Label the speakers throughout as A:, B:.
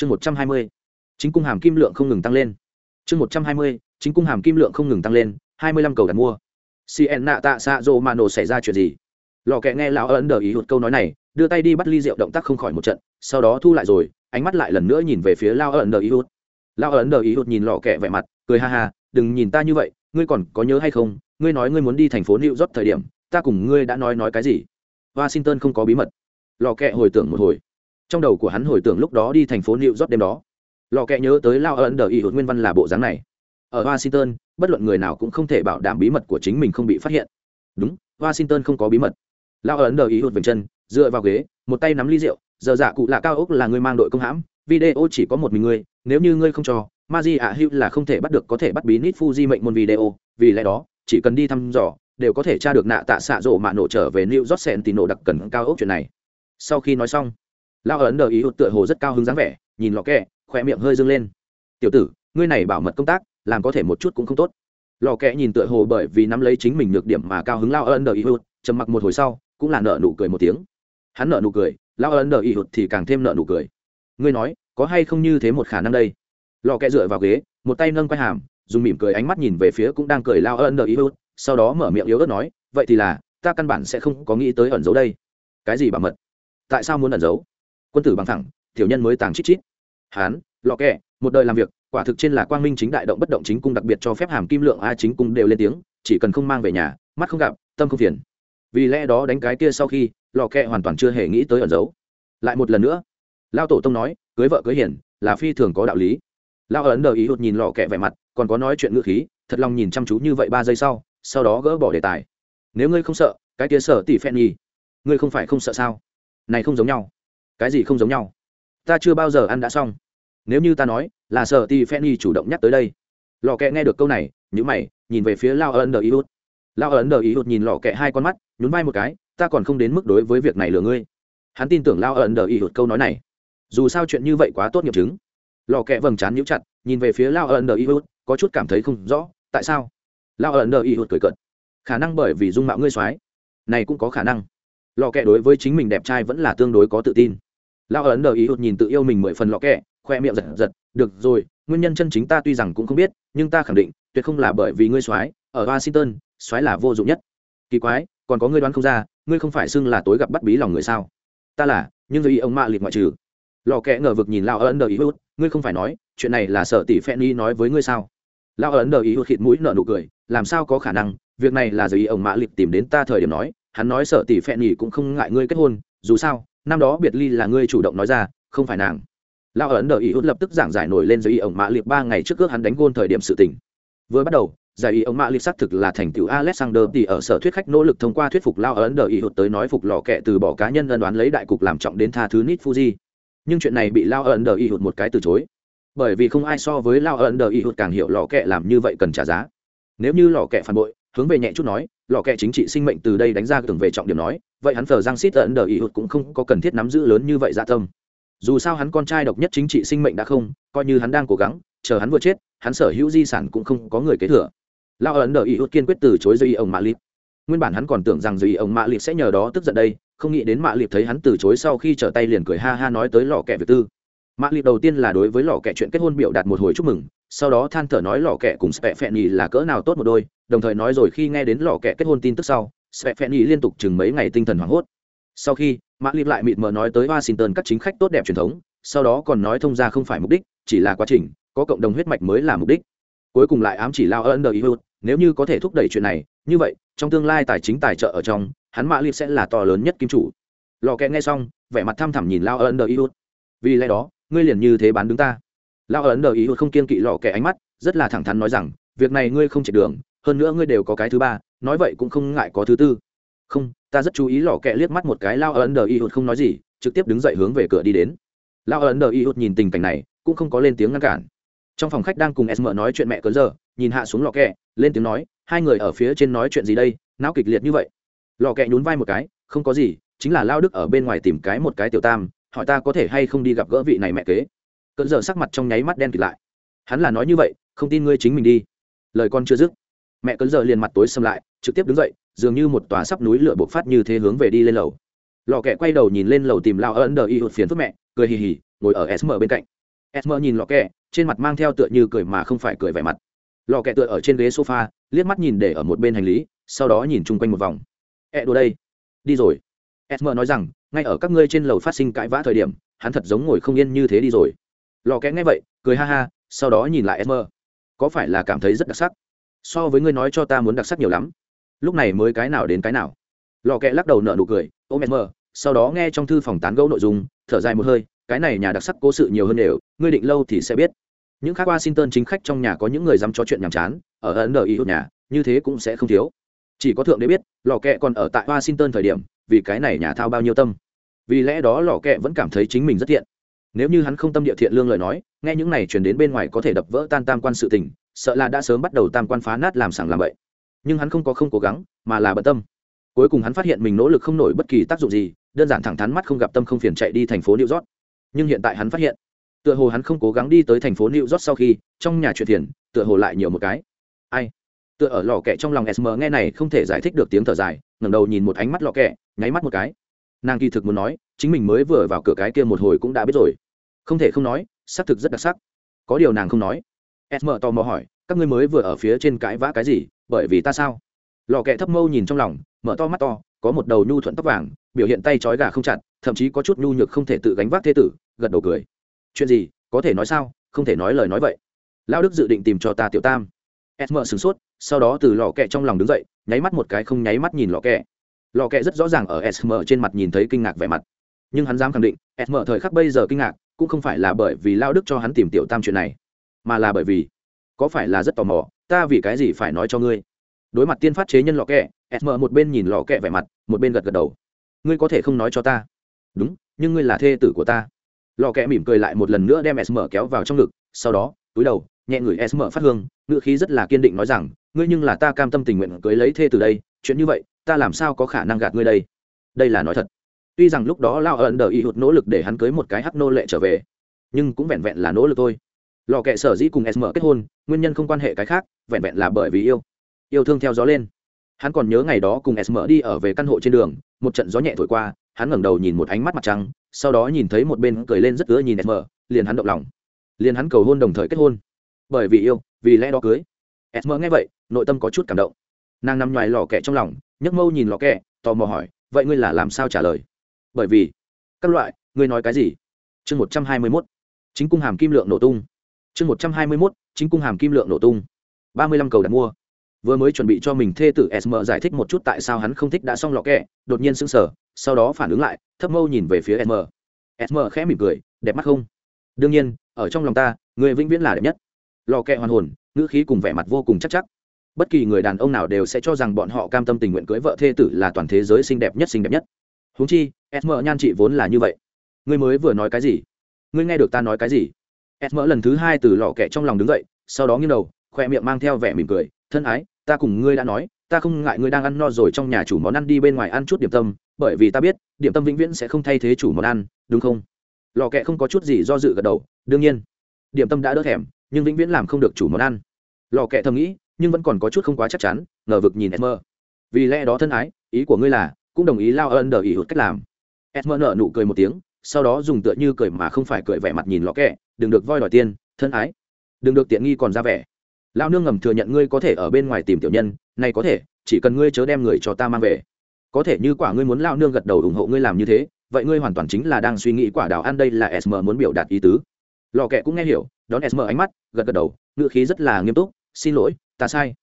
A: chương một trăm hai mươi, chính cung hàm kim lượng không ngừng tăng lên. Chương một trăm hai mươi, chính cung hàm kim lượng không ngừng tăng lên, hai mươi lăm cầu đặt mua. Cn nạ tạ xạ dô mà nổ xảy ra chuyện gì? Lò kẹ nghe lão ấn đờ ý hụt câu nói này, đưa tay đi bắt ly rượu động tác không khỏi một trận, sau đó thu lại rồi, ánh mắt lại lần nữa nhìn về phía lao ấn đờ ý hụt. Lao ấn đờ ý hụt nhìn lò kẹ vẻ mặt, cười ha ha, đừng nhìn ta như vậy, ngươi còn có nhớ hay không? Ngươi nói ngươi muốn đi thành phố new york thời điểm, ta cùng ngươi đã nói nói cái gì? Washington không có bí mật. Lò kẹ hồi tưởng một hồi trong đầu của hắn hồi tưởng lúc đó đi thành phố new york đêm đó. Lò kẹ nhớ tới lao ẩn đờ ý hụt nguyên văn là bộ dáng này. Ở washington bất luận người nào cũng không thể bảo đảm bí mật của chính mình không bị phát hiện. Đúng washington không có bí mật. Lao ẩn đờ ý hụt vành chân dựa vào ghế một tay nắm ly rượu giờ dạ cụ là cao ốc là người mang đội công hãm video chỉ có một mình ngươi nếu như ngươi không cho Maji ạ hữu là không thể bắt được có thể bắt bí nít Fuji mệnh môn video, vì lẽ đó, chỉ cần đi thăm dò, đều có thể tra được nạ tạ xạ rộ mạ nổ trở về New York Sentinel đặc cần cao ốc chuyện này. Sau khi nói xong, Lão ấn đờ ý hụt tựa hồ rất cao hứng dáng vẻ, nhìn lọ kẹ, khỏe miệng hơi dương lên. "Tiểu tử, ngươi này bảo mật công tác, làm có thể một chút cũng không tốt." Lọ kẹ nhìn tựa hồ bởi vì nắm lấy chính mình nhược điểm mà cao hứng Lão ấn đờ ý hụt, trầm mặc một hồi sau, cũng là nở nụ cười một tiếng. Hắn nở nụ cười, Lão ấn đờ ý hụt thì càng thêm nở nụ cười. "Ngươi nói, có hay không như thế một khả năng đây?" lò kẹ dựa vào ghế một tay nâng quay hàm dùng mỉm cười ánh mắt nhìn về phía cũng đang cười lao ân đờ ý hút sau đó mở miệng yếu ớt nói vậy thì là ta căn bản sẽ không có nghĩ tới ẩn giấu đây cái gì bảo mật tại sao muốn ẩn giấu quân tử bằng thẳng, tiểu nhân mới tàng chít chít. Hán, lọ kẹ, một đời làm việc, quả thực trên là quang minh chính đại động bất động chính cung đặc biệt cho phép hàm kim lượng a chính cung đều lên tiếng, chỉ cần không mang về nhà, mắt không gặp, tâm không phiền. Vì lẽ đó đánh cái kia sau khi, lọ kẹ hoàn toàn chưa hề nghĩ tới ẩn giấu. Lại một lần nữa, lao tổ tông nói, cưới vợ cưới hiền, là phi thường có đạo lý. Lao ấn đờ ý hụt nhìn lọ kẹ vẻ mặt, còn có nói chuyện ngữ khí, thật lòng nhìn chăm chú như vậy ba giây sau sau đó gỡ bỏ đề tài. Nếu ngươi không sợ, cái kia sợ tỷ phen nhi ngươi không phải không sợ sao? Này không giống nhau cái gì không giống nhau. Ta chưa bao giờ ăn đã xong. Nếu như ta nói, là sợ tỷ phen y chủ động nhắc tới đây. Lò kẹ nghe được câu này nhữ mày, nhìn về phía lao ấn đờ ý hút. Lao ấn đờ ý hút nhìn lò kẹ hai con mắt, nhún vai một cái, ta còn không đến mức đối với việc này lừa ngươi. Hắn tin tưởng lao ấn đờ ý hút câu nói này. Dù sao chuyện như vậy quá tốt nghiệp chứng. Lò kẹ vầng trán nhíu chặt, nhìn về phía lao ấn đờ ý hút, có chút cảm thấy không rõ, tại sao? Lao ấn đờ ý hút cười cợt. Khả năng bởi vì dung mạo ngươi soái này cũng có khả năng. Lò kẹ đối với chính mình đẹp trai vẫn là tương đối có tự tin lao ẩn đờ ý hụt nhìn tự yêu mình mười phần lọ kẹ, khoe miệng giật giật, được rồi, nguyên nhân chân chính ta tuy rằng cũng không biết, nhưng ta khẳng định, tuyệt không là bởi vì ngươi soái, ở washington, soái là vô dụng nhất. Kỳ quái, còn có ngươi đoán không ra, ngươi không phải xưng là tối gặp bắt bí lòng người sao? Ta là, nhưng rồi ý ông mạ liệt ngoại trừ. Lò kẹ ngờ vực nhìn lao ẩn đờ ý hút ngươi không phải nói, chuyện này là sở tỷ phen y nói với ngươi sao? Lao ấn đờ ý hụt khịt mũi nở nụ cười, làm sao có khả năng, việc này là giới ý ông mã Liệt tìm đến ta thời điểm nói, hắn nói sở tỷ phen y cũng không ngại ngươi kết hôn, dù sao năm đó biệt ly là ngươi chủ động nói ra, không phải nàng. Lao ấn đờ ý hụt lập tức giảng giải nổi lên giới ý ông mã liệt ba ngày trước ước hắn đánh gôn thời điểm sự tình. Vừa bắt đầu, giải ý ông mã liệt xác thực là thành tựu alexander thì ở sở thuyết khách nỗ lực thông qua thuyết phục lao ấn đờ ý hụt tới nói phục lò kệ từ bỏ cá nhân ân đoán lấy đại cục làm trọng đến tha thứ nít fuji nhưng chuyện này bị lao ấn đờ ý hụt một cái từ chối. Bởi vì không ai so với lao ấn đờ y hụt càng hiểu lò kệ làm như vậy cần trả giá. Nếu như lò kệ phản bội, hướng về nhẹ chút nói, lò kệ chính trị sinh mệnh từ đây đánh ra tưởng về trọng điểm nói vậy hắn phờ giang xít ẩn đờ ý hụt cũng không có cần thiết nắm giữ lớn như vậy dạ tâm. Dù sao hắn con trai độc nhất chính trị sinh mệnh đã không, coi như hắn đang cố gắng, chờ hắn vừa chết, hắn sở hữu di sản cũng không có người kế thừa. Lao ẩn đờ ý hụt kiên quyết từ chối dây ông mạ lịp nguyên bản hắn còn tưởng rằng dây ông mạ lịp sẽ nhờ đó tức giận đây, không nghĩ đến mạ lịp thấy hắn từ chối sau khi trở tay liền cười ha ha nói tới lò kẹ việc tư. Mạ lịp đầu tiên là đối với lò kẹ chuyện kết hôn biểu đạt một hồi chúc mừng, sau đó than thở nói lò kẹ cùng spẹ phẹn nhì là cỡ nào tốt một đôi, đồng thời nói rồi khi nghe đến lò kẹ kết hôn tin tức sau sẹp phẹn nhì liên tục chừng mấy ngày tinh thần hoảng hốt. Sau khi mạ Liệp lại mịt mờ nói tới washington các chính khách tốt đẹp truyền thống, sau đó còn nói thông ra không phải mục đích, chỉ là quá trình, có cộng đồng huyết mạch mới là mục đích. Cuối cùng lại ám chỉ lao ân đờ nếu như có thể thúc đẩy chuyện này, như vậy, trong tương lai tài chính tài trợ ở trong, hắn mạ Liệp sẽ là to lớn nhất kim chủ. Lò kẹ nghe xong, vẻ mặt thâm thẳm nhìn lao ân đờ vì lẽ đó, ngươi liền như thế bán đứng ta. Lao ấn đờ không kiên kỵ lò kẹ ánh mắt, rất là thẳng thắn nói rằng, việc này ngươi không chịu đường, hơn nữa ngươi đều có cái thứ ba nói vậy cũng không ngại có thứ tư. Không, ta rất chú ý lò kẹ liếc mắt một cái, lao ấn đờ Hụt không nói gì, trực tiếp đứng dậy hướng về cửa đi đến. Lao ấn đờ Hụt nhìn tình cảnh này, cũng không có lên tiếng ngăn cản. Trong phòng khách đang cùng S sm nói chuyện mẹ cớ giờ, nhìn hạ xuống lò kẹ, lên tiếng nói, hai người ở phía trên nói chuyện gì đây não kịch liệt như vậy. Lò kẹ nhún vai một cái, không có gì, chính là lao đức ở bên ngoài tìm cái một cái tiểu tam, hỏi ta có thể hay không đi gặp gỡ vị này mẹ kế. Cỡ giờ sắc mặt trong nháy mắt đen kịt lại. Hắn là nói như vậy, không tin ngươi chính mình đi. Lời con chưa dứt, mẹ cơn giờ liền mặt tối xâm lại trực tiếp đứng dậy, dường như một tòa sắp núi lửa bộc phát như thế hướng về đi lên lầu. Lò kẹ quay đầu nhìn lên lầu tìm lao ấn đờ y hụt phiền phức mẹ, cười hì hì, ngồi ở sm bên cạnh. Esmer nhìn lò kẹ trên mặt mang theo tựa như cười mà không phải cười vẻ mặt. Lò kẹ tựa ở trên ghế sofa, liếc mắt nhìn để ở một bên hành lý, sau đó nhìn chung quanh một vòng. Ẹ đồ đây, đi rồi. Esmer nói rằng, ngay ở các ngươi trên lầu phát sinh cãi vã thời điểm, hắn thật giống ngồi không yên như thế đi rồi. Lò kẽ nghe vậy, cười ha ha, sau đó nhìn lại esmer có phải là cảm thấy rất đặc sắc? So với ngươi nói cho ta muốn đặc sắc nhiều lắm lúc này mới cái nào đến cái nào. Lò kẹ lắc đầu nợ nụ cười ôm mơ sau đó nghe trong thư phòng tán gẫu nội dung, thở dài một hơi, cái này nhà đặc sắc cố sự nhiều hơn đều, ngươi định lâu thì sẽ biết. Những khác washington chính khách trong nhà có những người dám trò chuyện nhàm chán, ở ấn độ ý nhà, như thế cũng sẽ không thiếu. Chỉ có thượng đế biết, lò kẹ còn ở tại washington thời điểm, vì cái này nhà thao bao nhiêu tâm. Vì lẽ đó lò kẹ vẫn cảm thấy chính mình rất thiện. Nếu như hắn không tâm địa thiện lương lời nói, nghe những này chuyển đến bên ngoài có thể đập vỡ tan tam quan sự tình, sợ là đã sớm bắt đầu tam quan phá nát làm sảng làm bậy nhưng hắn không có không cố gắng, mà là bận tâm. Cuối cùng hắn phát hiện mình nỗ lực không nổi bất kỳ tác dụng gì, đơn giản thẳng thắn mắt không gặp tâm không phiền chạy đi thành phố new york. Nhưng hiện tại hắn phát hiện, tựa hồ hắn không cố gắng đi tới thành phố new york sau khi, trong nhà chuyện thiền, tựa hồ lại nhiều một cái. Ai? Tựa ở lò kẹ trong lòng sm nghe này không thể giải thích được tiếng thở dài, ngẩng đầu nhìn một ánh mắt lò kẹ, nháy mắt một cái. Nàng kỳ thực muốn nói, chính mình mới vừa vào cửa cái kia một hồi cũng đã biết rồi. Không thể không nói, xác thực rất đặc sắc. Có điều nàng không nói. Sm tò mò hỏi, các ngươi mới vừa ở phía trên cãi vã cái gì? Bởi vì ta sao? Lò kẹ thấp mâu nhìn trong lòng, mở to mắt to, có một đầu nhu thuận tóc vàng, biểu hiện tay trói gà không chặt, thậm chí có chút nhu nhược không thể tự gánh vác thế tử, gật đầu cười. Chuyện gì? Có thể nói sao? Không thể nói lời nói vậy. Lao đức dự định tìm cho ta tiểu tam. Sm sửng sốt, sau đó từ lò kẹ trong lòng đứng dậy, nháy mắt một cái không nháy mắt nhìn lò kẹ. Lò kẹ rất rõ ràng ở sm trên mặt nhìn thấy kinh ngạc vẻ mặt. Nhưng hắn dám khẳng định sm thời khắc bây giờ kinh ngạc, cũng không phải là bởi vì lao đức cho hắn tìm tiểu tam chuyện này, mà là bởi vì có phải là rất tò mò ta vì cái gì phải nói cho ngươi? Đối mặt tiên phát chế nhân lò kẹ sm một bên nhìn lò kẹ vẻ mặt, một bên gật gật đầu. Ngươi có thể không nói cho ta. Đúng, nhưng ngươi là thê tử của ta. Lò kẹ mỉm cười lại một lần nữa đem sm kéo vào trong ngực, sau đó, túi đầu, nhẹ người sm phát hương ngựa khí rất là kiên định nói rằng, ngươi nhưng là ta cam tâm tình nguyện cưới lấy thê từ đây, chuyện như vậy, ta làm sao có khả năng gạt ngươi đây? Đây là nói thật. Tuy rằng lúc đó lao ẩn đờ y hụt nỗ lực để hắn cưới một cái hắc nô lệ trở về, nhưng cũng vẹn vẹn là nỗ lực thôi lò kệ sở dĩ cùng sm kết hôn, nguyên nhân không quan hệ cái khác, vẹn vẹn là bởi vì yêu. Yêu thương theo gió lên. Hắn còn nhớ ngày đó cùng sm đi ở về căn hộ trên đường, một trận gió nhẹ thổi qua, hắn ngẩng đầu nhìn một ánh mắt mặt trăng, sau đó nhìn thấy một bên cười lên rất ưa nhìn sm liền hắn động lòng. Liền hắn cầu hôn đồng thời kết hôn. Bởi vì yêu, vì lẽ đó cưới. Sm nghe vậy, nội tâm có chút cảm động. Nàng nằm ngoài lò kẹ trong lòng, nhấc mâu nhìn lò kẹ tò mò hỏi, vậy ngươi là làm sao trả lời? Bởi vì, các loại, ngươi nói cái gì? Chương một trăm hai mươi mốt. Chính cung hàm kim lượng nổ tung chương một trăm hai mươi mốt, chính cung hàm kim lượng nổ tung. ba mươi lăm cầu đặt mua. Vừa mới chuẩn bị cho mình thê tử sm giải thích một chút tại sao hắn không thích đã xong lọ kẹ, đột nhiên sững sờ, sau đó phản ứng lại, thấp mâu nhìn về phía sm sm khẽ mỉm cười, đẹp mắt không? Đương nhiên, ở trong lòng ta, người vĩnh viễn là đẹp nhất. Lò kẹ hoàn hồn, ngữ khí cùng vẻ mặt vô cùng chắc chắc. Bất kỳ người đàn ông nào đều sẽ cho rằng bọn họ cam tâm tình nguyện cưới vợ thê tử là toàn thế giới xinh đẹp nhất xinh đẹp nhất. Húng chi sm nhan chị vốn là như vậy. Ngươi mới vừa nói cái gì? Ngươi nghe được ta nói cái gì? Sm lần thứ hai từ lò kẹ trong lòng đứng dậy, sau đó nghiêng đầu, khoe miệng mang theo vẻ mỉm cười, thân ái, ta cùng ngươi đã nói, ta không ngại ngươi đang ăn no rồi trong nhà chủ món ăn đi bên ngoài ăn chút điểm tâm, bởi vì ta biết, điểm tâm vĩnh viễn sẽ không thay thế chủ món ăn, đúng không? Lò kẹ không có chút gì do dự gật đầu, đương nhiên, điểm tâm đã đỡ thèm, nhưng vĩnh viễn làm không được chủ món ăn. Lò kẹ thầm nghĩ, nhưng vẫn còn có chút không quá chắc chắn, ngờ vực nhìn esmer vì lẽ đó thân ái, ý của ngươi là, cũng đồng ý lao ân đờ ý hụt cách làm. Esmer nở nụ cười một tiếng sau đó dùng tựa như cười mà không phải cười vẻ mặt nhìn lọ kẹ đừng được voi đòi tiên, thân ái. Đừng được tiện nghi còn ra vẻ. Lao nương ngầm thừa nhận ngươi có thể ở bên ngoài tìm tiểu nhân này có thể chỉ cần ngươi chớ đem người cho ta mang về. Có thể như quả ngươi muốn lao nương gật đầu ủng hộ ngươi làm như thế vậy ngươi hoàn toàn chính là đang suy nghĩ quả đào ăn đây là sm muốn biểu đạt ý tứ. Lò kẹ cũng nghe hiểu đón sm ánh mắt gật gật đầu ngữ khí rất là nghiêm túc xin lỗi ta sai.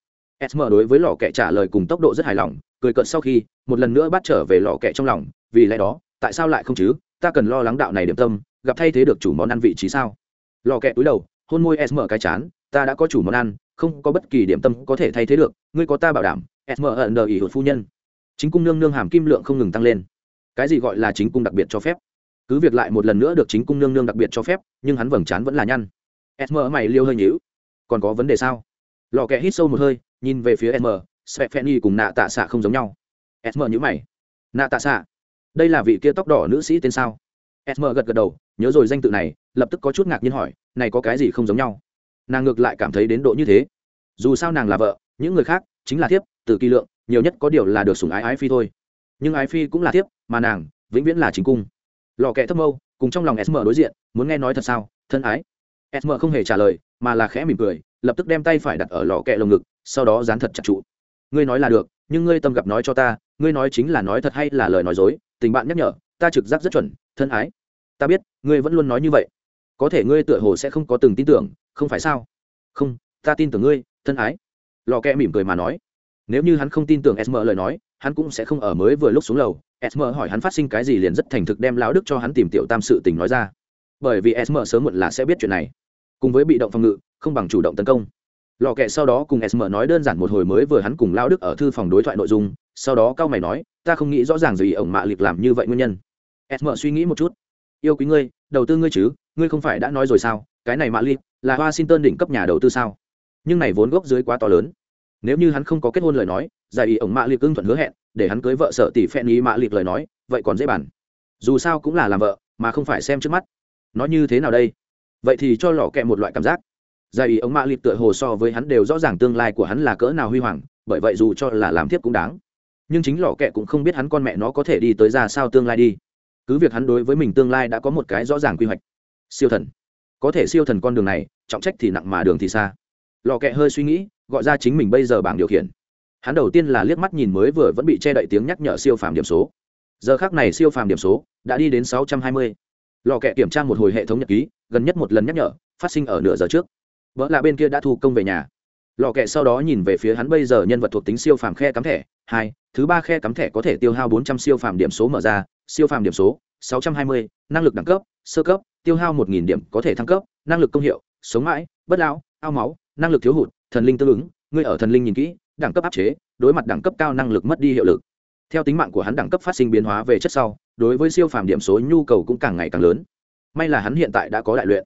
A: Sm đối với lò kẹ trả lời cùng tốc độ rất hài lòng cười cợt sau khi một lần nữa bắt trở về lò kẹ trong lòng vì lẽ đó tại sao lại không chứ? Ta cần lo lắng đạo này điểm tâm, gặp thay thế được chủ món ăn vị trí sao? Lò kẹ túi đầu, hôn môi sm cái chán, ta đã có chủ món ăn, không có bất kỳ điểm tâm có thể thay thế được, ngươi có ta bảo đảm sm ẩn đờ ỉ hụt phu nhân. Chính cung nương nương hàm kim lượng không ngừng tăng lên. Cái gì gọi là chính cung đặc biệt cho phép? Cứ việc lại một lần nữa được chính cung nương nương đặc biệt cho phép, nhưng hắn vầng trán vẫn là nhăn. Sm mày liêu hơi nhữu còn có vấn đề sao? Lò kẹ hít sâu một hơi, nhìn về phía sm sẽ phen y cùng nạ tạ xạ không giống nhau. Sm nhữ mày. Nạ tạ xạ đây là vị kia tóc đỏ nữ sĩ tên sao? Sm gật gật đầu, nhớ rồi danh tự này, lập tức có chút ngạc nhiên hỏi, này có cái gì không giống nhau? Nàng ngược lại cảm thấy đến độ như thế. Dù sao nàng là vợ, những người khác chính là thiếp, từ kỳ lượng, nhiều nhất có điều là được sủng ái ái phi thôi. Nhưng ái phi cũng là thiếp, mà nàng vĩnh viễn là chính cung. Lò kẹ thấp mâu, cùng trong lòng sm đối diện, muốn nghe nói thật sao, thân ái. Sm không hề trả lời, mà là khẽ mỉm cười, lập tức đem tay phải đặt ở lò kẹ lồng ngực, sau đó dán thật chặt trụ. Ngươi nói là được, nhưng ngươi tâm gặp nói cho ta ngươi nói chính là nói thật hay là lời nói dối, tình bạn nhắc nhở, ta trực giác rất chuẩn, thân ái. Ta biết, ngươi vẫn luôn nói như vậy. Có thể ngươi tựa hồ sẽ không có từng tin tưởng, không phải sao? Không, ta tin tưởng ngươi, thân ái. Lò kẹ mỉm cười mà nói. Nếu như hắn không tin tưởng sm lời nói, hắn cũng sẽ không ở mới vừa lúc xuống lầu. Sm hỏi hắn phát sinh cái gì liền rất thành thực đem lão đức cho hắn tìm tiểu tam sự tình nói ra. Bởi vì sm sớm muộn là sẽ biết chuyện này. Cùng với bị động phòng ngự, không bằng chủ động tấn công. Lò kẹ sau đó cùng sm nói đơn giản một hồi mới vừa hắn cùng lão đức ở thư phòng đối thoại nội dung sau đó cao mày nói, ta không nghĩ rõ ràng gì ổng mạ liệt làm như vậy nguyên nhân. Sm suy nghĩ một chút. Yêu quý ngươi, đầu tư ngươi chứ, ngươi không phải đã nói rồi sao? Cái này mạ liệt là washington đỉnh cấp nhà đầu tư sao? Nhưng này vốn gốc dưới quá to lớn. Nếu như hắn không có kết hôn lời nói, giải ý ổng mạ liệt cưng thuận hứa hẹn, để hắn cưới vợ sợ tỷ phen ý mạ liệt lời nói, vậy còn dễ bàn. Dù sao cũng là làm vợ, mà không phải xem trước mắt. Nó như thế nào đây? Vậy thì cho lò kẹ một loại cảm giác. Giải ý ổng mạ liệt tựa hồ so với hắn đều rõ ràng tương lai của hắn là cỡ nào huy hoàng, bởi vậy dù cho là làm tiếp cũng đáng nhưng chính lò kẹ cũng không biết hắn con mẹ nó có thể đi tới ra sao tương lai đi. Cứ việc hắn đối với mình tương lai đã có một cái rõ ràng quy hoạch. Siêu thần. Có thể siêu thần con đường này, trọng trách thì nặng mà đường thì xa. Lò kẹ hơi suy nghĩ, gọi ra chính mình bây giờ bảng điều khiển. Hắn đầu tiên là liếc mắt nhìn mới vừa vẫn bị che đậy tiếng nhắc nhở siêu phàm điểm số. Giờ khác này siêu phàm điểm số đã đi đến sáu trăm hai mươi. Lò kẹ kiểm tra một hồi hệ thống nhật ký, gần nhất một lần nhắc nhở, phát sinh ở nửa giờ trước. Vợ là bên kia đã thu công về nhà. Lò kẹ sau đó nhìn về phía hắn bây giờ nhân vật thuộc tính siêu phàm khe cắm thẻ hai, thứ ba khe cắm thẻ có thể tiêu hao bốn trăm siêu phàm điểm số mở ra, siêu phàm điểm số, sáu trăm hai mươi, năng lực đẳng cấp, sơ cấp, tiêu hao một nghìn điểm có thể thăng cấp, năng lực công hiệu, sống mãi, bất lão, ao máu, năng lực thiếu hụt, thần linh tương ứng ngươi ở thần linh nhìn kỹ, đẳng cấp áp chế, đối mặt đẳng cấp cao năng lực mất đi hiệu lực. Theo tính mạng của hắn đẳng cấp phát sinh biến hóa về chất sau, đối với siêu phàm điểm số nhu cầu cũng càng ngày càng lớn. May là hắn hiện tại đã có đại luyện.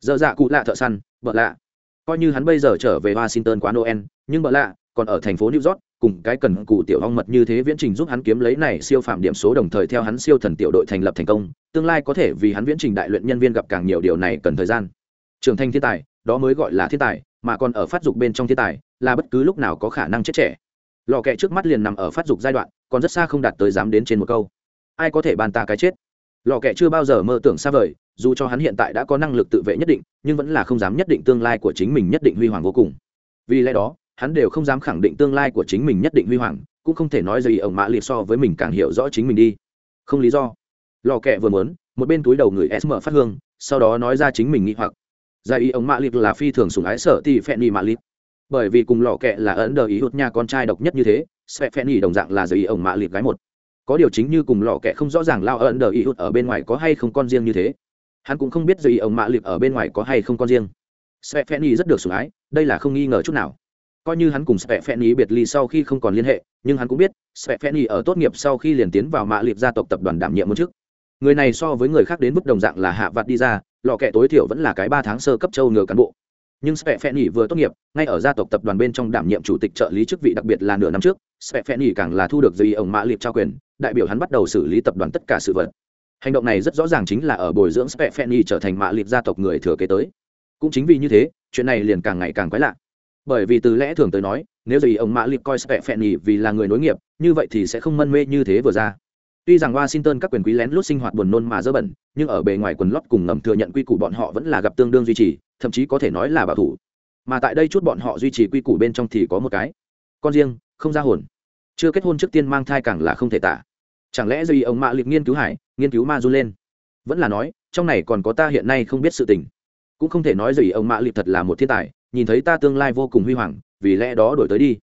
A: Dơ dạ cụ lạ thợ săn, bợ lạ. Coi như hắn bây giờ trở về washington quá noel, nhưng bợ lạ còn ở thành phố new york cùng cái cần cụ tiểu ong mật như thế viễn trình giúp hắn kiếm lấy này siêu phạm điểm số đồng thời theo hắn siêu thần tiểu đội thành lập thành công, tương lai có thể vì hắn viễn trình đại luyện nhân viên gặp càng nhiều điều này cần thời gian. Trưởng thành thiên tài, đó mới gọi là thiên tài, mà còn ở phát dục bên trong thiên tài, là bất cứ lúc nào có khả năng chết trẻ. Lò kẹ trước mắt liền nằm ở phát dục giai đoạn, còn rất xa không đạt tới dám đến trên một câu. Ai có thể bàn ta cái chết? Lò kẹ chưa bao giờ mơ tưởng xa vời, dù cho hắn hiện tại đã có năng lực tự vệ nhất định, nhưng vẫn là không dám nhất định tương lai của chính mình nhất định huy hoàng vô cùng. Vì lẽ đó hắn đều không dám khẳng định tương lai của chính mình nhất định huy hoàng, cũng không thể nói gì ông mã liệt so với mình càng hiểu rõ chính mình đi. Không lý do. Lò kẹ vừa mớn một bên túi đầu người sm phát hương, sau đó nói ra chính mình nghĩ hoặc. Giải ý ông mã liệt là phi thường sùng ái sở thì phen ni mã liệt. Bởi vì cùng lò kẹ là ấn đờ ý hút nhà con trai độc nhất như thế, sẽ phen ni đồng dạng là giải ý ông mã liệt gái một. Có điều chính như cùng lò kẹ không rõ ràng lao ấn đờ ý hút ở bên ngoài có hay không con riêng như thế. Hắn cũng không biết giải ý ông mã liệt ở bên ngoài có hay không con riêng. Sẽ phen ni rất được sùng ái, đây là không nghi ngờ chút nào coi như hắn cùng Svefeni biệt ly sau khi không còn liên hệ, nhưng hắn cũng biết, Svefeni ở tốt nghiệp sau khi liền tiến vào mạ liệt gia tộc tập đoàn đảm nhiệm một chức. Người này so với người khác đến mức đồng dạng là hạ vặt đi ra, lọ kẹ tối thiểu vẫn là cái ba tháng sơ cấp châu ngựa cán bộ. Nhưng Svefeni vừa tốt nghiệp, ngay ở gia tộc tập đoàn bên trong đảm nhiệm chủ tịch trợ lý chức vị đặc biệt là nửa năm trước, Svefeni càng là thu được dây ổng mạ liệt trao quyền, đại biểu hắn bắt đầu xử lý tập đoàn tất cả sự vật. Hành động này rất rõ ràng chính là ở bồi dưỡng Svefeni trở thành mạ liệt gia tộc người thừa kế tới. Cũng chính vì như thế, chuyện này liền càng ngày càng quái lạ bởi vì từ lẽ thường tới nói, nếu gì ông mã liệt coi spẹ phẹn nhì vì là người nối nghiệp, như vậy thì sẽ không mân mê như thế vừa ra. Tuy rằng washington các quyền quý lén lút sinh hoạt buồn nôn mà dơ bẩn, nhưng ở bề ngoài quần lót cùng ngầm thừa nhận quy củ bọn họ vẫn là gặp tương đương duy trì, thậm chí có thể nói là bảo thủ. Mà tại đây chút bọn họ duy trì quy củ bên trong thì có một cái. Con riêng, không ra hồn. Chưa kết hôn trước tiên mang thai càng là không thể tả. Chẳng lẽ gì ông mạ liệt nghiên cứu hải, nghiên cứu ma du lên? Vẫn là nói, trong này còn có ta hiện nay không biết sự tình. Cũng không thể nói gì ông mạ liệt thật là một thiên tài nhìn thấy ta tương lai vô cùng huy hoàng, vì lẽ đó đổi tới đi.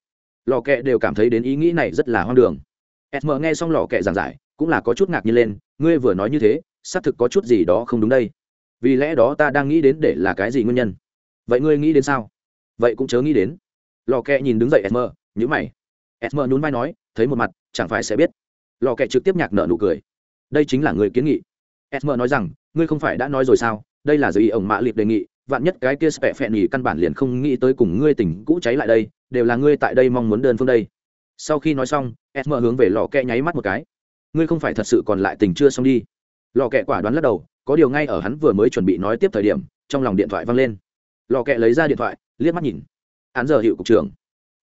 A: Lò kẹ đều cảm thấy đến ý nghĩ này rất là hoang đường. Sm nghe xong lò kẹ giảng giải, cũng là có chút ngạc nhiên lên, ngươi vừa nói như thế, xác thực có chút gì đó không đúng đây. Vì lẽ đó ta đang nghĩ đến để là cái gì nguyên nhân? Vậy ngươi nghĩ đến sao? Vậy cũng chớ nghĩ đến. Lò kẹ nhìn đứng dậy sm nhữ mày. Sm nhún vai nói, thấy một mặt, chẳng phải sẽ biết. Lò kẹ trực tiếp nhạc nợ nụ cười. Đây chính là người kiến nghị. Sm nói rằng, ngươi không phải đã nói rồi sao? Đây là giới ổng mạ liệt đề nghị vạn nhất cái kia spẹ phẹn nhì căn bản liền không nghĩ tới cùng ngươi tình cũ cháy lại đây, đều là ngươi tại đây mong muốn đơn phương đây. Sau khi nói xong sm hướng về lò kẹ nháy mắt một cái. Ngươi không phải thật sự còn lại tình chưa xong đi. Lò kẹ quả đoán lắc đầu, có điều ngay ở hắn vừa mới chuẩn bị nói tiếp thời điểm, trong lòng điện thoại văng lên. Lò kẹ lấy ra điện thoại, liếc mắt nhìn. Hắn giờ hiệu cục trưởng.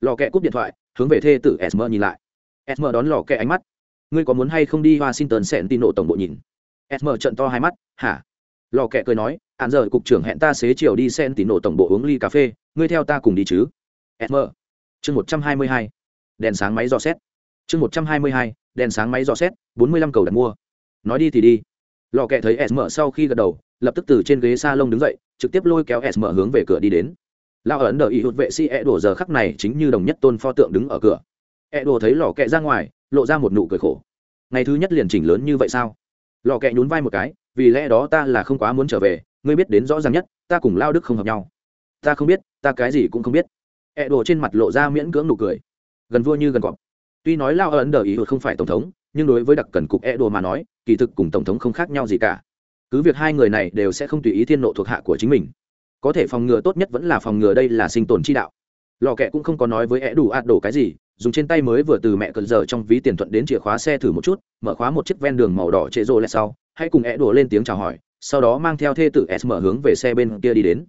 A: Lò kẹ cúp điện thoại, hướng về thê tử sm nhìn lại. Sm đón lò kẹ ánh mắt. Ngươi có muốn hay không đi washington sẹn tin nộ tổng bộ nhìn? Sm trận to hai mắt. Hả? Lò kẹ cười nói hạn giờ cục trưởng hẹn ta xế chiều đi sen tỉ nổ tổng bộ uống ly cà phê, ngươi theo ta cùng đi chứ. Sm chương một trăm hai mươi hai. Đèn sáng máy dò xét. Chương một trăm hai mươi hai. Đèn sáng máy dò xét, bốn mươi lăm cầu đặt mua. Nói đi thì đi. Lò kẹ thấy sm sau khi gật đầu, lập tức từ trên ghế s a lông đứng dậy, trực tiếp lôi kéo sm hướng về cửa đi đến. Lao ấn đợi ý hụt vệ sĩ e đổ giờ khắc này chính như đồng nhất tôn pho tượng đứng ở cửa. E đổ thấy lò kẹ ra ngoài, lộ ra một nụ cười khổ. Ngày thứ nhất liền chỉnh lớn như vậy sao? Lò kẹ nhún vai một cái, vì lẽ đó ta là không quá muốn trở về, ngươi biết đến rõ ràng nhất, ta cùng lao đức không hợp nhau. Ta không biết, ta cái gì cũng không biết. E đổ trên mặt lộ ra miễn cưỡng nụ cười. Gần vua như gần cọp. Tuy nói lao ấn đờ ý hụt không phải tổng thống, nhưng đối với đặc cần cục e đổ mà nói, kỳ thực cùng tổng thống không khác nhau gì cả. Cứ việc hai người này đều sẽ không tùy ý thiên nộ thuộc hạ của chính mình. Có thể phòng ngừa tốt nhất vẫn là phòng ngừa đây là sinh tồn chi đạo. Lò kẹ cũng không có nói với é đủ ạt đổ cái gì dùng trên tay mới vừa từ mẹ cơn giờ trong ví tiền thuận đến chìa khóa xe thử một chút, mở khóa một chiếc ven đường màu đỏ trệ rô lại sau, hãy cùng é đổ lên tiếng chào hỏi, sau đó mang theo thê tử s mở hướng về xe bên kia đi đến.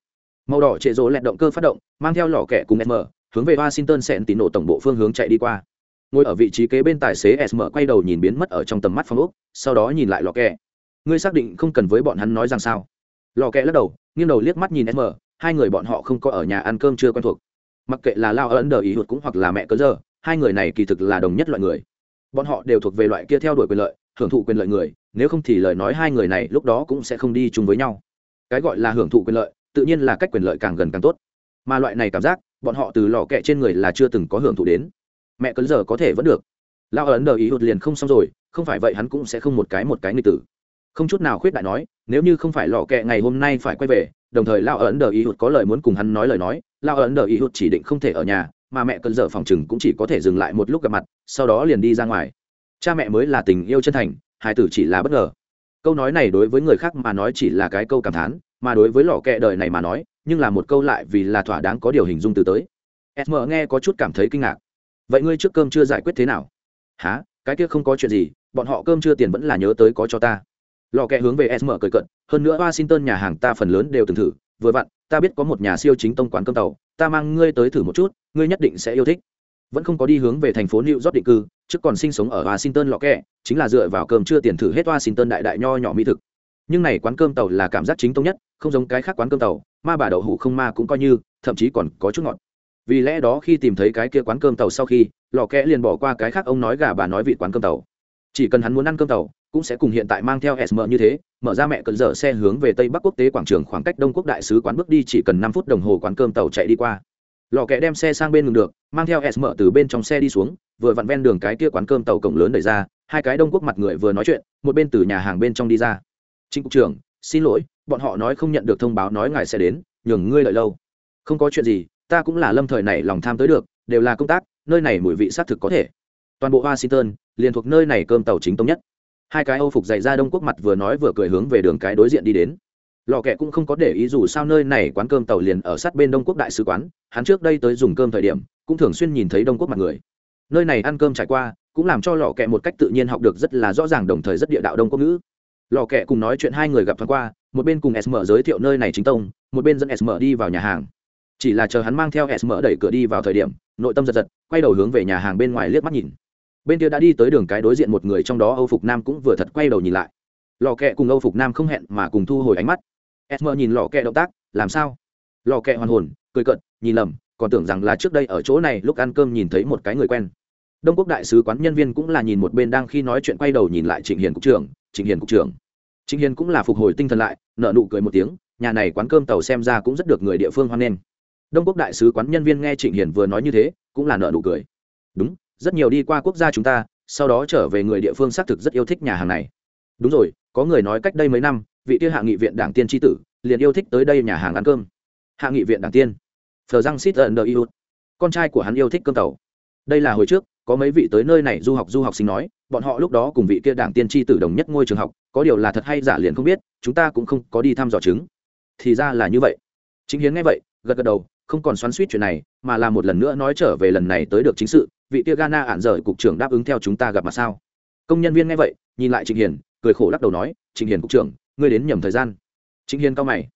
A: Màu đỏ trệ rô lẹt động cơ phát động, mang theo lò kẹ cùng s mở hướng về washington sẹn tín nổ tổng bộ phương hướng chạy đi qua. Ngồi ở vị trí kế bên tài xế s mở quay đầu nhìn biến mất ở trong tầm mắt phong úc sau đó nhìn lại lò kẹ ngươi xác định không cần với bọn hắn nói rằng sao? Lò kẹ lắc đầu, nghiêng đầu liếc mắt nhìn s mở hai người bọn họ không có ở nhà ăn cơm chưa quen thuộc. Mặc kệ là lao ấn đờ ý hụt cũng hoặc là mẹ cớ giờ hai người này kỳ thực là đồng nhất loại người. Bọn họ đều thuộc về loại kia theo đuổi quyền lợi, hưởng thụ quyền lợi người, nếu không thì lời nói hai người này lúc đó cũng sẽ không đi chung với nhau. Cái gọi là hưởng thụ quyền lợi, tự nhiên là cách quyền lợi càng gần càng tốt. Mà loại này cảm giác, bọn họ từ lò kẹ trên người là chưa từng có hưởng thụ đến. Mẹ cấn giờ có thể vẫn được. Lao ấn đờ ý hụt liền không xong rồi, không phải vậy hắn cũng sẽ không một cái một cái nghịch tử. Không chút nào khuyết đại nói, nếu như không phải lò kẹ ngày hôm nay phải quay về, đồng thời lao ấn đờ ý hụt có lời muốn cùng hắn nói lời nói lao ấn đờ ý hụt chỉ định không thể ở nhà mà mẹ cơn dở phòng chừng cũng chỉ có thể dừng lại một lúc gặp mặt, sau đó liền đi ra ngoài. Cha mẹ mới là tình yêu chân thành hai tử chỉ là bất ngờ. Câu nói này đối với người khác mà nói chỉ là cái câu cảm thán, mà đối với lò kẹ đời này mà nói, nhưng là một câu lại vì là thỏa đáng có điều hình dung từ tới. Sm nghe có chút cảm thấy kinh ngạc. Vậy ngươi trước cơm chưa giải quyết thế nào? Há cái kia không có chuyện gì, bọn họ cơm chưa tiền vẫn là nhớ tới có cho ta. Lò kẹ hướng về sm cười cận hơn nữa washington nhà hàng ta phần lớn đều từng thử, vừa vặn, ta biết có một nhà siêu chính tông quán cơm tàu ta mang ngươi tới thử một chút, ngươi nhất định sẽ yêu thích. Vẫn không có đi hướng về thành phố new york định cư, trước còn sinh sống ở washington lọ kẹ, chính là dựa vào cơm chưa tiền thử hết washington đại đại nho nhỏ mỹ thực. Nhưng này quán cơm tàu là cảm giác chính tông nhất, không giống cái khác quán cơm tàu, ma bà đậu hủ không ma cũng coi như, thậm chí còn có chút ngọt. Vì lẽ đó khi tìm thấy cái kia quán cơm tàu sau khi lò kẽ liền bỏ qua cái khác ông nói gà bà nói vị quán cơm tàu chỉ cần hắn muốn ăn cơm tàu, cũng sẽ cùng hiện tại mang theo sm như thế, mở ra mẹ cần dở xe hướng về tây bắc quốc tế quảng trường khoảng cách đông quốc đại sứ quán bước đi chỉ cần năm phút đồng hồ quán cơm tàu chạy đi qua. Lò kẹ đem xe sang bên ngừng được, mang theo sm từ bên trong xe đi xuống, vừa vặn ven đường cái kia quán cơm tàu cổng lớn đẩy ra, hai cái đông quốc mặt người vừa nói chuyện, một bên từ nhà hàng bên trong đi ra. Chính cục trưởng, xin lỗi, bọn họ nói không nhận được thông báo nói ngài sẽ đến, nhường ngươi lợi lâu. Không có chuyện gì, ta cũng là lâm thời này lòng tham tới được, đều là công tác, nơi này mùi vị xác thực có thể toàn bộ washington liền thuộc nơi này cơm tàu chính tông nhất. Hai cái âu phục dày ra đông quốc mặt vừa nói vừa cười hướng về đường cái đối diện đi đến. Lò kẹ cũng không có để ý dù sao nơi này quán cơm tàu liền ở sát bên đông quốc đại sứ quán, hắn trước đây tới dùng cơm thời điểm, cũng thường xuyên nhìn thấy đông quốc mặt người. Nơi này ăn cơm trải qua, cũng làm cho lò kẹ một cách tự nhiên học được rất là rõ ràng đồng thời rất địa đạo đông quốc ngữ. Lò kẹ cùng nói chuyện hai người gặp thoáng qua, một bên cùng sm giới thiệu nơi này chính tông, một bên dẫn sm đi vào nhà hàng. Chỉ là chờ hắn mang theo sm đẩy cửa đi vào thời điểm, nội tâm giật giật, quay đầu hướng về nhà hàng bên ngoài liếc mắt nhìn bên kia đã đi tới đường cái đối diện một người trong đó âu phục nam cũng vừa thật quay đầu nhìn lại. Lò kẹ cùng âu phục nam không hẹn mà cùng thu hồi ánh mắt. Esmer nhìn lò kẹ động tác, làm sao? Lò kẹ hoàn hồn, cười cận nhìn lầm, còn tưởng rằng là trước đây ở chỗ này lúc ăn cơm nhìn thấy một cái người quen. Đông quốc đại sứ quán nhân viên cũng là nhìn một bên đang khi nói chuyện quay đầu nhìn lại trịnh hiền cục trưởng, trịnh hiền cục trưởng. Trịnh hiền cũng là phục hồi tinh thần lại nợ nụ cười một tiếng, nhà này quán cơm tàu xem ra cũng rất được người địa phương hoan nghênh. Đông quốc đại sứ quán nhân viên nghe trịnh hiền vừa nói như thế, cũng là nợ nụ cười. Đúng rất nhiều đi qua quốc gia chúng ta, sau đó trở về người địa phương xác thực rất yêu thích nhà hàng này. Đúng rồi, có người nói cách đây mấy năm, vị tiêu hạ nghị viện đảng tiên tri tử liền yêu thích tới đây nhà hàng ăn cơm. Hạ nghị viện đảng tiên. Thờ răng xít ẩn đờ yêu con trai của hắn yêu thích cơm tàu. Đây là hồi trước, có mấy vị tới nơi này du học du học sinh nói, bọn họ lúc đó cùng vị kia đảng tiên tri tử đồng nhất ngôi trường học, có điều là thật hay giả liền không biết, chúng ta cũng không có đi thăm dò chứng. Thì ra là như vậy. Chính hiến nghe vậy, gật gật đầu, không còn xoắn suýt chuyện này, mà là một lần nữa nói trở về lần này tới được chính sự vị kia Ghana ản rời cục trưởng đáp ứng theo chúng ta gặp mặt sao? Công nhân viên nghe vậy, nhìn lại Trịnh Hiền, cười khổ lắc đầu nói, "Trịnh Hiền cục trưởng, ngươi đến nhầm thời gian." Trịnh Hiền cao mày.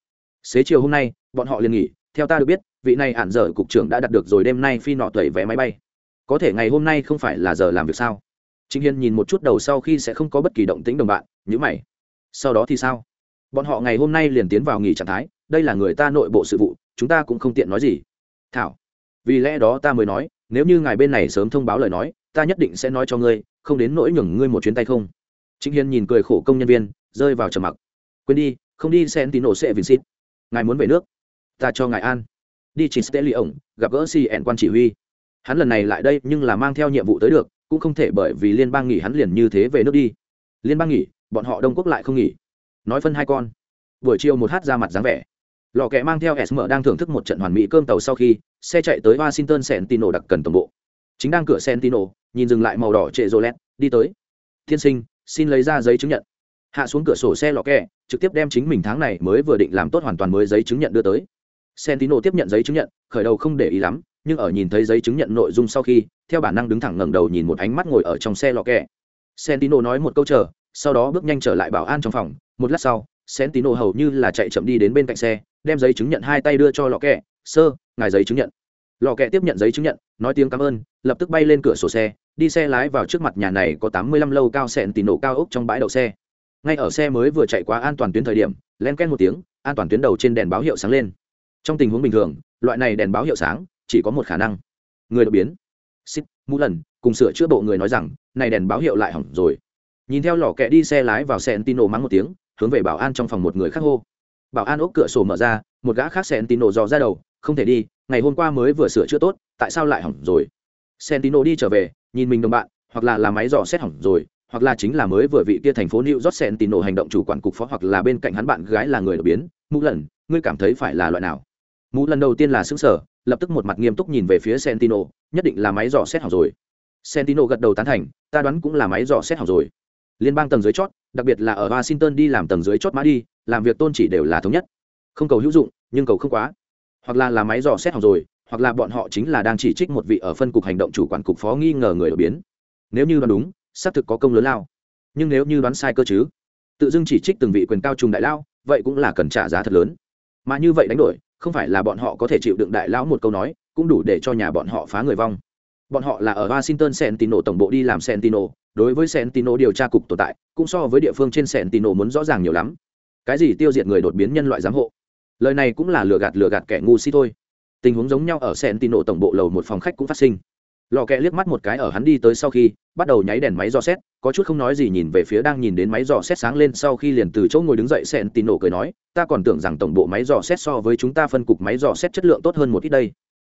A: Xế chiều hôm nay, bọn họ liền nghỉ, theo ta được biết, vị này ản rời cục trưởng đã đặt được rồi đêm nay phi nọ tuổi vé máy bay. Có thể ngày hôm nay không phải là giờ làm việc sao? Trịnh Hiền nhìn một chút đầu sau khi sẽ không có bất kỳ động tĩnh đồng bạn, nhíu mày. Sau đó thì sao? bọn họ ngày hôm nay liền tiến vào nghỉ trạng thái đây là người ta nội bộ sự vụ chúng ta cũng không tiện nói gì thảo vì lẽ đó ta mới nói nếu như ngài bên này sớm thông báo lời nói, ta nhất định sẽ nói cho ngươi, không đến nỗi nhường ngươi một chuyến tay không. Chính hiền nhìn cười khổ công nhân viên, rơi vào trầm mặc. Quên đi, không đi sen tín nổ sẽ vinh xít ngài muốn về nước, ta cho ngài an đi chỉ sẽ lì ổng, gặp gỡ cn quan chỉ huy. Hắn lần này lại đây, nhưng là mang theo nhiệm vụ tới được, cũng không thể bởi vì liên bang nghỉ hắn liền như thế về nước đi. Liên bang nghỉ, bọn họ đông quốc lại không nghỉ. Nói phân hai con. Buổi chiều một hát ra mặt dáng vẻ lò kẹ mang theo sm đang thưởng thức một trận hoàn mỹ cơm tàu sau khi, xe chạy tới washington sentino đặc cần tổng bộ. Chính đang cửa sentino nhìn dừng lại màu đỏ trệ rô lét, đi tới. Tiên sinh, xin lấy ra giấy chứng nhận. Hạ xuống cửa sổ xe lò kẹ trực tiếp đem chính mình tháng này mới vừa định làm tốt hoàn toàn mới giấy chứng nhận đưa tới. Sentino tiếp nhận giấy chứng nhận, khởi đầu không để ý lắm, nhưng ở nhìn thấy giấy chứng nhận nội dung sau khi, theo bản năng đứng thẳng ngẩng đầu nhìn một ánh mắt ngồi ở trong xe lò kẹ sentino nói một câu chờ, sau đó bước nhanh trở lại bảo an trong phòng, một lát sau sentino hầu như là chạy chậm đi đến bên cạnh xe, đem giấy chứng nhận hai tay đưa cho lò kẹ. Sơ ngài giấy chứng nhận. Lò kẹ tiếp nhận giấy chứng nhận, nói tiếng cảm ơn, lập tức bay lên cửa sổ xe, đi xe lái vào trước mặt nhà này có tám mươi lăm lâu cao sẹn tì nổ cao ốc trong bãi đậu xe. Ngay ở xe mới vừa chạy qua an toàn tuyến thời điểm, len ken một tiếng, an toàn tuyến đầu trên đèn báo hiệu sáng lên. Trong tình huống bình thường, loại này đèn báo hiệu sáng chỉ có một khả năng. Người đột biến. Xích, mũ lần, cùng sửa chữa bộ người nói rằng, này đèn báo hiệu lại hỏng rồi. Nhìn theo lò kẹ đi xe lái vào xe tino mắng một tiếng hướng về bảo an trong phòng một người khác hô bảo an ốc cửa sổ mở ra một gã khác sentino dò ra đầu không thể đi ngày hôm qua mới vừa sửa chữa tốt tại sao lại hỏng rồi sentino đi trở về nhìn mình đồng bạn hoặc là là máy dò xét hỏng rồi hoặc là chính là mới vừa vị kia thành phố New York nổ hành động chủ quản cục phó hoặc là bên cạnh hắn bạn gái là người đột biến, Mũ lần, ngươi cảm thấy phải là loại nào? Mũ lần đầu tiên là sững sở, lập tức một mặt nghiêm túc nhìn về phía Sentino, nhất định là máy dò xét hỏng rồi. Sentino gật đầu tán thành, ta đoán cũng là máy dò xét hỏng rồi. Liên bang tầng dưới chót, đặc biệt là ở Washington đi làm tầng dưới chót mã đi, làm việc tôn chỉ đều là thống nhất. Không cầu hữu dụng, nhưng cầu không quá. Hoặc là là máy dò xét hỏng rồi, hoặc là bọn họ chính là đang chỉ trích một vị ở phân cục hành động chủ quản cục phó nghi ngờ người đột biến. Nếu như đoán đúng, xác thực có công lớn lao nhưng nếu như đoán sai cơ chứ tự dưng chỉ trích từng vị quyền cao trùng đại lao vậy cũng là cần trả giá thật lớn mà như vậy đánh đổi không phải là bọn họ có thể chịu đựng đại lão một câu nói cũng đủ để cho nhà bọn họ phá người vong bọn họ là ở washington sentino tổng bộ đi làm sentino đối với sentino điều tra cục tồn tại, cũng so với địa phương trên sentino muốn rõ ràng nhiều lắm. Cái gì tiêu diệt người đột biến nhân loại giám hộ? Lời này cũng là lừa gạt lừa gạt kẻ ngu si thôi. Tình huống giống nhau ở sentino tổng bộ lầu một phòng khách cũng phát sinh. Lò kẹ liếc mắt một cái ở hắn đi tới sau khi, bắt đầu nháy đèn máy dò xét, có chút không nói gì nhìn về phía đang nhìn đến máy dò xét sáng lên sau khi liền từ chỗ ngồi đứng dậy sẹn nổ cười nói, ta còn tưởng rằng tổng bộ máy dò xét so với chúng ta phân cục máy dò xét chất lượng tốt hơn một ít đây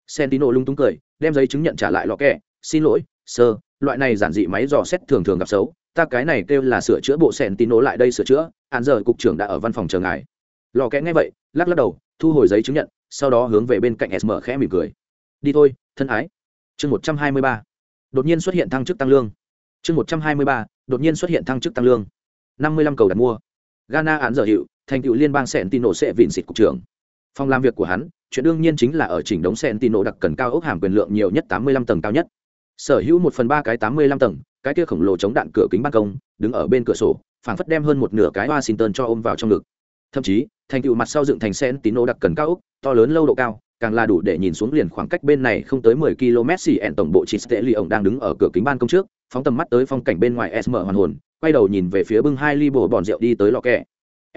A: sentino lung túng cười, đem giấy chứng nhận trả lại lọ kẹ. Xin lỗi sơ loại này giản dị máy dò xét thường thường gặp xấu. Ta cái này kêu là sửa chữa bộ sentino lại đây sửa chữa. Hạn giờ cục trưởng đã ở văn phòng chờ ngài. Lò kẹ nghe vậy, lắc lắc đầu, thu hồi giấy chứng nhận, sau đó hướng về bên cạnh sm khẽ mỉm cười. Đi thôi, thân ái. Chương một trăm hai mươi ba. Đột nhiên xuất hiện thăng chức tăng lương. Chương một trăm hai mươi ba, đột nhiên xuất hiện thăng chức tăng lương. Năm mươi lăm cầu đặt mua. Ghana án dở hiệu, thành tựu liên bang sentino sẽ vịn xịt cục trưởng phòng làm việc của hắn, chuyện đương nhiên chính là ở chỉnh đống sentino đặc cần cao ốc hàm quyền lượng nhiều nhất tám mươi lăm tầng cao nhất. Sở hữu một phần ba cái tám mươi lăm tầng, cái kia khổng lồ chống đạn cửa kính ban công, đứng ở bên cửa sổ, phảng phất đem hơn một nửa cái washington cho ôm vào trong ngực. Thậm chí, thành tựu mặt sau dựng thành sentino đặc cần cao ốc, to lớn lâu độ cao, càng là đủ để nhìn xuống liền khoảng cách bên này không tới 10 km xỉ ẹn tổng bộ chỉ tệ ly ổng đang đứng ở cửa kính ban công trước, phóng tầm mắt tới phong cảnh bên ngoài sm hoàn hồn, quay đầu nhìn về phía bưng hai ly bồ bòn rượu đi tới lò kẹ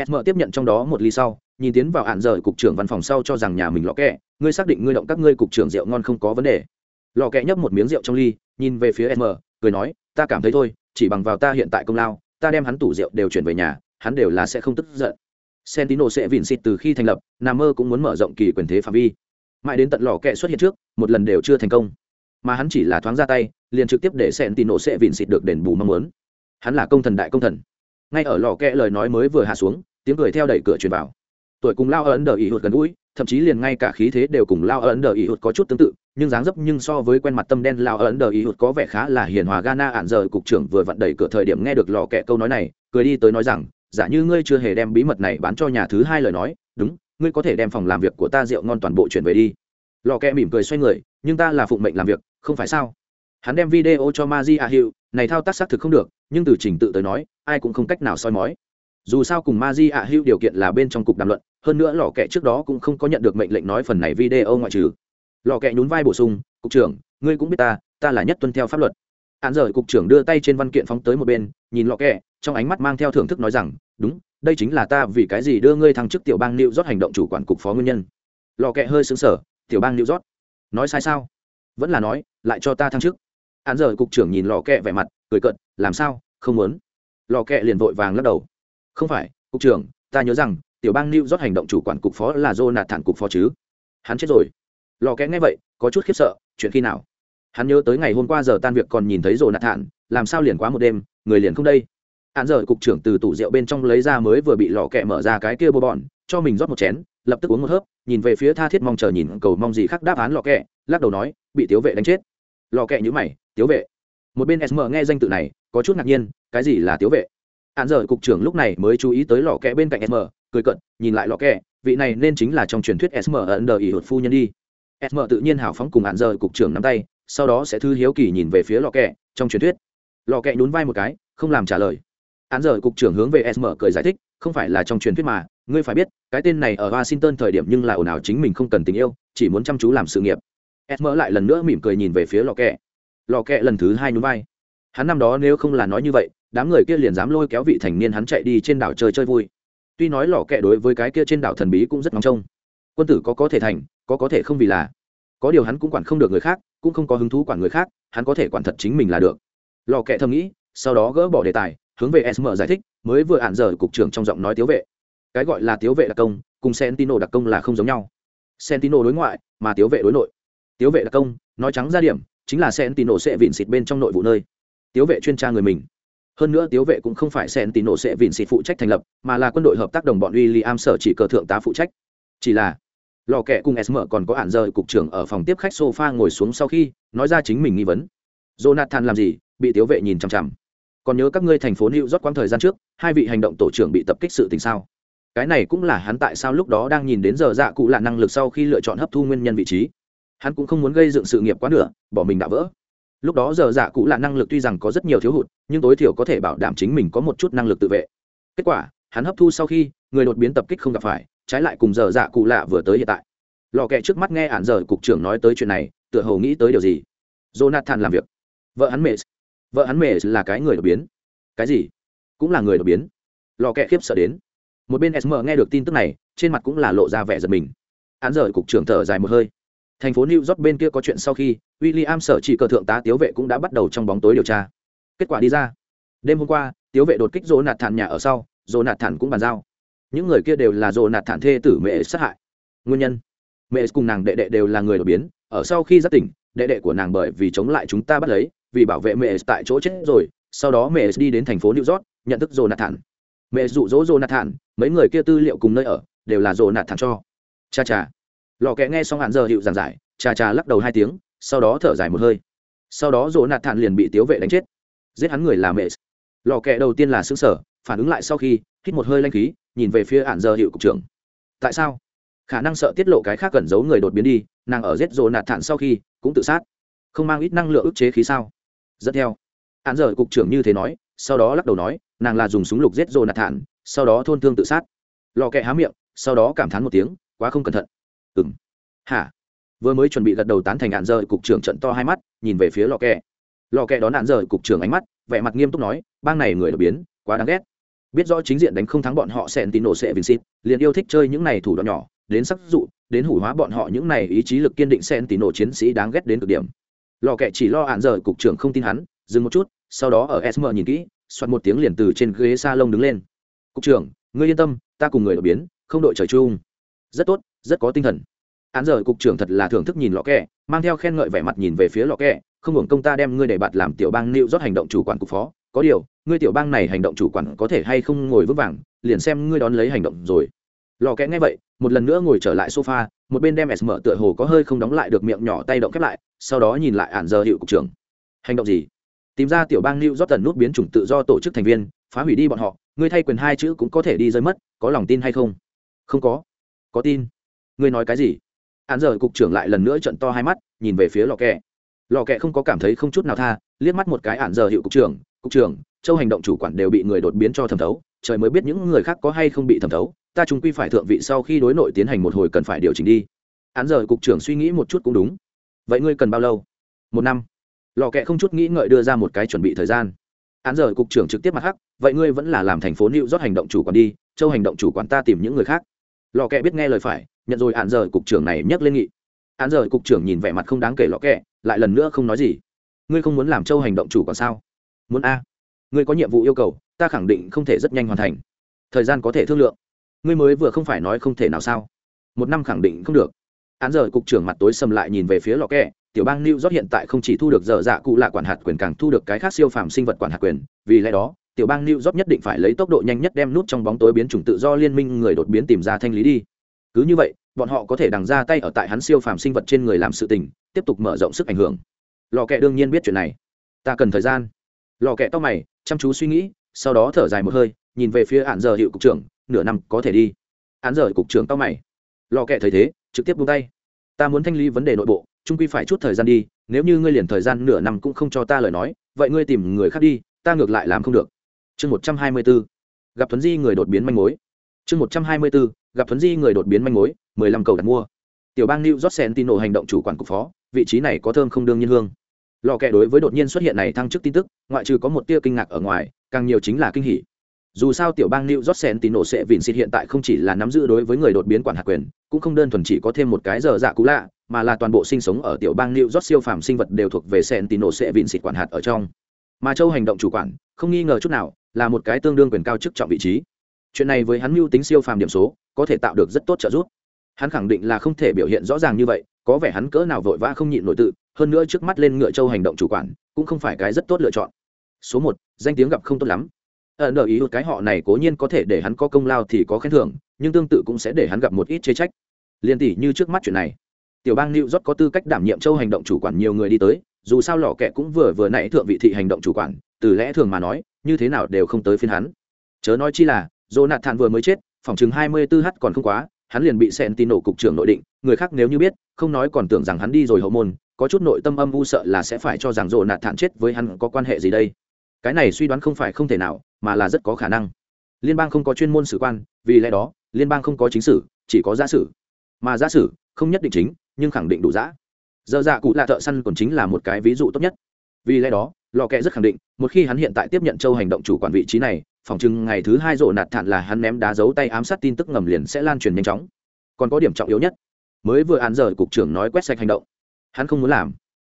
A: sm tiếp nhận trong đó một ly sau nhìn tiến vào hạn rời cục trưởng văn phòng sau cho rằng nhà mình lọ kẹ. Ngươi xác định ngươi động các ngươi cục trưởng rượu ngon không có vấn đề. Lọ kẹ nhấp một miếng rượu trong ly nhìn về phía sm cười nói ta cảm thấy thôi chỉ bằng vào ta hiện tại công lao ta đem hắn tủ rượu đều chuyển về nhà hắn đều là sẽ không tức giận. Sentino sẽ vịn xịt từ khi thành lập, Nam mơ cũng muốn mở rộng kỳ quyền thế phạm vi. Mãi đến tận lò kẹ xuất hiện trước một lần đều chưa thành công. Mà hắn chỉ là thoáng ra tay liền trực tiếp để sẹn tì nổ sẽ vịn xịt được đền bù mong muốn. Hắn là công thần đại công thần ngay ở lò kẹ lời nói mới vừa hạ xuống, tiếng cười theo đẩy cửa truyền vào. Tuổi cùng lao ấn đờ ỉ hụt gần gũi, thậm chí liền ngay cả khí thế đều cùng lao ấn đờ ỉ hụt có chút tương tự, nhưng dáng dấp nhưng so với quen mặt tâm đen lao ấn đờ ỉ hụt có vẻ khá là hiền hòa gana ản giờ cục trưởng vừa vặn đẩy cửa thời điểm nghe được lò kẹ câu nói này, cười đi tới nói rằng, giả như ngươi chưa hề đem bí mật này bán cho nhà thứ hai lời nói, đúng, ngươi có thể đem phòng làm việc của ta rượu ngon toàn bộ chuyển về đi. Lò kẹ mỉm cười xoay người, nhưng ta là phụng mệnh làm việc, không phải sao? Hắn đem video cho ma di a hiệu này thao tác xác thực không được, nhưng từ trình tự tới nói, ai cũng không cách nào soi mói. Dù sao cùng ma di a hiệu điều kiện là bên trong cục đàm luận, hơn nữa lò kẹ trước đó cũng không có nhận được mệnh lệnh nói phần này video ngoại trừ. Lò kẹ nhún vai bổ sung, cục trưởng, ngươi cũng biết ta ta là nhất tuân theo pháp luật. Hạn rời, cục trưởng đưa tay trên văn kiện phóng tới một bên, nhìn lò kẹ, trong ánh mắt mang theo thưởng thức nói rằng, đúng, đây chính là ta vì cái gì đưa ngươi thăng chức tiểu bang new rót hành động chủ quản cục phó nguyên nhân. Lò kẹ hơi xứng sở tiểu bang new rót nói sai sao? Vẫn là nói, lại cho ta thăng chức hắn giờ cục trưởng nhìn lò kẹ vẻ mặt, cười cận làm sao? Không muốn? Lò kẹ liền vội vàng lắc đầu. Không phải, cục trưởng, ta nhớ rằng, tiểu bang new rót hành động chủ quản cục phó là jonathan thản cục phó chứ. Hắn chết rồi. Lò kẽ nghe vậy, có chút khiếp sợ, chuyện khi nào? Hắn nhớ tới ngày hôm qua giờ tan việc còn nhìn thấy jonathan thản làm sao liền quá một đêm, người liền không đây? Hắn giờ cục trưởng từ tủ rượu bên trong lấy ra mới vừa bị lò kẹ mở ra cái kia bô bọn cho mình rót một chén, lập tức uống một hớp, nhìn về phía tha thiết mong chờ nhìn cầu mong gì khác đáp án lò kẹ, lắc đầu nói, bị tiếu vệ đánh chết. Lò kẹ nhữ mày tiếu vệ. Một bên sm nghe danh tự này, có chút ngạc nhiên, cái gì là tiếu vệ? Hạn giờ cục trưởng lúc này mới chú ý tới lò kẹ bên cạnh sm cười cận nhìn lại lò kẹ, vị này nên chính là trong truyền thuyết sm ấn đờ ỉ hột phu nhân đi. Sm tự nhiên hào phóng cùng hạn giờ cục trưởng nắm tay, sau đó sẽ thư hiếu kỳ nhìn về phía lò kẹ, trong truyền thuyết. Lò kẹ nhún vai một cái, không làm trả lời. Hạn giờ cục trưởng hướng về sm cười giải thích, không phải là trong truyền thuyết mà, ngươi phải biết, cái tên này ở washington thời điểm nhưng là ồn ào chính mình không cần tình yêu, chỉ muốn chăm chú làm sự nghiệp. Sm lại lần nữa mỉm cười nhìn về phía lò kẹ lò kẹ lần thứ hai nhún vai. Hắn năm đó nếu không là nói như vậy, đám người kia liền dám lôi kéo vị thành niên hắn chạy đi trên đảo chơi chơi vui. Tuy nói lò kẹ đối với cái kia trên đảo thần bí cũng rất ngóng trông. Quân tử có có thể thành, có có thể không vì là. Có điều hắn cũng quản không được người khác, cũng không có hứng thú quản người khác, hắn có thể quản thật chính mình là được. Lò kẹ thầm nghĩ, sau đó gỡ bỏ đề tài, hướng về sm giải thích, mới vừa ạn giờ cục trưởng trong giọng nói tiếu vệ. Cái gọi là tiếu vệ đặc công, cùng sentino đặc công là không giống nhau. Sentino đối ngoại, mà tiếu vệ đối nội. Tiếu vệ đặc công, nói trắng ra điểm chính là sentino sẽ vịn xịt bên trong nội vụ nơi. Tiếu vệ chuyên tra người mình. Hơn nữa tiếu vệ cũng không phải sentino sẽ vịn xịt phụ trách thành lập, mà là quân đội hợp tác đồng bọn William sở chỉ cờ thượng tá phụ trách. Chỉ là, lò kẹ cùng sm còn có ản rời cục trưởng ở phòng tiếp khách sofa ngồi xuống sau khi, nói ra chính mình nghi vấn. Jonathan làm gì? Bị tiếu vệ nhìn chằm chằm. Còn nhớ các ngươi thành phố new york quãng thời gian trước, hai vị hành động tổ trưởng bị tập kích sự tình sao? Cái này cũng là hắn tại sao lúc đó đang nhìn đến giờ dạ cụ là năng lực sau khi lựa chọn hấp thu nguyên nhân vị trí hắn cũng không muốn gây dựng sự nghiệp quá nửa, bỏ mình đã vỡ. Lúc đó giờ dạ cụ là năng lực tuy rằng có rất nhiều thiếu hụt, nhưng tối thiểu có thể bảo đảm chính mình có một chút năng lực tự vệ. Kết quả, hắn hấp thu sau khi, người đột biến tập kích không gặp phải, trái lại cùng giờ dạ cụ lạ vừa tới hiện tại. Lò kẹ trước mắt nghe ản giờ cục trưởng nói tới chuyện này, tựa hồ nghĩ tới điều gì? Jonathan làm việc. Vợ hắn mẹ vợ hắn mẹ là cái người đột biến. Cái gì? Cũng là người đột biến. Lò kẹ khiếp sợ đến. Một bên sm nghe được tin tức này, trên mặt cũng là lộ ra vẻ giật mình. Ản giờ cục trưởng thở dài một hơi thành phố new york bên kia có chuyện sau khi William sở chỉ cờ thượng tá tiếu vệ cũng đã bắt đầu trong bóng tối điều tra. Kết quả đi ra. Đêm hôm qua, tiếu vệ đột kích dỗ nạt thản nhà ở sau dỗ nạt thản cũng bàn giao. Những người kia đều là dỗ nạt thản thê tử mẹ sát hại. Nguyên nhân? Mẹ cùng nàng đệ đệ đều là người đột biến. Ở sau khi giác tỉnh, đệ đệ của nàng bởi vì chống lại chúng ta bắt lấy, vì bảo vệ mẹ tại chỗ chết rồi, sau đó mẹ đi đến thành phố new york, nhận thức dỗ nạt thản mẹ dụ dỗ dỗ nạt thản mấy người kia tư liệu cùng nơi ở đều là dỗ nạt thản cho. Cha cha lò kẽ nghe xong hạn giờ hiệu giảng giải chà chà lắc đầu hai tiếng, sau đó thở dài một hơi. Sau đó dỗ nạt thản liền bị tiếu vệ đánh chết. Giết hắn người là mẹ. Lò kẽ đầu tiên là xứng sở phản ứng lại sau khi, hít một hơi lanh khí, nhìn về phía hạn giờ hiệu cục trưởng. Tại sao? Khả năng sợ tiết lộ cái khác cần giấu người đột biến đi, nàng ở giết dỗ nạt thản sau khi, cũng tự sát. Không mang ít năng lượng ức chế khí sao? Dẫn theo. Hạn giờ cục trưởng như thế nói, sau đó lắc đầu nói, nàng là dùng súng lục giết dỗ nạt thản, sau đó thôn thương tự sát. Lò kẹ há miệng, sau đó cảm thán một tiếng, quá không cẩn thận ừng hả? Vừa mới chuẩn bị gật đầu tán thành ạn rời, cục trưởng trận to hai mắt, nhìn về phía lò kẹ lò kẹ đón ạn rời, cục trưởng ánh mắt, vẻ mặt nghiêm túc nói, bang này người đột biến, quá đáng ghét. Biết rõ chính diện đánh không thắng bọn họ sẽ tín nổ sẽ vincit liền yêu thích chơi những này thủ đoạn nhỏ, đến sắc dụ, đến hủ hóa bọn họ những này ý chí lực kiên định sen tín nổ chiến sĩ đáng ghét đến cực điểm. Lò kẹ chỉ lo hạn rời, cục trưởng không tin hắn, dừng một chút, sau đó ở sm nhìn kỹ, soạt một tiếng liền từ trên ghế sa lông đứng lên. Cục trưởng, ngươi yên tâm, ta cùng người đột biến, không đội trời chung. Rất tốt rất có tinh thần. Án giờ cục trưởng thật là thưởng thức nhìn lọ kẹ, mang theo khen ngợi vẻ mặt nhìn về phía lọ kẹ, không hưởng công ta đem ngươi để bạt làm tiểu bang nịu rót hành động chủ quản cục phó. Có điều, ngươi tiểu bang này hành động chủ quản có thể hay không ngồi vững vàng, liền xem ngươi đón lấy hành động rồi. Lò kẽ nghe vậy, một lần nữa ngồi trở lại sofa, một bên đem s mở tựa hồ có hơi không đóng lại được miệng nhỏ tay động khép lại, sau đó nhìn lại ản giờ hiệu cục trưởng. Hành động gì? Tìm ra tiểu bang new rót tần nút biến chủng tự do tổ chức thành viên, phá hủy đi bọn họ, ngươi thay quyền hai chữ cũng có thể đi rơi mất, có lòng tin hay không? Không có. Có tin ngươi nói cái gì? Hắn giờ cục trưởng lại lần nữa trận to hai mắt, nhìn về phía lò kẹ. Lò kẹ không có cảm thấy không chút nào tha, liếc mắt một cái ản giờ hiệu cục trưởng cục trưởng, châu hành động chủ quản đều bị người đột biến cho thẩm thấu, trời mới biết những người khác có hay không bị thẩm thấu, ta chúng quy phải thượng vị sau khi đối nội tiến hành một hồi cần phải điều chỉnh đi. Án giờ cục trưởng suy nghĩ một chút cũng đúng. Vậy ngươi cần bao lâu? Một năm. Lò kẹ không chút nghĩ ngợi đưa ra một cái chuẩn bị thời gian. Án giờ cục trưởng trực tiếp mặt hắc, vậy ngươi vẫn là làm thành phố new rót hành động chủ quản đi, châu hành động chủ quản ta tìm những người khác. Lò kẹ biết nghe lời phải nhận rồi hạn giờ cục trưởng này nhắc lên nghị. Hạn giờ cục trưởng nhìn vẻ mặt không đáng kể lọ kẹ, lại lần nữa không nói gì. Ngươi không muốn làm châu hành động chủ còn sao? Muốn a. Ngươi có nhiệm vụ yêu cầu, ta khẳng định không thể rất nhanh hoàn thành. Thời gian có thể thương lượng. Ngươi mới vừa không phải nói không thể nào sao? Một năm khẳng định không được. Án giờ cục trưởng mặt tối sầm lại nhìn về phía lọ kẹ, tiểu bang new york hiện tại không chỉ thu được dở dạ cụ lạ quản hạt quyền càng thu được cái khác siêu phàm sinh vật quản hạt quyền, vì lẽ đó, tiểu bang new york nhất định phải lấy tốc độ nhanh nhất đem nút trong bóng tối biến chủng tự do liên minh người đột biến tìm ra thanh lý đi cứ như vậy, bọn họ có thể đằng ra tay ở tại hắn siêu phàm sinh vật trên người làm sự tình, tiếp tục mở rộng sức ảnh hưởng. Lò kẹ đương nhiên biết chuyện này. Ta cần thời gian. Lò kẹ to mày, chăm chú suy nghĩ, sau đó thở dài một hơi, nhìn về phía hạn giờ hiệu cục trưởng, nửa năm có thể đi. Án giờ cục trưởng to mày. Lò kẹ thấy thế, trực tiếp buông tay. Ta muốn thanh lý vấn đề nội bộ trung quy phải chút thời gian đi, nếu như ngươi liền thời gian nửa năm cũng không cho ta lời nói, vậy ngươi tìm người khác đi, ta ngược lại làm không được. Chương một trăm hai mươi b ố gặp thuấn di người đột biến manh mối. Chương một trăm hai mươi b ố gặp thuấn di người đột biến manh mối mười lăm cầu đặt mua tiểu bang new york sentino hành động chủ quản cục phó vị trí này có thơm không đương nhiên hương lò kẹ đối với đột nhiên xuất hiện này thăng chức tin tức ngoại trừ có một tia kinh ngạc ở ngoài càng nhiều chính là kinh hỉ dù sao tiểu bang new york sentino sẽ vìn xịt hiện tại không chỉ là nắm giữ đối với người đột biến quản hạt quyền cũng không đơn thuần chỉ có thêm một cái giờ dạ cũ lạ mà là toàn bộ sinh sống ở tiểu bang New York siêu phàm sinh vật đều thuộc về Sentinel sẽ vìn xịt quản hạt ở trong. Mà Châu hành động chủ quản, không nghi ngờ chút nào, là một cái tương đương quyền cao chức trọng vị trí. Chuyện này với hắn mưu tính siêu phàm điểm số, có thể tạo được rất tốt trợ giúp. Hắn khẳng định là không thể biểu hiện rõ ràng như vậy, có vẻ hắn cỡ nào vội vã không nhịn nội tự, hơn nữa trước mắt lên ngựa Châu hành động chủ quản, cũng không phải cái rất tốt lựa chọn. Số một, danh tiếng gặp không tốt lắm. Ờ, Ở nợ ý cái họ này cố nhiên có thể để hắn có công lao thì có khen thưởng, nhưng tương tự cũng sẽ để hắn gặp một ít chế trách. Liên tỷ như trước mắt chuyện này tiểu bang new york có tư cách đảm nhiệm châu hành động chủ quản nhiều người đi tới dù sao lò kẹ cũng vừa vừa nãy thượng vị thị hành động chủ quản từ lẽ thường mà nói như thế nào đều không tới phiên hắn chớ nói chi là jonathan vừa mới chết phòng chừng hai mươi 24 h còn không quá hắn liền bị sẹn tin nổ cục trưởng nội định, người khác nếu như biết, không nói còn tưởng rằng hắn đi rồi hậu môn, có chút nội tâm âm u sợ là sẽ phải cho rằng rồ nạt thản chết với hắn có quan hệ gì đây. Cái này suy đoán không phải không thể nào, mà là rất có khả năng. Liên bang không có chuyên môn sử quan, vì lẽ đó, liên bang không có chính sử, chỉ có giả sử. Mà giả sử không nhất định chính, nhưng khẳng định đủ giả. Giờ dạ cụ là thợ săn còn chính là một cái ví dụ tốt nhất vì lẽ đó lò kẹ rất khẳng định một khi hắn hiện tại tiếp nhận châu hành động chủ quản vị trí này phòng chừng ngày thứ hai rộ nạt thản là hắn ném đá giấu tay ám sát tin tức ngầm liền sẽ lan truyền nhanh chóng. Còn có điểm trọng yếu nhất, mới vừa án giờ, cục trưởng nói quét sạch hành động. Hắn không muốn làm.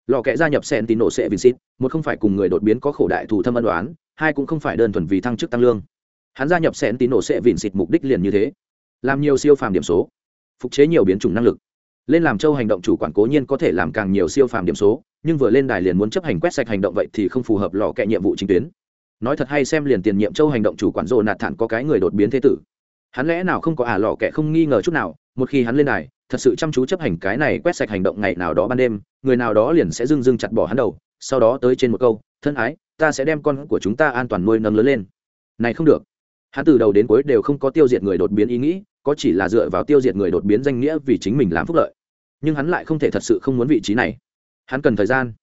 A: Lò kẽ gia nhập sen tín nổ sẽ vincit một không phải cùng người đột biến có khổ đại thù thâm ân đoán hai cũng không phải đơn thuần vì thăng chức tăng lương. Hắn gia nhập sen tín nổ sẽ vincit mục đích liền như thế. Làm nhiều siêu phàm điểm số, phục chế nhiều biến chủng năng lực. Lên làm châu hành động chủ quản cố nhiên có thể làm càng nhiều siêu phàm điểm số, nhưng vừa lên đài liền muốn chấp hành quét sạch hành động vậy thì không phù hợp lò kẹ nhiệm vụ chính tuyến nói thật hay xem liền tiền nhiệm châu hành động chủ quản rồ nạt thản có cái người đột biến thế tử. Hắn lẽ nào không có ả à lò kẻ không nghi ngờ chút nào, một khi hắn lên đài, thật sự chăm chú chấp hành cái này quét sạch hành động ngày nào đó ban đêm, người nào đó liền sẽ dưng dưng chặt bỏ hắn đầu, sau đó tới trên một câu, thân ái, ta sẽ đem con của chúng ta an toàn nuôi nâng lớn lên. Này không được. Hắn từ đầu đến cuối đều không có tiêu diệt người đột biến ý nghĩ, có chỉ là dựa vào tiêu diệt người đột biến danh nghĩa vì chính mình làm phúc lợi. Nhưng hắn lại không thể thật sự không muốn vị trí này. Hắn cần thời gian.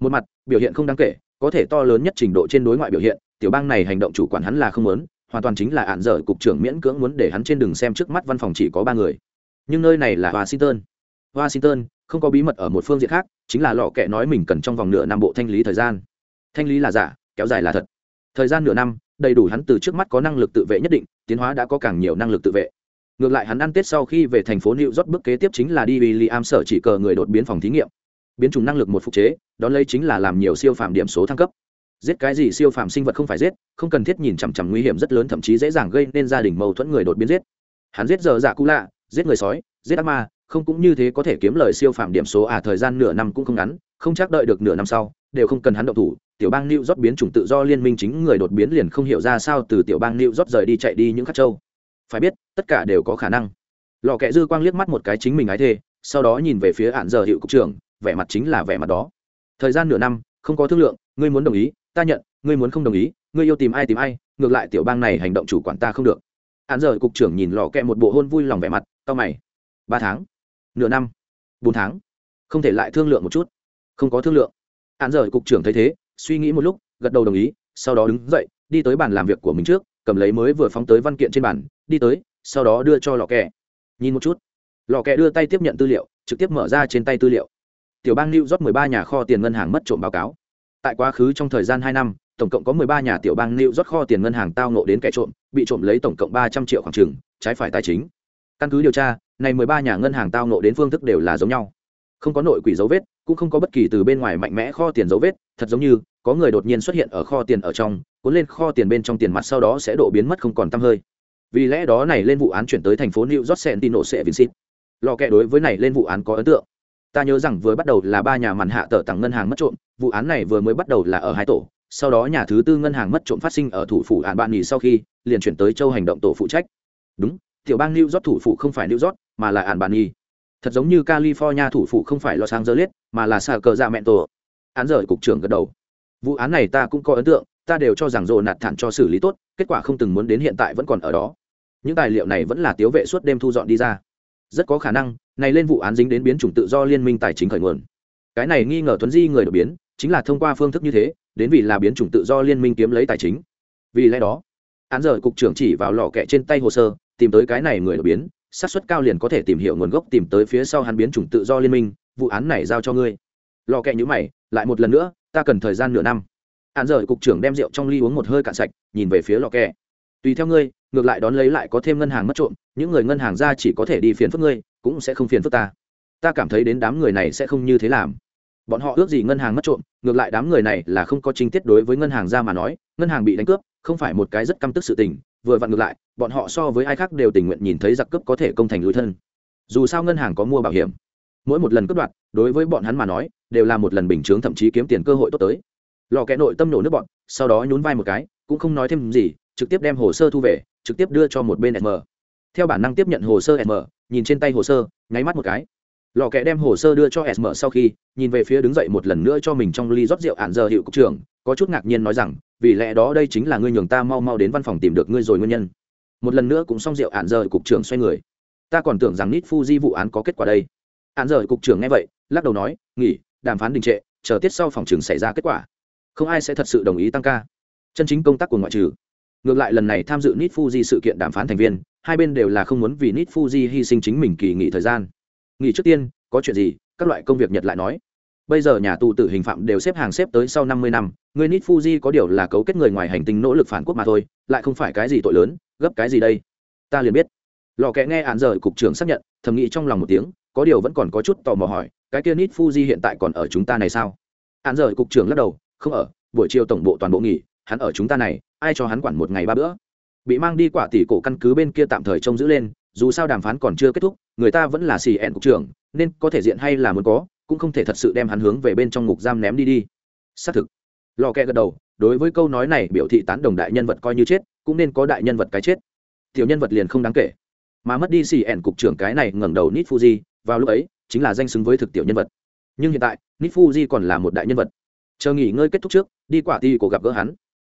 A: Một mặt, biểu hiện không đáng kể có thể to lớn nhất trình độ trên đối ngoại biểu hiện, tiểu bang này hành động chủ quản hắn là không muốn, hoàn toàn chính là ạn dở, cục trưởng miễn cưỡng muốn để hắn trên đường xem trước mắt văn phòng chỉ có ba người. Nhưng nơi này là washington. Washington không có bí mật ở một phương diện khác, chính là lọ kệ nói mình cần trong vòng nửa năm bộ thanh lý thời gian. Thanh lý là giả, kéo dài là thật. Thời gian nửa năm, đầy đủ hắn từ trước mắt có năng lực tự vệ nhất định, tiến hóa đã có càng nhiều năng lực tự vệ. Ngược lại hắn ăn tết sau khi về thành phố new york, bước kế tiếp chính là đi William sở chỉ cờ người đột biến phòng thí nghiệm biến chủng năng lực một phục chế, đón lấy chính là làm nhiều siêu phạm điểm số thăng cấp. Giết cái gì siêu phạm sinh vật không phải giết, không cần thiết nhìn chằm chằm nguy hiểm rất lớn, thậm chí dễ dàng gây nên gia đình mâu thuẫn người đột biến giết. Hắn giết giờ dạ cũ lạ, giết người sói, giết ác ma, không cũng như thế có thể kiếm lời siêu phạm điểm số à thời gian nửa năm cũng không ngắn, không chắc đợi được nửa năm sau, đều không cần hắn động thủ. Tiểu bang new rót biến chủng tự do liên minh chính người đột biến liền không hiểu ra sao từ tiểu bang new rót rời đi chạy đi những khắc châu. Phải biết, tất cả đều có khả năng. Lò kẹ dư quang liếc mắt một cái chính mình ái thê, sau đó nhìn về phía hạn giờ hiệu cục trưởng vẻ mặt chính là vẻ mặt đó. Thời gian nửa năm, không có thương lượng, ngươi muốn đồng ý, ta nhận, ngươi muốn không đồng ý, ngươi yêu tìm ai tìm ai, ngược lại tiểu bang này hành động chủ quản ta không được. Hạn giờ cục trưởng nhìn lò kẹ một bộ hôn vui lòng vẻ mặt tao mày. Ba tháng, nửa năm, bốn tháng, không thể lại thương lượng một chút. Không có thương lượng. Hạn giờ cục trưởng thấy thế, suy nghĩ một lúc, gật đầu đồng ý, sau đó đứng dậy, đi tới bàn làm việc của mình trước, cầm lấy mới vừa phóng tới văn kiện trên bàn, đi tới, sau đó đưa cho lò kẹ. Nhìn một chút. Lò kẹ đưa tay tiếp nhận tư liệu, trực tiếp mở ra trên tay tư liệu tiểu bang new york 13 nhà kho tiền ngân hàng mất trộm báo cáo. Tại quá khứ trong thời gian hai năm, tổng cộng có mười ba nhà tiểu bang New York kho tiền ngân hàng tao ngộ đến kẻ trộm, bị trộm lấy tổng cộng ba trăm triệu khoảng trường trái phải tài chính. Căn cứ điều tra, này mười ba nhà ngân hàng tao ngộ đến phương thức đều là giống nhau. Không có nội quỷ dấu vết, cũng không có bất kỳ từ bên ngoài mạnh mẽ kho tiền dấu vết, thật giống như, có người đột nhiên xuất hiện ở kho tiền ở trong, cuốn lên kho tiền bên trong tiền mặt sau đó sẽ độ biến mất không còn tăm hơi. Vì lẽ đó này lên vụ án chuyển tới thành phố new york Sentinel sẽ vincit lò kẹ đối với này lên vụ án có ấn tượng ta nhớ rằng vừa bắt đầu là ba nhà màn hạ tờ tặng ngân hàng mất trộm, vụ án này vừa mới bắt đầu là ở hai tổ, sau đó nhà thứ tư ngân hàng mất trộm phát sinh ở thủ phủ hạn bạn nghỉ sau khi, liền chuyển tới châu hành động tổ phụ trách. Đúng, tiểu bang new york thủ phủ không phải new york, mà là hạn bạn nghỉ thật giống như california thủ phủ không phải los angeles, mà là sa cờ ra mẹn tổ. Án rời cục trưởng gật đầu. Vụ án này ta cũng có ấn tượng, ta đều cho rằng rồ nạt thản cho xử lý tốt, kết quả không từng muốn đến hiện tại vẫn còn ở đó. Những tài liệu này vẫn là tiếu vệ suốt đêm thu dọn đi ra. Rất có khả năng này lên vụ án dính đến biến chủng tự do liên minh tài chính khởi nguồn. Cái này nghi ngờ Thuấn di người đột biến, chính là thông qua phương thức như thế, đến vì là biến chủng tự do liên minh kiếm lấy tài chính. Vì lẽ đó, án giờ cục trưởng chỉ vào lò kẹ trên tay hồ sơ, tìm tới cái này người đột biến, xác suất cao liền có thể tìm hiểu nguồn gốc tìm tới phía sau hắn biến chủng tự do liên minh, vụ án này giao cho ngươi. Lò kẹ nhữ mày, lại một lần nữa, ta cần thời gian nửa năm. Án giờ cục trưởng đem rượu trong ly uống một hơi cạn sạch, nhìn về phía lò kẹ tùy theo ngươi, ngược lại đón lấy lại có thêm ngân hàng mất trộm, những người ngân hàng ra chỉ có thể đi phiền phức ngươi, cũng sẽ không phiền phức ta. Ta cảm thấy đến đám người này sẽ không như thế làm. Bọn họ ước gì ngân hàng mất trộm, ngược lại đám người này là không có chính tiết đối với ngân hàng ra mà nói, ngân hàng bị đánh cướp, không phải một cái rất căm tức sự tình, vừa vặn ngược lại, bọn họ so với ai khác đều tình nguyện nhìn thấy giặc cướp có thể công thành lối thân. Dù sao ngân hàng có mua bảo hiểm, mỗi một lần cướp đoạt, đối với bọn hắn mà nói, đều là một lần bình chướng thậm chí kiếm tiền cơ hội tốt tới. Lò kẽ nội tâm nổ nước bọn, sau đó nhún vai một cái, cũng không nói thêm gì trực tiếp đem hồ sơ thu về, trực tiếp đưa cho một bên sm theo bản năng tiếp nhận hồ sơ sm nhìn trên tay hồ sơ, nháy mắt một cái. Lò kẽ đem hồ sơ đưa cho sm sau khi, nhìn về phía đứng dậy một lần nữa cho mình trong ly rót rượu ạn giờ hiệu cục trưởng, có chút ngạc nhiên nói rằng, vì lẽ đó đây chính là ngươi nhường ta mau mau đến văn phòng tìm được ngươi rồi nguyên nhân. Một lần nữa cũng xong rượu ạn giờ cục trưởng xoay người. Ta còn tưởng rằng nít fuji vụ án có kết quả đây. Ạn giờ cục trưởng nghe vậy, lắc đầu nói, nghỉ, đàm phán đình trệ, chờ tiết sau phòng trường xảy ra kết quả. Không ai sẽ thật sự đồng ý tăng ca. Chân chính công tác của ngoại trừ ngược lại lần này tham dự nít fuji sự kiện đàm phán thành viên, hai bên đều là không muốn vì nít fuji hy sinh chính mình kỳ nghỉ thời gian. Nghỉ trước tiên, có chuyện gì? Các loại công việc nhật lại nói. Bây giờ nhà tù tử hình phạm đều xếp hàng xếp tới sau năm mươi năm, người nít fuji có điều là cấu kết người ngoài hành tinh nỗ lực phản quốc mà thôi, lại không phải cái gì tội lớn, gấp cái gì đây? Ta liền biết. Lò kẽ nghe án rời, cục trưởng xác nhận, thầm nghĩ trong lòng một tiếng, có điều vẫn còn có chút tò mò hỏi, cái kia nít fuji hiện tại còn ở chúng ta này sao? Án rời, cục trưởng lắc đầu, không ở, buổi chiều tổng bộ toàn bộ nghỉ hắn ở chúng ta này, ai cho hắn quản một ngày ba bữa? Bị mang đi quả tỷ cổ căn cứ bên kia tạm thời trông giữ lên, dù sao đàm phán còn chưa kết thúc, người ta vẫn là xì ẹn cục trưởng, nên có thể diện hay là muốn có, cũng không thể thật sự đem hắn hướng về bên trong ngục giam ném đi đi. Xác thực. Lò kẹ gật đầu, đối với câu nói này biểu thị tán đồng đại nhân vật coi như chết, cũng nên có đại nhân vật cái chết. Tiểu nhân vật liền không đáng kể. Mà mất đi xì ẹn cục trưởng cái này ngẩng đầu nít fuji, vào lúc ấy, chính là danh xứng với thực tiểu nhân vật. Nhưng hiện tại nít fuji còn là một đại nhân vật. Chờ nghỉ ngơi kết thúc trước, đi quả ti cổ gặp gỡ hắn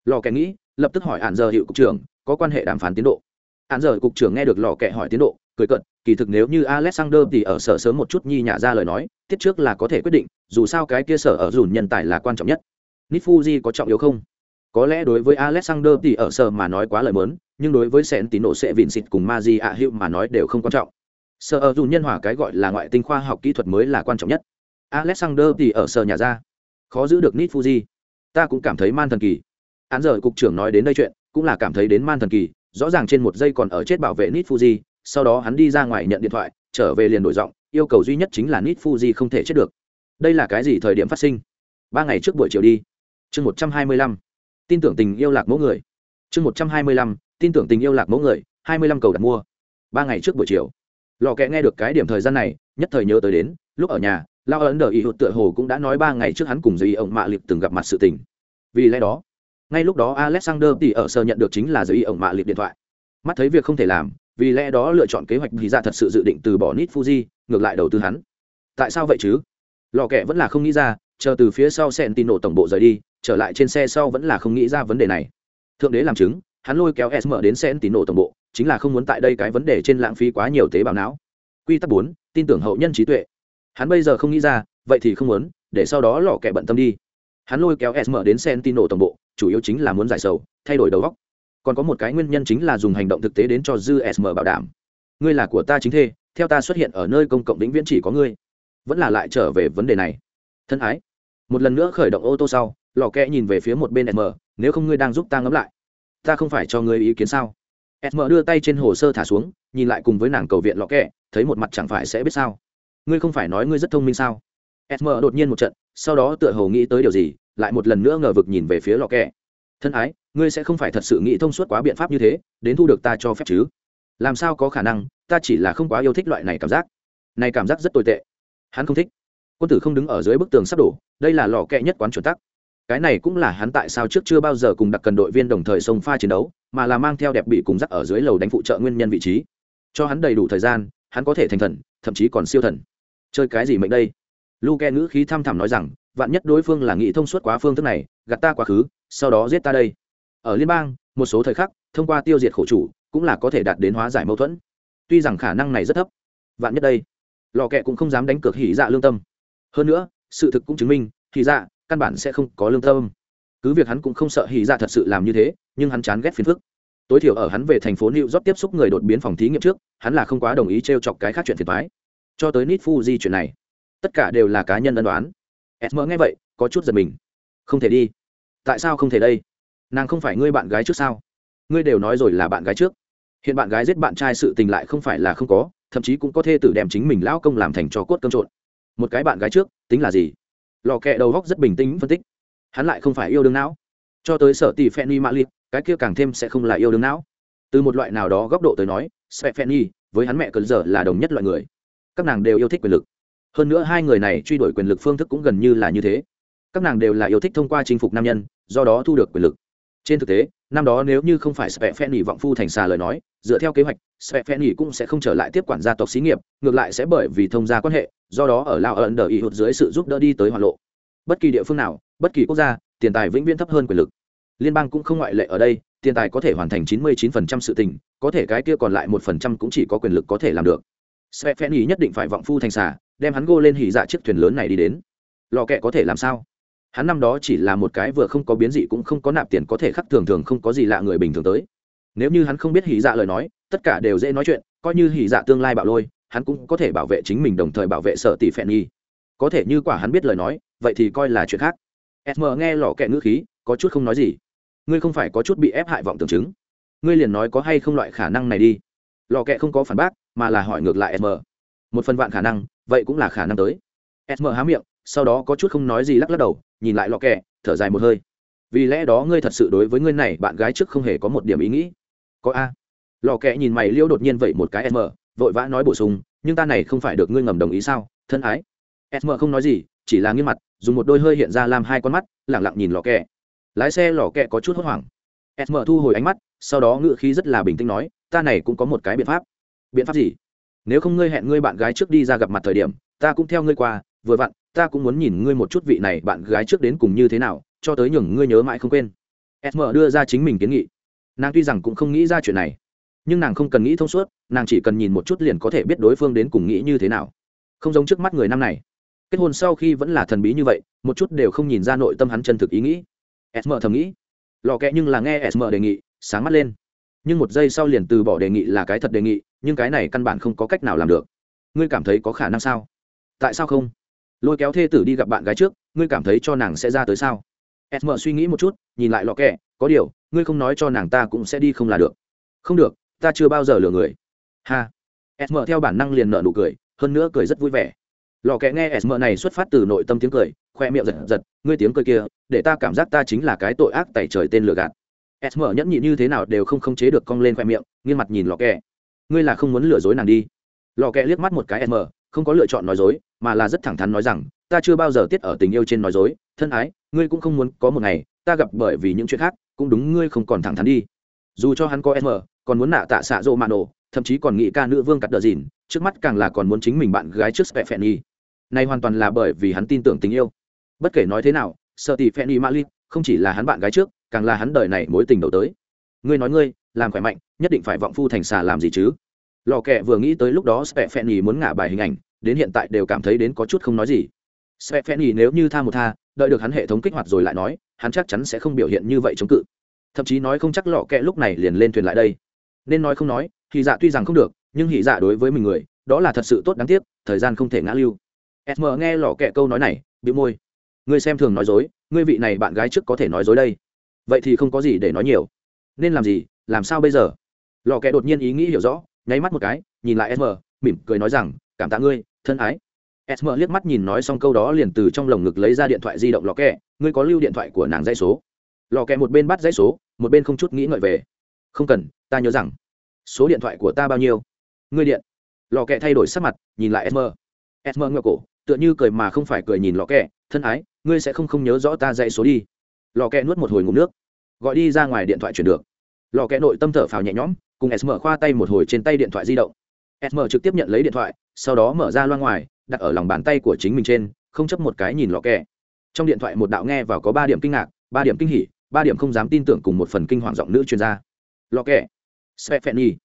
A: lò kẻ nghĩ, lập tức hỏi hạn giờ hiệu cục trưởng, có quan hệ đàm phán tiến độ. Hạn giờ cục trưởng nghe được lò kẻ hỏi tiến độ, cười cận kỳ thực nếu như alexander thì ở sở sớm một chút nhi nhả ra lời nói, tiết trước là có thể quyết định, dù sao cái kia sở ở dùn nhân tài là quan trọng nhất. Nít fuji có trọng yếu không? Có lẽ đối với alexander thì ở sở mà nói quá lời mớn, nhưng đối với sẹn tín nổ sẽ vịn xịt cùng ma di ạ hiệu mà nói đều không quan trọng. Sở ở dùn nhân hòa cái gọi là ngoại tinh khoa học kỹ thuật mới là quan trọng nhất. Alexander thì ở sở nhà ra. Khó giữ được nít fuji ta cũng cảm thấy man thần kỳ án giờ cục trưởng nói đến đây chuyện, cũng là cảm thấy đến man thần kỳ, rõ ràng trên một giây còn ở chết bảo vệ nít fuji, sau đó hắn đi ra ngoài nhận điện thoại, trở về liền đổi giọng, yêu cầu duy nhất chính là nít fuji không thể chết được. Đây là cái gì thời điểm phát sinh? Ba ngày trước buổi chiều đi. Chương một trăm hai mươi lăm. Tin tưởng tình yêu lạc mẫu người. Chương một trăm hai mươi lăm. Tin tưởng tình yêu lạc mẫu người, hai mươi lăm cầu đặt mua. Ba ngày trước buổi chiều. Lò kẹ nghe được cái điểm thời gian này, nhất thời nhớ tới đến, lúc ở nhà, lao ấn đờ ý hụt tựa hồ cũng đã nói ba ngày trước hắn cùng dây ông mạ liệt từng gặp mặt sự tình. Vì lẽ đó ngay lúc đó alexander thì ở sơ nhận được chính là giới y ổng mạ liệt điện thoại. Mắt thấy việc không thể làm, vì lẽ đó lựa chọn kế hoạch vì ra thật sự dự định từ bỏ nít fuji, ngược lại đầu tư hắn. Tại sao vậy chứ? Lò kẹ vẫn là không nghĩ ra, chờ từ phía sau sen tin nổ tổng bộ rời đi, trở lại trên xe sau vẫn là không nghĩ ra vấn đề này. Thượng đế làm chứng, hắn lôi kéo sm mở đến sen tin nổ tổng bộ, chính là không muốn tại đây cái vấn đề trên lãng phí quá nhiều tế bào não. Quy tắc bốn, tin tưởng hậu nhân trí tuệ. Hắn bây giờ không nghĩ ra, vậy thì không muốn, để sau đó lò kẹ bận tâm đi hắn lôi kéo sm đến sen tin tổng bộ chủ yếu chính là muốn giải sầu thay đổi đầu góc còn có một cái nguyên nhân chính là dùng hành động thực tế đến cho dư sm bảo đảm. Ngươi là của ta chính thê theo ta xuất hiện ở nơi công cộng vĩnh viễn chỉ có ngươi. Vẫn là lại trở về vấn đề này. Thân ái. Một lần nữa khởi động ô tô sau lò kẽ nhìn về phía một bên sm nếu không ngươi đang giúp ta ngẫm lại. Ta không phải cho ngươi ý kiến sao? Sm đưa tay trên hồ sơ thả xuống nhìn lại cùng với nàng cầu viện lọ Kẽ, thấy một mặt chẳng phải sẽ biết sao. Ngươi không phải nói ngươi rất thông minh sao? Sm đột nhiên một trận, sau đó tựa hồ nghĩ tới điều gì, lại một lần nữa ngờ vực nhìn về phía lọ kẹ. Thân ái, ngươi sẽ không phải thật sự nghĩ thông suốt quá biện pháp như thế, đến thu được ta cho phép chứ? Làm sao có khả năng, ta chỉ là không quá yêu thích loại này cảm giác. Này cảm giác rất tồi tệ. Hắn không thích. Quân tử không đứng ở dưới bức tường sắp đổ, đây là lò kẹ nhất quán chuẩn tắc. Cái này cũng là hắn tại sao trước chưa bao giờ cùng đặc cần đội viên đồng thời sông pha chiến đấu, mà là mang theo đẹp bị cùng dắt ở dưới lầu đánh phụ trợ nguyên nhân vị trí. Cho hắn đầy đủ thời gian, hắn có thể thành thần, thậm chí còn siêu thần. Chơi cái gì mệnh đây? Luke ngữ khí thăm thẳm nói rằng, vạn nhất đối phương là nghĩ thông suốt quá phương thức này, gạt ta quá khứ, sau đó giết ta đây. Ở liên bang, một số thời khắc, thông qua tiêu diệt khổ chủ, cũng là có thể đạt đến hóa giải mâu thuẫn. Tuy rằng khả năng này rất thấp, vạn nhất đây, lò kẹ cũng không dám đánh cược hỉ dạ lương tâm. Hơn nữa, sự thực cũng chứng minh, hỉ dạ căn bản sẽ không có lương tâm. Cứ việc hắn cũng không sợ hỉ dạ thật sự làm như thế, nhưng hắn chán ghét phiền phức. Tối thiểu ở hắn về thành phố new york tiếp xúc người đột biến phòng thí nghiệm trước, hắn là không quá đồng ý t r e o chọc cái khác chuyện phiền thoái cho tới nít fuji chuyện này tất cả đều là cá nhân ân đoán sm nghe vậy, có chút giật mình. Không thể đi. Tại sao không thể đây? Nàng không phải ngươi bạn gái trước sao? Ngươi đều nói rồi là bạn gái trước. Hiện bạn gái giết bạn trai sự tình lại không phải là không có, thậm chí cũng có thể tử đem chính mình lão công làm thành trò cốt cơm trộn. Một cái bạn gái trước, tính là gì? Lò kẹ đầu góc rất bình tĩnh, phân tích. Hắn lại không phải yêu đương não. Cho tới sở tỷ phenny mã liệt cái kia càng thêm sẽ không là yêu đương não. Từ một loại nào đó góc độ tới nói sẽ y với hắn mẹ cần giờ là đồng nhất loại người. Các nàng đều yêu thích quyền lực hơn nữa hai người này truy đuổi quyền lực phương thức cũng gần như là như thế. Các nàng đều là yêu thích thông qua chinh phục nam nhân, do đó thu được quyền lực. Trên thực tế, năm đó nếu như không phải spe phen nghỉ vọng phu thành xà lời nói, dựa theo kế hoạch, spe phen nghỉ cũng sẽ không trở lại tiếp quản gia tộc xí nghiệp, ngược lại sẽ bởi vì thông gia quan hệ, do đó ở lao ẩn đờ ý hụt dưới sự giúp đỡ đi tới hoàn lộ. Bất kỳ địa phương nào, bất kỳ quốc gia, tiền tài vĩnh viễn thấp hơn quyền lực. Liên bang cũng không ngoại lệ ở đây, tiền tài có thể hoàn thành 99% sự tình, có thể cái kia còn lại một phần trăm cũng chỉ có quyền lực có thể làm được. Spe phen nghỉ nhất định phải vọng phu thành xà đem hắn gô lên hỉ dạ chiếc thuyền lớn này đi đến. Lò kẹ có thể làm sao? Hắn năm đó chỉ là một cái vừa không có biến dị cũng không có nạp tiền có thể khắc thường thường không có gì lạ người bình thường tới. Nếu như hắn không biết hỉ dạ lời nói, tất cả đều dễ nói chuyện, coi như hỉ dạ tương lai bạo lôi, hắn cũng có thể bảo vệ chính mình đồng thời bảo vệ sợ tỷ phẹn nhi có thể như quả hắn biết lời nói, vậy thì coi là chuyện khác. Sm nghe lò kẹ ngữ khí, có chút không nói gì. Ngươi không phải có chút bị ép hại vọng tưởng chứng. Ngươi liền nói có hay không loại khả năng này đi. Lò kẹ không có phản bác, mà là hỏi ngược lại sm một phần vạn khả năng, vậy cũng là khả năng tới. Sm há miệng, sau đó có chút không nói gì lắc lắc đầu, nhìn lại lọ kẹ, thở dài một hơi. Vì lẽ đó ngươi thật sự đối với ngươi này bạn gái trước không hề có một điểm ý nghĩ. Có a. Lò kẹ nhìn mày liêu đột nhiên vậy một cái sm vội vã nói bổ sung, nhưng ta này không phải được ngươi ngầm đồng ý sao, thân ái. Sm không nói gì, chỉ là nghiêm mặt, dùng một đôi hơi hiện ra làm hai con mắt lẳng lặng nhìn lò kẹ. Lái xe lò kẹ có chút hốt hoảng. Sm thu hồi ánh mắt, sau đó ngự khí rất là bình tĩnh nói, ta này cũng có một cái biện pháp. Biện pháp gì? Nếu không ngươi hẹn ngươi bạn gái trước đi ra gặp mặt thời điểm, ta cũng theo ngươi qua, vừa vặn, ta cũng muốn nhìn ngươi một chút vị này bạn gái trước đến cùng như thế nào, cho tới nhường ngươi nhớ mãi không quên. Sm đưa ra chính mình kiến nghị. Nàng tuy rằng cũng không nghĩ ra chuyện này, nhưng nàng không cần nghĩ thông suốt, nàng chỉ cần nhìn một chút liền có thể biết đối phương đến cùng nghĩ như thế nào. Không giống trước mắt người năm này. Kết hôn sau khi vẫn là thần bí như vậy, một chút đều không nhìn ra nội tâm hắn chân thực ý nghĩ. Sm thầm nghĩ. Lò kẹ nhưng là nghe sm đề nghị, sáng mắt lên. Nhưng một giây sau liền từ bỏ đề nghị là cái thật đề nghị nhưng cái này căn bản không có cách nào làm được. Ngươi cảm thấy có khả năng sao? Tại sao không? Lôi kéo thê tử đi gặp bạn gái trước, ngươi cảm thấy cho nàng sẽ ra tới sao? Sm suy nghĩ một chút, nhìn lại lọ kẹ, có điều, ngươi không nói cho nàng ta cũng sẽ đi không là được. Không được, ta chưa bao giờ lừa người. Ha. Sm theo bản năng liền nợ nụ cười, hơn nữa cười rất vui vẻ. Lò kẹ nghe sm này xuất phát từ nội tâm tiếng cười, khoe miệng giật giật, ngươi tiếng cười kia, để ta cảm giác ta chính là cái tội ác tẩy trời tên lừa gạt. Sm nhẫn nhị như thế nào đều không khống chế được cong lên khoe miệng, nghiêng mặt nhìn lò kẹ ngươi là không muốn lừa dối nàng đi. Lò kẹ liếc mắt một cái m, không có lựa chọn nói dối, mà là rất thẳng thắn nói rằng, ta chưa bao giờ tiết ở tình yêu trên nói dối, thân ái, ngươi cũng không muốn có một ngày, ta gặp bởi vì những chuyện khác, cũng đúng ngươi không còn thẳng thắn đi. Dù cho hắn có m, còn muốn nạ tạ xạ rộ mạ nổ, thậm chí còn nghĩ ca nữ vương cắt đờ dìn, trước mắt càng là còn muốn chính mình bạn gái trước spẹ phẹn nhi. Này hoàn toàn là bởi vì hắn tin tưởng tình yêu. Bất kể nói thế nào, sợ tỷ phẹn nhi mã lit không chỉ là hắn bạn gái trước, càng là hắn đời này mối tình đầu tới. Ngươi nói ngươi làm khỏe mạnh, nhất định phải vọng phu thành xà làm gì chứ? Lò kẹ vừa nghĩ tới lúc đó spẹ phẹn nhì muốn ngả bài hình ảnh, đến hiện tại đều cảm thấy đến có chút không nói gì. Spẹ phẹn nhì nếu như tha một tha, đợi được hắn hệ thống kích hoạt rồi lại nói, hắn chắc chắn sẽ không biểu hiện như vậy chống cự. Thậm chí nói không chắc lọ kẹ lúc này liền lên thuyền lại đây. Nên nói không nói thì dạ tuy rằng không được, nhưng hỉ dạ đối với mình người, đó là thật sự tốt đáng tiếc, thời gian không thể ngã lưu. Sm nghe lọ kẹ câu nói này bị môi. Ngươi xem thường nói dối, ngươi vị này bạn gái trước có thể nói dối đây. Vậy thì không có gì để nói nhiều. Nên làm gì? Làm sao bây giờ? Lò kẹ đột nhiên ý nghĩ hiểu rõ, nháy mắt một cái, nhìn lại sm mỉm cười nói rằng, cảm tạ ngươi, thân ái. Sm liếc mắt nhìn nói xong câu đó liền từ trong lồng ngực lấy ra điện thoại di động lò kẹ ngươi có lưu điện thoại của nàng dãy số? Lò kẹ một bên bắt dãy số, một bên không chút nghĩ ngợi về. Không cần, ta nhớ rằng. Số điện thoại của ta bao nhiêu? Ngươi điện. Lò kẹ thay đổi sắc mặt, nhìn lại sm sm ngựa cổ, tựa như cười mà không phải cười nhìn lò kẹ thân ái, ngươi sẽ không không nhớ rõ ta dãy số đi. Lò kẹ nuốt một hồi ngụm nước. Gọi đi ra ngoài điện thoại chuyển được lò kẽ nội tâm thở phào nhẹ nhõm, cùng sm khoa tay một hồi trên tay điện thoại di động. Sm trực tiếp nhận lấy điện thoại, sau đó mở ra loa ngoài, đặt ở lòng bàn tay của chính mình trên, không chấp một cái nhìn lò kẽ. trong điện thoại một đạo nghe vào có ba điểm kinh ngạc, ba điểm kinh hỉ, ba điểm không dám tin tưởng cùng một phần kinh hoàng giọng nữ chuyên gia. Lò kẽ. Svefeni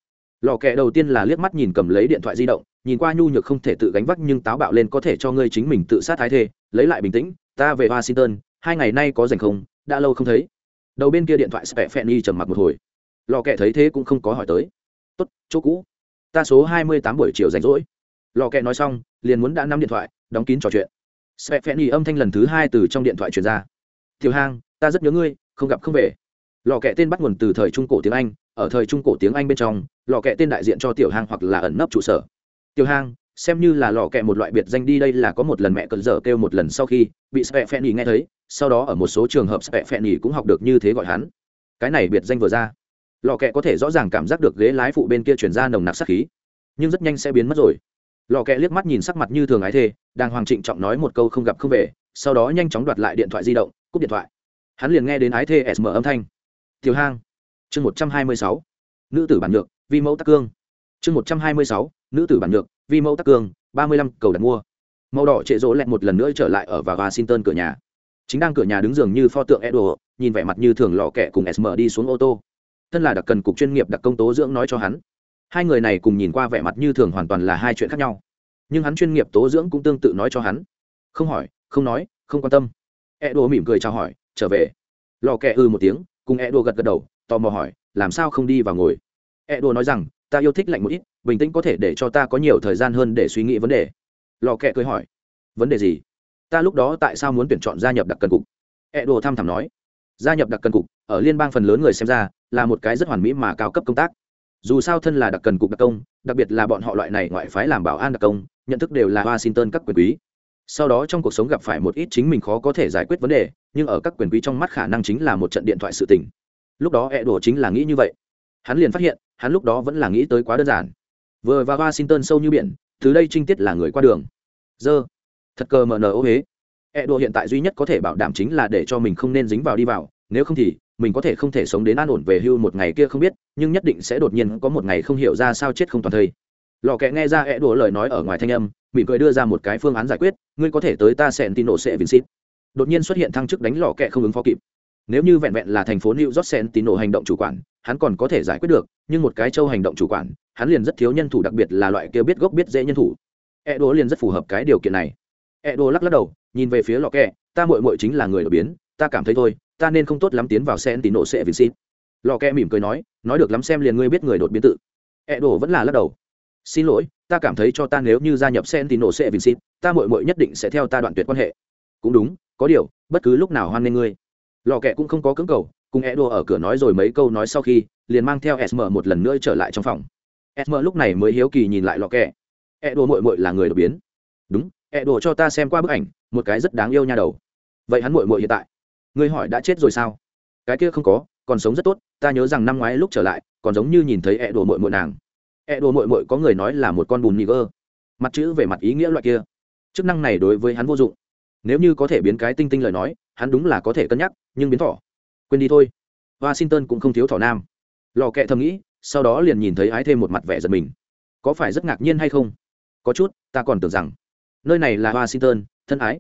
A: lò kẽ đầu tiên là liếc mắt nhìn cầm lấy điện thoại di động, nhìn qua nhu nhược không thể tự gánh vác nhưng táo bạo lên có thể cho ngươi chính mình tự sát thái thê, lấy lại bình tĩnh, ta về washington, hai ngày nay có rảnh không? Đã lâu không thấy. Đầu bên kia điện thoại Stephanie trầm mặc một hồi lò kẹ thấy thế cũng không có hỏi tới. Tốt, chỗ cũ. Ta số hai mươi tám buổi chiều rảnh rỗi. Lò kẹ nói xong, liền muốn đã nắm điện thoại, đóng kín trò chuyện. Stephanie âm thanh lần thứ hai từ trong điện thoại truyền ra. Tiểu hang, ta rất nhớ ngươi, không gặp không về. Lò kẹ tên bắt nguồn từ thời trung cổ tiếng anh, ở thời trung cổ tiếng anh bên trong, lò kẹ tên đại diện cho tiểu hang hoặc là ẩn nấp trụ sở. Tiểu hang, xem như là lò kẹ một loại biệt danh đi đây là có một lần mẹ cận dở kêu một lần sau khi bị spe phen nghe thấy, sau đó ở một số trường hợp spe phen cũng học được như thế gọi hắn. Cái này biệt danh vừa ra lò kẹ có thể rõ ràng cảm giác được ghế lái phụ bên kia chuyển ra nồng nặc sát khí, nhưng rất nhanh sẽ biến mất rồi. Lò kẹ liếc mắt nhìn sắc mặt như thường ái thê đang hoàng trịnh trọng nói một câu không gặp không về, sau đó nhanh chóng đoạt lại điện thoại di động, cúp điện thoại. Hắn liền nghe đến ái thê sm âm thanh. Tiểu hang. Chương một trăm hai mươi sáu. Nữ tử bản nhược, vi mẫu tắc cương. Chương một trăm hai mươi sáu. Nữ tử bản nhược, vi mẫu tắc cương, ba mươi lăm, cầu đặt mua. Màu đỏ trệ rỗ lẹt một lần nữa trở lại ở và washington cửa nhà. Chính đang cửa nhà đứng giường như pho tượng edo nhìn vẻ mặt như thường lò kẹ cùng sm đi xuống ô tô thân là đặc cần cục chuyên nghiệp đặc công tố dưỡng nói cho hắn. Hai người này cùng nhìn qua vẻ mặt như thường hoàn toàn là hai chuyện khác nhau. Nhưng hắn chuyên nghiệp tố dưỡng cũng tương tự nói cho hắn. Không hỏi, không nói, không quan tâm. E edo mỉm cười chào hỏi, trở về. Lò kẹ ư ừ một tiếng, cùng e edo gật gật đầu, tò mò hỏi, làm sao không đi vào ngồi? E edo nói rằng, ta yêu thích lạnh một ít, bình tĩnh có thể để cho ta có nhiều thời gian hơn để suy nghĩ vấn đề. Lò kẹ cười hỏi, vấn đề gì? Ta lúc đó tại sao muốn tuyển chọn gia nhập đặc cần cục? E edo thăm thẳm nói, gia nhập đặc cần cục, ở liên bang phần lớn người xem ra là một cái rất hoàn mỹ mà cao cấp công tác. Dù sao thân là đặc cần cục đặc công, đặc biệt là bọn họ loại này ngoại phái làm bảo an đặc công, nhận thức đều là washington các quyền quý. Sau đó trong cuộc sống gặp phải một ít chính mình khó có thể giải quyết vấn đề, nhưng ở các quyền quý trong mắt khả năng chính là một trận điện thoại sự tình. Lúc đó e đổ chính là nghĩ như vậy. Hắn liền phát hiện, hắn lúc đó vẫn là nghĩ tới quá đơn giản. Vừa vào washington sâu như biển, từ đây trinh tiết là người qua đường. Dơ thật cờ mờ nờ ô huế e đổ hiện tại duy nhất có thể bảo đảm chính là để cho mình không nên dính vào đi vào, nếu không thì mình có thể không thể sống đến an ổn về hưu một ngày kia không biết, nhưng nhất định sẽ đột nhiên có một ngày không hiểu ra sao chết không toàn thây. Lò kẹ nghe ra e đùa lời nói ở ngoài thanh âm, mỉm cười đưa ra một cái phương án giải quyết, ngươi có thể tới ta sẽ tin nổ sẽ vincit đột nhiên xuất hiện thăng chức đánh lò kẹ không ứng phó kịp. Nếu như vẹn vẹn là thành phố new york sẽ tin nổ hành động chủ quản, hắn còn có thể giải quyết được, nhưng một cái châu hành động chủ quản, hắn liền rất thiếu nhân thủ, đặc biệt là loại kia biết gốc biết dễ nhân thủ. E đố liền rất phù hợp cái điều kiện này. E đố lắc lắc đầu, nhìn về phía lò kẹ, ta mội mội chính là người đột biến, ta cảm thấy thôi ta nên không tốt lắm tiến vào sen tin nổ sẽ vì xin lò kẹ mỉm cười nói nói được lắm xem liền ngươi biết người đột biến tự e đồ vẫn là lắc đầu xin lỗi ta cảm thấy cho ta nếu như gia nhập sen thì nổ sẽ vì xin ta muội muội nhất định sẽ theo ta đoạn tuyệt quan hệ. Cũng đúng, có điều, bất cứ lúc nào hoan nghênh ngươi. Lò kẹ cũng không có cưỡng cầu, cùng Edo ở cửa nói rồi mấy câu nói sau khi, liền mang theo SM một lần nữa trở lại trong phòng. SM lúc này mới hiếu kỳ nhìn lại lò kẹ. Edo muội muội là người đột biến. Đúng, Edo cho ta xem qua bức ảnh, một cái rất đáng yêu nha đầu. Vậy hắn muội muội hiện tại, ngươi hỏi đã chết rồi sao? Cái kia không có, còn sống rất tốt, ta nhớ rằng năm ngoái lúc trở lại, còn giống như nhìn thấy Edo muội muội nàng. E đồ mội mội có người nói là một con bùn nhị gơ. Mặt chữ về mặt ý nghĩa loại kia. Chức năng này đối với hắn vô dụng. Nếu như có thể biến cái tinh tinh lời nói hắn đúng là có thể cân nhắc nhưng biến thỏ. Quên đi thôi. Washington cũng không thiếu thỏ nam. Lò kẹ thầm nghĩ sau đó liền nhìn thấy ái thêm một mặt vẻ giật mình. Có phải rất ngạc nhiên hay không? Có chút ta còn tưởng rằng. Nơi này là washington thân ái.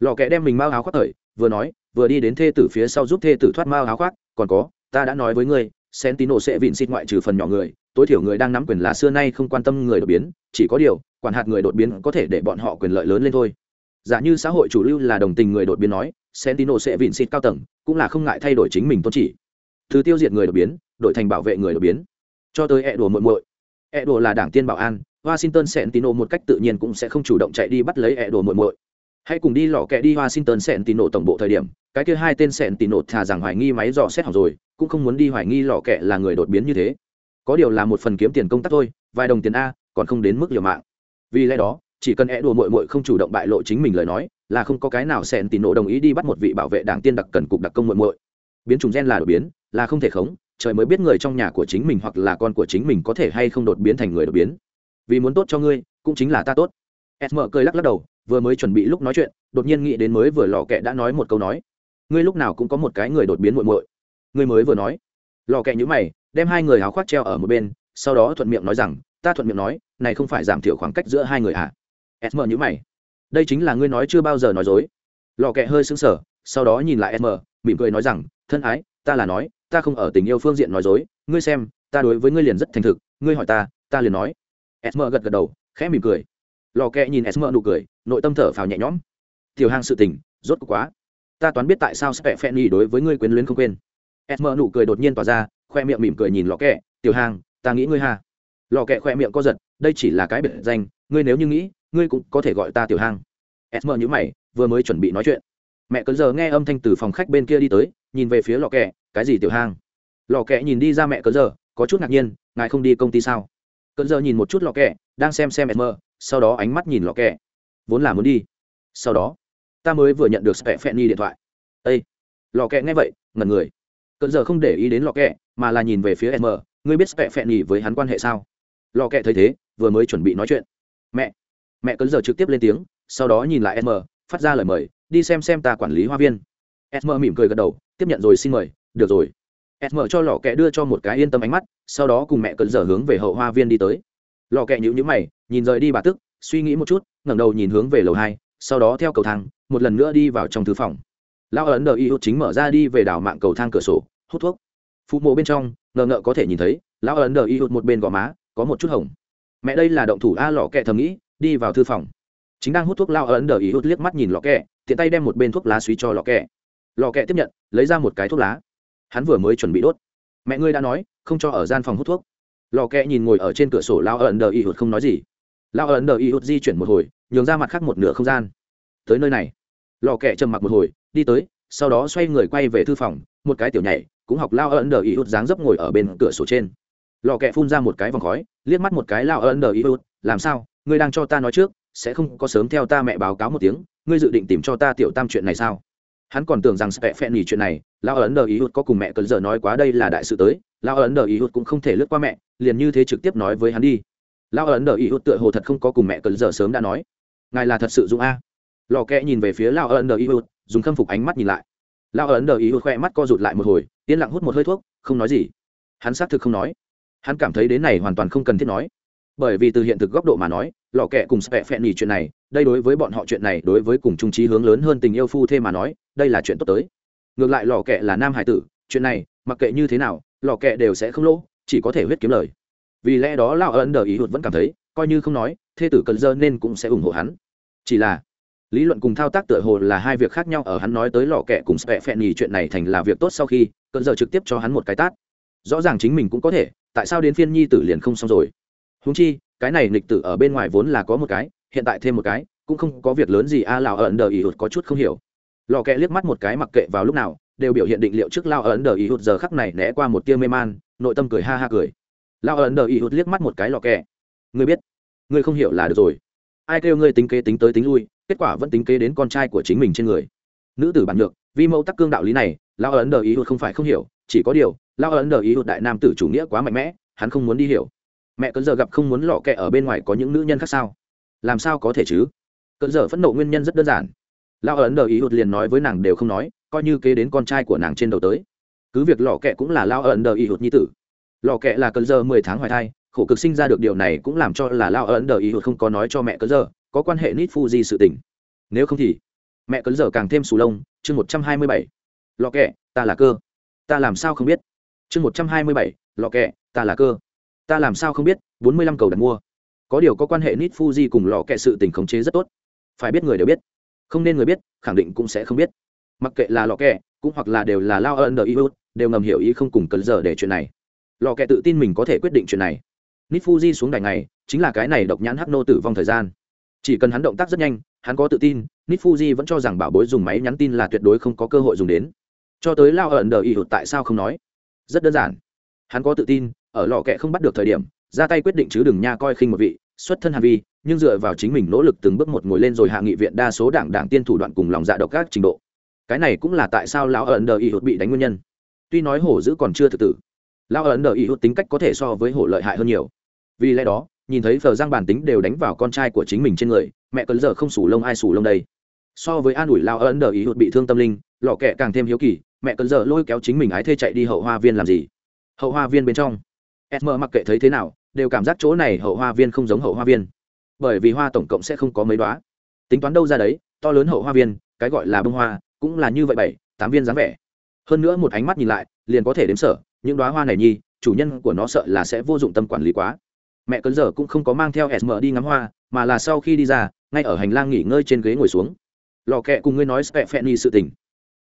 A: Lò kẹ đem mình mau áo khoác thời vừa nói vừa đi đến thê tử phía sau giúp thê tử thoát mao áo khoác, còn có, ta đã nói với ngươi, sentino sẽ vịn xịt ngoại trừ phần nhỏ người, tối thiểu người đang nắm quyền là xưa nay không quan tâm người đột biến, chỉ có điều, quản hạt người đột biến có thể để bọn họ quyền lợi lớn lên thôi. Giả như xã hội chủ lưu là đồng tình người đột biến nói, sentino sẽ vịn xịt cao tầng, cũng là không ngại thay đổi chính mình tôn chỉ. Thứ tiêu diệt người đột biến đổi thành bảo vệ người đột biến. Cho tới ẹ đùa muội muội. Ẹ đùa là đảng tiên bảo an, washington sentino một cách tự nhiên cũng sẽ không chủ động chạy đi bắt lấy ẹ đùa muội muội hãy cùng đi lò kẹ đi washington sẹn tì nổ tổng bộ thời điểm, cái kia hai tên sẹn tì nổ thà rằng hoài nghi máy dò xét học rồi, cũng không muốn đi hoài nghi lò kẹ là người đột biến như thế. Có điều là một phần kiếm tiền công tác thôi, vài đồng tiền a, còn không đến mức liều mạng. Vì lẽ đó, chỉ cần é đùa mội mội không chủ động bại lộ chính mình lời nói, là không có cái nào sẹn tì nổ đồng ý đi bắt một vị bảo vệ đảng tiên đặc cần cục đặc công mội mội biến chủng gen là đột biến, là không thể khống, trời mới biết người trong nhà của chính mình hoặc là con của chính mình có thể hay không đột biến thành người đột biến. Vì muốn tốt cho ngươi, cũng chính là ta tốt. Sm cười lắc lắc đầu vừa mới chuẩn bị lúc nói chuyện, đột nhiên nghĩ đến mới vừa lò kẹ đã nói một câu nói. Ngươi lúc nào cũng có một cái người đột biến muội muội. Ngươi mới vừa nói. Lò kẹ nhữ mày, đem hai người áo khoác treo ở một bên, sau đó thuận miệng nói rằng, ta thuận miệng nói, này không phải giảm thiểu khoảng cách giữa hai người à? Sm nhữ mày. Đây chính là ngươi nói chưa bao giờ nói dối. Lò kẹ hơi sững sờ, sau đó nhìn lại sm mỉm cười nói rằng, thân ái, ta là nói, ta không ở tình yêu phương diện nói dối. Ngươi xem, ta đối với ngươi liền rất thành thực. Ngươi hỏi ta ta liền nói. Sm gật gật đầu, khẽ mỉm cười lò kẹ nhìn Esmer nụ cười, nội tâm thở phào nhẹ nhõm. Tiểu hang sự tình, rốt cuộc quá. Ta toán biết tại sao sẽ phen nhì đối với ngươi quyến luyến không quên. Esmer nụ cười đột nhiên tỏa ra, khoe miệng mỉm cười nhìn lò kẹ, tiểu hang, ta nghĩ ngươi ha. Lò kẹ khoe miệng co giật, đây chỉ là cái biệt danh, ngươi nếu như nghĩ, ngươi cũng có thể gọi ta tiểu hang. Esmer nhữ mày, vừa mới chuẩn bị nói chuyện. Mẹ cấn giờ nghe âm thanh từ phòng khách bên kia đi tới, nhìn về phía lò kẹ, cái gì tiểu hang? Lò kẹ nhìn đi ra mẹ cấn giờ, có chút ngạc nhiên, ngài không đi công ty sao? Cấn giờ nhìn một chút lò kẹ, đang xem xem Esmer sau đó ánh mắt nhìn lọ kẹ. Vốn là muốn đi. Sau đó, ta mới vừa nhận được spẹ phen điện thoại. Â lọ kẹ nghe vậy ngần người. Cận giờ không để ý đến lọ kẹ, mà là nhìn về phía sm ngươi biết spẹ phen với hắn quan hệ sao? Lọ kẹ thấy thế, vừa mới chuẩn bị nói chuyện. Mẹ mẹ cơn giờ trực tiếp lên tiếng, sau đó nhìn lại sm phát ra lời mời, đi xem xem ta quản lý hoa viên. Sm mỉm cười gật đầu, tiếp nhận rồi, xin mời. Được rồi. Sm cho lò kẹ đưa cho một cái yên tâm ánh mắt, sau đó cùng mẹ cơn giờ hướng về hậu hoa viên đi tới. Lò kẹ nhữ nhữ mày nhìn rời đi bà tức, suy nghĩ một chút, ngẩng đầu nhìn hướng về lầu hai, sau đó theo cầu thang, một lần nữa đi vào trong thư phòng. Lão ấn đờ y hút chính mở ra đi về đảo mạng cầu thang cửa sổ, hút thuốc. Phụ mộ bên trong, ngờ ngợ có thể nhìn thấy, lão ấn đờ y hút một bên gò má, có một chút hồng. Mẹ đây là động thủ a lò kẹ thầm nghĩ, đi vào thư phòng. Chính đang hút thuốc lao ấn đờ y hút liếc mắt nhìn lò kẹ, tiện tay đem một bên thuốc lá suy cho lò kẹ. Lò kẹ tiếp nhận, lấy ra một cái thuốc lá. Hắn vừa mới chuẩn bị đốt. Mẹ ngươi đã nói, không cho ở gian phòng hút thuốc. Lò kẹ nhìn ngồi ở trên cửa sổ lao ấn đờ y hút không nói gì lao ấn đờ y hút di chuyển một hồi, nhường ra mặt khác một nửa không gian. Tới nơi này. Lò kẹ trầm mặc một hồi, đi tới, sau đó xoay người quay về thư phòng, một cái tiểu nhảy, cũng học lao ấn đờ y hút dáng dấp ngồi ở bên cửa sổ trên. Lò kẹ phun ra một cái vòng khói, liếc mắt một cái lao ấn đờ y hút làm sao? Ngươi đang cho ta nói trước, sẽ không có sớm theo ta mẹ báo cáo một tiếng, ngươi dự định tìm cho ta tiểu tam chuyện này sao? Hắn còn tưởng rằng sẽ phẹn nghỉ chuyện này lao ấn đờ ý hút có cùng mẹ cơn giờ nói quá đây là đại sự tới lao ấn đờ ý hút cũng không thể lướt qua mẹ, liền như thế trực tiếp nói với hắn đi lao ấn đờ ý hụt tựa hồ thật không có cùng mẹ cơn giờ sớm đã nói. Ngài là thật sự dũng a. Lò kẽ nhìn về phía lao ấn đờ ý hụt, dùng khâm phục ánh mắt nhìn lại. Lao ấn đờ ý hụt khoe mắt co rụt lại một hồi, yên lặng hút một hơi thuốc, không nói gì. Hắn xác thực không nói. Hắn cảm thấy đến này hoàn toàn không cần thiết nói. Bởi vì từ hiện thực góc độ mà nói, lò kẹ cùng spẹ phẹn nhì chuyện này, đây đối với bọn họ chuyện này, đối với cùng trung trí hướng lớn hơn tình yêu phu thê mà nói, đây là chuyện tốt tới. Ngược lại lò kẹ là nam hải tử, chuyện này, mặc kệ như thế nào, lò kẹ đều sẽ không lỗ, chỉ có thể huyết kiếm lời vì lẽ đó lao ấn đờ ý hụt vẫn cảm thấy coi như không nói thê tử cần dơ nên cũng sẽ ủng hộ hắn. Chỉ là lý luận cùng thao tác tựa hồ là hai việc khác nhau ở hắn nói tới lò kẹ cùng spẹ phẹn nhì chuyện này thành là việc tốt sau khi cần giờ trực tiếp cho hắn một cái tát. Rõ ràng chính mình cũng có thể tại sao đến phiên nhi tử liền không xong rồi? Húng chi cái này lịch tử ở bên ngoài vốn là có một cái hiện tại thêm một cái cũng không có việc lớn gì a à, lào ẩn đờ ý hụt có chút không hiểu. Lò kẹ liếc mắt một cái mặc kệ vào lúc nào đều biểu hiện định liệu trước lao ẩn đờ ý hụt giờ khắc này né qua một tia mê man nội tâm cười ha ha cười lao ẩn đờ ý hụt liếc mắt một cái lò kẹ. Ngươi biết, ngươi không hiểu là được rồi. Ai kêu ngươi tính kế tính tới tính lui, kết quả vẫn tính kế đến con trai của chính mình trên người. Nữ tử bản nhược vì mẫu tắc cương đạo lý này lao ẩn đờ ý hụt không phải không hiểu, chỉ có điều lao ẩn đờ ý hụt đại nam tử chủ nghĩa quá mạnh mẽ, hắn không muốn đi hiểu. Mẹ cơn giờ gặp không muốn lọ kẹ ở bên ngoài có những nữ nhân khác sao? Làm sao có thể chứ? Cơn giờ phẫn nộ nguyên nhân rất đơn giản. Lao ấn đờ ý hụt liền nói với nàng đều không nói, coi như kế đến con trai của nàng trên đầu tới. Cứ việc lọ kẹ cũng là lao ấn đờ ý hụt nhi tử lò kẹ là cơn giờ mười tháng hoài thai, khổ cực sinh ra được điều này cũng làm cho là lao ấn đờ ý hụt không có nói cho mẹ cơn giờ có quan hệ nít phu gì sự tình. Nếu không thì, mẹ cơn giờ càng thêm sù lông, chương một trăm hai mươi bảy. Lò kẹ, ta là cơ. Ta làm sao không biết? Chương một trăm hai mươi bảy, lò kẹ, ta là cơ. Ta làm sao không biết? Bốn mươi lăm cầu đặt mua. Có điều có quan hệ nít fuji cùng lò kệ sự tình khống chế rất tốt. Phải biết người đều biết. Không nên người biết, khẳng định cũng sẽ không biết. Mặc kệ là lò kệ cũng hoặc là đều là lao ân đờ iu đều ngầm hiểu ý không cùng cơn giờ để chuyện này lò kẹ tự tin mình có thể quyết định chuyện này. Nít fuji xuống đài này, chính là cái này độc nhãn hắc nô tử vong thời gian. Chỉ cần hắn động tác rất nhanh, hắn có tự tin nít fuji vẫn cho rằng bảo bối dùng máy nhắn tin là tuyệt đối không có cơ hội dùng đến. Cho tới lao ẩn đờ ý hụt tại sao không nói? Rất đơn giản. Hắn có tự tin, ở lò kẹ không bắt được thời điểm, ra tay quyết định chứ đừng nha coi khinh một vị, xuất thân hàn vi, nhưng dựa vào chính mình nỗ lực từng bước một ngồi lên rồi hạ nghị viện đa số đảng đảng tiên thủ đoạn cùng lòng dạ độc các trình độ. Cái này cũng là tại sao lão ẩn đờ ý hụt bị đánh nguyên nhân. Tuy nói hổ dữ còn chưa thực tử lão ẩn đờ ý hụt tính cách có thể so với hổ lợi hại hơn nhiều. Vì lẽ đó, nhìn thấy phờ giang bản tính đều đánh vào con trai của chính mình trên người, mẹ cấn giờ không sủ lông ai sủ lông đây. So với an ủi lao ấn đờ ý hụt bị thương tâm linh lò kẹ càng thêm hiếu kỳ, mẹ cấn giờ lôi kéo chính mình ái thê chạy đi hậu hoa viên làm gì? Hậu hoa viên bên trong. Esmer mặc kệ thấy thế nào, đều cảm giác chỗ này hậu hoa viên không giống hậu hoa viên. Bởi vì hoa tổng cộng sẽ không có mấy đoá tính toán đâu ra đấy, to lớn hậu hoa viên, cái gọi là bông hoa, cũng là như vậy bảy, tám viên dáng vẻ. Hơn nữa một ánh mắt nhìn lại, liền có thể đếm sở những đoá hoa này nhi, chủ nhân của nó sợ là sẽ vô dụng tâm quản lý quá. Mẹ cấn giờ cũng không có mang theo sm đi ngắm hoa, mà là sau khi đi ra, ngay ở hành lang nghỉ ngơi trên ghế ngồi xuống. Lò kẹ cùng ngươi nói spẹ phen ni sự tình.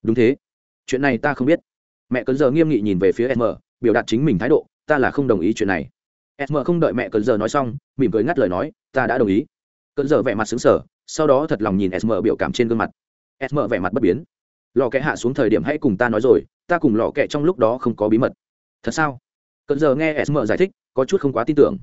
A: Đúng thế. Chuyện này ta không biết. Mẹ cấn giờ nghiêm nghị nhìn về phía sm biểu đạt chính mình thái độ, ta là không đồng ý chuyện này. Sm không đợi mẹ cấn giờ nói xong, mỉm cười ngắt lời nói, ta đã đồng ý. Cấn giờ vẻ mặt xứng sở sau đó thật lòng nhìn sm biểu cảm trên gương mặt. Sm vẻ mặt bất biến. Lò kẹ hạ xuống thời điểm hãy cùng ta nói rồi, ta cùng lò kẹ trong lúc đó không có bí mật thật sao? Cấn giờ nghe sm giải thích, có chút không quá tin tưởng.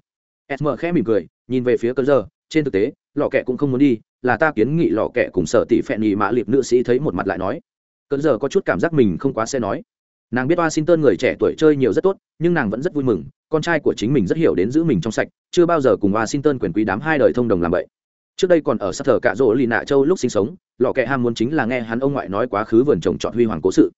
A: Sm khẽ mỉm cười, nhìn về phía cấn giờ, trên thực tế lò kẹ cũng không muốn đi, là ta kiến nghị lò kẹ cùng sở tỷ phẹn nhị mã liệt nữ sĩ thấy một mặt lại nói. Cấn giờ có chút cảm giác mình không quá sẽ nói. Nàng biết washington người trẻ tuổi chơi nhiều rất tốt, nhưng nàng vẫn rất vui mừng, con trai của chính mình rất hiểu đến giữ mình trong sạch, chưa bao giờ cùng washington quyền quý đám hai đời thông đồng làm vậy. Trước đây còn ở sát thờ cạ rỗ lì nạ châu lúc sinh sống lò kẹ ham muốn chính là nghe hắn ông ngoại nói quá khứ vườn trồng trọt huy hoàng cố sự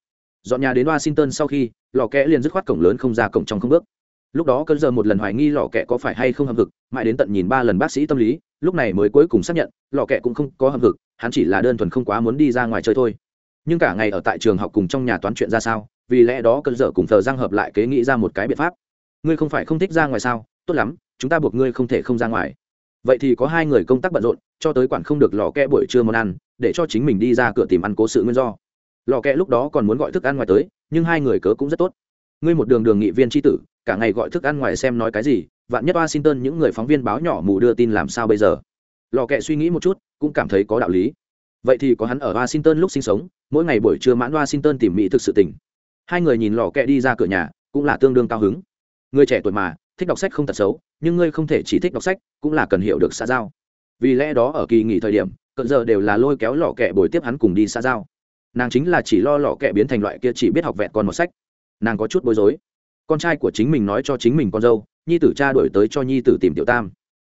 A: dọn nhà đến washington sau khi, lò kẽ liền dứt khoát cổng lớn không ra cổng trong không bước. Lúc đó cơn giờ một lần hoài nghi lò kẹ có phải hay không hầm hực, mãi đến tận nhìn ba lần bác sĩ tâm lý, lúc này mới cuối cùng xác nhận, lò kẹ cũng không có hầm hực, hắn chỉ là đơn thuần không quá muốn đi ra ngoài chơi thôi. Nhưng cả ngày ở tại trường học cùng trong nhà toán chuyện ra sao, vì lẽ đó cơn dở cùng thờ giang hợp lại kế nghĩ ra một cái biện pháp. Ngươi không phải không thích ra ngoài sao? Tốt lắm, chúng ta buộc ngươi không thể không ra ngoài. Vậy thì có hai người công tác bận rộn, cho tới quản không được lò kẹ buổi trưa món ăn, để cho chính mình đi ra cửa tìm ăn cố sự nguyên do lò kẹ lúc đó còn muốn gọi thức ăn ngoài tới, nhưng hai người cớ cũng rất tốt. Ngươi một đường đường nghị viên tri tử, cả ngày gọi thức ăn ngoài xem nói cái gì, vạn nhất washington những người phóng viên báo nhỏ mù đưa tin làm sao bây giờ? Lò kẹ suy nghĩ một chút, cũng cảm thấy có đạo lý. Vậy thì có hắn ở washington lúc sinh sống, mỗi ngày buổi trưa mãn washington tìm mỹ thực sự tỉnh. Hai người nhìn lò kẹ đi ra cửa nhà, cũng là tương đương cao hứng. Người trẻ tuổi mà, thích đọc sách không thật xấu, nhưng ngươi không thể chỉ thích đọc sách, cũng là cần hiểu được xã giao. Vì lẽ đó ở kỳ nghỉ thời điểm, cận giờ đều là lôi kéo lò kẹ bồi tiếp hắn cùng đi xã giao nàng chính là chỉ lo lọ kẹ biến thành loại kia chỉ biết học vẹn con một sách. Nàng có chút bối rối. Con trai của chính mình nói cho chính mình con dâu, nhi tử cha đổi tới cho nhi tử tìm tiểu tam.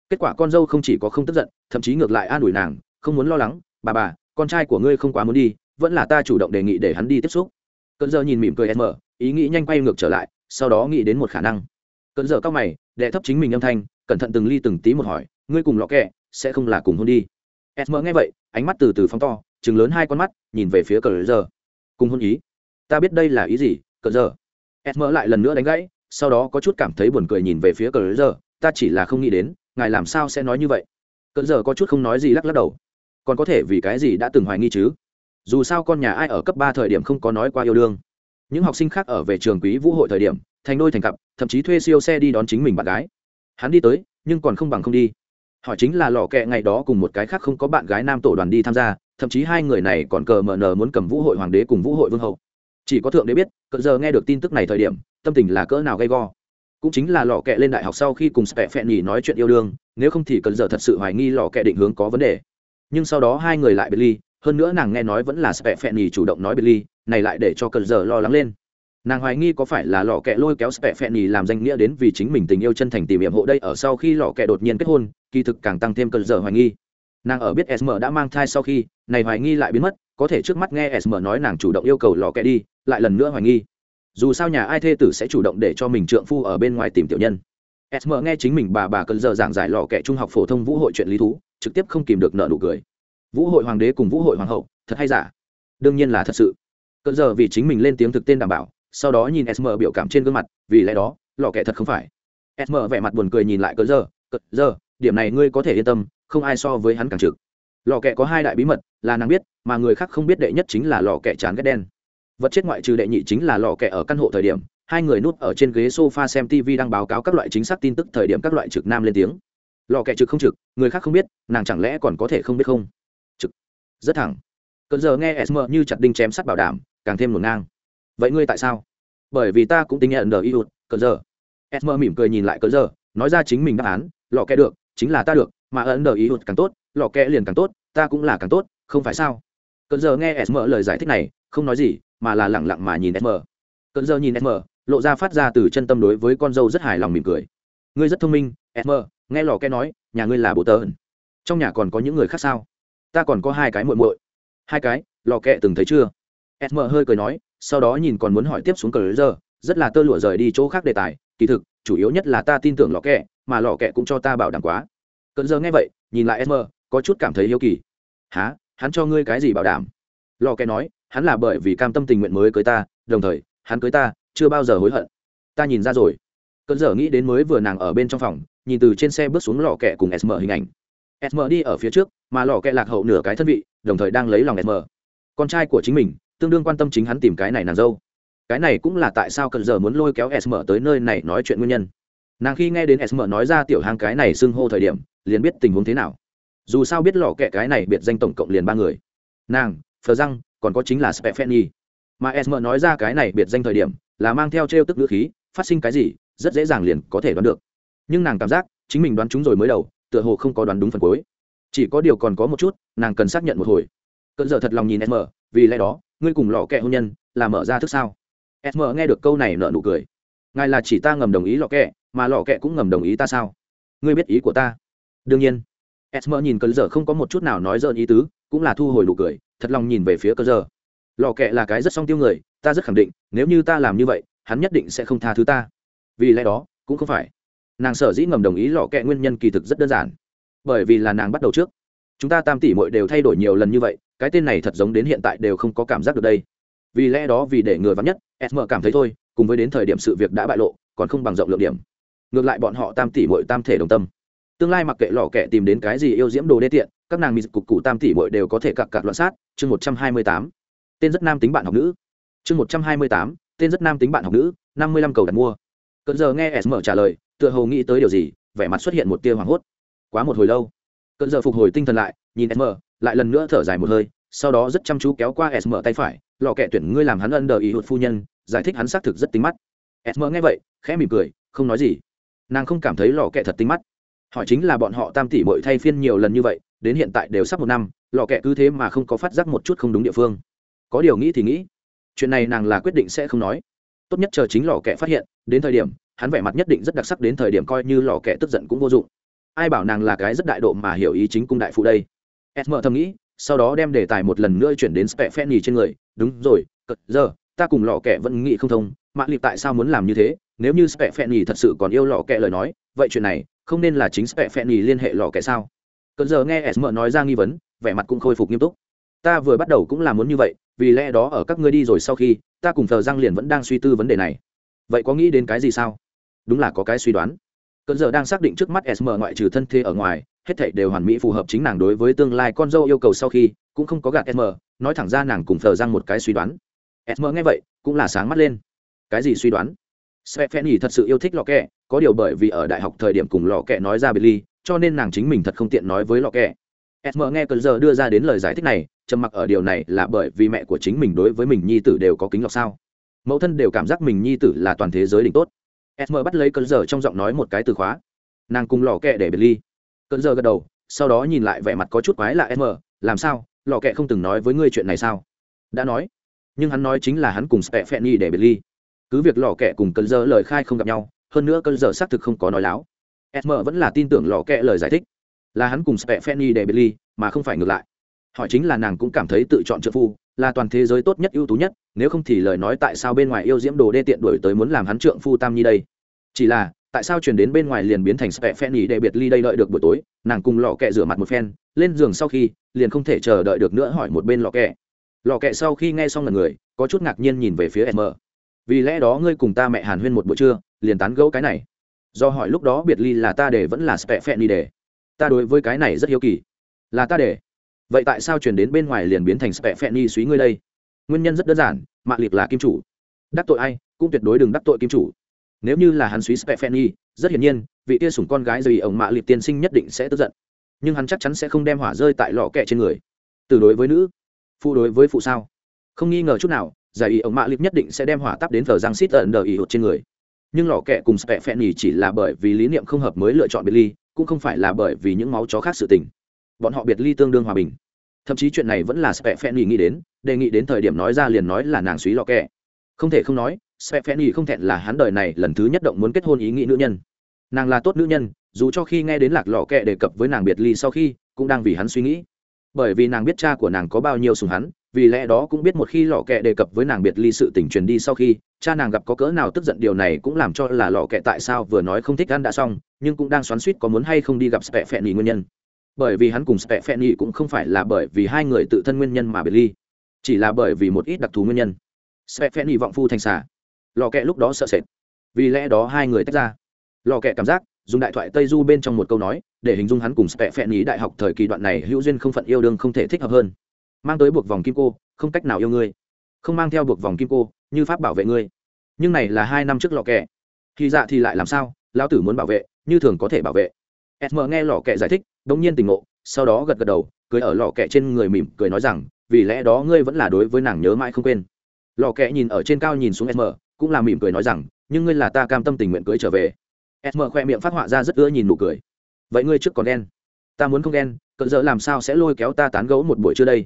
A: Kết quả con dâu không chỉ có không tức giận, thậm chí ngược lại an ủi nàng, không muốn lo lắng, bà bà, con trai của ngươi không quá muốn đi, vẫn là ta chủ động đề nghị để hắn đi tiếp xúc. Cơn giờ nhìn mỉm cười em mở, ý nghĩ nhanh quay ngược trở lại, sau đó nghĩ đến một khả năng. Cơn giờ cao mày đệ thấp chính mình âm thanh, cẩn thận từng ly từng tí một hỏi, ngươi cùng lọ kẹ, sẽ không là cùng hôn đi? Em mở nghe vậy, ánh mắt từ từ phóng to chừng lớn hai con mắt, nhìn về phía cờ giờ. Cùng hôn ý. Ta biết đây là ý gì, cờ giờ. S mở lại lần nữa đánh gãy, sau đó có chút cảm thấy buồn cười nhìn về phía cờ giờ. Ta chỉ là không nghĩ đến, ngài làm sao sẽ nói như vậy? Cờ giờ có chút không nói gì lắc lắc đầu. Còn có thể vì cái gì đã từng hoài nghi chứ? Dù sao con nhà ai ở cấp ba thời điểm không có nói qua yêu đương. Những học sinh khác ở về trường quý vũ hội thời điểm, thành đôi thành cặp, thậm chí thuê siêu xe đi đón chính mình bạn gái. Hắn đi tới, nhưng còn không bằng không đi. Họ chính là lò kẹ ngày đó cùng một cái khác không có bạn gái nam tổ đoàn đi tham gia thậm chí hai người này còn cờ mờ nờ muốn cầm vũ hội hoàng đế cùng vũ hội vương hậu. Chỉ có thượng đế biết cỡ giờ nghe được tin tức này thời điểm, tâm tình là cỡ nào gay go. Cũng chính là lò kẹ lên đại học sau khi cùng spẹ phẹn nhì nói chuyện yêu đương, nếu không thì cỡ giờ thật sự hoài nghi lò kẹ định hướng có vấn đề. Nhưng sau đó hai người lại biệt ly, hơn nữa nàng nghe nói vẫn là spẹ phẹn nhì chủ động nói biệt ly, này lại để cho cỡ giờ lo lắng lên. Nàng hoài nghi có phải là lò kẹ lôi kéo spẹ phẹn nhì làm danh nghĩa đến vì chính mình tình yêu chân thành tìm hiểm hộ đây ở sau khi lò kẹ đột nhiên kết hôn, kỳ thực càng tăng thêm cỡ giờ hoài nghi nàng ở biết sm đã mang thai sau khi, này hoài nghi lại biến mất, có thể trước mắt nghe sm nói nàng chủ động yêu cầu lò kẹ đi, lại lần nữa hoài nghi. Dù sao nhà ai thê tử sẽ chủ động để cho mình trượng phu ở bên ngoài tìm tiểu nhân. Sm nghe chính mình bà bà cần giờ giảng giải lò kẹ trung học phổ thông vũ hội chuyện lý thú, trực tiếp không kìm được nợ nụ cười. Vũ hội hoàng đế cùng vũ hội hoàng hậu, thật hay giả? Đương nhiên là thật sự. Cơn giờ vì chính mình lên tiếng thực tên đảm bảo, sau đó nhìn sm biểu cảm trên gương mặt, vì lẽ đó, lò kẹ thật không phải. Sm vẻ mặt buồn cười nhìn lại cơn giờ cơn giờ, điểm này ngươi có thể yên tâm không ai so với hắn càng trực. Lò kẹ có hai đại bí mật, là nàng biết, mà người khác không biết đệ nhất chính là lò kẹ chán ghét đen. Vật chết ngoại trừ đệ nhị chính là lò kẹ ở căn hộ thời điểm, hai người núp ở trên ghế sofa xem tv đang báo cáo các loại chính xác tin tức thời điểm các loại trực nam lên tiếng. Lò kẹ trực không trực, người khác không biết, nàng chẳng lẽ còn có thể không biết không? Trực. Rất thẳng. Cơn giờ nghe sm như chặt đinh chém sắt bảo đảm, càng thêm ngổn ngang. Vậy ngươi tại sao? Bởi vì ta cũng tính nhận đờ iut cơn giờ. Sm mỉm cười nhìn lại cơn giờ, nói ra chính mình đáp án, lò kẹ được chính là ta được, mà ấn đờ iut càng tốt, lọ kẹ liền càng tốt, ta cũng là càng tốt, không phải sao? Cận giờ nghe sm lời giải thích này, không nói gì, mà là lẳng lặng mà nhìn sm cận giờ nhìn sm lộ ra phát ra từ chân tâm đối với con dâu rất hài lòng mỉm cười. Ngươi rất thông minh sm nghe lò kẹ nói, nhà ngươi là bố tớ trong nhà còn có những người khác sao? Ta còn có hai cái muội muội. Hai cái lò kẹ từng thấy chưa? Sm hơi cười nói, sau đó nhìn còn muốn hỏi tiếp xuống cờ giờ, rất là tơ lụa rời đi chỗ khác đề tài. Kỳ thực, chủ yếu nhất là ta tin tưởng lò kẹ mà lò kẹ cũng cho ta bảo đảm quá. Cận giờ nghe vậy nhìn lại Esmer, có chút cảm thấy hiếu kỳ. Há hắn cho ngươi cái gì bảo đảm? Lò kẹ nói hắn là bởi vì cam tâm tình nguyện mới cưới ta đồng thời hắn cưới ta chưa bao giờ hối hận. Ta nhìn ra rồi. Cơn giờ nghĩ đến mới vừa nàng ở bên trong phòng nhìn từ trên xe bước xuống lò kẹ cùng sm hình ảnh. Sm đi ở phía trước mà lò kẹ lạc hậu nửa cái thân vị đồng thời đang lấy lòng sm con trai của chính mình tương đương quan tâm chính hắn tìm cái này nàng dâu. Cái này cũng là tại sao cơn giờ muốn lôi kéo sm tới nơi này nói chuyện nguyên nhân nàng khi nghe đến sm nói ra tiểu hang cái này xưng hô thời điểm, liền biết tình huống thế nào. Dù sao biết lò kẹ cái này biệt danh tổng cộng liền ba người. Nàng, phờ răng, còn có chính là Stephen mà sm nói ra cái này biệt danh thời điểm, là mang theo t tức ngữ khí, phát sinh cái gì, rất dễ dàng liền có thể đoán được. Nhưng nàng cảm giác, chính mình đoán chúng rồi mới đầu, tựa hồ không có đoán đúng phần cuối. Chỉ có điều còn có một chút, nàng cần xác nhận một hồi. Cận giờ thật lòng nhìn sm vì lẽ đó, ngươi cùng lọ kẹ hôn nhân, là mở ra thức sao? Sm nghe được câu này nợ nụ cười. Ngài là chỉ ta ngầm đồng ý lọ kẹ mà lọ kẹ cũng ngầm đồng ý ta sao? Ngươi biết ý của ta. Đương nhiên. Esmer nhìn cơn giờ không có một chút nào nói dợn ý tứ, cũng là thu hồi nụ cười, thật lòng nhìn về phía cơn giờ lò kẹ là cái rất song tiêu người, ta rất khẳng định, nếu như ta làm như vậy, hắn nhất định sẽ không tha thứ ta. Vì lẽ đó, cũng không phải. Nàng sở dĩ ngầm đồng ý lò kẹ nguyên nhân kỳ thực rất đơn giản. Bởi vì là nàng bắt đầu trước. Chúng ta tam tỷ mội đều thay đổi nhiều lần như vậy, cái tên này thật giống đến hiện tại đều không có cảm giác được đây. Vì lẽ đó vì để người vắn nhất sm cảm thấy thôi, cùng với đến thời điểm sự việc đã bại lộ, còn không bằng rộng lượng điểm ngược lại bọn họ tam tỷ mội tam thể đồng tâm. Tương lai mặc kệ lò kẹ tìm đến cái gì yêu diễm đồ đê tiện, các nàng mỹ cục cụ tam tỷ mội đều có thể cặp cặp loạn sát. Chương một trăm hai mươi tám. Tên rất nam tính bạn học nữ. Chương một trăm hai mươi tám. Tên rất nam tính bạn học nữ, năm mươi lăm cầu đặt mua. Cận giờ nghe sm trả lời, tựa hồ nghĩ tới điều gì, vẻ mặt xuất hiện một tia hoảng hốt. Quá một hồi lâu, cận giờ phục hồi tinh thần lại, nhìn sm lại lần nữa thở dài một hơi, sau đó rất chăm chú kéo qua sm tay phải, lò kẹ tuyển ngươi làm hắn ân đờ ý hụt phu nhân, giải thích hắn xác thực rất tính mắt. Sm nghe vậy, khẽ mỉm cười, không nói gì nàng không cảm thấy lò kẹ thật tinh mắt. Hỏi chính là bọn họ tam tỷ mội thay phiên nhiều lần như vậy, đến hiện tại đều sắp một năm, lò kẹ cứ thế mà không có phát giác một chút không đúng địa phương. Có điều nghĩ thì nghĩ, chuyện này nàng là quyết định sẽ không nói. Tốt nhất chờ chính lò kẹ phát hiện, đến thời điểm, hắn vẻ mặt nhất định rất đặc sắc đến thời điểm coi như lò kẹ tức giận cũng vô dụng. Ai bảo nàng là cái rất đại độ mà hiểu ý chính cung đại phụ đây? Esmer thầm nghĩ, sau đó đem đề tài một lần nữa chuyển đến spẹ phen nhì trên người. Đúng rồi, cật, giờ, ta cùng lò kẹ vẫn nghĩ không thông mạng liệt tại sao muốn làm như thế? Nếu như spẹ phen nhì thật sự còn yêu lò kẹ lời nói, vậy chuyện này không nên là chính spẹ phen nhì liên hệ lò kẹ sao? Cẩn giờ nghe esmer nói ra nghi vấn, vẻ mặt cũng khôi phục nghiêm túc. Ta vừa bắt đầu cũng là muốn như vậy, vì lẽ đó ở các ngươi đi rồi sau khi, ta cùng thờ Giang liền vẫn đang suy tư vấn đề này. Vậy có nghĩ đến cái gì sao? Đúng là có cái suy đoán. Cơn giờ đang xác định trước mắt sm ngoại trừ thân thế ở ngoài, hết thảy đều hoàn mỹ phù hợp chính nàng đối với tương lai con dâu yêu cầu sau khi, cũng không có gạt sm nói thẳng ra nàng cùng thờ Giang một cái suy đoán. Sm nghe vậy, cũng là sáng mắt lên. Cái gì suy đoán? Stephen thật sự yêu thích lọ kẹ, có điều bởi vì ở đại học thời điểm cùng lọ kẹ nói ra biệt ly, cho nên nàng chính mình thật không tiện nói với lọ kẹ. Esmer nghe cơn giờ đưa ra đến lời giải thích này, trầm mặc ở điều này là bởi vì mẹ của chính mình đối với mình nhi tử đều có kính lọc sao? Mẫu thân đều cảm giác mình nhi tử là toàn thế giới đỉnh tốt. Sm bắt lấy cơn giờ trong giọng nói một cái từ khóa. Nàng cùng lọ kẹ để biệt ly cơn giờ gật đầu sau đó nhìn lại vẻ mặt có chút quái là sm làm sao? Lọ kẹ không từng nói với ngươi chuyện này sao? Đã nói. Nhưng hắn nói chính là hắn cùng spẹ phe để biệt ly cứ việc lò kẹ cùng cơn giờ lời khai không gặp nhau, hơn nữa cơn giờ xác thực không có nói láo. Sm vẫn là tin tưởng lò kẹ lời giải thích. Là hắn cùng spẹ phe để biệt ly, mà không phải ngược lại. Hỏi chính là nàng cũng cảm thấy tự chọn trợ phu, là toàn thế giới tốt nhất, ưu tú nhất, nếu không thì lời nói tại sao bên ngoài yêu diễm đồ đê tiện đuổi tới muốn làm hắn trượng phu tam nhi đây? Chỉ là, tại sao chuyển đến bên ngoài liền biến thành spẹ phen nhì để biệt ly đây đợi được buổi tối, nàng cùng lò kẹ rửa mặt một phen, lên giường sau khi, liền không thể chờ đợi được nữa hỏi một bên lò kẹ lò kẹ sau khi nghe xong lần người, có chút ngạc nhiên nhìn về phía em vì lẽ đó ngươi cùng ta mẹ hàn huyên một buổi trưa, liền tán gẫu cái này. Do hỏi lúc đó biệt ly là ta để vẫn là spẹ phẹn đi để. Ta đối với cái này rất hiếu kỳ. Là ta để. Vậy tại sao chuyển đến bên ngoài liền biến thành spẹ phẹn đi suý ngươi đây? Nguyên nhân rất đơn giản mạng liệt là kim chủ. Đắc tội ai, cũng tuyệt đối đừng đắc tội kim chủ. Nếu như là hắn suý spẹ phẹn đi rất hiển nhiên, vị tia sủng con gái dì ổng mạ liệt tiên sinh nhất định sẽ tức giận. Nhưng hắn chắc chắn sẽ không đem hỏa rơi tại lò kẹ trên người. Từ đối với nữ, phụ đối với phụ sao? Không nghi ngờ chút nào giải ý ổng mạ liệt nhất định sẽ đem hỏa tắp đến thờ giang xít ẩn đờ ý hụt trên người. Nhưng lò kẹ cùng spẹ phẹn nhì chỉ là bởi vì lý niệm không hợp mới lựa chọn biệt ly, cũng không phải là bởi vì những máu chó khác sự tình. Bọn họ biệt ly tương đương hòa bình. Thậm chí chuyện này vẫn là spẹ phẹn nhì nghĩ đến, đề nghị đến thời điểm nói ra liền nói là nàng suý lò kẹ. Không thể không nói, spẹ phẹn nhì không thẹn là hắn đời này lần thứ nhất động muốn kết hôn ý nghĩ nữ nhân. Nàng là tốt nữ nhân, dù cho khi nghe đến lạc lò kẹ đề cập với nàng biệt ly sau khi, cũng đang vì hắn suy nghĩ. Bởi vì nàng biết cha của nàng có bao nhiêu sùng hắn vì lẽ đó cũng biết một khi lò kẹ đề cập với nàng biệt ly sự tình truyền đi sau khi, cha nàng gặp có cỡ nào tức giận điều này cũng làm cho là lò kẹ tại sao vừa nói không thích ăn đã xong, nhưng cũng đang xoắn suýt có muốn hay không đi gặp spẹ phẹn nhì nguyên nhân. Bởi vì hắn cùng spẹ phẹn nhì cũng không phải là bởi vì hai người tự thân nguyên nhân mà biệt ly, chỉ là bởi vì một ít đặc thù nguyên nhân. Spẹ phẹn nhì vọng phu thành xả lò kẹ lúc đó sợ sệt. Vì lẽ đó hai người tách ra. Lò kẹ cảm giác, dùng đại thoại tây du bên trong một câu nói, để hình dung hắn cùng spẹ phẹn nhì đại học thời kỳ đoạn này hữu duyên không phận yêu đương không thể thích hợp hơn mang tới buộc vòng kim cô, không cách nào yêu ngươi. Không mang theo buộc vòng kim cô, như pháp bảo vệ ngươi. Nhưng này là hai năm trước lò kẹ thì dạ thì lại làm sao? Lão tử muốn bảo vệ, như thường có thể bảo vệ. Sm nghe lò kẹ giải thích đ ỗ n g nhiên tình ngộ, sau đó gật gật đầu, cười ở lò kẹ trên người mỉm cười nói rằng, vì lẽ đó ngươi vẫn là đối với nàng nhớ mãi không quên. Lò kẹ nhìn ở trên cao nhìn xuống sm cũng là mỉm cười nói rằng, nhưng ngươi là ta cam tâm tình nguyện cưới trở về. Sm khoe miệng phát họa ra rất ưa nhìn nụ cười. Vậy ngươi trước còn đen ta muốn không đen cận giờ làm sao sẽ lôi kéo ta tán gấu một buổi trưa đây?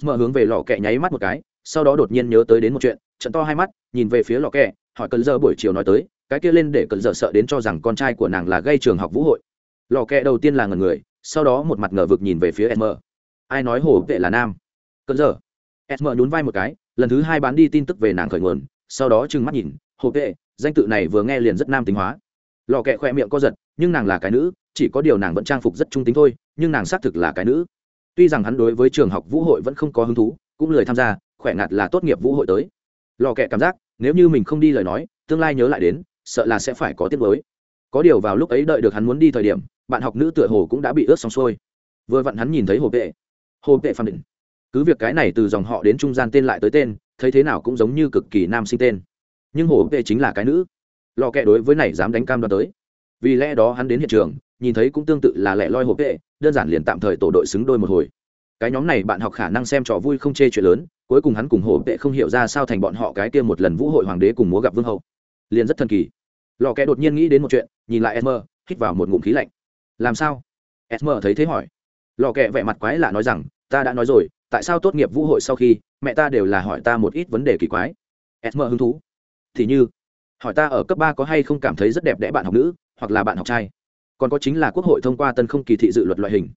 A: Sm hướng về lò kẹ nháy mắt một cái, sau đó đột nhiên nhớ tới đến một chuyện, trận to hai mắt, nhìn về phía lò kẹ, hỏi cẩn giờ buổi chiều nói tới, cái kia lên để cẩn giờ sợ đến cho rằng con trai của nàng là gây trường học vũ hội. Lò kẹ đầu tiên là ngần người, sau đó một mặt ngờ vực nhìn về phía sm ai nói hồ vệ là nam? Cẩn giờ. Sm nhún vai một cái, lần thứ hai bán đi tin tức về nàng khởi nguồn, sau đó trừng mắt nhìn, hồ vệ danh tự này vừa nghe liền rất nam tính hóa. Lò kẹ khoe miệng co giật, nhưng nàng là cái nữ, chỉ có điều nàng vẫn trang phục rất trung tính thôi, nhưng nàng xác thực là cái nữ tuy rằng hắn đối với trường học vũ hội vẫn không có hứng thú, cũng lười tham gia, khỏe ngạt là tốt nghiệp vũ hội tới. Lò kẹ cảm giác, nếu như mình không đi lời nói, tương lai nhớ lại đến, sợ là sẽ phải có tiết mới có điều vào lúc ấy đợi được hắn muốn đi thời điểm, bạn học nữ tựa hồ cũng đã bị ướt xong xuôi. Vừa vặn hắn nhìn thấy hồ vệ. Hồ vệ phản định, cứ việc cái này từ dòng họ đến trung gian tên lại tới tên, thấy thế nào cũng giống như cực kỳ nam sinh tên. Nhưng hồ vệ chính là cái nữ. Lò kẹ đối với này dám đánh cam đoan tới. Vì lẽ đó hắn đến hiện trường nhìn thấy cũng tương tự là lẻ loi hộp vệ đơn giản liền tạm thời tổ đội xứng đôi một hồi. Cái nhóm này bạn học khả năng xem trò vui không chê chuyện lớn, cuối cùng hắn cùng hổ vệ không hiểu ra sao thành bọn họ cái kia một lần vũ hội hoàng đế cùng múa gặp vương hậu. Liền rất thần kỳ. Lò kẽ đột nhiên nghĩ đến một chuyện, nhìn lại esmer, hít vào một ngụm khí lạnh. Làm sao? Esmer thấy thế hỏi. Lò kẹ vẻ mặt quái lạ nói rằng, ta đã nói rồi, tại sao tốt nghiệp vũ hội sau khi, mẹ ta đều là hỏi ta một ít vấn đề kỳ quái. Esmer hứng thú. Thì như, hỏi ta ở cấp ba có hay không cảm thấy rất đẹp đẽ bạn học nữ, hoặc là bạn học trai? Còn có chính là quốc hội thông qua tân không kỳ thị dự luật loại hình.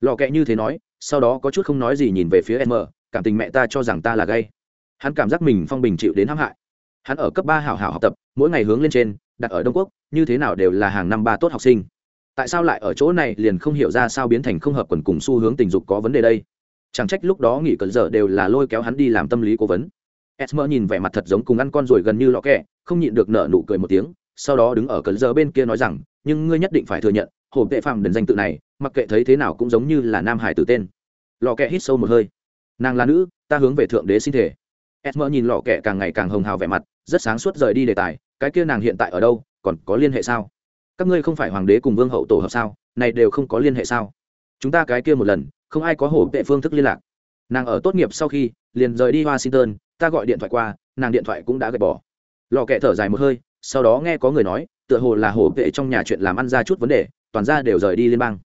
A: Lò kẹ như thế nói, sau đó có chút không nói gì nhìn về phía em cảm tình mẹ ta cho rằng ta là gay. Hắn cảm giác mình phong bình chịu đến hãm hại. Hắn ở cấp ba hảo hảo học tập, mỗi ngày hướng lên trên, đặt ở đông quốc, như thế nào đều là hàng năm ba tốt học sinh. Tại sao lại ở chỗ này liền không hiểu ra sao biến thành không hợp quần cùng xu hướng tình dục có vấn đề đây? Chẳng trách lúc đó nghỉ cận giờ đều là lôi kéo hắn đi làm tâm lý cố vấn. Esmer nhìn vẻ mặt thật giống cùng ăn con rồi gần như lọ kẹ, không nhịn được nở nụ cười một tiếng sau đó đứng ở cận giờ bên kia nói rằng, nhưng ngươi nhất định phải thừa nhận, hồ vệ phạm đần danh tự này, mặc kệ thấy thế nào cũng giống như là nam hải tử tên. Lò kẹ hít sâu một hơi. Nàng là nữ, ta hướng về thượng đế sinh thể esmer nhìn lò kẹ càng ngày càng hồng hào vẻ mặt, rất sáng suốt rời đi đề tài, cái kia nàng hiện tại ở đâu, còn có liên hệ sao? Các ngươi không phải hoàng đế cùng vương hậu tổ hợp sao? Này đều không có liên hệ sao? Chúng ta cái kia một lần, không ai có hổ vệ phương thức liên lạc. Nàng ở tốt nghiệp sau khi, liền rời đi washington, ta gọi điện thoại qua, nàng điện thoại cũng đã gạch bỏ. Lò kẹ thở dài một hơi sau đó nghe có người nói, tựa hồ là hổ vệ trong nhà chuyện làm ăn ra chút vấn đề, toàn ra đều rời đi liên bang.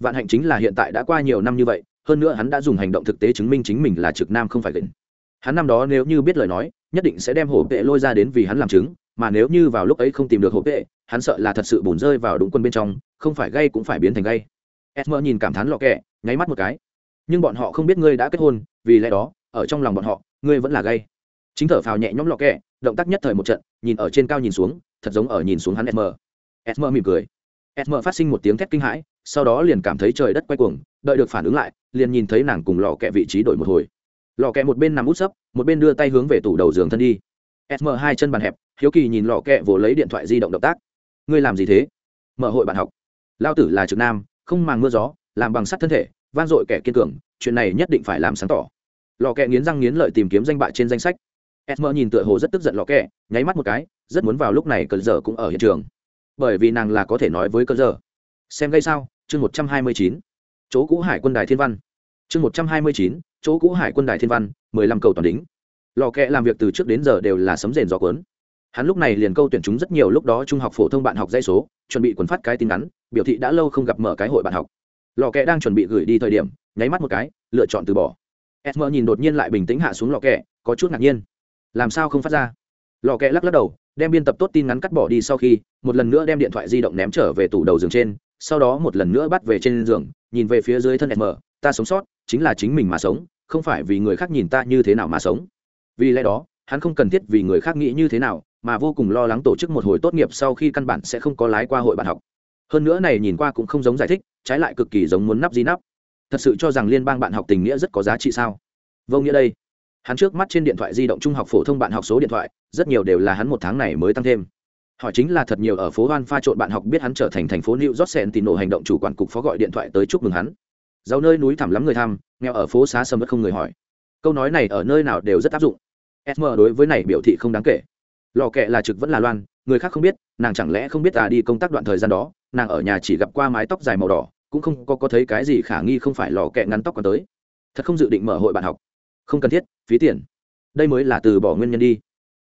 A: Vạn hạnh chính là hiện tại đã qua nhiều năm như vậy, hơn nữa hắn đã dùng hành động thực tế chứng minh chính mình là trực nam không phải gần hắn năm đó nếu như biết lời nói, nhất định sẽ đem hổ vệ lôi ra đến vì hắn làm chứng, mà nếu như vào lúc ấy không tìm được hổ vệ, hắn sợ là thật sự bùn rơi vào đúng quân bên trong, không phải gay cũng phải biến thành gay esmer nhìn cảm thán lọ kẹ, nháy mắt một cái. Nhưng bọn họ không biết ngươi đã kết hôn, vì lẽ đó, ở trong lòng bọn họ, ngươi vẫn là gay chính thở phào nhẹ nhõm lọ kẹ, động tác nhất thời một trận nhìn ở trên cao nhìn xuống thật giống ở nhìn xuống hắn Sm, Sm mỉm cười. Sm phát sinh một tiếng thét kinh hãi sau đó liền cảm thấy trời đất quay cuồng đợi được phản ứng lại liền nhìn thấy nàng cùng lò kẹ vị trí đổi một hồi. Lò kẹ một bên nằm út sấp một bên đưa tay hướng về tủ đầu giường thân đi. Sm hai chân bàn hẹp hiếu kỳ nhìn lò kẹ vỗ lấy điện thoại di động động tác. Ngươi làm gì thế? Mở hội bạn học. Lao tử là trực nam không màng mưa gió làm bằng sắt thân thể van dội kẻ kiên cường chuyện này nhất định phải làm sáng tỏ. Lò kẹ nghiến răng nghiến lợi tìm kiếm danh bại trên danh sách. Esmer nhìn tựa hồ rất tức giận lò kẹ, nháy mắt một cái, rất muốn vào lúc này cờ giờ cũng ở hiện trường. Bởi vì nàng là có thể nói với Cờ giờ xem gây sao chương một trăm hai mươi chín. Chỗ cũ hải quân đài thiên văn. Chương một trăm hai mươi chín, chỗ cũ hải quân đài thiên văn, mười lăm cầu toàn đính lò kẹ làm việc từ trước đến giờ đều là sấm rền gió cuốn. Hắn lúc này liền câu tuyển chúng rất nhiều lúc đó trung học phổ thông bạn học dây số, chuẩn bị quần phát cái tin ngắn, biểu thị đã lâu không gặp mở cái hội bạn học. Lò kẹ đang chuẩn bị gửi đi thời điểm, nháy mắt một cái, lựa chọn từ bỏ. Esmer nhìn đột nhiên lại bình tĩnh hạ xuống lò kẹ, có chút ngạc nhiên làm sao không phát ra? Lò kẹ lắc lắc đầu, đem biên tập tốt tin ngắn cắt bỏ đi sau khi, một lần nữa đem điện thoại di động ném trở về tủ đầu giường trên, sau đó một lần nữa bắt về trên giường, nhìn về phía dưới thân esmer ta sống sót, chính là chính mình mà sống, không phải vì người khác nhìn ta như thế nào mà sống. Vì lẽ đó, hắn không cần thiết vì người khác nghĩ như thế nào, mà vô cùng lo lắng tổ chức một hồi tốt nghiệp sau khi căn bản sẽ không có lái qua hội bạn học. Hơn nữa này nhìn qua cũng không giống giải thích, trái lại cực kỳ giống muốn nắp di nắp. Thật sự cho rằng liên bang bạn học tình nghĩa rất có giá trị sao? Vô nghĩa đây hắn trước mắt trên điện thoại di động trung học phổ thông bạn học số điện thoại rất nhiều đều là hắn một tháng này mới tăng thêm. Họ chính là thật nhiều ở phố hoan pha trộn bạn học biết hắn trở thành thành phố new york sen tìm nổ hành động chủ quản cục phó gọi điện thoại tới chúc mừng hắn. Giàu nơi núi thẳm lắm người thăm nghèo ở phố xá sầm mất không người hỏi. Câu nói này ở nơi nào đều rất áp dụng. Sm đối với này biểu thị không đáng kể. Lò kệ là trực vẫn là loan người khác không biết nàng chẳng lẽ không biết à đi công tác đoạn thời gian đó nàng ở nhà chỉ gặp qua mái tóc dài màu đỏ cũng không có, có thấy cái gì khả nghi không phải lò kẹ ngắn tóc còn tới. Thật không dự định mở hội bạn học không cần thiết, phí tiền. Đây mới là từ bỏ nguyên nhân đi.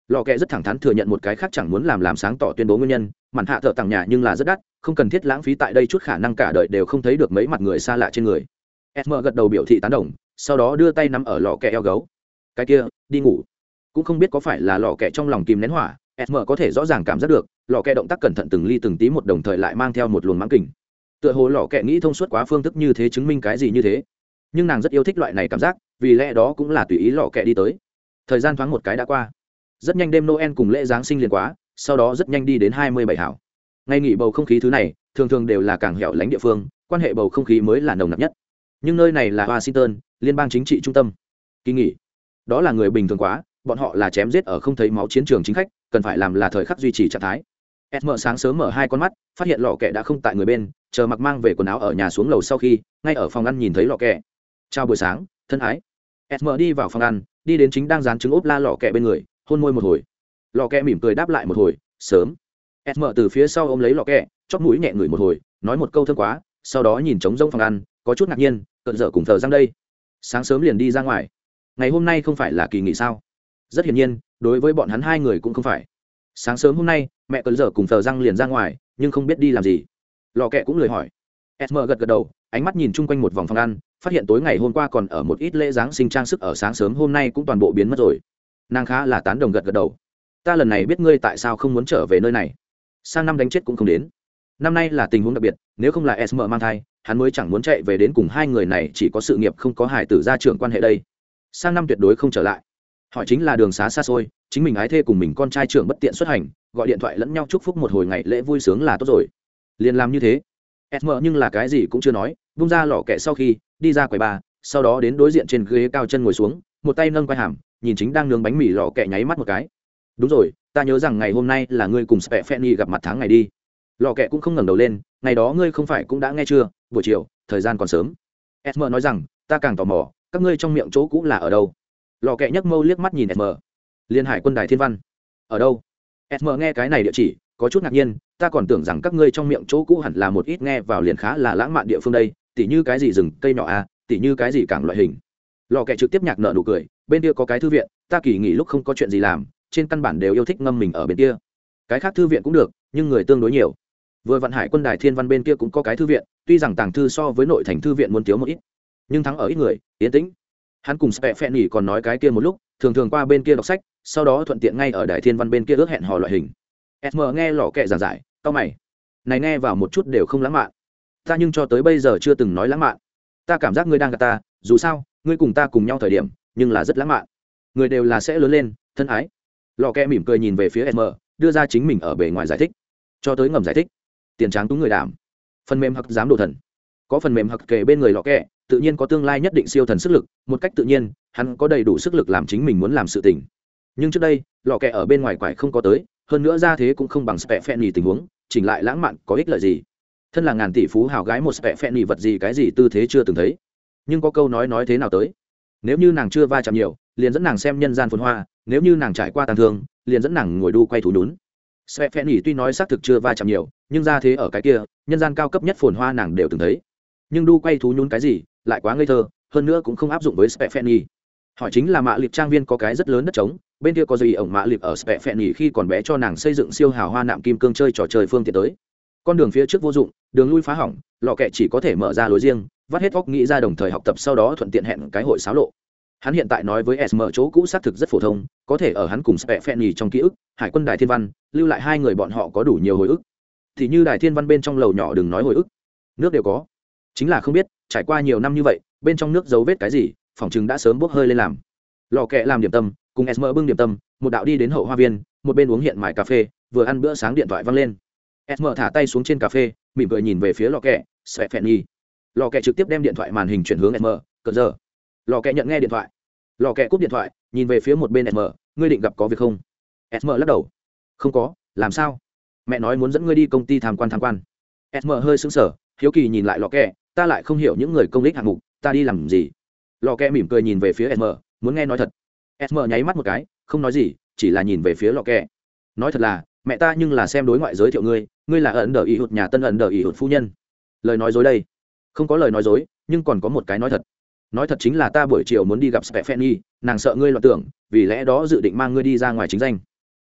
A: Lò kẹ rất thẳng thắn thừa nhận một cái khác chẳng muốn làm làm sáng tỏ tuyên bố nguyên nhân mặn hạ thợ tặng nhà nhưng là rất đắt, không cần thiết lãng phí tại đây chút khả năng cả đời đều không thấy được mấy mặt người xa lạ trên người. Sm gật đầu biểu thị tán đồng, sau đó đưa tay nắm ở lò kẹ eo gấu. Cái kia, đi ngủ. Cũng không biết có phải là lò kẹ trong lòng kìm nén hỏa sm có thể rõ ràng cảm giác được, lò kẹ động tác cẩn thận từng ly từng tí một đồng thời lại mang theo một luồng mãng kình. Tựa hồ lò kẹ nghĩ thông suốt quá phương thức như thế chứng minh cái gì như thế. Nhưng nàng rất yêu thích loại này cảm giác vì lẽ đó cũng là tùy ý lọ kẹ đi tới. Thời gian thoáng một cái đã qua. Rất nhanh đêm noel cùng lễ giáng sinh liền quá, sau đó rất nhanh đi đến hai mươi bảy hảo. Ngày nghỉ bầu không khí thứ này, thường thường đều là càng hẻo lánh địa phương, quan hệ bầu không khí mới là nồng nặc nhất. Nhưng nơi này là washington, liên bang chính trị trung tâm. Kỳ nghỉ. Đó là người bình thường quá, bọn họ là chém giết ở không thấy máu chiến trường chính khách, cần phải làm là thời khắc duy trì trạng thái. S mở sáng sớm mở hai con mắt, phát hiện lò kẹ đã không tại người bên, chờ mặc mang về quần áo ở nhà xuống lầu sau khi, ngay ở phòng ăn nhìn thấy lò kẹ. Chào buổi sáng, thân ái sm đi vào phòng ăn, đi đến chính đang dán trứng ốp la lò kẹ bên người, hôn môi một hồi. Lò kẹ mỉm cười đáp lại một hồi, sớm. Sm từ phía sau ôm lấy lò kẹ, chóp mũi nhẹ ngửi một hồi, nói một câu thơ quá, sau đó nhìn trống rông phòng ăn, có chút ngạc nhiên cận dở cùng thờ răng đây. Sáng sớm liền đi ra ngoài. Ngày hôm nay không phải là kỳ nghỉ sao? Rất hiển nhiên, đối với bọn hắn hai người cũng không phải. Sáng sớm hôm nay, mẹ cận dở cùng thờ răng liền ra ngoài, nhưng không biết đi làm gì. Lò kẹ cũng lời hỏi. Sm gật gật đầu, ánh mắt nhìn chung quanh một vòng phòng ăn phát hiện tối ngày hôm qua còn ở một ít lễ giáng sinh trang sức ở sáng sớm hôm nay cũng toàn bộ biến mất rồi. Nàng khá là tán đồng gật gật đầu. Ta lần này biết ngươi tại sao không muốn trở về nơi này. Sang năm đánh chết cũng không đến. Năm nay là tình huống đặc biệt, nếu không là sm mang thai, hắn mới chẳng muốn chạy về đến cùng hai người này chỉ có sự nghiệp không có hải tử gia trưởng quan hệ đây. Sang năm tuyệt đối không trở lại. Họ chính là đường xá xa xôi, chính mình ái thê cùng mình con trai trưởng bất tiện xuất hành, gọi điện thoại lẫn nhau chúc phúc một hồi ngày lễ vui sướng là tốt rồi. Liền làm như thế. Sm nhưng là cái gì cũng chưa nói bung ra lò kẹ sau khi đi ra quầy ba sau đó đến đối diện trên ghế cao chân ngồi xuống, một tay nâng quai hàm, nhìn chính đang nướng bánh mì lò kẹ nháy mắt một cái. Đúng rồi, ta nhớ rằng ngày hôm nay là ngươi cùng spẹ phen y gặp mặt tháng ngày đi. Lò kẹ cũng không ngẩng đầu lên, ngày đó ngươi không phải cũng đã nghe chưa? Buổi chiều, thời gian còn sớm. Sm nói rằng, ta càng tò mò, các ngươi trong miệng chỗ cũng là ở đâu? Lò kẹ nhấc mâu liếc mắt nhìn sm liên hải quân đài thiên văn. Ở đâu? Sm nghe cái này địa chỉ, có chút ngạc nhiên, ta còn tưởng rằng các ngươi trong miệng chỗ cũ hẳn là một ít nghe vào liền khá là lãng mạn địa phương đây tỉ như cái gì rừng, cây nhỏ à tỉ như cái gì cảng loại hình. Lò kẹ trực tiếp nhạc nợ nụ cười, bên kia có cái thư viện, ta kỳ nghỉ lúc không có chuyện gì làm, trên căn bản đều yêu thích ngâm mình ở bên kia. Cái khác thư viện cũng được, nhưng người tương đối nhiều. Vừa vạn hải quân đài thiên văn bên kia cũng có cái thư viện, tuy rằng tàng thư so với nội thành thư viện muốn thiếu một ít, nhưng thắng ở ít người, yên tĩnh. Hắn cùng spẹ phen nghỉ còn nói cái kia một lúc, thường thường qua bên kia đọc sách, sau đó thuận tiện ngay ở đài thiên văn bên kia ước hẹn hò loại hình. Sm nghe lò kệ giảng giải tao mày. Này nghe vào một chút đều không lãng mạn ta nhưng cho tới bây giờ chưa từng nói lãng mạn. Ta cảm giác ngươi đang gặp ta, dù sao, ngươi cùng ta cùng nhau thời điểm, nhưng là rất lãng mạn. Người đều là sẽ lớn lên, thân ái. Lò kẹ mỉm cười nhìn về phía sm đưa ra chính mình ở bề ngoài giải thích. Cho tới ngầm giải thích, tiền tráng túng người đảm. Phần mềm hặc dám đồ thần. Có phần mềm hặc kề bên người lò kẹ, tự nhiên có tương lai nhất định siêu thần sức lực, một cách tự nhiên, hắn có đầy đủ sức lực làm chính mình muốn làm sự tình. Nhưng trước đây lò kẹ ở bên ngoài quải không có tới, hơn nữa ra thế cũng không bằng spẹ phen nhì tình huống, chỉnh lại lãng mạn có ích lợi gì thân là ngàn tỷ phú hào gái một spẹ phen nỉ vật gì cái gì tư thế chưa từng thấy nhưng có câu nói nói thế nào tới nếu như nàng chưa va chạm nhiều liền dẫn nàng xem nhân gian phồn hoa nếu như nàng trải qua tàn thương liền dẫn nàng ngồi đu quay thủ nhún spẹ Phẹn nhì tuy nói xác thực chưa va chạm nhiều nhưng ra thế ở cái kia nhân gian cao cấp nhất phồn hoa nàng đều từng thấy nhưng đu quay thú nhún cái gì lại quá ngây thơ hơn nữa cũng không áp dụng với Stephenny. Hỏi chính là mạ liệp trang viên có cái rất lớn đất trống, bên kia có gì ổng mạ liệp ở Stephenny khi còn bé cho nàng xây dựng siêu hào hoa nạm kim cương chơi trò chơi phương tiện tới. Con đường phía trước vô dụng, đường lui phá hỏng, lọ kẹ chỉ có thể mở ra lối riêng, vắt hết óc nghĩ ra đồng thời học tập sau đó thuận tiện hẹn cái hội xáo lộ. Hắn hiện tại nói với SM chỗ cũ xác thực rất phổ thông, có thể ở hắn cùng Stephenny trong ký ức, Hải quân Đài Thiên Văn, lưu lại hai người bọn họ có đủ nhiều hồi ức. Thì như Đài Thiên Văn bên trong lầu nhỏ đừng nói hồi ức, nước đều có. Chính là không biết, trải qua nhiều năm như vậy, bên trong nước dấu vết cái gì phòng chừng đã sớm bốc hơi lên làm lò kẹ làm điểm tâm cùng sm bưng điểm tâm một đạo đi đến hậu hoa viên một bên uống hiện mải cà phê vừa ăn bữa sáng điện thoại văng lên sm thả tay xuống trên cà phê, mỉm cười nhìn về phía lò kẹ sẽ phẹn nhi. Lò kẹ trực tiếp đem điện thoại màn hình chuyển hướng sm cờ giờ. Lò kẹ nhận nghe điện thoại. Lò kẹ cúp điện thoại, nhìn về phía một bên sm ngươi định gặp có việc không? Sm lắc đầu. Không có, làm sao? Mẹ nói muốn dẫn ngươi đi công ty tham quan tham quan. Sm hơi sững sờ, hiếu kỳ nhìn lại lò kẹ, ta lại không hiểu những người công ích hạng mục, ta đi làm gì? Lò kẹ mỉm cười nhìn về phía sm muốn nghe nói thật. Sm nháy mắt một cái, không nói gì, chỉ là nhìn về phía lò kẹ. Nói thật là mẹ ta nhưng là xem đối ngoại giới thiệu ngươi ngươi là ẩn đờ ý hụt nhà tân ẩn đờ ý hụt phu nhân. Lời nói dối đây. Không có lời nói dối nhưng còn có một cái nói thật. Nói thật chính là ta buổi chiều muốn đi gặp Stephanie, nàng sợ ngươi loạn tưởng, vì lẽ đó dự định mang ngươi đi ra ngoài chính danh.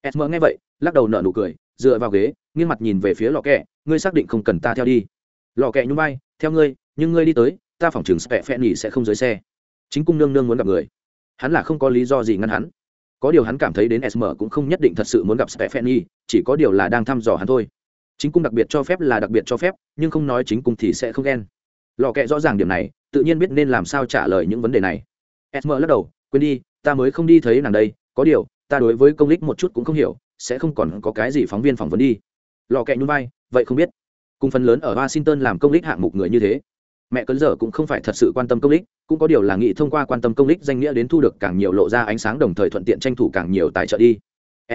A: Esmer nghe vậy, lắc đầu nở nụ cười, dựa vào ghế, nghiêng mặt nhìn về phía lò kẹ, ngươi xác định không cần ta theo đi. Lò kẹ nhún vai, theo ngươi, nhưng ngươi đi tới, ta phỏng chừng spẹ sẽ không dưới xe. Chính cung nương nương muốn gặp người. Hắn là không có lý do gì ngăn hắn có điều hắn cảm thấy đến sm cũng không nhất định thật sự muốn gặp stephanie, chỉ có điều là đang thăm dò hắn thôi. Chính cung đặc biệt cho phép là đặc biệt cho phép, nhưng không nói chính cung thì sẽ không ghen. Lò kẹ rõ ràng điểm này, tự nhiên biết nên làm sao trả lời những vấn đề này. Sm lắc đầu, quên đi, ta mới không đi thấy nàng đây. Có điều, ta đối với công lích một chút cũng không hiểu, sẽ không còn có cái gì phóng viên phỏng vấn đi. Lò kẹ nhún vai, vậy không biết. Cùng phần lớn ở washington làm công lích hạng mục người như thế mẹ cấn giờ cũng không phải thật sự quan tâm công lích cũng có điều là nghĩ thông qua quan tâm công lích danh nghĩa đến thu được càng nhiều lộ ra ánh sáng đồng thời thuận tiện tranh thủ càng nhiều tài trợ đi.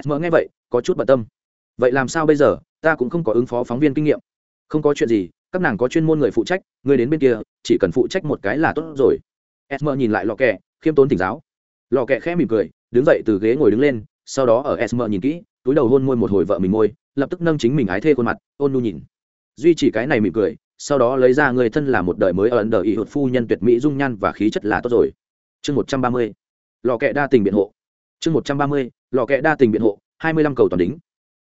A: Sm nghe vậy, có chút bận tâm. Vậy làm sao bây giờ? Ta cũng không có ứng phó phóng viên kinh nghiệm. Không có chuyện gì, các nàng có chuyên môn người phụ trách, người đến bên kia, chỉ cần phụ trách một cái là tốt rồi. Sm nhìn lại lò kẹ, khiêm tốn tỉnh giáo. Lò kẹ khẽ mỉm cười, đứng dậy từ ghế ngồi đứng lên, sau đó ở sm nhìn kỹ, túi đầu hôn môi một hồi vợ mình môi, lập tức nâng chính mình ái thê khuôn mặt, ôn nu nhìn. Duy chỉ cái này mỉm cười sau đó lấy ra người thân là một đời mới ở ấn đờ ý hụt phu nhân tuyệt mỹ dung nhan và khí chất là tốt rồi. Chương một trăm ba mươi, lò kẹ đa tình biện hộ. Chương một trăm ba mươi, lò kẹ đa tình biện hộ, hai mươi lăm cầu toàn đính.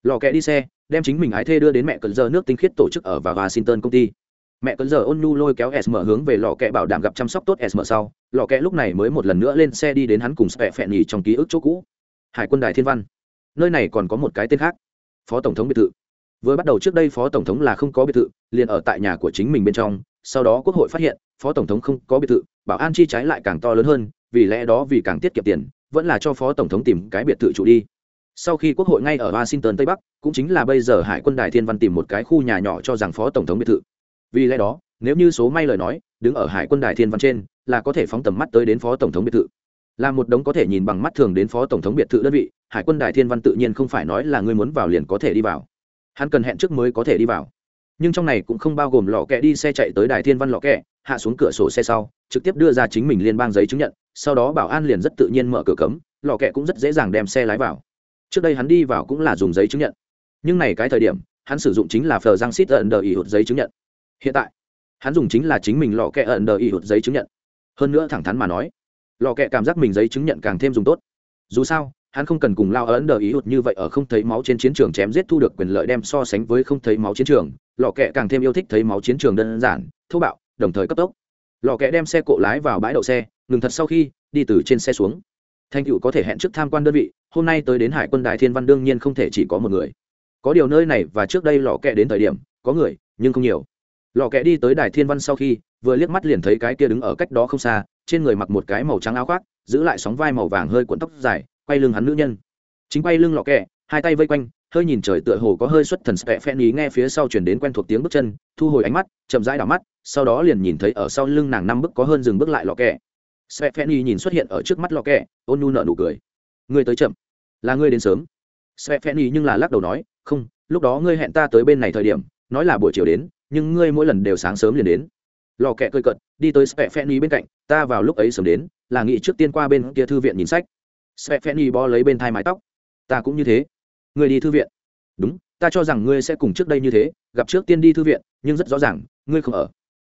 A: Lò kẹ đi xe, đem chính mình ái thê đưa đến mẹ cần giờ nước tinh khiết tổ chức ở và washington công ty. Mẹ cần giờ ôn nhu lôi kéo sm hướng về lò kẹ bảo đảm gặp chăm sóc tốt sm sau. Lò kẹ lúc này mới một lần nữa lên xe đi đến hắn cùng sẹ phẹn nhì trong ký ức chỗ cũ. Hải quân đài thiên văn. Nơi này còn có một cái tên khác. Phó tổng thống biệt thự vừa bắt đầu trước đây phó tổng thống là không có biệt thự, liền ở tại nhà của chính mình bên trong. Sau đó quốc hội phát hiện, phó tổng thống không có biệt thự, bảo an chi trái lại càng to lớn hơn, vì lẽ đó vì càng tiết kiệm tiền, vẫn là cho phó tổng thống tìm cái biệt thự trụ đi. Sau khi quốc hội ngay ở washington, tây bắc, cũng chính là bây giờ hải quân đài thiên văn tìm một cái khu nhà nhỏ cho rằng phó tổng thống biệt thự. Vì lẽ đó, nếu như số may lời nói, đứng ở hải quân đài thiên văn trên, là có thể phóng tầm mắt tới đến phó tổng thống biệt thự. Là một đống có thể nhìn bằng mắt thường đến phó tổng thống biệt thự đơn vị, hải quân đài thiên văn tự nhiên không phải nói là người muốn vào liền có thể đi vào hắn cần hẹn trước mới có thể đi vào. Nhưng trong này cũng không bao gồm lò kẹ đi xe chạy tới đài thiên văn lò kẹ, hạ xuống cửa sổ xe sau, trực tiếp đưa ra chính mình liên bang giấy chứng nhận, sau đó bảo an liền rất tự nhiên mở cửa cấm lò kẹ cũng rất dễ dàng đem xe lái vào. Trước đây hắn đi vào cũng là dùng giấy chứng nhận. Nhưng này cái thời điểm, hắn sử dụng chính là phờ giang xít ẩn đờ ỉ hụt giấy chứng nhận. Hiện tại, hắn dùng chính là chính mình lò kẹ ẩn đờ ỉ hụt giấy chứng nhận. Hơn nữa thẳng thắn mà nói lò kẹ cảm giác mình giấy chứng nhận càng thêm dùng tốt. Dù sao hắn không cần cùng lao ấn đờ ý hụt như vậy ở không thấy máu trên chiến trường chém giết thu được quyền lợi đem so sánh với không thấy máu chiến trường lò kẹ càng thêm yêu thích thấy máu chiến trường đơn giản, thô bạo, đồng thời cấp tốc. Lò kẹ đem xe cộ lái vào bãi đậu xe, ngừng thật sau khi, đi từ trên xe xuống. Thanh cựu có thể hẹn trước tham quan đơn vị, hôm nay tới đến hải quân đại thiên văn đương nhiên không thể chỉ có một người. Có điều nơi này và trước đây lò kẹ đến thời điểm, có người, nhưng không nhiều. Lò kẹ đi tới đài thiên văn sau khi, vừa liếc mắt liền thấy cái kia đứng ở cách đó không xa, trên người mặc một cái màu trắng áo khoác, giữ lại sóng vai màu vàng hơi cuộn tóc dài quay lưng hắn nữ nhân. Chính quay lưng lọ kẹ, hai tay vây quanh, hơi nhìn trời tựa hồ có hơi xuất thần spẹ phen ý nghe phía sau chuyển đến quen thuộc tiếng bước chân, thu hồi ánh mắt, chậm rãi đảo mắt, sau đó liền nhìn thấy ở sau lưng nàng năm bước có hơn dừng bước lại lọ kẹ. Spẹ phen ý nhìn xuất hiện ở trước mắt lọ kẹ, ôn nhu nợ nụ cười. Ngươi tới chậm. Là ngươi đến sớm. Spẹ phen ý nhưng là lắc đầu nói, không, lúc đó ngươi hẹn ta tới bên này thời điểm, nói là buổi chiều đến, nhưng ngươi mỗi lần đều sáng sớm liền đến. Lò kẹ cơi cận đi tới spẹ phen ý bên cạnh, ta vào lúc ấy sớm đến, là nghĩ trước tiên qua bên kia thư viện nhìn sách. Svephenny bó lấy bên thai mái tóc. Ta cũng như thế. Ngươi đi thư viện. Đúng, ta cho rằng ngươi sẽ cùng trước đây như thế gặp trước tiên đi thư viện nhưng rất rõ ràng ngươi không ở.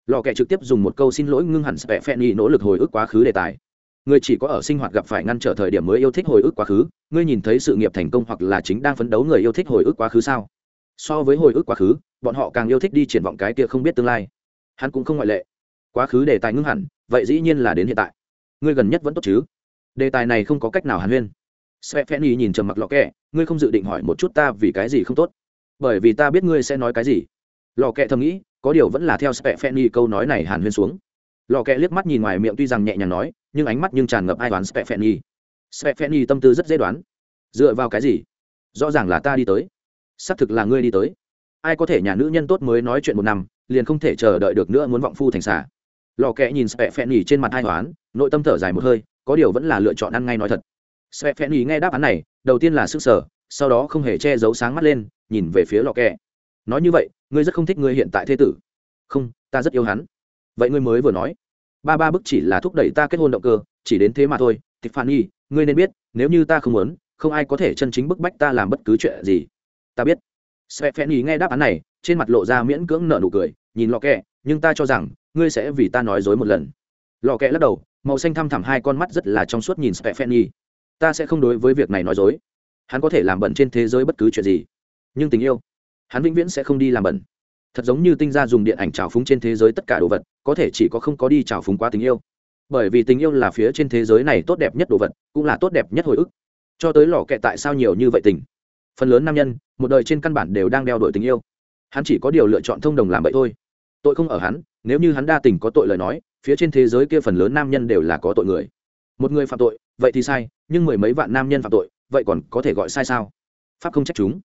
A: Lò kẹ trực tiếp dùng một câu xin lỗi ngưng hẳn sẹp phẹn y nỗ lực hồi ức quá khứ đề tài. Ngươi chỉ có ở sinh hoạt gặp phải ngăn trở thời điểm mới yêu thích hồi ức quá khứ ngươi nhìn thấy sự nghiệp thành công hoặc là chính đang phấn đấu người yêu thích hồi ức quá khứ sao? So với hồi ức quá khứ bọn họ càng yêu thích đi triển vọng cái kia không biết tương lai. Hắn cũng không ngoại lệ. Quá khứ đề tài ngưng hẳn vậy dĩ nhiên là đến hiện tại. Ngươi gần nhất vẫn tốt chứ? Đề tài này không có cách nào hàn huyên. Sve phen y nhìn trầm mặc Lọ kẹ, ngươi không dự định hỏi một chút ta vì cái gì không tốt? Bởi vì ta biết ngươi sẽ nói cái gì. Lò kẹ thầm nghĩ, có điều vẫn là theo sve phen y câu nói này hàn huyên xuống. Lò kẹ liếc mắt nhìn ngoài miệng tuy rằng nhẹ nhàng nói, nhưng ánh mắt nhưng tràn ngập ai đoán sve phen y sve phen y tâm tư rất dễ đoán. Dựa vào cái gì? Rõ ràng là ta đi tới. Xác thực là ngươi đi tới. Ai có thể nhà nữ nhân tốt mới nói chuyện một năm, liền không thể chờ đợi được nữa muốn vọng phu thành xả lò kẹ nhìn sve phen y trên mặt hai toán nội tâm thở dài một hơi có điều vẫn là lựa chọn ăn ngay nói thật. Sve phen ý nghe đáp án này, đầu tiên là sức sở, sau đó không hề che giấu sáng mắt lên, nhìn về phía lò kẹ. Nói như vậy, ngươi rất không thích ngươi hiện tại thế tử. Không, ta rất yêu hắn. Vậy ngươi mới vừa nói. Ba ba bức chỉ là thúc đẩy ta kết hôn động cơ, chỉ đến thế mà thôi. Tiffany ngươi nên biết, nếu như ta không muốn, không ai có thể chân chính bức bách ta làm bất cứ chuyện gì. Ta biết. Sve phen y nghe đáp án này, trên mặt lộ ra miễn cưỡng nở nụ cười, nhìn lò kẹ, nhưng ta cho rằng, ngươi sẽ vì ta nói dối một lần. Lò kẹ lắc đầu màu xanh thăm thẳm hai con mắt rất là trong suốt nhìn sve ta sẽ không đối với việc này nói dối. Hắn có thể làm bẩn trên thế giới bất cứ chuyện gì. Nhưng tình yêu, hắn vĩnh viễn sẽ không đi làm bẩn. Thật giống như tinh gia dùng điện ảnh trào phúng trên thế giới tất cả đồ vật, có thể chỉ có không có đi trào phúng quá tình yêu. Bởi vì tình yêu là phía trên thế giới này tốt đẹp nhất đồ vật, cũng là tốt đẹp nhất hồi ức. Cho tới lọ kệ tại sao nhiều như vậy tình? Phần lớn nam nhân, một đời trên căn bản đều đang đeo đuổi tình yêu. Hắn chỉ có điều lựa chọn thông đồng làm vậy thôi. Tội không ở hắn, nếu như hắn đa tình có tội lời nói phía trên thế giới kia phần lớn nam nhân đều là có tội người. Một người phạm tội, vậy thì sai, nhưng mười mấy vạn nam nhân phạm tội, vậy còn có thể gọi sai sao? Pháp không trách chúng.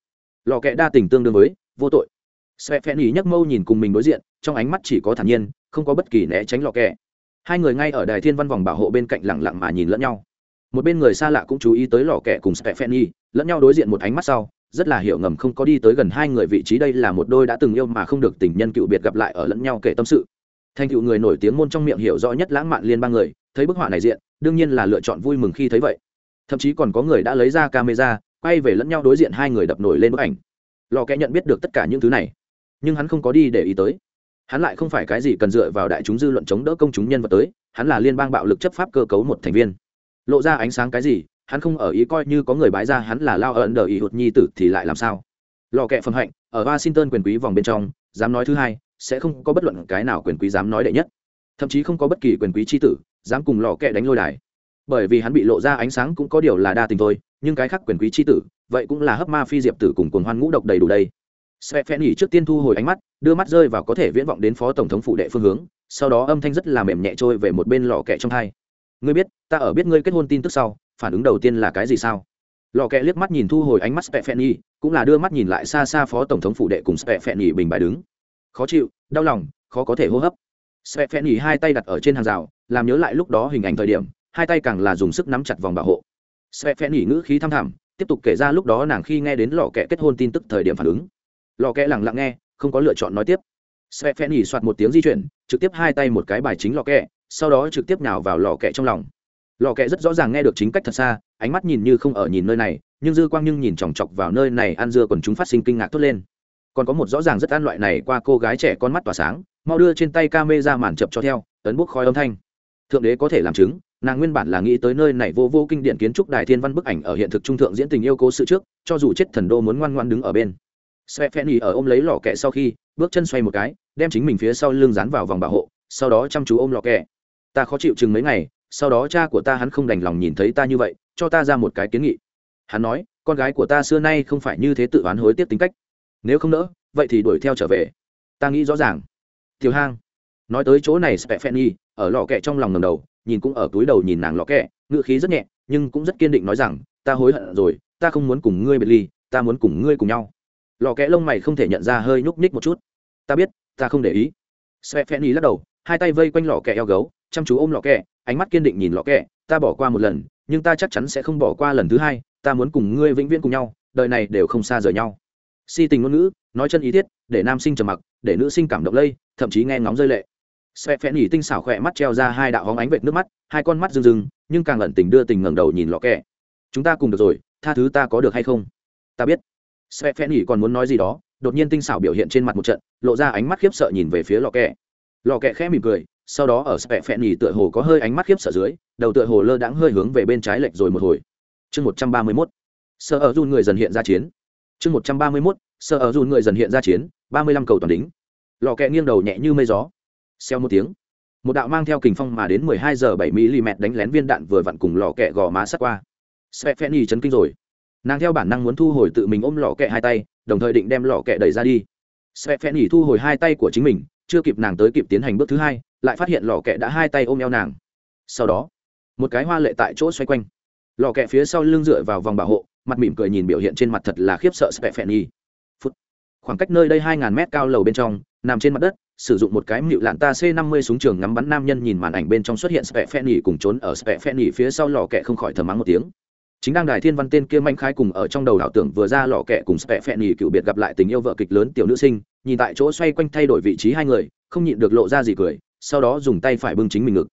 A: Lò kẹ đa tình tương đương với vô tội. Xe phen ý nhấc mâu nhìn cùng mình đối diện, trong ánh mắt chỉ có thản nhiên, không có bất kỳ né tránh lò kẹ hai người ngay ở đài thiên văn vòng bảo hộ bên cạnh lẳng lặng mà nhìn lẫn nhau. Một bên người xa lạ cũng chú ý tới lò kẹ cùng xe phen ý, lẫn nhau đối diện một ánh mắt sau, rất là hiểu ngầm không có đi tới gần hai người vị trí đây là một đôi đã từng yêu mà không được tình nhân cựu biệt gặp lại ở lẫn nhau kể tâm sự thành tựu người nổi tiếng môn trong miệng hiểu rõ nhất lãng mạn liên bang người, thấy bức họa này diện, đương nhiên là lựa chọn vui mừng khi thấy vậy. Thậm chí còn có người đã lấy ra camera, quay về lẫn nhau đối diện hai người đập nổi lên bức ảnh. Lò kẽ nhận biết được tất cả những thứ này, nhưng hắn không có đi để ý tới. Hắn lại không phải cái gì cần dựa vào đại chúng dư luận chống đỡ công chúng nhân vật tới, hắn là liên bang bạo lực chấp pháp cơ cấu một thành viên. Lộ ra ánh sáng cái gì, hắn không ở ý coi như có người bái ra hắn là lao ẩn đờ ý hụt nhi tử thì lại làm sao? Lò kẹ phần hạnh, ở washington quyền quý vòng bên trong, dám nói thứ hai sẽ không có bất luận cái nào quyền quý dám nói đệ nhất. Thậm chí không có bất kỳ quyền quý tri tử dám cùng lò kẹ đánh lôi đài. Bởi vì hắn bị lộ ra ánh sáng cũng có điều là đa tình thôi, nhưng cái khác quyền quý tri tử, vậy cũng là hấp ma phi diệp tử cùng cồn hoan ngũ độc đầy đủ đây. Sẽ phen nghỉ trước tiên thu hồi ánh mắt, đưa mắt rơi vào có thể viễn vọng đến phó tổng thống phụ đệ phương hướng, sau đó âm thanh rất là mềm nhẹ trôi về một bên lò kẹ trong thai ngươi biết, ta ở biết ngươi kết hôn tin tức sau, phản ứng đầu tiên là cái gì sao? Lò kẹ liếc mắt nhìn thu hồi ánh mắt spẹ phen nhi cũng là đưa mắt nhìn lại xa xa phó tổng thống phụ đệ cùng spẹ phen nhi bình bài đứng khó chịu, đau lòng, khó có thể hô hấp. Spẹ phen nhi hai tay đặt ở trên hàng rào, làm nhớ lại lúc đó hình ảnh thời điểm, hai tay càng là dùng sức nắm chặt vòng bảo hộ. Spẹ phen nhi ngữ khí thăm thẳm, tiếp tục kể ra lúc đó nàng khi nghe đến lò kẹ kết hôn tin tức thời điểm phản ứng. Lò kẹ lẳng lặng nghe, không có lựa chọn nói tiếp. Spẹ phen nhi soạt một tiếng di chuyển, trực tiếp hai tay một cái bài chính lò kẹ, sau đó trực tiếp nào vào lò kẹ trong lòng. Lò kẹ rất rõ ràng nghe được chính cách thật xa, ánh mắt nhìn như không ở nhìn nơi này, nhưng dư quang nhưng nhìn chòng chọc vào nơi này, ăn dưa còn chúng phát sinh kinh ngạc thốt lên còn có một rõ ràng rất an loại này qua cô gái trẻ con mắt tỏa sáng, mau đưa trên tay ca mê ra màn chập cho theo, tấn bút khói âm thanh. Thượng đế có thể làm chứng, nàng nguyên bản là nghĩ tới nơi này vô vô kinh điển kiến trúc đài thiên văn bức ảnh ở hiện thực trung thượng diễn tình yêu cố sự trước, cho dù chết thần đô muốn ngoan ngoan đứng ở bên. Xe phen ở ôm lấy lò kẹ sau khi, bước chân xoay một cái, đem chính mình phía sau lưng dán vào vòng bảo hộ, sau đó chăm chú ôm lò kẹ. Ta khó chịu chừng mấy ngày, sau đó cha của ta hắn không đành lòng nhìn thấy ta như vậy, cho ta ra một cái kiến nghị. Hắn nói, con gái của ta xưa nay không phải như thế tự oán hối tiếc tính cách nếu không nỡ, vậy thì đuổi theo trở về. Ta nghĩ rõ ràng. Tiểu hang, nói tới chỗ này, Stephanie, ở lò kẹ trong lòng ngầm đầu, nhìn cũng ở túi đầu nhìn nàng lò kẹ ngự khí rất nhẹ, nhưng cũng rất kiên định nói rằng, ta hối hận rồi, ta không muốn cùng ngươi biệt ly, ta muốn cùng ngươi cùng nhau. Lò kẹ lông mày không thể nhận ra hơi nhúc nhích một chút. Ta biết, ta không để ý. Stephanie lắc đầu, hai tay vây quanh lò kẹ eo gấu, chăm chú ôm lò kẹ, ánh mắt kiên định nhìn lò kẹ, ta bỏ qua một lần, nhưng ta chắc chắn sẽ không bỏ qua lần thứ hai, ta muốn cùng ngươi vĩnh viễn cùng nhau, đời này đều không xa rời nhau si tình ngôn ngữ, nói chân ý thiết, để nam sinh trầm mặc, để nữ sinh cảm động lây, thậm chí nghe ngóng rơi lệ. Xoẹ phẽ nhỉ tinh xảo khỏe mắt treo ra hai đạo hóng ánh vệt nước mắt, hai con mắt rưng rưng, nhưng càng lẩn tình đưa tình ngẩng đầu nhìn lọ kẹ. Chúng ta cùng được rồi, tha thứ ta có được hay không? Ta biết. Sẽ phẹn nhỉ còn muốn nói gì đó, đột nhiên tinh xảo biểu hiện trên mặt một trận, lộ ra ánh mắt khiếp sợ nhìn về phía lọ kẹ. Lọ kẹ khẽ mỉm cười, sau đó ở spẹ phẹn nhỉ tựa hồ có hơi ánh mắt khiếp sợ dưới, đầu tựa hồ lơ đãng hơi hướng về bên trái lệch rồi một hồi. Chương một trăm ba mươi mốt. Sợ ở run người dần hiện ra chiến chương một trăm ba mươi mốt sợ ở dùn người dần hiện ra chiến, ba mươi lăm cầu toàn đính. Lò kẹ nghiêng đầu nhẹ như mây gió. Xeo một tiếng. Một đạo mang theo kình phong mà đến mười hai giờ bảy mm đánh lén viên đạn vừa vặn cùng lò kẹ gò má sát qua. Spẹ phẹn nhỉ chấn kinh rồi. Nàng theo bản năng muốn thu hồi tự mình ôm lò kẹ hai tay, đồng thời định đem lò kẹ đẩy ra đi. Spẹ phẹn nhỉ thu hồi hai tay của chính mình, chưa kịp nàng tới kịp tiến hành bước thứ hai, lại phát hiện lò kẹ đã hai tay ôm eo nàng. Sau đó, một cái hoa lệ tại chỗ xoay quanh. Lò kẹ phía sau lưng dựa vào vòng bảo hộ mặt mỉm cười nhìn biểu hiện trên mặt thật là khiếp sợ spẹ nhỉ phút. Khoảng cách nơi đây hai ngàn mét cao lầu bên trong, nằm trên mặt đất, sử dụng một cái mịu lạn ta c 50 súng trường ngắm bắn nam nhân nhìn màn ảnh bên trong xuất hiện spẹ nhỉ cùng trốn ở spẹ nhỉ phía sau lò kẹ không khỏi thầm mắng một tiếng. Chính đang đài thiên văn tên kia manh khai cùng ở trong đầu đảo tưởng vừa ra lò kẹ cùng spẹ phen nhỉ cựu biệt gặp lại tình yêu vợ kịch lớn tiểu nữ sinh, nhìn tại chỗ xoay quanh thay đổi vị trí hai người, không nhịn được lộ ra gì cười, sau đó dùng tay phải bưng chính mình ngực.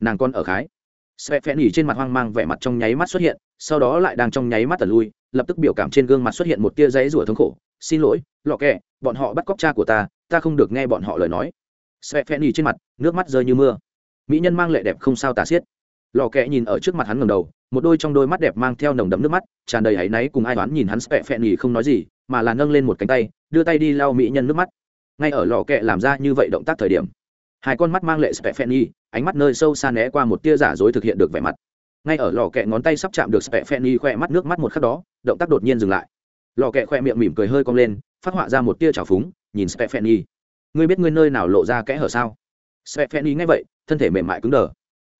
A: Nàng con ở khái spẹ phen nhỉ trên mặt hoang mang vẻ mặt trong nháy mắt xuất hiện, sau đó lại đang trong nháy mắt tẩn lui, lập tức biểu cảm trên gương mặt xuất hiện một tia giấy rủa thống khổ. Xin lỗi, lọ kẹ, bọn họ bắt cóc cha của ta ta không được nghe bọn họ lời nói. Xe phen nhỉ trên mặt, nước mắt rơi như mưa. Mỹ nhân mang lệ đẹp không sao tả xiết. Lọ kẹ nhìn ở trước mặt hắn ngẩng đầu, một đôi trong đôi mắt đẹp mang theo nồng đậm nước mắt, tràn đầy áy náy cùng ai đoán nhìn hắn. Xe phen nhỉ không nói gì, mà là nâng lên một cánh tay, đưa tay đi lau mỹ nhân nước mắt. Ngay ở lọ kẹ làm ra như vậy động tác thời điểm hai con mắt mang lệ xe ánh mắt nơi sâu xa né qua một tia giả dối thực hiện được vẻ mặt. Ngay ở lò kẹ ngón tay sắp chạm được xe khoe mắt nước mắt một khắc đó, động tác đột nhiên dừng lại. Lò kẹ khoe miệng mỉm cười hơi cong lên, phát họa ra một tia trào phúng, nhìn xe ngươi biết ngươi nơi nào lộ ra kẽ hở sao? Sẽ nghe vậy, thân thể mềm mại cứng đờ.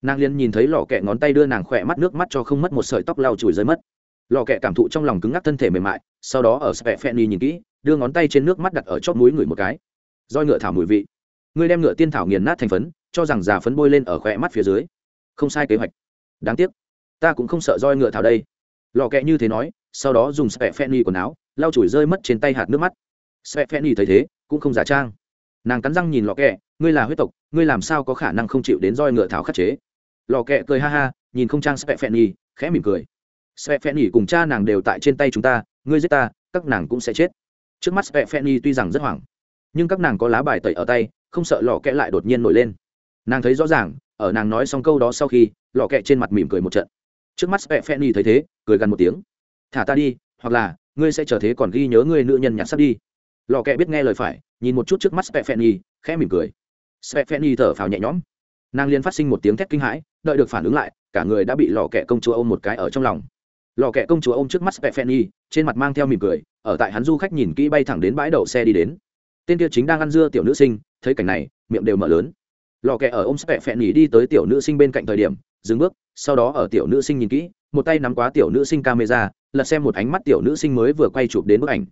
A: Nàng liên nhìn thấy lò kẹ ngón tay đưa nàng khỏe mắt nước mắt cho không mất một sợi tóc lau chùi rơi mất. Lò kẹ cảm thụ trong lòng cứng ngắc thân thể mềm mại, sau đó ở sẽ nhìn kỹ, đưa ngón tay trên nước mắt đặt ở chóp mũi người một cái. Roi ngựa thảo mùi vị ngươi đem ngựa tiên thảo nghiền nát thành phấn cho rằng già phấn bôi lên ở khỏe mắt phía dưới. Không sai kế hoạch. Đáng tiếc ta cũng không sợ roi ngựa thảo đây. Lò kẹ như thế nói sau đó dùng spe phen quần áo lau chùi rơi mất trên tay hạt nước mắt. Spe phen thấy thế cũng không giả trang. Nàng cắn răng nhìn lò kẹ ngươi là huyết tộc ngươi làm sao có khả năng không chịu đến roi ngựa thảo khắc chế? Lò kẹ cười ha ha nhìn không trang spe phen nhì, khẽ mỉm cười. Spe phen nhì cùng cha nàng đều tại trên tay chúng ta ngươi giết ta các nàng cũng sẽ chết. Trước mắt spe phen nhì tuy rằng rất hoảng nhưng các nàng có lá bài tẩy ở tay không sợ lò kẽ lại đột nhiên nổi lên nàng thấy rõ ràng ở nàng nói xong câu đó sau khi lò kẹ trên mặt mỉm cười một trận trước mắt spẹ phen y thấy thế cười gần một tiếng thả ta đi hoặc là ngươi sẽ trở thế còn ghi nhớ ngươi nữ nhân nhặt sắp đi lò kẹ biết nghe lời phải nhìn một chút trước mắt Stefani, khẽ mỉm cười. Stefani thở phào nhẹ nhõm. Nàng liên phát sinh một tiếng thét kinh hãi, đợi được phản ứng lại, cả người đã bị lò kẹ công chúa ôm một cái ở trong lòng. Lò kẹ công chúa ôm trước mắt Stefani, trên mặt mang theo mỉm cười, ở tại hắn du khách nhìn kỹ bay thẳng đến bãi đậu xe đi đến. Tên kia chính đang ăn dưa tiểu nữ sinh, thấy cảnh này, miệng đều mở lớn. Lò kẹ ở ôm Stefani đi tới tiểu nữ sinh bên cạnh thời điểm, dừng bước, sau đó ở tiểu nữ sinh nhìn kỹ, một tay nắm quá tiểu nữ sinh camera, lật xem một ánh mắt tiểu nữ sinh mới vừa quay chụp đến bức ảnh.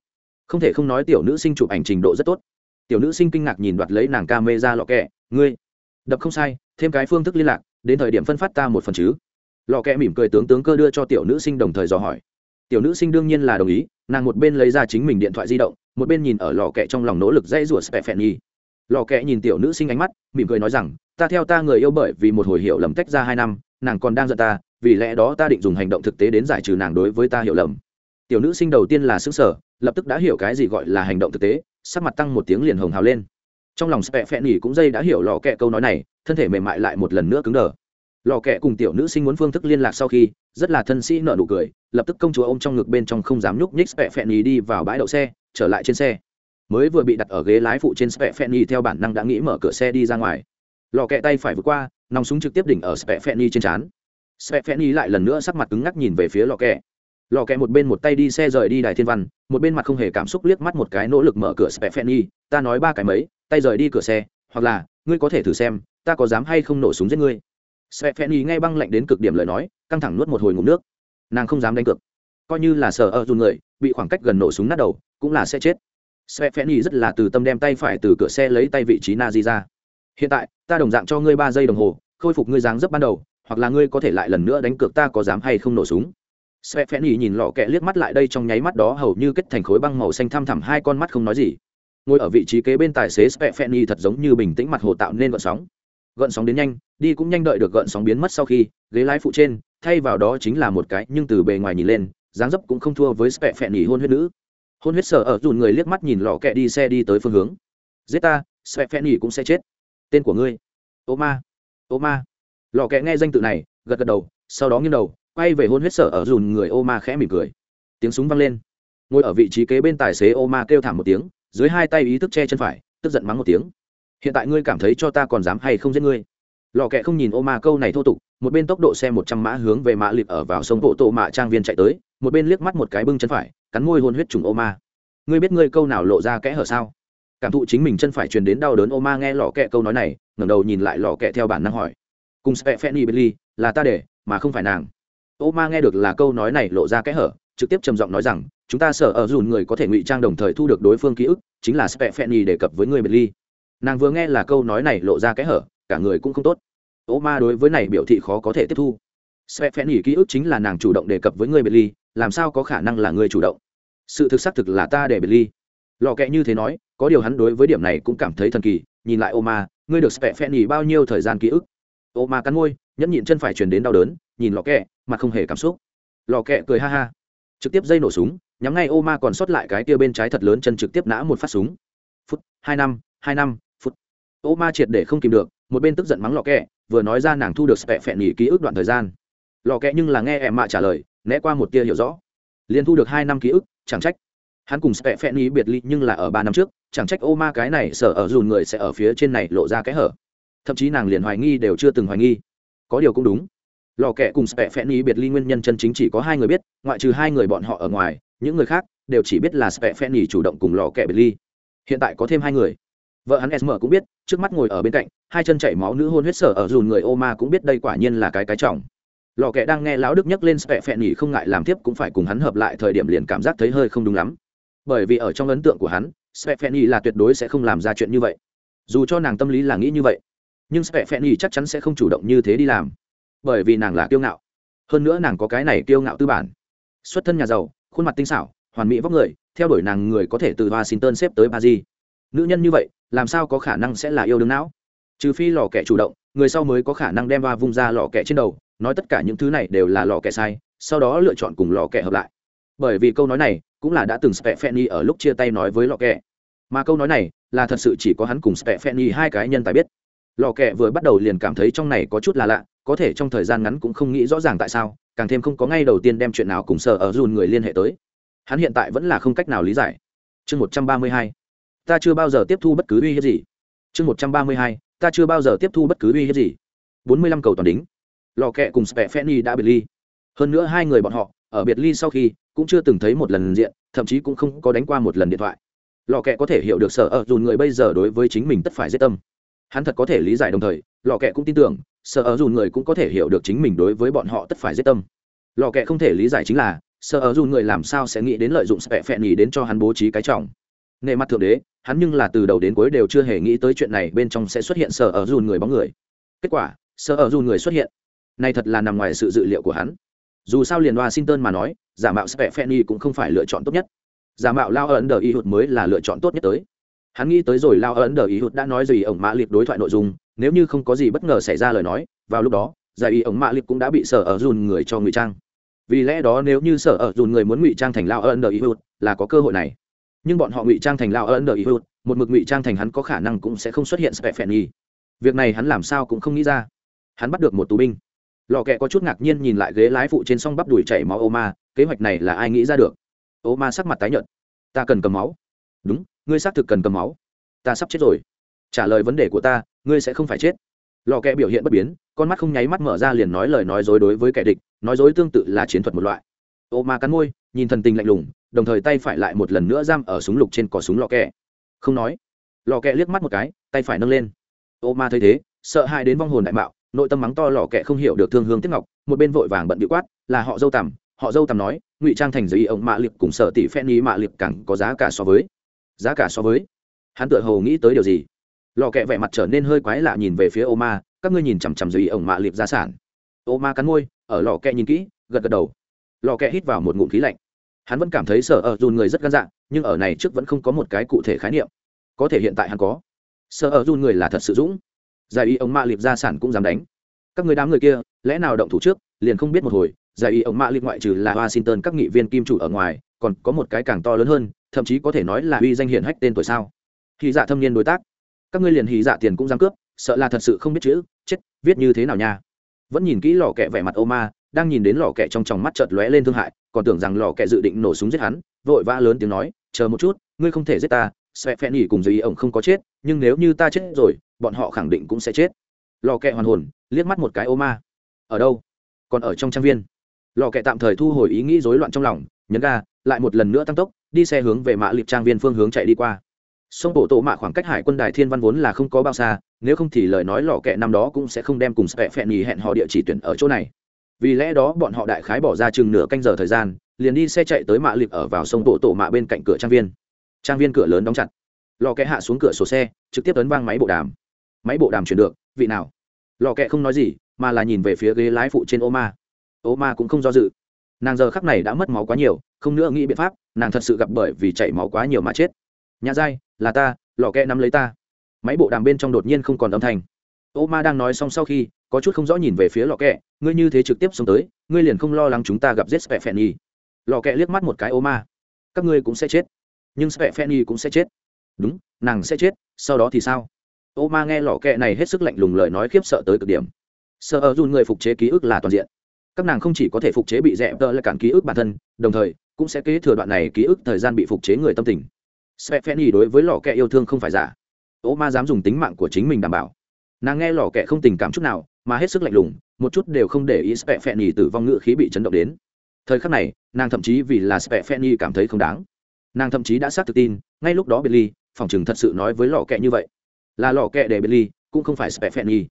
A: Không thể không nói tiểu nữ sinh chụp ảnh trình độ rất tốt tiểu nữ sinh kinh ngạc nhìn đoạt lấy nàng camera lọ kẹ ngươi đập không sai thêm cái phương thức liên lạc đến thời điểm phân phát ta một phần chứ lò kẹ mỉm cười tướng tướng cơ đưa cho tiểu nữ sinh đồng thời dò hỏi tiểu nữ sinh đương nhiên là đồng ý nàng một bên lấy ra chính mình điện thoại di động một bên nhìn ở lò kẹ trong lòng nỗ lực dây rủa spẹ phẹn nhi lò kẹ nhìn tiểu nữ sinh ánh mắt, mỉm cười nói rằng, ta theo ta người yêu bởi vì một hồi hiểu lầm tách ra hai năm, nàng còn đang giận ta, vì lẽ đó ta định dùng hành động thực tế đến giải trừ nàng đối với ta hiểu lầm. Tiểu nữ sinh đầu tiên là xứng sở lập tức đã hiểu cái gì gọi là hành động thực tế, sắc mặt tăng một tiếng liền hồng hào lên. Trong lòng spẹ phẹ nỉ cũng dây đã hiểu lò kẹ câu nói này, thân thể mềm mại lại một lần nữa cứng đờ. Lò kẹ cùng tiểu nữ sinh muốn phương thức liên lạc sau khi, rất là thân sĩ nợ nụ cười, lập tức công chúa ô m trong ngực bên trong không dám nhúc nhích spẹ phẹ nỉ đi vào bãi đậu xe, trở lại trên xe mới vừa bị đặt ở ghế lái phụ trên spẹ phẹ nhi theo bản năng đã nghĩ mở cửa xe đi ra ngoài lò kẹ tay phải vượt qua nòng súng trực tiếp đỉnh ở spẹ phẹ nhi trên trán spẹ phẹ nhi lại lần nữa sắc mặt cứng ngắc nhìn về phía lò kẹ lò kẹ một bên một tay đi xe rời đi đài thiên văn một bên mặt không hề cảm xúc liếc mắt một cái nỗ lực mở cửa Stefani, ta nói ba cái mấy, tay rời đi cửa xe, hoặc là, ngươi có thể thử xem, ta có dám hay không nổ súng giết ngươi. Stefani ngay băng lạnh đến cực điểm lời nói, căng thẳng nuốt một hồi ngụm nước. Nàng không dám đánh cược, coi như là sợ ở dù người, bị khoảng cách gần nổ súng nát đầu, cũng là sẽ chết. Svefeni rất là từ tâm đem tay phải từ cửa xe lấy tay vị trí Nazi ra. Hiện tại, ta đồng dạng cho ngươi ba giây đồng hồ, khôi phục ngươi dáng dấp ban đầu, hoặc là ngươi có thể lại lần nữa đánh cược ta có dám hay không nổ súng Svefeni nhìn lọ kẹ liếc mắt lại đây trong nháy mắt đó hầu như kết thành khối băng màu xanh thăm thẳm hai con mắt không nói gì. Ngồi ở vị trí kế bên tài xế Svefeni thật giống như bình tĩnh mặt hồ tạo nên gợn sóng. Gợn sóng đến nhanh, đi cũng nhanh đợi được gợn sóng biến mất sau khi, ghế lái phụ trên, thay vào đó chính là một cái nhưng từ bề ngoài nhìn lên, dáng dấp cũng không thua với Svefeni hôn huyết nữ hôn huyết sở ở dùn người liếc mắt nhìn lò kẹ đi xe đi tới phương hướng. Giết ta sẽ phen nhỉ cũng sẽ chết. Tên của ngươi, ô ma. Ô ma. Lò kẹ nghe danh tự này, gật gật đầu, sau đó nghiêng đầu, quay về hôn huyết sở ở dùn người ô ma khẽ mỉm cười. Tiếng súng vang lên. Ngồi ở vị trí kế bên tài xế ô ma kêu thảm một tiếng, dưới hai tay ý thức che chân phải, tức giận mắng một tiếng. Hiện tại ngươi cảm thấy cho ta còn dám hay không giết ngươi? Lò kẹ không nhìn ô ma câu này thô tục, một bên tốc độ xe một trăm mã hướng về mã liệt ở vào sông bộ tổ mạ trang viên chạy tới, một bên liếc mắt một cái bưng chân phải cắn môi hôn huyết trùng ô ma ngươi biết ngươi câu nào lộ ra kẽ hở sao? Cảm thụ chính mình chân phải truyền đến đau đớn ô ma nghe lò kẹ câu nói này, ngẩng đầu nhìn lại lò kẹ theo bản năng hỏi. Cùng spe fanny billy, là ta để, mà không phải nàng. Ô ma nghe được là câu nói này lộ ra kẽ hở, trực tiếp trầm giọng nói rằng, chúng ta sợ ở dùn người có thể ngụy trang đồng thời thu được đối phương ký ức, chính là spe fanny đề cập với người billy. Nàng vừa nghe là câu nói này lộ ra kẽ hở, cả người cũng không tốt. Ô ma đối với này biểu thị khó có thể tiếp thu. Spe fanny ký ức chính là nàng chủ động đề cập với người billy, làm sao có khả năng là người chủ động? Sự thực xác thực là ta để billy. Lò kẹ như thế nói, có điều hắn đối với điểm này cũng cảm thấy thần kỳ, nhìn lại ô ma ngươi được spẹ phen nhì bao nhiêu thời gian ký ức? Ô ma cắn môi, nhẫn nhịn chân phải truyền đến đau đớn, nhìn lò kẹ, mặt không hề cảm xúc. Lò kẹ cười ha ha, trực tiếp dây nổ súng, nhắm ngay ô ma còn sót lại cái tia bên trái thật lớn chân trực tiếp nã một phát súng. Phút, hai năm hai năm, phút. Ô ma triệt để không kìm được, một bên tức giận mắng lò kẹ, vừa nói ra nàng thu được spẹ phẹn nhì ký ức đoạn thời gian. Lò kẹ nhưng là nghe em mạ trả lời, né qua một tia hiểu rõ. Liền thu được hai năm ký ức chẳng trách. Hắn cùng sẽ phen ý biệt ly nhưng là ở ba năm trước, chẳng trách ô ma cái này sở ở dùn người sẽ ở phía trên này lộ ra cái hở. Thậm chí nàng liền hoài nghi đều chưa từng hoài nghi. Có điều cũng đúng. Lò kẹ cùng sẽ phen ý biệt ly nguyên nhân chân chính chỉ có hai người biết, ngoại trừ hai người bọn họ ở ngoài, những người khác đều chỉ biết là sẽ phen ý chủ động cùng lò kẹ biệt ly. Hiện tại có thêm hai người. Vợ hắn sm cũng biết, trước mắt ngồi ở bên cạnh, hai chân chảy máu nữ hôn huyết sở ở dùn người ô ma cũng biết đây quả nhiên là cái cái trọng lò kẹ đang nghe lão đức nhắc lên spẹ phẹn nhỉ không ngại làm tiếp cũng phải cùng hắn hợp lại thời điểm liền cảm giác thấy hơi không đúng lắm. Bởi vì ở trong ấn tượng của hắn spẹ phẹn nhỉ là tuyệt đối sẽ không làm ra chuyện như vậy. Dù cho nàng tâm lý là nghĩ như vậy, nhưng spẹ phẹn nhỉ chắc chắn sẽ không chủ động như thế đi làm, bởi vì nàng là kiêu ngạo. Hơn nữa nàng có cái này kiêu ngạo tư bản. Xuất thân nhà giàu, khuôn mặt tinh xảo, hoàn mỹ vóc người, theo đuổi nàng người có thể từ washington xếp tới paris. Nữ nhân như vậy, làm sao có khả năng sẽ là yêu đương não? Trừ phi lò kẻ chủ động, người sau mới có khả năng đem va vung ra lò kẻ trên đầu nói tất cả những thứ này đều là lò kẻ sai, sau đó lựa chọn cùng lò kẻ hợp lại. Bởi vì câu nói này cũng là đã từng spẹ phenny ở lúc chia tay nói với lò kẻ. Mà câu nói này là thật sự chỉ có hắn cùng spẹ phenny hai cái nhân tài biết. Lò kẻ vừa bắt đầu liền cảm thấy trong này có chút là lạ, có thể trong thời gian ngắn cũng không nghĩ rõ ràng tại sao, càng thêm không có ngay đầu tiên đem chuyện nào cùng sợ ở dùn người liên hệ tới. Hắn hiện tại vẫn là không cách nào lý giải. Chương một trăm ba mươi hai. Ta chưa bao giờ tiếp thu bất cứ uy hiếp gì. Chương một trăm ba mươi hai. Ta chưa bao giờ tiếp thu bất cứ uy hiếp gì. Bốn mươi lăm cầu toàn đính lò kẹ cùng spẹ đã biệt ly. Hơn nữa hai người bọn họ, ở biệt ly sau khi, cũng chưa từng thấy một lần diện, thậm chí cũng không có đánh qua một lần điện thoại. Lò kẹ có thể hiểu được sở ở dùn người bây giờ đối với chính mình tất phải giết tâm. Hắn thật có thể lý giải đồng thời, lò kẹ cũng tin tưởng, sở ở dùn người cũng có thể hiểu được chính mình đối với bọn họ tất phải giết tâm. Lò kẹ không thể lý giải chính là, sở ở dùn người làm sao sẽ nghĩ đến lợi dụng spẹ đến cho hắn bố trí cái trọng. Nề mặt thượng đế, hắn nhưng là từ đầu đến cuối đều chưa hề nghĩ tới chuyện này bên trong sẽ xuất hiện sở ở dùn người bóng người. Kết quả, sở ở dùn người xuất hiện này thật là nằm ngoài sự dự liệu của hắn. Dù sao liền washington mà nói, giả mạo spẹ cũng không phải lựa chọn tốt nhất. Giả mạo lao ấn đờ y hụt mới là lựa chọn tốt nhất tới. Hắn nghĩ tới rồi lao ấn đờ y hụt đã nói gì ổng mã liệt đối thoại nội dung, nếu như không có gì bất ngờ xảy ra lời nói, vào lúc đó, giải y ổng mã liệt cũng đã bị sở ở dùn người cho ngụy trang. Vì lẽ đó nếu như sở ở dùn người muốn ngụy trang thành lao ấn đờ y hụt là có cơ hội này. Nhưng bọn họ ngụy trang thành lao ấn đờ y hụt, một mực ngụy trang thành hắn có khả năng cũng sẽ không xuất hiện spẹ việc này hắn làm sao cũng không nghĩ ra. Hắn bắt được một tù binh lò kẹ có chút ngạc nhiên nhìn lại ghế lái phụ trên s o n g bắp đùi chảy máu ô ma, kế hoạch này là ai nghĩ ra được? Ô ma sắc mặt tái nhợt. Ta cần cầm máu. Đúng, ngươi xác thực cần cầm máu. Ta sắp chết rồi. Trả lời vấn đề của ta, ngươi sẽ không phải chết. Lò kẹ biểu hiện bất biến, con mắt không nháy mắt mở ra liền nói lời nói dối đối với kẻ địch, nói dối tương tự là chiến thuật một loại. Ô ma cắn môi, nhìn thần tình lạnh lùng, đồng thời tay phải lại một lần nữa giam ở súng lục trên cỏ súng lò kẹ không nói. Lò kẹ liếc mắt một cái, tay phải nâng lên. Ô ma thấy thế, sợ hãi đến vong hồn đại mạo nội tâm mắng to lò kẹ không hiểu được thương hương tiếp ngọc, một bên vội vàng bận bị quát, là họ dâu tằm, họ dâu tằm nói, ngụy trang thành giấy ông mạ liệp cùng sợ tỷ phen ý mạ liệp càng có giá cả so với, giá cả so với. Hắn tự hầu nghĩ tới điều gì? Lò kẹ vẻ mặt trở nên hơi quái lạ nhìn về phía ô ma các ngươi nhìn chằm chằm giấy ông mạ liệp gia sản. Ô ma cắn môi, ở lò kẹ nhìn kỹ, gật gật đầu. Lò kẹ hít vào một ngụm khí lạnh. Hắn vẫn cảm thấy sở ở dùn người rất gan dạng nhưng ở này trước vẫn không có một cái cụ thể khái niệm. Có thể hiện tại hắn có. Sở ở dùn người là thật sự dũng giải y ông mạ liệp gia sản cũng dám đánh. Các người đám người kia, lẽ nào động thủ trước, liền không biết một hồi, giải y ông mạ liệp ngoại trừ là washington các nghị viên kim chủ ở ngoài, còn có một cái càng to lớn hơn, thậm chí có thể nói là uy danh hiển hách tên tuổi sao? Hy dạ thâm niên đối tác. Các ngươi liền hì dạ tiền cũng dám cướp, sợ là thật sự không biết chữ, chết, viết như thế nào nha? Vẫn nhìn kỹ lò kẹ vẻ mặt ô ma, đang nhìn đến lò kẹ trong tròng mắt chợt lóe lên thương hại, còn tưởng rằng lò kẹ dự định nổ súng giết hắn, vội vã lớn tiếng nói, chờ một chút, ngươi không thể giết ta sẽ phen nhỉ cùng dưới ý ổng không có chết, nhưng nếu như ta chết rồi, bọn họ khẳng định cũng sẽ chết. Lò kẹ hoàn hồn, liếc mắt một cái ô ma. Ở đâu? Còn ở trong trang viên. Lò kẹ tạm thời thu hồi ý nghĩ rối loạn trong lòng, nhấn ga, lại một lần nữa tăng tốc, đi xe hướng về mã liệp trang viên phương hướng chạy đi qua. Sông bộ tổ mạ khoảng cách hải quân đài thiên văn vốn là không có bao xa, nếu không thì lời nói lò kẹ năm đó cũng sẽ không đem cùng sẹp phẹn nhì hẹn họ địa chỉ tuyển ở chỗ này. Vì lẽ đó bọn họ đại khái bỏ ra chừng nửa canh giờ thời gian, liền đi xe chạy tới mạ liệp ở vào sông bộ tổ mạ bên cạnh cửa trang viên trang viên cửa lớn đóng chặt. Lò kẹ hạ xuống cửa sổ xe, trực tiếp tấn vang máy bộ đàm. Máy bộ đàm chuyển được, vị nào? Lò kẹ không nói gì, mà là nhìn về phía ghế lái phụ trên ô ma ô ma cũng không do dự. Nàng giờ khắc này đã mất máu quá nhiều, không nữa nghĩ biện pháp, nàng thật sự gặp bởi vì chảy máu quá nhiều mà chết. Nhà dai là ta, lò kẹ nắm lấy ta. Máy bộ đàm bên trong đột nhiên không còn âm thanh. Ô ma đang nói xong sau khi, có chút không rõ nhìn về phía lò kẹ, ngươi như thế trực tiếp xuống tới, ngươi liền không lo lắng chúng ta gặp giết spẹ phèn y lò kẹ liếc mắt một cái ô ma các ngươi cũng sẽ chết nhưng spẹ cũng sẽ chết. Đúng, nàng sẽ chết, sau đó thì sao? Ô ma nghe lọ kẹ này hết sức lạnh lùng lời nói khiếp sợ tới cực điểm. Sợ ở dùn người phục chế ký ức là toàn diện. Các nàng không chỉ có thể phục chế bị dẹp tơ lại cản ký ức bản thân, đồng thời cũng sẽ kế thừa đoạn này ký ức thời gian bị phục chế người tâm tình. Stephanie đối với lọ kẹ yêu thương không phải giả. Ô ma dám dùng tính mạng của chính mình đảm bảo. Nàng nghe lọ kẹ không tình cảm chút nào, mà hết sức lạnh lùng, một chút đều không để ý Stephanie tử vong ngự khí bị chấn động đến. Thời khắc này, nàng thậm chí vì là Stephanie cảm thấy không đáng nàng thậm chí đã xác thực tin, ngay lúc đó biệt ly phòng chừng thật sự nói với lò kẹ như vậy. Là lò kẹ để biệt ly cũng không phải Stephanie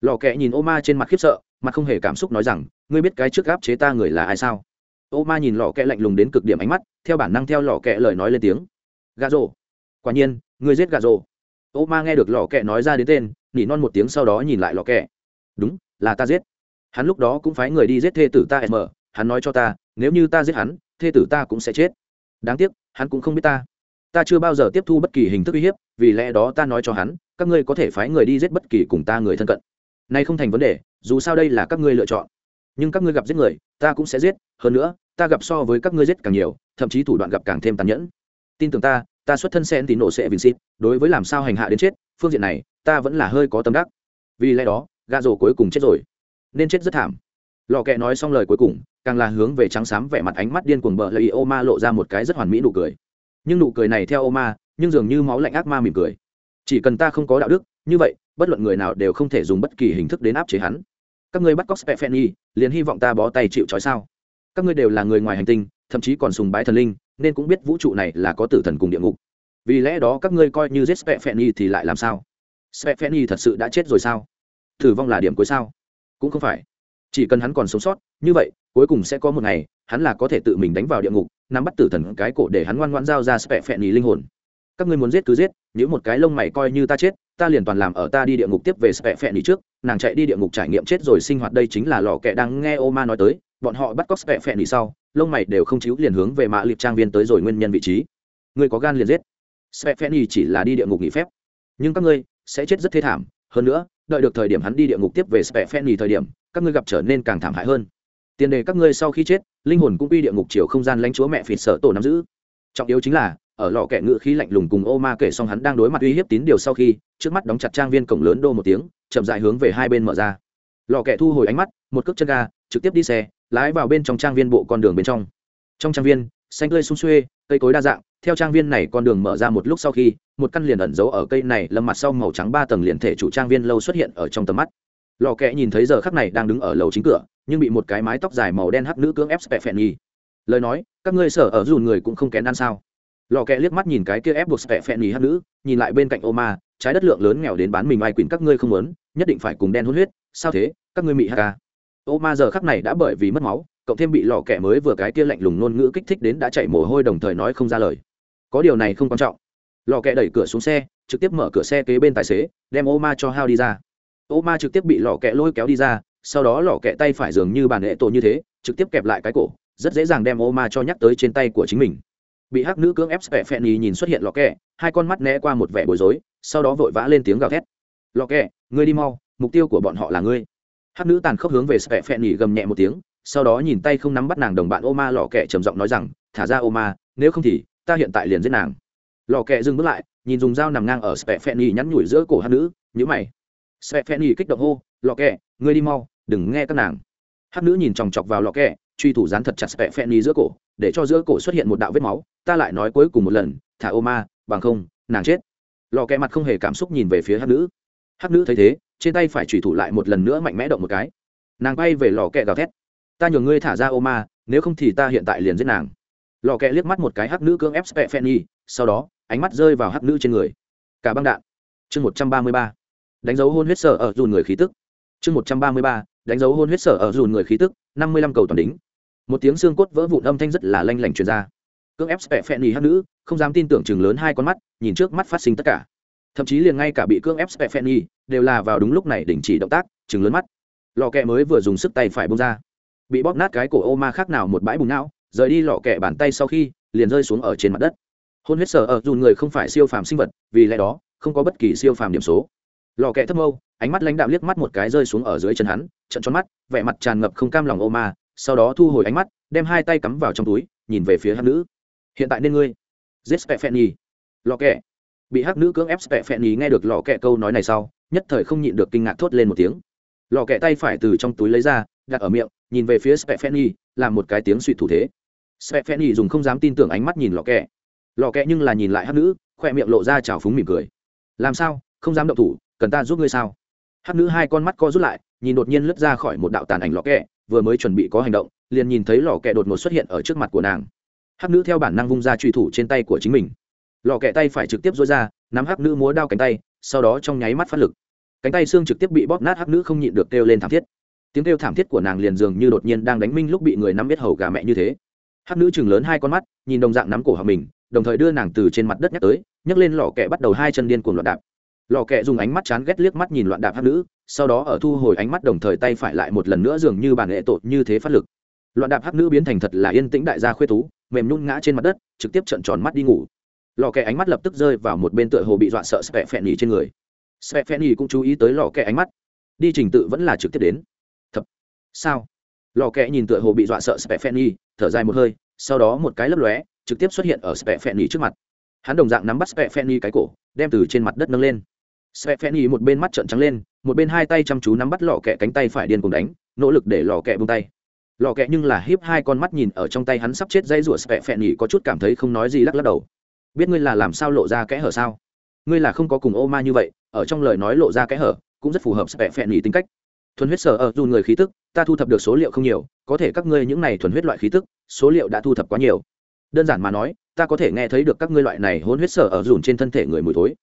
A: lò kẹ nhìn ô ma trên mặt khiếp sợ, mặt không hề cảm xúc nói rằng, ngươi biết cái trước gáp chế ta người là ai sao? Ô ma nhìn lò kẹ lạnh lùng đến cực điểm ánh mắt, theo bản năng theo lò kẹ lời nói lên tiếng. Gà rồ quả nhiên, ngươi giết gà rồ ô ma nghe được lò kẹ nói ra đến tên, nỉ non một tiếng sau đó nhìn lại lò kẹ. Đúng, là ta giết. Hắn lúc đó cũng phái người đi giết thê tử ta m, hắn nói cho ta, nếu như ta giết hắn, thê tử ta cũng sẽ chết đáng tiếc, hắn cũng không biết ta. Ta chưa bao giờ tiếp thu bất kỳ hình thức uy hiếp, vì lẽ đó ta nói cho hắn, các ngươi có thể phái người đi giết bất kỳ cùng ta người thân cận. Nay không thành vấn đề, dù sao đây là các ngươi lựa chọn. Nhưng các ngươi gặp giết người, ta cũng sẽ giết, hơn nữa, ta gặp so với các ngươi giết càng nhiều, thậm chí thủ đoạn gặp càng thêm tàn nhẫn. Tin tưởng ta ta xuất thân sen tín nổ sẽ vinh xịt đối với làm sao hành hạ đến chết, phương diện này, ta vẫn là hơi có tâm đắc. Vì lẽ đó gà rổ cuối cùng chết rồi. Nên chết rất thảm lò kẹ nói xong lời cuối cùng càng là hướng về trắng xám vẻ mặt ánh mắt điên cuồng bờ lợi ô ma lộ ra một cái rất hoàn mỹ nụ cười. Nhưng nụ cười này theo ô ma nhưng dường như máu lạnh ác ma mỉm cười. Chỉ cần ta không có đạo đức như vậy bất luận người nào đều không thể dùng bất kỳ hình thức đến áp chế hắn. Các ngươi bắt cóc Stephanie, liền hy vọng ta bó tay chịu trói sao? Các ngươi đều là người ngoài hành tinh thậm chí còn sùng bái thần linh nên cũng biết vũ trụ này là có tử thần cùng địa ngục. Vì lẽ đó các ngươi coi như giết Stephanie thì lại làm sao? Stephanie thật sự đã chết rồi sao? Thử vong là điểm cuối sao? Cũng không phải chỉ cần hắn còn sống sót, như vậy, cuối cùng sẽ có một ngày, hắn là có thể tự mình đánh vào địa ngục, nắm bắt tử thần cái cổ để hắn ngoan ngoan giao ra Stephanie linh hồn. Các ngươi muốn giết cứ giết, nếu một cái lông mày coi như ta chết, ta liền toàn làm ở ta đi địa ngục tiếp về spẹ phẹn đi trước, nàng chạy đi địa ngục trải nghiệm chết rồi sinh hoạt đây chính là lò kẹ đang nghe ô ma nói tới, bọn họ bắt cóc spẹ phẹn đi sau, lông mày đều không chiếu liền hướng về mã liệp trang viên tới rồi nguyên nhân vị trí. Ngươi có gan liền giết. Spẹ phẹn đi chỉ là đi địa ngục nghỉ phép. Nhưng các ngươi sẽ chết rất thê thảm hơn nữa, đợi được thời điểm hắn đi địa ngục tiếp về spẹ phen nhì thời điểm, các ngươi gặp trở nên càng thảm hại hơn. Tiền đề các ngươi sau khi chết, linh hồn cũng quy địa ngục chiều không gian lãnh chúa mẹ phịt sợ tổ nắm giữ. Trọng yếu chính là, ở lò kẹ ngự khí lạnh lùng cùng ô ma kể xong hắn đang đối mặt uy hiếp tín điều sau khi, trước mắt đóng chặt trang viên cổng lớn đô một tiếng, chậm dại hướng về hai bên mở ra. Lò kẹ thu hồi ánh mắt, một cước chân ga, trực tiếp đi xe, lái vào bên trong trang viên bộ con đường bên trong. Trong trang viên, xanh tươi sung xuê, cây cối đa dạng, theo trang viên này con đường mở ra một lúc sau khi một căn liền ẩn giấu ở cây này, lâm mặt sau màu trắng ba tầng liền thể chủ trang viên lâu xuất hiện ở trong tầm mắt. Lò kẹ nhìn thấy giờ khắc này đang đứng ở lầu chính cửa, nhưng bị một cái mái tóc dài màu đen hắc nữ cưỡng ép spẹ phẹn nhi lời nói, các ngươi sở ở dùn người cũng không kén ăn sao? Lò kẹ liếc mắt nhìn cái kia ép buộc spẹ phẹn nhì hắc nữ, nhìn lại bên cạnh ô ma, trái đất lượng lớn nghèo đến bán mình ai quyền các ngươi không muốn, nhất định phải cùng đen hôn huyết, sao thế, các ngươi mị hát à? ô ma giờ khắc này đã bởi vì mất máu, cộng thêm bị lò kẹ mới vừa cái kia lạnh lùng ngôn ngữ kích thích đến đã chạy mồ hôi đồng thời nói không ra lời. Có điều này không quan trọng lò kẹ đẩy cửa xuống xe, trực tiếp mở cửa xe kế bên tài xế, đem ô ma cho hao đi ra. Ô ma trực tiếp bị lò kẹ lôi kéo đi ra, sau đó lò kẹ tay phải dường như bàn hệ tổ như thế, trực tiếp kẹp lại cái cổ, rất dễ dàng đem ô ma cho nhắc tới trên tay của chính mình. Bị hắc nữ cưỡng ép spẹ phẹn nhì nhìn xuất hiện lò kẹ, hai con mắt né qua một vẻ bối rối, sau đó vội vã lên tiếng gào thét. Lò kẹ, ngươi đi mau, mục tiêu của bọn họ là ngươi. Hắc nữ tàn khốc hướng về spẹ phẹn nhì gầm nhẹ một tiếng, sau đó nhìn tay không nắm bắt nàng đồng bạn ô ma lò kẹ trầm giọng nói rằng, thả ra ô ma, nếu không thì ta hiện tại liền giết nàng lò kẹ dừng bước lại, nhìn dùng dao nằm ngang ở sẹp phen y nhắn nhủi giữa cổ hát nữ nhữ mày. Sẹp phen y kích động hô, lò kẹ, ngươi đi mau, đừng nghe các nàng. Hát nữ nhìn chòng chọc vào lò kẹ, truy thủ dán thật chặt sẹp phen y giữa cổ, để cho giữa cổ xuất hiện một đạo vết máu, ta lại nói cuối cùng một lần, thả ô ma, bằng không, nàng chết. Lò kẹ mặt không hề cảm xúc nhìn về phía hát nữ. Hát nữ thấy thế, trên tay phải truy thủ lại một lần nữa mạnh mẽ động một cái. Nàng bay về lò kẹ gào thét, ta nhường ngươi thả ra ô ma, nếu không thì ta hiện tại liền giết nàng. Lò kẹ liếc mắt một cái hắc nữ cưỡng ép spẹ phen sau đó ánh mắt rơi vào hắc nữ trên người. Cả băng đạn. Chương một trăm ba mươi ba. Đánh dấu hôn huyết sở ở dùn người khí tức. Chương một trăm ba mươi ba. Đánh dấu hôn huyết sở ở dùn người khí tức, năm mươi lăm cầu toàn đính một tiếng xương cốt vỡ vụn âm thanh rất là lanh lảnh truyền ra. Cưỡng ép spe phen hắc nữ, không dám tin tưởng chừng lớn hai con mắt, nhìn trước mắt phát sinh tất cả. Thậm chí liền ngay cả bị cưỡng ép spe phen đều là vào đúng lúc này đình chỉ động tác, chừng lớn mắt. Lò kẹ mới vừa dùng sức tay phải bông ra. Bị bóp nát cái cổ ô ma khác nào một bãi bùn não, rời đi lọ kẹ bàn tay sau khi, liền rơi xuống ở trên mặt đất hôn huyết sở ở dù người không phải siêu phàm sinh vật, vì lẽ đó, không có bất kỳ siêu phàm điểm số. Lò kẹ thâm âu ánh mắt lãnh đạo liếc mắt một cái rơi xuống ở dưới chân hắn trận tròn mắt, vẻ mặt tràn ngập không cam lòng ô ma, sau đó thu hồi ánh mắt, đem hai tay cắm vào trong túi, nhìn về phía hát nữ. Hiện tại nên ngươi. Giết spẹ phẹn nhì lò kẹ. Bị hát nữ cưỡng ép spẹ phẹn nhì nghe được lò kẹ câu nói này sau, nhất thời không nhịn được kinh ngạc thốt lên một tiếng. Lò kẹ tay phải từ trong túi lấy ra, đặt ở miệng, nhìn về phía spẹ phẹn nhì làm một cái tiếng suy thủ thế. Spẹ phẹn nhì dùng không dám tin tưởng ánh mắt nhìn lọ kẹ. Lọ kẹ nhưng là nhìn lại hắc nữ, khoe miệng lộ ra trào phúng mỉm cười. Làm sao, không dám động thủ, cần ta giúp ngươi sao? Hắc nữ hai con mắt co rút lại, nhìn đột nhiên lướt ra khỏi một đạo tàn ảnh lọ kẹ, vừa mới chuẩn bị có hành động, liền nhìn thấy lọ kẹ đột ngột xuất hiện ở trước mặt của nàng. Hắc nữ theo bản năng vung ra truy thủ trên tay của chính mình. Lọ kẹ tay phải trực tiếp duỗi ra, nắm hắc nữ múa đao cánh tay, sau đó trong nháy mắt phát lực. Cánh tay xương trực tiếp bị bóp nát hắc nữ không nhịn được kêu lên thảm thiết. Tiếng kêu thảm thiết của nàng liền dường như đột nhiên đang đánh minh lúc bị người nắm biết hầu gà mẹ như thế hát nữ chừng lớn hai con mắt nhìn đồng dạng nắm cổ họng mình đồng thời đưa nàng từ trên mặt đất nhắc tới, nhấc lên lò kẹ bắt đầu hai chân điên cuồng loạn đạp. Lò kẹ dùng ánh mắt chán ghét liếc mắt nhìn loạn đạp hát nữ, sau đó ở thu hồi ánh mắt đồng thời tay phải lại một lần nữa dường như bàn nghệ tội như thế phát lực. Loạn đạp hát nữ biến thành thật là yên tĩnh đại gia khuê tú, mềm nhún ngã trên mặt đất, trực tiếp trận tròn mắt đi ngủ. Lò kẹ ánh mắt lập tức rơi vào một bên tựa hồ bị dọa sợ spe phẹn nhì trên người. Spe phẹn nhì cũng chú ý tới lò kẹ ánh mắt. Đi trình tự vẫn là trực tiếp đến. Thật? Sao? Lò kẹ nhìn tựa hồ bị dọa sợ spe phẹn nhì thở dài một hơi, sau đó một cái lấp lóe trực tiếp xuất hiện ở spe phen trước mặt. Hắn đồng dạng nắm bắt spe phen cái cổ, đem từ trên mặt đất nâng lên. Spe phen một bên mắt trợn trắng lên, một bên hai tay chăm chú nắm bắt lọ kẹ cánh tay phải điên cùng đánh, nỗ lực để lọ kẹ buông tay. Lọ kẹ nhưng là hiếp hai con mắt nhìn ở trong tay hắn sắp chết dây rủa spe phen có chút cảm thấy không nói gì lắc lắc đầu. Biết ngươi là làm sao lộ ra kẽ hở sao? Ngươi là không có cùng ô ma như vậy, ở trong lời nói lộ ra kẽ hở, cũng rất phù hợp spe phen tính cách. Thuần huyết sở ở dù người khí tức, ta thu thập được số liệu không nhiều, có thể các ngươi những này thuần huyết loại khí tức, số liệu đã thu thập quá nhiều đơn giản mà nói, ta có thể nghe thấy được các ngươi loại này hôn huyết sở ở dùn trên thân thể người mùi thối.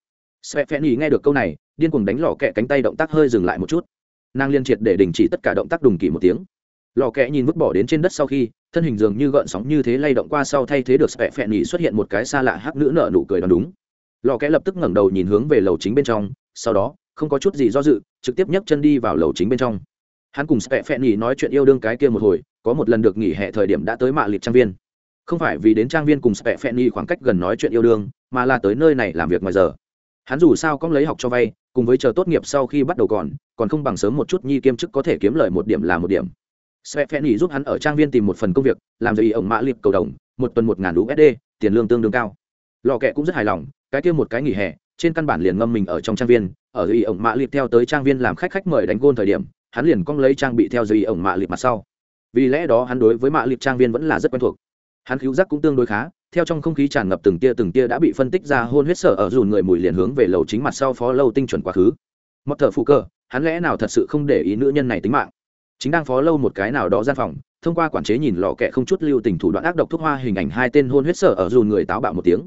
A: Sve phen nghe được câu này, điên cuồng đánh lò kẹ cánh tay động tác hơi dừng lại một chút. Nàng liên triệt để đình chỉ tất cả động tác đùng kỳ một tiếng. Lò kẹ nhìn vứt bỏ đến trên đất sau khi, thân hình dường như gợn sóng như thế lay động qua sau thay thế được sve phen xuất hiện một cái xa lạ hắc nữ nở nụ cười đón đúng. Lò kẹ lập tức ngẩng đầu nhìn hướng về lầu chính bên trong, sau đó, không có chút gì do dự, trực tiếp nhấc chân đi vào lầu chính bên trong. Hắn cùng spẹ phen ý nói chuyện yêu đương cái kia một hồi, có một lần được nghỉ hè thời điểm đã tới mạ lịch trang viên không phải vì đến trang viên cùng spẹ phẹn nhì khoảng cách gần nói chuyện yêu đương, mà là tới nơi này làm việc ngoài giờ. Hắn dù sao có lấy học cho vay, cùng với chờ tốt nghiệp sau khi bắt đầu còn còn không bằng sớm một chút nhi kiêm chức có thể kiếm lời một điểm là một điểm. Spẹ phen nhì giúp hắn ở trang viên tìm một phần công việc, làm gì ổng mã liệp cầu đồng, một tuần một ngàn usd tiền lương tương đương cao. Lò kẹ cũng rất hài lòng, cái kia một cái nghỉ hè, trên căn bản liền ngâm mình ở trong trang viên, ở dưới ổng mạ liệp theo tới trang viên làm khách khách mời đánh gôn thời điểm, hắn liền cong lấy trang bị theo dưới ổng mạ liệp mặt sau. Vì lẽ đó hắn đối với mạ liệp trang viên vẫn là rất quen thuộc hắn cứu giác cũng tương đối khá, theo trong không khí tràn ngập từng tia từng tia đã bị phân tích ra hôn huyết sở ở dùn người mùi liền hướng về lầu chính mặt sau phó lâu tinh chuẩn quá khứ. Mọt thở phụ cơ, hắn lẽ nào thật sự không để ý nữ nhân này tính mạng? Chính đang phó lâu một cái nào đó gian phòng, thông qua quản chế nhìn lò kẹ không chút lưu tình thủ đoạn ác độc thuốc hoa hình ảnh hai tên hôn huyết sở ở dùn người táo bạo một tiếng.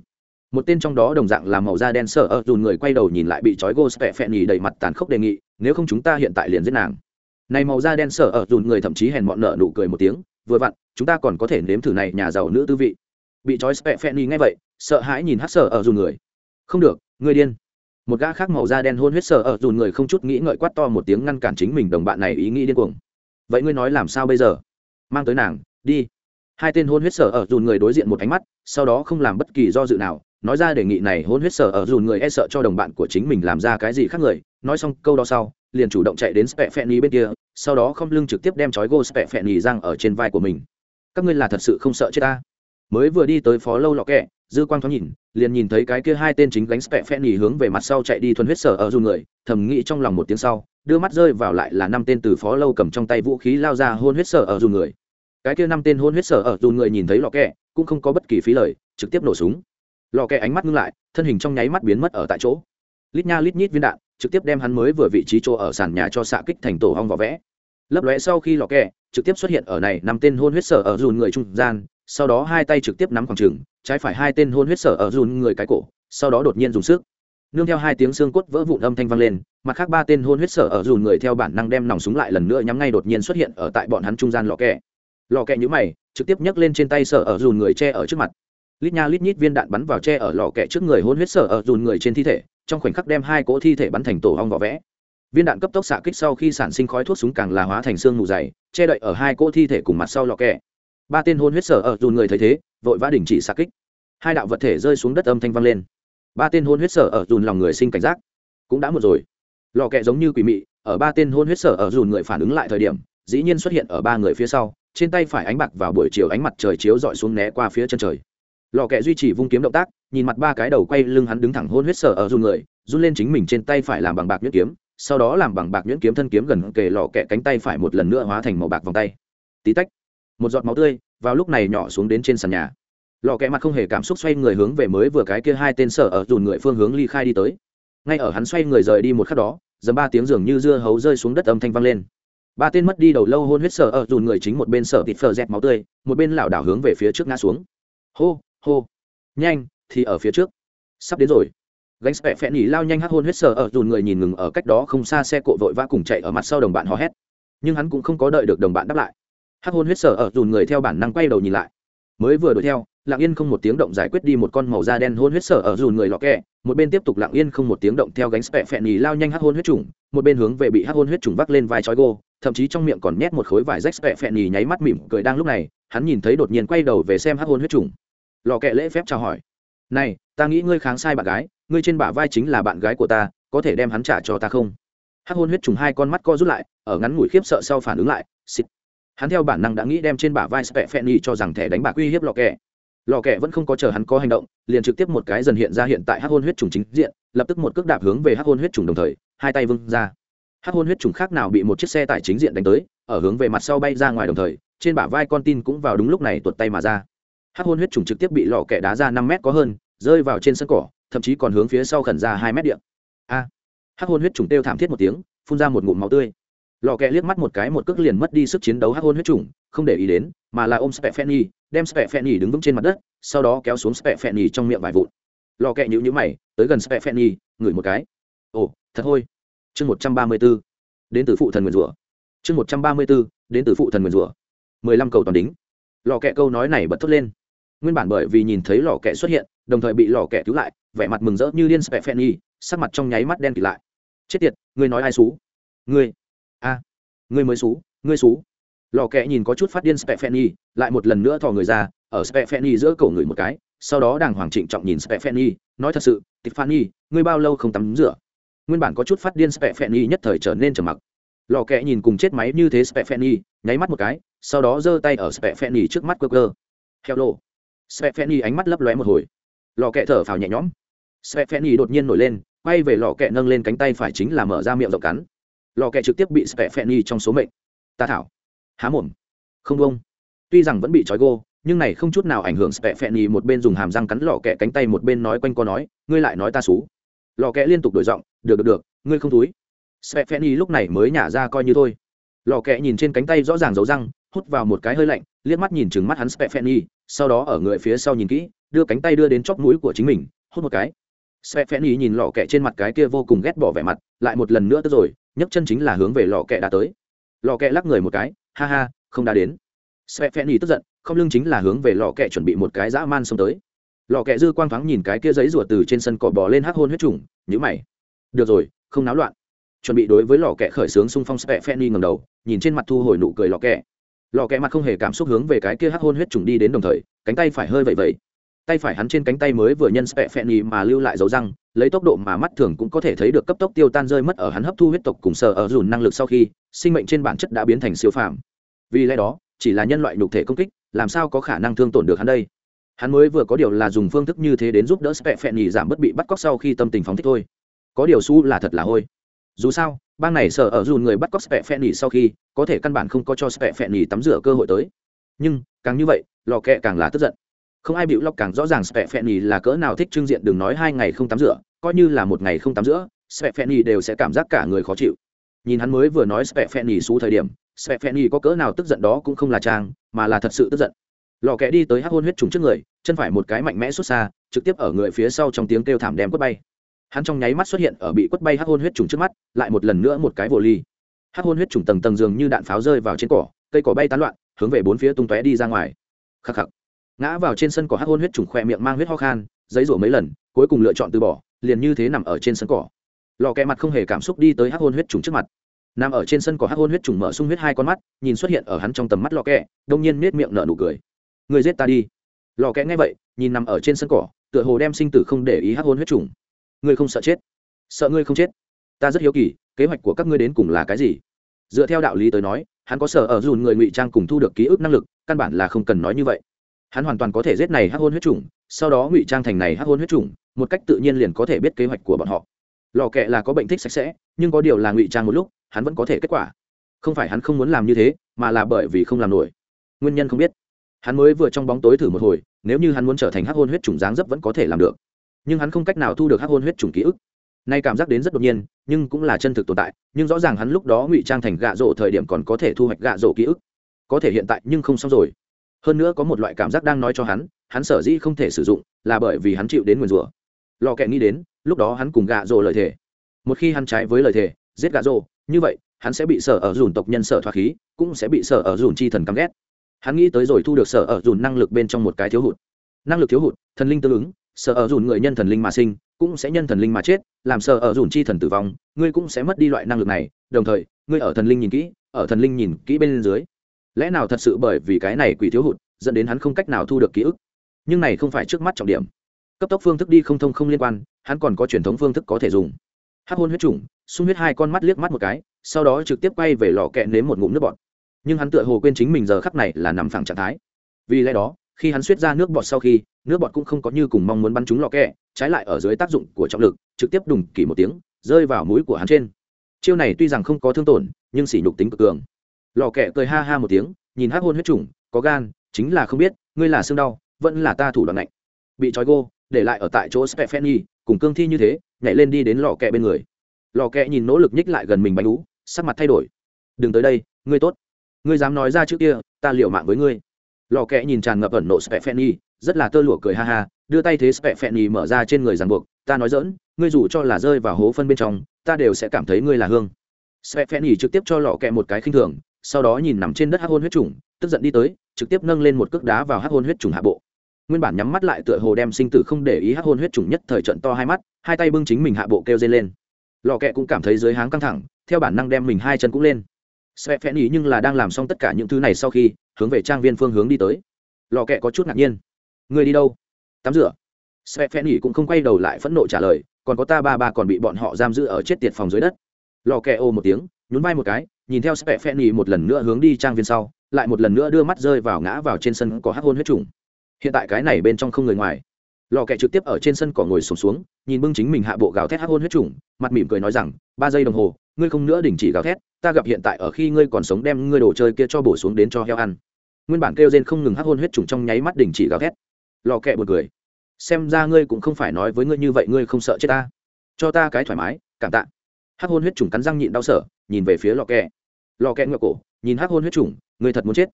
A: Một tên trong đó đồng dạng là màu da đen sở ở dùn người quay đầu nhìn lại bị trói gô spẹ phẹn nhì đầy mặt tàn khốc đề nghị, nếu không chúng ta hiện tại liền giết nàng. Này màu da đen sở ở dùn người thậm chí hèn mọn nợ nụ cười một tiếng vừa vặn, chúng ta còn có thể nếm thử này nhà giàu nữ tư vị. Bị trói spẹ phẹn nhì ngay vậy, sợ hãi nhìn hát sợ ở dù người. Không được người điên. Một gã khác màu da đen hôn huyết sợ ở dù người không chút nghĩ ngợi quát to một tiếng ngăn cản chính mình đồng bạn này ý nghĩ điên cuồng. Vậy ngươi nói làm sao bây giờ? Mang tới nàng, đi. Hai tên hôn huyết sở ở dùn người đối diện một ánh mắt, sau đó không làm bất kỳ do dự nào, nói ra đề nghị này hôn huyết sở ở dùn người e sợ cho đồng bạn của chính mình làm ra cái gì khác người, nói xong câu đó sau liền chủ động chạy đến spẹ phen bên kia, sau đó không lưng trực tiếp đem chói gô spẹ phen giang ở trên vai của mình. Các ngươi là thật sự không sợ chết ta? Mới vừa đi tới phó lâu lọ kẹ, dư quang thoáng nhìn, liền nhìn thấy cái kia hai tên chính gánh spẹ phẹn nhì hướng về mặt sau chạy đi thuần huyết sở ở dù người, thầm nghĩ trong lòng một tiếng sau, đưa mắt rơi vào lại là năm tên từ phó lâu cầm trong tay vũ khí lao ra hôn huyết sở ở dù người. Cái kia năm tên hôn huyết sở ở dù người nhìn thấy lọ kẹ, cũng không có bất kỳ phí lời, trực tiếp nổ súng. Lò kẹ ánh mắt ngưng lại, thân hình trong nháy mắt biến mất ở tại chỗ. Lít nha lít nhít viên đạn trực tiếp đem hắn mới vừa vị trí chỗ ở sàn nhà cho xạ kích thành tổ hong vỏ vẽ. Lấp lóe sau khi lò kẹ, trực tiếp xuất hiện ở này năm tên hôn huyết sở ở dùn người trung gian, sau đó hai tay trực tiếp nắm khoảng trừng trái phải hai tên hôn huyết sở ở dùn người cái cổ, sau đó đột nhiên dùng sức. Nương theo hai tiếng xương cốt vỡ vụn âm thanh vang lên, mặt khác ba tên hôn huyết sở ở dùn người theo bản năng đem nòng súng lại lần nữa nhắm ngay đột nhiên xuất hiện ở tại bọn hắn trung gian lò kẹ. Lò kẹ nhũ mày, trực tiếp nhấc lên trên tay sở ở dùn người che ở trước mặt. Lít nha lít nhít viên đạn bắn vào che ở lò kẹ trước người hôn huyết sở ở dùn người trên thi thể trong khoảnh khắc đem hai cỗ thi thể bắn thành tổ hong vỏ vẽ. Viên đạn cấp tốc xạ kích sau khi sản sinh khói thuốc súng càng là hóa thành xương mù dày, che đậy ở hai cỗ thi thể cùng mặt sau lò kẹ. Ba tên hôn huyết sở ở dùn người thấy thế, vội vã đình chỉ xạ kích. Hai đạo vật thể rơi xuống đất âm thanh vang lên. Ba tên hôn huyết sở ở dùn lòng người sinh cảnh giác. Cũng đã một rồi. Lò kẹ giống như quỷ mị, ở ba tên hôn huyết sở ở dùn người phản ứng lại thời điểm, dĩ nhiên xuất hiện ở ba người phía sau, trên tay phải ánh bạc vào buổi chiều ánh mặt trời chiếu dọi xuống né qua phía chân trời lò kẹ duy trì vung kiếm động tác, nhìn mặt ba cái đầu quay lưng hắn đứng thẳng hôn huyết sở ở dùn người, run lên chính mình trên tay phải làm bằng bạc nhuyễn kiếm, sau đó làm bằng bạc nhuyễn kiếm thân kiếm gần kề lò kẹ cánh tay phải một lần nữa hóa thành màu bạc vòng tay. Tí tách, một giọt máu tươi vào lúc này nhỏ xuống đến trên sàn nhà. Lò kẹ mặt không hề cảm xúc xoay người hướng về mới vừa cái kia hai tên sở ở dùn người phương hướng ly khai đi tới. Ngay ở hắn xoay người rời đi một khắc đó, dầm ba tiếng dường như dưa hấu rơi xuống đất âm thanh vang lên. Ba tên mất đi đầu lâu hôn huyết sở ở dùn người chính một bên sở thịt phờ dẹt máu tươi, một bên lảo đảo hướng về phía trước ngã xuống. Hô hô. Nhanh, thì ở phía trước. Sắp đến rồi. Gánh spẹ phẹ nỉ lao nhanh hắc hôn huyết sờ ở dùn người nhìn ngừng ở cách đó không xa xe cộ vội vã cùng chạy ở mặt sau đồng bạn hò hét. Nhưng hắn cũng không có đợi được đồng bạn đáp lại. Hắc hôn huyết sờ ở dùn người theo bản năng quay đầu nhìn lại. Mới vừa đuổi theo, lặng yên không một tiếng động giải quyết đi một con màu da đen hôn huyết sở ở dùn người lọ kẹ. Một bên tiếp tục lặng yên không một tiếng động theo gánh spẹ phẹn nhì lao nhanh hắc hôn huyết trùng, một bên hướng về bị hắc hôn huyết trùng vác lên vai trói gô, thậm chí trong miệng còn nhét một khối vải rách spẹ phẹn nhì nháy mắt mỉm cười. Đang lúc này, hắn nhìn thấy đột nhiên quay đầu về xem hắc hôn huyết trùng lò kẹ lễ phép chào hỏi. Này, ta nghĩ ngươi kháng sai bạn gái, ngươi trên bả vai chính là bạn gái của ta, có thể đem hắn trả cho ta không? Hắc hôn huyết trùng hai con mắt co rút lại, ở ngắn ngủi khiếp sợ sau phản ứng lại, xịt. Hắn theo bản năng đã nghĩ đem trên bả vai spẹ phẹn nhị cho rằng thẻ đánh bạc uy hiếp lò kẹ. Lò kẹ vẫn không có chờ hắn có hành động, liền trực tiếp một cái dần hiện ra hiện tại hắc hôn huyết trùng chính diện, lập tức một cước đạp hướng về hắc hôn huyết trùng đồng thời, hai tay vưng ra. Hắc hôn huyết trùng khác nào bị một chiếc xe tải chính diện đánh tới, ở hướng về mặt sau bay ra ngoài đồng thời, trên bả vai con tin cũng vào đúng lúc này tuột tay mà ra hắc hôn huyết trùng trực tiếp bị lò kẹ đá ra năm mét có hơn, rơi vào trên sân cỏ, thậm chí còn hướng phía sau khẩn ra hai mét điện a. Hắc hôn huyết trùng kêu thảm thiết một tiếng, phun ra một ngụm máu tươi. Lò kẹ liếc mắt một cái một cước liền mất đi sức chiến đấu hắc hôn huyết trùng, không để ý đến, mà là ôm spẹ phen đem spẹ phen đứng vững trên mặt đất, sau đó kéo xuống spẹ phen trong miệng vài vụn. Lò kẹ nhữ nhữ mày, tới gần spẹ phen ngửi một cái. Ồ, thật thôi chương một trăm ba mươi b ố đến từ phụ thần nguyền rủa. Chương một trăm ba mươi b ố đến từ phụ thần nguyền rủa. mười lăm cầu toàn đính. Lò kẹ câu nói này bật thốt lên nguyên bản bởi vì nhìn thấy lò kẹ xuất hiện, đồng thời bị lò kẹ cứu lại, vẻ mặt mừng rỡ như liên sẹp phen sắc mặt trong nháy mắt đen kịt lại. Chết tiệt, ngươi nói ai xú? Ngươi. A. Ngươi mới xú, ngươi xú. Lò kẹ nhìn có chút phát điên spefeni lại một lần nữa thò người ra, ở spefeni giữa cổ người một cái, sau đó đàng hoàng trịnh trọng nhìn spefeni nói thật sự tiffany ngươi bao lâu không tắm rửa? Nguyên bản có chút phát điên spefeni nhất thời trở nên trầm mặc. Lò kẹ nhìn cùng chết máy như thế spefeni nháy mắt một cái, sau đó giơ tay ở spefeni trước mắt cơ cơ hello spefeni ánh mắt lấp lóe một hồi. Lò kẹ thở phào nhẹ nhõm. Spefeni đột nhiên nổi lên, quay về lò kẹ nâng lên cánh tay phải chính là mở ra miệng rộng cắn. Lò kẹ trực tiếp bị spefeni trong số mệnh. Ta thảo. Há mồm. Không bông tuy rằng vẫn bị trói gô, nhưng này không chút nào ảnh hưởng spẹ phẹn một bên dùng hàm răng cắn lò kẹ cánh tay một bên nói quanh co nói, ngươi lại nói ta xú. Lò kẹ liên tục đổi giọng, được được được, ngươi không thúi. spẹ phẹn lúc này mới nhả ra coi như thôi. Lò kẹ nhìn trên cánh tay rõ ràng dấu răng, hút vào một cái hơi lạnh, liếc mắt nhìn chừng mắt hắn spẹ phẹn sau đó ở người phía sau nhìn kỹ, đưa cánh tay đưa đến chóp mũi của chính mình, hút một cái. Spẹ phen ý nhìn lò kẹ trên mặt cái kia vô cùng ghét bỏ vẻ mặt, lại một lần nữa tức rồi, nhấc chân chính là hướng về lò kẹ đã tới. Lò kẹ lắc người một cái, ha ha, không đã đến. Sẽ phen tức giận, không lưng chính là hướng về lò kẹ chuẩn bị một cái dã man xông tới. Lò kẹ dư quang thoáng nhìn cái kia giấy rùa từ trên sân cỏ bò lên hắc hôn huyết trùng nhữ mày. Được rồi, không náo loạn. Chuẩn bị đối với lò kẹ khởi xướng xung phong sẽ phen ngầm đầu, nhìn trên mặt thu hồi nụ cười lò kẹ lò kẹ mặt không hề cảm xúc hướng về cái kia hắc hôn huyết trùng đi đến đồng thời, cánh tay phải hơi vẩy vẩy tay phải hắn trên cánh tay mới vừa nhân spẹ nhì mà lưu lại dấu răng, lấy tốc độ mà mắt thường cũng có thể thấy được cấp tốc tiêu tan rơi mất ở hắn hấp thu huyết tộc cùng sờ ở dùn năng lực sau khi, sinh mệnh trên bản chất đã biến thành siêu phàm. Vì lẽ đó, chỉ là nhân loại nhục thể công kích, làm sao có khả năng thương tổn được hắn đây? Hắn mới vừa có điều là dùng phương thức như thế đến giúp đỡ spẹ phẹn nhì giảm bất bị bắt cóc sau khi tâm tình phóng thích thôi. Có điều su là thật là hôi. Dù sao bang này sợ ở dùn người bắt cóc spẹ phẹn nhì sau khi, có thể căn bản không có cho spẹ phẹn nhì tắm rửa cơ hội tới. Nhưng, càng như vậy, lò kẹ càng là tức giận. Không ai bịu lọc càng rõ ràng spẹ phẹn nhì là cỡ nào thích trưng diện đừng nói hai ngày không tắm rửa, coi như là một ngày không tắm rửa spẹ phẹn nhì đều sẽ cảm giác cả người khó chịu. Nhìn hắn mới vừa nói spẹ phẹn nhì xú thời điểm spẹ phẹn nhì có cỡ nào tức giận đó cũng không là trang, mà là thật sự tức giận. Lò kẹ đi tới hắc hôn huyết trùng trước người, chân phải một cái mạnh mẽ xuất xa, trực tiếp ở người phía sau trong tiếng kêu thảm đem quất bay hắn trong nháy mắt xuất hiện ở bị quất bay hắc hôn huyết trùng trước mắt, lại một lần nữa một cái vồ ly. Hắc hôn huyết trùng tầng tầng dường như đạn pháo rơi vào trên cỏ, cây cỏ bay tán loạn, hướng về bốn phía tung tóe đi ra ngoài. Khắc khắc. Ngã vào trên sân cỏ hắc hôn huyết trùng khỏe miệng mang huyết ho khan, giấy rủa mấy lần, cuối cùng lựa chọn từ bỏ, liền như thế nằm ở trên sân cỏ. Lò kẹ mặt không hề cảm xúc đi tới hắc hôn huyết trùng trước mặt. Nằm ở trên sân cỏ hắc hôn huyết trùng mở sung huyết hai con mắt, nhìn xuất hiện ở hắn trong tầm mắt lò kẹ đông nhiên nết miệng nở nụ cười. Người giết ta đi. Lò kẽ nghe vậy, nhìn nằm ở trên sân cỏ, tựa hồ đem sinh tử không để ý hắc hôn huyết trùng ngươi không sợ chết, sợ ngươi không chết. Ta rất hiếu kỳ, kế hoạch của các ngươi đến cùng là cái gì? Dựa theo đạo lý tới nói, hắn có sợ ở dùn người ngụy trang cùng thu được ký ức năng lực, căn bản là không cần nói như vậy. Hắn hoàn toàn có thể giết này hắc hôn huyết trùng sau đó ngụy trang thành này hắc hôn huyết trùng một cách tự nhiên liền có thể biết kế hoạch của bọn họ. Lò kẹ là có bệnh thích sạch sẽ, nhưng có điều là ngụy trang một lúc, hắn vẫn có thể kết quả. Không phải hắn không muốn làm như thế, mà là bởi vì không làm nổi. Nguyên nhân không biết. Hắn mới vừa trong bóng tối thử một hồi, nếu như hắn muốn trở thành hắc hôn huyết trùng dáng dấp vẫn có thể làm được nhưng hắn không cách nào thu được hắc hôn huyết trùng ký ức. Nay cảm giác đến rất đột nhiên, nhưng cũng là chân thực tồn tại, nhưng rõ ràng hắn lúc đó ngụy trang thành gạ rổ thời điểm còn có thể thu hoạch gạ rổ ký ức. Có thể hiện tại nhưng không xong rồi. Hơn nữa có một loại cảm giác đang nói cho hắn hắn sở dĩ không thể sử dụng, là bởi vì hắn chịu đến nguyền rủa. Lò kẹ nghĩ đến, lúc đó hắn cùng gạ rổ lời thề. Một khi hắn trái với lời thề, giết gạ rổ, như vậy, hắn sẽ bị sở ở dùn tộc nhân sở thoát khí, cũng sẽ bị sở ở dùn chi thần căm ghét. Hắn nghĩ tới rồi thu được sở ở dùn năng lực bên trong một cái thiếu hụt. Năng lực thiếu hụt, thần linh tương ứng sợ ở dùn người nhân thần linh mà sinh, cũng sẽ nhân thần linh mà chết, làm sợ ở dùn chi thần tử vong, ngươi cũng sẽ mất đi loại năng lực này. Đồng thời, ngươi ở thần linh nhìn kỹ, ở thần linh nhìn kỹ bên dưới. Lẽ nào thật sự bởi vì cái này quỷ thiếu hụt, dẫn đến hắn không cách nào thu được ký ức? Nhưng này không phải trước mắt trọng điểm. Cấp tốc phương thức đi không thông không liên quan, hắn còn có truyền thống phương thức có thể dùng. Hát hôn huyết chủng, sung huyết hai con mắt liếc mắt một cái, sau đó trực tiếp quay về lò kẹ nếm một ngụm nước bọt. Nhưng hắn tựa hồ quên chính mình giờ khắc này là nằm phẳng trạng thái. Vì lẽ đó, khi hắn suýt ra nước bọt sau khi nước bọt cũng không có như cùng mong muốn bắn trúng lò kẹ trái lại ở dưới tác dụng của trọng lực trực tiếp đùng kỳ một tiếng rơi vào mũi của hắn trên. Chiêu này tuy rằng không có thương tổn nhưng sỉ nhục tính cực cường. Lò kẹ cười ha ha một tiếng nhìn hắc hôn huyết trùng có gan chính là không biết ngươi là xương đau vẫn là ta thủ đoạn lạnh. Bị trói gô để lại ở tại chỗ Stephen cùng cương thi như thế nhảy lên đi đến lò kẹ bên người. Lò kẹ nhìn nỗ lực nhích lại gần mình bánh ú, sắc mặt thay đổi. Đừng tới đây ngươi tốt. Ngươi dám nói ra trước kia ta liệu mạng với ngươi. Lò kẹ nhìn tràn ngập ẩn nộ spẹ rất là tơ lụa cười ha ha, đưa tay thế spẹ phẹn nhì mở ra trên người ràng buộc, ta nói dỡn ngươi dù cho là rơi vào hố phân bên trong, ta đều sẽ cảm thấy ngươi là hương. Spẹ phẹn nhì trực tiếp cho lọ kẹ một cái khinh thường, sau đó nhìn nằm trên đất hắc hôn huyết trùng, tức giận đi tới, trực tiếp nâng lên một cước đá vào hắc hôn huyết trùng hạ bộ. Nguyên bản nhắm mắt lại tựa hồ đem sinh tử không để ý hắc hôn huyết trùng nhất thời trận to hai mắt, hai tay bưng chính mình hạ bộ kêu dây lên. Lò kẹ cũng cảm thấy dưới háng căng thẳng, theo bản năng đem mình hai chân cũng lên. Sve phen ý nhưng là đang làm xong tất cả những thứ này sau khi, hướng về trang viên phương hướng đi tới. Lò kẹ có chút ngạc nhiên người đi đâu? Tắm rửa. Sẽ phen nghỉ cũng không quay đầu lại phẫn nộ trả lời còn có ta ba ba còn bị bọn họ giam giữ ở chết tiệt phòng dưới đất. Lò kẹ ô một tiếng nhún vai một cái nhìn theo sẽ phen nghỉ một lần nữa hướng đi trang viên sau lại một lần nữa đưa mắt rơi vào ngã vào trên sân có hát hôn huyết trùng. Hiện tại cái này bên trong không người ngoài. Lò kẹ trực tiếp ở trên sân cỏ ngồi sùng xuống, xuống nhìn bưng chính mình hạ bộ gào thét hát hôn huyết trùng mặt mỉm cười nói rằng ba giây đồng hồ ngươi không nữa đình chỉ gào thét ta gặp hiện tại ở khi ngươi còn sống đem ngươi đồ chơi kia cho bổ xuống đến cho heo ăn. Nguyên bản kêu rên không ngừng hát hôn huyết trùng trong nháy mắt đình chỉ gào thét lò kẹ buồn cười. Xem ra ngươi cũng không phải nói với ngươi như vậy, ngươi không sợ chết ta. Cho ta cái thoải mái, cảm tạ. Hắc hôn huyết trùng cắn răng nhịn đau sở, nhìn về phía lò kẹ. Lò kẹ ngựa cổ, nhìn hắc hôn huyết trùng, ngươi thật muốn chết.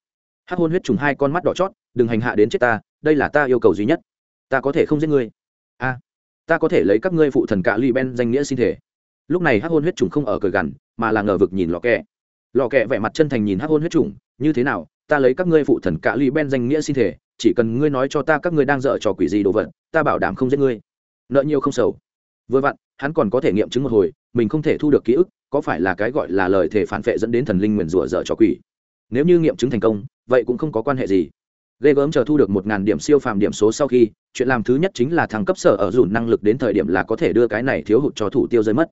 A: Hắc hôn huyết trùng hai con mắt đỏ chót, đừng hành hạ đến chết ta, đây là ta yêu cầu duy nhất. Ta có thể không giết ngươi. A, ta có thể lấy các ngươi phụ thần cạ ly ben danh nghĩa xin thể. Lúc này hắc hôn huyết trùng không ở cờ gằn, mà là ngờ vực nhìn lò kẹ. Lò kẹ vẻ mặt chân thành nhìn hắc hôn huyết trùng, như thế nào ta lấy các ngươi phụ thần cạ ly ben danh nghĩa xin thể, chỉ cần ngươi nói cho ta các ngươi đang dở trò quỷ gì đồ vật, ta bảo đảm không giết ngươi. Nợ nhiều không sầu. Vừa vặn, hắn còn có thể nghiệm chứng một hồi, mình không thể thu được ký ức, có phải là cái gọi là lời thể phản vệ dẫn đến thần linh nguyền rủa dở trò quỷ? Nếu như nghiệm chứng thành công, vậy cũng không có quan hệ gì. Ghê gớm chờ thu được một ngàn điểm siêu phàm điểm số sau khi, chuyện làm thứ nhất chính là thăng cấp sở ở dùn năng lực đến thời điểm là có thể đưa cái này thiếu hụt cho thủ tiêu rơi mất.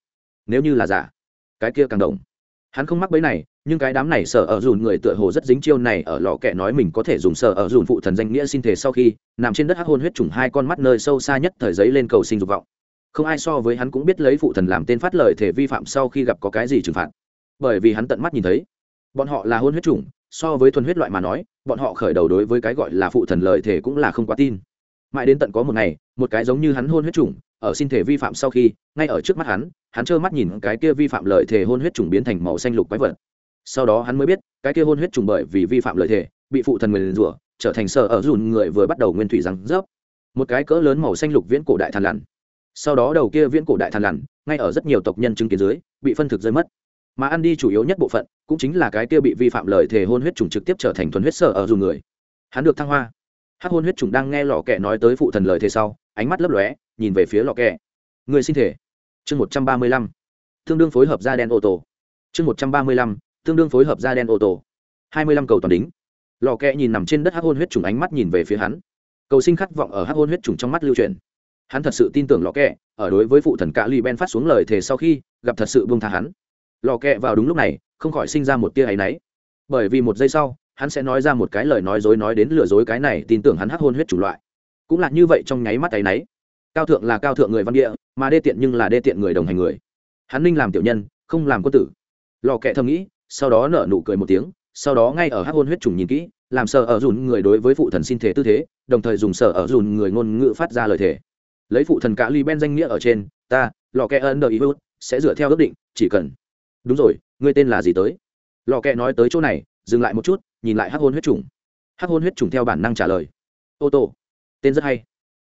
A: Nếu như là giả, cái kia càng đồng hắn không mắc bấy này nhưng cái đám này sở ở dùn người tựa hồ rất dính chiêu này, ở lò kẻ nói mình có thể dùng sở ở dùn phụ thần danh nghĩa xin thể sau khi, nằm trên đất hắc hôn huyết trùng hai con mắt nơi sâu xa nhất thời giấy lên cầu sinh dục vọng. Không ai so với hắn cũng biết lấy phụ thần làm tên phát lời thể vi phạm sau khi gặp có cái gì trừng phạt. Bởi vì hắn tận mắt nhìn thấy, bọn họ là hôn huyết trùng, so với thuần huyết loại mà nói, bọn họ khởi đầu đối với cái gọi là phụ thần lời thể cũng là không quá tin. Mãi đến tận có một ngày, một cái giống như hắn hôn huyết trùng, ở xin thể vi phạm sau khi, ngay ở trước mắt hắn hắn trơ mắt nhìn cái kia vi phạm lời thể hôn huyết trùng biến thành màu xanh lục quái vật sau đó hắn mới biết, cái kia hôn huyết trùng bởi vì vi phạm lợi thể, bị phụ thần nguyền rủa, trở thành sợ ở dùn người vừa bắt đầu nguyên thủy rắn rớp. Một cái cỡ lớn màu xanh lục viễn cổ đại thàn lằn. Sau đó đầu kia viễn cổ đại thàn lằn, ngay ở rất nhiều tộc nhân chứng kiến dưới, bị phân thực rơi mất. Mà ăn đi chủ yếu nhất bộ phận, cũng chính là cái kia bị vi phạm lời thề hôn huyết trùng trực tiếp trở thành thuần huyết sở ở dù người. Hắn được thăng hoa. Hát hôn huyết trùng đang nghe lò kẹ nói tới phụ thần lời thề sau, ánh mắt lấp lóe, nhìn về phía lò kẹ. Người xin thể. Chương một trăm ba mươi lăm. Tương đương phối hợp da đen ô tô. Chương một trăm ba mươi lăm tương đương phối hợp da đen ô tô. Hai mươi lăm cầu toàn đính. Lò kẹ nhìn nằm trên đất hát hôn huyết trùng ánh mắt nhìn về phía hắn. Cầu sinh khát vọng ở hát hôn huyết trùng trong mắt lưu truyền hắn thật sự tin tưởng lò kẹ, ở đối với phụ thần cạ lì ben phát xuống lời thề sau khi, gặp thật sự buông tha hắn. Lò kẹ vào đúng lúc này, không khỏi sinh ra một tia áy náy. Bởi vì một giây sau, hắn sẽ nói ra một cái lời nói dối nói đến lừa dối cái này tin tưởng hắn hắc hôn huyết chủng loại. Cũng là như vậy trong nháy mắt áy náy. Cao thượng là cao thượng người văn địa, mà đê tiện nhưng là đê tiện người đồng hành người. Hắn ninh làm tiểu nhân, không làm quân tử. Lò kẹ thầm nghĩ sau đó nở nụ cười một tiếng, sau đó ngay ở hắc hôn huyết trùng nhìn kỹ, làm sợ ở dùn người đối với phụ thần xin thể tư thế, đồng thời dùng sợ ở dùn người ngôn ngữ phát ra lời thể lấy phụ thần cả ly ben danh nghĩa ở trên, ta lò kẹ ân đờ ý hút sẽ dựa theo ước định, chỉ cần. Đúng rồi, ngươi tên là gì tới? Lò kẹ nói tới chỗ này, dừng lại một chút, nhìn lại hắc hôn huyết trùng. Hắc hôn huyết trùng theo bản năng trả lời. Ô tô, tên rất hay.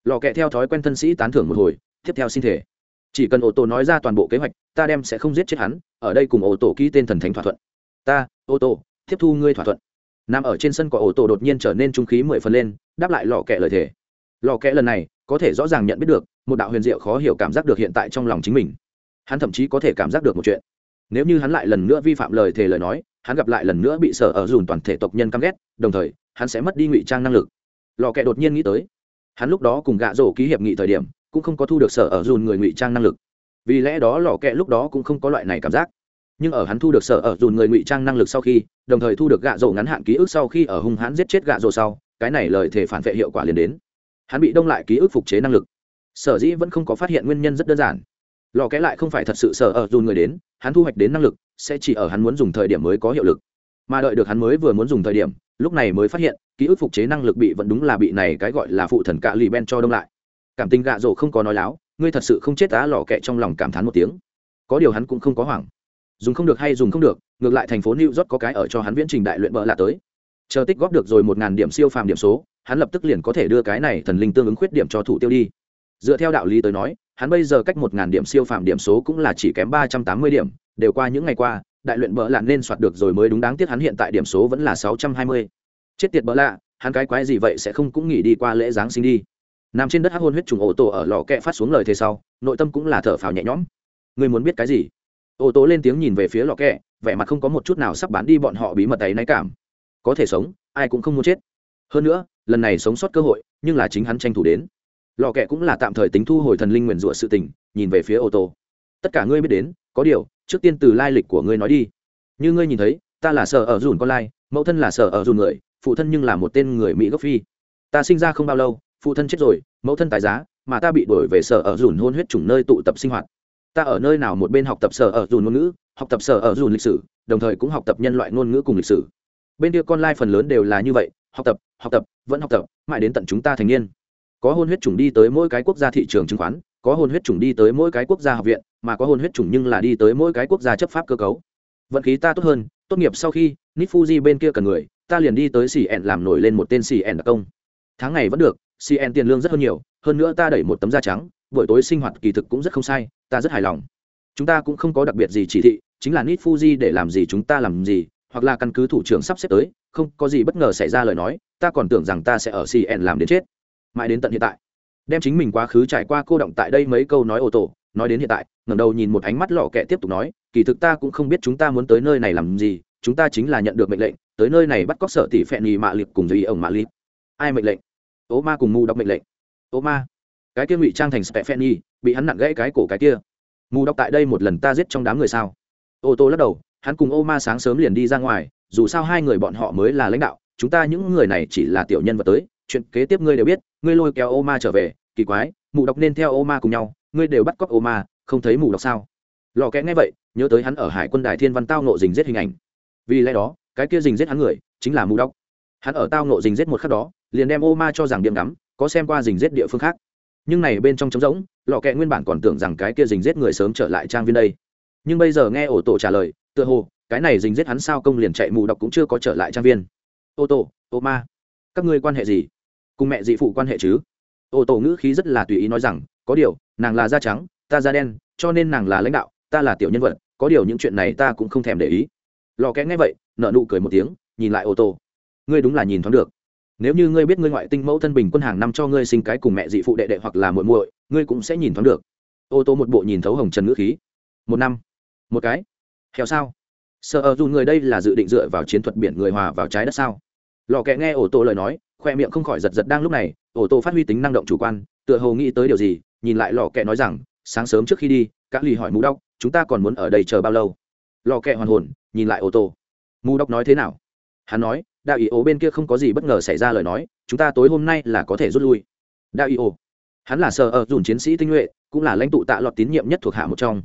A: Lò kẹ theo thói quen thân sĩ tán thưởng một hồi, tiếp theo xin thể chỉ cần ô tô nói ra toàn bộ kế hoạch, ta đem sẽ không giết chết hắn, ở đây cùng ô tô ký tên thần thánh thỏa thuận. Ta, ô tô, tiếp thu ngươi thỏa thuận. Nằm ở trên sân của ô tô đột nhiên trở nên trung khí mười phần lên, đáp lại lò kẹ lời thề. Lò kẹ lần này, có thể rõ ràng nhận biết được, một đạo huyền diệu khó hiểu cảm giác được hiện tại trong lòng chính mình. Hắn thậm chí có thể cảm giác được một chuyện. Nếu như hắn lại lần nữa vi phạm lời thề lời nói, hắn gặp lại lần nữa bị sở ở dùn toàn thể tộc nhân căm ghét, đồng thời, hắn sẽ mất đi ngụy trang năng lực. Lò kẹ đột nhiên nghĩ tới, hắn lúc đó cùng gạ rổ ký hiệp nghị thời điểm cũng không có thu được sở ở dùn người ngụy trang năng lực. Vì lẽ đó lò kẹ lúc đó cũng không có loại này cảm giác. Nhưng ở hắn thu được sở ở dùn người ngụy trang năng lực sau khi, đồng thời thu được gạ rổ ngắn hạn ký ức sau khi ở hung hãn giết chết gạ rổ sau, cái này lời thể phản vệ hiệu quả liền đến. Hắn bị đông lại ký ức phục chế năng lực. Sở dĩ vẫn không có phát hiện nguyên nhân rất đơn giản. Lò kẽ lại không phải thật sự sở ở dùn người đến, hắn thu hoạch đến năng lực, sẽ chỉ ở hắn muốn dùng thời điểm mới có hiệu lực. Mà đợi được hắn mới vừa muốn dùng thời điểm, lúc này mới phát hiện, ký ức phục chế năng lực bị vẫn đúng là bị này cái gọi là phụ thần cạ lì ben cho đông lại cảm tình gạ rổ không có nói láo, ngươi thật sự không chết á lò kẹ trong lòng cảm thán một tiếng. Có điều hắn cũng không có hoảng. Dùng không được hay dùng không được, ngược lại thành phố new york có cái ở cho hắn viễn trình đại luyện bỡ lạ tới. Chờ tích góp được rồi một ngàn điểm siêu phàm điểm số, hắn lập tức liền có thể đưa cái này thần linh tương ứng khuyết điểm cho thủ tiêu đi. Dựa theo đạo lý tới nói, hắn bây giờ cách một ngàn điểm siêu phàm điểm số cũng là chỉ kém ba trăm tám mươi điểm, đều qua những ngày qua, đại luyện bỡ lạ nên soạt được rồi mới đúng đáng tiếc hắn hiện tại điểm số vẫn là sáu trăm hai mươi. Chết tiệt bỡ lạ, hắn cái quái gì vậy sẽ không cũng nghỉ đi qua lễ giáng sinh đi nằm trên đất hắc hôn huyết trùng ô tô ở lò kẹ phát xuống lời thế sau, nội tâm cũng là thở phào nhẹ nhõm. Người muốn biết cái gì? Ô tô lên tiếng nhìn về phía lò kẹ, vẻ mặt không có một chút nào sắp bán đi bọn họ bí mật ấy náy cảm. Có thể sống, ai cũng không muốn chết. Hơn nữa, lần này sống sót cơ hội, nhưng là chính hắn tranh thủ đến. Lò kẹ cũng là tạm thời tính thu hồi thần linh nguyền rủa sự tình, nhìn về phía ô tô. Tất cả ngươi biết đến, có điều, trước tiên từ lai lịch của ngươi nói đi. Như ngươi nhìn thấy, ta là sở ở dùn con lai, mẫu thân là sở ở dùn người, phụ thân nhưng là một tên người mỹ gốc phi. Ta sinh ra không bao lâu phụ thân chết rồi, mẫu thân tài giá, mà ta bị đổi về sở ở dùn hôn huyết chủng nơi tụ tập sinh hoạt. Ta ở nơi nào một bên học tập sở ở dùn ngôn ngữ, học tập sở ở dùn lịch sử, đồng thời cũng học tập nhân loại ngôn ngữ cùng lịch sử. Bên kia con lai phần lớn đều là như vậy, học tập học tập, vẫn học tập, mãi đến tận chúng ta thành niên. Có hôn huyết chủng đi tới mỗi cái quốc gia thị trường chứng khoán, có hôn huyết chủng đi tới mỗi cái quốc gia học viện, mà có hôn huyết chủng nhưng là đi tới mỗi cái quốc gia chấp pháp cơ cấu. Vận khí ta tốt hơn, tốt nghiệp sau khi nít fuji bên kia cần người, ta liền đi tới cn làm nổi lên một tên cn đặc công. Tháng ngày vẫn được cn tiền lương rất hơn nhiều, hơn nữa ta đẩy một tấm da trắng, buổi tối sinh hoạt kỳ thực cũng rất không sai, ta rất hài lòng. Chúng ta cũng không có đặc biệt gì chỉ thị, chính là nít fuji để làm gì chúng ta làm gì, hoặc là căn cứ thủ trưởng sắp xếp tới, không có gì bất ngờ xảy ra lời nói, ta còn tưởng rằng ta sẽ ở cn làm đến chết. Mãi đến tận hiện tại, đem chính mình quá khứ trải qua cô động tại đây mấy câu nói ô tô nói đến hiện tại, ngẩng đầu nhìn một ánh mắt lọ kẹ tiếp tục nói, kỳ thực ta cũng không biết chúng ta muốn tới nơi này làm gì, chúng ta chính là nhận được mệnh lệnh, tới nơi này bắt cóc sở tỷ phẹn nhì mạ liệt cùng dì ổng mạ liệt ai mệnh lệnh? Ố ma cùng mù đọc mệnh lệnh. Ố ma, cái kia ngụy trang thành spẹ phen bị hắn nặng gãy cái cổ cái kia. Mù đọc tại đây một lần ta giết trong đám người sao? Ô tô lắc đầu, hắn cùng ô ma sáng sớm liền đi ra ngoài, dù sao hai người bọn họ mới là lãnh đạo, chúng ta những người này chỉ là tiểu nhân vật tới, chuyện kế tiếp ngươi đều biết, ngươi lôi kéo ô ma trở về, kỳ quái mù đọc nên theo ô ma cùng nhau, ngươi đều bắt cóc ô ma, không thấy mù đọc sao? Lò kẽ nghe vậy, nhớ tới hắn ở hải quân đài thiên văn tao nộ dình giết hình ảnh. Vì lẽ đó, cái kia dình giết hắn người, chính là mù đọc. Hắn ở tao nộ dình giết một khắc đó liền đem ô ma cho rằng điểm ngắm, có xem qua dình giết địa phương khác. Nhưng này bên trong trống rỗng, lọ kẹ nguyên bản còn tưởng rằng cái kia dình giết người sớm trở lại trang viên đây. Nhưng bây giờ nghe ổ tổ trả lời, tựa hồ, cái này dình giết hắn sao công liền chạy mù đọc cũng chưa có trở lại trang viên. Ô tổ, ô ma, các ngươi quan hệ gì? Cùng mẹ dị phụ quan hệ chứ? Ô tổ ngữ khí rất là tùy ý nói rằng, có điều, nàng là da trắng, ta da đen, cho nên nàng là lãnh đạo, ta là tiểu nhân vật, có điều những chuyện này ta cũng không thèm để ý. Lò kẽ nghe vậy nợ nụ cười một tiếng, nhìn lại ô tô ngươi đúng là nhìn thoáng được nếu như ngươi biết ngươi ngoại tinh mẫu thân bình quân hàng năm cho ngươi sinh cái cùng mẹ dị phụ đệ đệ hoặc là muội muội, ngươi cũng sẽ nhìn thoáng được. Ô tô một bộ nhìn thấu hồng trần ngữ khí. Một năm. Một cái. Theo sao? Sợ ở dù người đây là dự định dựa vào chiến thuật biển người hòa vào trái đất sao? Lò kẹ nghe ô tô lời nói, khoe miệng không khỏi giật giật đang lúc này, ô tô phát huy tính năng động chủ quan, tựa hồ nghĩ tới điều gì, nhìn lại lò kẹ nói rằng, sáng sớm trước khi đi các lì hỏi mù đốc, chúng ta còn muốn ở đây chờ bao lâu? Lò kẹ hoàn hồn, nhìn lại ô tô. Mù đốc nói thế nào? Hắn nói đạo ý ố bên kia không có gì bất ngờ xảy ra lời nói, chúng ta tối hôm nay là có thể rút lui. Đạo ý ố hắn là sợ ở dùn chiến sĩ tinh nhuệ, cũng là lãnh tụ tạ lọt tín nhiệm nhất thuộc hạ một trong.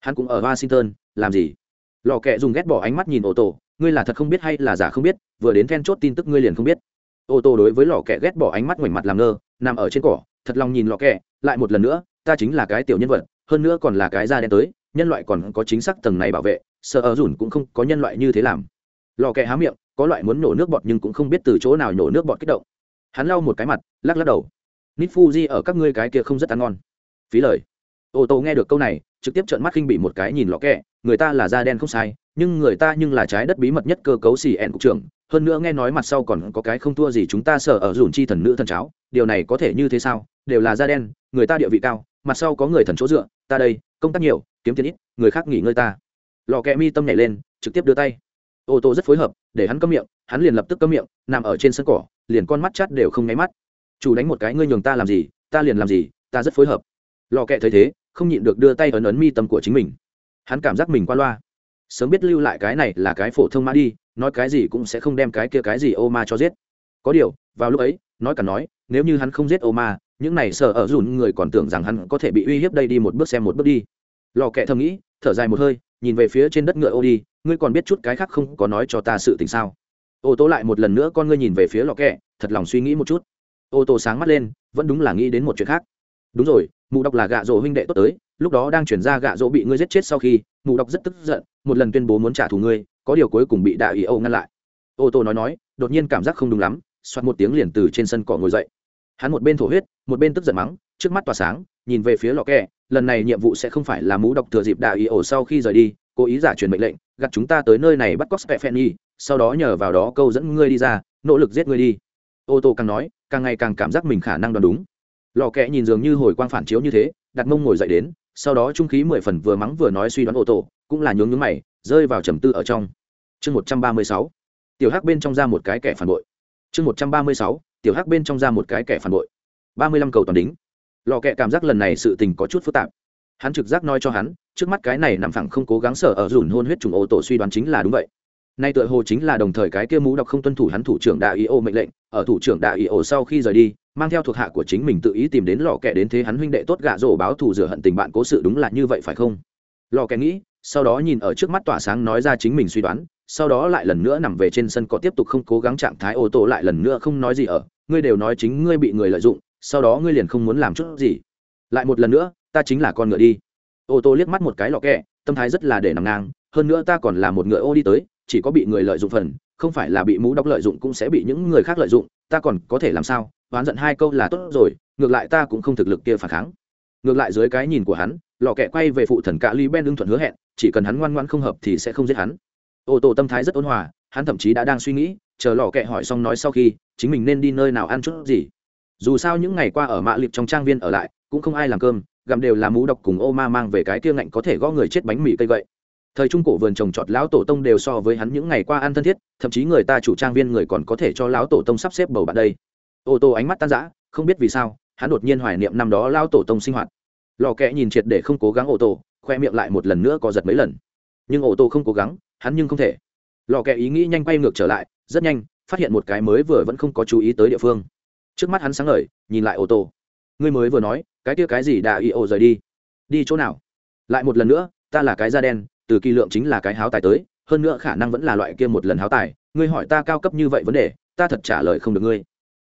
A: Hắn cũng ở washington, làm gì? Lò kẹ dùng ghét bỏ ánh mắt nhìn ô tô ngươi là thật không biết hay là giả không biết, vừa đến then chốt tin tức ngươi liền không biết. Ô tô đối với lò kẹ ghét bỏ ánh mắt ngoảnh mặt làm ngơ, nằm ở trên cỏ, thật lòng nhìn lò kẹ, lại một lần nữa, ta chính là cái tiểu nhân vật, hơn nữa còn là cái da đen tới, nhân loại còn có chính xác tầng này bảo vệ sợ ở dùn cũng không có nhân loại như thế làm. Lò kẹ há miệng có loại muốn nổ nước bọt nhưng cũng không biết từ chỗ nào nổ nước bọt kích động. Hắn lau một cái mặt, lắc lắc đầu. Nít fuji ở các ngươi cái kia không rất ăn ngon. Phí lời. Ô tô nghe được câu này, trực tiếp trợn mắt khinh bị một cái nhìn lọ kẹ. Người ta là da đen không sai, nhưng người ta nhưng là trái đất bí mật nhất cơ cấu xì ẹn cục trưởng. Hơn nữa nghe nói mặt sau còn có cái không thua gì chúng ta sợ ở dùn chi thần nữ thần cháo. Điều này có thể như thế sao? Đều là da đen, người ta địa vị cao, mặt sau có người thần chỗ dựa. Ta đây, công tác nhiều, kiếm tiền ít, người khác nghỉ ngơi ta. Lò kẹ mi tâm nhảy lên, trực tiếp đưa tay ô tô rất phối hợp, để hắn cấm miệng, hắn liền lập tức cấm miệng, nằm ở trên sân cỏ, liền con mắt chát đều không nháy mắt. Chủ đánh một cái, ngươi nhường ta làm gì, ta liền làm gì, ta rất phối hợp. Lò kẹ thấy thế, không nhịn được đưa tay ấn ấn mi tâm của chính mình. Hắn cảm giác mình qua loa. Sớm biết lưu lại cái này là cái phổ thông ma đi, nói cái gì cũng sẽ không đem cái kia cái gì ô ma cho giết. Có điều, vào lúc ấy, nói cả nói, nếu như hắn không giết ô ma, những này sợ ở dùn người còn tưởng rằng hắn có thể bị uy hiếp đây đi một bước xem một bước đi. Lò kẹ thầm nghĩ, thở dài một hơi, nhìn về phía trên đất ngựa ô đi ngươi còn biết chút cái khác không có nói cho ta sự tình sao? Ô tô lại một lần nữa con ngươi nhìn về phía lò kẹ, thật lòng suy nghĩ một chút. Ô tô sáng mắt lên, vẫn đúng là nghĩ đến một chuyện khác. Đúng rồi, mụ đọc là gạ rỗ huynh đệ tốt tới, lúc đó đang chuyển ra gạ rỗ bị ngươi giết chết sau khi, mụ đọc rất tức giận, một lần tuyên bố muốn trả thù ngươi, có điều cuối cùng bị đại ý âu ngăn lại. Ô tô nói nói, đột nhiên cảm giác không đúng lắm, xoát một tiếng liền từ trên sân cỏ ngồi dậy. Hắn một bên thổ huyết, một bên tức giận mắng, trước mắt tỏa sáng, nhìn về phía lò kẹ, lần này nhiệm vụ sẽ không phải là mũ độc thừa dịp đại ý ổ sau khi rời đi cố ý giả truyền mệnh lệnh gặt chúng ta tới nơi này bắt cóc Stephanie, sau đó nhờ vào đó câu dẫn ngươi đi ra, nỗ lực giết ngươi đi. Ô tô càng nói, càng ngày càng cảm giác mình khả năng đoán đúng. Lò kẽ nhìn dường như hồi quang phản chiếu như thế, đặt mông ngồi dậy đến, sau đó trung khí mười phần vừa mắng vừa nói suy đoán ô tô, cũng là nhướng nhướng mày, rơi vào trầm tư ở trong. Chương một trăm ba mươi sáu Tiểu Hắc bên trong ra một cái kẻ phản bội. Chương một trăm ba mươi sáu Tiểu Hắc bên trong ra một cái kẻ phản bội. ba mươi lăm cầu toàn đính. Lò kẹ cảm giác lần này sự tình có chút phức tạp hắn trực giác nói cho hắn trước mắt cái này nằm phẳng không cố gắng sở ở dùn hôn huyết trùng ô tổ suy đoán chính là đúng vậy. Nay tựa hồ chính là đồng thời cái kia mũ đọc không tuân thủ hắn thủ trưởng đại ý ô mệnh lệnh, ở thủ trưởng đại ý ô sau khi rời đi, mang theo thuộc hạ của chính mình tự ý tìm đến lò kẻ đến thế hắn huynh đệ tốt gạ rổ báo thù rửa hận tình bạn cố sự đúng là như vậy phải không? Lò kẻ nghĩ, sau đó nhìn ở trước mắt tỏa sáng nói ra chính mình suy đoán, sau đó lại lần nữa nằm về trên sân có tiếp tục không cố gắng trạng thái ô tô lại lần nữa không nói gì ở, ngươi đều nói chính ngươi bị người lợi dụng, sau đó ngươi liền không muốn làm chút gì. Lại một lần nữa, ta chính là con ngựa đi ô tô liếc mắt một cái lọ kẹ, tâm thái rất là để nằm ngang, hơn nữa ta còn là một người ô đi tới, chỉ có bị người lợi dụng phần, không phải là bị mũ đọc lợi dụng cũng sẽ bị những người khác lợi dụng, ta còn có thể làm sao? Oán giận hai câu là tốt rồi, ngược lại ta cũng không thực lực kia phản kháng. Ngược lại dưới cái nhìn của hắn lò kẹ quay về phụ thần cạ ly ben ưng thuận hứa hẹn, chỉ cần hắn ngoan ngoan không hợp thì sẽ không giết hắn. Ô tô tâm thái rất ôn hòa, hắn thậm chí đã đang suy nghĩ, chờ lò kẹ hỏi xong nói sau khi, chính mình nên đi nơi nào ăn chút gì. Dù sao những ngày qua ở mạ liệp trong trang viên ở lại, cũng không ai làm cơm gặm đều là mũ độc cùng ô ma mang về cái kia ngạnh có thể gõ người chết bánh mì cây vậy thời trung cổ vườn trồng trọt lão tổ tông đều so với hắn những ngày qua ăn thân thiết, thậm chí người ta chủ trang viên người còn có thể cho lão tổ tông sắp xếp bầu bạn đây. Ô tô ánh mắt tan rã, không biết vì sao, hắn đột nhiên hoài niệm năm đó lão tổ tông sinh hoạt. Lò kẽ nhìn triệt để không cố gắng ô tô, khoe miệng lại một lần nữa có giật mấy lần. Nhưng ô tô không cố gắng, hắn nhưng không thể. Lò kẹ ý nghĩ nhanh quay ngược trở lại, rất nhanh, phát hiện một cái mới vừa vẫn không có chú ý tới địa phương. Trước mắt hắn sáng ngời, nhìn lại ô tô. Ngươi mới vừa nói cái kia cái gì đã y ô rời đi? Đi chỗ nào? Lại một lần nữa ta là cái da đen từ kỳ lượng chính là cái háo tài tới hơn nữa khả năng vẫn là loại kia một lần háo tài. Ngươi hỏi ta cao cấp như vậy vấn đề ta thật trả lời không được ngươi.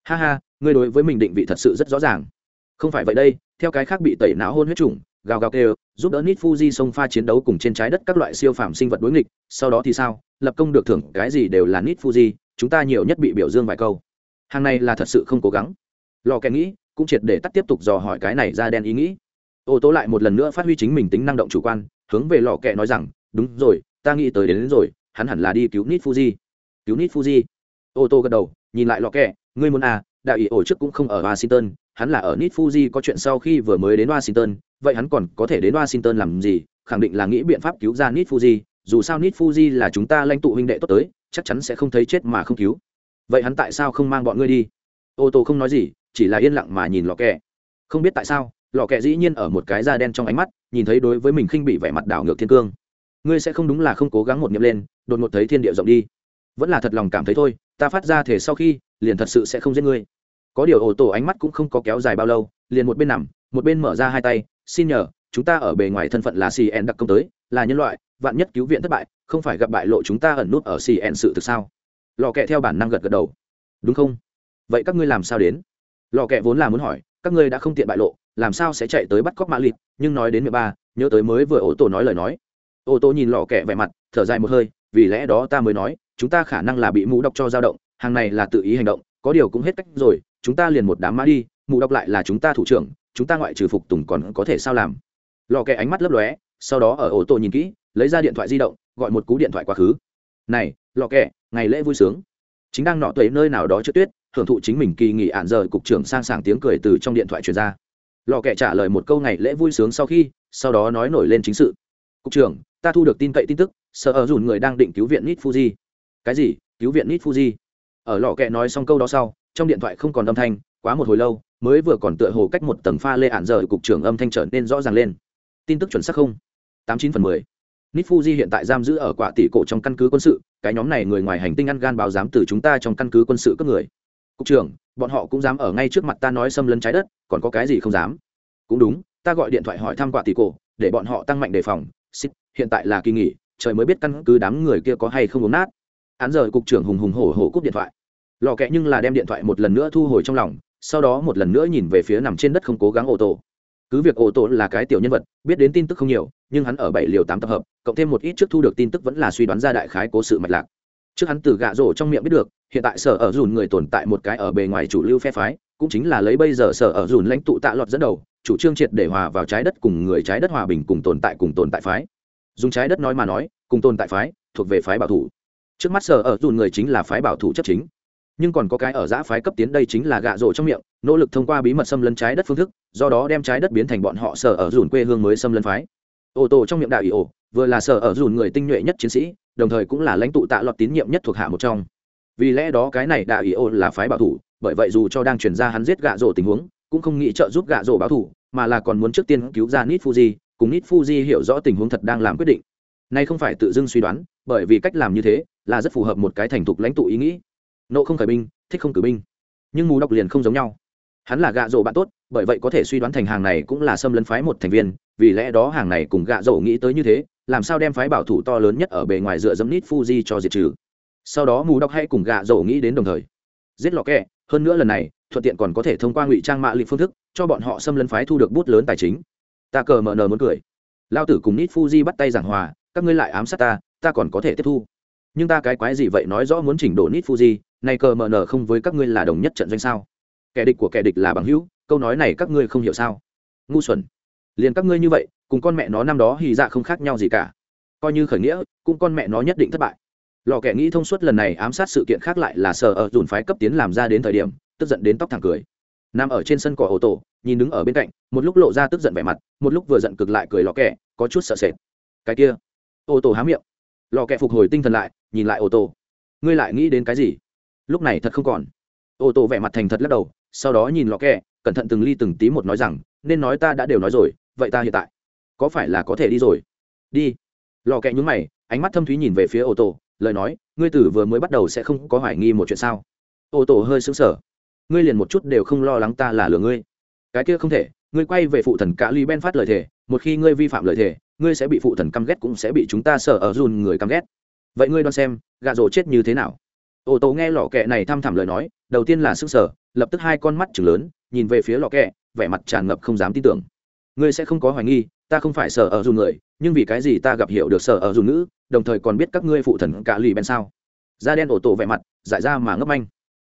A: Ha ha ngươi đối với mình định vị thật sự rất rõ ràng. Không phải vậy đây theo cái khác bị tẩy não hôn huyết trùng, gào gào kêu giúp đỡ nít fuji sông pha chiến đấu cùng trên trái đất các loại siêu phàm sinh vật đối nghịch sau đó thì sao? Lập công được thưởng cái gì đều là nít fuji chúng ta nhiều nhất bị biểu dương vài câu. Hàng này là thật sự không cố gắng. Lò kèn nghĩ cũng triệt để tắt tiếp tục dò hỏi cái này ra đen ý nghĩ. Ô tô lại một lần nữa phát huy chính mình tính năng động chủ quan hướng về lò kẹ nói rằng đúng rồi ta nghĩ tới đến, đến rồi hắn hẳn là đi cứu nít fuji. Cứu nít fuji? Ô tô gật đầu nhìn lại lò kẹ ngươi muốn à đại ý ổ trước cũng không ở washington hắn là ở nít fuji có chuyện sau khi vừa mới đến washington vậy hắn còn có thể đến washington làm gì? Khẳng định là nghĩ biện pháp cứu ra nít fuji dù sao nít fuji là chúng ta lãnh tụ huynh đệ tốt tới chắc chắn sẽ không thấy chết mà không cứu. Vậy hắn tại sao không mang bọn ngươi đi? Ô tô không nói gì chỉ là yên lặng mà nhìn lò kẹ. Không biết tại sao, lò kẹ dĩ nhiên ở một cái da đen trong ánh mắt, nhìn thấy đối với mình khinh bị vẻ mặt đảo ngược thiên cương. Ngươi sẽ không đúng là không cố gắng một niệm lên, đột ngột thấy thiên địa rộng đi. Vẫn là thật lòng cảm thấy thôi, ta phát ra thể sau khi, liền thật sự sẽ không giết ngươi. Có điều ổ tổ ánh mắt cũng không có kéo dài bao lâu, liền một bên nằm, một bên mở ra hai tay, xin nhờ, chúng ta ở bề ngoài thân phận là cn đặc công tới, là nhân loại, vạn nhất cứu viện thất bại, không phải gặp bại lộ chúng ta ẩn nút ở cn sự thực sao? Lò kẹ theo bản năng gật gật đầu. Đúng không? Vậy các ngươi làm sao đến? Lò kẹ vốn là muốn hỏi, các ngươi đã không tiện bại lộ, làm sao sẽ chạy tới bắt cóc mã lịt? Nhưng nói đến mười ba, nhớ tới mới vừa ô tô nói lời nói. Ô tô nhìn lò kẹ vẻ mặt, thở dài một hơi, vì lẽ đó ta mới nói, chúng ta khả năng là bị mũ đọc cho dao động, hàng này là tự ý hành động, có điều cũng hết cách rồi, chúng ta liền một đám mã đi, mũ đọc lại là chúng ta thủ trưởng, chúng ta ngoại trừ phục tùng còn có thể sao làm? Lò kẹ ánh mắt lấp lóe, sau đó ở ô tô nhìn kỹ, lấy ra điện thoại di động, gọi một cú điện thoại quá khứ. Này, lò kẹ, ngày lễ vui sướng. Chính đang nọ tuế nơi nào đó chưa tuyết hưởng thụ chính mình kỳ nghỉ ạn giờ cục trưởng sang sảng tiếng cười từ trong điện thoại truyền ra. Lò kẹ trả lời một câu ngày lễ vui sướng sau khi, sau đó nói nổi lên chính sự. Cục trưởng, ta thu được tin cậy tin tức, sợ ở dùn người đang định cứu viện nít fuji. Cái gì? Cứu viện nít fuji? Ở lò kẹ nói xong câu đó sau, trong điện thoại không còn âm thanh, quá một hồi lâu, mới vừa còn tựa hồ cách một tầng pha lê ạn giờ cục trưởng âm thanh trở nên rõ ràng lên. Tin tức chuẩn xác không? Tám chín phần mười. Nít fuji hiện tại giam giữ ở quả tỷ cổ trong căn cứ quân sự, cái nhóm này người ngoài hành tinh ăn gan báo dám từ chúng ta trong căn cứ quân sự cấp người cục trưởng, bọn họ cũng dám ở ngay trước mặt ta nói xâm lấn trái đất, còn có cái gì không dám? Cũng đúng, ta gọi điện thoại hỏi thăm quả tỷ cổ, để bọn họ tăng mạnh đề phòng. Xích, hiện tại là kỳ nghỉ, trời mới biết căn cứ đám người kia có hay không uống nát. Án giờ cục trưởng hùng hùng hổ hổ cúp điện thoại. Lò kẹ nhưng là đem điện thoại một lần nữa thu hồi trong lòng, sau đó một lần nữa nhìn về phía nằm trên đất không cố gắng ô tô. Cứ việc ô tô là cái tiểu nhân vật, biết đến tin tức không nhiều, nhưng hắn ở bảy liều tám tập hợp, cộng thêm một ít trước thu được tin tức vẫn là suy đoán ra đại khái cố sự mạch lạc trước hắn từ gạ rổ trong miệng biết được, hiện tại sở ở dùn người tồn tại một cái ở bề ngoài chủ lưu phe phái, cũng chính là lấy bây giờ sở ở dùn lãnh tụ tạ lọt dẫn đầu, chủ trương triệt để hòa vào trái đất cùng người trái đất hòa bình cùng tồn tại cùng tồn tại phái. Dùng trái đất nói mà nói, cùng tồn tại phái, thuộc về phái bảo thủ. Trước mắt sở ở dùn người chính là phái bảo thủ chấp chính. Nhưng còn có cái ở giã phái cấp tiến đây chính là gạ rổ trong miệng, nỗ lực thông qua bí mật xâm lấn trái đất phương thức, do đó đem trái đất biến thành bọn họ sở ở dùn quê hương mới xâm lấn phái. Ô tô trong miệng đạo ý ổ, vừa là sở ở dùn người tinh nhuệ nhất chiến sĩ đồng thời cũng là lãnh tụ tạ lọt tín nhiệm nhất thuộc hạ một trong. Vì lẽ đó cái này đạ ý ô là phái bảo thủ, bởi vậy dù cho đang chuyển ra hắn giết gạ rổ tình huống, cũng không nghĩ trợ giúp gạ rổ báo thủ, mà là còn muốn trước tiên cứu ra nít fuji, cùng nít fuji hiểu rõ tình huống thật đang làm quyết định. Nay không phải tự dưng suy đoán, bởi vì cách làm như thế là rất phù hợp một cái thành thục lãnh tụ ý nghĩ. Nộ không khởi binh, thích không cử binh. Nhưng mù đọc liền không giống nhau. Hắn là gạ rổ bạn tốt, bởi vậy có thể suy đoán thành hàng này cũng là xâm lấn phái một thành viên, vì lẽ đó hàng này cùng gạ rổ nghĩ tới như thế làm sao đem phái bảo thủ to lớn nhất ở bề ngoài dựa dẫm nít fuji cho diệt trừ? Sau đó mù đọc hay cùng gạ dầu nghĩ đến đồng thời, giết lọ kẹ, hơn nữa lần này, thuận tiện còn có thể thông qua ngụy trang mạ lịch phương thức, cho bọn họ xâm lấn phái thu được bút lớn tài chính. Ta cờ mờ nờ muốn cười. Lao tử cùng nít fuji bắt tay giảng hòa, các ngươi lại ám sát ta ta còn có thể tiếp thu. Nhưng ta cái quái gì vậy nói rõ muốn chỉnh đổ nít fuji, này cờ mờ nờ không với các ngươi là đồng nhất trận doanh sao? Kẻ địch của kẻ địch là bằng hữu, câu nói này các ngươi không hiểu sao? Ngu xuẩn. Liền các ngươi như vậy cùng con mẹ nó năm đó hì dạ không khác nhau gì cả. Coi như khởi nghĩa, cũng con mẹ nó nhất định thất bại. Lò kẻ nghĩ thông suốt lần này ám sát sự kiện khác lại là sợ ở dùn phái cấp tiến làm ra đến thời điểm, tức giận đến tóc thẳng cười. Nằm ở trên sân cỏ ô tô nhìn đứng ở bên cạnh, một lúc lộ ra tức giận vẻ mặt, một lúc vừa giận cực lại cười lò kẻ, có chút sợ sệt. Cái kia, ô tô há miệng. Lò kẻ phục hồi tinh thần lại, nhìn lại ô tô. Ngươi lại nghĩ đến cái gì? Lúc này thật không còn. Ô tô vẻ mặt thành thật lắc đầu, sau đó nhìn lò kẻ, cẩn thận từng ly từng tí một nói rằng, nên nói ta đã đều nói rồi, vậy ta hiện tại có phải là có thể đi rồi? Đi. Lò kẹ nhúng mày, ánh mắt thâm thúy nhìn về phía ô tô, lời nói, ngươi tử vừa mới bắt đầu sẽ không có hoài nghi một chuyện sao? Ô tô hơi sững sờ. Ngươi liền một chút đều không lo lắng ta là lừa ngươi. Cái kia không thể, ngươi quay về phụ thần cả ly ben phát lời thề, một khi ngươi vi phạm lời thề, ngươi sẽ bị phụ thần căm ghét cũng sẽ bị chúng ta sợ ở dùn người căm ghét. Vậy ngươi đoán xem gạ rổ chết như thế nào? Ô tô nghe lò kẹ này thăm thẳm lời nói, đầu tiên là sức sở lập tức hai con mắt chừng lớn, nhìn về phía lò kẹ, vẻ mặt tràn ngập không dám tin tưởng. Ngươi sẽ không có hoài nghi ta không phải sở ở dùn người nhưng vì cái gì ta gặp hiểu được sở ở dùn nữ đồng thời còn biết các ngươi phụ thần cả lì bên sao? Da đen ổ tổ vẻ mặt dại ra mà ngấp anh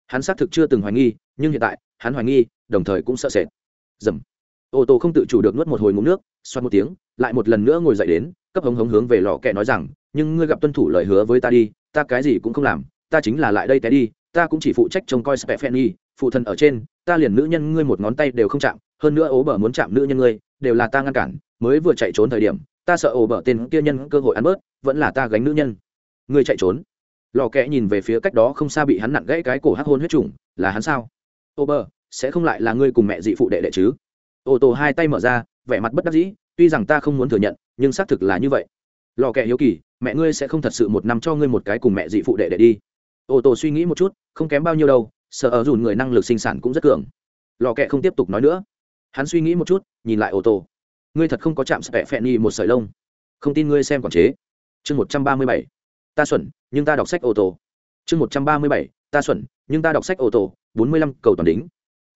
A: hắn xác thực chưa từng hoài nghi nhưng hiện tại hắn hoài nghi đồng thời cũng sợ sệt. Dầm. Ô tô không tự chủ được nuốt một hồi ngụm nước xoát một tiếng lại một lần nữa ngồi dậy đến cấp hống hống hướng về lò kẹ nói rằng nhưng ngươi gặp tuân thủ lời hứa với ta đi ta cái gì cũng không làm ta chính là lại đây té đi ta cũng chỉ phụ trách trông coi Stephen phụ thần ở trên, ta liền nữ nhân ngươi một ngón tay đều không chạm, hơn nữa ố bờ muốn chạm nữ nhân ngươi, đều là ta ngăn cản, mới vừa chạy trốn thời điểm, ta sợ ổ bờ tên kia nhân cơ hội ăn bớt, vẫn là ta gánh nữ nhân. Ngươi chạy trốn. Lò kẽ nhìn về phía cách đó không xa bị hắn nặn gãy cái cổ hắc hôn huyết trùng, là hắn sao? ô bờ, sẽ không lại là ngươi cùng mẹ dị phụ đệ đệ chứ? Ô tô hai tay mở ra, vẻ mặt bất đắc dĩ, tuy rằng ta không muốn thừa nhận, nhưng xác thực là như vậy. Lò kẽ hiếu kỳ, mẹ ngươi sẽ không thật sự một năm cho ngươi một cái cùng mẹ dị phụ đệ đệ đi ô tô suy nghĩ một chút không kém bao nhiêu đâu sợ ở dùn người năng lực sinh sản cũng rất cường lò kẽ không tiếp tục nói nữa hắn suy nghĩ một chút nhìn lại ô tô ngươi thật không có chạm sẹp phẹn y một sợi lông. Không tin ngươi xem quản chế. Chương một trăm ba mươi bảy. Ta xuẩn, nhưng ta đọc sách ô tô. Chương một trăm ba mươi bảy. Ta xuẩn, nhưng ta đọc sách ô tô. Bốn mươi lăm cầu toàn đính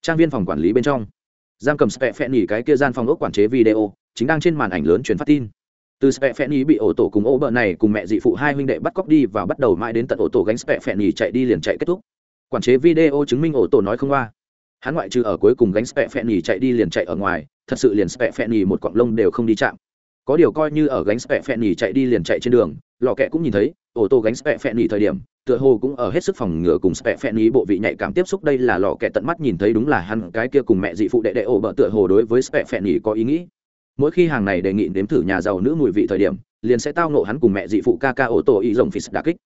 A: trang viên phòng quản lý bên trong. Giam cầm sẹp phẹn nhỉ cái kia gian phòng ốc quản chế video, chính đang trên màn ảnh lớn truyền phát tin. Từ sẹp phẹn ý bị ổ tổ cùng ổ bờ này cùng mẹ dị phụ hai huynh đệ bắt cóc đi và bắt đầu mãi đến tận ổ tổ gánh sẹp phẹn ý chạy đi liền chạy kết thúc. Quản chế video chứng minh ổ tổ nói không qua hắn ngoại trừ ở cuối cùng gánh spẹ phẹn nhì chạy đi liền chạy ở ngoài, thật sự liền spẹ phẹn nhì một cọng lông đều không đi chạm. Có điều coi như ở gánh spẹ phẹn nhì chạy đi liền chạy trên đường, lò kẹ cũng nhìn thấy, Ô tô gánh spẹ phẹn nhì thời điểm, tựa hồ cũng ở hết sức phòng ngừa cùng spẹ phẹn nhì bộ vị nhạy cảm tiếp xúc, đây là lò kẹ tận mắt nhìn thấy đúng là hắn, cái kia cùng mẹ dị phụ đệ đệ ổ bờ tựa hồ đối với spẹ phẹn nhì có ý nghĩ. Mỗi khi hàng này đề nghị nếm thử nhà giàu nữ mùi vị thời điểm, liền sẽ tao nộ hắn cùng mẹ dị phụ ca ca ô tô y rồng phì đà kích.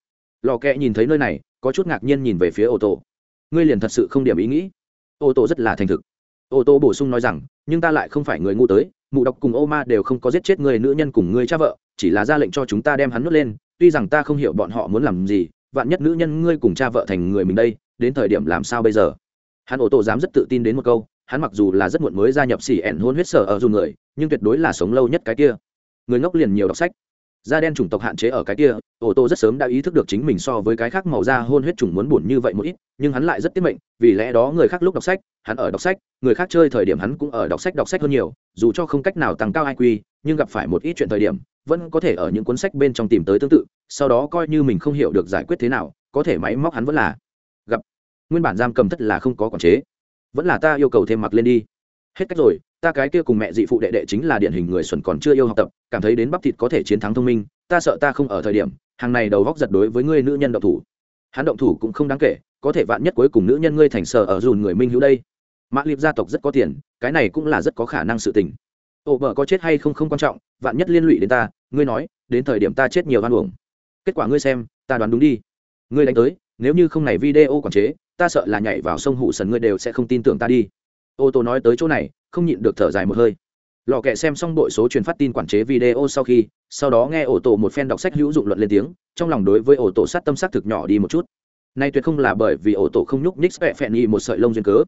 A: Lò kẹ nhìn thấy nơi này, có chút ngạc nhiên nhìn về phía ô tô. Ngươi liền thật sự không điểm ý nghĩ ô tô rất là thành thực. Ô tô bổ sung nói rằng, nhưng ta lại không phải người ngu tới, mụ độc cùng ô ma đều không có giết chết người nữ nhân cùng người cha vợ, chỉ là ra lệnh cho chúng ta đem hắn nuốt lên, tuy rằng ta không hiểu bọn họ muốn làm gì, vạn nhất nữ nhân ngươi cùng cha vợ thành người mình đây, đến thời điểm làm sao bây giờ? Hắn ô tô dám rất tự tin đến một câu, hắn mặc dù là rất muộn mới gia nhập xỉ ẻn hôn huyết sở ở dù người, nhưng tuyệt đối là sống lâu nhất cái kia. Người ngốc liền nhiều đọc sách da đen chủng tộc hạn chế ở cái kia, ô tô rất sớm đã ý thức được chính mình so với cái khác màu da hôn huyết chủng muốn buồn như vậy một ít, nhưng hắn lại rất tiết mệnh, vì lẽ đó người khác lúc đọc sách, hắn ở đọc sách, người khác chơi thời điểm hắn cũng ở đọc sách đọc sách hơn nhiều, dù cho không cách nào tăng cao iq nhưng gặp phải một ít chuyện thời điểm, vẫn có thể ở những cuốn sách bên trong tìm tới tương tự, sau đó coi như mình không hiểu được giải quyết thế nào, có thể máy móc hắn vẫn là gặp. Nguyên bản giam cầm thất là không có quản chế. Vẫn là ta yêu cầu thêm mặc lên đi. Hết cách rồi ta cái kia cùng mẹ dị phụ đệ đệ chính là điển hình người xuẩn còn chưa yêu học tập, cảm thấy đến bắp thịt có thể chiến thắng thông minh, ta sợ ta không ở thời điểm, hàng này đầu góc giật đối với ngươi nữ nhân động thủ. Hắn động thủ cũng không đáng kể, có thể vạn nhất cuối cùng nữ nhân ngươi thành sở ở dùn người minh hữu đây. Mã liệp gia tộc rất có tiền, cái này cũng là rất có khả năng sự tình. Ổ vợ có chết hay không không quan trọng, vạn nhất liên lụy đến ta, ngươi nói, đến thời điểm ta chết nhiều hoan uổng. Kết quả ngươi xem, ta đoán đúng đi. Ngươi đánh tới, nếu như không này video quản chế, ta sợ là nhảy vào sông hụ sần ngươi đều sẽ không tin tưởng ta đi ô tô nói tới chỗ này, không nhịn được thở dài một hơi. Lò kẹ xem xong đội số truyền phát tin quản chế video sau khi, sau đó nghe ổ tổ một phen đọc sách hữu dụng luận lên tiếng, trong lòng đối với ổ tổ sát tâm sát thực nhỏ đi một chút. Nay tuyệt không là bởi vì ổ tổ không nhúc nhích spẹ phẹn nhị một sợi lông duyên cớ,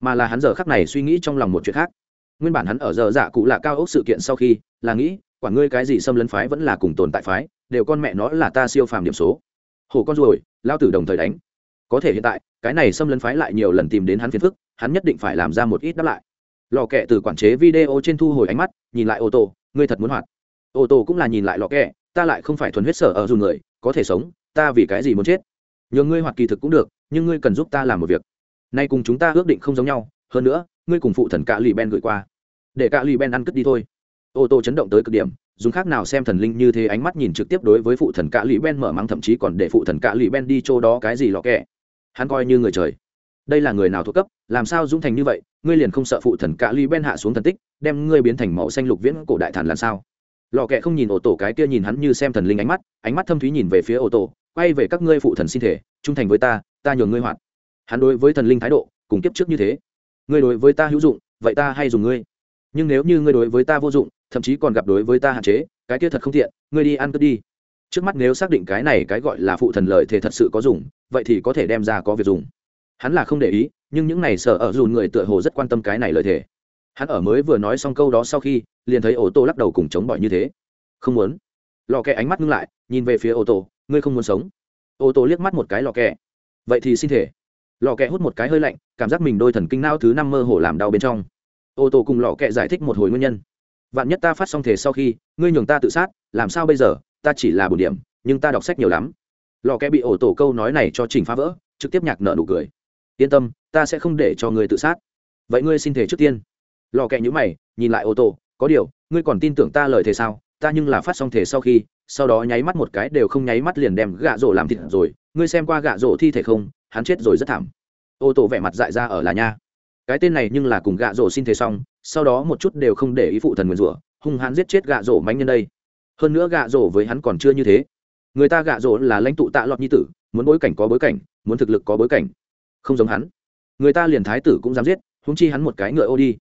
A: mà là hắn giờ khắc này suy nghĩ trong lòng một chuyện khác. Nguyên bản hắn ở giờ dạ cụ là cao ốc sự kiện sau khi, là nghĩ, quả ngươi cái gì xâm lấn phái vẫn là cùng tồn tại phái, đều con mẹ nó là ta siêu phàm điểm số. Hổ con ruồi, lao tử đồng thời đánh. Có thể hiện tại, cái này xâm lấn phái lại nhiều lần tìm đến hắn phiền phức hắn nhất định phải làm ra một ít đáp lại. Lò kẹ từ quản chế video trên thu hồi ánh mắt, nhìn lại ô tô, ngươi thật muốn hoạt. Ô tô cũng là nhìn lại lò kẹ, ta lại không phải thuần huyết sở ở dù người, có thể sống, ta vì cái gì muốn chết? Nhờ ngươi hoạt kỳ thực cũng được, nhưng ngươi cần giúp ta làm một việc. Nay cùng chúng ta ước định không giống nhau, hơn nữa, ngươi cùng phụ thần cạ lì ben gửi qua. Để cạ lì ben ăn cất đi thôi. Ô tô chấn động tới cực điểm, dùng khác nào xem thần linh như thế ánh mắt nhìn trực tiếp đối với phụ thần cạ lì ben mở mắng thậm chí còn để phụ thần cạ lì ben đi chỗ đó cái gì lò kẹ. Hắn coi như người trời đây là người nào thuộc cấp, làm sao dũng thành như vậy, ngươi liền không sợ phụ thần cả ly ben hạ xuống thần tích, đem ngươi biến thành màu xanh lục viễn cổ đại thần làm sao? Lò kẹ không nhìn ô tổ cái kia nhìn hắn như xem thần linh ánh mắt ánh mắt thâm thúy nhìn về phía ô tổ, quay về các ngươi phụ thần sinh thể, trung thành với ta ta nhường ngươi hoạt. Hắn đối với thần linh thái độ, cùng kiếp trước như thế. Ngươi đối với ta hữu dụng, vậy ta hay dùng ngươi. Nhưng nếu như ngươi đối với ta vô dụng, thậm chí còn gặp đối với ta hạn chế, cái kia thật không tiện, ngươi đi ăn cướp đi. Trước mắt nếu xác định cái này cái gọi là phụ thần lời thì thật sự có dùng, vậy thì có thể đem ra có việc dùng hắn là không để ý, nhưng những này sợ ở dùn người tựa hồ rất quan tâm cái này lời thề. Hắn ở mới vừa nói xong câu đó sau khi, liền thấy ô tô lắc đầu cùng chống bỏi như thế. Không muốn. Lò kẹ ánh mắt ngưng lại, nhìn về phía ô tô, ngươi không muốn sống. Ô tô liếc mắt một cái lò kẹ vậy thì xin thể. Lò kẹ hút một cái hơi lạnh, cảm giác mình đôi thần kinh não thứ năm mơ hồ làm đau bên trong. Ô tô cùng lò kẹ giải thích một hồi nguyên nhân. Vạn nhất ta phát xong thể sau khi, ngươi nhường ta tự sát, làm sao bây giờ? Ta chỉ là bổ điểm, nhưng ta đọc sách nhiều lắm. Lò kẹ bị ổ tổ câu nói này cho trình phá vỡ, trực tiếp nhạc nợ nụ cười yên tâm, ta sẽ không để cho ngươi tự sát. Vậy ngươi xin thể trước tiên. Lò kẹ nhữ mày, nhìn lại ô tô, có điều, ngươi còn tin tưởng ta lời thế sao? Ta nhưng là phát xong thể sau khi, sau đó nháy mắt một cái đều không nháy mắt liền đem gạ rổ làm thịt rồi. Ngươi xem qua gạ rổ thi thể không? Hắn chết rồi rất thảm. Ô tô vẻ mặt dại ra ở là nha. Cái tên này nhưng là cùng gạ rổ xin thể xong, sau đó một chút đều không để ý phụ thần nguyền rủa, hung hãn giết chết gạ rổ mánh nhân đây. Hơn nữa gạ rổ với hắn còn chưa như thế. Người ta gạ rổ là lãnh tụ tạ lọt nhi tử, muốn bối cảnh có bối cảnh, muốn thực lực có bối cảnh không giống hắn. Người ta liền thái tử cũng dám giết húng chi hắn một cái ngựa ô đi.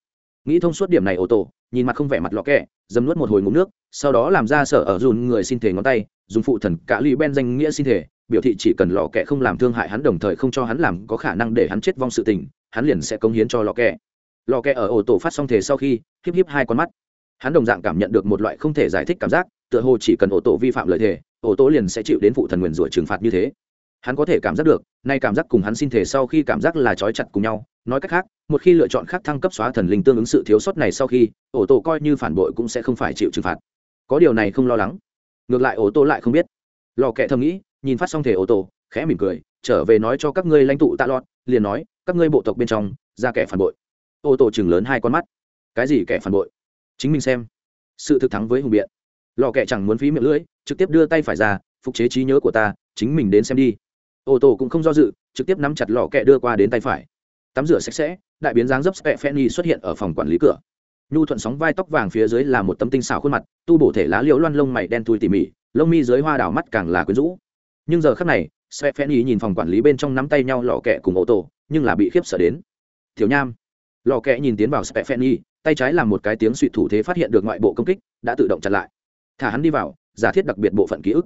A: Nghĩ thông suốt điểm này ô tô nhìn mặt không vẻ mặt lọ kẹ dấm nuốt một hồi ngụm nước, sau đó làm ra sở ở dùn người xin thể ngón tay, dùng phụ thần cả lì ben danh nghĩa xin thể, biểu thị chỉ cần lọ kẹ không làm thương hại hắn đồng thời không cho hắn làm có khả năng để hắn chết vong sự tình, hắn liền sẽ cống hiến cho lọ kẹ. Lọ kẹ ở ổ tổ phát xong thể sau khi, híp híp hai con mắt. Hắn đồng dạng cảm nhận được một loại không thể giải thích cảm giác, tựa hồ chỉ cần ổ tổ vi phạm lời thề, ổ tổ liền sẽ chịu đến phụ thần nguyền rủa trừng phạt như thế hắn có thể cảm giác được, nay cảm giác cùng hắn xin thể sau khi cảm giác là trói chặt cùng nhau. Nói cách khác, một khi lựa chọn khác thăng cấp xóa thần linh tương ứng sự thiếu sót này sau khi, ổ tổ coi như phản bội cũng sẽ không phải chịu trừng phạt. Có điều này không lo lắng. Ngược lại ổ tổ lại không biết. Lò kẹ thầm nghĩ, nhìn phát xong thể ổ tổ, khẽ mỉm cười, trở về nói cho các ngươi lãnh tụ tạ lọt, liền nói, các ngươi bộ tộc bên trong, ra kẻ phản bội. Ô tổ chừng lớn hai con mắt. Cái gì kẻ phản bội? Chính mình xem. Sự thực thắng với hùng biện. Lò kệ chẳng muốn phí miệng lưỡi, trực tiếp đưa tay phải ra, phục chế trí nhớ của ta, chính mình đến xem đi ô tô cũng không do dự, trực tiếp nắm chặt lò kẹ đưa qua đến tay phải. Tắm rửa sạch sẽ, đại biến dáng dấp spẹ phenny xuất hiện ở phòng quản lý cửa. Nhu thuận sóng vai tóc vàng phía dưới là một tấm tinh xảo khuôn mặt, tu bổ thể lá liễu loan lông mày đen thui tỉ mỉ, lông mi dưới hoa đảo mắt càng là quyến rũ. Nhưng giờ khắc này spẹ phenny nhìn phòng quản lý bên trong nắm tay nhau lò kẹ cùng ô tô, nhưng là bị khiếp sợ đến. Thiếu nham. Lò kẹ nhìn tiến vào spẹ phenny tay trái làm một cái tiếng suy thủ thế phát hiện được ngoại bộ công kích, đã tự động chặn lại. Thả hắn đi vào, giả thiết đặc biệt bộ phận ký ức.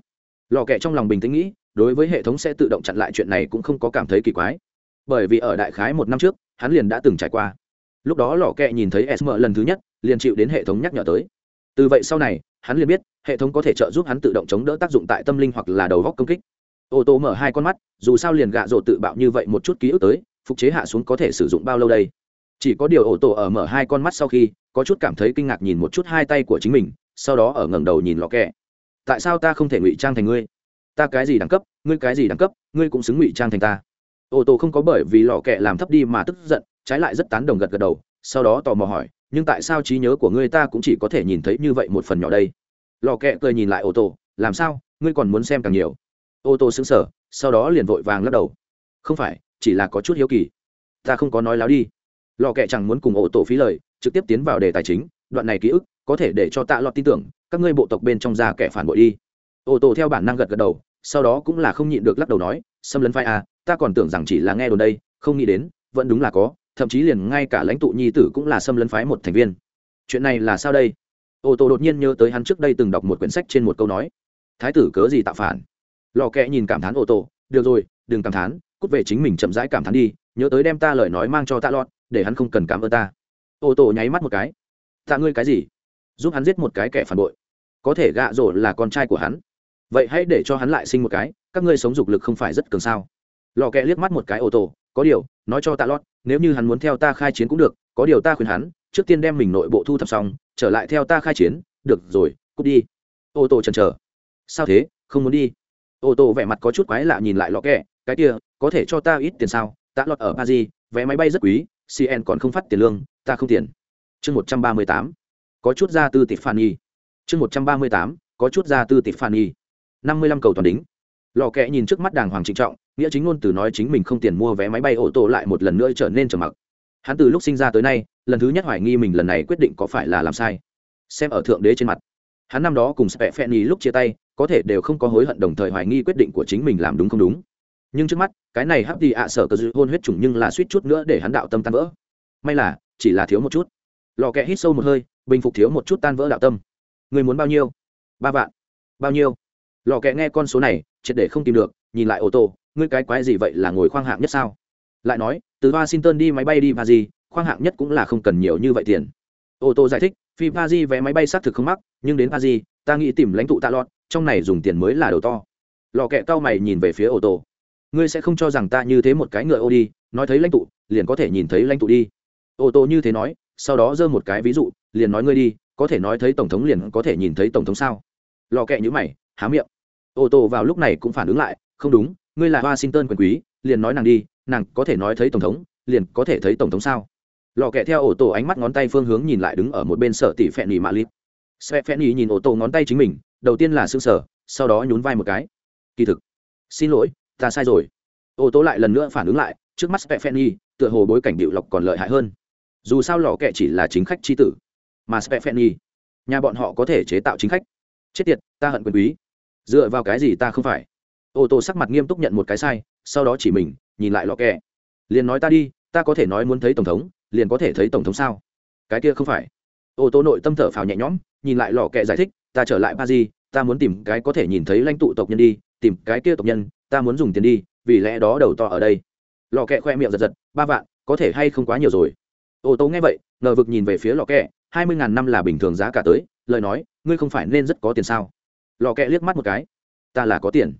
A: Lò kẹ trong lòng bình tĩnh nghĩ đối với hệ thống sẽ tự động chặn lại chuyện này cũng không có cảm thấy kỳ quái. Bởi vì ở đại khái một năm trước, hắn liền đã từng trải qua. Lúc đó lò kẹ nhìn thấy sm lần thứ nhất, liền chịu đến hệ thống nhắc nhở tới. Từ vậy sau này, hắn liền biết, hệ thống có thể trợ giúp hắn tự động chống đỡ tác dụng tại tâm linh hoặc là đầu góc công kích. Ô tô mở hai con mắt, dù sao liền gạ rộ tự bạo như vậy một chút ký ức tới, phục chế hạ xuống có thể sử dụng bao lâu đây? Chỉ có điều ô tô ở mở hai con mắt sau khi, có chút cảm thấy kinh ngạc nhìn một chút hai tay của chính mình, sau đó ở ngẩng đầu nhìn lò kẹ. Tại sao ta không thể ngụy trang thành ngươi? Ta cái gì đẳng cấp, ngươi cái gì đẳng cấp, ngươi cũng xứng ngụy trang thành ta. Ô tô không có bởi vì lò kẹ làm thấp đi mà tức giận, trái lại rất tán đồng gật gật đầu, sau đó tò mò hỏi, nhưng tại sao trí nhớ của ngươi ta cũng chỉ có thể nhìn thấy như vậy một phần nhỏ đây? Lò kẹ cười nhìn lại ô tô, làm sao, ngươi còn muốn xem càng nhiều? Ô tô xứng sở sau đó liền vội vàng lắc đầu. Không phải, chỉ là có chút hiếu kỳ. Ta không có nói láo đi. Lò kẹ chẳng muốn cùng ô tô phí lời, trực tiếp tiến vào đề tài chính, đoạn này ký ức, có thể để cho tạ lọt tin tưởng, các ngươi bộ tộc bên trong ra kẻ phản bội đi. Ô tô theo bản năng gật gật đầu sau đó cũng là không nhịn được lắc đầu nói, xâm lấn phái à ta còn tưởng rằng chỉ là nghe đồn đây, không nghĩ đến, vẫn đúng là có, thậm chí liền ngay cả lãnh tụ nhi tử cũng là xâm lấn phái một thành viên. Chuyện này là sao đây? Ô tô đột nhiên nhớ tới hắn trước đây từng đọc một quyển sách trên một câu nói, thái tử cớ gì tạo phản? Lò kẽ nhìn cảm thán ô tô, được rồi, đừng cảm thán, cút về chính mình chậm rãi cảm thán đi, nhớ tới đem ta lời nói mang cho tạ lọt, để hắn không cần cảm ơn ta. Ô tô nháy mắt một cái, tạ ngươi cái gì? Giúp hắn giết một cái kẻ phản bội. Có thể gạ rổ là con trai của hắn vậy hãy để cho hắn lại sinh một cái, các ngươi sống dục lực không phải rất cường sao? Lò kẹ liếc mắt một cái ô tô, có điều, nói cho tạ lót, nếu như hắn muốn theo ta khai chiến cũng được, có điều ta khuyên hắn, trước tiên đem mình nội bộ thu thập xong, trở lại theo ta khai chiến, được rồi, cút đi. Ô tô chần chờ. Sao thế, không muốn đi? Ô tô vẻ mặt có chút quái lạ nhìn lại lò kẹ, cái kia, có thể cho ta ít tiền sao? Tạ lót ở paris, vé máy bay rất quý cn còn không phát tiền lương, ta không tiền. Chương một trăm ba mươi tám. Có chút ra tư tịch phan y chương một trăm ba mươi tám. Có chút ra tư tịch phan y năm mươi lăm cầu toàn đính. Lò kẽ nhìn trước mắt đàng hoàng trịnh trọng, nghĩa chính ngôn từ nói chính mình không tiền mua vé máy bay ô tô lại một lần nữa trở nên trầm mặc. Hắn từ lúc sinh ra tới nay, lần thứ nhất hoài nghi mình lần này quyết định có phải là làm sai. Xem ở thượng đế trên mặt, hắn năm đó cùng spẹ phen y lúc chia tay, có thể đều không có hối hận đồng thời hoài nghi quyết định của chính mình làm đúng không đúng. Nhưng trước mắt, cái này hấp đi ạ sở cơ dư hôn huyết trùng nhưng là suýt chút nữa để hắn đạo tâm tan vỡ. May là, chỉ là thiếu một chút. Lò kẹ hít sâu một hơi, bình phục thiếu một chút tan vỡ đạo tâm. Người muốn bao nhiêu? Ba vạn. Bao nhiêu? Lò kẹ nghe con số này, triệt để không tìm được, nhìn lại ô tô, ngươi cái quái gì vậy là ngồi khoang hạng nhất sao? Lại nói, từ washington đi máy bay đi paris, khoang hạng nhất cũng là không cần nhiều như vậy tiền. Ô tô giải thích, phi paris vé máy bay xác thực không mắc, nhưng đến paris, ta nghĩ tìm lãnh tụ tạ lọt, trong này dùng tiền mới là đầu to. Lò kẹ cao mày nhìn về phía ô tô. Ngươi sẽ không cho rằng ta như thế một cái ngựa ô đi, nói thấy lãnh tụ, liền có thể nhìn thấy lãnh tụ đi. Ô tô như thế nói, sau đó giơ một cái ví dụ, liền nói, ngươi đi, có thể nói thấy tổng thống liền có thể nhìn thấy tổng thống sao? Lò kẹ nhữ mày, há miệng ô tô vào lúc này cũng phản ứng lại, không đúng, ngươi là washington quyền quý, liền nói nàng đi, nàng có thể nói thấy tổng thống, liền có thể thấy tổng thống sao? Lò kẹ theo ô tô ánh mắt ngón tay phương hướng nhìn lại đứng ở một bên sở tỷ phẹn nhì mạ lip. Xe phẹn nhì nhìn ô tô ngón tay chính mình, đầu tiên là s ư n g sở sau đó nhún vai một cái. Kỳ thực, xin lỗi, ta sai rồi. Ô tô lại lần nữa phản ứng lại, trước mắt xe phẹn nhì tựa hồ bối cảnh điệu lọc còn lợi hại hơn. Dù sao lò kẹ chỉ là chính khách tri tử, mà xe phẹn nhì nhà bọn họ có thể chế tạo chính khách. Chết tiệt, ta hận quyền quý dựa vào cái gì ta không phải? Ô tô sắc mặt nghiêm túc nhận một cái sai, sau đó chỉ mình, nhìn lại lò kẹ. Liền nói ta đi, ta có thể nói muốn thấy tổng thống, liền có thể thấy tổng thống sao? Cái kia không phải. Ô tô nội tâm thở phào nhẹ nhõm, nhìn lại lò kẹ giải thích, ta trở lại paris, ta muốn tìm cái có thể nhìn thấy lãnh tụ tộc nhân đi, tìm cái kia tộc nhân, ta muốn dùng tiền đi, vì lẽ đó đầu to ở đây. Lò kẹ khoe miệng giật giật, ba vạn, có thể hay không quá nhiều rồi? Ô tô nghe vậy, ngờ vực nhìn về phía lò kẹ, hai mươi ngàn năm là bình thường giá cả tới, lời nói, ngươi không phải nên rất có tiền sao? Lò kẹ liếc mắt một cái. Ta là có tiền,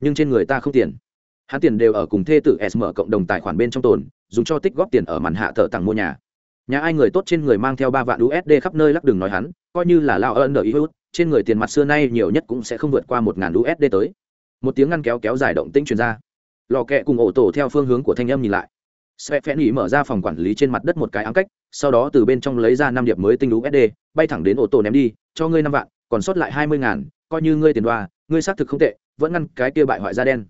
A: nhưng trên người ta không tiền. Hắn tiền đều ở cùng thê tử s mở cộng đồng tài khoản bên trong tồn, dùng cho tích góp tiền ở màn hạ thợ tặng mua nhà. Nhà ai người tốt trên người mang theo ba vạn usd khắp nơi lắc đường nói hắn, coi như là lao ân đợi ý hút, trên người tiền mặt xưa nay nhiều nhất cũng sẽ không vượt qua một ngàn usd tới. Một tiếng ngăn kéo kéo dài động tĩnh truyền ra. Lò kẹ cùng ổ tổ theo phương hướng của thanh âm nhìn lại. Sẽ phẽ nghỉ mở ra phòng quản lý trên mặt đất một cái ám cách, sau đó từ bên trong lấy ra năm điệp mới tinh usd bay thẳng đến ổ tổ ném đi, cho ngươi năm vạn, còn sót lại hai mươi ngàn coi như ngươi tiền đoa, ngươi xác thực không tệ, vẫn ngăn cái kia bại hoại da đen.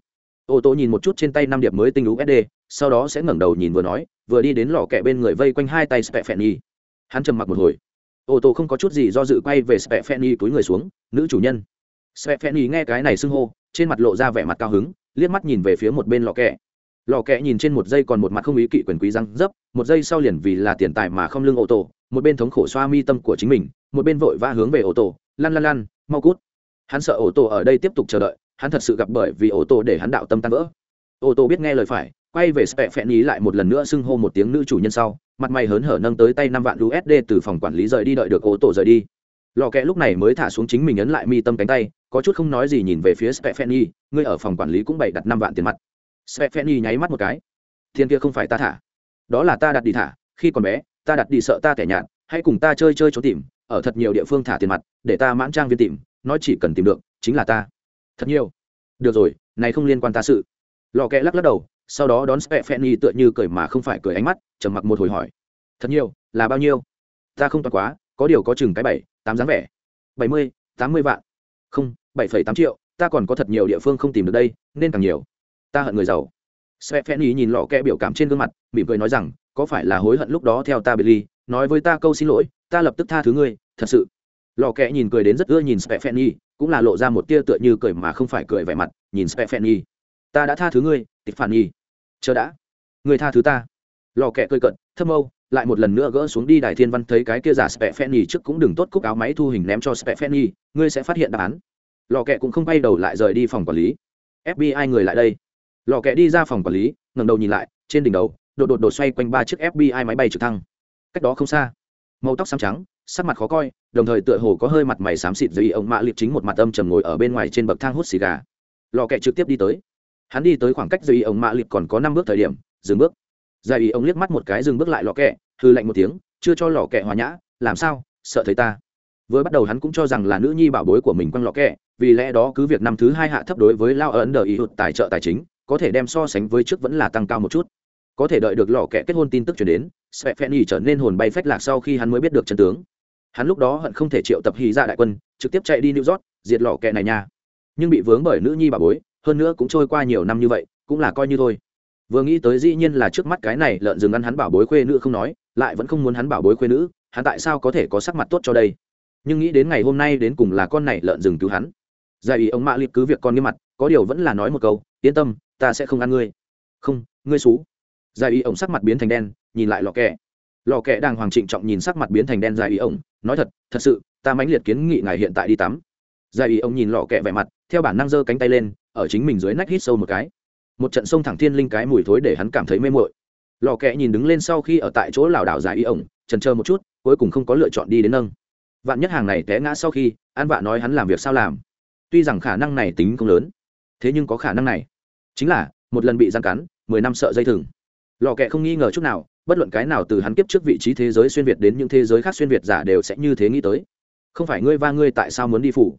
A: Ô tô nhìn một chút trên tay năm điệp mới tinh usd sau đó sẽ ngẩng đầu nhìn vừa nói, vừa đi đến lò kẹ bên người vây quanh hai tay spẹ phẹn nhi hắn trầm mặc một hồi. Ô tô không có chút gì do dự quay về spẹ phẹn nhi túi người xuống, nữ chủ nhân. Spẹ phẹn nhi nghe cái này xưng hô, trên mặt lộ ra vẻ mặt cao hứng, liếc mắt nhìn về phía một bên lò kẹ lò kẹ nhìn trên một giây còn một mặt không ý kỵ quyền quý răng dấp, một giây sau liền vì là tiền tài mà không lưng ô tô, một bên thống khổ xoa mi tâm của chính mình, một bên vội vã hướng về ô tô lăn lăn lăn mau cút hắn sợ ô tô ở đây tiếp tục chờ đợi, hắn thật sự gặp bởi vì ô tô để hắn đạo tâm tan vỡ. Ô tô biết nghe lời phải, quay về spẹ phẹn ý lại một lần nữa xưng hô một tiếng nữ chủ nhân sau, mặt mày hớn hở nâng tới tay năm vạn usd từ phòng quản lý rời đi đợi được ô tô rời đi. Lò kẹ lúc này mới thả xuống chính mình ấn lại mi tâm cánh tay, có chút không nói gì nhìn về phía spẹ phẹn ý, ngươi ở phòng quản lý cũng bày đặt năm vạn tiền mặt. Spẹ phẹn ý nháy mắt một cái. Thiên kia không phải ta thả. Đó là ta đặt đi thả, khi còn bé, ta đặt đi sợ ta kẻ nhạt, hãy cùng ta chơi chơi trốn tìm, ở thật nhiều địa phương thả tiền mặt, để ta mãn trang viên tìm nói chỉ cần tìm được, chính là ta. Thật nhiều. Được rồi, này không liên quan ta sự. Lò kẹ lắc lắc đầu, sau đó đón spẹ phen y tựa như cười mà không phải cười ánh mắt, trầm mặc một hồi hỏi. Thật nhiều, là bao nhiêu? Ta không toàn quá, có điều có chừng cái bảy, tám dáng vẻ. Bảy mươi, tám mươi vạn. Không, bảy phẩy tám triệu, ta còn có thật nhiều địa phương không tìm được đây, nên càng nhiều. Ta hận người giàu. Spẹ phen y nhìn lò kẹ biểu cảm trên gương mặt, mỉm cười nói rằng, có phải là hối hận lúc đó theo ta biệt ly nói với ta câu xin lỗi, ta lập tức tha thứ ngươi, thật sự lò kẹ nhìn cười đến rất ưa nhìn spẹ cũng là lộ ra một tia tựa như cười mà không phải cười vẻ mặt, nhìn spẹ ta đã tha thứ ngươi tịch phản nhi chờ đã. Người tha thứ ta. Lò kẹ cười cận thâm âu, lại một lần nữa gỡ xuống đi đài thiên văn thấy cái kia giả spẹ trước cũng đừng tốt cúc áo máy thu hình ném cho spẹ ngươi sẽ phát hiện đáp án. Lò kẹ cũng không bay đầu lại rời đi phòng quản lý. Fbi người lại đây. Lò kẹ đi ra phòng quản lý, ngẩng đầu nhìn lại, trên đỉnh đầu, đột đột đột xoay quanh ba chiếc fbi máy bay trực thăng. Cách đó không xa. Màu tóc xám trắng sắc mặt khó coi, đồng thời tựa hồ có hơi mặt mày xám xịt dưới ông mạ liệt chính một mặt âm trầm ngồi ở bên ngoài trên bậc thang hút xì gà. Lò kẹ trực tiếp đi tới. Hắn đi tới khoảng cách dưới ông mạ liệt còn có năm bước thời điểm, dừng bước. Dài ý ông liếc mắt một cái dừng bước lại lò kẹ hư lạnh một tiếng, chưa cho lò kẹ hòa nhã, làm sao, sợ thấy ta. Vừa bắt đầu hắn cũng cho rằng là nữ nhi bảo bối của mình quăng lò kẹ, vì lẽ đó cứ việc năm thứ hai hạ thấp đối với lao ấn đờ ý hụt tài trợ tài chính, có thể đem so sánh với trước vẫn là tăng cao một chút. Có thể đợi được lò kẹ kết hôn tin tức chuyển đến sẽ phen trở nên hồn bay phách lạc sau khi hắn mới biết được chân tướng hắn lúc đó hận không thể triệu tập hy ra dạ đại quân, trực tiếp chạy đi new york, diệt lò kẹ này nha. Nhưng bị vướng bởi nữ nhi bà bối, hơn nữa cũng trôi qua nhiều năm như vậy, cũng là coi như thôi. Vừa nghĩ tới dĩ nhiên là trước mắt cái này lợn rừng ăn hắn bảo bối khuê nữ không nói, lại vẫn không muốn hắn bảo bối khuê nữ, hắn tại sao có thể có sắc mặt tốt cho đây? Nhưng nghĩ đến ngày hôm nay đến cùng là con này lợn rừng cứu hắn. Giải ý ông mạ liệt cứ việc con nghiêm mặt, có điều vẫn là nói một câu, yên tâm, ta sẽ không ăn ngươi. Không, ngươi xú. Giải ý ông sắc mặt biến thành đen, nhìn lại lò kẹ lò kẹ đang hoàng trịnh trọng nhìn sắc mặt biến thành đen dài ý ông nói thật thật sự, ta mãnh liệt kiến nghị ngài hiện tại đi tắm. Giải ý ông nhìn lò kẹ vẻ mặt, theo bản năng giơ cánh tay lên, ở chính mình dưới nách hít sâu một cái. Một trận sông thẳng thiên linh cái mùi thối để hắn cảm thấy mê mội lò kẹ nhìn đứng lên sau khi ở tại chỗ lảo đảo giải ý ổng trần chờ một chút, cuối cùng không có lựa chọn đi đến nâng. Vạn nhất hàng này té ngã sau khi, an vạ nói hắn làm việc sao làm. Tuy rằng khả năng này tính không lớn, thế nhưng có khả năng này. Chính là, một lần bị gian cắn, mười năm sợ dây thừng. Lò kẹ không nghi ngờ chút nào bất luận cái nào từ hắn kiếp trước vị trí thế giới xuyên việt đến những thế giới khác xuyên việt giả đều sẽ như thế nghĩ tới. Không phải ngươi va ngươi tại sao muốn đi phủ?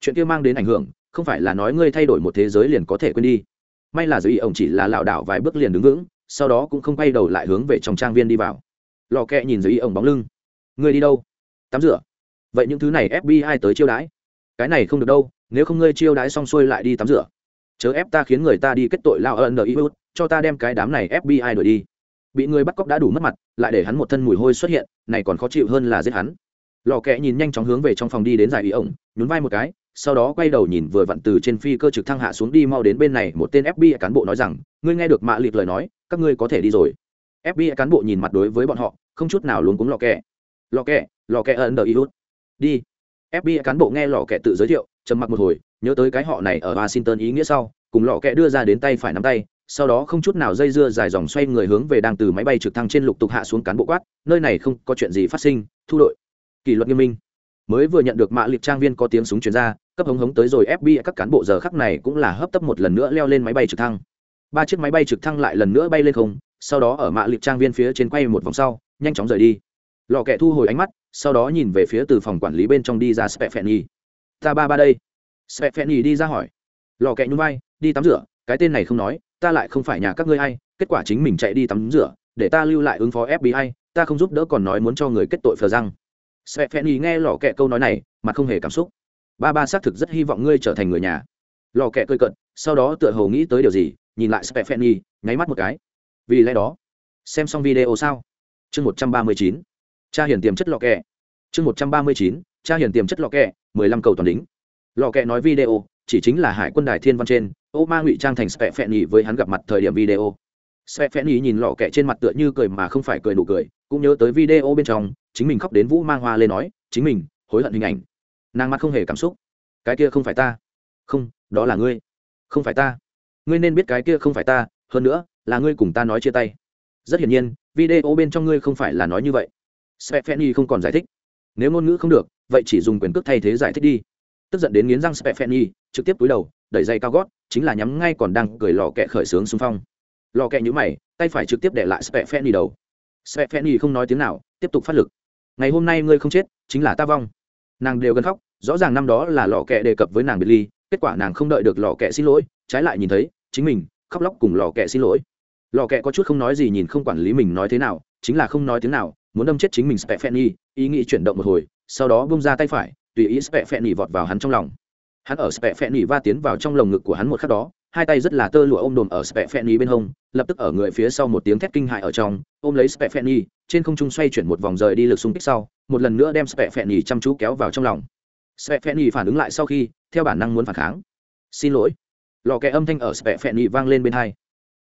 A: Chuyện kia mang đến ảnh hưởng, không phải là nói ngươi thay đổi một thế giới liền có thể quên đi. May là giới ổng chỉ là lảo đảo vài bước liền đứng vững, sau đó cũng không quay đầu lại hướng về trong trang viên đi vào. Lò kẹ nhìn giới ổng bóng lưng. Ngươi đi đâu? Tắm rửa. Vậy những thứ này fbi tới chiêu đãi. Cái này không được đâu, nếu không ngươi chiêu đãi xong xuôi lại đi tắm rửa. Chớ ép ta khiến người ta đi kết tội lao ân đờ cho ta đem cái đám này fbi đuổi đi bị người bắt cóc đã đủ mất mặt, lại để hắn một thân mùi hôi xuất hiện, này còn khó chịu hơn là giết hắn. Lò kẹ nhìn nhanh chóng hướng về trong phòng đi đến giải ý ổng, nhún vai một cái, sau đó quay đầu nhìn vừa vặn từ trên phi cơ trực thăng hạ xuống đi mau đến bên này, một tên fbi cán bộ nói rằng, ngươi nghe được mạ lịp lời nói, các ngươi có thể đi rồi. Fbi cán bộ nhìn mặt đối với bọn họ, không chút nào luống cúng lò kẹ lò kẹ lò kẹ ẩn đờ ý hút đi fbi cán bộ nghe lò kẹ tự giới thiệu, trầm mặc một hồi, nhớ tới cái họ này ở washington ý nghĩa sau, cùng lò kẹ đưa ra đến tay phải nắm tay sau đó không chút nào dây dưa dài dòng xoay người hướng về đang từ máy bay trực thăng trên lục tục hạ xuống cán bộ quát, nơi này không có chuyện gì phát sinh, thu đội. Kỷ luật nghiêm minh. Mới vừa nhận được mạ liệt trang viên có tiếng súng chuyển ra, cấp hống hống tới rồi fbi các cán bộ giờ khắc này cũng là hấp tấp một lần nữa leo lên máy bay trực thăng. Ba chiếc máy bay trực thăng lại lần nữa bay lên không, sau đó ở mạ liệt trang viên phía trên quay một vòng sau, nhanh chóng rời đi. Lò kẹ thu hồi ánh mắt, sau đó nhìn về phía từ phòng quản lý bên trong đi ra spefeni ta ba ba đây. Spefeni đi ra hỏi. Lò kẹ nhún vai, đi tắm rửa, cái tên này không nói ta lại không phải nhà các ngươi hay kết quả chính mình chạy đi tắm rửa, để ta lưu lại ứng phó fbi ta không giúp đỡ còn nói muốn cho người kết tội phờ răng. Spefeni nghe lò kẹ câu nói này, mà không hề cảm xúc. Ba ba xác thực rất hy vọng ngươi trở thành người nhà. Lò kẹ cơi cận sau đó tựa hồ nghĩ tới điều gì, nhìn lại spefeni nháy mắt một cái. Vì lẽ đó, xem xong video sao? Chương một trăm ba mươi chín cha hiển tiềm chất lò kẹ. Chương một trăm ba mươi chín cha hiển tiềm chất lò kẹ, mười lăm cầu toàn đính. Lò kẹ nói video, chỉ chính là hải quân đài thiên văn trên ô ma ngụy trang thành spẹ phẹn nhì với hắn gặp mặt thời điểm video. Spẹ phẹn nhì nhìn lò kẹ trên mặt tựa như cười mà không phải cười nụ cười, cũng nhớ tới video bên trong, chính mình khóc đến vũ mang hoa lên nói, chính mình, hối hận hình ảnh. Nàng mặt không hề cảm xúc. Cái kia không phải ta. Không, đó là ngươi. Không phải ta. Ngươi nên biết cái kia không phải ta, hơn nữa, là ngươi cùng ta nói chia tay. Rất hiển nhiên, video bên trong ngươi không phải là nói như vậy. Stefani không còn giải thích. Nếu ngôn ngữ không được, vậy chỉ dùng quyền cước thay thế giải thích đi. Tức giận đến nghiến răng Stefani trực tiếp túi đầu, đẩy dây cao gót chính là nhắm ngay còn đang cười lò kẹ khởi sướng xung phong. Lò kẹ nhũ mày tay phải trực tiếp để lại Stefani đầu. Stefani không nói tiếng nào tiếp tục phát lực. Ngày hôm nay ngươi không chết chính là ta vong. Nàng đều gần khóc rõ ràng năm đó là lò kẹ đề cập với nàng biệt ly kết quả nàng không đợi được lò kẹ xin lỗi trái lại nhìn thấy chính mình khóc lóc cùng lò kẹ xin lỗi. Lò kẹ có chút không nói gì nhìn không quản lý mình nói thế nào chính là không nói tiếng nào muốn đâm chết chính mình Stefani, ý nghĩ chuyển động một hồi, sau đó bông ra tay phải, tùy ý Stefani vọt vào hắn trong lòng. Hắn ở Stefani va tiến vào trong lồng ngực của hắn một khắc đó, hai tay rất là tơ lụa ôm đồm ở Stefani bên hông, lập tức ở người phía sau một tiếng thét kinh hại ở trong, ôm lấy Stefani, trên không trung xoay chuyển một vòng rời đi lực xung kích sau, một lần nữa đem Stefani chăm chú kéo vào trong lòng. nỉ phản ứng lại sau khi, theo bản năng muốn phản kháng. "Xin lỗi." Lò kẹ âm thanh ở Stefani vang lên bên tai.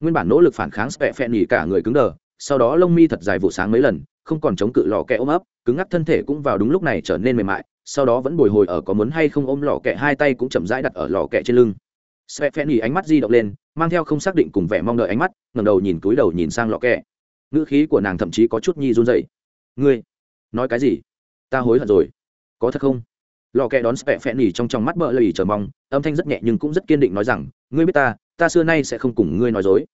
A: Nguyên bản nỗ lực phản kháng Stefani cả người cứng đờ, sau đó lông mi thật dài vụ sáng mấy lần, không còn chống cự lò kẹ ôm ấp cứng ngắc thân thể cũng vào đúng lúc này trở nên mềm mại sau đó vẫn bồi hồi ở có muốn hay không ôm lò kẹ hai tay cũng chậm rãi đặt ở lò kẹ trên lưng. Xe phen nhì ánh mắt di động lên, mang theo không xác định cùng vẻ mong đợi ánh mắt, ngẩng đầu nhìn túi đầu nhìn sang lò kẹ. Ngữ khí của nàng thậm chí có chút nhi run dậy ngươi, nói cái gì? Ta hối hận rồi. Có thật không? Lò kẹ đón spẹ phen nhì trong trong mắt bợ lầy chờ mong, âm thanh rất nhẹ nhưng cũng rất kiên định nói rằng, ngươi biết ta ta xưa nay sẽ không cùng ngươi nói dối.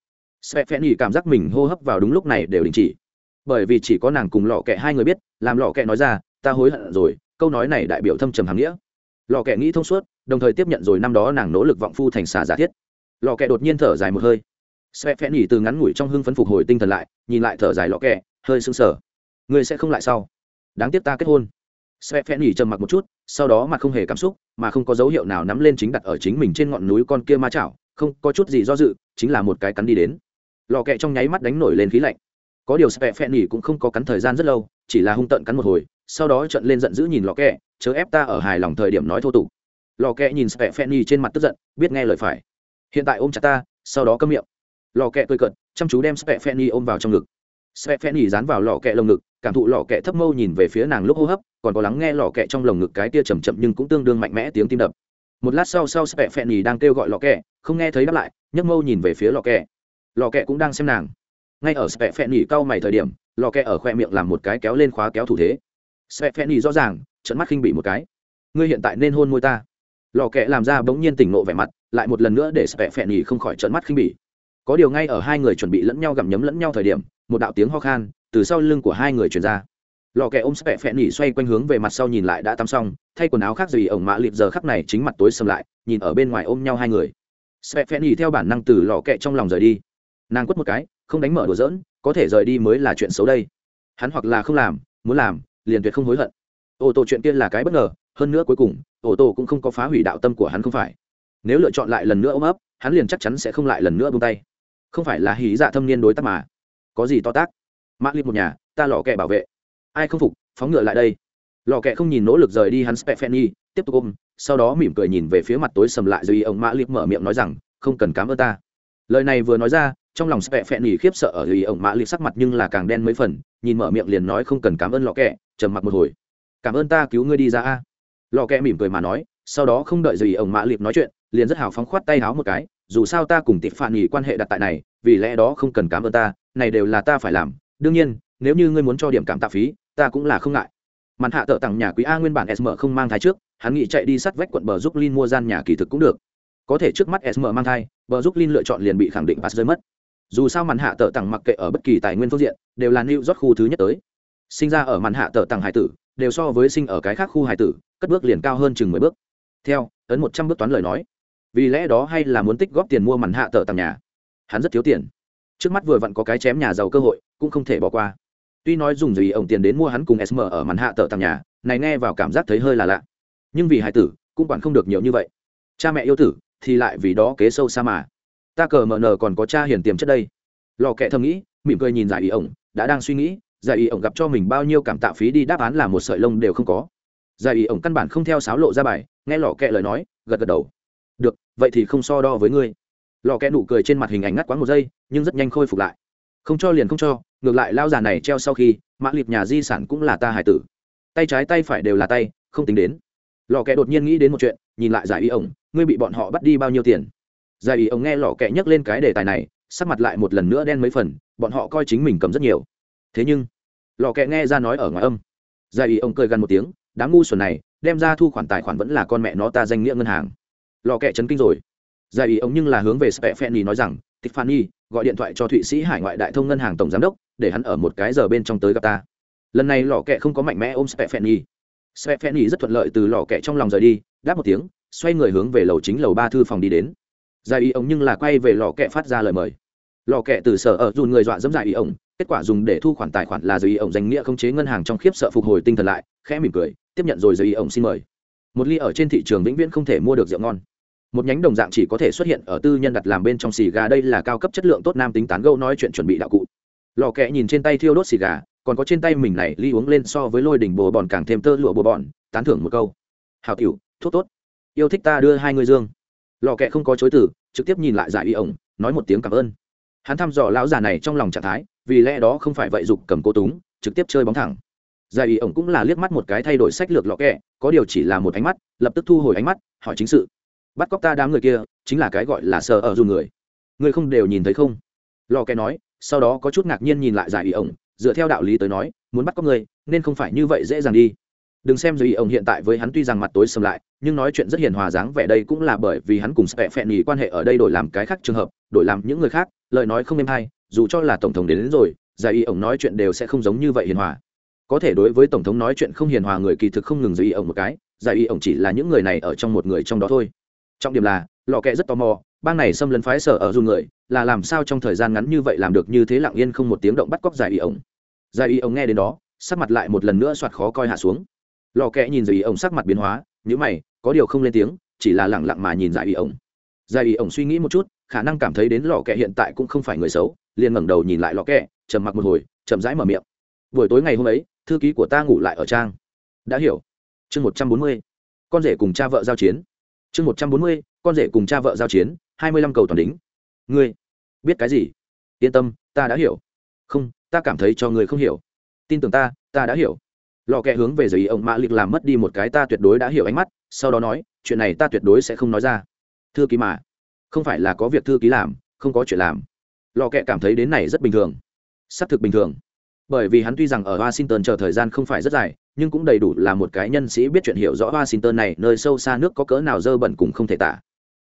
A: Spẹ phen nhì cảm giác mình hô hấp vào đúng lúc này đều đình chỉ. Bởi vì chỉ có nàng cùng lọ kẹ hai người biết, làm lọ kẹ nói ra, ta hối hận rồi câu nói này đại biểu thâm trầm hàm nghĩa. Lọ kẹ nghĩ thông suốt, đồng thời tiếp nhận rồi năm đó nàng nỗ lực vọng phu thành xà giả thiết. Lọ kẹ đột nhiên thở dài một hơi. Sẽ phen nhỉ từ ngắn ngủi trong hưng phấn phục hồi tinh thần lại, nhìn lại thở dài lọ kẹ hơi sưng sờ. Người sẽ không lại sau. Đáng tiếc ta kết hôn. Sẽ phen nhỉ trầm mặc một chút, sau đó mặt không hề cảm xúc, mà không có dấu hiệu nào nắm lên chính đặt ở chính mình trên ngọn núi con kia ma chảo, không có chút gì do dự, chính là một cái cắn đi đến. Lò kẹ trong nháy mắt đánh nổi lên khí lạnh. Có điều spẹ phen nhỉ cũng không có cắn thời gian rất lâu, chỉ là hung tợn cắn một hồi sau đó trận lên giận dữ nhìn lò kẹ, chớ ép ta ở hài lòng thời điểm nói thô tục. Lò kẹ nhìn spẹ phen nhi trên mặt tức giận, biết nghe lời phải. Hiện tại ôm chặt ta, sau đó câm miệng. Lò kẹ cười cận chăm chú đem spẹ phen nhi ôm vào trong ngực. Spẹ phen nhi dán vào lò kẹ lồng ngực, cảm thụ lò kẹ thấp mâu nhìn về phía nàng lúc hô hấp, còn có lắng nghe lò kẹ trong lồng ngực cái tia chầm chậm nhưng cũng tương đương mạnh mẽ tiếng tim đập. Một lát sau sau spẹ phen nhi đang kêu gọi lò kẹ, không nghe thấy đáp lại, nhấc mâu nhìn về phía lò kẹ. Lò kẹ cũng đang xem nàng. Ngay ở spẹ phen nhi cau mày thời điểm, lò kẹ ở khoe miệng làm một cái kéo lên khóa kéo thủ thế spẹ phẹn nhì rõ ràng trận mắt khinh bị một cái. Ngươi hiện tại nên hôn môi ta. Lò kẹ làm ra bỗng nhiên tỉnh nộ vẻ mặt, lại một lần nữa để spẹ phẹn nhì không khỏi trận mắt khinh bỉ. Có điều ngay ở hai người chuẩn bị lẫn nhau gặm nhấm lẫn nhau thời điểm, một đạo tiếng ho khan từ sau lưng của hai người truyền ra. Lò kẹ ôm spẹ phẹn nhì xoay quanh hướng về mặt sau nhìn lại đã tắm xong, thay quần áo khác gì ổng mã lịp giờ khắc này chính mặt tối sầm lại, nhìn ở bên ngoài ôm nhau hai người. Spẹ phẹn nhì theo bản năng từ lò kẹ trong lòng rời đi. Nàng quất một cái, không đánh mở đùa dỡn có thể rời đi mới là chuyện xấu đây. Hắn hoặc là không làm, muốn làm liền tuyệt không hối hận. Ô tô chuyện kia là cái bất ngờ, hơn nữa cuối cùng, ô tô cũng không có phá hủy đạo tâm của hắn không phải. Nếu lựa chọn lại lần nữa ôm ấp, hắn liền chắc chắn sẽ không lại lần nữa buông tay. Không phải là hí dạ thâm niên đối tác mà. Có gì to tác? Mã liệt một nhà, ta lò kẹ bảo vệ. Ai không phục, phóng ngựa lại đây. Lò kẹ không nhìn nỗ lực rời đi hắn spefeni, tiếp tục ôm, sau đó mỉm cười nhìn về phía mặt tối sầm lại rồi ông mã liệt mở miệng nói rằng, không cần cám ơn ta. Lời này vừa nói ra, trong lòng spefeni khiếp sợ ở dưới ông mã liệt sắc mặt nhưng là càng đen mấy phần, nhìn mở miệng liền nói không cần cảm ơn lò kẹ trầm mặc một hồi. Cảm ơn ta cứu ngươi đi ra a. Lò kẹ mỉm cười mà nói, sau đó không đợi gì ông mã liệp nói chuyện, liền rất hào phóng khoát tay háo một cái, dù sao ta cùng tịp phản nghỉ quan hệ đặt tại này, vì lẽ đó không cần cảm ơn ta, này đều là ta phải làm. Đương nhiên, nếu như ngươi muốn cho điểm cảm tạ phí, ta cũng là không ngại. Màn hạ tợ tặng nhà quý a nguyên bản sm không mang thai trước, hắn nghĩ chạy đi sắt vách quận bờ giúp linh mua gian nhà kỳ thực cũng được. Có thể trước mắt sm mang thai, bờ giúp linh lựa chọn liền bị khẳng định pass rơi mất. Dù sao màn hạ tợ tặng mặc kệ ở bất kỳ tài nguyên phương diện, đều là new york khu thứ nhất tới sinh ra ở màn hạ tờ tặng hải tử, đều so với sinh ở cái khác khu hải tử, cất bước liền cao hơn chừng mười bước. Theo, ấn một trăm bước toán lời nói. Vì lẽ đó hay là muốn tích góp tiền mua màn hạ tờ tặng nhà? Hắn rất thiếu tiền. Trước mắt vừa vặn có cái chém nhà giàu cơ hội, cũng không thể bỏ qua. Tuy nói dùng gì ổng tiền đến mua hắn cùng sm ở màn hạ tờ tặng nhà, này nghe vào cảm giác thấy hơi là lạ. Nhưng vì hải tử, cũng quản không được nhiều như vậy. Cha mẹ yêu tử, thì lại vì đó kế sâu xa mà. Ta cờ mờ nờ còn có cha hiền tiềm chất đây. Lò kệ thầm nghĩ, mỉm cười nhìn giải ý ổng, đã đang suy nghĩ giải ý ổng gặp cho mình bao nhiêu cảm tạ phí đi, đáp án là một sợi lông đều không có. Giải ý ổng căn bản không theo sáo lộ ra bài, nghe lò kẹ lời nói, gật gật đầu. Được, vậy thì không so đo với ngươi. Lò kẹ nụ cười trên mặt hình ảnh ngắt quãng một giây, nhưng rất nhanh khôi phục lại. Không cho liền không cho, ngược lại lao già này treo sau khi, mã liệt nhà di sản cũng là ta hải tử. Tay trái tay phải đều là tay, không tính đến. Lò kẹ đột nhiên nghĩ đến một chuyện, nhìn lại giải ý ổng, ngươi bị bọn họ bắt đi bao nhiêu tiền? Giải ý ổng nghe lò kẹ nhắc lên cái đề tài này, sắc mặt lại một lần nữa đen mấy phần, bọn họ coi chính mình cầm rất nhiều thế nhưng lò kẹ nghe ra nói ở ngoài âm giải ý ông cười gần một tiếng đám ngu xuẩn này đem ra thu khoản tài khoản vẫn là con mẹ nó ta danh nghĩa ngân hàng lò kẹ chấn kinh rồi giải ý ông nhưng là hướng về Stefani nói rằng, Tiffany gọi điện thoại cho Thụy Sĩ Hải ngoại đại thông ngân hàng tổng giám đốc, để hắn ở một cái giờ bên trong tới gặp ta. Lần này lọ kẹ không có mạnh mẽ ôm Stefani. Stefani rất thuận lợi từ lọ kẹ trong lòng rời đi, đáp một tiếng, xoay người hướng về lầu chính lầu ba thư phòng đi đến. Giải ý ông nhưng là quay về lọ kẹ phát ra lời mời. Lọ kẹ từ sở ở dùn người dọa dẫm giải ý ông, kết quả dùng để thu khoản tài khoản là giấy ổng danh nghĩa không chế ngân hàng trong khiếp sợ phục hồi tinh thần lại, khẽ mỉm cười, tiếp nhận rồi giấy ổng xin mời. Một ly ở trên thị trường vĩnh viễn không thể mua được rượu ngon. Một nhánh đồng dạng chỉ có thể xuất hiện ở tư nhân đặt làm bên trong xì gà đây là cao cấp chất lượng tốt nam tính tán gâu nói chuyện chuẩn bị đạo cụ. Lò kẹ nhìn trên tay thiêu đốt xì gà còn có trên tay mình này ly uống lên so với lôi đỉnh bồ bòn càng thêm tơ lụa bồ bòn tán thưởng một câu. Hào tiểu thuốc tốt. Yêu thích ta đưa hai người dương. Lò kẹ không có chối từ trực tiếp nhìn lại giải y ổng nói một tiếng cảm ơn hắn thăm dò lão già này trong lòng trạng thái, vì lẽ đó không phải vậy dục cầm cô túng, trực tiếp chơi bóng thẳng. Giải ý ổng cũng là liếc mắt một cái thay đổi sách lược lò kẹ, có điều chỉ là một ánh mắt, lập tức thu hồi ánh mắt, hỏi chính sự. Bắt cóc ta đám người kia, chính là cái gọi là sờ ở dù người. Người không đều nhìn thấy không? Lò kẹ nói, sau đó có chút ngạc nhiên nhìn lại giải ý ổng, dựa theo đạo lý tới nói, muốn bắt cóc người, nên không phải như vậy dễ dàng đi đừng xem dưới ý hiện tại với hắn tuy rằng mặt tối sầm lại nhưng nói chuyện rất hiền hòa dáng vẻ đây cũng là bởi vì hắn cùng sẽ phẹn nhì quan hệ ở đây đổi làm cái khác trường hợp đổi làm những người khác lời nói không êm hay dù cho là tổng thống đến, đến rồi giải y ổng nói chuyện đều sẽ không giống như vậy hiền hòa. Có thể đối với tổng thống nói chuyện không hiền hòa người kỳ thực không ngừng giải y ổng một cái giải y ổng chỉ là những người này ở trong một người trong đó thôi. Trọng điểm là lò kẹ rất tò mò bang này xâm lấn phái sở ở dù người là làm sao trong thời gian ngắn như vậy làm được như thế lặng yên không một tiếng động bắt cóc giải y ổng giải y ổng nghe đến đó sắc mặt lại một lần nữa soạt khó coi hạ xuống lò kẽ nhìn giải ý ổng sắc mặt biến hóa nhữ mày có điều không lên tiếng chỉ là lẳng lặng mà nhìn giải ý ổng. Giải ý ổng suy nghĩ một chút khả năng cảm thấy đến lò kẽ hiện tại cũng không phải người xấu liền ngẩng đầu nhìn lại lò kẽ, trầm mặc một hồi chậm rãi mở miệng. Buổi tối ngày hôm ấy thư ký của ta ngủ lại ở trang. Đã hiểu. Chương một trăm bốn mươi con rể cùng cha vợ giao chiến. Chương một trăm bốn mươi con rể cùng cha vợ giao chiến hai mươi lăm cầu toàn đính. Ngươi biết cái gì? Yên tâm ta đã hiểu. Không ta cảm thấy cho người không hiểu. Tin tưởng ta ta đã hiểu lò kẹ hướng về giấy ông mã lịch làm mất đi một cái ta tuyệt đối đã hiểu ánh mắt, sau đó nói, chuyện này ta tuyệt đối sẽ không nói ra. Thư ký mà. Không phải là có việc thư ký làm, không có chuyện làm. Lò kẹ cảm thấy đến này rất bình thường. Xác thực bình thường. Bởi vì hắn tuy rằng ở washington chờ thời gian không phải rất dài, nhưng cũng đầy đủ là một cái nhân sĩ biết chuyện hiểu rõ washington này, nơi sâu xa nước có cỡ nào dơ bẩn cũng không thể tả.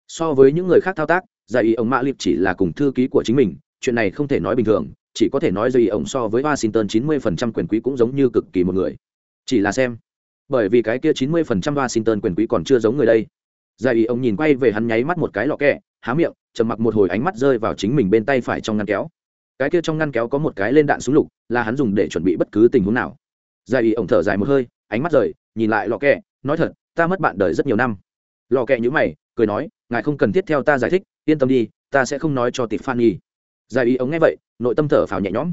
A: So với những người khác thao tác, giải ý ông mã lip chỉ là cùng thư ký của chính mình, chuyện này không thể nói bình thường, chỉ có thể nói dây ông so với washington 90% quyền quý cũng giống như cực kỳ một người chỉ là xem. Bởi vì cái kia 90% washington quyền quý còn chưa giống người đây. Giải ý ông nhìn quay về hắn nháy mắt một cái lọ kẹ, há miệng, trầm mặc một hồi ánh mắt rơi vào chính mình bên tay phải trong ngăn kéo. Cái kia trong ngăn kéo có một cái lên đạn súng lục, là hắn dùng để chuẩn bị bất cứ tình huống nào. Giải ý ông thở dài một hơi, ánh mắt rời, nhìn lại lọ kẹ, nói thật, ta mất bạn đời rất nhiều năm. Lọ kẹ nhữ mày, cười nói, ngài không cần thiết theo ta giải thích, yên tâm đi, ta sẽ không nói cho tịp phan nhi giải ý ông nghe vậy, nội tâm thở phào nhẹ nhõm.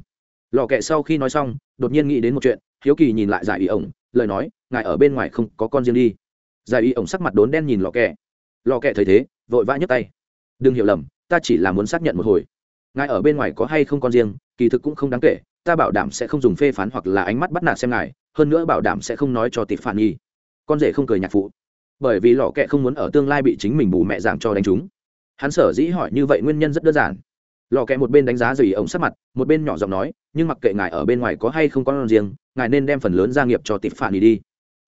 A: Lò kẹ sau khi nói xong, đột nhiên nghĩ đến một chuyện hiếu kỳ nhìn lại giải ý ổng, lời nói, ngài ở bên ngoài không có con riêng đi. Giải ý ổng sắc mặt đốn đen nhìn lò kẹ. Lò kẹ thấy thế, vội vã nhấc tay. Đừng hiểu lầm, ta chỉ là muốn xác nhận một hồi. Ngài ở bên ngoài có hay không con riêng, kỳ thực cũng không đáng kể, ta bảo đảm sẽ không dùng phê phán hoặc là ánh mắt bắt nạt xem ngài, hơn nữa bảo đảm sẽ không nói cho tịp phản nhi con rể không cười nhạc phụ. Bởi vì lò kẹ không muốn ở tương lai bị chính mình bù mẹ giảm cho đánh chúng. Hắn sở dĩ hỏi như vậy nguyên nhân rất đơn giản lò kẹ một bên đánh giá dày ổng sắc mặt, một bên nhỏ giọng nói, nhưng mặc kệ ngài ở bên ngoài có hay không con riêng, ngài nên đem phần lớn gia nghiệp cho tịp phản đi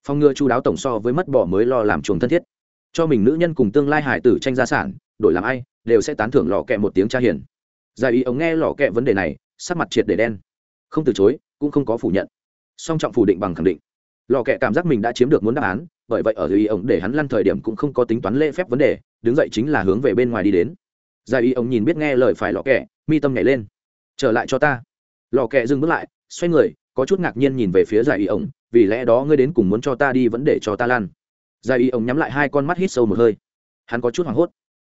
A: phòng ngừa chu đáo tổng so với mất bỏ mới lo làm chuồng thân thiết. Cho mình nữ nhân cùng tương lai hải tử tranh gia sản, đổi làm ai, đều sẽ tán thưởng lò kẹ một tiếng cha hiền. Giải ý ống nghe lò kẹ vấn đề này, sắc mặt triệt để đen. Không từ chối, cũng không có phủ nhận. Song trọng phủ định bằng khẳng định. Lò kẹ cảm giác mình đã chiếm được muốn đáp án, bởi vậy ở ý ống để hắn lăn thời điểm cũng không có tính toán lễ phép vấn đề, đứng dậy chính là hướng về bên ngoài đi đến giải y ông nhìn biết nghe lời phải lò kẹ, mi tâm nhảy lên. Trở lại cho ta. Lò kẹ dừng bước lại, xoay người, có chút ngạc nhiên nhìn về phía giải y ông, vì lẽ đó ngươi đến cùng muốn cho ta đi vẫn để cho ta lan giải y ông nhắm lại hai con mắt hít sâu một hơi. Hắn có chút hoảng hốt.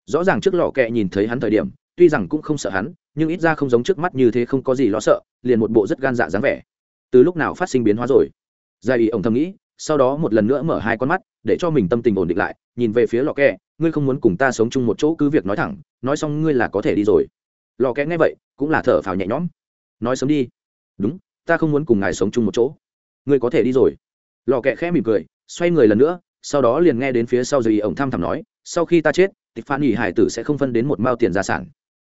A: Rõ ràng trước lò kẹ nhìn thấy hắn thời điểm, tuy rằng cũng không sợ hắn, nhưng ít ra không giống trước mắt như thế không có gì lo sợ, liền một bộ rất gan dạ dáng vẻ. Từ lúc nào phát sinh biến hóa rồi? Giải y ông thầm nghĩ, sau đó một lần nữa mở hai con mắt để cho mình tâm tình ổn định lại, nhìn về phía lò kẹ ngươi không muốn cùng ta sống chung một chỗ cứ việc nói thẳng, nói xong ngươi là có thể đi rồi. Lò kẹ nghe vậy, cũng là thở phào nhẹ nhõm. Nói sớm đi. Đúng, ta không muốn cùng ngài sống chung một chỗ. Ngươi có thể đi rồi. Lò kẹ khẽ mỉm cười, xoay người lần nữa, sau đó liền nghe đến phía sau dì ổng thăm thẳm nói, sau khi ta chết, tịch phan nghỉ hải tử sẽ không phân đến một mao tiền gia sản.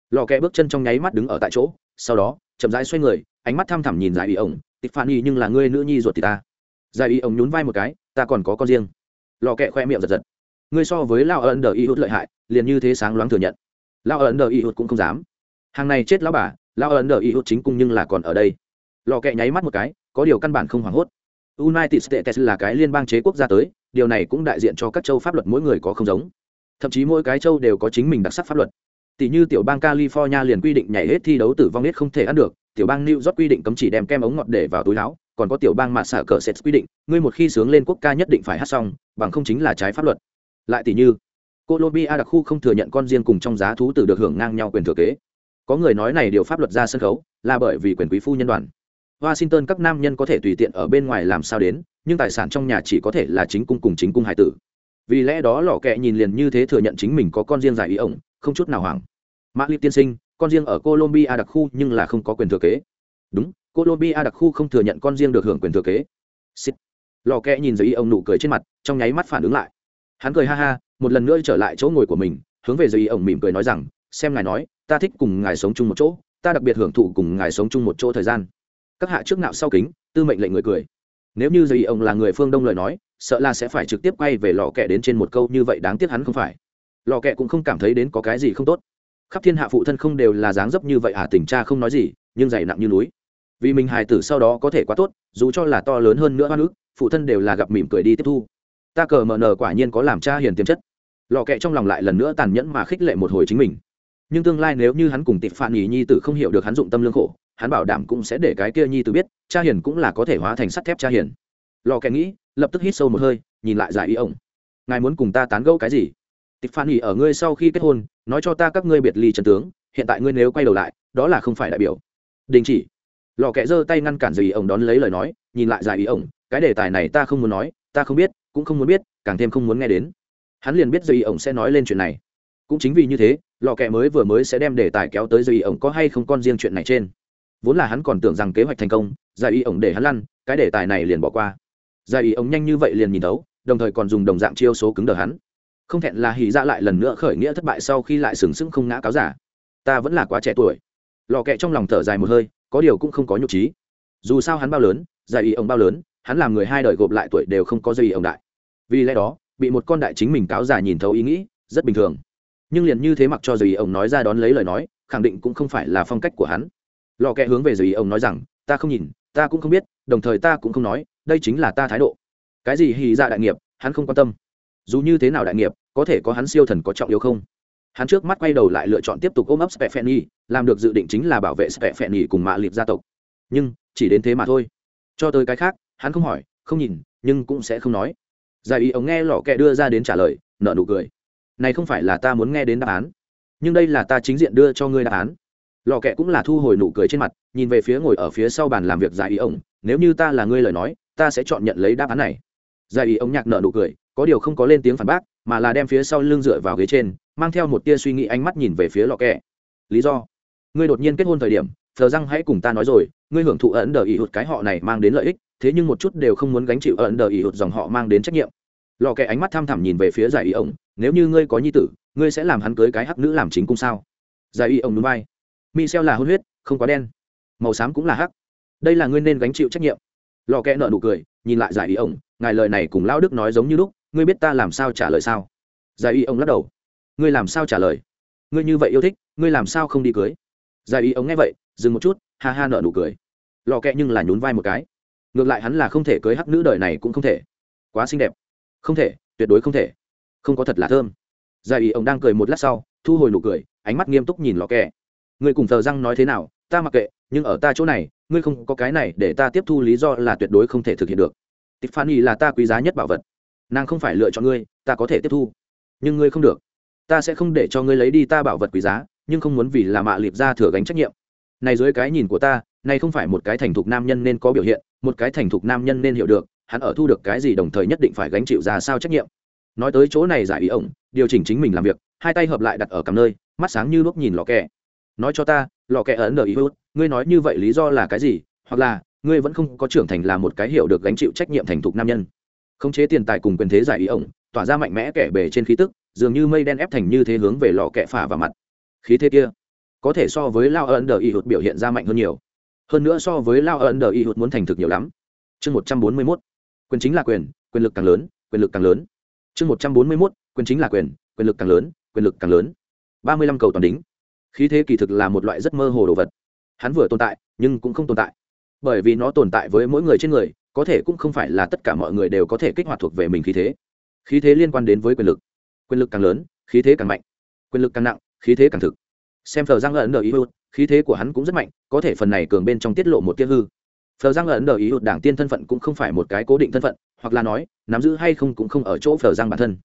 A: Lò kẹ bước chân trong nháy mắt đứng ở tại chỗ, sau đó, chậm rãi xoay người, ánh mắt thăm thẳm nhìn dài ý ổng, tịch phan nghỉ nhưng là ngươi nữ nhi ruột thì ta. Dài ý ổng nhún vai một cái, ta còn có con riêng lò kẹ khoe miệng giật giật. Ngươi so với lao ẩn đờ y hút lợi hại, liền như thế sáng loáng thừa nhận. Lao ẩn đờ y hút cũng không dám. Hàng này chết lão bà, lao ẩn đờ y hút chính cung nhưng là còn ở đây. Lò kẹ nháy mắt một cái, có điều căn bản không hoảng hốt. United states là cái liên bang chế quốc gia tới, điều này cũng đại diện cho các châu pháp luật mỗi người có không giống. Thậm chí mỗi cái châu đều có chính mình đặc sắc pháp luật. Tỷ như tiểu bang california liền quy định nhảy hết thi đấu tử vong hết không thể ăn được, tiểu bang new york quy định cấm chỉ đem kem ống ngọt để vào túi láo còn có tiểu bang mà sở cờ sệt quy định, ngươi một khi sướng lên quốc ca nhất định phải hát xong, bằng không chính là trái pháp luật. Lại tỷ như, colombia đặc khu không thừa nhận con riêng cùng trong giá thú tử được hưởng ngang nhau quyền thừa kế. Có người nói này điều pháp luật ra sân khấu là bởi vì quyền quý phu nhân đoàn. Washington các nam nhân có thể tùy tiện ở bên ngoài làm sao đến, nhưng tài sản trong nhà chỉ có thể là chính cung cùng chính cung hải tử. Vì lẽ đó lò kẹ nhìn liền như thế thừa nhận chính mình có con riêng dài ý ổng, không chút nào hoảng. Mã liệt tiên sinh, con riêng ở colombia đặc khu nhưng là không có quyền thừa kế. Đúng colombia đặc khu không thừa nhận con riêng được hưởng quyền thừa kế. Xịt. lò kẹ nhìn giấy ông nụ cười trên mặt, trong nháy mắt phản ứng lại. Hắn cười ha ha, một lần nữa trở lại chỗ ngồi của mình, hướng về giấy ông mỉm cười nói rằng, xem ngài nói, ta thích cùng ngài sống chung một chỗ, ta đặc biệt hưởng thụ cùng ngài sống chung một chỗ thời gian. Các hạ trước nạo sau kính, tư mệnh lệnh người cười. Nếu như giấy ông là người phương đông lời nói, sợ là sẽ phải trực tiếp quay về lò kẹ đến trên một câu như vậy đáng tiếc hắn không phải. Lò kẹ cũng không cảm thấy đến có cái gì không tốt. Khắp thiên hạ phụ thân không đều là dáng dấp như vậy à tình cha không nói gì, nhưng dày nặng như núi vì mình hài tử sau đó có thể quá tốt, dù cho là to lớn hơn nữa hoa nước phụ thân đều là gặp mỉm cười đi tiếp thu. Ta cờ mờ nờ quả nhiên có làm cha hiền tiềm chất. Lò kẹ trong lòng lại lần nữa tàn nhẫn mà khích lệ một hồi chính mình. Nhưng tương lai nếu như hắn cùng tịp phản nhì nhi tử không hiểu được hắn dụng tâm lương khổ, hắn bảo đảm cũng sẽ để cái kia nhi tử biết, cha hiền cũng là có thể hóa thành sắt thép cha hiền. Lò kẹ nghĩ, lập tức hít sâu một hơi, nhìn lại giải ý ổng ngài muốn cùng ta tán gẫu cái gì? Tịp phản nhì ở ngươi sau khi kết hôn, nói cho ta các ngươi biệt ly trần tướng, hiện tại ngươi nếu quay đầu lại, đó là không phải đại biểu. Đình chỉ lò kẹ giơ tay ngăn cản dì ổng đón lấy lời nói, nhìn lại dài ý ổng, cái đề tài này ta không muốn nói, ta không biết, cũng không muốn biết, càng thêm không muốn nghe đến. Hắn liền biết dì ổng sẽ nói lên chuyện này. Cũng chính vì như thế, lò kẹ mới vừa mới sẽ đem đề tài kéo tới dì ổng có hay không con riêng chuyện này trên. Vốn là hắn còn tưởng rằng kế hoạch thành công dài y ổng để hắn lăn, cái đề tài này liền bỏ qua. Dài y ổng nhanh như vậy liền nhìn thấu đồng thời còn dùng đồng dạng chiêu số cứng đờ hắn. Không thẹn là hỉ dạ lại lần nữa khởi nghĩa thất bại sau khi lại sừng sững không ngã cáo giả. Ta vẫn là quá trẻ tuổi. Lò kẹ trong lòng thở dài một hơi có điều cũng không có nhục trí. Dù sao hắn bao lớn giải ý ông bao lớn, hắn làm người hai đời gộp lại tuổi đều không có dây ông đại. Vì lẽ đó, bị một con đại chính mình cáo già nhìn thấu ý nghĩ, rất bình thường. Nhưng liền như thế mặc cho dây ông nói ra đón lấy lời nói, khẳng định cũng không phải là phong cách của hắn. Lò kẽ hướng về dây ông nói rằng, ta không nhìn, ta cũng không biết, đồng thời ta cũng không nói, đây chính là ta thái độ. Cái gì hy ra dạ đại nghiệp, hắn không quan tâm. Dù như thế nào đại nghiệp, có thể có hắn siêu thần có trọng yếu không? Hắn trước mắt quay đầu lại lựa chọn tiếp tục ôm ấp spefeni làm được dự định chính là bảo vệ spefeni cùng mạ liệp gia tộc. Nhưng, chỉ đến thế mà thôi. Cho tới cái khác, hắn không hỏi, không nhìn, nhưng cũng sẽ không nói. Giải ý ống nghe lọ kẹ đưa ra đến trả lời nợ nụ cười. Này không phải là ta muốn nghe đến đáp án. Nhưng đây là ta chính diện đưa cho ngươi đáp án. Lò kẹ cũng là thu hồi nụ cười trên mặt, nhìn về phía ngồi ở phía sau bàn làm việc giải ý ống nếu như ta là ngươi lời nói, ta sẽ chọn nhận lấy đáp án này. Giải ý ống nhạc nợ nụ cười, có điều không có lên tiếng phản bác, mà là đem phía sau lưng dựa vào ghế trên mang theo một tia suy nghĩ ánh mắt nhìn về phía lò kẹ. Lý do? Ngươi đột nhiên kết hôn thời điểm, thờ răng hãy cùng ta nói rồi, ngươi hưởng thụ ẩn đờ ỉ hụt cái họ này mang đến lợi ích, thế nhưng một chút đều không muốn gánh chịu ẩn đờ ỉ hụt dòng họ mang đến trách nhiệm. Lò kẹ ánh mắt tham thẳm nhìn về phía giải ý ổng nếu như ngươi có nhi tử, ngươi sẽ làm hắn cưới cái hắc nữ làm chính cung sao? Giải ý ổng núi vai. Mi xeo là hôn huyết, không có đen. Màu xám cũng là hắc. Đây là ngươi nên gánh chịu trách nhiệm. Lò kẹ nợ nụ cười, nhìn lại giải ý ổng ngài lời này cùng lao đức nói giống như lúc, ngươi biết ta làm sao trả lời sao? Giải ý ổng lắc đầu ngươi làm sao trả lời? Ngươi như vậy yêu thích, ngươi làm sao không đi cưới? Giải ý ống nghe vậy, dừng một chút, ha ha nợ nụ cười. Lò kẹ nhưng là nhún vai một cái. Ngược lại hắn là không thể cưới hắc nữ đời này cũng không thể. Quá xinh đẹp. Không thể, tuyệt đối không thể. Không có thật là thơm. Giải ý ông đang cười một lát sau, thu hồi nụ cười, ánh mắt nghiêm túc nhìn lò kẹ. Ngươi cùng thờ răng nói thế nào, ta mặc kệ, nhưng ở ta chỗ này, ngươi không có cái này để ta tiếp thu lý do là tuyệt đối không thể thực hiện được. Tiffany là ta quý giá nhất bảo vật. Nàng không phải lựa chọn ngươi, ta có thể tiếp thu. Nhưng ngươi không được ta sẽ không để cho ngươi lấy đi ta bảo vật quý giá, nhưng không muốn vì là mạ liệp ra thừa gánh trách nhiệm. Này dưới cái nhìn của ta, này không phải một cái thành thục nam nhân nên có biểu hiện, một cái thành thục nam nhân nên hiểu được, hắn ở thu được cái gì đồng thời nhất định phải gánh chịu ra sao trách nhiệm. Nói tới chỗ này giải ý ổng, điều chỉnh chính mình làm việc, hai tay hợp lại đặt ở cầm nơi, mắt sáng như lúc nhìn lò kẹ. Nói cho ta, lò kẹ ấn đờ ý hút, ngươi nói như vậy lý do là cái gì? Hoặc là, ngươi vẫn không có trưởng thành là một cái hiểu được gánh chịu trách nhiệm thành thục nam nhân. Khống chế tiền tài cùng quyền thế giải ý ổng, tỏa ra mạnh mẽ kẻ bề trên khí tức dường như mây đen ép thành như thế hướng về lò kẹ phả vào mặt. Khí thế kia, có thể so với lao ấn đờ y hụt biểu hiện ra mạnh hơn nhiều. Hơn nữa so với lao ấn đờ y hụt muốn thành thực nhiều lắm. Chương một trăm bốn mươi mốt, quyền chính là quyền quyền lực càng lớn, quyền lực càng lớn. Chương một trăm bốn mươi mốt, quyền chính là quyền quyền lực càng lớn, quyền lực càng lớn. ba mươi lăm cầu toàn đính. Khí thế kỳ thực là một loại rất mơ hồ đồ vật. Hắn vừa tồn tại, nhưng cũng không tồn tại. Bởi vì nó tồn tại với mỗi người trên người, có thể cũng không phải là tất cả mọi người đều có thể kích hoạt thuộc về mình khí thế. Khí thế liên quan đến với quyền lực quyền lực càng lớn, khí thế càng mạnh. Quyền lực càng nặng, khí thế càng thực. Xem phờ giang ấn đờ ý hụt khí thế của hắn cũng rất mạnh, có thể phần này cường bên trong tiết lộ một tiết hư. Phờ giang ấn đờ ý hụt đảng tiên thân phận cũng không phải một cái cố định thân phận, hoặc là nói, nắm giữ hay không cũng không ở chỗ phờ giang bản thân.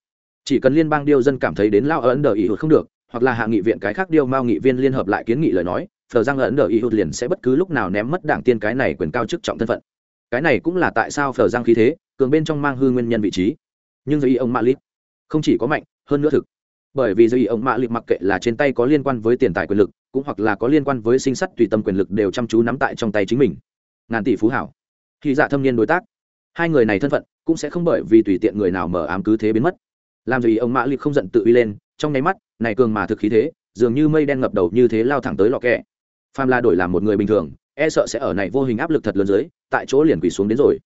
A: Chỉ cần liên bang điêu dân cảm thấy đến lao ấn đờ ý hụt không được, hoặc là hạ nghị viện cái khác điêu mao nghị viên liên hợp lại kiến nghị lời nói phờ giang ấn đờ ý hụt liền sẽ bất cứ lúc nào ném mất đảng tiên cái này quyền cao chức trọng thân phận. Cái này cũng là tại sao phờ giang khí thế, cường bên trong mang hư nguyên nhân vị trí. Nhưng giới ông malit không chỉ có mạnh hơn nữa thực. Bởi vì dây ông mạ lịch mặc kệ là trên tay có liên quan với tiền tài quyền lực, cũng hoặc là có liên quan với sinh sắt tùy tâm quyền lực đều chăm chú nắm tại trong tay chính mình. Ngàn tỷ phú hảo. Khi dạ thâm niên đối tác, hai người này thân phận cũng sẽ không bởi vì tùy tiện người nào mở ám cứ thế biến mất. Làm gì ông mã lịch không giận tự uy lên, trong nháy mắt, này cường mà thực khí thế, dường như mây đen ngập đầu như thế lao thẳng tới lọ kẹ. Pham la đổi làm một người bình thường e sợ sẽ ở này vô hình áp lực thật lớn dưới, tại chỗ liền quỳ xuống đến rồi.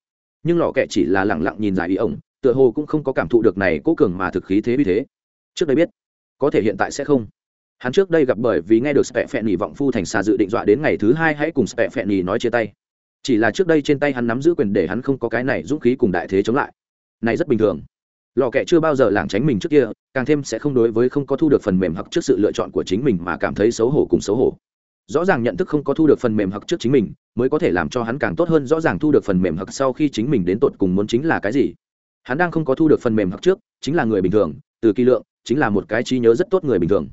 A: Nhưng lọ kẹ chỉ là lẳng lặng nhìn giải ý ổng tựa hồ cũng không có cảm thụ được này cố cường mà thực khí thế vì thế. Trước đây biết, có thể hiện tại sẽ không. Hắn trước đây gặp bởi vì nghe được spẹ phẹn nhì vọng phu thành xà dự định dọa đến ngày thứ hai hãy cùng spẹ phẹn nhì nói chia tay. Chỉ là trước đây trên tay hắn nắm giữ quyền để hắn không có cái này dũng khí cùng đại thế chống lại. Này rất bình thường. Lò kẹ chưa bao giờ lảng tránh mình trước kia, càng thêm sẽ không đối với không có thu được phần mềm hoặc trước sự lựa chọn của chính mình mà cảm thấy xấu hổ cùng xấu hổ. Rõ ràng nhận thức không có thu được phần mềm hoặc trước chính mình, mới có thể làm cho hắn càng tốt hơn rõ ràng thu được phần mềm hoặc sau khi chính mình đến tột cùng muốn chính là cái gì hắn đang không có thu được phần mềm hoặc trước, chính là người bình thường, từ kỳ lượng, chính là một cái trí nhớ rất tốt người bình thường.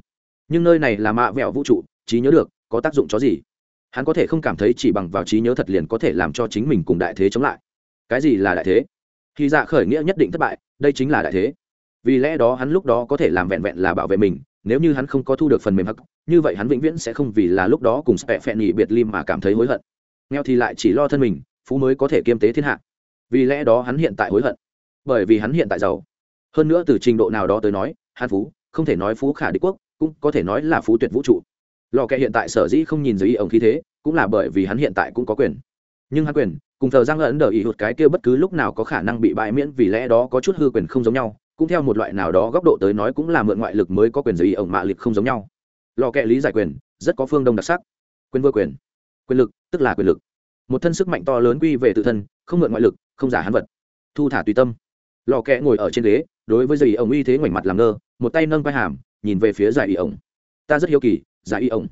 A: Nhưng nơi này là mạ vẹo vũ trụ, trí nhớ được, có tác dụng cho gì? Hắn có thể không cảm thấy chỉ bằng vào trí nhớ thật liền có thể làm cho chính mình cùng đại thế chống lại. Cái gì là đại thế? Khi dạ khởi nghĩa nhất định thất bại, đây chính là đại thế. Vì lẽ đó hắn lúc đó có thể làm vẹn vẹn là bảo vệ mình, nếu như hắn không có thu được phần mềm hắc như vậy hắn vĩnh viễn sẽ không vì là lúc đó cùng spẹ phẹn nhị biệt lim mà cảm thấy hối hận. Nghèo thì lại chỉ lo thân mình, phú mới có thể kiêm tế thiên hạ. Vì lẽ đó hắn hiện tại hối hận bởi vì hắn hiện tại giàu. Hơn nữa từ trình độ nào đó tới nói, hắn phú, không thể nói phú khả đế quốc, cũng có thể nói là phú tuyệt vũ trụ. Lò kẹ hiện tại sở dĩ không nhìn dưới ý ổng khí thế, cũng là bởi vì hắn hiện tại cũng có quyền. Nhưng hắn quyền, cùng thờ giang ấn đờ ý hụt cái kia bất cứ lúc nào có khả năng bị bãi miễn vì lẽ đó có chút hư quyền không giống nhau, cũng theo một loại nào đó góc độ tới nói cũng là mượn ngoại lực mới có quyền dưới ý ổng mạ liệt không giống nhau. Lò kẹ lý giải quyền, rất có phương đông đặc sắc. Quyền vừa quyền quyền lực, tức là quyền lực. Một thân sức mạnh to lớn quy về tự thân, không mượn ngoại lực, không giả hắn vật. Thu thả tùy tâm lò kẹ ngồi ở trên ghế, đối với dây ổng uy thế ngoảnh mặt làm ngơ, một tay nâng vai hàm, nhìn về phía giải y ổng. Ta rất hiếu kỳ giải y ổng.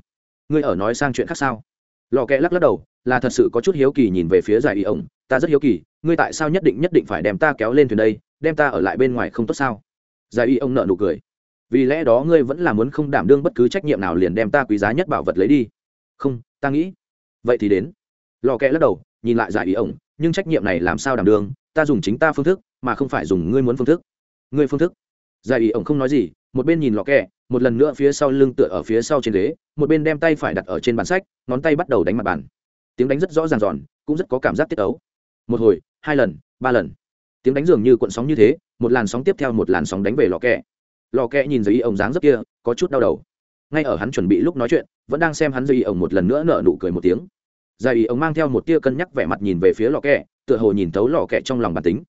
A: Ngươi ở nói sang chuyện khác sao? Lò kẹ lắc lắc đầu, là thật sự có chút hiếu kỳ nhìn về phía giải y ổng. Ta rất hiếu kỳ, ngươi tại sao nhất định nhất định phải đem ta kéo lên thuyền đây, đem ta ở lại bên ngoài không tốt sao? Giải y ổng nợ nụ cười. Vì lẽ đó ngươi vẫn là muốn không đảm đương bất cứ trách nhiệm nào liền đem ta quý giá nhất bảo vật lấy đi. Không, ta nghĩ. Vậy thì đến. Lò kẹ lắc đầu, nhìn lại giải ý ổng, nhưng trách nhiệm này làm sao đảm đương? Ta dùng chính ta phương thức mà không phải dùng ngươi muốn phương thức. Ngươi phương thức? Dạ Giải ý ổng không nói gì, một bên nhìn lò kẹ, một lần nữa phía sau lưng tựa ở phía sau trên ghế, một bên đem tay phải đặt ở trên bàn sách, ngón tay bắt đầu đánh mặt bàn. Tiếng đánh rất rõ ràng giòn, cũng rất có cảm giác tiết ấu. Một hồi, hai lần, ba lần. Tiếng đánh dường như cuộn sóng như thế, một làn sóng tiếp theo một làn sóng đánh về lò kẹ. Lò kẹ nhìn dạ giấy ổng dáng rất kia, có chút đau đầu. Ngay ở hắn chuẩn bị lúc nói chuyện, vẫn đang xem hắn dạ giấy ổng một lần nữa nở nụ cười một tiếng. Dài ý ổng mang theo một tia cân nhắc vẻ mặt nhìn về phía lò kẹ, tựa hồ nhìn thấu lò kẹ trong lòng bản tính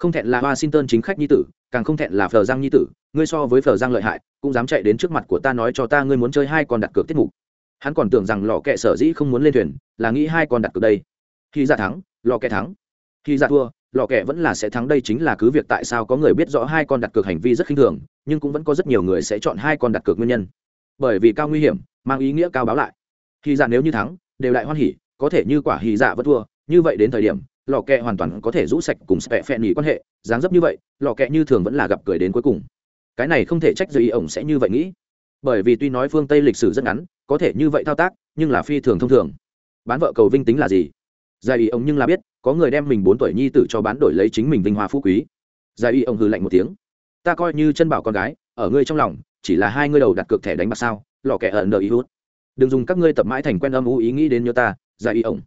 A: không thẹn là washington chính khách nhi tử, càng không thẹn là phờ giang nhi tử, ngươi so với phờ giang lợi hại, cũng dám chạy đến trước mặt của ta nói cho ta ngươi muốn chơi hai con đặt cược tiết mục. Hắn còn tưởng rằng lò kẹ sở dĩ không muốn lên thuyền, là nghĩ hai con đặt cược đây. Khi ra thắng, lò kẹ thắng. Khi ra thua, lò kẹ vẫn là sẽ thắng đây chính là cứ việc tại sao có người biết rõ hai con đặt cược hành vi rất khinh thường, nhưng cũng vẫn có rất nhiều người sẽ chọn hai con đặt cược nguyên nhân. Bởi vì cao nguy hiểm, mang ý nghĩa cao báo lại. Khi ra nếu như thắng, đều lại hoan hỉ, có thể như quả hì dạ vẫn thua, như vậy đến thời điểm lò kẹ hoàn toàn có thể rũ sạch cùng spẹ phẹn nghỉ quan hệ, dáng dấp như vậy, lò kẹ như thường vẫn là gặp cười đến cuối cùng. Cái này không thể trách giới ý ổng sẽ như vậy nghĩ. Bởi vì tuy nói phương tây lịch sử rất ngắn, có thể như vậy thao tác, nhưng là phi thường thông thường. Bán vợ cầu vinh tính là gì? Giải ý ông nhưng là biết, có người đem mình bốn tuổi nhi tử cho bán đổi lấy chính mình vinh hoa phú quý. Giải ý ông hư lạnh một tiếng. Ta coi như chân bảo con gái, ở ngươi trong lòng, chỉ là hai ngươi đầu đặt cược thẻ đánh bạc sao, lò kẹ ẩn đợi ý hút. Đừng dùng các ngươi tập mãi thành quen âm ú ý nghĩ đến nhớ ta giải ý ổng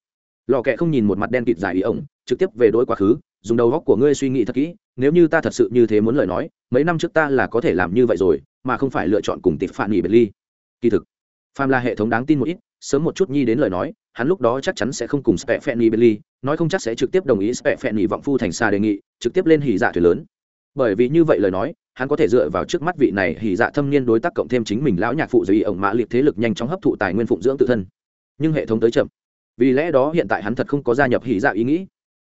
A: lò kẹ không nhìn một mặt đen kịt giải ý ổng, trực tiếp về đối quá khứ, dùng đầu góc của ngươi suy nghĩ thật kỹ, nếu như ta thật sự như thế muốn lời nói, mấy năm trước ta là có thể làm như vậy rồi, mà không phải lựa chọn cùng tịp phản nghỉ biệt ly. Kỳ thực, phàm là hệ thống đáng tin một ít, sớm một chút nhi đến lời nói, hắn lúc đó chắc chắn sẽ không cùng spẹ phen nghỉ biệt ly, nói không chắc sẽ trực tiếp đồng ý spẹ phen nghỉ vọng phu thành xa đề nghị, trực tiếp lên hỉ dạ thuyền lớn. Bởi vì như vậy lời nói, hắn có thể dựa vào trước mắt vị này hỉ dạ thâm niên đối tác cộng thêm chính mình lão nhạc phụ dưới ổng mã liệt thế lực nhanh chóng hấp thụ tài nguyên phụng dưỡng tự thân. Nhưng hệ thống tới chậm vì lẽ đó hiện tại hắn thật không có gia nhập hỉ dạ ý nghĩ.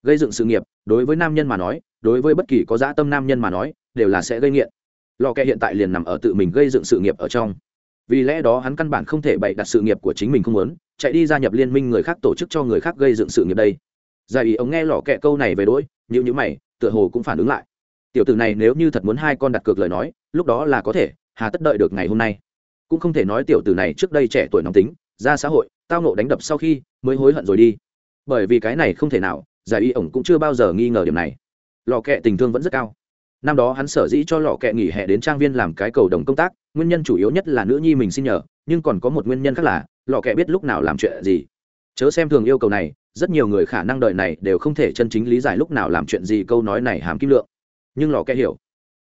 A: Gây dựng sự nghiệp, đối với nam nhân mà nói, đối với bất kỳ có dã tâm nam nhân mà nói, đều là sẽ gây nghiện. Lò kẹ hiện tại liền nằm ở tự mình gây dựng sự nghiệp ở trong. Vì lẽ đó hắn căn bản không thể bày đặt sự nghiệp của chính mình không muốn, chạy đi gia nhập liên minh người khác tổ chức cho người khác gây dựng sự nghiệp đây. Giải ý ông nghe lò kẹ câu này về đỗi như những mày, tựa hồ cũng phản ứng lại. Tiểu tử này nếu như thật muốn hai con đặt cược lời nói, lúc đó là có thể, hà tất đợi được ngày hôm nay. Cũng không thể nói tiểu tử này trước đây trẻ tuổi nóng tính ra xã hội, tao nộ đánh đập sau khi mới hối hận rồi đi. Bởi vì cái này không thể nào, giải y ổng cũng chưa bao giờ nghi ngờ điểm này. Lò kẹ tình thương vẫn rất cao. Năm đó hắn sở dĩ cho lò kẹ nghỉ hè đến trang viên làm cái cầu đồng công tác, nguyên nhân chủ yếu nhất là nữ nhi mình xin nhờ, nhưng còn có một nguyên nhân khác là, lò kẹ biết lúc nào làm chuyện gì. Chớ xem thường yêu cầu này, rất nhiều người khả năng đợi này đều không thể chân chính lý giải lúc nào làm chuyện gì câu nói này hàm kim lượng. Nhưng lò kẹ hiểu.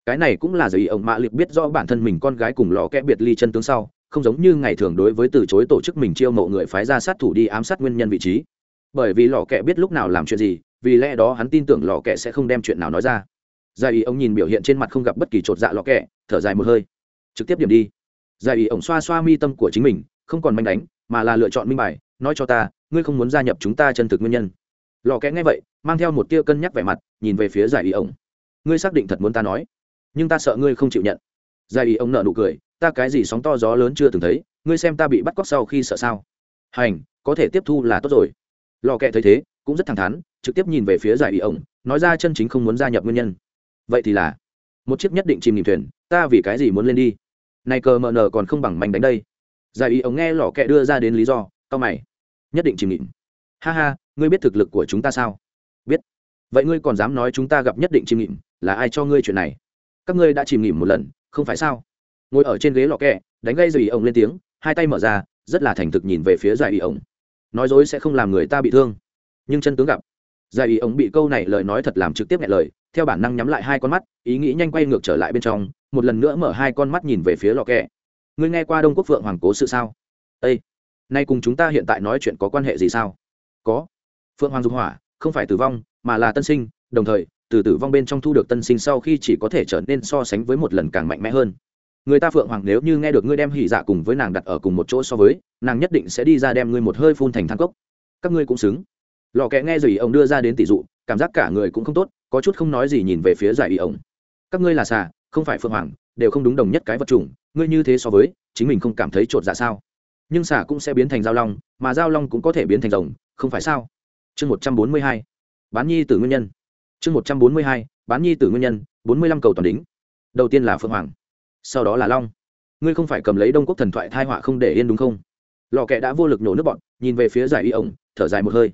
A: Cái này cũng là giới ổng mạ liệt biết rõ bản thân mình con gái cùng lò kẹ biệt ly chân tướng sau không giống như ngày thường đối với từ chối tổ chức mình chiêu mộ người phái ra sát thủ đi ám sát nguyên nhân vị trí. Bởi vì lò kẹ biết lúc nào làm chuyện gì, vì lẽ đó hắn tin tưởng lò kẹ sẽ không đem chuyện nào nói ra. Gia ý ông nhìn biểu hiện trên mặt không gặp bất kỳ chột dạ lò kẹ thở dài một hơi. Trực tiếp điểm đi. Gia ý ông xoa xoa mi tâm của chính mình, không còn manh đánh, mà là lựa chọn minh bài, nói cho ta, ngươi không muốn gia nhập chúng ta chân thực nguyên nhân. Lò kẽ nghe vậy, mang theo một tia cân nhắc vẻ mặt, nhìn về phía giải ý ông. Ngươi xác định thật muốn ta nói, nhưng ta sợ ngươi không chịu nhận. Giải ý ông nợ nụ cười ta cái gì sóng to gió lớn chưa từng thấy, ngươi xem ta bị bắt cóc sau khi sợ sao? Hành, có thể tiếp thu là tốt rồi. Lò kẹ thấy thế, cũng rất thẳng thắn, trực tiếp nhìn về phía giải ý ổng, nói ra chân chính không muốn gia nhập nguyên nhân. Vậy thì là, một chiếc nhất định chìm nghỉm thuyền, ta vì cái gì muốn lên đi? Này cờ mờ nờ còn không bằng mảnh đánh đây. Giải ý ổng nghe lò kẹ đưa ra đến lý do tao mày. Nhất định chìm nghỉm. Ha ha, ngươi biết thực lực của chúng ta sao? Biết. Vậy ngươi còn dám nói chúng ta gặp nhất định chìm nghỉm, là ai cho ngươi chuyện này? Các ngươi đã chìm nghỉm một lần, không phải sao? Ngồi ở trên ghế lọ kẹ, đánh gây giải ổng lên tiếng, hai tay mở ra, rất là thành thực nhìn về phía giải ý ổng nói dối sẽ không làm người ta bị thương. Nhưng chân tướng gặp. Giải ý ống bị câu này lời nói thật làm trực tiếp nghe lời, theo bản năng nhắm lại hai con mắt, ý nghĩ nhanh quay ngược trở lại bên trong, một lần nữa mở hai con mắt nhìn về phía lọ kẹ. Ngươi nghe qua đông quốc phượng hoàng cố sự sao? Ây nay cùng chúng ta hiện tại nói chuyện có quan hệ gì sao? Có. Phượng hoàng dục hỏa, không phải tử vong, mà là tân sinh, đồng thời, từ tử vong bên trong thu được tân sinh sau khi chỉ có thể trở nên so sánh với một lần càng mạnh mẽ hơn người ta phượng hoàng nếu như nghe được ngươi đem hỉ dạ cùng với nàng đặt ở cùng một chỗ so với, nàng nhất định sẽ đi ra đem ngươi một hơi phun thành thang cốc. Các ngươi cũng xứng. Lò kẽ nghe rồi ông đưa ra đến tỷ dụ, cảm giác cả người cũng không tốt, có chút không nói gì nhìn về phía giải ý ổng các ngươi là xà, không phải phượng hoàng, đều không đúng đồng nhất cái vật chủng, ngươi như thế so với, chính mình không cảm thấy chột dạ sao? Nhưng xà cũng sẽ biến thành giao long, mà giao long cũng có thể biến thành rồng, không phải sao? Chương một trăm bốn mươi hai, bán nhi tử nguyên nhân. Chương một trăm bốn mươi hai, bán nhi tử nguyên nhân, bốn mươi lăm cầu toàn đính đầu tiên là phượng hoàng sau đó là long ngươi không phải cầm lấy đông quốc thần thoại thai họa không để yên đúng không lò kẹ đã vô lực nổ nước bọn nhìn về phía giải y ổng thở dài một hơi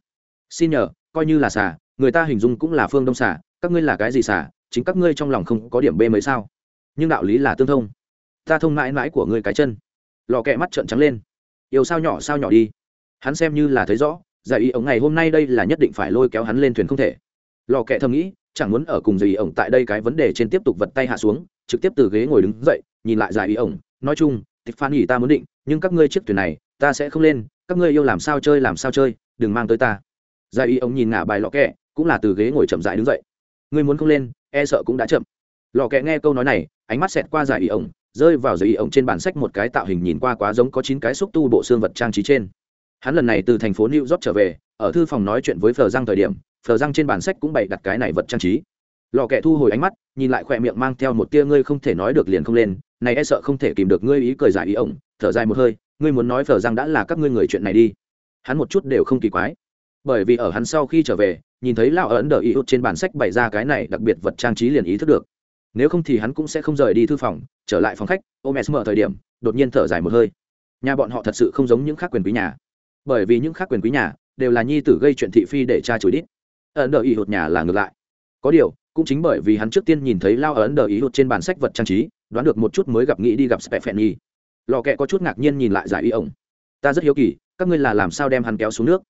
A: xin nhờ coi như là xà, người ta hình dung cũng là phương đông xà, các ngươi là cái gì xà, chính các ngươi trong lòng không có điểm b mấy sao? Nhưng đạo lý là tương thông. Ta thông mãi mãi của ngươi cái chân. Lò kẹ mắt trợn trắng lên. Yêu sao nhỏ sao nhỏ đi. Hắn xem như là thấy rõ, giải y ổng ngày hôm nay đây là nhất định phải lôi kéo hắn lên thuyền không thể. Lò kẹ thầm nghĩ chẳng muốn ở cùng dì ổng tại đây cái vấn đề trên tiếp tục vật tay hạ xuống, trực tiếp từ ghế ngồi đứng dậy, nhìn lại dài ý ổng, nói chung tịch phan nghỉ ta muốn định, nhưng các ngươi chiếc thuyền này, ta sẽ không lên, các ngươi yêu làm sao chơi làm sao chơi, đừng mang tới ta. Dài ý ổng nhìn ngả bài lọ kẹ, cũng là từ ghế ngồi chậm dại đứng dậy. Ngươi muốn không lên e sợ cũng đã chậm. Lọ kẹ nghe câu nói này, ánh mắt xẹt qua dài ý ổng, rơi vào giải ổng trên bản sách một cái tạo hình nhìn qua quá giống có chín cái xúc tu bộ xương vật trang trí trên. Hắn lần này từ thành phố new york trở về, ở thư phòng nói chuyện với phờ giang thời điểm phờ giang trên bản sách cũng bày đặt cái này vật trang trí. Lò kẹ thu hồi ánh mắt, nhìn lại khỏe miệng mang theo một tia ngươi không thể nói được liền không lên. Này e sợ không thể kìm được ngươi ý cười giải ý ổng. Thở dài một hơi, ngươi muốn nói phờ giang đã là các ngươi người chuyện này đi. Hắn một chút đều không kỳ quái. Bởi vì ở hắn sau khi trở về, nhìn thấy lão ấn đờ ý út trên bản sách bày ra cái này đặc biệt vật trang trí liền ý thức được. Nếu không thì hắn cũng sẽ không rời đi thư phòng, trở lại phòng khách ôm mở thời điểm, đột nhiên thở dài một hơi. Nhà bọn họ thật sự không giống những khác quyền quý nhà. Bởi vì những khác quyền quý nhà đều là nhi tử gây chuyện thị phi để cha chửi đít ấn đờ ý hụt nhà là ngược lại. Có điều, cũng chính bởi vì hắn trước tiên nhìn thấy lao ấn đờ ý hụt trên bàn sách vật trang trí, đoán được một chút mới gặp nghĩ đi gặp spefeni phẹn nhi lò kẹ có chút ngạc nhiên nhìn lại giải ý ổng ta rất hiếu kỳ, các ngươi là làm sao đem hắn kéo xuống nước?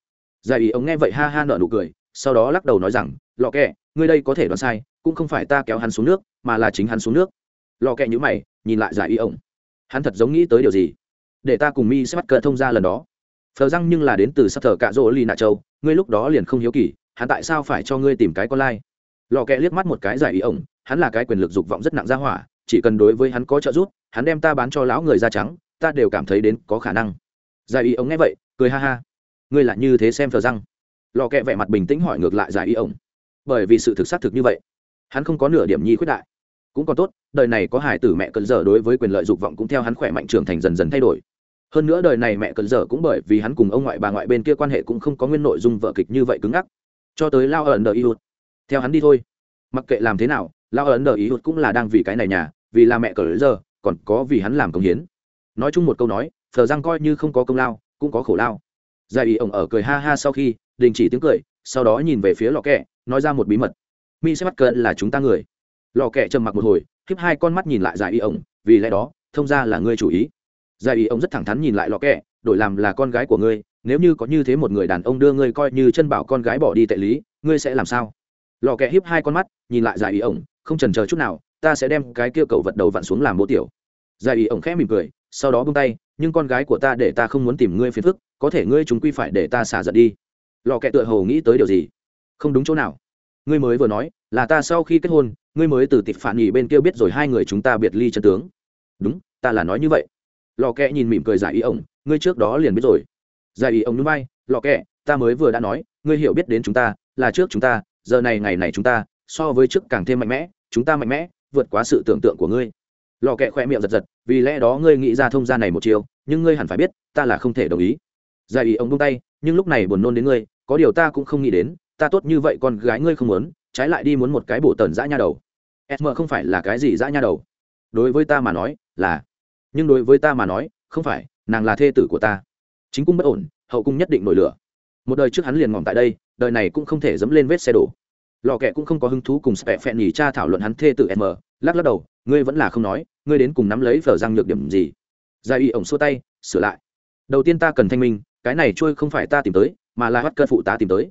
A: Giải ý ổng nghe vậy ha ha nợ nụ cười, sau đó lắc đầu nói rằng, lò kẹ, ngươi đây có thể đoán sai, cũng không phải ta kéo hắn xuống nước, mà là chính hắn xuống nước. Lò kẹ nhữ mày, nhìn lại giải ý ổng hắn thật giống nghĩ tới điều gì? Để ta cùng mi sẽ bắt cờ thông ra lần đó. Phờ răng nhưng là đến từ sắc thờ cạ rỗ ly nạ châu, ngươi lúc đó liền không hiếu kỳ hắn tại sao phải cho ngươi tìm cái con lai? Lò kẹ liếc mắt một cái giải ý ổng, hắn là cái quyền lực dục vọng rất nặng ra hỏa, chỉ cần đối với hắn có trợ giúp, hắn đem ta bán cho lão người da trắng, ta đều cảm thấy đến có khả năng. Giải ý ổng nghe vậy, cười ha ha. Ngươi là như thế xem thờ răng. Lò kẹ vẻ mặt bình tĩnh hỏi ngược lại giải ý ổng. Bởi vì sự thực xác thực như vậy, hắn không có nửa điểm nhi khuyết đại. Cũng còn tốt, đời này có hải tử mẹ cần giờ đối với quyền lợi dục vọng cũng theo hắn khỏe mạnh trưởng thành dần dần thay đổi. Hơn nữa đời này mẹ cần giờ cũng bởi vì hắn cùng ông ngoại bà ngoại bên kia quan hệ cũng không có nguyên nội dung vợ kịch như vậy cứng ngắc cho tới lao ẩn đờ y hụt. Theo hắn đi thôi. Mặc kệ làm thế nào, lao ẩn đờ y hụt cũng là đang vì cái này nhà, vì là mẹ cận giờ, còn có vì hắn làm công hiến. Nói chung một câu nói, thờ răng coi như không có công lao, cũng có khổ lao. Giải ý ổng ở cười ha ha sau khi, đình chỉ tiếng cười, sau đó nhìn về phía lò kẹ, nói ra một bí mật. Mi sẽ bắt cận là chúng ta người. Lò kẹ trầm mặc một hồi, khiếp hai con mắt nhìn lại giải ý ổng, vì lẽ đó, thông ra là ngươi chủ ý. Giải ý ổng rất thẳng thắn nhìn lại lò kẹ, đổi làm là con gái của ngươi nếu như có như thế một người đàn ông đưa ngươi coi như chân bảo con gái bỏ đi tệ lý, ngươi sẽ làm sao? Lò kẹ hiếp hai con mắt, nhìn lại giải ý ổng, không trần chờ chút nào, ta sẽ đem cái kia cậu vật đầu vặn xuống làm bố tiểu. Giải ý ổng khẽ mỉm cười, sau đó bung tay, nhưng con gái của ta để ta không muốn tìm ngươi phiền phức, có thể ngươi chúng quy phải để ta xả giận đi. Lò kẹ tựa hồ nghĩ tới điều gì? Không đúng chỗ nào. Ngươi mới vừa nói, là ta sau khi kết hôn, ngươi mới từ tịp phản nghỉ bên kia biết rồi hai người chúng ta biệt ly chân tướng. Đúng, ta là nói như vậy. Lò kẹ nhìn mỉm cười giải ý ổng, ngươi trước đó liền biết rồi giải ý ông núi bay, lọ kẹ, ta mới vừa đã nói, ngươi hiểu biết đến chúng ta, là trước chúng ta, giờ này ngày này chúng ta, so với trước càng thêm mạnh mẽ, chúng ta mạnh mẽ, vượt quá sự tưởng tượng của ngươi. Lò kẹ khoe miệng giật giật, vì lẽ đó ngươi nghĩ ra thông gia này một chiều, nhưng ngươi hẳn phải biết, ta là không thể đồng ý. Giải ý ông bông tay, nhưng lúc này buồn nôn đến ngươi, có điều ta cũng không nghĩ đến, ta tốt như vậy con gái ngươi không muốn, trái lại đi muốn một cái bổ tần dã nha đầu. Sm không phải là cái gì dã nha đầu. Đối với ta mà nói là, nhưng đối với ta mà nói, không phải, nàng là thê tử của ta chính cung bất ổn, hậu cung nhất định nổi lửa. Một đời trước hắn liền ngỏm tại đây, đời này cũng không thể dẫm lên vết xe đổ. Lò kẹ cũng không có hứng thú cùng spẹ phẹn nhì cha thảo luận hắn thê tử m, lắc lắc đầu, ngươi vẫn là không nói, ngươi đến cùng nắm lấy phở răng nhược điểm gì? Gia y ổng xua tay, sửa lại. Đầu tiên ta cần thanh minh, cái này trôi không phải ta tìm tới, mà là hoắt cơ phụ tá tìm tới.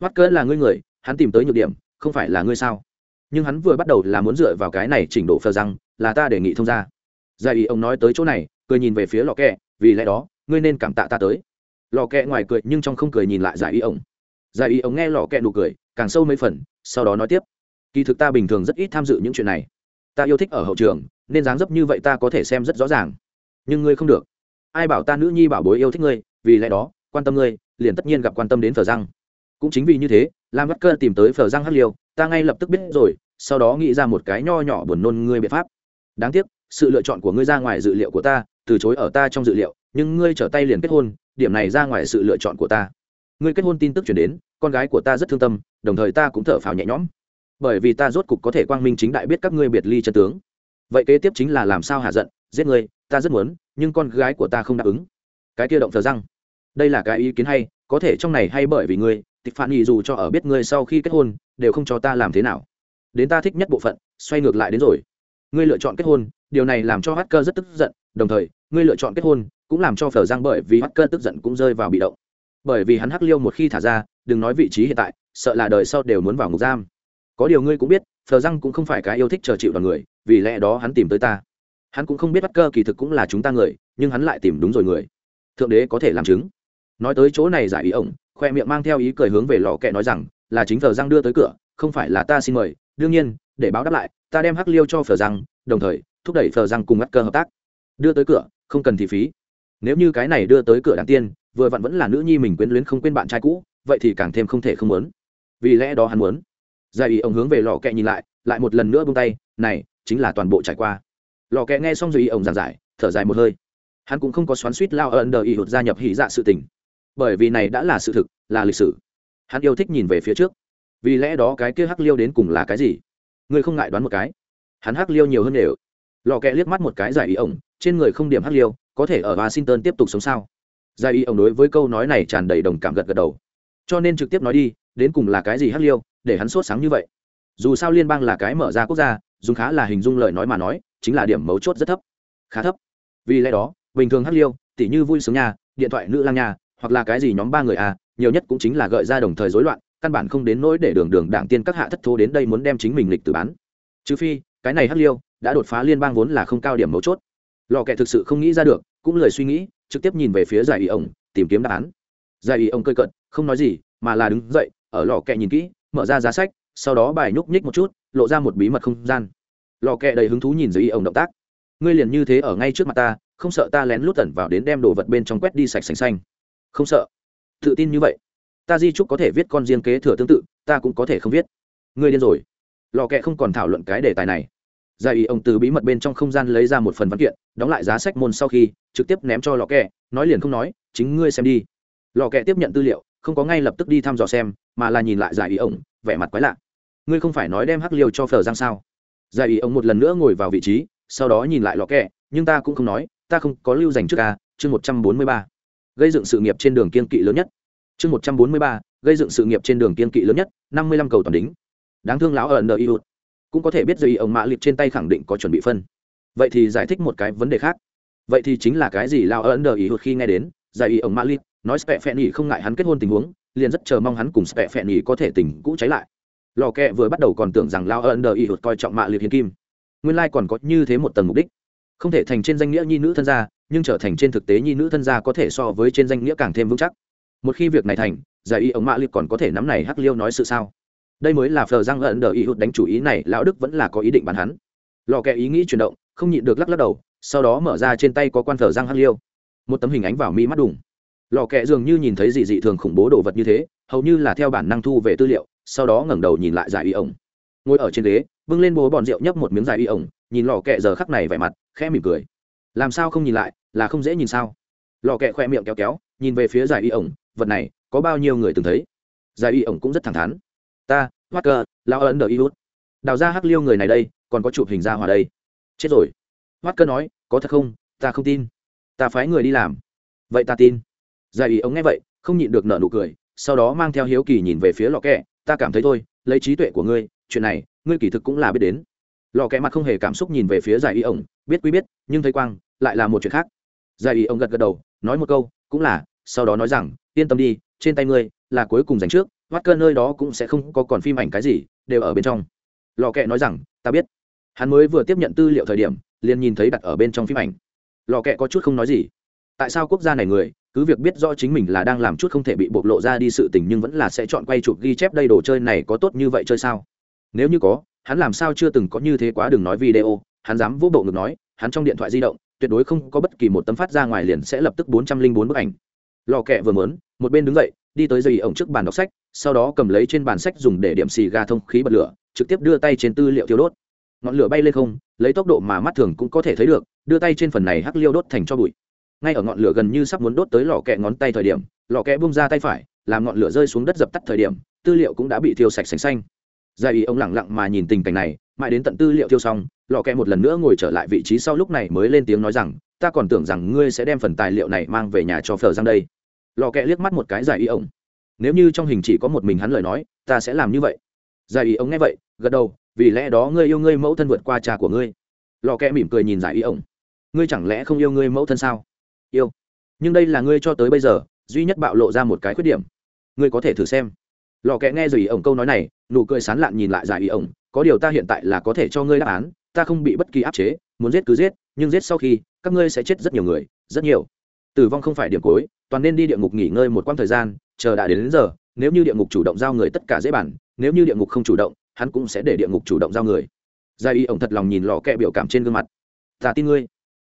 A: Hoắt cơ là ngươi người, hắn tìm tới nhược điểm, không phải là ngươi sao? Nhưng hắn vừa bắt đầu là muốn dựa vào cái này chỉnh độ phờ rằng là ta đề nghị thông ra. Gia y ông nói tới chỗ này, cười nhìn về phía lò kẹ vì lẽ đó ngươi nên cảm tạ ta tới. Lò kẹ ngoài cười nhưng trong không cười nhìn lại giải y ổng giải y ổng nghe lò kẹ nụ cười, càng sâu mấy phần, sau đó nói tiếp. Kỳ thực ta bình thường rất ít tham dự những chuyện này. Ta yêu thích ở hậu trường, nên dáng dấp như vậy ta có thể xem rất rõ ràng. Nhưng ngươi không được. Ai bảo ta nữ nhi bảo bối yêu thích ngươi, vì lẽ đó, quan tâm ngươi, liền tất nhiên gặp quan tâm đến phở răng. Cũng chính vì như thế, lam bắt cơ tìm tới phở răng hắc liêu ta ngay lập tức biết rồi, sau đó nghĩ ra một cái nho nhỏ buồn nôn ngươi biện pháp. Đáng tiếc, sự lựa chọn của ngươi ra ngoài dự liệu của ta, từ chối ở ta trong dự liệu nhưng ngươi trở tay liền kết hôn, điểm này ra ngoài sự lựa chọn của ta. Ngươi kết hôn tin tức chuyển đến, con gái của ta rất thương tâm, đồng thời ta cũng thở phào nhẹ nhõm. Bởi vì ta rốt cục có thể quang minh chính đại biết các ngươi biệt ly chân tướng. Vậy kế tiếp chính là làm sao hạ giận, giết ngươi, ta rất muốn, nhưng con gái của ta không đáp ứng. Cái kia động thờ răng. Đây là cái ý kiến hay, có thể trong này hay bởi vì ngươi, tịch phản nhị dù cho ở biết ngươi sau khi kết hôn, đều không cho ta làm thế nào. Đến ta thích nhất bộ phận, xoay ngược lại đến rồi. Ngươi lựa chọn kết hôn, điều này làm cho hacker rất tức giận, đồng thời, ngươi lựa chọn kết hôn cũng làm cho phở giang bởi vì hắc cơ tức giận cũng rơi vào bị động. Bởi vì hắn hắc liêu một khi thả ra, đừng nói vị trí hiện tại, sợ là đời sau đều muốn vào ngục giam. Có điều ngươi cũng biết phờ răng cũng không phải cái yêu thích chờ chịu đoàn người, vì lẽ đó hắn tìm tới ta. Hắn cũng không biết bắt cơ kỳ thực cũng là chúng ta người, nhưng hắn lại tìm đúng rồi người. Thượng đế có thể làm chứng. Nói tới chỗ này giải ý ổng, khoe miệng mang theo ý cười hướng về lò kẹ nói rằng, là chính phờ răng đưa tới cửa, không phải là ta xin mời. Đương nhiên, để báo đáp lại, ta đem hắc liêu cho phờ răng đồng thời thúc đẩy phờ răng cùng bắt cơ hợp tác. Đưa tới cửa, không cần thì phí nếu như cái này đưa tới cửa đàn tiên, vừa vặn vẫn là nữ nhi mình quyến luyến không quên bạn trai cũ, vậy thì càng thêm không thể không muốn. Vì lẽ đó hắn muốn. Giải ý ông hướng về lò kẹ nhìn lại lại một lần nữa bông tay, này, chính là toàn bộ trải qua. Lò kẹ nghe xong rồi ý ông giảng giải, thở dài một hơi. Hắn cũng không có xoắn suýt lao ẩn đờ ý hụt gia nhập hỉ dạ sự tình. Bởi vì này đã là sự thực, là lịch sử. Hắn yêu thích nhìn về phía trước. Vì lẽ đó cái kia hắc liêu đến cùng là cái gì? Ngươi không ngại đoán một cái. Hắn hắc liêu nhiều hơn đều. Lò kẹ liếc mắt một cái giải ý ổng trên người không điểm hắc liêu có thể ở washington tiếp tục sống sao? Gia y ông đối với câu nói này tràn đầy đồng cảm gật gật đầu. Cho nên trực tiếp nói đi, đến cùng là cái gì hắc liêu, để hắn sốt sáng như vậy? Dù sao liên bang là cái mở ra quốc gia, dùng khá là hình dung lời nói mà nói, chính là điểm mấu chốt rất thấp. Khá thấp. Vì lẽ đó, bình thường hắc liêu, tỉ như vui sướng nhà, điện thoại nữ lang nhà, hoặc là cái gì nhóm ba người à nhiều nhất cũng chính là gợi ra đồng thời rối loạn, căn bản không đến nỗi để đường đường đảng tiên các hạ thất thố đến đây muốn đem chính mình lịch từ bán. Trừ phi, cái này hắc liêu, đã đột phá liên bang vốn là không cao điểm mấu chốt lò kẹ thực sự không nghĩ ra được, cũng lời suy nghĩ, trực tiếp nhìn về phía giải ý ông, tìm kiếm đáp án. Giải ý ông cơi cận không nói gì, mà là đứng dậy, ở lò kẹ nhìn kỹ, mở ra giá sách, sau đó bài nhúc nhích một chút, lộ ra một bí mật không gian. Lò kẹ đầy hứng thú nhìn giải ý ổng động tác. Ngươi liền như thế ở ngay trước mặt ta, không sợ ta lén lút tẩn vào đến đem đồ vật bên trong quét đi sạch sành xanh. Không sợ. Tự tin như vậy. Ta di trúc có thể viết con riêng kế thừa tương tự, ta cũng có thể không viết. Ngươi điên rồi. Lò kẹ không còn thảo luận cái đề tài này gia ý ông từ bí mật bên trong không gian lấy ra một phần văn kiện đóng lại giá sách môn sau khi trực tiếp ném cho lò kẹ nói liền không nói chính ngươi xem đi. Lò kẹ tiếp nhận tư liệu không có ngay lập tức đi thăm dò xem mà là nhìn lại giải ý ông, vẻ mặt quái lạ. Ngươi không phải nói đem hắc liêu cho phở giang sao? Giải ý ông một lần nữa ngồi vào vị trí sau đó nhìn lại lò kẹ nhưng ta cũng không nói ta không có lưu dành trước ca chương một trăm bốn mươi ba. Gây dựng sự nghiệp trên đường kiên kỵ lớn nhất. Chương một trăm bốn mươi ba gây dựng sự nghiệp trên đường kiên kỵ lớn nhất năm mươi lăm cầu toàn đính. Đáng thương lão ở nợ y hụt cũng có thể biết dây ông mã liệt trên tay khẳng định có chuẩn bị phân. Vậy thì giải thích một cái vấn đề khác. Vậy thì chính là cái gì lao ấn đờ ý hụt khi nghe đến, giải ý ông mã liệt nói spẹ phẹn nhỉ không ngại hắn kết hôn tình huống, liền rất chờ mong hắn cùng spẹ phẹn nhỉ có thể tình cũ cháy lại. Lò kẹ vừa bắt đầu còn tưởng rằng lao ấn đờ ý hụt coi trọng mạ liệt hiến kim. Nguyên lai còn có như thế một tầng mục đích. Không thể thành trên danh nghĩa nhi nữ thân gia, nhưng trở thành trên thực tế nhi nữ thân gia có thể so với trên danh nghĩa càng thêm vững chắc. Một khi việc này thành, giải y ông mạ liệt còn có thể nắm này hắc liêu nói sự sao? Đây mới là phờ răng ẩn đờ ý hụt đánh chủ ý này, lão đức vẫn là có ý định bắn hắn. Lò kẹ ý nghĩ chuyển động, không nhịn được lắc lắc đầu, sau đó mở ra trên tay có quan phờ răng hăng liêu. Một tấm hình ánh vào mi mắt đùng. Lò kẹ dường như nhìn thấy gì dị thường khủng bố đồ vật như thế, hầu như là theo bản năng thu về tư liệu, sau đó ngẩng đầu nhìn lại giải y ổng. Ngồi ở trên ghế, bưng lên bố bòn rượu nhấp một miếng giải y ổng, nhìn lò kẹ giờ khắc này vẻ mặt, khẽ mỉm cười. Làm sao không nhìn lại, là không dễ nhìn sao? Lò kẹ khoe miệng kéo kéo, nhìn về phía giải y ổng, vật này, có bao nhiêu người từng thấy? Giải y ổng cũng rất thẳng thắn ta hoát cơ lao ấn đờ iút đào ra hắc liêu người này đây, còn có chụp hình ra hòa đây. Chết rồi. Hoát cơ nói, có thật không? Ta không tin. Ta phái người đi làm. Vậy ta tin. Giải ý ống nghe vậy, không nhịn được nở nụ cười, sau đó mang theo hiếu kỳ nhìn về phía lò kẹ. Ta cảm thấy thôi, lấy trí tuệ của ngươi, chuyện này, ngươi kỳ thực cũng là biết đến. Lò kẹ mặt không hề cảm xúc nhìn về phía giải y ổng biết quý biết, nhưng thấy quang, lại là một chuyện khác. Dạ giải y ông gật gật đầu, nói một câu, cũng là, sau đó nói rằng, yên tâm đi, trên tay ngươi, là cuối cùng dành trước hoắt cơ nơi đó cũng sẽ không có còn phim ảnh cái gì, đều ở bên trong. Lò kẹ nói rằng, ta biết. Hắn mới vừa tiếp nhận tư liệu thời điểm, liền nhìn thấy đặt ở bên trong phim ảnh. Lò kẹ có chút không nói gì. Tại sao quốc gia này người, cứ việc biết rõ chính mình là đang làm chút không thể bị bộc lộ ra đi sự tình nhưng vẫn là sẽ chọn quay chụp ghi chép đây đồ chơi này có tốt như vậy chơi sao? Nếu như có, hắn làm sao chưa từng có như thế quá đừng nói video, hắn dám vô bộ ngực nói, hắn trong điện thoại di động, tuyệt đối không có bất kỳ một tấm phát ra ngoài liền sẽ lập tức bốn trăm linh bốn bức ảnh. Lò kẹ vừa mớn một bên đứng dậy, đi tới dây ổng trước bàn đọc sách sau đó cầm lấy trên bàn sách dùng để điểm xì ga thông khí bật lửa, trực tiếp đưa tay trên tư liệu thiêu đốt. Ngọn lửa bay lên không, lấy tốc độ mà mắt thường cũng có thể thấy được, đưa tay trên phần này hắc liêu đốt thành cho bụi. Ngay ở ngọn lửa gần như sắp muốn đốt tới lò kẹ ngón tay thời điểm, lò kẹ bung ra tay phải, làm ngọn lửa rơi xuống đất dập tắt thời điểm, tư liệu cũng đã bị thiêu sạch sành xanh. Gia ý ông lẳng lặng mà nhìn tình cảnh này, mãi đến tận tư liệu thiêu xong, lò kẹ một lần nữa ngồi trở lại vị trí sau lúc này mới lên tiếng nói rằng, ta còn tưởng rằng ngươi sẽ đem phần tài liệu này mang về nhà cho phở giang đây. Lò kẹ liếc mắt một cái giải ý ông nếu như trong hình chỉ có một mình hắn lời nói ta sẽ làm như vậy. Giải ý ông nghe vậy gật đầu vì lẽ đó ngươi yêu ngươi mẫu thân vượt qua cha của ngươi. Lò kẹ mỉm cười nhìn giải ý ông ngươi chẳng lẽ không yêu ngươi mẫu thân sao? Yêu. Nhưng đây là ngươi cho tới bây giờ duy nhất bạo lộ ra một cái khuyết điểm. Ngươi có thể thử xem. Lò kẽ nghe giải ý ông câu nói này nụ cười sán lạn nhìn lại giải ý ông, có điều ta hiện tại là có thể cho ngươi đáp án ta không bị bất kỳ áp chế muốn giết cứ giết nhưng giết sau khi các ngươi sẽ chết rất nhiều người rất nhiều. Tử vong không phải điểm cuối toàn nên đi địa ngục nghỉ ngơi một quãng thời gian chờ đã đến, đến giờ nếu như địa ngục chủ động giao người tất cả dễ bản nếu như địa ngục không chủ động hắn cũng sẽ để địa ngục chủ động giao người. Giải y ổng thật lòng nhìn lò kẹ biểu cảm trên gương mặt. Ta tin ngươi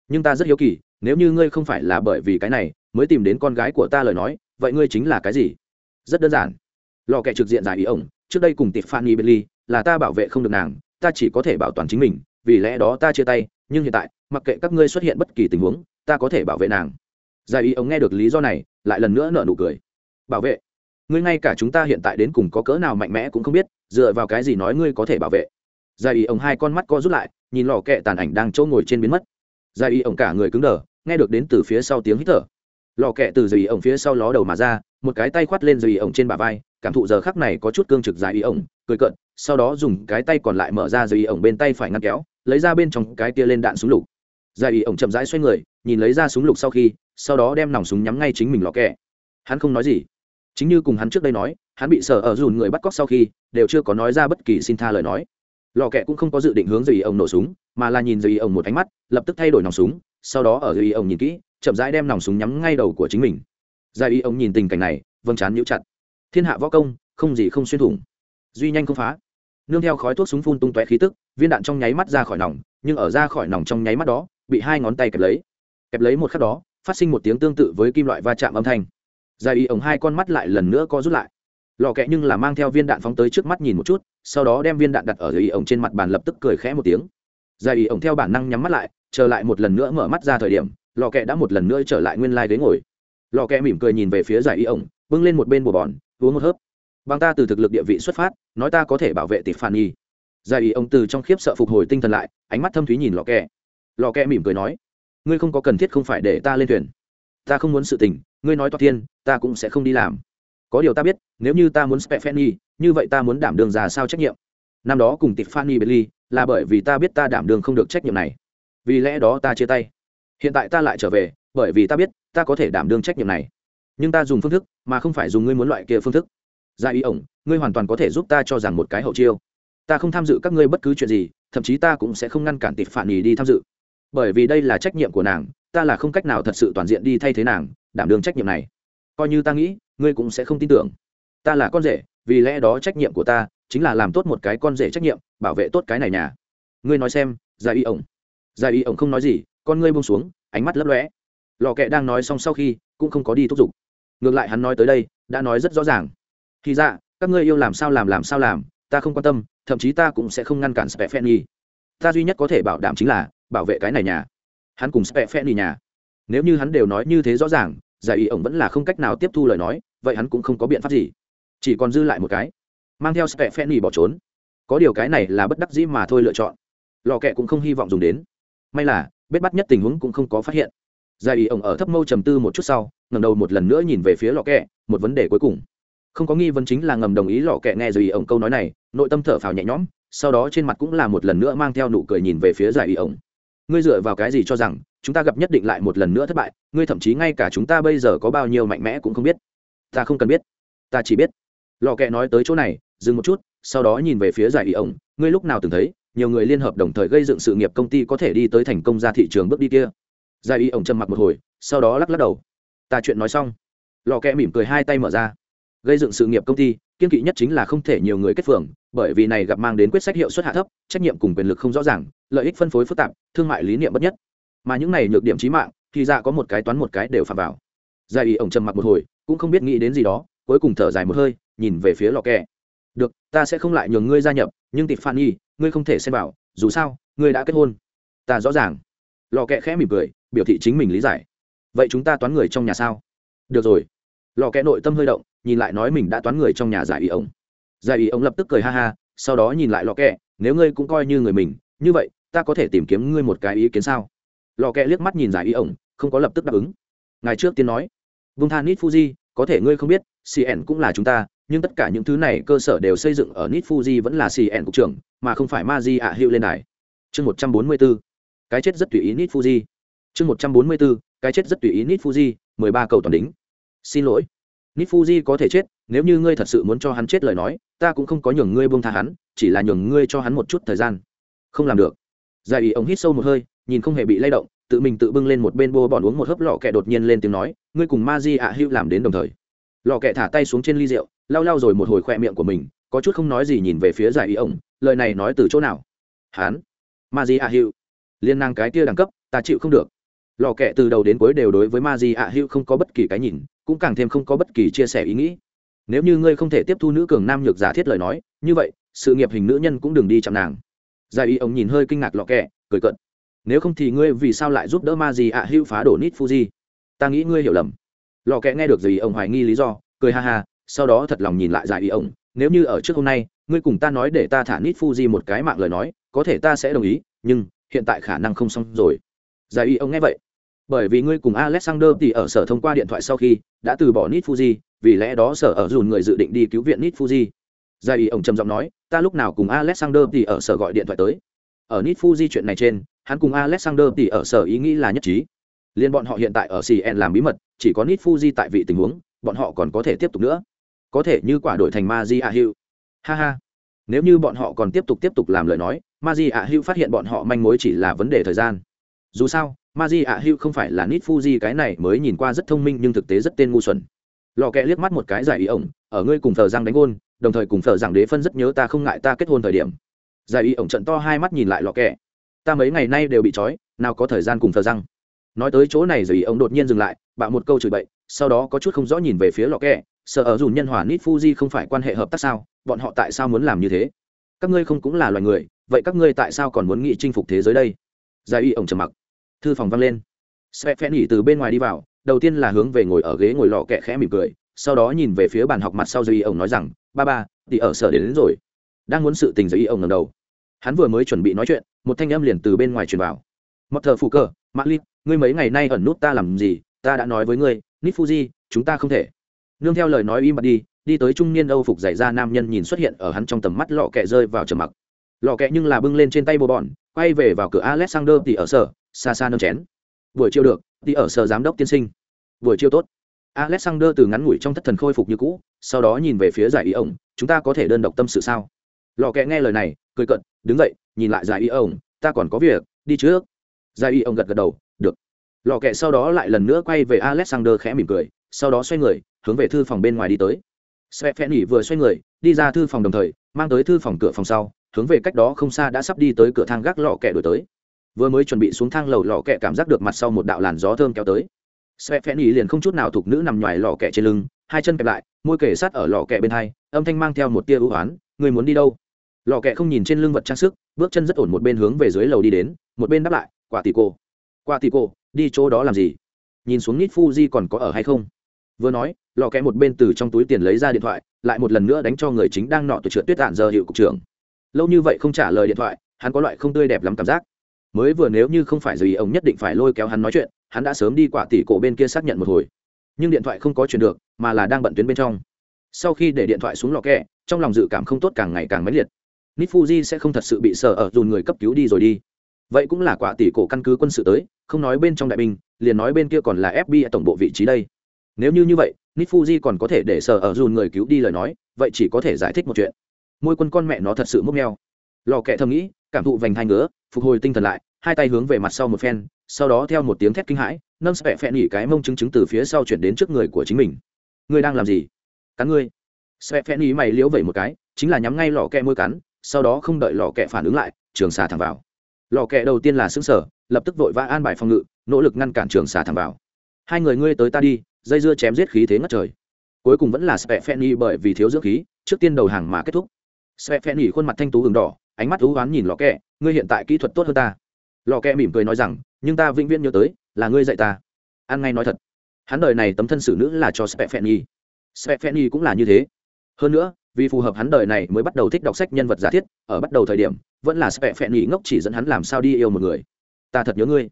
A: nhưng ta rất hiếu kỳ nếu như ngươi không phải là bởi vì cái này mới tìm đến con gái của ta lời nói vậy ngươi chính là cái gì? Rất đơn giản. Lò kẹ trực diện giải ý ổng trước đây cùng tịp fanny billy là ta bảo vệ không được nàng ta chỉ có thể bảo toàn chính mình vì lẽ đó ta chia tay nhưng hiện tại mặc kệ các ngươi xuất hiện bất kỳ tình huống ta có thể bảo vệ nàng. Giải ý ổng nghe được lý do này lại lần nữa nở nụ cười bảo vệ. Ngươi ngay cả chúng ta hiện tại đến cùng có cỡ nào mạnh mẽ cũng không biết, dựa vào cái gì nói ngươi có thể bảo vệ. Giải ý ổng hai con mắt co rút lại, nhìn lò kẹ tàn ảnh đang chỗ ngồi trên biến mất. Giải ý ổng cả người cứng đờ, nghe được đến từ phía sau tiếng hít thở. Lò kẹ từ giải ý ổng phía sau ló đầu mà ra, một cái tay khoát lên giải ý ổng trên bả vai, cảm thụ giờ khắc này có chút cương trực giải ý ổng, cười cận sau đó dùng cái tay còn lại mở ra giải ý ổng bên tay phải ngăn kéo, lấy ra bên trong cái tia lên đạn súng lục. Giải ý ổng chậm rãi xoay người, nhìn lấy ra súng lục sau khi, sau đó đem nòng súng nhắm ngay chính mình lò kẹ. Hắn không nói gì chính như cùng hắn trước đây nói, hắn bị sở ở dùn người bắt cóc sau khi, đều chưa có nói ra bất kỳ xin tha lời nói. Lò kẹ cũng không có dự định hướng dây ông nổ súng, mà là nhìn dây ông một ánh mắt, lập tức thay đổi nòng súng, sau đó ở dây ông nhìn kỹ, chậm rãi đem nòng súng nhắm ngay đầu của chính mình. Gia y ông nhìn tình cảnh này vâng chán nhũ chặt. Thiên hạ võ công, không gì không xuyên thủng. Duy nhanh không phá. Nương theo khói thuốc súng phun tung tóe khí tức, viên đạn trong nháy mắt ra khỏi nòng, nhưng ở ra khỏi nòng trong nháy mắt đó, bị hai ngón tay kẹp lấy. Kẹp lấy một khắc đó, phát sinh một tiếng tương tự với kim loại va chạm âm thanh gia y ổng hai con mắt lại lần nữa co rút lại. Lò kẹ nhưng là mang theo viên đạn phóng tới trước mắt nhìn một chút, sau đó đem viên đạn đặt ở dưới ổng trên mặt bàn lập tức cười khẽ một tiếng. Gia y ổng theo bản năng nhắm mắt lại, chờ lại một lần nữa mở mắt ra thời điểm, lò kẹ đã một lần nữa trở lại nguyên lai、like、ghế ngồi. Lò kẹ mỉm cười nhìn về phía giải y ổng, bưng lên một bên bùa bòn, uống một hớp. Bằng ta từ thực lực địa vị xuất phát, nói ta có thể bảo vệ Tiffany. phản nhi giải y ổng từ trong khiếp sợ phục hồi tinh thần lại, ánh mắt thâm thúy nhìn lò kẹ. Lò kẹ mỉm cười nói, ngươi không có cần thiết không phải để ta lên thuyền. Ta không muốn sự tình ngươi nói toa thiên, ta cũng sẽ không đi làm. Có điều ta biết nếu như ta muốn spẹ fanny như vậy ta muốn đảm đường ra sao trách nhiệm? Năm đó cùng tịp fanny belly là bởi vì ta biết ta đảm đường không được trách nhiệm này. Vì lẽ đó ta chia tay. Hiện tại ta lại trở về bởi vì ta biết ta có thể đảm đương trách nhiệm này. Nhưng ta dùng phương thức mà không phải dùng ngươi muốn loại kia phương thức. Ra ý ổng ngươi hoàn toàn có thể giúp ta cho rằng một cái hậu chiêu. Ta không tham dự các ngươi bất cứ chuyện gì thậm chí ta cũng sẽ không ngăn cản tịp phản ý đi tham dự. Bởi vì đây là trách nhiệm của nàng ta là không cách nào thật sự toàn diện đi thay thế nàng đảm đương trách nhiệm này. Coi như ta nghĩ, ngươi cũng sẽ không tin tưởng. Ta là con rể, vì lẽ đó trách nhiệm của ta chính là làm tốt một cái con rể trách nhiệm, bảo vệ tốt cái này nhà. Ngươi nói xem ra y ổng. Ra y ổng không nói gì, con ngươi buông xuống, ánh mắt lấp lóe. Lò kẹ đang nói xong sau khi, cũng không có đi thúc giục. Ngược lại hắn nói tới đây, đã nói rất rõ ràng. Thì ra, các ngươi yêu làm sao làm làm sao làm, ta không quan tâm, thậm chí ta cũng sẽ không ngăn cản spe phenny ta duy nhất có thể bảo đảm chính là bảo vệ cái này nhà. Hắn cùng spe phenny nhà. Nếu như hắn đều nói như thế rõ ràng giải ý ổng vẫn là không cách nào tiếp thu lời nói, vậy hắn cũng không có biện pháp gì. Chỉ còn dư lại một cái. Mang theo spe phenny bỏ trốn. Có điều cái này là bất đắc dĩ mà thôi lựa chọn. Lò kẹ cũng không hy vọng dùng đến. May là bết bắt nhất tình huống cũng không có phát hiện. Giải ý ổng ở thấp mâu trầm tư một chút sau ngầm đầu một lần nữa nhìn về phía lò kẹ một vấn đề cuối cùng. Không có nghi vấn chính là ngầm đồng ý lò kẹ nghe rồi ý ổng câu nói này, nội tâm thở phào nhẹ nhõm, sau đó trên mặt cũng là một lần nữa mang theo nụ cười nhìn về phía giải ý ổng ngươi dựa vào cái gì cho rằng chúng ta gặp nhất định lại một lần nữa thất bại, ngươi thậm chí ngay cả chúng ta bây giờ có bao nhiêu mạnh mẽ cũng không biết. Ta không cần biết, ta chỉ biết. Lò kẹ nói tới chỗ này, dừng một chút, sau đó nhìn về phía giải ý ổng ngươi lúc nào từng thấy nhiều người liên hợp đồng thời gây dựng sự nghiệp công ty có thể đi tới thành công ra thị trường bước đi kia? Giải ý ổng trầm mặc một hồi, sau đó lắc lắc đầu. Ta chuyện nói xong. Lò kẹ mỉm cười hai tay mở ra. Gây dựng sự nghiệp công ty, kiên kỵ nhất chính là không thể nhiều người kết phường, bởi vì này gặp mang đến quyết sách hiệu suất hạ thấp, trách nhiệm cùng quyền lực không rõ ràng lợi ích phân phối phức tạp thương mại lý niệm bất nhất. Mà những này nhược điểm trí mạng thì ra có một cái toán một cái đều phạm vào. Dạ giải ý ổng trầm mặc một hồi cũng không biết nghĩ đến gì đó cuối cùng thở dài một hơi nhìn về phía lò kẹ. Được ta sẽ không lại nhường ngươi gia nhập nhưng tịp phan nhi ngươi không thể xem vào, dù sao ngươi đã kết hôn. Ta rõ ràng. Lò kẹ khẽ mỉm cười biểu thị chính mình lý giải. Vậy chúng ta toán người trong nhà sao? Được rồi. Lò kẹ nội tâm hơi động nhìn lại nói mình đã toán người trong nhà dạ giải ý ổng. Giải ý ổng lập tức cười ha ha sau đó nhìn lại lò kẹ nếu ngươi cũng coi như người mình như vậy, ta có thể tìm kiếm ngươi một cái ý kiến sao? Lò kẹ liếc mắt nhìn giải ý ổng, không có lập tức đáp ứng. Ngày trước tiên nói. Vung tha nít fuji, có thể ngươi không biết cn cũng là chúng ta, nhưng tất cả những thứ này cơ sở đều xây dựng ở nít fuji vẫn là cn cục trưởng, mà không phải ma di ạ hữu lên đài. Chương một trăm bốn mươi bốn cái chết rất tùy ý nít fuji. Chương một trăm bốn mươi bốn cái chết rất tùy ý nít fuji, mười ba cầu toàn đính xin lỗi. Nít fuji có thể chết, nếu như ngươi thật sự muốn cho hắn chết lời nói, ta cũng không có nhường ngươi buông tha hắn, chỉ là nhường ngươi cho hắn một chút thời gian không làm được. Dạ giải ý ông hít sâu một hơi, nhìn không hề bị lay động, tự mình tự bưng lên một bên bô bọn uống một hớp lọ kẹ đột nhiên lên tiếng nói, ngươi cùng ma di ạ hữu làm đến đồng thời. Lọ kẹ thả tay xuống trên ly rượu, lau lau rồi một hồi khoe miệng của mình, có chút không nói gì nhìn về phía giải ý ổng lời này nói từ chỗ nào? Hán. Ma di ạ hữu. Liên năng cái kia đẳng cấp, ta chịu không được. Lò kẹ từ đầu đến cuối đều đối với ma di ạ hữu không có bất kỳ cái nhìn, cũng càng thêm không có bất kỳ chia sẻ ý nghĩ. Nếu như ngươi không thể tiếp thu nữ cường nam nhược giả thiết lời nói, như vậy, sự nghiệp hình nữ nhân cũng đừng đi chạm nàng giải ý ông nhìn hơi kinh ngạc lọ kẹ, cười cận nếu không thì ngươi vì sao lại giúp đỡ ma gì ạ hữu phá đổ nít fuji? Ta nghĩ ngươi hiểu lầm. Lọ kẹ nghe được gì ông hoài nghi lý do, cười ha ha, sau đó thật lòng nhìn lại giải ý ông. Nếu như ở trước hôm nay, ngươi cùng ta nói để ta thả nít fuji một cái mạng lời nói, có thể ta sẽ đồng ý, nhưng hiện tại khả năng không xong rồi. Giải ý ông nghe vậy. Bởi vì ngươi cùng alexander thì ở sở thông qua điện thoại sau khi đã từ bỏ nít fuji, vì lẽ đó sở ở dùn người dự định đi cứu viện nít fuji. Giải ý ông trầm giọng nói ta lúc nào cùng alexander thì ở sở gọi điện thoại tới ở nit fuji chuyện này trên hắn cùng alexander thì ở sở ý nghĩ là nhất trí liên bọn họ hiện tại ở cn làm bí mật chỉ có nit fuji tại vị tình huống bọn họ còn có thể tiếp tục nữa có thể như quả đổi thành Maji A Hữu. Ha ha. Nếu như bọn họ còn tiếp tục tiếp tục làm lời nói, Maji A Hữu phát hiện bọn họ manh mối chỉ là vấn đề thời gian. Dù sao, Maji A không phải là Nit Fuji cái này mới nhìn qua rất thông minh nhưng thực tế rất tên ngu xuẩn. Lò kẹ liếc mắt một cái giải ý ổng, ở ngươi cùng thờ Giang đánh gôn, đồng thời cùng Phở rằng đế phân rất nhớ ta không ngại ta kết hôn thời điểm. Giải y ổng trận to hai mắt nhìn lại lọ kẹ. Ta mấy ngày nay đều bị trói, nào có thời gian cùng Phở rằng Nói tới chỗ này rồi y ổng đột nhiên dừng lại, bạo một câu chửi bậy, sau đó có chút không rõ nhìn về phía lọ kẹ, sợ ở dùn nhân hòa nít fuji không phải quan hệ hợp tác sao bọn họ tại sao muốn làm như thế? Các ngươi không cũng là loài người vậy các ngươi tại sao còn muốn nghị chinh phục thế giới đây? Giải y ổng trầm mặc. Thư phòng vang lên. Sẽ phen nghỉ từ bên ngoài đi vào đầu tiên là hướng về ngồi ở ghế ngồi lọ kẹ khẽ mỉm cười sau đó nhìn về phía bàn học mặt sau giới y ổng nói rằng ba ba thì ở sở đến, đến rồi. Đang muốn sự tình giới y ông ngầm đầu. Hắn vừa mới chuẩn bị nói chuyện một thanh âm liền từ bên ngoài truyền vào. Mặt thờ phụ cờ mã lít ngươi mấy ngày nay ẩn nút ta làm gì? Ta đã nói với ngươi nít fuji chúng ta không thể. Nương theo lời nói im bặt đi đi tới trung niên âu phục giải ra nam nhân nhìn xuất hiện ở hắn trong tầm mắt lọ kẹ rơi vào trầm mặc. Lọ kẹ nhưng là bưng lên trên tay bồ bọn quay về vào cửa alexander thì ở sở xa xa nâng chén. Buổi chiều được thì ở sở giám đốc tiên sinh. Buổi chiều tốt alexander từ ngắn ngủi trong thất thần khôi phục như cũ, sau đó nhìn về phía giải ý ổng, chúng ta có thể đơn độc tâm sự sao? Lò kẹ nghe lời này, cười cận đứng dậy, nhìn lại giải ý ổng, ta còn có việc, đi trước. Giải ý ổng gật gật đầu, được. Lò kẹ sau đó lại lần nữa quay về alexander khẽ mỉm cười, sau đó xoay người, hướng về thư phòng bên ngoài đi tới. Xe phen nghỉ vừa xoay người, đi ra thư phòng đồng thời, mang tới thư phòng cửa phòng sau, hướng về cách đó không xa đã sắp đi tới cửa thang gác lọ kẹ đuổi tới. Vừa mới chuẩn bị xuống thang lầu lọ kẹ cảm giác được mặt sau một đạo làn gió thơm kéo tới xe Phèn Ý liền không chút nào thuộc nữ nằm ngoài lọ kẹ trên lưng, hai chân kẹp lại, môi kề sát ở lọ kẹ bên hai, âm thanh mang theo một tia ưu oán người muốn đi đâu? Lọ kẹ không nhìn trên lưng vật trang sức, bước chân rất ổn một bên hướng về dưới lầu đi đến, một bên đáp lại, quả tỷ cô. Quả tỷ cô, đi chỗ đó làm gì? Nhìn xuống nít fuji còn có ở hay không? Vừa nói, lò kẹ một bên từ trong túi tiền lấy ra điện thoại, lại một lần nữa đánh cho người chính đang nọ từ trượt tuyết tạn giờ hiệu cục trưởng. Lâu như vậy không trả lời điện thoại, hắn có loại không tươi đẹp lắm cảm giác mới vừa nếu như không phải gì ông nhất định phải lôi kéo hắn nói chuyện, hắn đã sớm đi quả tỷ cổ bên kia xác nhận một hồi. Nhưng điện thoại không có chuyện được, mà là đang bận tuyến bên trong. Sau khi để điện thoại xuống lò kẹ, trong lòng dự cảm không tốt càng ngày càng mãnh liệt. Nít fuji sẽ không thật sự bị sợ ở dùn người cấp cứu đi rồi đi. Vậy cũng là quả tỷ cổ căn cứ quân sự tới, không nói bên trong đại binh, liền nói bên kia còn là fbi tổng bộ vị trí đây. Nếu như như vậy nít fuji còn có thể để sợ ở dùn người cứu đi lời nói, vậy chỉ có thể giải thích một chuyện. Môi quân con mẹ nó thật sự mốc neo. lò kẹ thầm nghĩ, cảm thụ vành thai ngứa phục hồi tinh thần lại, hai tay hướng về mặt sau một phen, sau đó theo một tiếng thét kinh hãi, nâng sẹp phẹn nỉ cái mông chứng chứng từ phía sau chuyển đến trước người của chính mình. Ngươi đang làm gì? Cắn ngươi. Sẹp phẹn nỉ mày liễu vẩy một cái, chính là nhắm ngay lò kẹ môi cắn, sau đó không đợi lò kẹ phản ứng lại, trường xà thẳng vào. Lò kẹ đầu tiên là xứng sở lập tức vội vã an bài phòng ngự, nỗ lực ngăn cản trường xà thẳng vào. Hai người ngươi tới ta đi, dây dưa chém giết khí thế ngất trời. Cuối cùng vẫn là sẹp phẹn nỉ bởi vì thiếu dưỡng khí, trước tiên đầu hàng mà kết thúc. Sẹp phẹn nỉ khuôn mặt thanh tú hừng đỏ ánh mắt thú oán nhìn lò kẹ ngươi hiện tại kỹ thuật tốt hơn ta lò kẹ mỉm cười nói rằng nhưng ta vĩnh viễn nhớ tới là ngươi dạy ta ăn ngay nói thật hắn đời này tấm thân xử nữ là cho spefeni spefeni cũng là như thế. Hơn nữa, vì phù hợp hắn đời này mới bắt đầu thích đọc sách nhân vật giả thiết, ở bắt đầu thời điểm, vẫn là spefeni ngốc chỉ dẫn hắn làm sao đi yêu một người. Ta thật nhớ ngươi.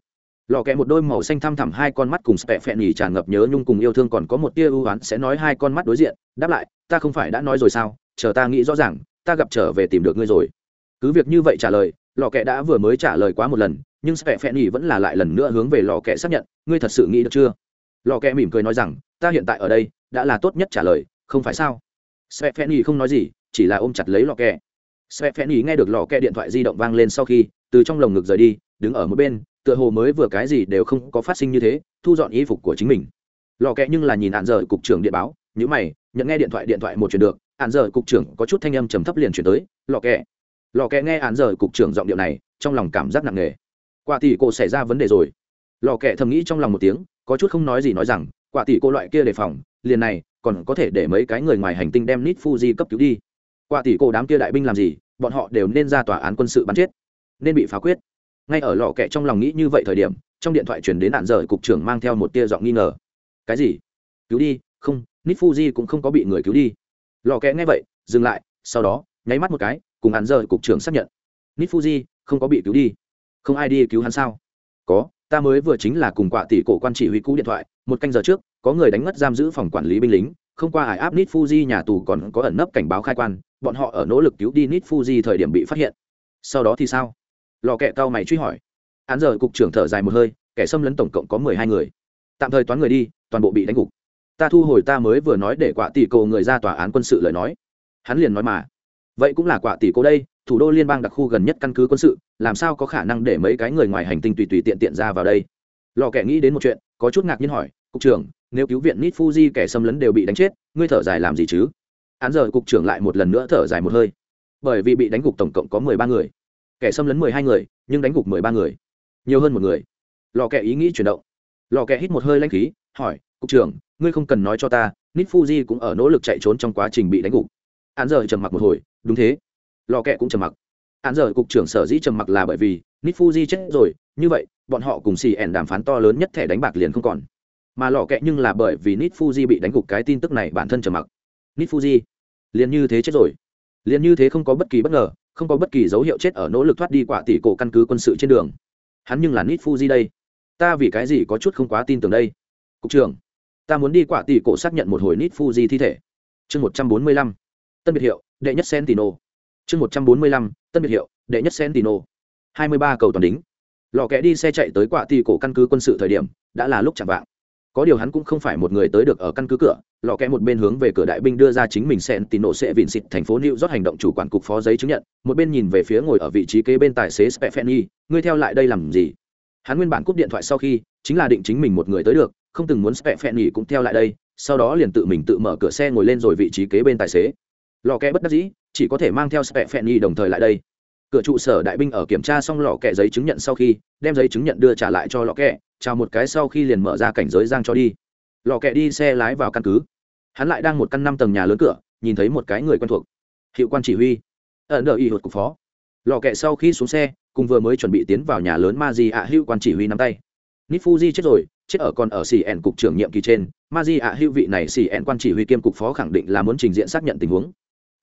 A: Lò kẹ một đôi màu xanh thăm thẳm hai con mắt cùng Stephenny tràn ngập nhớ nhung cùng yêu thương còn có một tia ưu oán sẽ nói hai con mắt đối diện, đáp lại, ta không phải đã nói rồi sao, chờ ta nghĩ rõ ràng, ta gặp trở về tìm được ngươi rồi. Cứ việc như vậy trả lời, lò kẹ đã vừa mới trả lời quá một lần, nhưng xẹp phẹn nhỉ vẫn là lại lần nữa hướng về lò kẹ xác nhận, ngươi thật sự nghĩ được chưa? lò kẹ mỉm cười nói rằng ta hiện tại ở đây đã là tốt nhất trả lời không phải sao? Sẽ phẹn nhỉ không nói gì chỉ là ôm chặt lấy lò kẹ sẽ phẹn nhỉ nghe được lò kẹ điện thoại di động vang lên sau khi từ trong lồng ngực rời đi đứng ở một bên tựa hồ mới vừa cái gì đều không có phát sinh như thế thu dọn y phục của chính mình. Lò kẹ nhưng là nhìn hạn giờ cục trưởng điện báo nhữ mày nhận nghe điện thoại điện thoại một chuyển được hạn giờ cục trưởng có chút thanh âm trầm thấp liền chuyển tới lò kẹ lò kẹ nghe án giờ cục trưởng giọng điệu này, trong lòng cảm giác nặng nề. Quả tỷ cô xảy ra vấn đề rồi. Lò kẹ thầm nghĩ trong lòng một tiếng, có chút không nói gì nói rằng, quả tỷ cô loại kia đề phòng, liền này, còn có thể để mấy cái người ngoài hành tinh đem nít fuji cấp cứu đi. Quả tỷ cô đám kia đại binh làm gì, bọn họ đều nên ra tòa án quân sự bắn chết. Nên bị phá quyết. Ngay ở lò kẹ trong lòng nghĩ như vậy thời điểm, trong điện thoại chuyển đến nạn rời cục trưởng mang theo một tia giọng nghi ngờ. Cái gì? Cứu đi, không, nít fuji cũng không có bị người cứu đi. Lò kẹ nghe vậy, dừng lại, sau đó, nháy mắt một cái cùng hắn giờ cục trưởng xác nhận. Nít fuji không có bị cứu đi. Không ai đi cứu hắn sao? Có, ta mới vừa chính là cùng quạ tỷ cổ quan chỉ huy cũ điện thoại, một canh giờ trước, có người đánh ngất giam giữ phòng quản lý binh lính, không qua hải áp nít fuji nhà tù còn có ẩn nấp cảnh báo khai quan, bọn họ ở nỗ lực cứu đi nít fuji thời điểm bị phát hiện. Sau đó thì sao? Lò kẹ cao mày truy hỏi. Án giờ cục trưởng thở dài một hơi, kẻ xâm lấn tổng cộng có mười hai người. Tạm thời toán người đi, toàn bộ bị đánh gục. Ta thu hồi ta mới vừa nói để quả tỷ cổ người ra tòa án quân sự lời nói. Hắn liền nói mà vậy cũng là quả tỷ cô đây, thủ đô liên bang đặc khu gần nhất căn cứ quân sự, làm sao có khả năng để mấy cái người ngoài hành tinh tùy tùy tiện tiện ra vào đây? Lò kẻ nghĩ đến một chuyện, có chút ngạc nhiên hỏi, cục trưởng, nếu cứu viện nít fuji kẻ xâm lấn đều bị đánh chết, ngươi thở dài làm gì chứ? Án giờ cục trưởng lại một lần nữa thở dài một hơi. Bởi vì bị đánh gục tổng cộng có mười ba người. Kẻ xâm lấn mười hai người, nhưng đánh gục mười ba người. Nhiều hơn một người. Lò kẻ ý nghĩ chuyển động. Lò kẻ hít một hơi lanh khí, hỏi, cục trưởng, ngươi không cần nói cho ta nít fuji cũng ở nỗ lực chạy trốn trong quá trình bị đánh gục. Án giờ trầm mặc một hồi đúng thế. Lò kẹ cũng trầm mặc. Hạn giờ cục trưởng sở dĩ trầm mặc là bởi vì nít fuji chết rồi. Như vậy, bọn họ cùng xì ẻn đàm phán to lớn nhất thẻ đánh bạc liền không còn. Mà lò kẹ nhưng là bởi vì nít fuji bị đánh gục cái tin tức này bản thân trầm mặc. Nít fuji liền như thế chết rồi. Liền như thế không có bất kỳ bất ngờ, không có bất kỳ dấu hiệu chết ở nỗ lực thoát đi quả tỷ cổ căn cứ quân sự trên đường. Hắn nhưng là nít fuji đây. Ta vì cái gì có chút không quá tin tưởng đây? Cục trưởng, ta muốn đi quả tỷ cổ xác nhận một hồi nít fuji thi thể. Chương một trăm bốn mươi lăm. Tân biệt hiệu đệ nhất sentino. Chương một trăm bốn mươi lăm, tân biệt hiệu, đệ nhất sentino. hai mươi ba cầu toàn đính. Lò kẽ đi xe chạy tới quạ tì cổ căn cứ quân sự thời điểm, đã là lúc chạm vạng. Có điều hắn cũng không phải một người tới được ở căn cứ cửa, lò kẽ một bên hướng về cửa đại binh đưa ra chính mình sen tì nổ sẽ vịn xịt thành phố new york hành động chủ quản cục phó giấy chứng nhận, một bên nhìn về phía ngồi ở vị trí kế bên tài xế spefeni, ngươi theo lại đây làm gì? Hắn nguyên bản cúp điện thoại sau khi, chính là định chính mình một người tới được, không từng muốn spefeni cũng theo lại đây, sau đó liền tự mình tự mở cửa xe ngồi lên rồi vị trí kế bên tài xế lò kẽ bất đắc dĩ, chỉ có thể mang theo spẹ phẹn nhi đồng thời lại đây. Cửa trụ sở đại binh ở kiểm tra xong lò kẹ giấy chứng nhận sau khi, đem giấy chứng nhận đưa trả lại cho lò kẹ, chào một cái sau khi liền mở ra cảnh giới giang cho đi. Lò kẹ đi xe lái vào căn cứ. Hắn lại đang một căn năm tầng nhà lớn cửa, nhìn thấy một cái người quen thuộc. Hiệu quan chỉ huy. Ẩn đợi y hụt cục phó. Lò kẹ sau khi xuống xe, cùng vừa mới chuẩn bị tiến vào nhà lớn ma di ạ hữu quan chỉ huy nắm tay. Nít fuji chết rồi, chết ở còn ở xì ẻn cục trưởng nhiệm kỳ trên. Ma di ạ hữu vị này xì ẻn quan chỉ huy kiêm cục phó khẳng định là muốn trình diện xác nhận tình huống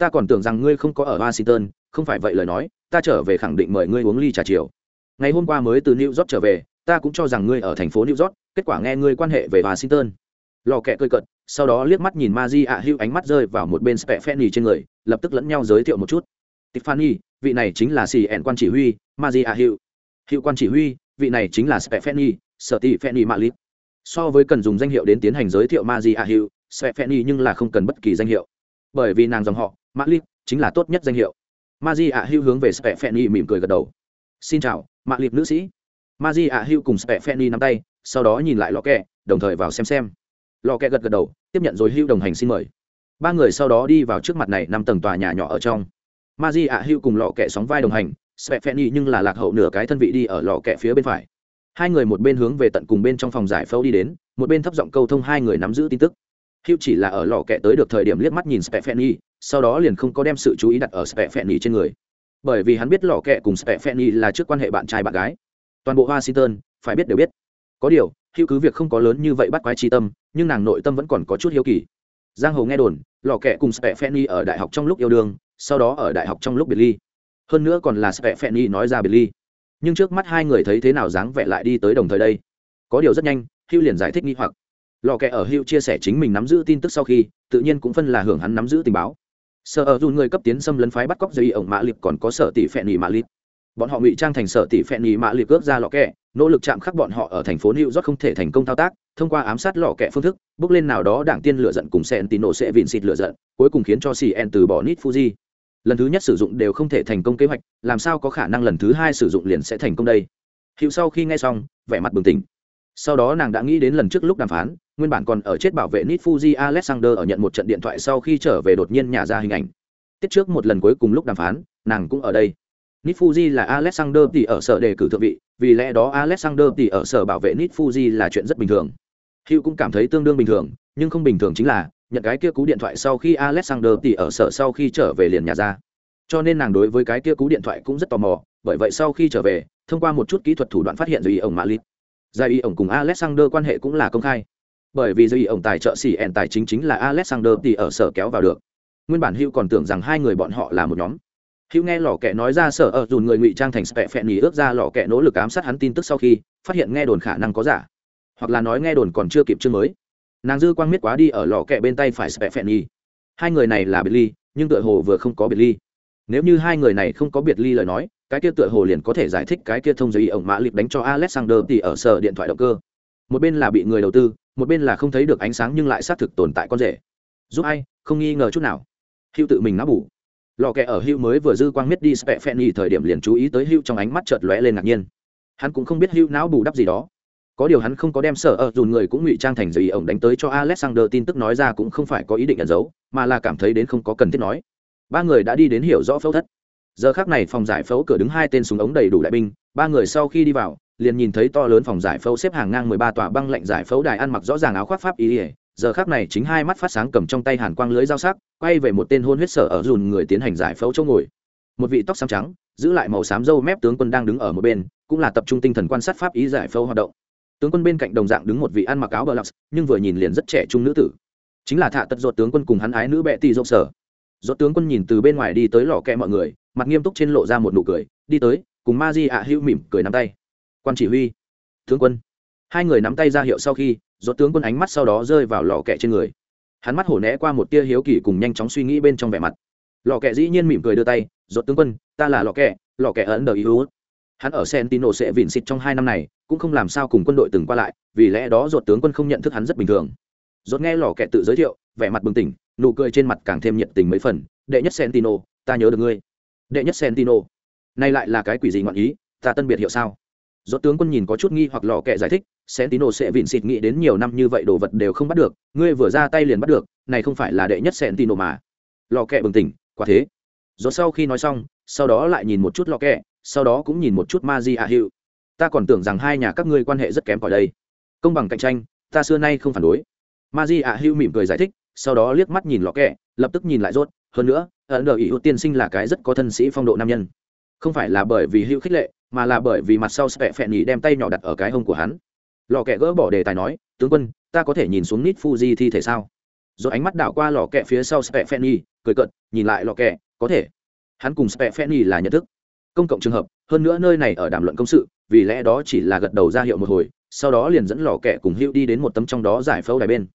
A: ta còn tưởng rằng ngươi không có ở washington không phải vậy lời nói ta trở về khẳng định mời ngươi uống ly trà chiều ngày hôm qua mới từ new york trở về ta cũng cho rằng ngươi ở thành phố new york kết quả nghe ngươi quan hệ về washington lò kẹ cơi cận sau đó liếc mắt nhìn ma di ạ hữu ánh mắt rơi vào một bên spẹ phen trên người lập tức lẫn nhau giới thiệu một chút tiffany vị này chính là xì ẻn quan chỉ huy ma di ạ hữu hiệu quan chỉ huy vị này chính là Stefani, sở tỷ mạ Malit. So với cần dùng danh hiệu đến tiến hành giới thiệu ma di ạ Hữu, Stefani nhưng là không cần bất kỳ danh hiệu. Bởi vì nàng dòng họ, Malit, chính là tốt nhất danh hiệu. ma di ạ Hữu hướng về Stefani mỉm cười gật đầu. "Xin chào, Malit nữ sĩ." ma di ạ Hữu cùng Stefani nắm tay, sau đó nhìn lại lọ kẹ, đồng thời vào xem xem. Lọ kẹ gật gật đầu, tiếp nhận rồi Hữu đồng hành xin mời. Ba người sau đó đi vào trước mặt này năm tầng tòa nhà nhỏ ở trong. ma di ạ Hữu cùng lọ kẹ sóng vai đồng hành, Stefani nhưng là lạc hậu nửa cái thân vị đi ở lọ kẹ phía bên phải hai người một bên hướng về tận cùng bên trong phòng giải phẫu đi đến một bên thấp giọng câu thông hai người nắm giữ tin tức hữu chỉ là ở lò kẹ tới được thời điểm liếc mắt nhìn Stefani, sau đó liền không có đem sự chú ý đặt ở Stefani trên người. Bởi vì hắn biết lò kẹ cùng Stefani là trước quan hệ bạn trai bạn gái. Toàn bộ washington, phải biết đều biết. Có điều, hữu cứ việc không có lớn như vậy bắt quái chi tâm, nhưng nàng nội tâm vẫn còn có chút hiếu kỳ. Giang hồ nghe đồn lò kẹ cùng Stefani ở đại học trong lúc yêu đương, sau đó ở đại học trong lúc biệt ly. Hơn nữa còn là Stefani nói ra biệt ly. Nhưng trước mắt hai người thấy thế nào dáng vẻ lại đi tới đồng thời đây. Có điều rất nhanh hưu liền giải thích nghi hoặc. Lò kẹ ở hưu chia sẻ chính mình nắm giữ tin tức sau khi, tự nhiên cũng phân là hưởng hắn nắm giữ tình báo sợ ở dùn người cấp tiến xâm lấn phái bắt cóc dây ổng mã liệt còn có sở tỷ phẹn nhì mã liệt. Bọn họ ngụy trang thành sở tỷ phẹn nhì mã liệt ước ra lọ kẹ, nỗ lực chạm khắc bọn họ ở thành phố new york không thể thành công thao tác, thông qua ám sát lọ kẹ phương thức, bước lên nào đó đảng tiên lựa giận cùng sen tín nổ sẽ vịn xịt lựa giận, cuối cùng khiến cho cn từ bỏ nít fuji. Lần thứ nhất sử dụng đều không thể thành công kế hoạch, làm sao có khả năng lần thứ hai sử dụng liền sẽ thành công đây? Hiệu sau khi nghe xong, vẻ mặt bừng tỉnh. Sau đó nàng đã nghĩ đến lần trước lúc đàm phán nguyên bản còn ở chết bảo vệ nit fuji alexander ở nhận một trận điện thoại sau khi trở về đột nhiên nhả ra hình ảnh. Tiết trước một lần cuối cùng lúc đàm phán, nàng cũng ở đây. Nit fuji là alexander thì ở sở đề cử thượng vị, vì lẽ đó alexander thì ở sở bảo vệ nit fuji là chuyện rất bình thường. Hiệu cũng cảm thấy tương đương bình thường, nhưng không bình thường chính là, nhận cái kia cú điện thoại sau khi alexander thì ở sở sau khi trở về liền nhà ra. Cho nên nàng đối với cái kia cú điện thoại cũng rất tò mò, bởi vậy sau khi trở về, thông qua một chút kỹ thuật thủ đoạn phát hiện rồi ổng mã lít giải ổng cùng alexander quan hệ cũng là công khai bởi vì dây ổng tài trợ xỉ ẻn tài chính chính là alexander thì ở sở kéo vào được. Nguyên bản hữu còn tưởng rằng hai người bọn họ là một nhóm. Hữu nghe lò kẹ nói ra sở ở dùn người ngụy trang thành spẹ phẹn nhì ước ra lò kẹ nỗ lực ám sát hắn tin tức sau khi, phát hiện nghe đồn khả năng có giả. Hoặc là nói nghe đồn còn chưa kịp chương mới. Nàng dư quang miết quá đi ở lò kẹ bên tay phải spẹ phẹn nhì hai người này là biệt ly, nhưng tựa hồ vừa không có biệt ly. Nếu như hai người này không có biệt ly lời nói, cái kia tựa hồ liền có thể giải thích cái kia thông giấy ổng mã lịp đánh cho alexander thì ở sở điện thoại động cơ. Một bên là bị người đầu tư một bên là không thấy được ánh sáng nhưng lại xác thực tồn tại con rể. Giúp ai, không nghi ngờ chút nào. Hữu tự mình nắp bủ lò kẹ ở hữu mới vừa dư quang miết đi spẹ phen y thời điểm liền chú ý tới hữu trong ánh mắt chợt lóe lên ngạc nhiên. Hắn cũng không biết hữu não bù đắp gì đó. Có điều hắn không có đem sở ở dùn người cũng ngụy trang thành giấy ổng đánh tới cho alexander tin tức nói ra cũng không phải có ý định ẩn giấu, mà là cảm thấy đến không có cần thiết nói. Ba người đã đi đến hiểu rõ phẫu thất. Giờ khác này phòng giải phẫu cửa đứng hai tên súng ống đầy đủ đại binh, ba người sau khi đi vào liền nhìn thấy to lớn phòng giải phẫu xếp hàng ngang mười ba tòa băng lạnh giải phẫu đài ăn mặc rõ ràng áo khoác pháp y. ỉa giờ khác này chính hai mắt phát sáng cầm trong tay hàn quang lưới dao sắc, quay về một tên hôn huyết sở ở dùn người tiến hành giải phẫu chỗ ngồi. Một vị tóc xám trắng, giữ lại màu xám râu mép tướng quân đang đứng ở một bên, cũng là tập trung tinh thần quan sát pháp ý giải phẫu hoạt động. Tướng quân bên cạnh đồng dạng đứng một vị ăn mặc áo bờ lọc nhưng vừa nhìn liền rất trẻ trung nữ tử. Chính là thạ tật ruột tướng quân cùng hắn ái nữ bệ tỷ dốc sở. Ruột tướng quân nhìn từ bên ngoài đi tới lò kẹ mọi người, mặt nghiêm túc trên lộ ra một nụ cười, đi tới, cùng ma di ạ hữu mỉm cười nắm tay quan chỉ huy. Tướng quân. Hai người nắm tay ra hiệu sau khi do tướng quân ánh mắt sau đó rơi vào lò kẹ trên người. Hắn mắt hổ né qua một tia hiếu kỳ cùng nhanh chóng suy nghĩ bên trong vẻ mặt. Lò kẹ dĩ nhiên mỉm cười đưa tay dốt tướng quân, ta là lò kẹ lò kẹ ấn đờ iu hắn ở sentino sẽ vịn xịt trong hai năm này, cũng không làm sao cùng quân đội từng qua lại, vì lẽ đó dốt tướng quân không nhận thức hắn rất bình thường. Dốt nghe lò kẹ tự giới thiệu, vẻ mặt bừng tỉnh, nụ cười trên mặt càng thêm nhiệt tình mấy phần, đệ nhất sentino, ta nhớ được ngươi. Đệ nhất sentino? Nay lại là cái quỷ gì ngọn ý, ta tân biệt hiệu sao? Rốt tướng quân nhìn có chút nghi hoặc lọ kệ giải thích sentino sẽ vịn xịt nghĩ đến nhiều năm như vậy đồ vật đều không bắt được ngươi vừa ra tay liền bắt được này không phải là đệ nhất sentino mà. Lọ kệ bừng tỉnh quả thế? Rốt sau khi nói xong sau đó lại nhìn một chút lọ kệ sau đó cũng nhìn một chút ma di a ta còn tưởng rằng hai nhà các ngươi quan hệ rất kém cỏi đây. Công bằng cạnh tranh ta xưa nay không phản đối. Ma a hữu mỉm cười giải thích sau đó liếc mắt nhìn lọ kệ, lập tức nhìn lại rốt hơn nữa ấn đờ ý tiên sinh là cái rất có thân sĩ phong độ nam nhân. Không phải là bởi vì hữu khích lệ mà là bởi vì mặt sau spẹ phẹn nhì đem tay nhỏ đặt ở cái hông của hắn. Lò kẹ gỡ bỏ đề tài nói tướng quân ta có thể nhìn xuống nít fuji thi thể sao? Rồi ánh mắt đảo qua lò kẹ phía sau spẹ phẹn nhì cười cợt, nhìn lại lò kẹ có thể. Hắn cùng spẹ phẹn nhì là nhận thức. Công cộng trường hợp hơn nữa nơi này ở đàm luận công sự vì lẽ đó chỉ là gật đầu ra hiệu một hồi sau đó liền dẫn lò kẹ cùng hữu đi đến một tấm trong đó giải phẫu đài bên.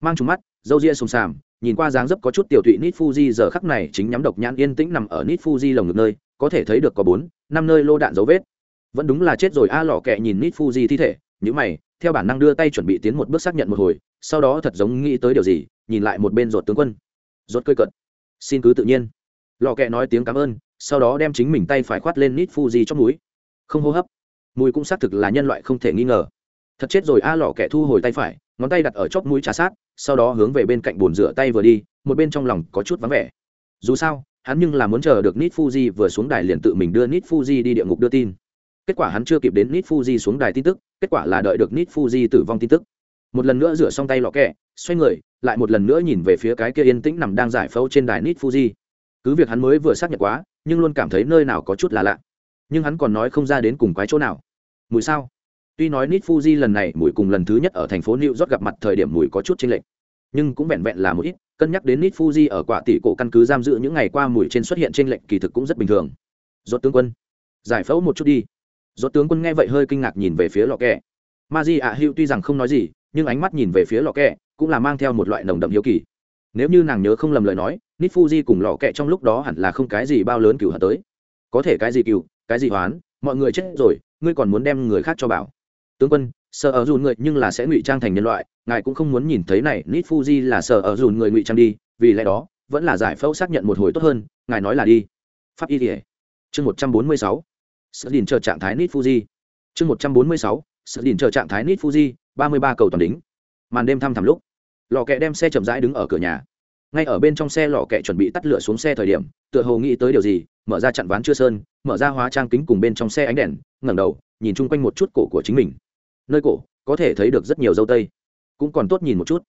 A: Mang trúng mắt dâu ria sùng sàm nhìn qua dáng dấp có chút tiểu thụy nít fuji, giờ khắc này chính nhắm độc nhãn yên tĩnh nằm ở nít fuji lồng ngực nơi, có thể thấy được có bốn, năm nơi lô đạn dấu vết. Vẫn đúng là chết rồi, a lò kẹ nhìn nít fuji thi thể nhữ mày, theo bản năng đưa tay chuẩn bị tiến một bước xác nhận một hồi, sau đó thật giống nghĩ tới điều gì, nhìn lại một bên ruột tướng quân. Ruột cơi cận xin cứ tự nhiên. Lò kẹ nói tiếng cảm ơn, sau đó đem chính mình tay phải khoát lên nít fuji trong núi. Không hô hấp. Mùi cũng xác thực là nhân loại không thể nghi ngờ. Thật chết rồi, a lò kẹ thu hồi tay phải, ngón tay đặt ở chóp mũi trà sát sau đó hướng về bên cạnh bồn rửa tay vừa đi, một bên trong lòng có chút vắng vẻ. Dù sao, hắn nhưng là muốn chờ được nít fuji vừa xuống đài liền tự mình đưa nít fuji đi địa ngục đưa tin. Kết quả hắn chưa kịp đến nít fuji xuống đài tin tức, kết quả là đợi được nít fuji tử vong tin tức. Một lần nữa rửa xong tay lọ kẹ, xoay người, lại một lần nữa nhìn về phía cái kia yên tĩnh nằm đang giải phẫu trên đài nít fuji. Cứ việc hắn mới vừa xác nhận quá, nhưng luôn cảm thấy nơi nào có chút là lạ. Nhưng hắn còn nói không ra đến cùng quái chỗ nào. Mùi sao? Tuy nói Nit fuji lần này mùi cùng lần thứ nhất ở thành phố new york gặp mặt thời điểm mùi có chút chênh lệch, nhưng cũng vẹn vẹn là một ít, cân nhắc đến Nit fuji ở quả tỷ cổ căn cứ giam giữ những ngày qua mùi trên xuất hiện chênh lệch kỳ thực cũng rất bình thường. Rốt tướng quân, giải phẫu một chút đi. Rốt tướng quân nghe vậy hơi kinh ngạc nhìn về phía lọ kẹ. Maji ạ hữu tuy rằng không nói gì, nhưng ánh mắt nhìn về phía lọ kẹ cũng là mang theo một loại nồng đậm hiếu kỳ. Nếu như nàng nhớ không lầm lời nói Nit fuji cùng lọ kẹ trong lúc đó hẳn là không cái gì bao lớn cựu hận tới. Có thể cái gì cựu cái gì hoán, mọi người chết rồi, ngươi còn muốn đem người khác cho bảo tướng quân sợ ở dùn người nhưng là sẽ ngụy trang thành nhân loại, ngài cũng không muốn nhìn thấy này nít fuji là sợ ở dùn người ngụy trang đi, vì lẽ đó, vẫn là giải phẫu xác nhận một hồi tốt hơn, ngài nói là đi. Pháp y thể chương một trăm bốn mươi sáu. Sự đình chờ trạng thái nít fuji. Chương một trăm bốn mươi sáu. Sự đình chờ trạng thái nít fuji, ba mươi ba cầu toàn đính màn đêm thăm thẳm lúc, lò kẹ đem xe chậm rãi đứng ở cửa nhà. Ngay ở bên trong xe lò kẹ chuẩn bị tắt lửa xuống xe thời điểm, tựa hồ nghĩ tới điều gì, mở ra chặn ván chưa sơn, mở ra hóa trang kính cùng bên trong xe ánh đèn, ngẩng đầu, nhìn chung quanh một chút cổ của chính mình nơi cổ, có thể thấy được rất nhiều dâu tây. Cũng còn tốt nhìn một chút.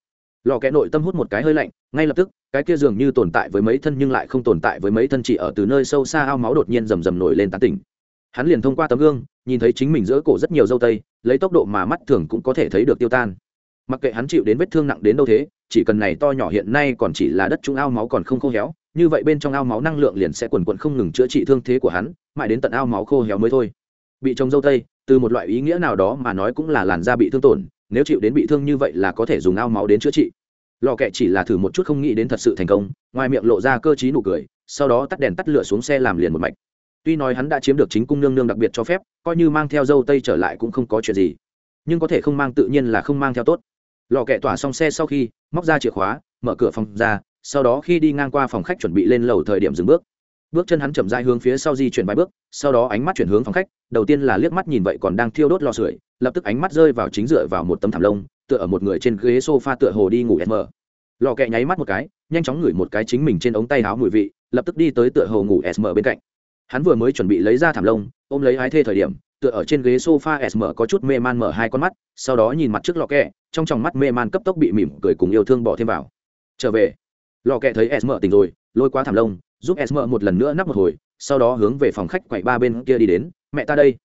A: Lò kẽ nội tâm hút một cái hơi lạnh, ngay lập tức, cái kia dường như tồn tại với mấy thân nhưng lại không tồn tại với mấy thân chỉ ở từ nơi sâu xa ao máu đột nhiên rầm rầm nổi lên tán tỉnh. Hắn liền thông qua tấm gương, nhìn thấy chính mình giữa cổ rất nhiều dâu tây, lấy tốc độ mà mắt thường cũng có thể thấy được tiêu tan. Mặc kệ hắn chịu đến vết thương nặng đến đâu thế, chỉ cần này to nhỏ hiện nay còn chỉ là đất trung ao máu còn không khô héo, như vậy bên trong ao máu năng lượng liền sẽ quần quận không ngừng chữa trị thương thế của hắn, mãi đến tận ao máu khô héo mới thôi. Bị trồng dâu tây từ một loại ý nghĩa nào đó mà nói cũng là làn da bị thương tổn, nếu chịu đến bị thương như vậy là có thể dùng ao máu đến chữa trị. Lò kẹ chỉ là thử một chút không nghĩ đến thật sự thành công, ngoài miệng lộ ra cơ t nụ cười, sau đó tắt đèn tắt lửa xuống xe làm liền một mạch. Tuy nói hắn đã chiếm được chính cung nương nương đặc biệt cho phép, coi như mang theo dâu tây trở lại cũng không có chuyện gì, nhưng có thể không mang tự nhiên là không mang theo tốt. Lò kẹ tỏa xong xe sau khi, móc ra chìa khóa, mở cửa phòng ra, sau đó khi đi ngang qua phòng khách chuẩn bị lên lầu thời điểm dừng bước bước chân hắn chậm rãi hướng phía sau di chuyển vài bước, sau đó ánh mắt chuyển hướng phòng khách, đầu tiên là liếc mắt nhìn vậy còn đang thiêu đốt lò sưởi, lập tức ánh mắt rơi vào chính dựa vào một tấm thảm lông, tựa ở một người trên ghế sofa tựa hồ đi ngủ sm lò kẹ nháy mắt một cái, nhanh chóng ngửi một cái chính mình trên ống tay áo mùi vị, lập tức đi tới tựa hồ ngủ sm bên cạnh. Hắn vừa mới chuẩn bị lấy ra thảm lông, ôm lấy ái thê thời điểm, tựa ở trên ghế sofa sm có chút mê man mở hai con mắt, sau đó nhìn mặt trước lò kẹ, trong tròng mắt mê man cấp tốc bị mỉm cười cùng yêu thương bỏ thêm vào. Trở về. Lò kẹ thấy sm tỉnh rồi, lôi qua thảm lông giúp sm một lần nữa nắp một hồi, sau đó hướng về phòng khách quậy ba bên kia đi đến. Mẹ ta đây.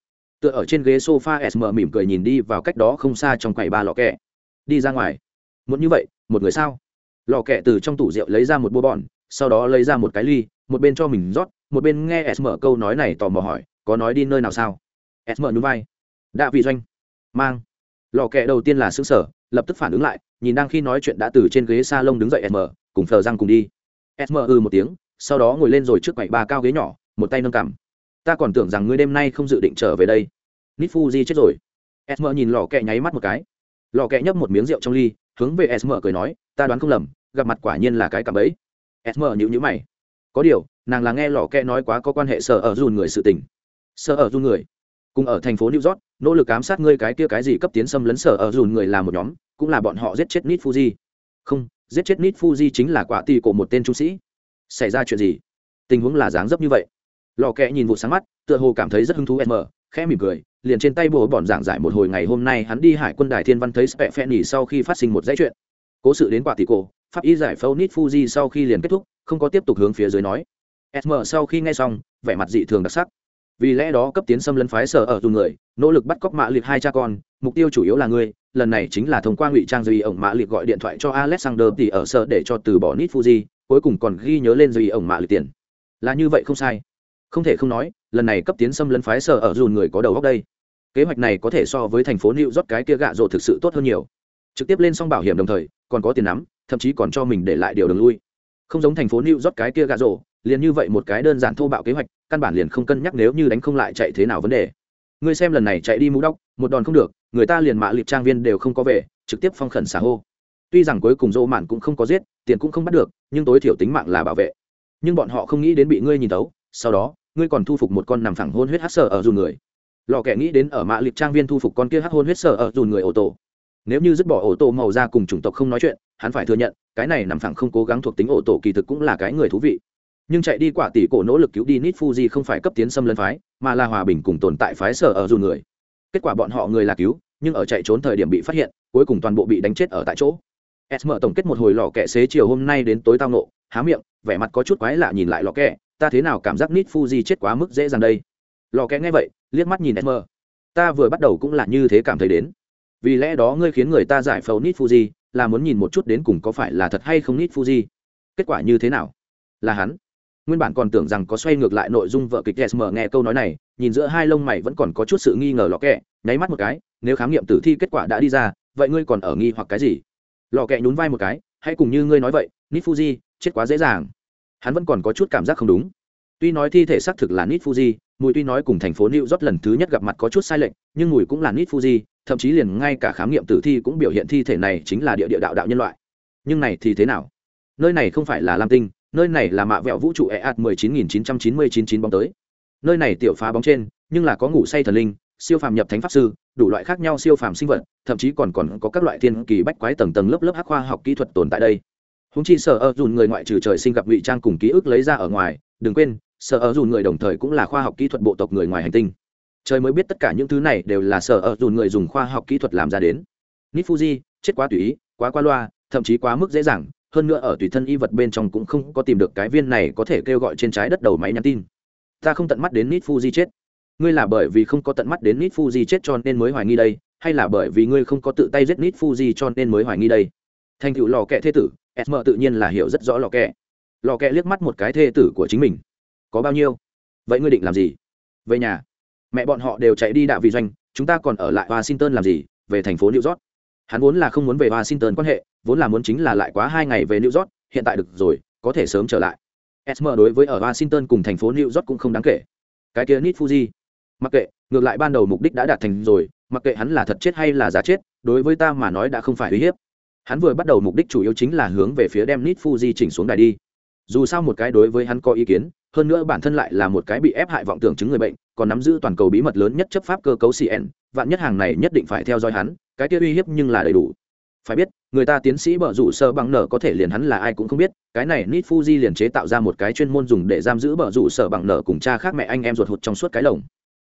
A: Tựa ở trên ghế sofa sm mỉm cười nhìn đi vào cách đó không xa trong quầy ba lò kẹ. Đi ra ngoài. Muốn như vậy, một người sao? Lò kẹ từ trong tủ rượu lấy ra một bô bọn sau đó lấy ra một cái ly, một bên cho mình rót, một bên nghe sm câu nói này tò mò hỏi, có nói đi nơi nào sao? Sm núi vai. Đã vị doanh. Mang. Lò kẹ đầu tiên là xứng sở lập tức phản ứng lại, nhìn đang khi nói chuyện đã từ trên ghế s a lông đứng dậy sm cùng phờ răng cùng đi. Sm ư ừ một tiếng sau đó ngồi lên rồi trước quầy ba cao ghế nhỏ, một tay nâng cằm. Ta còn tưởng rằng ngươi đêm nay không dự định trở về đây. Nít fuji chết rồi. Esmer nhìn lò kẹ nháy mắt một cái. Lò kẹ nhấp một miếng rượu trong ly, hướng về esmer cười nói, ta đoán không lầm, gặp mặt quả nhiên là cái cặp ấy esmer nhữ nhữ mày. Có điều, nàng là nghe lò kẹ nói quá có quan hệ sợ ở dùn người sự tình. Sợ ở dùn người? Cùng ở thành phố new york, nỗ lực ám sát ngươi cái kia cái gì cấp tiến xâm lấn sở ở dùn người là một nhóm, cũng là bọn họ giết chết nít fuji không, giết chết nít fuji chính là quả tì của một tên trung sĩ xảy ra chuyện gì? Tình huống là dáng dấp như vậy. Lò kẹ nhìn vụ sáng mắt, tựa hồ cảm thấy rất hứng thú sm khẽ mỉm cười, liền trên tay bồ bọn giảng giải một hồi ngày hôm nay hắn đi hải quân đài thiên văn thấy spẹ phe nhỉ sau khi phát sinh một dãy chuyện. Cố sự đến quả tỷ cổ, pháp y giải phẫu nít fuji sau khi liền kết thúc, không có tiếp tục hướng phía dưới nói. Sm sau khi nghe xong, vẻ mặt dị thường đặc sắc. Vì lẽ đó cấp tiến xâm lấn phái sở ở dù người, nỗ lực bắt cóc mã liệt hai cha con, mục tiêu chủ yếu là ngươi, lần này chính là thông qua ngụy trang duy ổng mã liệt gọi điện thoại cho alexander thì ở sở để cho từ bỏ nít fuji cuối cùng còn ghi nhớ lên duy ổng mạ liệt tiền. Là như vậy không sai. Không thể không nói, lần này cấp tiến xâm lấn phái sở ở dùn người có đầu góc đây. Kế hoạch này có thể so với thành phố new york cái kia gạ rộ thực sự tốt hơn nhiều. Trực tiếp lên xong bảo hiểm đồng thời, còn có tiền nắm, thậm chí còn cho mình để lại điều đường lui. Không giống thành phố new york cái kia gạ rộ, liền như vậy một cái đơn giản thô bạo kế hoạch, căn bản liền không cân nhắc nếu như đánh không lại chạy thế nào vấn đề. Ngươi xem lần này chạy đi mũ đốc một đòn không được, người ta liền mạ liệt trang viên đều không có về, trực tiếp phong khẩn xả hô tuy rằng cuối cùng dỗ mạn cũng không có giết, tiền cũng không bắt được, nhưng tối thiểu tính mạng là bảo vệ. Nhưng bọn họ không nghĩ đến bị ngươi nhìn tấu sau đó, ngươi còn thu phục một con nằm phẳng hôn huyết hát sở ở dù người. Lò kẻ nghĩ đến ở mạ liệt trang viên thu phục con kia hát hôn huyết sở ở dù người ô tô nếu như dứt bỏ ô tô màu ra cùng chủng tộc không nói chuyện, hắn phải thừa nhận, cái này nằm phẳng không cố gắng thuộc tính ô tô kỳ thực cũng là cái người thú vị. Nhưng chạy đi quả tỷ cổ nỗ lực cứu đi nít fuji không phải cấp tiến xâm lấn phái, mà là hòa bình cùng tồn tại phái sở ở dù người. Kết quả bọn họ người là cứu, nhưng ở chạy trốn thời điểm bị phát hiện, cuối cùng toàn bộ bị đánh chết ở tại chỗ s tổng kết một hồi lò kẹ xế chiều hôm nay đến tối tao nộ há miệng, vẻ mặt có chút quái lạ nhìn lại lò kẹ, ta thế nào cảm giác nít fuji chết quá mức dễ dàng đây? Lò kẹ nghe vậy, liếc mắt nhìn s ta vừa bắt đầu cũng là như thế cảm thấy đến. Vì lẽ đó ngươi khiến người ta giải phẫu nít fuji, là muốn nhìn một chút đến cùng có phải là thật hay không nít fuji. Kết quả như thế nào? Là hắn. Nguyên bản còn tưởng rằng có xoay ngược lại nội dung vợ kịch sm nghe câu nói này, nhìn giữa hai lông mày vẫn còn có chút sự nghi ngờ lò kẹ, nháy mắt một cái, nếu khám nghiệm tử thi kết quả đã đi ra, vậy ngươi còn ở nghi hoặc cái gì? Lò kẹ nhún vai một cái hãy cùng như ngươi nói vậy nít fuji chết quá dễ dàng. Hắn vẫn còn có chút cảm giác không đúng. Tuy nói thi thể xác thực là nít fuji mùi tuy nói cùng thành phố new york lần thứ nhất gặp mặt có chút sai lệch nhưng mùi cũng là nít fuji thậm chí liền ngay cả khám nghiệm tử thi cũng biểu hiện thi thể này chính là địa địa đạo đạo nhân loại. Nhưng này thì thế nào? Nơi này không phải là lam tinh nơi này là mạ vẹo vũ trụ EAT 19999 bóng tới. Nơi này tiểu phá bóng trên, nhưng là có ngủ say thần linh, siêu phàm nhập thánh pháp sư, đủ loại khác nhau siêu phàm sinh vật, thậm chí còn còn có các loại thiên kỳ bách quái tầng tầng lớp lớp hắc khoa học kỹ thuật tồn tại đây. Húng chi sở ở dùn người ngoại trừ trời sinh gặp ngụy trang cùng ký ức lấy ra ở ngoài, đừng quên, sở ở dùn người đồng thời cũng là khoa học kỹ thuật bộ tộc người ngoài hành tinh. Trời mới biết tất cả những thứ này đều là sở ở dùn người dùng khoa học kỹ thuật làm ra đến. Nifuji, chết quá tùy ý, quá qua loa, thậm chí quá mức dễ dàng, hơn nữa ở tùy thân y vật bên trong cũng không có tìm được cái viên này có thể kêu gọi trên trái đất đầu máy nhắn tin ta không tận mắt đến nít fuji chết ngươi là bởi vì không có tận mắt đến nít fuji chết cho nên mới hoài nghi đây, hay là bởi vì ngươi không có tự tay giết nít fuji cho nên mới hoài nghi đây? Thành cựu lò kẹ thế tử sm tự nhiên là hiểu rất rõ lò kẹ. Lò kẹ liếc mắt một cái thê tử của chính mình. Có bao nhiêu? Vậy ngươi định làm gì? Về nhà. Mẹ bọn họ đều chạy đi đạo vị doanh, chúng ta còn ở lại washington làm gì? Về thành phố new york. Hắn vốn là không muốn về washington quan hệ, vốn là muốn chính là lại quá hai ngày về new york, hiện tại được rồi, có thể sớm trở lại. Sm đối với ở washington cùng thành phố new york cũng không đáng kể. Cái kia nít fuji mặc kệ, ngược lại ban đầu mục đích đã đạt thành rồi, mặc kệ hắn là thật chết hay là giả chết, đối với ta mà nói đã không phải uy hiếp. Hắn vừa bắt đầu mục đích chủ yếu chính là hướng về phía đem nít fuji chỉnh xuống đài đi. Dù sao một cái đối với hắn có ý kiến, hơn nữa bản thân lại là một cái bị ép hại vọng tưởng chứng người bệnh, còn nắm giữ toàn cầu bí mật lớn nhất chấp pháp cơ cấu cn vạn nhất hàng này nhất định phải theo dõi hắn, cái kia uy hiếp nhưng là đầy đủ. Phải biết, người ta tiến sĩ bở rủ sơ bằng nở có thể liền hắn là ai cũng không biết, cái này nít fuji liền chế tạo ra một cái chuyên môn dùng để giam giữ bở rủ sở bằng nở cùng cha khác mẹ anh em ruột hụt trong suốt cái lồng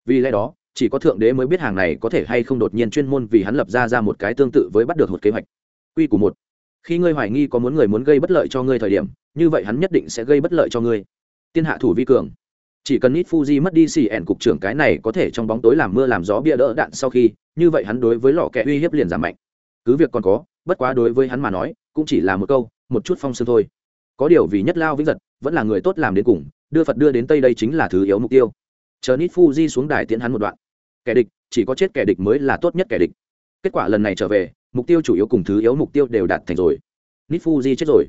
A: vì lẽ đó, chỉ có thượng đế mới biết hàng này có thể hay không đột nhiên chuyên môn vì hắn lập ra ra một cái tương tự với bắt được một kế hoạch. Quy của một, khi ngươi hoài nghi có muốn người muốn gây bất lợi cho ngươi thời điểm, như vậy hắn nhất định sẽ gây bất lợi cho ngươi. Tiên hạ thủ vi cường, chỉ cần nít fuji mất đi xì ẻn cục trưởng cái này có thể trong bóng tối làm mưa làm gió bia đỡ đạn sau khi, như vậy hắn đối với lò kẹ uy hiếp liền giảm mạnh. Cứ việc còn có, bất quá đối với hắn mà nói, cũng chỉ là một câu, một chút phong sương thôi. Có điều vì nhất lao vĩnh giật vẫn là người tốt làm đến cùng, đưa phật đưa đến tây đây chính là thứ yếu mục tiêu chờ nít fuji xuống đài tiến hắn một đoạn. Kẻ địch, chỉ có chết kẻ địch mới là tốt nhất kẻ địch. Kết quả lần này trở về, mục tiêu chủ yếu cùng thứ yếu mục tiêu đều đạt thành rồi. Nít fuji chết rồi.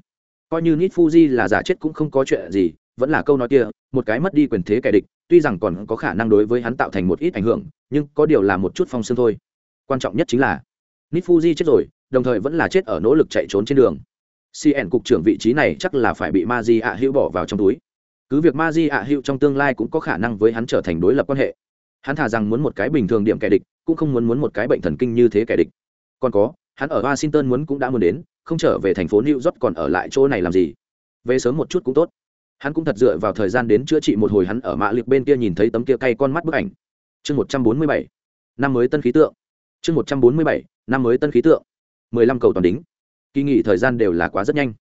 A: Coi như nít fuji là giả chết cũng không có chuyện gì, vẫn là câu nói kia, một cái mất đi quyền thế kẻ địch, tuy rằng còn có khả năng đối với hắn tạo thành một ít ảnh hưởng, nhưng có điều là một chút phong sương thôi. Quan trọng nhất chính là nít fuji chết rồi, đồng thời vẫn là chết ở nỗ lực chạy trốn trên đường. Cn cục trưởng vị trí này chắc là phải bị ma di ạ hữu bỏ vào trong túi cứ việc ma di ạ hữu trong tương lai cũng có khả năng với hắn trở thành đối lập quan hệ. Hắn thà rằng muốn một cái bình thường điểm kẻ địch, cũng không muốn muốn một cái bệnh thần kinh như thế kẻ địch. Còn có, hắn ở washington muốn cũng đã muốn đến, không trở về thành phố new york còn ở lại chỗ này làm gì? Về sớm một chút cũng tốt. Hắn cũng thật dựa vào thời gian đến chữa trị một hồi hắn ở mạ liệt bên kia nhìn thấy tấm kia cay con mắt bức ảnh. Chương một trăm bốn mươi bảy. Năm mới tân khí tượng. Chương một trăm bốn mươi bảy. Năm mới tân khí tượng. mười lăm cầu toàn đính. Kỳ nghỉ thời gian đều là quá rất nhanh.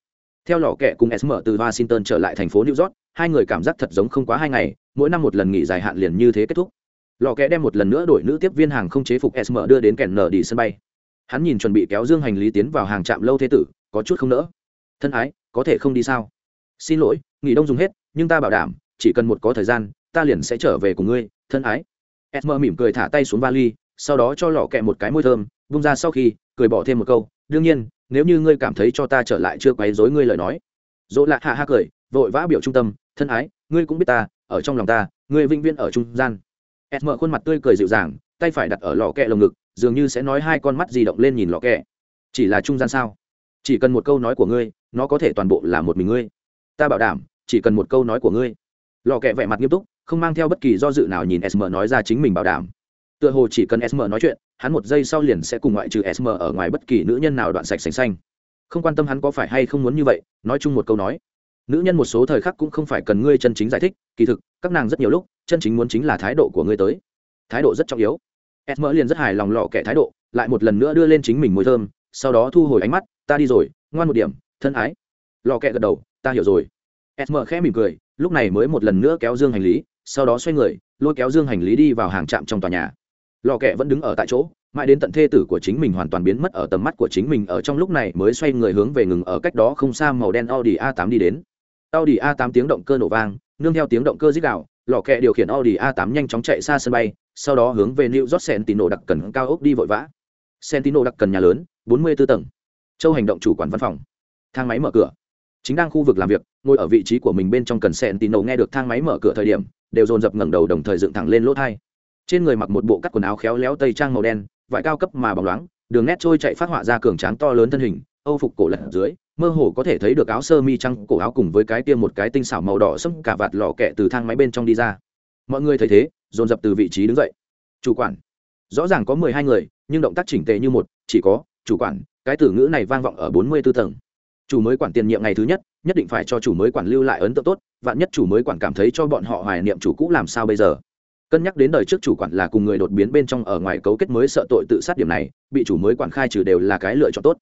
A: Theo lò kẹ cùng sm từ washington trở lại thành phố new york hai người cảm giác thật giống không quá hai ngày, mỗi năm một lần nghỉ dài hạn liền như thế kết thúc. Lò kẽ đem một lần nữa đổi nữ tiếp viên hàng không chế phục sm đưa đến kèn nở đi sân bay. Hắn nhìn chuẩn bị kéo dương hành lý tiến vào hàng trạm lâu thế tử, có chút không nỡ. Thân ái, có thể không đi sao? Xin lỗi, nghỉ đông dùng hết, nhưng ta bảo đảm, chỉ cần một có thời gian, ta liền sẽ trở về cùng ngươi, thân ái. Esmer mỉm cười thả tay xuống vali, sau đó cho lọ kẹ một cái môi thơm, vung ra sau khi, cười bỏ thêm một câu, đương nhiên, nếu như ngươi cảm thấy cho ta trở lại chưa quấy dối ngươi lời nói. Dỗ lạ hạ ha cười vội vã biểu trung tâm, thân ái, ngươi cũng biết ta, ở trong lòng ta, ngươi vĩnh viễn ở trung gian. Sm khuôn mặt tươi cười dịu dàng, tay phải đặt ở lò kẹ lồng ngực, dường như sẽ nói hai con mắt di động lên nhìn lò kẹ. Chỉ là trung gian sao? Chỉ cần một câu nói của ngươi, nó có thể toàn bộ là một mình ngươi. Ta bảo đảm, chỉ cần một câu nói của ngươi. Lò kẹ vẻ mặt nghiêm túc, không mang theo bất kỳ do dự nào nhìn sm nói ra chính mình bảo đảm. Tựa hồ chỉ cần sm nói chuyện, hắn một giây sau liền sẽ cùng ngoại trừ sm ở ngoài bất kỳ nữ nhân nào đoạn sạch sành xanh. Không quan tâm hắn có phải hay không muốn như vậy, nói chung một câu nói nữ nhân một số thời khắc cũng không phải cần ngươi chân chính giải thích, kỳ thực, các nàng rất nhiều lúc, chân chính muốn chính là thái độ của ngươi tới. Thái độ rất trọng yếu. Sm liền rất hài lòng lọ kẻ thái độ, lại một lần nữa đưa lên chính mình mùi thơm, sau đó thu hồi ánh mắt, ta đi rồi, ngoan một điểm, thân ái. Lò kẹ gật đầu, ta hiểu rồi. Sm khẽ mỉm cười, lúc này mới một lần nữa kéo dương hành lý, sau đó xoay người, lôi kéo dương hành lý đi vào hàng trạm trong tòa nhà. Lò kẹ vẫn đứng ở tại chỗ, mãi đến tận thê tử của chính mình hoàn toàn biến mất ở tầm mắt của chính mình, ở trong lúc này mới xoay người hướng về ngừng ở cách đó không xa màu đen audi a 8 đi đến audi a 8 tiếng động cơ nổ vang nương theo tiếng động cơ rít gào, lò kẹ điều khiển audi a 8 nhanh chóng chạy xa sân bay sau đó hướng về new york Sentinel đặc cần cao ốc đi vội vã. Sentinel đặc cần nhà lớn 44 tầng. Châu hành động chủ quản văn phòng. Thang máy mở cửa. Chính đang khu vực làm việc ngồi ở vị trí của mình bên trong cần Sentinel nghe được thang máy mở cửa thời điểm đều dồn dập ngẩng đầu đồng thời dựng thẳng lên lỗ thai. Trên người mặc một bộ cắt quần áo khéo léo tây trang màu đen vải cao cấp mà bóng loáng đường nét trôi chạy phát họa ra cường tráng to lớn thân hình âu phục cổ lật dưới mơ hồ có thể thấy được áo sơ mi trắng cổ áo cùng với cái tiêm một cái tinh xảo màu đỏ sẫm cả vạt lò kẹ từ thang máy bên trong đi ra. Mọi người thấy thế, dồn dập từ vị trí đứng dậy. Chủ quản. Rõ ràng có mười hai người, nhưng động tác chỉnh tề như một, chỉ có, chủ quản, cái từ ngữ này vang vọng ở bốn mươi b ố tầng. Chủ mới quản tiền nhiệm ngày thứ nhất nhất định phải cho chủ mới quản lưu lại ấn tượng tốt, vạn nhất chủ mới quản cảm thấy cho bọn họ hoài niệm chủ cũ làm sao bây giờ. Cân nhắc đến đời trước chủ quản là cùng người đột biến bên trong ở ngoài cấu kết mới sợ tội tự sát điểm này, bị chủ mới quản khai trừ đều là cái lựa chọn tốt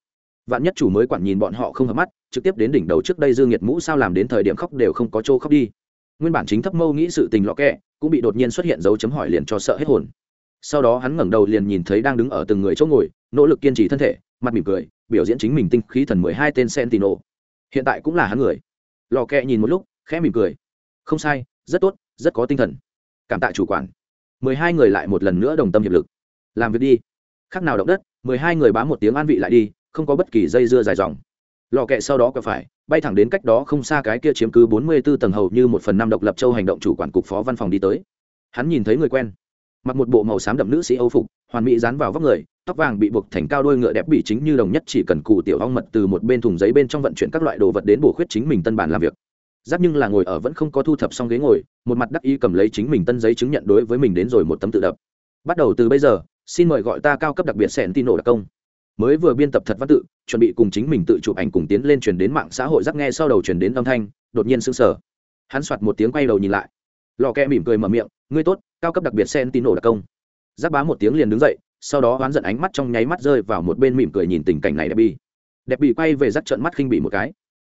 A: vạn nhất chủ mới quản nhìn bọn họ không hợp mắt, trực tiếp đến đỉnh đầu trước đây dương nhiệt mũ sao làm đến thời điểm khóc đều không có chỗ khóc đi. Nguyên bản chính thấp mâu nghĩ sự tình lọ kẹ, cũng bị đột nhiên xuất hiện dấu chấm hỏi liền cho sợ hết hồn. Sau đó hắn ngẩng đầu liền nhìn thấy đang đứng ở từng người chỗ ngồi, nỗ lực kiên trì thân thể, mặt mỉm cười, biểu diễn chính mình tinh khí thần mười hai tên sentino hiện tại cũng là hắn người. Lò kẹ nhìn một lúc, khẽ mỉm cười. Không sai, rất tốt, rất có tinh thần. Cảm tạ chủ quản. Mười hai người lại một lần nữa đồng tâm hiệp lực. Làm việc đi. Khác nào động đất, mười hai người bám một tiếng an vị lại đi không có bất kỳ dây dưa dài dòng. Lò kẹ sau đó cờ phải, bay thẳng đến cách đó không xa cái kia chiếm cứ bốn mươi 44 tầng hầu như một phần năm độc lập châu hành động chủ quản cục phó văn phòng đi tới. Hắn nhìn thấy người quen. Mặc một bộ màu xám đậm nữ sĩ âu phục, hoàn mỹ dán vào vóc người, tóc vàng bị buộc thành cao đôi ngựa đẹp bị chính như đồng nhất chỉ cần cù tiểu ong mật từ một bên thùng giấy bên trong vận chuyển các loại đồ vật đến bổ khuyết chính mình tân bản làm việc. Giáp nhưng là ngồi ở vẫn không có thu thập xong ghế ngồi, một mặt đắc y cầm lấy chính mình tân giấy chứng nhận đối với mình đến rồi một tấm tự đập. Bắt đầu từ bây giờ, xin mời gọi ta cao cấp đặc biệt sẹn tin nổ đặc công mới vừa biên tập thật văn tự, chuẩn bị cùng chính mình tự chụp ảnh cùng tiến lên truyền đến mạng xã hội rắc nghe sau đầu truyền đến âm thanh, đột nhiên sững sờ. Hắn soạt một tiếng quay đầu nhìn lại. Lò kẹ mỉm cười mở miệng, ngươi tốt, cao cấp đặc biệt sen tin nổ đặc công. Giáp bá một tiếng liền đứng dậy, sau đó oán giận ánh mắt trong nháy mắt rơi vào một bên mỉm cười nhìn tình cảnh này đẹp bi đẹp bị quay về rắc trận mắt khinh bị một cái.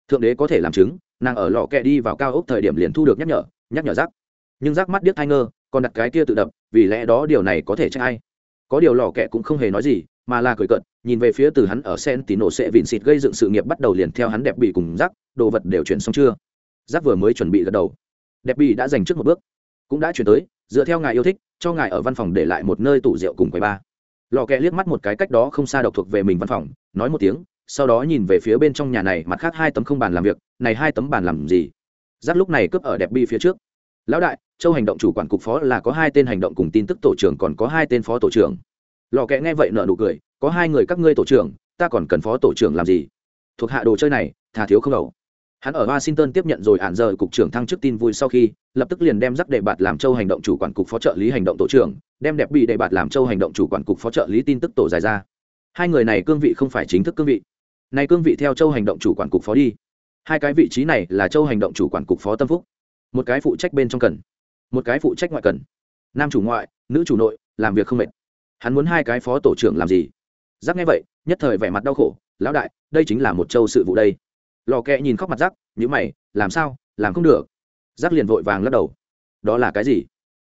A: Thượng đế có thể làm chứng, nàng ở lò kẹ đi vào cao ốc thời điểm liền thu được nhắc nhở nhắc nhở rắc. Nhưng rắc mắt điếc thai ngơ, còn đặt cái kia tự đập, vì lẽ đó điều này có thể trách ai? Có điều lò kẹ cũng không hề nói gì mà là cười cợt, nhìn về phía từ hắn ở sen tín nổ sẽ vịn xịt gây dựng sự nghiệp bắt đầu liền theo hắn đẹp bị cùng rắc, đồ vật đều chuyển xong chưa? Rắc vừa mới chuẩn bị gật đầu. Đẹp bị đã dành trước một bước. Cũng đã chuyển tới, dựa theo ngài yêu thích, cho ngài ở văn phòng để lại một nơi tủ rượu cùng quầy ba. Lò kẹ liếc mắt một cái cách đó không xa độc thuộc về mình văn phòng, nói một tiếng, sau đó nhìn về phía bên trong nhà này, mặt khác hai tấm không bàn làm việc, này hai tấm bàn làm gì? Giáp lúc này cướp ở đẹp bi phía trước. Lão đại, châu hành động chủ quản cục phó là có hai tên hành động cùng tin tức tổ trưởng còn có hai tên phó tổ trưởng lò kẹ nghe vậy nợ nụ cười, có hai người các ngươi tổ trưởng, ta còn cần phó tổ trưởng làm gì? Thuộc hạ đồ chơi này thà thiếu không đầu. Hắn ở washington tiếp nhận rồi ản giờ cục trưởng thăng chức tin vui sau khi, lập tức liền đem rắc đề bạt làm châu hành động chủ quản cục phó trợ lý hành động tổ trưởng, đem đẹp bị đề bạt làm châu hành động chủ quản cục phó trợ lý tin tức tổ dài ra. Hai người này cương vị không phải chính thức cương vị. Này cương vị theo châu hành động chủ quản cục phó đi. Hai cái vị trí này là châu hành động chủ quản cục phó tâm phúc. Một cái phụ trách bên trong cần, một cái phụ trách ngoại cần. Nam chủ ngoại, nữ chủ nội, làm việc không mệt hắn muốn hai cái phó tổ trưởng làm gì? Giác nghe vậy, nhất thời vẻ mặt đau khổ, lão đại, đây chính là một châu sự vụ đây. Lò kẹ nhìn khóc mặt giác nhữ mày, làm sao? Làm không được. Giác liền vội vàng lắc đầu, đó là cái gì?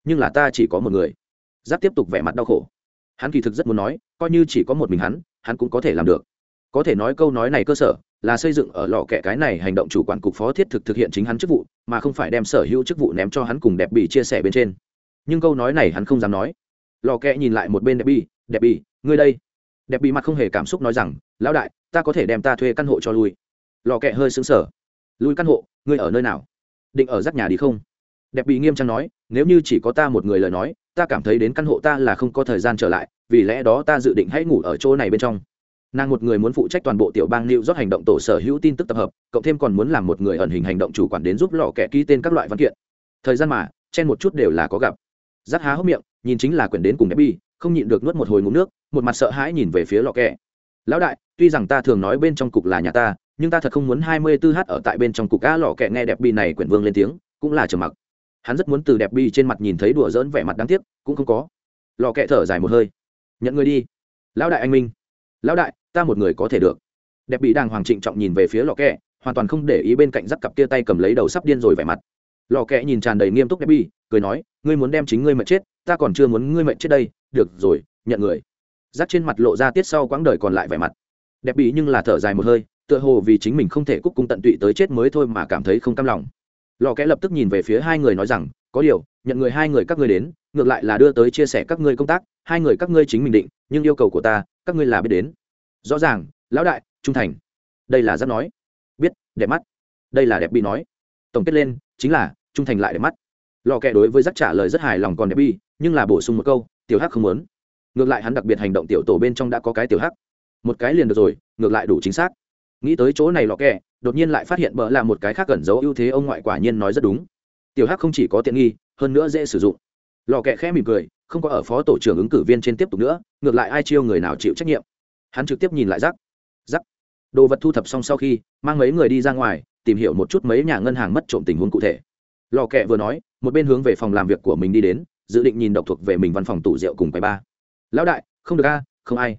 A: Nhưng là ta chỉ có một người. Giác tiếp tục vẻ mặt đau khổ, hắn kỳ thực rất muốn nói, coi như chỉ có một mình hắn hắn cũng có thể làm được. Có thể nói câu nói này cơ sở là xây dựng ở lò kẹ cái này hành động chủ quản cục phó thiết thực thực hiện chính hắn chức vụ, mà không phải đem sở hữu chức vụ ném cho hắn cùng đẹp bị chia sẻ bên trên. Nhưng câu nói này hắn không dám nói lò kẹ nhìn lại một bên đẹp bi đẹp bi, ngươi đây. Đẹp bị mặt không hề cảm xúc nói rằng, lão đại, ta có thể đem ta thuê căn hộ cho lui. Lò kẹ hơi xứng sở lui căn hộ, ngươi ở nơi nào? Định ở rác nhà đi không? Đẹp bị nghiêm trang nói, nếu như chỉ có ta một người lời nói, ta cảm thấy đến căn hộ ta là không có thời gian trở lại, vì lẽ đó ta dự định hãy ngủ ở chỗ này bên trong. Nàng một người muốn phụ trách toàn bộ tiểu bang lưu rót hành động tổ sở hữu tin tức tập hợp cộng thêm còn muốn làm một người ẩn hình hành động chủ quản đến giúp lò kẹ ký tên các loại văn kiện. Thời gian mà, chen một chút đều là có gặp giác há hốc miệng, nhìn chính là quyển đến cùng đẹp bi, không nhịn được nuốt một hồi ngụm nước, một mặt sợ hãi nhìn về phía lò kẹ. Lão đại, tuy rằng ta thường nói bên trong cục là nhà ta, nhưng ta thật không muốn hai mươi tư h ở tại bên trong cục a lò kẹ nghe đẹp bi này quyển vương lên tiếng, cũng là trầm mặc. Hắn rất muốn từ đẹp bi trên mặt nhìn thấy đùa dỡn vẻ mặt đáng tiếc, cũng không có. Lò kẹ thở dài một hơi. Nhận người đi. Lão đại anh minh. Lão đại, ta một người có thể được. Đẹp bị đàng hoàng trịnh trọng nhìn về phía lò kẹ, hoàn toàn không để ý bên cạnh dắt cặp kia tay cầm lấy đầu sắp điên rồi vẻ mặt. Lò kẹ nhìn tràn đầy nghiêm túc đẹp bi cười nói, ngươi muốn đem chính ngươi mệnh chết, ta còn chưa muốn ngươi mệnh chết đây, được rồi, nhận người. Giác trên mặt lộ ra tiết sau quãng đời còn lại vẻ mặt. Đẹp bị nhưng là thở dài một hơi, tựa hồ vì chính mình không thể cúc cung tận tụy tới chết mới thôi mà cảm thấy không cam lòng. Lò kẽ lập tức nhìn về phía hai người nói rằng, có điều, nhận người hai người các ngươi đến, ngược lại là đưa tới chia sẻ các ngươi công tác, hai người các ngươi chính mình định, nhưng yêu cầu của ta, các ngươi là biết đến. Rõ ràng, lão đại, trung thành. Đây là giáp nói. Biết, đẹp mắt. Đây là đẹp bị nói. Tổng kết lên, chính là, trung thành lại đẹp mắt lò kẹ đối với giác trả lời rất hài lòng còn đẹp bi, nhưng là bổ sung một câu, tiểu hắc không muốn. Ngược lại hắn đặc biệt hành động tiểu tổ bên trong đã có cái tiểu hắc. Một cái liền được rồi, ngược lại đủ chính xác. Nghĩ tới chỗ này lò kẹ, đột nhiên lại phát hiện bỡ là một cái khác cẩn giấu ưu thế ông ngoại quả nhiên nói rất đúng. Tiểu hắc không chỉ có tiện nghi, hơn nữa dễ sử dụng. Lò kẹ khẽ mỉm cười, không có ở phó tổ trưởng ứng cử viên trên tiếp tục nữa, ngược lại ai chiêu người nào chịu trách nhiệm. Hắn trực tiếp nhìn lại rắc rắc đồ vật thu thập xong sau khi, mang mấy người đi ra ngoài, tìm hiểu một chút mấy nhà ngân hàng mất trộm tình huống cụ thể lò kẹ vừa nói, một bên hướng về phòng làm việc của mình đi đến, dự định nhìn độc thuộc về mình văn phòng tủ rượu cùng quầy ba lão đại, không được a, không ai.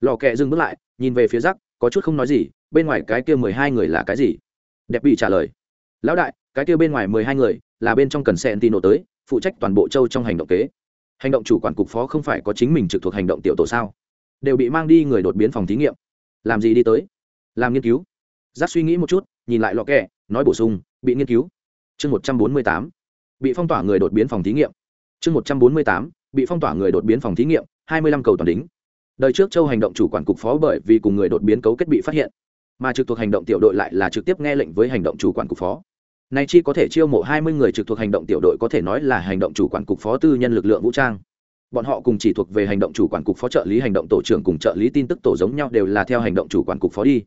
A: Lò kẹ dừng bước lại, nhìn về phía rắc có chút không nói gì, bên ngoài cái kia mười hai người là cái gì? Đẹp bị trả lời. Lão đại, cái kia bên ngoài mười hai người là bên trong cần sen nổ tới, phụ trách toàn bộ châu trong hành động kế. Hành động chủ quản cục phó không phải có chính mình trực thuộc hành động tiểu tổ sao? Đều bị mang đi người đột biến phòng thí nghiệm. Làm gì đi tới? Làm nghiên cứu. Giác suy nghĩ một chút, nhìn lại lọ kẹ nói bổ sung, bị nghiên cứu chương một trăm bốn mươi tám, bị phong tỏa người đột biến phòng thí nghiệm. Chương một trăm bốn mươi tám, bị phong tỏa người đột biến phòng thí nghiệm, hai mươi lăm cầu toàn đính. Đời trước châu hành động chủ quản cục phó bởi vì cùng người đột biến cấu kết bị phát hiện, mà trực thuộc hành động tiểu đội lại là trực tiếp nghe lệnh với hành động chủ quản cục phó. Này chi có thể chiêu mộ hai mươi người trực thuộc hành động tiểu đội có thể nói là hành động chủ quản cục phó tư nhân lực lượng vũ trang. Bọn họ cùng chỉ thuộc về hành động chủ quản cục phó trợ lý hành động tổ trưởng cùng trợ lý tin tức tổ giống nhau đều là theo hành động chủ quản cục phó đi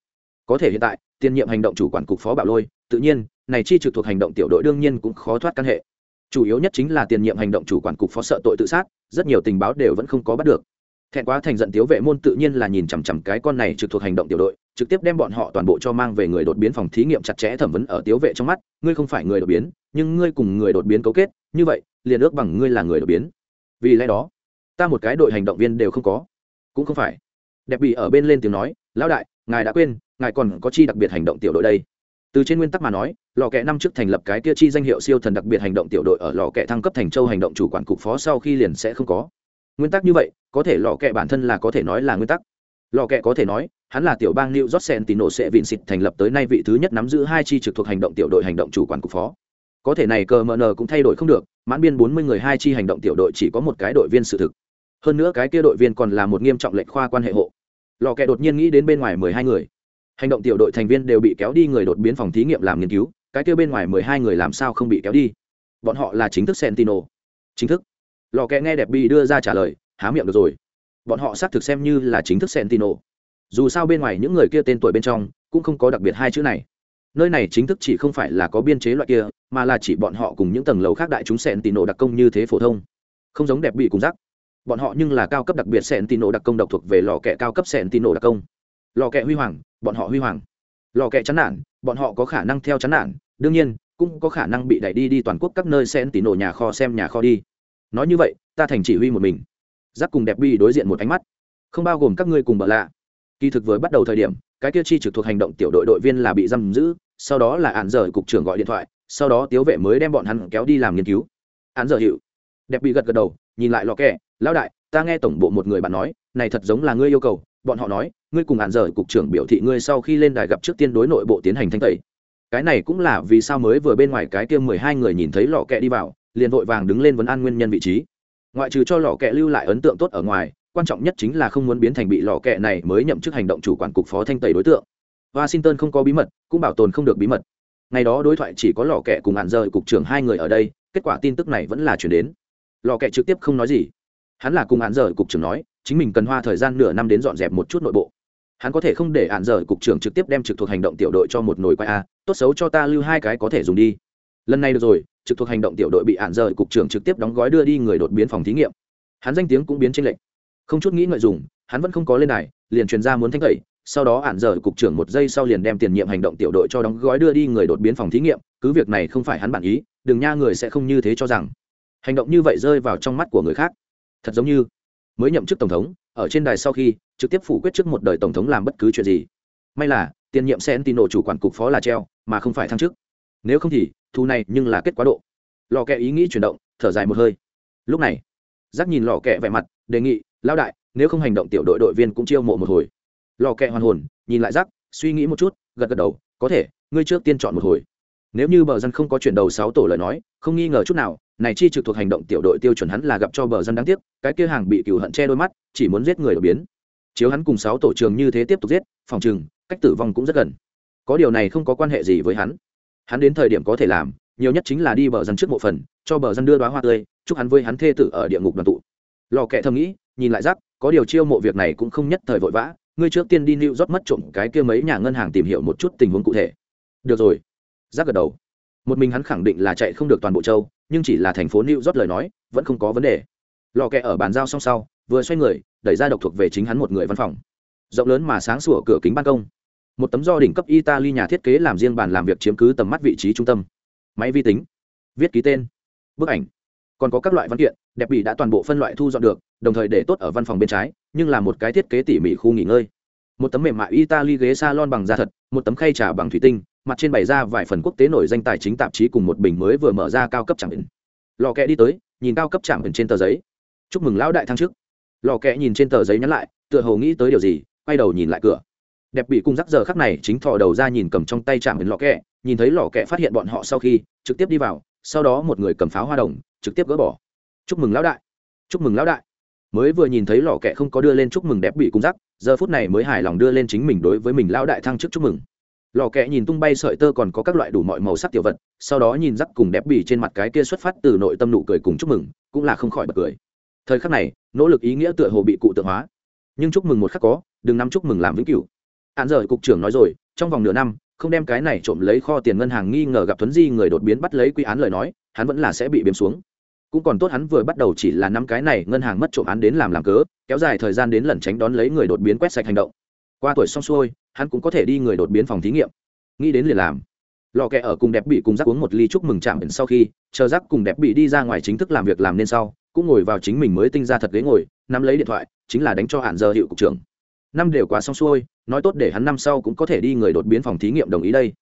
A: có thể hiện tại tiền nhiệm hành động chủ quản cục phó bảo lôi, tự nhiên, này chi trực thuộc hành động tiểu đội đương nhiên cũng khó thoát căn hệ. Chủ yếu nhất chính là tiền nhiệm hành động chủ quản cục phó sợ tội tự sát, rất nhiều tình báo đều vẫn không có bắt được. Thẹn quá thành giận tiếu vệ môn tự nhiên là nhìn chằm chằm cái con này trực thuộc hành động tiểu đội, trực tiếp đem bọn họ toàn bộ cho mang về người đột biến phòng thí nghiệm chặt chẽ thẩm vấn ở tiếu vệ trong mắt, ngươi không phải người đột biến, nhưng ngươi cùng người đột biến cấu kết, như vậy, liền ước bằng ngươi là người đột biến. Vì lẽ đó, ta một cái đội hành động viên đều không có. Cũng không phải. Đẹp bị ở bên lên tiếng nói, lão đại ngài đã quên, ngài còn có chi đặc biệt hành động tiểu đội đây. Từ trên nguyên tắc mà nói, lò kẹ năm trước thành lập cái kia chi danh hiệu siêu thần đặc biệt hành động tiểu đội ở lò kẹ thăng cấp thành châu hành động chủ quản cục phó sau khi liền sẽ không có. Nguyên tắc như vậy, có thể lò kẹ bản thân là có thể nói là nguyên tắc. Lò kẹ có thể nói, hắn là tiểu bang new york đồ sẽ vịn xịt thành lập tới nay vị thứ nhất nắm giữ hai chi trực thuộc hành động tiểu đội hành động chủ quản cục phó. Có thể này cờ mờ nờ cũng thay đổi không được, mãn biên bốn mươi người hai chi hành động tiểu đội chỉ có một cái đội viên sự thực. Hơn nữa cái kia đội viên còn là một nghiêm trọng lệnh khoa quan hệ hộ lò kẹ đột nhiên nghĩ đến bên ngoài mười hai người. Hành động tiểu đội thành viên đều bị kéo đi người đột biến phòng thí nghiệm làm nghiên cứu, cái kia bên ngoài mười hai người làm sao không bị kéo đi? Bọn họ là chính thức sentino chính thức. Lò kẹ nghe đẹp bị đưa ra trả lời, há miệng được rồi. Bọn họ xác thực xem như là chính thức sentino dù sao bên ngoài những người kia tên tuổi bên trong, cũng không có đặc biệt hai chữ này. Nơi này chính thức chỉ không phải là có biên chế loại kia, mà là chỉ bọn họ cùng những tầng lầu khác đại chúng sentino đặc công như thế phổ thông. Không giống đẹp bị cùng rắc bọn họ nhưng là cao cấp đặc biệt sẹn sentino đặc công độc thuộc về lò kẹ cao cấp sẹn sentino đặc công. Lò kẹ huy hoàng, bọn họ huy hoàng. Lò kẹ chán nản, bọn họ có khả năng theo chán nản, đương nhiên, cũng có khả năng bị đẩy đi đi toàn quốc các nơi sẹn sentino nhà kho xem nhà kho đi. Nói như vậy, ta thành chỉ huy một mình. Giáp cùng đẹp bi đối diện một ánh mắt. Không bao gồm các ngươi cùng bợ lạ. Kỳ thực với bắt đầu thời điểm, cái kia chi trực thuộc hành động tiểu đội đội viên là bị giam giữ, sau đó là ạn dở cục trưởng gọi điện thoại, sau đó tiếu vệ mới đem bọn hắn kéo đi làm nghiên cứu. Án dở hiệu. Đẹp bị gật gật đầu, nhìn lại lò kẹ lão đại, ta nghe tổng bộ một người bạn nói, này thật giống là ngươi yêu cầu. Bọn họ nói, ngươi cùng hạn dở cục trưởng biểu thị ngươi sau khi lên đài gặp trước tiên đối nội bộ tiến hành thanh tẩy. Cái này cũng là vì sao mới vừa bên ngoài cái kia mười hai người nhìn thấy lò kẹ đi vào, liền vội vàng đứng lên vấn an nguyên nhân vị trí. Ngoại trừ cho lò kẹ lưu lại ấn tượng tốt ở ngoài, quan trọng nhất chính là không muốn biến thành bị lò kẹ này mới nhậm chức hành động chủ quản cục phó thanh tẩy đối tượng. Washington không có bí mật, cũng bảo tồn không được bí mật. Ngày đó đối thoại chỉ có lò kẹ cùng hạn rời cục trưởng hai người ở đây, kết quả tin tức này vẫn là chuyển đến. Lò kẹ trực tiếp không nói gì hắn là cùng hạn dở cục trưởng nói, chính mình cần hoa thời gian nửa năm đến dọn dẹp một chút nội bộ. Hắn có thể không để hạn dở cục trưởng trực tiếp đem trực thuộc hành động tiểu đội cho một nồi quay a, tốt xấu cho ta lưu hai cái có thể dùng đi. Lần này được rồi, trực thuộc hành động tiểu đội bị hạn dở cục trưởng trực tiếp đóng gói đưa đi người đột biến phòng thí nghiệm. Hắn danh tiếng cũng biến trên lệnh không chút nghĩ ngợi dùng, hắn vẫn không có lên đài, liền truyền ra muốn thanh tẩy, sau đó án giờ cục trưởng một giây sau liền đem tiền nhiệm hành động tiểu đội cho đóng gói đưa đi người đột biến phòng thí nghiệm, cứ việc này không phải hắn bản ý, đừng nha người sẽ không như thế cho rằng. Hành động như vậy rơi vào trong mắt của người khác thật giống như mới nhậm chức tổng thống, ở trên đài sau khi trực tiếp phủ quyết trước một đời tổng thống làm bất cứ chuyện gì. May là, tiền nhiệm sen tin nổ chủ quản cục phó là treo, mà không phải thăng chức. Nếu không thì, thu này nhưng là kết quá độ. Lò kẹ ý nghĩ chuyển động, thở dài một hơi. Lúc này giác nhìn lò kẹ vẻ mặt, đề nghị lao đại, nếu không hành động tiểu đội đội viên cũng chiêu mộ một hồi. Lò kẹ hoàn hồn, nhìn lại giác suy nghĩ một chút, gật gật đầu, có thể, ngươi trước tiên chọn một hồi. Nếu như bờ dân không có chuyển đầu sáu tổ lời nói, không nghi ngờ chút nào này chi trực thuộc hành động tiểu đội tiêu chuẩn hắn là gặp cho bờ dân đáng tiếc, cái kia hàng bị cựu hận che đôi mắt, chỉ muốn giết người đột biến. Chiếu hắn cùng sáu tổ trường như thế tiếp tục giết, phòng trừng, cách tử vong cũng rất gần. Có điều này không có quan hệ gì với hắn. Hắn đến thời điểm có thể làm, nhiều nhất chính là đi bờ dân trước mộ phần, cho bờ dân đưa đoá hoa tươi, chúc hắn với hắn thê tử ở địa ngục đoàn tụ. Lò kệ thầm nghĩ, nhìn lại giáp có điều chiêu mộ việc này cũng không nhất thời vội vã, ngươi trước tiên đi lưu rót mất trộm cái kia mấy nhà ngân hàng tìm hiểu một chút tình huống cụ thể. Được rồi. Giáp gật đầu. Một mình hắn khẳng định là chạy không được toàn bộ châu nhưng chỉ là thành phố new rót lời nói, vẫn không có vấn đề. Lò kẹ ở bàn giao xong sau, vừa xoay người, đẩy ra độc thuộc về chính hắn một người văn phòng. Rộng lớn mà sáng sủa cửa kính ban công. Một tấm do đỉnh cấp italy nhà thiết kế làm riêng bàn làm việc chiếm cứ tầm mắt vị trí trung tâm. Máy vi tính, viết ký tên, bức ảnh. Còn có các loại văn kiện, đẹp bị đã toàn bộ phân loại thu dọn được, đồng thời để tốt ở văn phòng bên trái, nhưng là một cái thiết kế tỉ mỉ khu nghỉ ngơi. Một tấm mềm mại italy ghế salon bằng da thật, một tấm khay trà bằng thủy tinh mặt trên bày ra vài phần quốc tế nổi danh tài chính tạp chí cùng một bình mới vừa mở ra cao cấp chẳng ẩn. Lò kẹ đi tới, nhìn cao cấp chẳng ẩn trên tờ giấy. Chúc mừng lão đại thăng chức. Lò kẹ nhìn trên tờ giấy nhắn lại, tựa hồ nghĩ tới điều gì, quay đầu nhìn lại cửa. Đẹp bị cung rắc giờ khắc này chính thò đầu ra nhìn cầm trong tay chạm đến lò kẹ, nhìn thấy lò kẹ phát hiện bọn họ sau khi, trực tiếp đi vào, sau đó một người cầm pháo hoa đồng, trực tiếp gỡ bỏ. Chúc mừng lão đại. Chúc mừng lão đại. Mới vừa nhìn thấy lò kẹ không có đưa lên chúc mừng đẹp bị cung rắc, giờ phút này mới hài lòng đưa lên chính mình đối với mình lão đại thăng chức chúc mừng lò kẹ nhìn tung bay sợi tơ còn có các loại đủ mọi màu sắc tiểu vật, sau đó nhìn rắc cùng đẹp bì trên mặt cái kia xuất phát từ nội tâm nụ cười cùng chúc mừng, cũng là không khỏi bật cười. Thời khắc này, nỗ lực ý nghĩa tựa hồ bị cụ tượng hóa. Nhưng chúc mừng một khắc có, đừng nắm chúc mừng làm vĩnh cửu. Hạn giờ cục trưởng nói rồi, trong vòng nửa năm, không đem cái này trộm lấy kho tiền ngân hàng nghi ngờ gặp thuấn di người đột biến bắt lấy quy án lời nói, hắn vẫn là sẽ bị biếm xuống. Cũng còn tốt hắn vừa bắt đầu chỉ là năm cái này ngân hàng mất trộm án đến làm làm cớ, kéo dài thời gian đến lẩn tránh đón lấy người đột biến quét sạch hành động qua tuổi xong xuôi, hắn cũng có thể đi người đột biến phòng thí nghiệm. Nghĩ đến liền làm. Lò kẹ ở cùng đẹp bị cùng rắc uống một ly chúc mừng chạm sau khi, chờ rắc cùng đẹp bị đi ra ngoài chính thức làm việc làm nên sau, cũng ngồi vào chính mình mới tinh ra thật ghế ngồi, nắm lấy điện thoại, chính là đánh cho hạn giờ hiệu cục trưởng. Năm đều quá xong xuôi, nói tốt để hắn năm sau cũng có thể đi người đột biến phòng thí nghiệm đồng ý đây.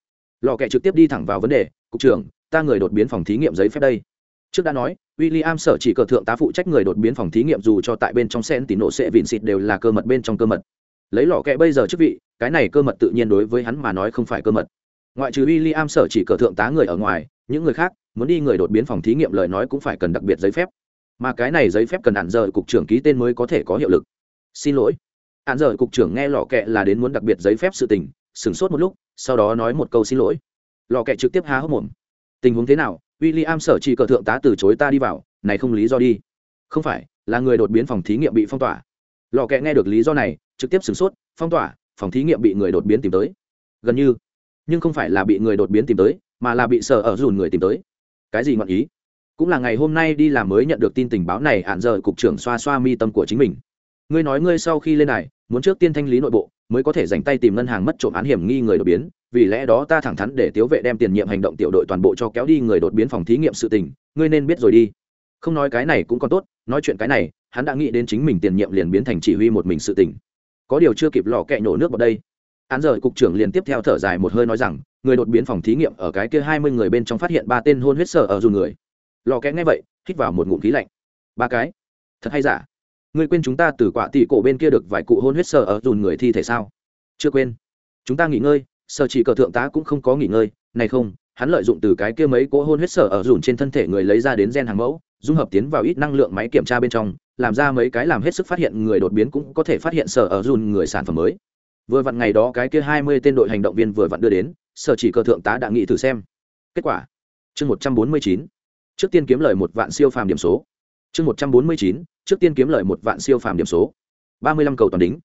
A: Lò kẹ trực tiếp đi thẳng vào vấn đề, cục trưởng, ta người đột biến phòng thí nghiệm giấy phép đây. Trước đã nói, William sở chỉ cờ thượng tá phụ trách người đột biến phòng thí nghiệm dù cho tại bên trong sen tín nổ sẽ vịn xịt đều là cơ mật bên trong cơ mật lấy lò kẹ bây giờ chức vị, cái này cơ mật tự nhiên đối với hắn mà nói không phải cơ mật. Ngoại trừ William sở chỉ cờ thượng tá người ở ngoài, những người khác, muốn đi người đột biến phòng thí nghiệm lời nói cũng phải cần đặc biệt giấy phép. Mà cái này giấy phép cần hạn giờ cục trưởng ký tên mới có thể có hiệu lực. Xin lỗi. Hạn giờ cục trưởng nghe lò kẹ là đến muốn đặc biệt giấy phép sự tình, sửng sốt một lúc, sau đó nói một câu xin lỗi. Lò kẹ trực tiếp há hốc mồm. Tình huống thế nào? William sở chỉ cờ thượng tá từ chối ta đi vào, này không lý do đi. Không phải, là người đột biến phòng thí nghiệm bị phong tỏa lò kẹ nghe được lý do này, trực tiếp sửng sốt, phong tỏa, phòng thí nghiệm bị người đột biến tìm tới. Gần như. Nhưng không phải là bị người đột biến tìm tới, mà là bị sở ở dùn người tìm tới. Cái gì ngọn ý? Cũng là ngày hôm nay đi làm mới nhận được tin tình báo này, hạn giờ cục trưởng xoa xoa mi tâm của chính mình. Ngươi nói ngươi sau khi lên này, muốn trước tiên thanh lý nội bộ, mới có thể dành tay tìm ngân hàng mất trộm án hiểm nghi người đột biến, vì lẽ đó ta thẳng thắn để tiếu vệ đem tiền nhiệm hành động tiểu đội toàn bộ cho kéo đi người đột biến phòng thí nghiệm sự tình, ngươi nên biết rồi đi không nói cái này cũng còn tốt, nói chuyện cái này, hắn đã nghĩ đến chính mình tiền nhiệm liền biến thành chỉ huy một mình sự tình. Có điều chưa kịp lò kẹ nhổ nước vào đây án giờ cục trưởng liền tiếp theo thở dài một hơi nói rằng, người đột biến phòng thí nghiệm ở cái kia hai mươi người bên trong phát hiện ba tên hôn huyết sở ở dù người. Lò kẽ nghe vậy, hít vào một ngụm khí lạnh. Ba cái? Thật hay giả? Ngươi quên chúng ta từ quả tỷ cổ bên kia được vài cụ hôn huyết sở ở dùn người thi thể sao? Chưa quên. Chúng ta nghỉ ngơi sở chỉ cờ thượng tá cũng không có nghỉ ngơi. Này không, hắn lợi dụng từ cái kia mấy cỗ hôn huyết sở ở dùn trên thân thể người lấy ra đến gen hàng mẫu dung hợp tiến vào ít năng lượng máy kiểm tra bên trong, làm ra mấy cái làm hết sức phát hiện người đột biến cũng có thể phát hiện sở ở dùn người sản phẩm mới. Vừa vặn ngày đó cái kia hai mươi tên đội hành động viên vừa vặn đưa đến, sở chỉ cờ thượng tá đã nghị thử xem. Kết quả, chương một trăm bốn mươi chín, trước tiên kiếm lời một vạn siêu phàm điểm số. Chương một trăm bốn mươi chín, trước tiên kiếm lời một vạn siêu phàm điểm số. ba mươi lăm cầu toàn đính.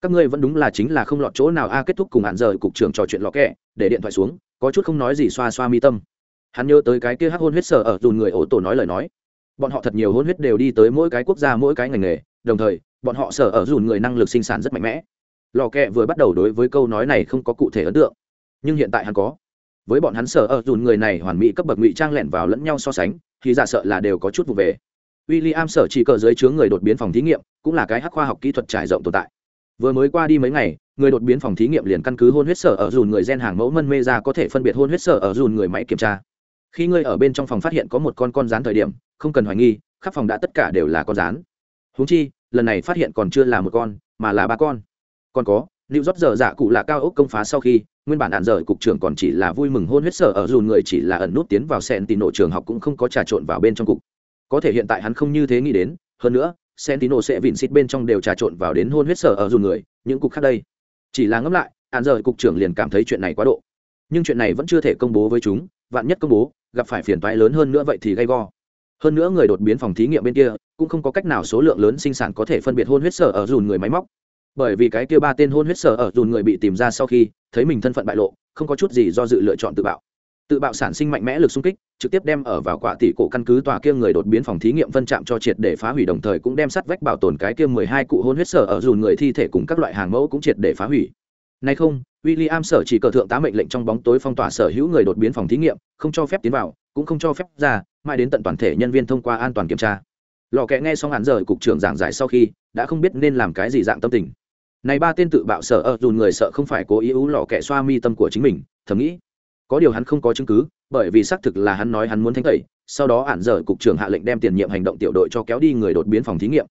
A: Các ngươi vẫn đúng là chính là không lọt chỗ nào a, kết thúc cùng hạn giờ cục trưởng trò chuyện lọ kẹ, để điện thoại xuống, có chút không nói gì xoa xoa mi tâm. Hắn nhớ tới cái kia hắc hôn huyết sở ở dùn người ổ tổ nói lời nói bọn họ thật nhiều hôn huyết đều đi tới mỗi cái quốc gia, mỗi cái ngành nghề, đồng thời, bọn họ sở ở dùn người năng lực sinh sản rất mạnh mẽ. Lò kẹ vừa bắt đầu đối với câu nói này không có cụ thể ấn tượng, nhưng hiện tại hắn có. Với bọn hắn sở ở dùn người này hoàn mỹ cấp bậc ngụy trang lẻn vào lẫn nhau so sánh, thì giả sợ là đều có chút vụ về. W i l l i am sở chỉ cờ dưới chướng người đột biến phòng thí nghiệm, cũng là cái hắc khoa học kỹ thuật trải rộng tồn tại. Vừa mới qua đi mấy ngày, người đột biến phòng thí nghiệm liền căn cứ hôn huyết sở ở dùn người gen hàng mẫu mân mê ra có thể phân biệt hôn huyết sở ở dùn người máy kiểm tra khi ngươi ở bên trong phòng phát hiện có một con con rán thời điểm, không cần hoài nghi, khắp phòng đã tất cả đều là con rán. Húng chi, lần này phát hiện còn chưa là một con, mà là ba con. Còn có lưu rót giờ giả cụ là cao ốc công phá sau khi, nguyên bản đạn dở cục trưởng còn chỉ là vui mừng hôn huyết sở ở dùn người chỉ là ẩn nút tiến vào sen sentino trường học cũng không có trà trộn vào bên trong cục. Có thể hiện tại hắn không như thế nghĩ đến, hơn nữa sen sentino sẽ vịn xịt bên trong đều trà trộn vào đến hôn huyết sở ở dùn người, những cục khác đây. Chỉ là ngẫm lại ạn dở cục trưởng liền cảm thấy chuyện này quá độ. Nhưng chuyện này vẫn chưa thể công bố với chúng vạn nhất công bố, gặp phải phiền toái lớn hơn nữa vậy thì gay go. Hơn nữa người đột biến phòng thí nghiệm bên kia, cũng không có cách nào số lượng lớn sinh sản có thể phân biệt hôn huyết sở ở dùn người máy móc. Bởi vì cái kia ba tên hôn huyết sở ở dùn người bị tìm ra sau khi, thấy mình thân phận bại lộ, không có chút gì do dự lựa chọn tự bạo. Tự bạo sản sinh mạnh mẽ lực xung kích, trực tiếp đem ở vào quả tỷ cổ căn cứ tòa kia người đột biến phòng thí nghiệm vân chạm cho triệt để phá hủy đồng thời cũng đem sắt vách bảo tồn cái kia mười hai cụ hôn huyết sở ở dùn người thi thể cùng các loại hàng mẫu cũng triệt để phá hủy nay không, William sở chỉ cờ thượng tá mệnh lệnh trong bóng tối phong tỏa sở hữu người đột biến phòng thí nghiệm, không cho phép tiến vào, cũng không cho phép ra, mãi đến tận toàn thể nhân viên thông qua an toàn kiểm tra. Lò kẹ nghe xong hắn rời, cục trưởng giảng giải sau khi, đã không biết nên làm cái gì dạng tâm tình. Này ba tên tự bạo sở ờ, ở dùn người sợ không phải cố ý ú lò kẹ xoa mi tâm của chính mình, thầm nghĩ, có điều hắn không có chứng cứ, bởi vì xác thực là hắn nói hắn muốn thanh tẩy, sau đó ản dở cục trưởng hạ lệnh đem tiền nhiệm hành động tiểu đội cho kéo đi người đột biến phòng thí nghiệm.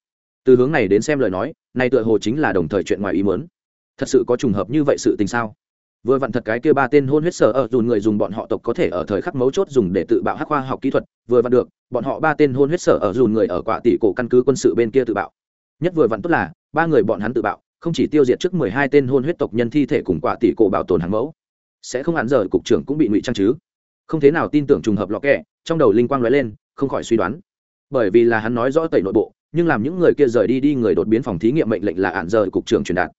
A: Từ hướng này đến xem lời nói, này tựa hồ chính là đồng thời chuyện ngoài ý muốn thật sự có trùng hợp như vậy sự tình sao? Vừa vặn thật cái kia ba tên hôn huyết sở ở dùn người dùng bọn họ tộc có thể ở thời khắc mấu chốt dùng để tự bạo hắc khoa học kỹ thuật, vừa vặn được, bọn họ ba tên hôn huyết sở ở dùn người ở quả tỷ cổ căn cứ quân sự bên kia tự bạo. Nhất vừa vặn tốt là, ba người bọn hắn tự bạo, không chỉ tiêu diệt trước mười hai tên hôn huyết tộc nhân thi thể cùng quả tỷ cổ bảo tồn hàng mẫu. Sẽ không hẳn giờ cục trưởng cũng bị ngụy trang chứ. Không thế nào tin tưởng trùng hợp lọ kẹ, trong đầu linh quang nói lên, không khỏi suy đoán. Bởi vì là hắn nói rõ tẩy nội bộ, nhưng làm những người kia rời đi đi người đột biến phòng thí nghiệm mệnh lệnh là ạn giờ cục trưởng truyền đạt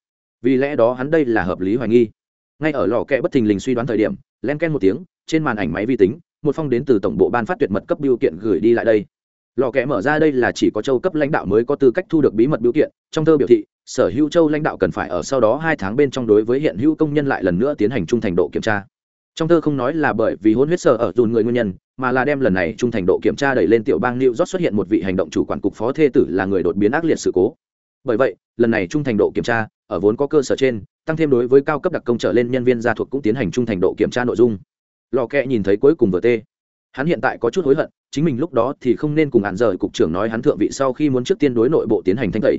A: vì lẽ đó hắn đây là hợp lý hoài nghi. Ngay ở lò kẹ bất thình lình suy đoán thời điểm, len ken một tiếng, trên màn ảnh máy vi tính, một phong đến từ tổng bộ ban phát tuyệt mật cấp biểu kiện gửi đi lại đây. Lò kẹ mở ra đây là chỉ có châu cấp lãnh đạo mới có tư cách thu được bí mật biểu kiện, trong thơ biểu thị, sở hữu châu lãnh đạo cần phải ở sau đó hai tháng bên trong đối với hiện hữu công nhân lại lần nữa tiến hành trung thành độ kiểm tra. Trong thơ không nói là bởi vì hôn huyết sở ở dùn người nguyên nhân, mà là đem lần này trung thành độ kiểm tra đẩy lên tiểu bang new york xuất hiện một vị hành động chủ quản cục phó thê tử là người đột biến ác liệt sự cố. Bởi vậy, lần này trung thành độ kiểm tra ở vốn có cơ sở trên, tăng thêm đối với cao cấp đặc công trở lên nhân viên gia thuộc cũng tiến hành trung thành độ kiểm tra nội dung. Lò kẹ nhìn thấy cuối cùng vừa tê. Hắn hiện tại có chút hối hận, chính mình lúc đó thì không nên cùng hạn rời, cục trưởng nói hắn thượng vị sau khi muốn trước tiên đối nội bộ tiến hành thanh tẩy.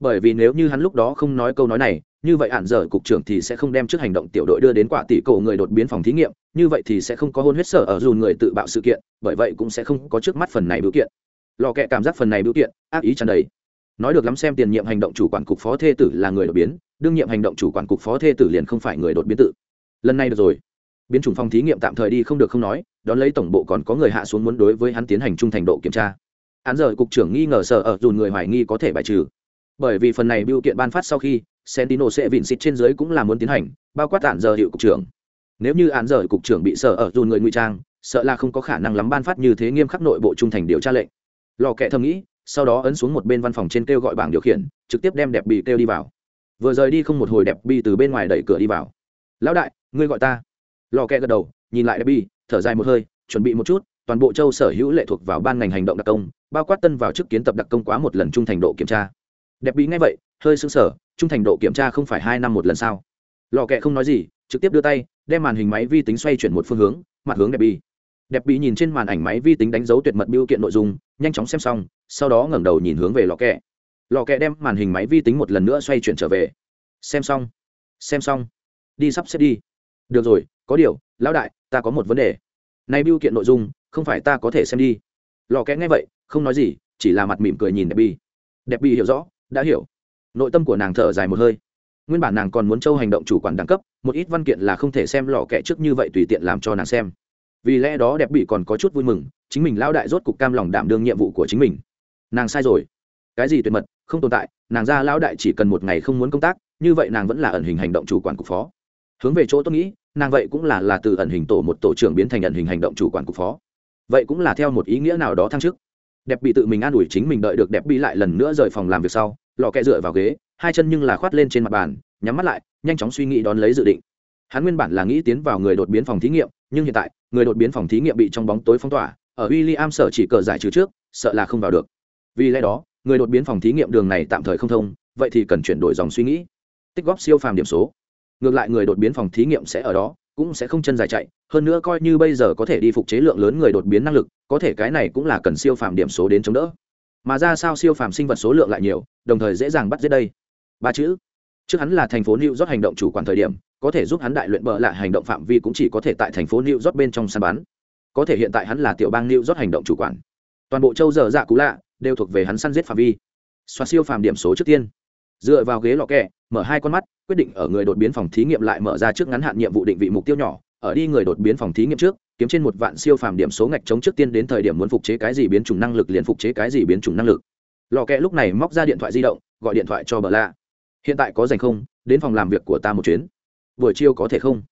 A: Bởi vì nếu như hắn lúc đó không nói câu nói này, như vậy hạn rời cục trưởng thì sẽ không đem trước hành động tiểu đội đưa đến quả tỷ cổ người đột biến phòng thí nghiệm, như vậy thì sẽ không có hôn huyết sở ở dù người tự bạo sự kiện, bởi vậy cũng sẽ không có trước mắt phần này biểu kiện. Lò kẹ cảm giác phần này biểu kiện, ác ý tràn đầy nói được lắm xem tiền nhiệm hành động chủ quản cục phó thê tử là người đột biến, đương nhiệm hành động chủ quản cục phó thê tử liền không phải người đột biến tự. Lần này được rồi. Biến chủng phòng thí nghiệm tạm thời đi không được không nói, đón lấy tổng bộ còn có người hạ xuống muốn đối với hắn tiến hành trung thành độ kiểm tra. Án giờ cục trưởng nghi ngờ sợ ở dùn người hoài nghi có thể bài trừ. Bởi vì phần này biểu kiện ban phát sau khi, sentino sẽ vịn xịt trên dưới cũng là muốn tiến hành, bao quát tản giờ hiệu cục trưởng. Nếu như án giờ cục trưởng bị sợ ở dùn người ngụy trang, sợ là không có khả năng lắm ban phát như thế nghiêm khắc nội bộ trung thành điều tra lệnh. Lò kệ thầm nghĩ sau đó ấn xuống một bên văn phòng trên kêu gọi bảng điều khiển, trực tiếp đem đẹp bị kêu đi vào. Vừa rời đi không một hồi đẹp bi từ bên ngoài đẩy cửa đi vào. Lão đại, ngươi gọi ta. Lò kẹ gật đầu, nhìn lại đẹp bi thở dài một hơi, chuẩn bị một chút, toàn bộ châu sở hữu lệ thuộc vào ban ngành hành động đặc công, bao quát tân vào chức kiến tập đặc công quá một lần trung thành độ kiểm tra. Đẹp bi ngay vậy, hơi sưng sở trung thành độ kiểm tra không phải hai năm một lần sao? Lò kẹ không nói gì, trực tiếp đưa tay, đem màn hình máy vi tính xoay chuyển một phương hướng, mặt hướng đẹp bi đẹp bị nhìn trên màn ảnh máy vi tính đánh dấu tuyệt mật biêu kiện nội dung, nhanh chóng xem xong, sau đó ngẩng đầu nhìn hướng về lò kẹ. Lò kẹ đem màn hình máy vi tính một lần nữa xoay chuyển trở về. Xem xong xem xong. Đi sắp xếp đi. Được rồi, có điều, lão đại, ta có một vấn đề. Nay biêu kiện nội dung, không phải ta có thể xem đi. Lò kẽ nghe vậy, không nói gì, chỉ là mặt mỉm cười nhìn đẹp bi đẹp bi hiểu rõ, đã hiểu. Nội tâm của nàng thở dài một hơi. Nguyên bản nàng còn muốn châu hành động chủ quản đẳng cấp, một ít văn kiện là không thể xem lò kẽ trước như vậy tùy tiện làm cho nàng xem vì lẽ đó đẹp bị còn có chút vui mừng, chính mình lao đại rốt cục cam lòng đảm đương nhiệm vụ của chính mình. Nàng sai rồi. Cái gì tuyệt mật, không tồn tại, nàng ra lão đại chỉ cần một ngày không muốn công tác, như vậy nàng vẫn là ẩn hình hành động chủ quản cục phó. Hướng về chỗ tôi nghĩ, nàng vậy cũng là là từ ẩn hình tổ một tổ trưởng biến thành ẩn hình hành động chủ quản cục phó. Vậy cũng là theo một ý nghĩa nào đó thăng chức. Đẹp bị tự mình an ủi chính mình đợi được đẹp bị lại lần nữa rời phòng làm việc sau lò kẹ dựa vào ghế, hai chân nhưng là khoát lên trên mặt bàn, nhắm mắt lại, nhanh chóng suy nghĩ đón lấy dự định. Hắn nguyên bản là nghĩ tiến vào người đột biến phòng thí nghiệm, nhưng hiện tại người đột biến phòng thí nghiệm bị trong bóng tối phong tỏa, ở w i l l i am sở chỉ cờ giải trừ trước, sợ là không vào được. Vì lẽ đó, người đột biến phòng thí nghiệm đường này tạm thời không thông, vậy thì cần chuyển đổi dòng suy nghĩ. Tích góp siêu phàm điểm số. Ngược lại người đột biến phòng thí nghiệm sẽ ở đó, cũng sẽ không chân dài chạy, hơn nữa coi như bây giờ có thể đi phục chế lượng lớn người đột biến năng lực, có thể cái này cũng là cần siêu phàm điểm số đến chống đỡ. Mà ra sao siêu phàm sinh vật số lượng lại nhiều, đồng thời dễ dàng bắt giết đây. Ba chữ. Trước hắn là thành phố new york hành động chủ quản thời điểm có thể giúp hắn đại luyện bợ lại hành động phạm vi cũng chỉ có thể tại thành phố new york bên trong săn bắn. Có thể hiện tại hắn là tiểu bang new york hành động chủ quản. Toàn bộ châu giờ dạ cũ lạ đều thuộc về hắn săn giết phạm vi. Xoa siêu phàm điểm số trước tiên. Dựa vào ghế lọ kẹ, mở hai con mắt, quyết định ở người đột biến phòng thí nghiệm lại mở ra trước ngắn hạn nhiệm vụ định vị mục tiêu nhỏ. Ở đi người đột biến phòng thí nghiệm trước, kiếm trên một vạn siêu phàm điểm số ngạch chống trước tiên đến thời điểm muốn phục chế cái gì biến chủng năng lực liền phục chế cái gì biến chủng năng lực. Lọ kẹ lúc này móc ra điện thoại di động, gọi điện thoại cho bờ lạ. Hiện tại có dành không, đến phòng làm việc của ta một chuyến buổi chiều có thể không?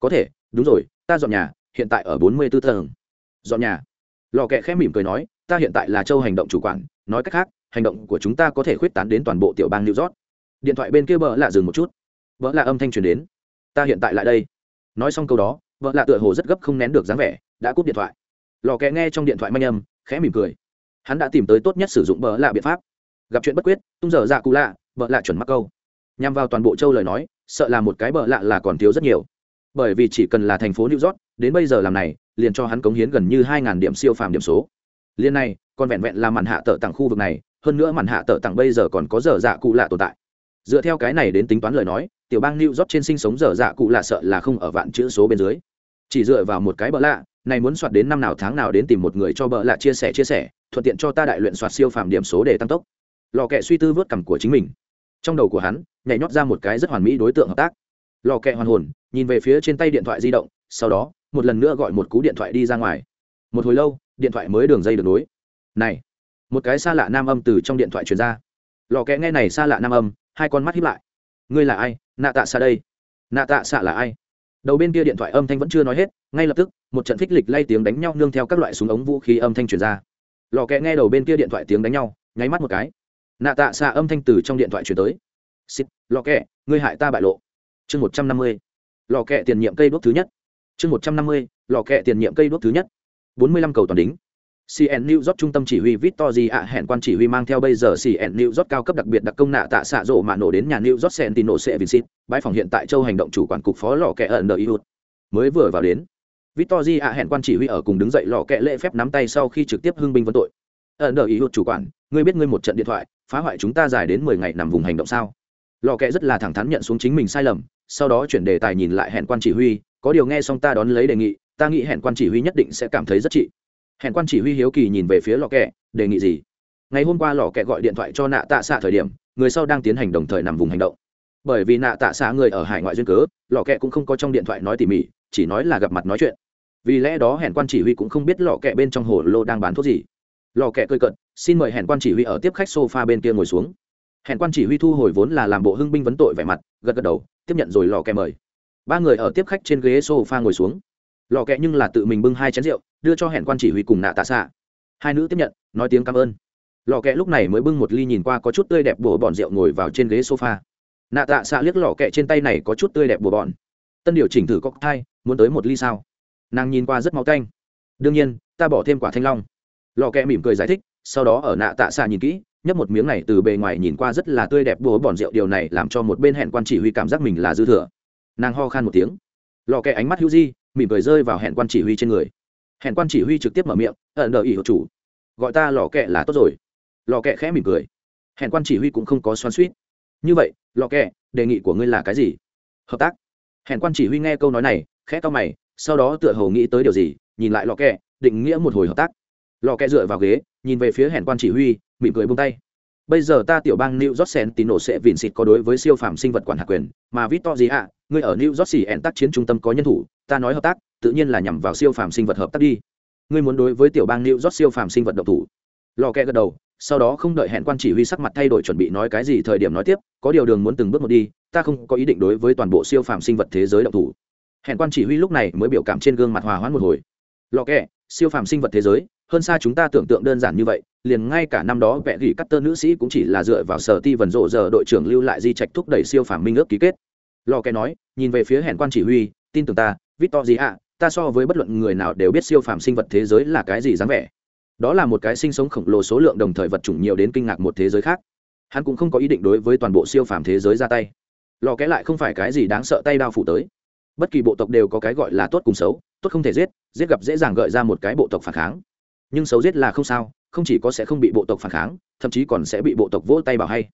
A: Có thể, đúng rồi, ta dọn nhà, hiện tại ở bốn mươi b ố tầng. Dọn nhà? Lò kẹ khẽ mỉm cười nói, ta hiện tại là châu hành động chủ quản, nói cách khác, hành động của chúng ta có thể khuyết tán đến toàn bộ tiểu bang new york. Điện thoại bên kia vợ lạ dừng một chút. Vợ lạ âm thanh truyền đến. Ta hiện tại lại đây. Nói xong câu đó vợ lạ tựa hồ rất gấp không nén được dáng vẻ, đã cúp điện thoại. Lò kẹ nghe trong điện thoại manh âm, khẽ mỉm cười. Hắn đã tìm tới tốt nhất sử dụng vợ lạ biện pháp. Gặp chuyện bất quyết, tung giờ dạ cụ lạ vợ lạ chuẩn mắc câu. Nhằm vào toàn bộ châu lời nói sợ là một cái bợ lạ là còn thiếu rất nhiều. Bởi vì chỉ cần là thành phố new york, đến bây giờ làm này, liền cho hắn cống hiến gần như hai điểm siêu phàm điểm số. Liên này, còn vẹn vẹn là màn hạ tở tặng khu vực này, hơn nữa màn hạ tở tặng bây giờ còn có dở dạ cụ lạ tồn tại. Dựa theo cái này đến tính toán lời nói, tiểu bang new york trên sinh sống dở dạ cụ lạ sợ là không ở vạn chữ số bên dưới. Chỉ dựa vào một cái bợ lạ, này muốn soạt đến năm nào tháng nào đến tìm một người cho bợ lạ chia sẻ chia sẻ, thuận tiện cho ta đại luyện soạt siêu phàm điểm số để tăng tốc. Lò kẹ suy tư vớt cằm của chính mình trong đầu của hắn, nhảy nhót ra một cái rất hoàn mỹ đối tượng hợp tác. Lò kẹ hoàn hồn, nhìn về phía trên tay điện thoại di động, sau đó, một lần nữa gọi một cú điện thoại đi ra ngoài. Một hồi lâu, điện thoại mới đường dây được nối. Này, một cái xa lạ nam âm từ trong điện thoại truyền ra. Lò kẹ nghe này xa lạ nam âm, hai con mắt hiếp lại. Ngươi là ai? Nạ tạ xa đây. Nạ tạ xạ là ai? Đầu bên kia điện thoại âm thanh vẫn chưa nói hết, ngay lập tức, một trận phích lịch lay tiếng đánh nhau nương theo các loại súng ống vũ khí âm thanh truyền ra. Lò kẹ nghe đầu bên kia điện thoại tiếng đánh nhau, nháy mắt một cái nạ tạ xạ âm thanh từ trong điện thoại chuyển tới. Xịt lò kẹ ngươi hại ta bại lộ. Chương một trăm năm mươi. Lò kẹ tiền nhiệm cây đuốc thứ nhất. Chương một trăm năm mươi lò kẹ tiền nhiệm cây đuốc thứ nhất. Bốn mươi lăm cầu toàn đính. CN New York trung tâm chỉ huy Victory ạ hẹn quan chỉ huy mang theo bây giờ CN New York cao cấp đặc biệt đặc công nạ tạ xạ rộ mà nổ đến nhà New York nổ sẽ Vincent, bãi phòng hiện tại châu hành động chủ quản cục phó lò kẹ ẩn đợi Iut. Mới vừa vào đến, Victory ạ hẹn quan chỉ huy ở cùng đứng dậy lò kẹ lễ phép nắm tay sau khi trực tiếp hưng binh vấn tội. Ẩn đợi Iut chủ quản, ngươi biết ngươi một trận điện thoại, phá hoại chúng ta dài đến mười ngày nằm vùng hành động sao? Lò kẹ rất là thẳng thắn nhận xuống chính mình sai lầm, sau đó chuyển đề tài nhìn lại hẹn quan chỉ huy, có điều nghe xong ta đón lấy đề nghị, ta nghĩ hẹn quan chỉ huy nhất định sẽ cảm thấy rất trị. Hẹn quan chỉ huy hiếu kỳ nhìn về phía lò kẹ đề nghị gì? Ngày hôm qua lò kẹ gọi điện thoại cho nạ tạ xạ thời điểm người sau đang tiến hành đồng thời nằm vùng hành động. Bởi vì nạ tạ xạ người ở hải ngoại duyên cớ lò kẹ cũng không có trong điện thoại nói tỉ mỉ chỉ nói là gặp mặt nói chuyện. Vì lẽ đó hẹn quan chỉ huy cũng không biết lò kẹ bên trong hồ lô đang bán thuốc gì lò kẹ cơi cận xin mời hẹn quan chỉ huy ở tiếp khách sofa bên kia ngồi xuống. Hẹn quan chỉ huy thu hồi vốn là làm bộ hưng binh vấn tội vẻ mặt, gật gật đầu, tiếp nhận rồi lò kẹ mời. Ba người ở tiếp khách trên ghế sofa ngồi xuống. Lò kẹ nhưng là tự mình bưng hai chén rượu, đưa cho hẹn quan chỉ huy cùng nạ tạ xạ. Hai nữ tiếp nhận, nói tiếng cảm ơn. Lò kẹ lúc này mới bưng một ly nhìn qua có chút tươi đẹp bùa bòn rượu ngồi vào trên ghế sofa. Nạ tạ xạ liếc lò kẹ trên tay này có chút tươi đẹp bùa bòn. Tân điều chỉnh thử cocktail thai muốn tới một ly sao? Nàng nhìn qua rất máu canh đương nhiên, ta bỏ thêm quả thanh long lò kẹ mỉm cười giải thích, sau đó ở nạ tạ xạ nhìn kỹ, nhấp một miếng này từ bề ngoài nhìn qua rất là tươi đẹp bùa bòn rượu, điều này làm cho một bên hẹn quan chỉ huy cảm giác mình là dư thừa. Nàng ho khan một tiếng. Lò kẹ ánh mắt hữu di, mỉm cười rơi vào hẹn quan chỉ huy trên người. Hẹn quan chỉ huy trực tiếp mở miệng ẩn đợi ý hộ chủ. Gọi ta lò kẹ là tốt rồi. Lò kẹ khẽ mỉm cười. Hẹn quan chỉ huy cũng không có xoan suýt như vậy, lò kẹ, đề nghị của ngươi là cái gì? Hợp tác. Hẹn quan chỉ huy nghe câu nói này, khẽ to mày, sau đó tựa hồ nghĩ tới điều gì, nhìn lại lò kẹ, định nghĩa một hồi hợp tác lò kẹ dựa vào ghế, nhìn về phía hẻn quan chỉ huy, mỉm cười bông tay. Bây giờ ta tiểu bang new york sentinel sẽ vịn xịt có đối với siêu phàm sinh vật quản hạt quyền, mà vít to gì ạ ngươi ở new york xỉ ẹn tác chiến trung tâm có nhân thủ, ta nói hợp tác, tự nhiên là nhằm vào siêu phàm sinh vật hợp tác đi. Ngươi muốn đối với tiểu bang new york siêu phàm sinh vật độc thủ. Lò kẹ gật đầu, sau đó không đợi hẹn quan chỉ huy sắc mặt thay đổi chuẩn bị nói cái gì thời điểm nói tiếp, có điều đường muốn từng bước một đi, ta không có ý định đối với toàn bộ siêu phàm sinh vật thế giới độc thủ. Hẹn quan chỉ huy lúc này mới biểu cảm trên gương mặt hòa hoãn một hồi. Lò kẹ, siêu phàm sinh vật thế giới hơn xa chúng ta tưởng tượng đơn giản như vậy, liền ngay cả năm đó vẽ gỉ cắt tơ nữ sĩ cũng chỉ là dựa vào sở ti vần rộ giờ đội trưởng lưu lại di trạch thúc đẩy siêu phàm minh ước ký kết. Lò kè nói, nhìn về phía hẹn quan chỉ huy, tin tưởng ta victor gì ạ ta so với bất luận người nào đều biết siêu phàm sinh vật thế giới là cái gì dáng vẻ. Đó là một cái sinh sống khổng lồ số lượng đồng thời vật chủng nhiều đến kinh ngạc một thế giới khác. Hắn cũng không có ý định đối với toàn bộ siêu phàm thế giới ra tay. Lò kẽ lại không phải cái gì đáng sợ tay đao phủ tới. Bất kỳ bộ tộc đều có cái gọi là tốt cùng xấu, tốt không thể giết giết gặp dễ dàng gợi ra một cái bộ tộc phản kháng nhưng xấu giết là không sao, không chỉ có sẽ không bị bộ tộc phản kháng, thậm chí còn sẽ bị bộ tộc vỗ tay bảo hay.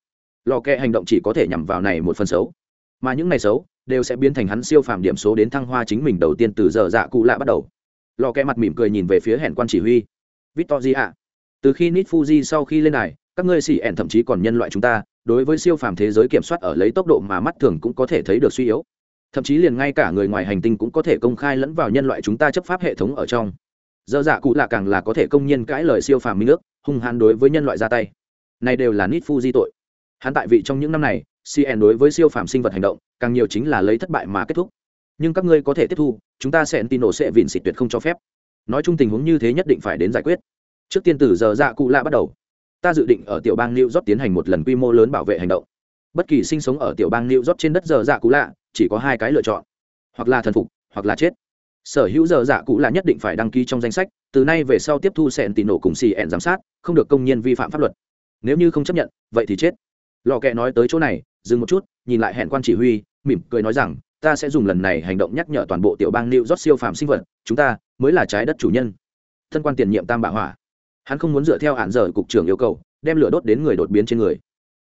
A: Lò kẹ hành động chỉ có thể nhằm vào này một phần xấu. Mà những này xấu đều sẽ biến thành hắn siêu phàm điểm số đến thăng hoa chính mình đầu tiên từ giờ dạ cụ lạ bắt đầu. Lò kẹ mặt mỉm cười nhìn về phía hẹn quan chỉ huy. Victoria, từ khi nit fuji sau khi lên này các ngươi xỉ ẻn thậm chí còn nhân loại chúng ta, đối với siêu phàm thế giới kiểm soát ở lấy tốc độ mà mắt thường cũng có thể thấy được suy yếu. Thậm chí liền ngay cả người ngoài hành tinh cũng có thể công khai lẫn vào nhân loại chúng ta chấp pháp hệ thống ở trong dơ dạ cụ lạ càng là có thể công nhiên cãi lời siêu phàm minh ước, hung hãn đối với nhân loại ra tay. Này đều là nít di tội. Hắn tại vị trong những năm này cn đối với siêu phàm sinh vật hành động, càng nhiều chính là lấy thất bại mà kết thúc. Nhưng các ngươi có thể tiếp thu, chúng ta sẽ tin nổ sẽ vịn xịt tuyệt không cho phép. Nói chung tình huống như thế nhất định phải đến giải quyết. Trước tiên từ giờ dạ cụ lạ bắt đầu. Ta dự định ở tiểu bang new york tiến hành một lần quy mô lớn bảo vệ hành động. Bất kỳ sinh sống ở tiểu bang new york trên đất giờ dạ cụ lạ chỉ có hai cái lựa chọn. Hoặc là thần phục, hoặc là chết sở hữu giờ dạ cụ là nhất định phải đăng ký trong danh sách, từ nay về sau tiếp thu sẹn tì nổ cùng xì ẹn giám sát, không được công nhân vi phạm pháp luật. Nếu như không chấp nhận, vậy thì chết. Lò kẹ nói tới chỗ này, dừng một chút, nhìn lại hẹn quan chỉ huy, mỉm cười nói rằng, ta sẽ dùng lần này hành động nhắc nhở toàn bộ tiểu bang new york siêu phàm sinh vật, chúng ta mới là trái đất chủ nhân. Thân quan tiền nhiệm tam bạ hỏa. Hắn không muốn dựa theo hạn giờ cục trưởng yêu cầu, đem lửa đốt đến người đột biến trên người.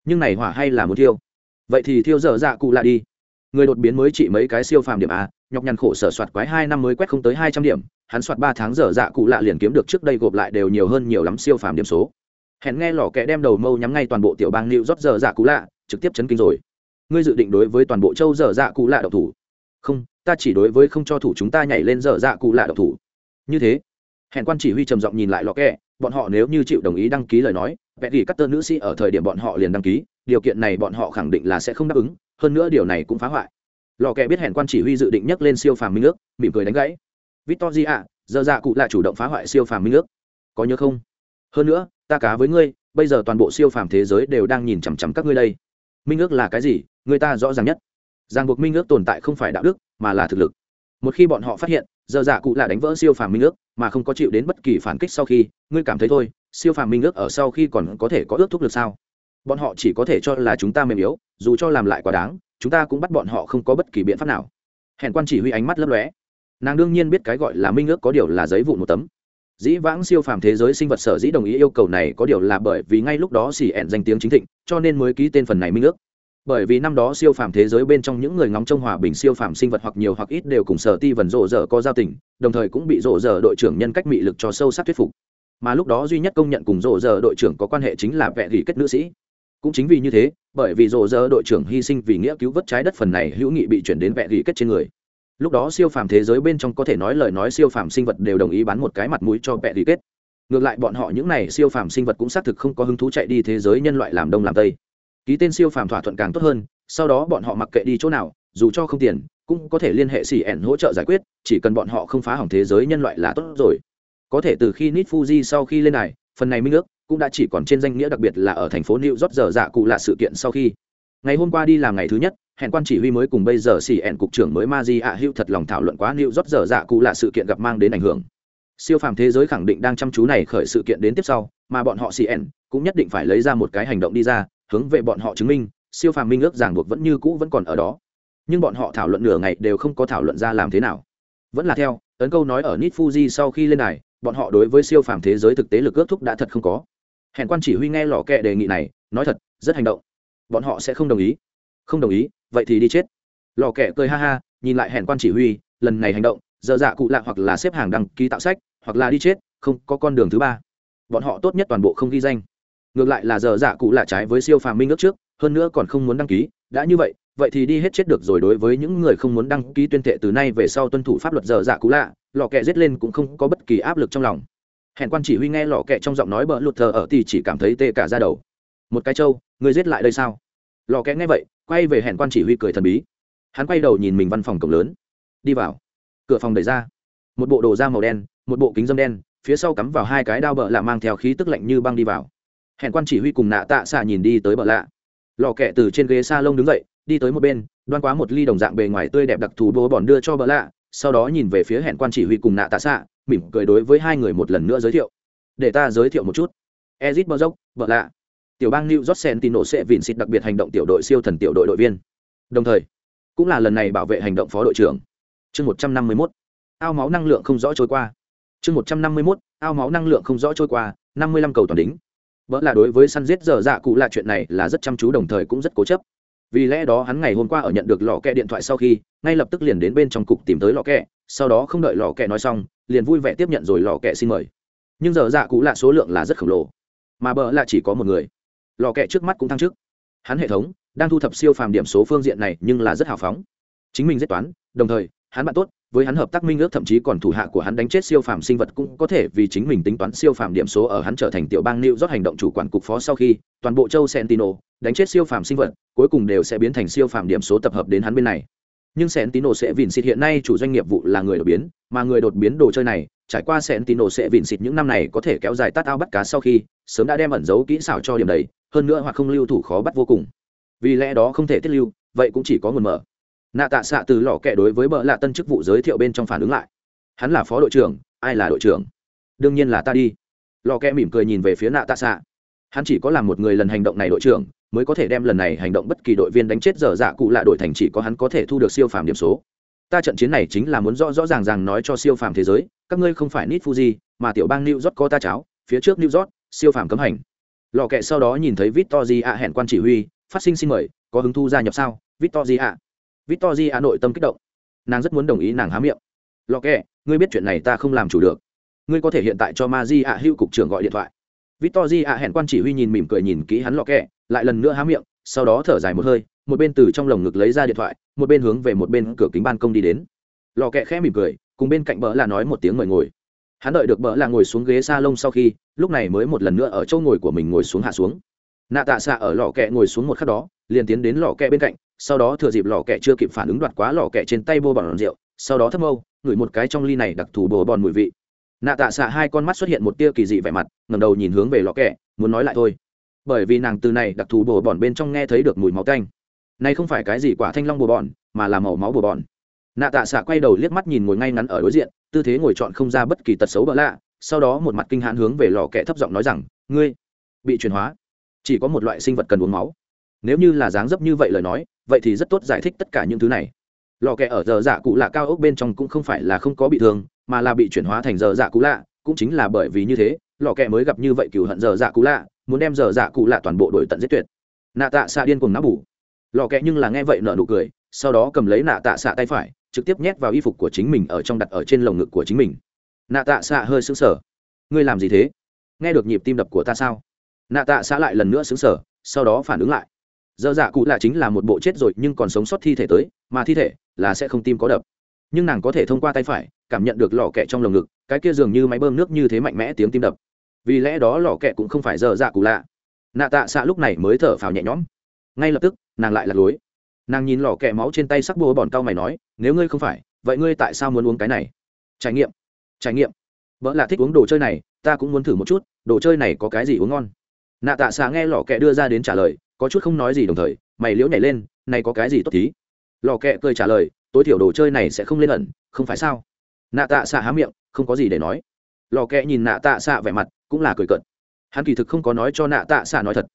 A: Nhưng này hỏa hay là muốn thiêu? Vậy thì thiêu giờ dạ cụ lạ đi. Người đột biến mới chỉ mấy cái siêu phàm điểm a nhọc nhằn khổ sở soạt quái hai năm mới quét không tới hai trăm điểm, hắn soạt ba tháng dở dạ cụ lạ liền kiếm được trước đây gộp lại đều nhiều hơn nhiều lắm siêu phàm điểm số. Hẹn nghe lò kẽ đem đầu mâu nhắm ngay toàn bộ tiểu bang nịu rót dở dạ cụ lạ, trực tiếp chấn kinh rồi. Ngươi dự định đối với toàn bộ châu dở dạ cụ lạ độc thủ? Không, ta chỉ đối với không cho thủ chúng ta nhảy lên dở dạ cụ lạ độc thủ. Như thế, hẹn quan chỉ huy trầm giọng nhìn lại lò kẽ bọn họ nếu như chịu đồng ý đăng ký lời nói vẽ thì cắt tơ nữ sĩ ở thời điểm bọn họ liền đăng ký, điều kiện này bọn họ khẳng định là sẽ không đáp ứng, hơn nữa điều này cũng phá hoại lò kẹ biết hẹn quan chỉ huy dự định nhắc lên siêu phàm minh ước, mỉm cười đánh gãy. Victoria, giờ dạ cụ lại chủ động phá hoại siêu phàm minh ước. Có nhớ không? Hơn nữa, ta cá với ngươi, bây giờ toàn bộ siêu phàm thế giới đều đang nhìn chằm chằm các ngươi đây. Minh ước là cái gì? Người ta rõ ràng nhất. Ràng buộc minh ước tồn tại không phải đạo đức, mà là thực lực. Một khi bọn họ phát hiện, giờ dạ cụ là đánh vỡ siêu phàm minh ước, mà không có chịu đến bất kỳ phản kích sau khi, ngươi cảm thấy thôi, siêu phàm minh ước ở sau khi còn có thể có ước thúc lực sao? Bọn họ chỉ có thể cho là chúng ta mềm yếu, dù cho làm lại quá đáng chúng ta cũng bắt bọn họ không có bất kỳ biện pháp nào. Hèn quan chỉ huy ánh mắt lấp lóe. Nàng đương nhiên biết cái gọi là minh ước có điều là giấy vụn một tấm. Dĩ vãng siêu phàm thế giới sinh vật sở dĩ đồng ý yêu cầu này có điều là bởi vì ngay lúc đó xỉ ẹn danh tiếng chính thịnh, cho nên mới ký tên phần này minh ước. Bởi vì năm đó siêu phàm thế giới bên trong những người ngóng trông hòa bình siêu phàm sinh vật hoặc nhiều hoặc ít đều cùng sở ti vần rộ rỡ có giao tình, đồng thời cũng bị rộ rỡ đội trưởng nhân cách mị lực cho sâu sắc thuyết phục. Mà lúc đó duy nhất công nhận cùng rộ rỡ đội trưởng có quan hệ chính là vẽ gỉ kết nữ sĩ cũng chính vì như thế, bởi vì rộ rỡ đội trưởng hy sinh vì nghĩa cứu vớt trái đất phần này hữu nghị bị chuyển đến vẹn gỉ kết trên người. Lúc đó siêu phàm thế giới bên trong có thể nói lời nói siêu phàm sinh vật đều đồng ý bán một cái mặt mũi cho vẹn gỉ kết. Ngược lại bọn họ những này siêu phàm sinh vật cũng xác thực không có hứng thú chạy đi thế giới nhân loại làm đông làm tây. Ký tên siêu phàm thỏa thuận càng tốt hơn, sau đó bọn họ mặc kệ đi chỗ nào, dù cho không tiền, cũng có thể liên hệ xỉ ẻn hỗ trợ giải quyết, chỉ cần bọn họ không phá hỏng thế giới nhân loại là tốt rồi. Có thể từ khi nít fuji sau khi lên này, phần này minh ước cũng đã chỉ còn trên danh nghĩa đặc biệt là ở thành phố new york giờ dạ cụ là sự kiện sau khi. Ngày hôm qua đi làm ngày thứ nhất, hẹn quan chỉ huy mới cùng bây giờ xỉ ẹn cục trưởng mới ma di ạ hữu thật lòng thảo luận quá new york giờ dạ cụ là sự kiện gặp mang đến ảnh hưởng. Siêu phàm thế giới khẳng định đang chăm chú này khởi sự kiện đến tiếp sau, mà bọn họ cn cũng nhất định phải lấy ra một cái hành động đi ra, hướng về bọn họ chứng minh, siêu phàm minh ước ràng buộc vẫn như cũ vẫn còn ở đó. Nhưng bọn họ thảo luận nửa ngày đều không có thảo luận ra làm thế nào. Vẫn là theo ấn câu nói ở nit fuji sau khi lên này bọn họ đối với siêu phàm thế giới thực tế lực ước thúc đã thật không có hẹn quan chỉ huy nghe lò kẹ đề nghị này, nói thật, rất hành động. Bọn họ sẽ không đồng ý. Không đồng ý, vậy thì đi chết. Lò kẹ cười ha ha, nhìn lại hẹn quan chỉ huy, lần này hành động dơ dạ cụ lạ hoặc là xếp hàng đăng ký tạo sách, hoặc là đi chết, không có con đường thứ ba. Bọn họ tốt nhất toàn bộ không ghi danh. Ngược lại là dở dạ cụ lạ trái với siêu phàm minh ước trước, hơn nữa còn không muốn đăng ký, đã như vậy vậy thì đi hết chết được rồi đối với những người không muốn đăng ký tuyên thệ từ nay về sau tuân thủ pháp luật dở dạ cụ lạ, lò kẹ giết lên cũng không có bất kỳ áp lực trong lòng hẹn quan chỉ huy nghe lò kẹ trong giọng nói bỡ lụt thờ ở thì chỉ cảm thấy tê cả ra đầu. Một cái trâu người giết lại đây sao? Lò kẹ nghe vậy, quay về hẹn quan chỉ huy cười thần bí. Hắn quay đầu nhìn mình văn phòng cổng lớn. Đi vào. Cửa phòng đẩy ra. Một bộ đồ da màu đen, một bộ kính dâm đen, phía sau cắm vào hai cái đao bợ lạ mang theo khí tức lạnh như băng đi vào. Hẹn quan chỉ huy cùng nạ tạ xạ nhìn đi tới bợ lạ. Lò kẹ từ trên ghế s a lông đứng dậy, đi tới một bên, đoan quá một ly đồng dạng bề ngoài tươi đẹp đặc thù bố bòn đưa cho bợ lạ, sau đó nhìn về phía hẹn quan chỉ huy cùng nạ tạ xạ mỉm cười đối với hai người một lần nữa giới thiệu. Để ta giới thiệu một chút. Ezit bơ dốc vợ lạ. Tiểu bang new york sentino sẽ vìn xịt đặc biệt hành động tiểu đội siêu thần tiểu đội đội viên. Đồng thời, cũng là lần này bảo vệ hành động phó đội trưởng. Chương một trăm năm mươi mốt. Ao máu năng lượng không rõ trôi qua. Chương một trăm năm mươi mốt. Ao máu năng lượng không rõ trôi qua, năm mươi lăm cầu toàn đính. Vợ là đối với săn giết dở dạ cụ là chuyện này là rất chăm chú đồng thời cũng rất cố chấp vì lẽ đó hắn ngày hôm qua ở nhận được lò kẹ điện thoại sau khi, ngay lập tức liền đến bên trong cục tìm tới lò kẹ, sau đó không đợi lò kẹ nói xong, liền vui vẻ tiếp nhận rồi lò kẹ xin mời. Nhưng giờ dạ cụ là số lượng là rất khổng lồ, mà bờ là chỉ có một người. Lò kẹ trước mắt cũng thăng chức. Hắn hệ thống đang thu thập siêu phàm điểm số phương diện này nhưng là rất hào phóng. Chính mình rất toán, đồng thời, hắn bạn tốt với hắn hợp tác minh ước thậm chí còn thủ hạ của hắn đánh chết siêu phàm sinh vật cũng có thể vì chính mình tính toán siêu phàm điểm số ở hắn trở thành tiểu bang New York hành động chủ quản cục phó sau khi toàn bộ châu Sentinel đánh chết siêu phàm sinh vật, cuối cùng đều sẽ biến thành siêu phàm điểm số tập hợp đến hắn bên này. Nhưng Sentinel sẽ vịn xịt hiện nay chủ doanh nghiệp vụ là người đột biến, mà người đột biến đồ chơi này, trải qua Sentinel sẽ vịn xịt những năm này có thể kéo dài tát ao bắt cá sau khi, sớm đã đem ẩn giấu kỹ xảo cho điểm đầy, hơn nữa hoặc không lưu thủ khó bắt vô cùng. Vì lẽ đó không thể tiết lưu, vậy cũng chỉ có nguồn mở nạ tạ xạ từ lò kẹ đối với bợ lạ tân chức vụ giới thiệu bên trong phản ứng lại. Hắn là phó đội trưởng, ai là đội trưởng? Đương nhiên là ta đi. Lò kẹ mỉm cười nhìn về phía nạ tạ xạ hắn chỉ có làm một người lần hành động này đội trưởng, mới có thể đem lần này hành động bất kỳ đội viên đánh chết dở dạ cụ lạ đội thành chỉ có hắn có thể thu được siêu phàm điểm số. Ta trận chiến này chính là muốn rõ rõ ràng ràng nói cho siêu phàm thế giới, các ngươi không phải nít fuji mà tiểu bang new york có ta cháo, phía trước new york, siêu phàm cấm hành. Lò kẹ sau đó nhìn thấy victor di ạ hẹn quan chỉ huy, phát sinh xin mời, có hứng thu gia nhập sao? Victor di ạ Victory a nội tâm kích động. Nàng rất muốn đồng ý nàng há miệng. Lọ kẹ ngươi biết chuyện này ta không làm chủ được. Ngươi có thể hiện tại cho ma di hữu cục trưởng gọi điện thoại. Victory a hẹn quan chỉ huy nhìn mỉm cười nhìn kỹ hắn lọ kẹ lại lần nữa há miệng, sau đó thở dài một hơi, một bên từ trong lồng ngực lấy ra điện thoại, một bên hướng về một bên cửa kính ban công đi đến. Lọ kẹ khẽ mỉm cười, cùng bên cạnh bỡ là nói một tiếng mời ngồi. Hắn đợi được bỡ là ngồi xuống ghế salon lông sau khi, lúc này mới một lần nữa ở chỗ ngồi của mình ngồi xuống hạ xuống. Nạ tạ xạ ở lò kẹ ngồi xuống một khắc đó liền tiến đến lò kẹ bên cạnh sau đó thừa dịp lò kẹ chưa kịp phản ứng đoạt quá lò kẹ trên tay bô bòn rượu sau đó thấp mâu, ngửi một cái trong ly này đặc thù bồ bòn mùi vị. Nạ tạ xạ hai con mắt xuất hiện một tia kỳ dị vẻ mặt ngầm đầu nhìn hướng về lò kẹ muốn nói lại thôi. Bởi vì nàng từ này đặc thù bồ bòn bên trong nghe thấy được mùi máu tanh. Này không phải cái gì quả thanh long bồ bòn mà là màu máu bồ bòn. Nạ tạ xạ quay đầu liếc mắt nhìn ngồi ngay ngắn ở đối diện tư thế ngồi chọn không ra bất kỳ tật xấu bỡ lạ sau đó một mặt kinh hãn hướng về lò kẹ thấp giọng nói rằng ngươi bị chuyển hóa. Chỉ có một loại sinh vật cần uống máu nếu như là dáng dấp như vậy lời nói, vậy thì rất tốt giải thích tất cả những thứ này. Lò kẹ ở giờ dạ cụ lạ cao ốc bên trong cũng không phải là không có bị thương, mà là bị chuyển hóa thành giờ dạ cụ lạ, cũng chính là bởi vì như thế, lò kẹ mới gặp như vậy cừu hận giờ dạ cụ lạ, muốn đem giờ dạ cụ lạ toàn bộ đổi tận giết tuyệt. Nạ tạ xạ điên cùng nắp bủ lò kẹ nhưng là nghe vậy nợ nụ cười, sau đó cầm lấy nạ tạ xạ tay phải, trực tiếp nhét vào y phục của chính mình ở trong đặt ở trên lồng ngực của chính mình. Nạ tạ xạ hơi xứng sở ngươi làm gì thế? Nghe được nhịp tim đập của ta sao? Nạ tạ xạ lại lần nữa xứng sở sau đó phản ứng lại dơ dạ cụ lạ chính là một bộ chết rồi nhưng còn sống sót thi thể tới, mà thi thể là sẽ không tim có đập. Nhưng nàng có thể thông qua tay phải, cảm nhận được lò kẹ trong lồng ngực, cái kia dường như máy bơm nước như thế mạnh mẽ tiếng tim đập. Vì lẽ đó lò kẹ cũng không phải dơ dạ cụ lạ. Nạ tạ xạ lúc này mới thở phào nhẹ nhõm. Ngay lập tức, nàng lại lạc lối. Nàng nhìn lò kẹ máu trên tay sắc bùa bòn cao mày nói, nếu ngươi không phải, vậy ngươi tại sao muốn uống cái này? Trải nghiệm. Trải nghiệm. Vợ là thích uống đồ chơi này, ta cũng muốn thử một chút, đồ chơi này có cái gì uống ngon? Nạ tạ xạ nghe lò kẹ đưa ra đến trả lời có chút không nói gì đồng thời, mày liễu nhảy lên, này có cái gì tốt tí lò kẹ cười trả lời, tối thiểu đồ chơi này sẽ không lên ẩn, không phải sao? Nạ tạ xạ há miệng, không có gì để nói. Lò kẹ nhìn nạ tạ xạ vẻ mặt, cũng là cười cợt. hắn kỳ thực không có nói cho nạ tạ xạ nói thật.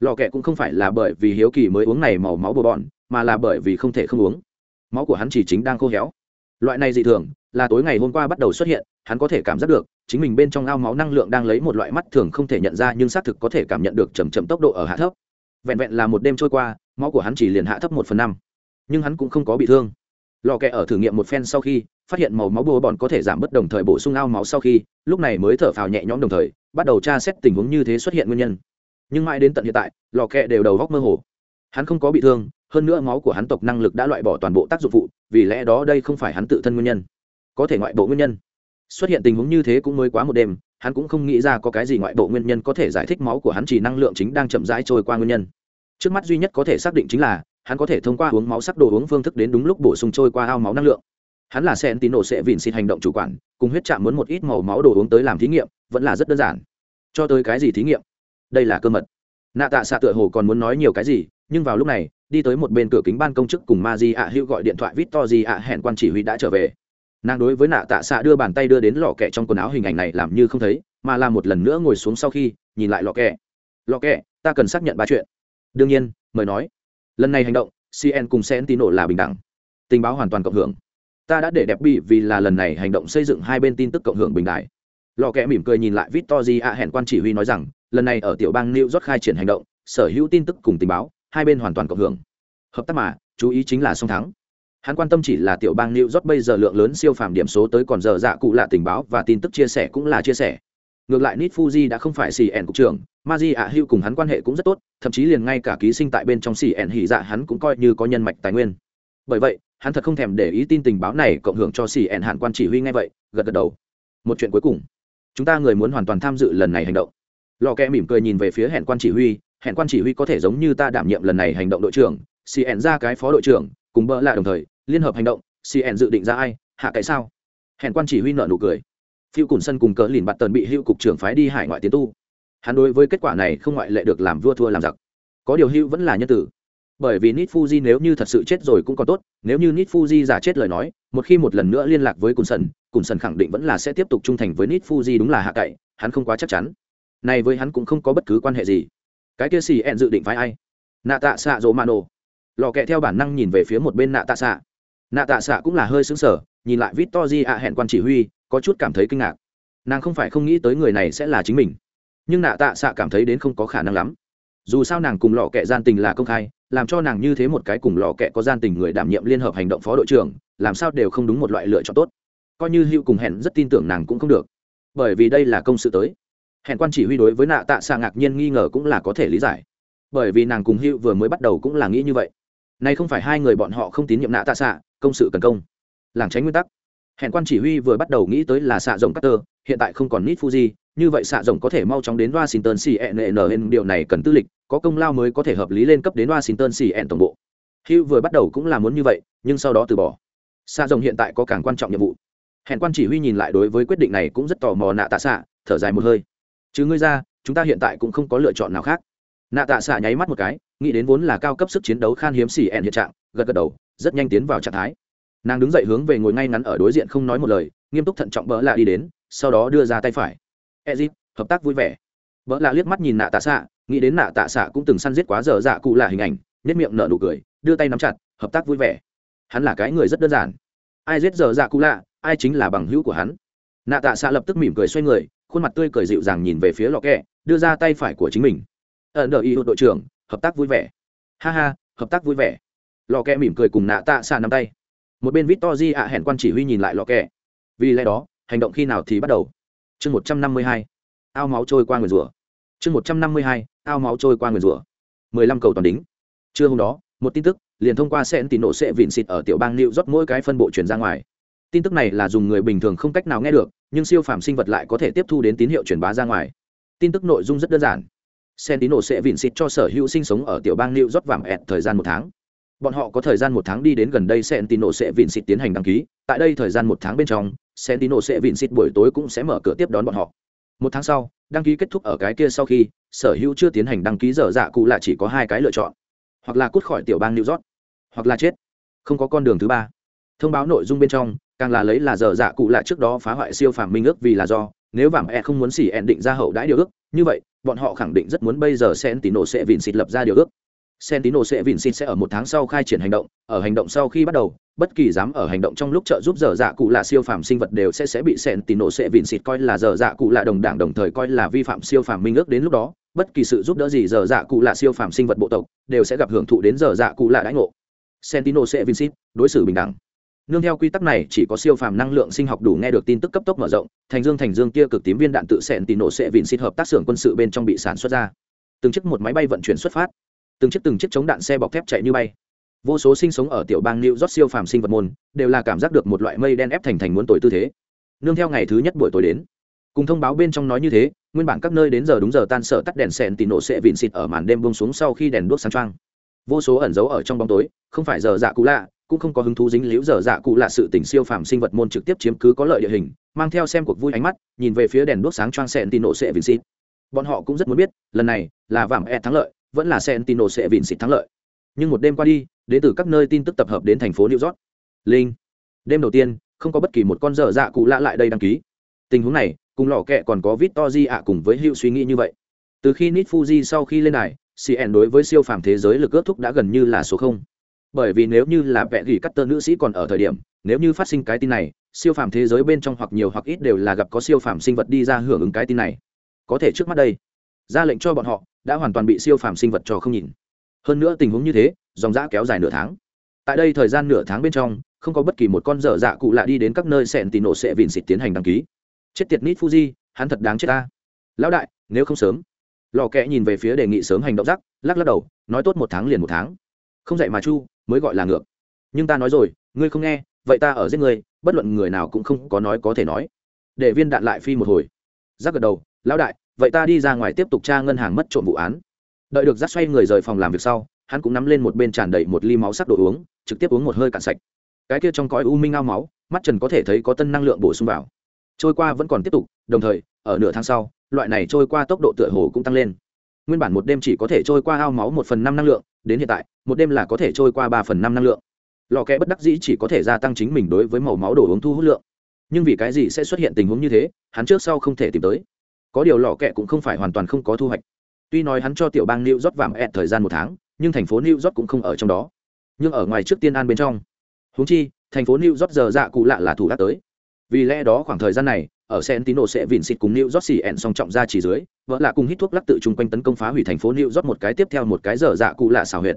A: Lò kẹ cũng không phải là bởi vì hiếu kỳ mới uống này màu máu bừa bọn mà là bởi vì không thể không uống. Máu của hắn chỉ chính đang khô héo. Loại này dị thường, là tối ngày hôm qua bắt đầu xuất hiện, hắn có thể cảm giác được, chính mình bên trong ao máu năng lượng đang lấy một loại mắt thường không thể nhận ra, nhưng xác thực có thể cảm nhận được chầm chậm tốc độ ở hạ thấp vẹn vẹn là một đêm trôi qua, máu của hắn chỉ liền hạ thấp một phần năm. Nhưng hắn cũng không có bị thương. Lò kẹ ở thử nghiệm một phen sau khi, phát hiện màu máu bùa bòn có thể giảm bớt đồng thời bổ sung ao máu sau khi, lúc này mới thở phào nhẹ nhõm đồng thời, bắt đầu tra xét tình huống như thế xuất hiện nguyên nhân. Nhưng mãi đến tận hiện tại, lò kẹ đều đầu góc mơ hồ. Hắn không có bị thương, hơn nữa máu của hắn tộc năng lực đã loại bỏ toàn bộ tác dụng phụ, vì lẽ đó đây không phải hắn tự thân nguyên nhân. Có thể ngoại bộ nguyên nhân. Xuất hiện tình huống như thế cũng mới quá một đêm hắn cũng không nghĩ ra có cái gì ngoại bộ nguyên nhân có thể giải thích máu của hắn chỉ năng lượng chính đang chậm rãi trôi qua nguyên nhân. Trước mắt duy nhất có thể xác định chính là, hắn có thể thông qua uống máu sắc đồ uống phương thức đến đúng lúc bổ sung trôi qua ao máu năng lượng. Hắn là sen tín nổ sẽ vịn xịt hành động chủ quản, cùng huyết chạm muốn một ít màu máu đồ uống tới làm thí nghiệm, vẫn là rất đơn giản. Cho tới cái gì thí nghiệm? Đây là cơ mật. Nạ tạ xạ tựa hồ còn muốn nói nhiều cái gì, nhưng vào lúc này, đi tới một bên cửa kính ban công chức cùng ma di ạ hữu gọi điện thoại vít to di ạ hẹn quan chỉ huy đã trở về nàng đối với nạ tạ xạ đưa bàn tay đưa đến lò kẹ trong quần áo hình ảnh này làm như không thấy, mà làm một lần nữa ngồi xuống sau khi, nhìn lại lò kẹ. Lò kẹ, ta cần xác nhận ba chuyện. Đương nhiên, mời nói. Lần này hành động cn cùng sentino là bình đẳng. Tình báo hoàn toàn cộng hưởng. Ta đã để đẹp bị vì là lần này hành động xây dựng hai bên tin tức cộng hưởng bình đại. Lò kẹ mỉm cười nhìn lại victor a hẹn quan chỉ huy nói rằng, lần này ở tiểu bang new york khai triển hành động, sở hữu tin tức cùng tình báo, hai bên hoàn toàn cộng hưởng. Hợp tác mà, chú ý chính là song thắng hắn quan tâm chỉ là tiểu bang new york bây giờ lượng lớn siêu phàm điểm số tới còn giờ dạ cụ lạ tình báo và tin tức chia sẻ cũng là chia sẻ. Ngược lại nít fuji đã không phải xì ẻn cục trưởng maji ạ hữu cùng hắn quan hệ cũng rất tốt, thậm chí liền ngay cả ký sinh tại bên trong xì ẻn hỉ dạ hắn cũng coi như có nhân mạch tài nguyên. Bởi vậy, hắn thật không thèm để ý tin tình báo này cộng hưởng cho xì ẻn hạn quan chỉ huy ngay vậy, gật gật đầu. Một chuyện cuối cùng. Chúng ta người muốn hoàn toàn tham dự lần này hành động. Lò kẹ mỉm cười nhìn về phía hẹn quan chỉ huy, hẹn quan chỉ huy có thể giống như ta đảm nhiệm lần này hành động đội trưởng cn ra cái phó đội trưởng cùng bỡ lạ đồng thời, liên hợp hành động cn dự định ra ai, hạ cái sao? Hẹn quan chỉ huy nợ nụ cười. Phiêu cùn sân cùng cỡ lìn bạt tần bị hữu cục trưởng phái đi hải ngoại tiến tu. Hắn đối với kết quả này không ngoại lệ được làm vua thua làm giặc. Có điều hữu vẫn là nhân tử. Bởi vì nít fuji nếu như thật sự chết rồi cũng còn tốt, nếu như nít fuji giả chết lời nói, một khi một lần nữa liên lạc với cùn sân cùn sân khẳng định vẫn là sẽ tiếp tục trung thành với nít fuji đúng là hạ cậy, hắn không quá chắc chắn. Này với hắn cũng không có bất cứ quan hệ gì. Cái kia xì ẹn dự định phái ai? Nạ tạ xạ dỗ mano lò kẹ theo bản năng nhìn về phía một bên nạ tạ xạ. Nạ tạ xạ cũng là hơi xứng sở nhìn lại vít to di ạ hẹn quan chỉ huy, có chút cảm thấy kinh ngạc. Nàng không phải không nghĩ tới người này sẽ là chính mình. Nhưng nạ tạ xạ cảm thấy đến không có khả năng lắm. Dù sao nàng cùng lò kẹ gian tình là công khai, làm cho nàng như thế một cái cùng lò kẹ có gian tình người đảm nhiệm liên hợp hành động phó đội trưởng, làm sao đều không đúng một loại lựa chọn tốt. Coi như hữu cùng hẹn rất tin tưởng nàng cũng không được. Bởi vì đây là công sự tới. Hẹn quan chỉ huy đối với nạ tạ xạ ngạc nhiên nghi ngờ cũng là có thể lý giải. Bởi vì nàng cùng hữu vừa mới bắt đầu cũng là nghĩ như vậy nay không phải hai người bọn họ không tín nhiệm nạ tạ xạ, công sự cần công. Làng tránh nguyên tắc. Hẹn quan chỉ huy vừa bắt đầu nghĩ tới là xạ rồng cutter hiện tại không còn nít fuji như vậy xạ rồng có thể mau chóng đến washington cnn điều này cần tư lịch, có công lao mới có thể hợp lý lên cấp đến washington cn tổng bộ. Hugh vừa bắt đầu cũng là muốn như vậy, nhưng sau đó từ bỏ. Xạ rồng hiện tại có càng quan trọng nhiệm vụ. Hẹn quan chỉ huy nhìn lại đối với quyết định này cũng rất tò mò nạ tạ xạ, thở dài một hơi. Chứ ngươi ra, chúng ta hiện tại cũng không có lựa chọn nào khác. Nạ tạ xạ nháy mắt một cái nghĩ đến vốn là cao cấp sức chiến đấu khan hiếm xỉ ẹn hiện trạng, gật gật đầu, rất nhanh tiến vào trạng thái. Nàng đứng dậy hướng về ngồi ngay ngắn ở đối diện không nói một lời, nghiêm túc thận trọng bỡ lạ đi đến, sau đó đưa ra tay phải. Ezip hợp tác vui vẻ. Bỡ lạ liếc mắt nhìn nạ tạ xạ, nghĩ đến nạ tạ xạ cũng từng săn giết quá dở dạ cụ là hình ảnh nhất miệng nở nụ cười, đưa tay nắm chặt, hợp tác vui vẻ. Hắn là cái người rất đơn giản. Ai giết dở dạ cụ lạ, ai chính là bằng hữu của hắn. Nạ tạ xạ lập tức mỉm cười xoay người, khuôn mặt tươi cười dịu dàng nhìn về phía lò kẹ, đưa ra tay phải của chính mình. Ẩn đợi y đội trưởng hợp tác vui vẻ. Ha ha, hợp tác vui vẻ. Lò kẹ mỉm cười cùng nạ tạ xạ nắm tay. Một bên victor di ạ hẹn quan chỉ huy nhìn lại lò kẹ. Vì lẽ đó, hành động khi nào thì bắt đầu? Chương một trăm năm mươi hai. Ao máu trôi qua người rùa chương một trăm năm mươi hai. Ao máu trôi qua người rùa mười lăm cầu toàn đính. Trưa hôm đó, một tin tức liền thông qua sen tín nổ sẽ vịn xịt ở tiểu bang new rót mỗi cái phân bộ chuyển ra ngoài. Tin tức này là dùng người bình thường không cách nào nghe được, nhưng siêu phàm sinh vật lại có thể tiếp thu đến tín hiệu truyền bá ra ngoài. Tin tức nội dung rất đơn giản. Sentinel sẽ vịn xịt cho sở hữu sinh sống ở tiểu bang New York vàng ẹt thời gian một tháng. Bọn họ có thời gian một tháng đi đến gần đây Sentinel sẽ vịn xịt tiến hành đăng ký, tại đây thời gian một tháng bên trong, Sentinel sẽ vịn xịt buổi tối cũng sẽ mở cửa tiếp đón bọn họ. Một tháng sau, đăng ký kết thúc ở cái kia sau khi, sở hữu chưa tiến hành đăng ký dở dạ cụ là chỉ có hai cái lựa chọn, hoặc là cút khỏi tiểu bang New York, hoặc là chết. Không có con đường thứ ba. Thông báo nội dung bên trong, càng là lấy là dở dạ cụ là trước đó phá hoại siêu phàm minh ước vì là do nếu vàng e không muốn xỉ ẹn định ra hậu đãi điều ước như vậy bọn họ khẳng định rất muốn bây giờ sentino sẽ vịn xịt lập ra điều ước. Sentino sẽ vịn xịt sẽ ở một tháng sau khai triển hành động, ở hành động sau khi bắt đầu, bất kỳ dám ở hành động trong lúc trợ giúp giờ dạ cụ là siêu phàm sinh vật đều sẽ sẽ bị sentino sẽ vịn xịt coi là giờ dạ cụ là đồng đảng đồng thời coi là vi phạm siêu phàm minh ước đến lúc đó, bất kỳ sự giúp đỡ gì giờ dạ cụ là siêu phàm sinh vật bộ tộc đều sẽ gặp hưởng thụ đến giờ dạ cụ là đãi ngộ. Sentino sẽ vịn xịt, đối xử bình đẳng nương theo quy tắc này, chỉ có siêu phàm năng lượng sinh học đủ nghe được tin tức cấp tốc mở rộng, thành dương thành dương kia cực tím viên đạn tự xẹn tì nổ sẽ vìn xịt hợp tác xưởng quân sự bên trong bị sản xuất ra. Từng chiếc một máy bay vận chuyển xuất phát. Từng chiếc từng chiếc chống đạn xe bọc thép chạy như bay. Vô số sinh sống ở tiểu bang new york siêu phàm sinh vật môn, đều là cảm giác được một loại mây đen ép thành thành muốn tối tư thế. Nương theo ngày thứ nhất buổi tối đến, cùng thông báo bên trong nói như thế, nguyên bản các nơi đến giờ đúng giờ tan sở tắt đèn sẹn tì nổ sẽ vịn xịt ở màn đêm bông xuống sau khi đèn đuốc sáng trăng vô số ẩn giấu ở trong bóng tối, không phải giờ dạ cũ lạ cũng không có hứng thú dính liễu dở dạ cụ lạ sự tình siêu phàm sinh vật môn trực tiếp chiếm cứ có lợi địa hình, mang theo xem cuộc vui ánh mắt, nhìn về phía đèn đuốc sáng choang sẹn tin nổ sẽ vịn xịt. Bọn họ cũng rất muốn biết, lần này là vảm e thắng lợi, vẫn là sẹn tin nổ sẽ vịn xịt thắng lợi. Nhưng một đêm qua đi đến từ các nơi tin tức tập hợp đến thành phố new york. Linh. Đêm đầu tiên, không có bất kỳ một con dở dạ cụ lạ lại đây đăng ký. Tình huống này, cùng lò kẹ còn có vít to di ạ cùng với hữu suy nghĩ như vậy. Từ khi nit fuji sau khi lên này cn đối với siêu phàm thế giới lực ước thúc đã gần như là số không bởi vì nếu như là vẹn gỉ cắt tơ nữ sĩ còn ở thời điểm, nếu như phát sinh cái tin này, siêu phàm thế giới bên trong hoặc nhiều hoặc ít đều là gặp có siêu phàm sinh vật đi ra hưởng ứng cái tin này. Có thể trước mắt đây, ra lệnh cho bọn họ, đã hoàn toàn bị siêu phàm sinh vật cho không nhìn. Hơn nữa tình huống như thế, dòng dã kéo dài nửa tháng. Tại đây thời gian nửa tháng bên trong, không có bất kỳ một con dở dạ cụ lạ đi đến các nơi sẹn tì nổ sẽ vịn xịt tiến hành đăng ký. Chết tiệt nít fuji, hắn thật đáng chết ta. Lão đại, nếu không sớm. Lò kẽ nhìn về phía đề nghị sớm hành động rắc, lắc lắc đầu, nói tốt một tháng liền một tháng. Không dạy mà chu mới gọi là ngược. Nhưng ta nói rồi, ngươi không nghe, vậy ta ở giết ngươi, bất luận người nào cũng không có nói có thể nói. Để viên đạn lại phi một hồi. Giác gật đầu, lão đại, vậy ta đi ra ngoài tiếp tục tra ngân hàng mất trộm vụ án. Đợi được giác xoay người rời phòng làm việc sau, hắn cũng nắm lên một bên tràn đầy một ly máu sắc đồ uống, trực tiếp uống một hơi cạn sạch. Cái kia trong cõi u minh ao máu, mắt trần có thể thấy có tân năng lượng bổ sung vào. Trôi qua vẫn còn tiếp tục, đồng thời, ở nửa tháng sau, loại này trôi qua tốc độ tựa hồ cũng tăng lên. Nguyên bản một đêm chỉ có thể trôi qua ao máu một phần năm năng lượng đến hiện tại, một đêm là có thể trôi qua ba phần năm năng lượng. Lò kẽ bất đắc dĩ chỉ có thể gia tăng chính mình đối với màu máu đồ uống thu hút lượng. Nhưng vì cái gì sẽ xuất hiện tình huống như thế, hắn trước sau không thể tìm tới. Có điều lò kẹ cũng không phải hoàn toàn không có thu hoạch. Tuy nói hắn cho tiểu bang new york vàng ẹt thời gian một tháng, nhưng thành phố new york cũng không ở trong đó. Nhưng ở ngoài trước tiên an bên trong. Húng chi, thành phố new york giờ dạ cụ lạ là thủ đã tới. Vì lẽ đó khoảng thời gian này ở Sentino sẽ vịn xịt cùng New York xì ẹn song trọng ra chỉ dưới, vợ là cùng hít thuốc lắc tự chung quanh tấn công phá hủy thành phố New York một cái tiếp theo một cái dở dạ cụ lạ xảo huyệt.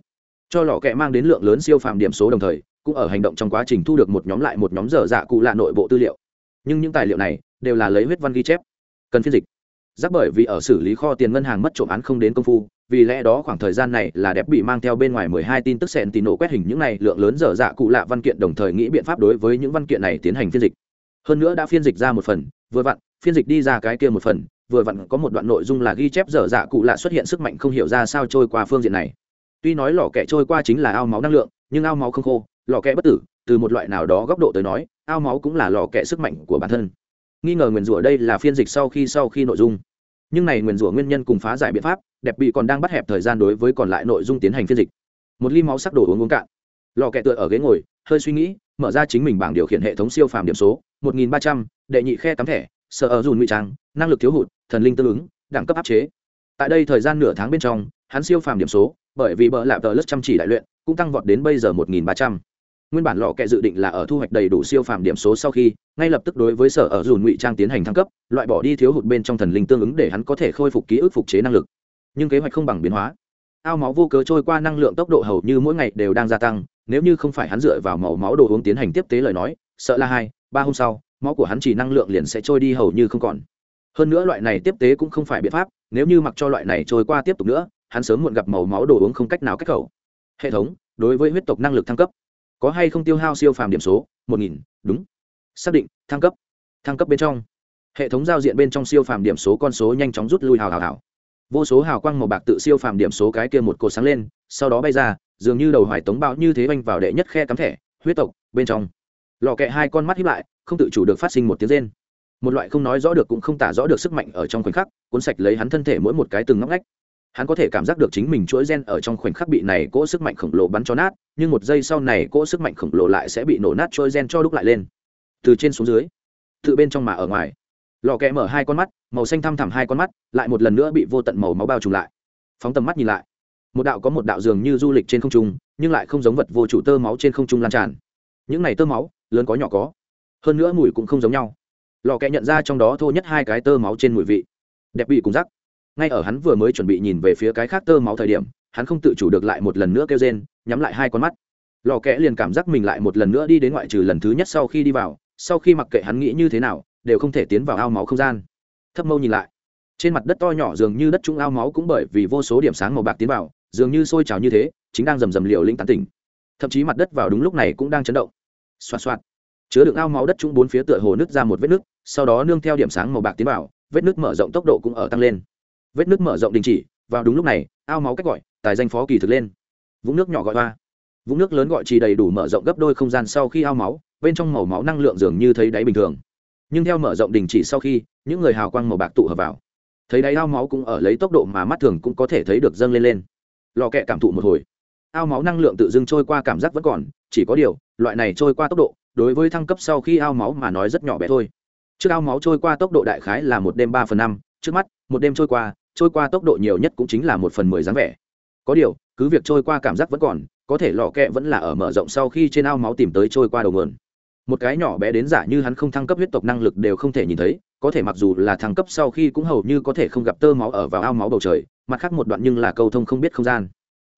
A: Cho lọ kẹ mang đến lượng lớn siêu phàm điểm số đồng thời, cũng ở hành động trong quá trình thu được một nhóm lại một nhóm dở dạ cụ lạ nội bộ tư liệu. Nhưng những tài liệu này đều là lấy huyết văn ghi chép, cần phiên dịch. Giác bởi vì ở xử lý kho tiền ngân hàng mất trộm án không đến công phu, vì lẽ đó khoảng thời gian này là đẹp bị mang theo bên ngoài 12 tin tức Sentino quét hình những này lượng lớn dở dạ cụ lạ văn kiện đồng thời nghĩ biện pháp đối với những văn kiện này tiến hành phiên dịch hơn nữa đã phiên dịch ra một phần vừa vặn, phiên dịch đi ra cái kia một phần, vừa vặn có một đoạn nội dung là ghi chép dở dạ cụ lạ xuất hiện sức mạnh không hiểu ra sao trôi qua phương diện này. Tuy nói lò kẹ trôi qua chính là ao máu năng lượng, nhưng ao máu không khô, lò kẹ bất tử, từ một loại nào đó góc độ tới nói, ao máu cũng là lò kẹ sức mạnh của bản thân. Nghi ngờ nguyền rủa đây là phiên dịch sau khi sau khi nội dung. Nhưng này nguyền rủa nguyên nhân cùng phá giải biện pháp, đẹp bị còn đang bắt hẹp thời gian đối với còn lại nội dung tiến hành phiên dịch. Một ly máu sắc đổ uống uống cạn. Lò kẹ tựa ở ghế ngồi, hơi suy nghĩ mở ra chính mình bảng điều khiển hệ thống siêu phàm điểm số, một nghìn ba trăm, đệ nhị khe tắm thẻ sợ ở dùn ngụy trang, năng lực thiếu hụt, thần linh tương ứng, đẳng cấp áp chế. Tại đây thời gian nửa tháng bên trong, hắn siêu phàm điểm số, bởi vì bợ lạp tờ lớp chăm chỉ đại luyện, cũng tăng vọt đến bây giờ một nghìn ba trăm. Nguyên bản lọ kệ dự định là ở thu hoạch đầy đủ siêu phàm điểm số sau khi, ngay lập tức đối với sở ở dùn ngụy trang tiến hành thăng cấp, loại bỏ đi thiếu hụt bên trong thần linh tương ứng để hắn có thể khôi phục ký ức phục chế năng lực. Nhưng kế hoạch không bằng biến hóa. Ao máu vô cớ trôi qua năng lượng tốc độ hầu như mỗi ngày đều đang gia tăng nếu như không phải hắn dựa vào màu máu đồ uống tiến hành tiếp tế lời nói, sợ là hai, ba hôm sau, máu của hắn chỉ năng lượng liền sẽ trôi đi hầu như không còn. Hơn nữa loại này tiếp tế cũng không phải biện pháp, nếu như mặc cho loại này trôi qua tiếp tục nữa, hắn sớm muộn gặp màu máu đồ uống không cách nào cách khẩu. Hệ thống, đối với huyết tộc năng lực thăng cấp, có hay không tiêu hao siêu phàm điểm số? Một nghìn, đúng. Xác định, thăng cấp. Thăng cấp bên trong. Hệ thống giao diện bên trong siêu phàm điểm số con số nhanh chóng rút lui hào hào hào. Vô số hào quang màu bạc tự siêu phàm điểm số cái kia một cột sáng lên, sau đó bay ra dường như đầu hoài tống bão như thế banh vào đệ nhất khe cắm thẻ, huyết tộc, bên trong. Lò kẹ hai con mắt hiếp lại, không tự chủ được phát sinh một tiếng rên. Một loại không nói rõ được cũng không tả rõ được sức mạnh ở trong khoảnh khắc, cuốn sạch lấy hắn thân thể mỗi một cái từng ngóc ngách. Hắn có thể cảm giác được chính mình chuỗi gen ở trong khoảnh khắc bị này cỗ sức mạnh khổng lồ bắn cho nát, nhưng một giây sau này cỗ sức mạnh khổng lồ lại sẽ bị nổ nát chuỗi gen cho đúc lại lên. Từ trên xuống dưới từ bên trong mà ở ngoài. Lò kẹ mở hai con mắt, màu xanh thăm thẳm hai con mắt, lại một lần nữa bị vô tận màu máu bao trùm lại. Phóng tầm mắt nhìn lại một đạo có một đạo dường như du lịch trên không trung, nhưng lại không giống vật vô chủ tơ máu trên không trung lan tràn. Những này tơ máu, lớn có nhỏ có. Hơn nữa mùi cũng không giống nhau. Lò kẹ nhận ra trong đó thô nhất hai cái tơ máu trên mùi vị. Đẹp bị cùng rắc. Ngay ở hắn vừa mới chuẩn bị nhìn về phía cái khác tơ máu thời điểm, hắn không tự chủ được lại một lần nữa kêu rên, nhắm lại hai con mắt. Lò kẽ liền cảm giác mình lại một lần nữa đi đến ngoại trừ lần thứ nhất sau khi đi vào, sau khi mặc kệ hắn nghĩ như thế nào, đều không thể tiến vào ao máu không gian. Thấp mâu nhìn lại. Trên mặt đất to nhỏ dường như đất trung ao máu cũng bởi vì vô số điểm sáng màu bạc tiến vào dường như sôi trào như thế, chính đang rầm rầm liều linh tán tỉnh. Thậm chí mặt đất vào đúng lúc này cũng đang chấn động. Xoạt xoạt. Chứa đựng ao máu đất trung bốn phía tựa hồ nứt ra một vết nứt, sau đó nương theo điểm sáng màu bạc tiến vào, vết nước mở rộng tốc độ cũng ở tăng lên. Vết nước mở rộng đình chỉ, vào đúng lúc này, ao máu cách gọi, tài danh phó kỳ thực lên. Vũng nước nhỏ gọi hoa. Vũng nước lớn gọi chỉ đầy đủ mở rộng gấp đôi không gian sau khi ao máu, bên trong màu máu năng lượng dường như thấy đáy bình thường. Nhưng theo mở rộng đình chỉ sau khi, những người hào quang màu bạc tụ hợp vào. Thấy đáy ao máu cũng ở lấy tốc độ mà mắt thường cũng có thể thấy được dâng lên lên lò kẹ cảm thụ một hồi. Ao máu năng lượng tự dưng trôi qua cảm giác vẫn còn, chỉ có điều, loại này trôi qua tốc độ, đối với thăng cấp sau khi ao máu mà nói rất nhỏ bé thôi. Trước ao máu trôi qua tốc độ đại khái là một đêm ba phần năm, trước mắt, một đêm trôi qua trôi qua tốc độ nhiều nhất cũng chính là một phần mười dáng vẻ. Có điều, cứ việc trôi qua cảm giác vẫn còn, có thể lò kẹ vẫn là ở mở rộng sau khi trên ao máu tìm tới trôi qua đầu nguồn. Một cái nhỏ bé đến giả như hắn không thăng cấp huyết tộc năng lực đều không thể nhìn thấy có thể mặc dù là thăng cấp sau khi cũng hầu như có thể không gặp tơ máu ở vào ao máu bầu trời, mặt khác một đoạn nhưng là câu thông không biết không gian.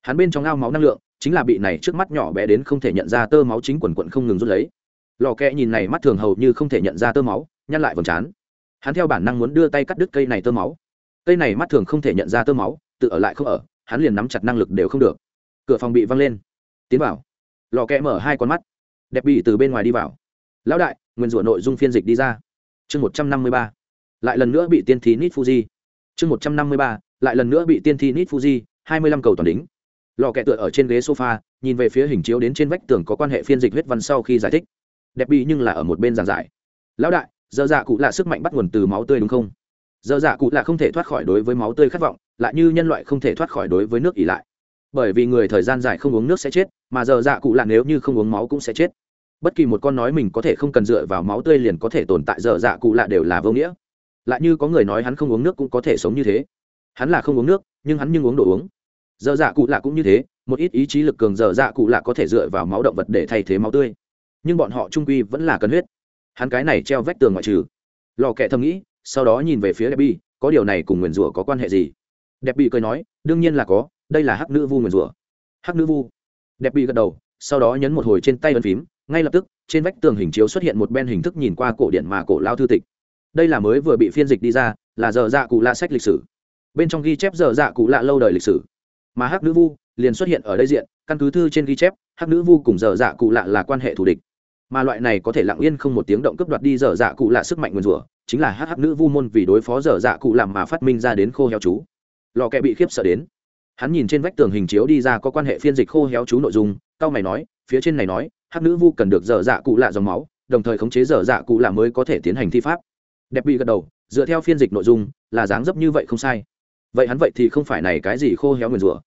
A: Hắn bên trong ao máu năng lượng, chính là bị này trước mắt nhỏ bé đến không thể nhận ra tơ máu chính quần quận không ngừng rút lấy. Lò kẹ nhìn này mắt thường hầu như không thể nhận ra tơ máu, nhăn lại vòng trán. Hắn theo bản năng muốn đưa tay cắt đứt cây này tơ máu. Cây này mắt thường không thể nhận ra tơ máu, tự ở lại không ở, hắn liền nắm chặt năng lực đều không được. Cửa phòng bị văng lên. Tiến vào. Lò kẹ mở hai con mắt. Đẹp bị từ bên ngoài đi vào. Lão đại, nguyên rủa nội dung phiên dịch đi ra chương một trăm năm mươi ba. Lại lần nữa bị tiên thi nít fuji chương một trăm năm mươi ba. Lại lần nữa bị tiên thi nít fuji hai mươi lăm cầu toàn đính. Lò kẹ tựa ở trên ghế sofa, nhìn về phía hình chiếu đến trên vách tường có quan hệ phiên dịch huyết văn sau khi giải thích. Đẹp bị nhưng là ở một bên giảng giải. Lão đại dơ dạ cụ là sức mạnh bắt nguồn từ máu tươi đúng không? Dơ dạ cụ là không thể thoát khỏi đối với máu tươi khát vọng, lại như nhân loại không thể thoát khỏi đối với nước ỉ lại. Bởi vì người thời gian dài không uống nước sẽ chết, mà dơ dạ cụ là nếu như không uống máu cũng sẽ chết bất kỳ một con nói mình có thể không cần dựa vào máu tươi liền có thể tồn tại dở dạ cụ lạ đều là vô nghĩa. Lại như có người nói hắn không uống nước cũng có thể sống như thế. Hắn là không uống nước, nhưng hắn nhưng uống đồ uống. Dở dạ cụ lạ cũng như thế, một ít ý chí lực cường dở dạ cụ lạ có thể dựa vào máu động vật để thay thế máu tươi. Nhưng bọn họ trung quy vẫn là cần huyết. Hắn cái này treo vách tường ngoại trừ. Lò Kẻ thầm nghĩ, sau đó nhìn về phía đẹp bi, có điều này cùng nguyền rủa có quan hệ gì? Đẹp bị cười nói, đương nhiên là có, đây là hắc nữ vu nguyền rủa. Hắc nữ vu. Đẹp bị gật đầu, sau đó nhấn một hồi trên tay ấn phím ngay lập tức, trên vách tường hình chiếu xuất hiện một ben hình thức nhìn qua cổ điện mà cổ lao thư tịch. Đây là mới vừa bị phiên dịch đi ra, là giờ dạ cụ lạ sách lịch sử. Bên trong ghi chép giờ dạ cụ lạ lâu đời lịch sử. Mà hắc nữ vu liền xuất hiện ở đây diện, căn cứ thư trên ghi chép, hắc nữ vu cùng giờ dạ cụ lạ là quan hệ thù địch. Mà loại này có thể lặng yên không một tiếng động cướp đoạt đi giờ dạ cụ lạ sức mạnh nguyên rủa, chính là hắc hắc nữ vu môn vì đối phó giờ dạ cụ làm mà phát minh ra đến khô heo chú. Lò kẹ bị khiếp sợ đến. Hắn nhìn trên vách tường hình chiếu đi ra có quan hệ phiên dịch khô héo chú nội dung cao mày nói, phía trên này nói hắc nữ vu cần được dở dạ cụ lạ dòng máu, đồng thời khống chế dở dạ cụ lạ mới có thể tiến hành thi pháp. Đẹp bị gật đầu, dựa theo phiên dịch nội dung, là dáng dấp như vậy không sai. Vậy hắn vậy thì không phải này cái gì khô héo nguyền rủa.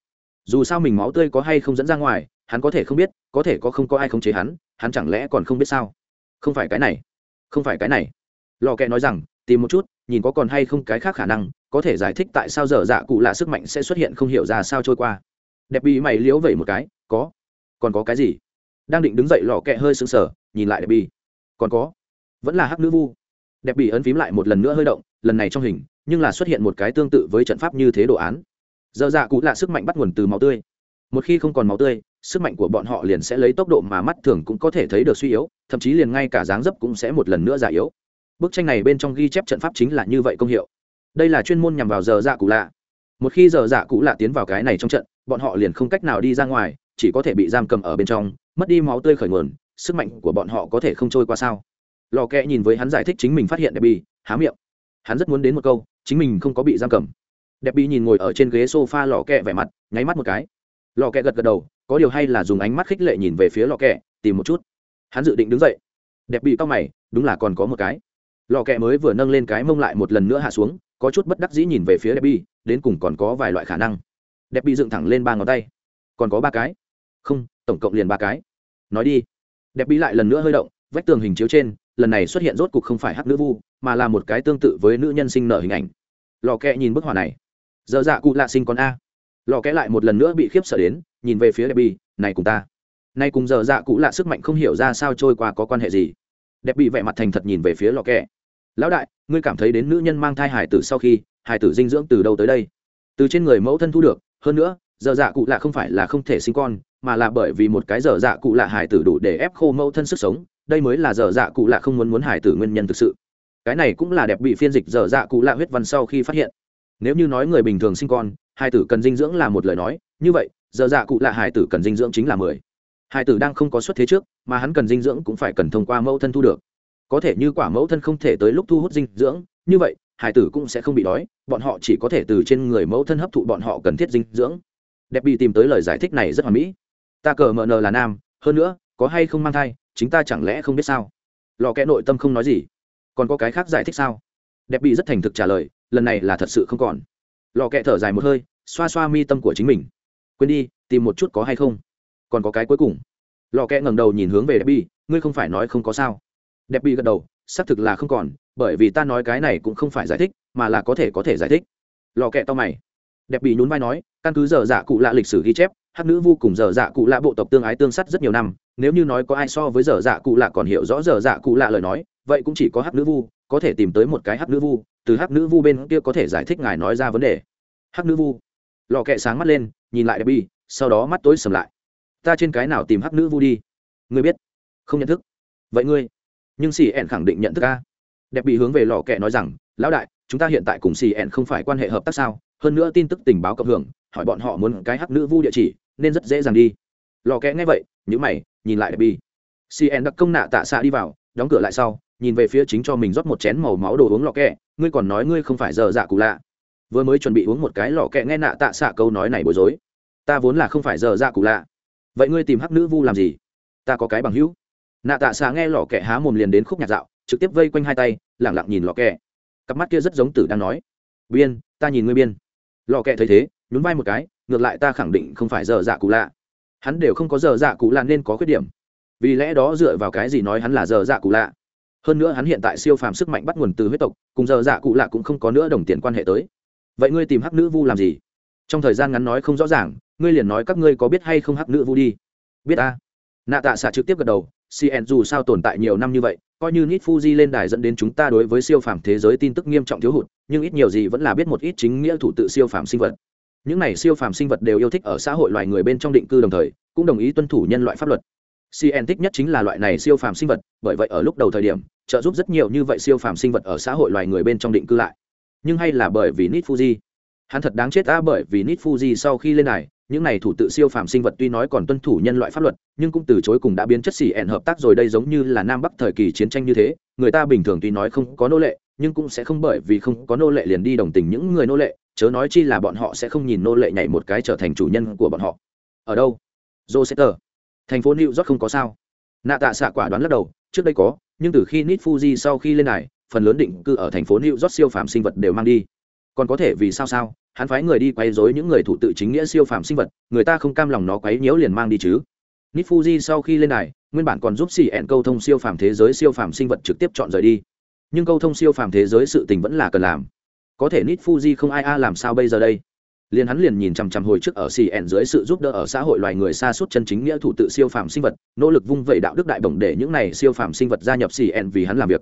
A: Dù sao mình máu tươi có hay không dẫn ra ngoài, hắn có thể không biết, có thể có không có ai khống chế hắn hắn chẳng lẽ còn không biết sao? Không phải cái này, không phải cái này. Lò kẹ nói rằng, tìm một chút, nhìn có còn hay không cái khác khả năng, có thể giải thích tại sao dở dạ cụ lạ sức mạnh sẽ xuất hiện không hiểu ra sao trôi qua. Đẹp bị mày liếu vẩy một cái, có. Còn có cái gì? Đang định đứng dậy lò kẹ hơi sững sờ, nhìn lại đẹp bi còn có, vẫn là hắc nữ vu. Đẹp bị ấn phím lại một lần nữa hơi động, lần này trong hình, nhưng là xuất hiện một cái tương tự với trận pháp như thế đồ án. Dơ dạ cụ là sức mạnh bắt nguồn từ máu tươi. Một khi không còn máu tươi, sức mạnh của bọn họ liền sẽ lấy tốc độ mà mắt thường cũng có thể thấy được suy yếu, thậm chí liền ngay cả dáng dấp cũng sẽ một lần nữa già yếu. Bức tranh này bên trong ghi chép trận pháp chính là như vậy công hiệu. Đây là chuyên môn nhằm vào giờ dạ cụ lạ. Một khi giờ dạ cụ lạ tiến vào cái này trong trận, bọn họ liền không cách nào đi ra ngoài, chỉ có thể bị giam cầm ở bên trong mất đi máu tươi khởi nguồn, sức mạnh của bọn họ có thể không trôi qua sao? Lò kẹ nhìn với hắn giải thích chính mình phát hiện đẹp bi há miệng. Hắn rất muốn đến một câu, chính mình không có bị giam cầm. Đẹp bi nhìn ngồi ở trên ghế s o f a lò kẹ vẻ mặt, nháy mắt một cái. Lò kẹ gật gật đầu, có điều hay là dùng ánh mắt khích lệ nhìn về phía lò kẹ, tìm một chút. Hắn dự định đứng dậy. Đẹp bị cao mày, đúng là còn có một cái. Lò kẹ mới vừa nâng lên cái mông lại một lần nữa hạ xuống, có chút bất đắc dĩ nhìn về phía đẹp bi đến cùng còn có vài loại khả năng. Đẹp bị dựng thẳng lên ba ngón tay. Còn có ba cái. Không tổng cộng liền ba cái. Nói đi. Đẹp bí lại lần nữa hơi động, vách tường hình chiếu trên, lần này xuất hiện rốt cục không phải hắc nữ vu, mà là một cái tương tự với nữ nhân sinh nở hình ảnh. Lò kẹ nhìn bức họa này. Giờ dạ cụ lạ sinh con a. Lò kẽ lại một lần nữa bị khiếp sợ đến, nhìn về phía đẹp bi này cùng ta. Nay cùng giờ dạ cụ lạ sức mạnh không hiểu ra sao trôi qua có quan hệ gì. Đẹp bị vẻ mặt thành thật nhìn về phía lò kẽ lão đại, ngươi cảm thấy đến nữ nhân mang thai hải tử sau khi, hải tử dinh dưỡng từ đâu tới đây? Từ trên người mẫu thân thu được, hơn nữa giờ dạ cụ lạ không phải là không thể sinh con, mà là bởi vì một cái giờ dạ cụ lạ hải tử đủ để ép khô mẫu thân sức sống, đây mới là giờ dạ cụ lạ không muốn muốn hải tử nguyên nhân thực sự. Cái này cũng là đẹp bị phiên dịch giờ dạ cụ lạ huyết văn sau khi phát hiện. Nếu như nói người bình thường sinh con hải tử cần dinh dưỡng là một lời nói, như vậy, giờ dạ cụ lạ hải tử cần dinh dưỡng chính là mười. Hải tử đang không có xuất thế trước, mà hắn cần dinh dưỡng cũng phải cần thông qua mẫu thân thu được. Có thể như quả mẫu thân không thể tới lúc thu hút dinh dưỡng, như vậy hải tử cũng sẽ không bị đói, bọn họ chỉ có thể từ trên người mẫu thân hấp thụ bọn họ cần thiết dinh dưỡng đẹp bị tìm tới lời giải thích này rất hoàn mỹ. Ta cờ mờ nờ là nam hơn nữa có hay không mang thai chính ta chẳng lẽ không biết sao? Lò kẽ nội tâm không nói gì. Còn có cái khác giải thích sao? Đẹp bị rất thành thực trả lời lần này là thật sự không còn. Lò kẽ thở dài một hơi xoa xoa mi tâm của chính mình. Quên đi tìm một chút có hay không. Còn có cái cuối cùng. Lò kẽ ngẩng đầu nhìn hướng về đẹp bị, ngươi không phải nói không có sao. Đẹp bị gật đầu xác thực là không còn bởi vì ta nói cái này cũng không phải giải thích mà là có thể có thể giải thích. Lò kẹ to mày. Đẹp bị nhún vai nói căn cứ giờ dạ cụ lạ lịch sử ghi chép, hát nữ vô cùng giờ dạ cụ lạ bộ tộc tương ái tương sắt rất nhiều năm, nếu như nói có ai so với giờ dạ cụ lạ còn hiểu rõ giờ dạ cụ lạ lời nói, vậy cũng chỉ có hát nữ vu, có thể tìm tới một cái hát nữ vu, từ hát nữ vu bên kia có thể giải thích ngài nói ra vấn đề. Hát nữ vu. Lò kẹ sáng mắt lên, nhìn lại đẹp bi sau đó mắt tối sầm lại. Ta trên cái nào tìm hát nữ vu đi? Ngươi biết. Không nhận thức. Vậy ngươi. Nhưng xì ẹn khẳng định nhận thức ca đẹp bị hướng về lò kẹ nói rằng, lão đại, chúng ta hiện tại cùng xì ẹn không phải quan hệ hợp tác sao? Hơn nữa tin tức tình báo cộng hưởng, hỏi bọn họ muốn cái hắc nữ vu địa chỉ, nên rất dễ dàng đi. Lò kẽ nghe vậy nhữ mày, nhìn lại đẹp bi cn đặc công nạ tạ xạ đi vào, đóng cửa lại sau, nhìn về phía chính cho mình rót một chén màu máu đồ uống lò kẹ ngươi còn nói ngươi không phải giờ dạ cụ lạ. Vừa mới chuẩn bị uống một cái lò kẹ nghe nạ tạ xạ câu nói này bối rối. Ta vốn là không phải giờ dạ cụ lạ. Vậy ngươi tìm hắc nữ vu làm gì? Ta có cái bằng hữu. Nạ tạ xạ nghe lò kẹ há mồm liền đến khúc nhạc dạo, trực tiếp vây quanh hai tay lẳng lặng nhìn lò kẹ cặp mắt kia rất giống tử đang nói. Biên, ta nhìn ngươi biên lò kẹ thấy thế, nhún vai một cái, ngược lại ta khẳng định không phải giờ dạ cụ lạ. Hắn đều không có giờ dạ cụ lạ nên có khuyết điểm. Vì lẽ đó dựa vào cái gì nói hắn là giờ dạ cụ lạ? Hơn nữa hắn hiện tại siêu phàm sức mạnh bắt nguồn từ huyết tộc, cùng giờ dạ cụ lạ cũng không có nữa đồng tiền quan hệ tới. Vậy ngươi tìm hắc nữ vu làm gì? Trong thời gian ngắn nói không rõ ràng, ngươi liền nói các ngươi có biết hay không hắc nữ vu đi. Biết a. Nạ tạ xạ trực tiếp gật đầu cn dù sao tồn tại nhiều năm như vậy coi như nít fuji lên đài dẫn đến chúng ta đối với siêu phàm thế giới tin tức nghiêm trọng thiếu hụt, nhưng ít nhiều gì vẫn là biết một ít chính nghĩa thủ tự siêu phàm sinh vật. Những này siêu phàm sinh vật đều yêu thích ở xã hội loài người bên trong định cư đồng thời, cũng đồng ý tuân thủ nhân loại pháp luật. Cn thích nhất chính là loại này siêu phàm sinh vật, bởi vậy ở lúc đầu thời điểm, trợ giúp rất nhiều như vậy siêu phàm sinh vật ở xã hội loài người bên trong định cư lại. Nhưng hay là bởi vì nít fuji? Hắn thật đáng chết ta bởi vì nít fuji sau khi lên này những này thủ tự siêu phàm sinh vật tuy nói còn tuân thủ nhân loại pháp luật, nhưng cũng từ chối cùng đã biến chất xỉ ẹn hợp tác rồi đây giống như là nam bắc thời kỳ chiến tranh như thế, người ta bình thường tuy nói không có nô lệ, nhưng cũng sẽ không bởi vì không có nô lệ liền đi đồng tình những người nô lệ, chớ nói chi là bọn họ sẽ không nhìn nô lệ nhảy một cái trở thành chủ nhân của bọn họ. Ở đâu? Joseter thành phố new york không có sao. Nạ tạ xạ quả đoán lắc đầu, trước đây có, nhưng từ khi nit fuji sau khi lên này phần lớn định cư ở thành phố new york siêu phàm sinh vật đều mang đi. Còn có thể vì sao sao? Hắn phái người đi quấy rối những người thủ tự chính nghĩa siêu phàm sinh vật, người ta không cam lòng nó quấy nhiễu liền mang đi chứ. Nifuji sau khi lên này nguyên bản còn giúp xì ẹn câu thông siêu phàm thế giới siêu phàm sinh vật trực tiếp chọn rời đi. Nhưng câu thông siêu phàm thế giới sự tình vẫn là cần làm. Có thể Nifuji không ai a làm sao bây giờ đây? Liền hắn liền nhìn chằm chằm hồi trước ở cn dưới sự giúp đỡ ở xã hội loài người xa suốt chân chính nghĩa thủ tự siêu phàm sinh vật, nỗ lực vung vẩy đạo đức đại bổng để những này siêu phàm sinh vật gia nhập cn vì hắn làm việc.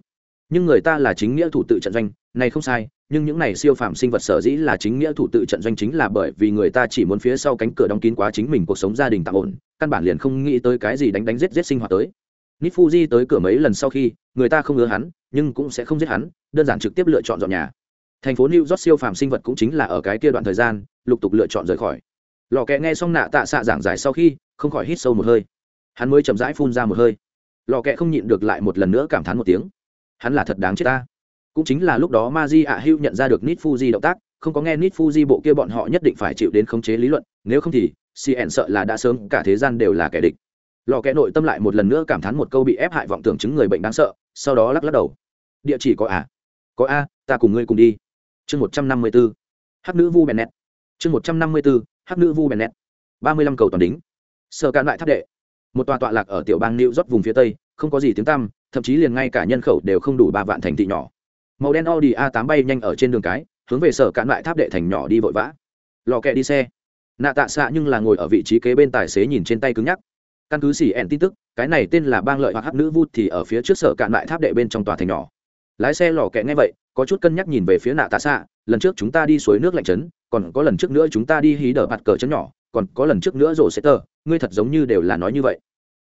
A: Nhưng người ta là chính nghĩa thủ tự trận doanh, này không sai nhưng những này siêu phàm sinh vật sở dĩ là chính nghĩa thủ tự trận doanh chính là bởi vì người ta chỉ muốn phía sau cánh cửa đóng kín quá chính mình cuộc sống gia đình tạm ổn, căn bản liền không nghĩ tới cái gì đánh đánh giết giết sinh hoạt tới. Nifuji tới cửa mấy lần sau khi, người ta không ngứa hắn, nhưng cũng sẽ không giết hắn, đơn giản trực tiếp lựa chọn dọn nhà. Thành phố new york siêu phàm sinh vật cũng chính là ở cái kia đoạn thời gian, lục tục lựa chọn rời khỏi. Lò kẹ nghe xong nạ tạ xạ giảng giải sau khi, không khỏi hít sâu một hơi. Hắn mới chậm rãi phun ra một hơi. Lò kẹ không nhịn được lại một lần nữa cảm thán một tiếng. Hắn là thật đáng chết ta cũng chính là lúc đó ma di ạ hữu nhận ra được nít fuji động tác, không có nghe nít fuji bộ kia bọn họ nhất định phải chịu đến khống chế lý luận, nếu không thì cn sợ là đã sớm cả thế gian đều là kẻ địch. Lò kẽ nội tâm lại một lần nữa cảm thán một câu bị ép hại vọng tưởng chứng người bệnh đáng sợ, sau đó lắc lắc đầu. Địa chỉ có à? Có a, ta cùng ngươi cùng đi. Chương một trăm năm mươi b ố nữ vu bèn nét chương một trăm năm mươi b ố nữ vu bèn nét ba mươi lăm cầu toàn đính. Sợ cạn lại tháp đệ. Một tòa tọa lạc ở tiểu bang new york vùng phía tây, không có gì tiếng tăm, thậm chí liền ngay cả nhân khẩu đều không đủ ba vạn thành thị nhỏ màu đen audi a 8 bay nhanh ở trên đường cái, hướng về sở cạn lại tháp đệ thành nhỏ đi vội vã. Lò kẹ đi xe. Nạ tạ xạ nhưng là ngồi ở vị trí kế bên tài xế nhìn trên tay cứng nhắc. Căn cứ xỉ ẻn tin tức, cái này tên là bang lợi hoặc hắc nữ vút thì ở phía trước sở cạn lại tháp đệ bên trong tòa thành nhỏ. Lái xe lò kẹ nghe vậy, có chút cân nhắc nhìn về phía nạ tạ xạ, lần trước chúng ta đi suối nước lạnh trấn còn có lần trước nữa chúng ta đi hí đờ bạt cờ trấn nhỏ, còn có lần trước nữa rổ sẽ tờ, ngươi thật giống như đều là nói như vậy.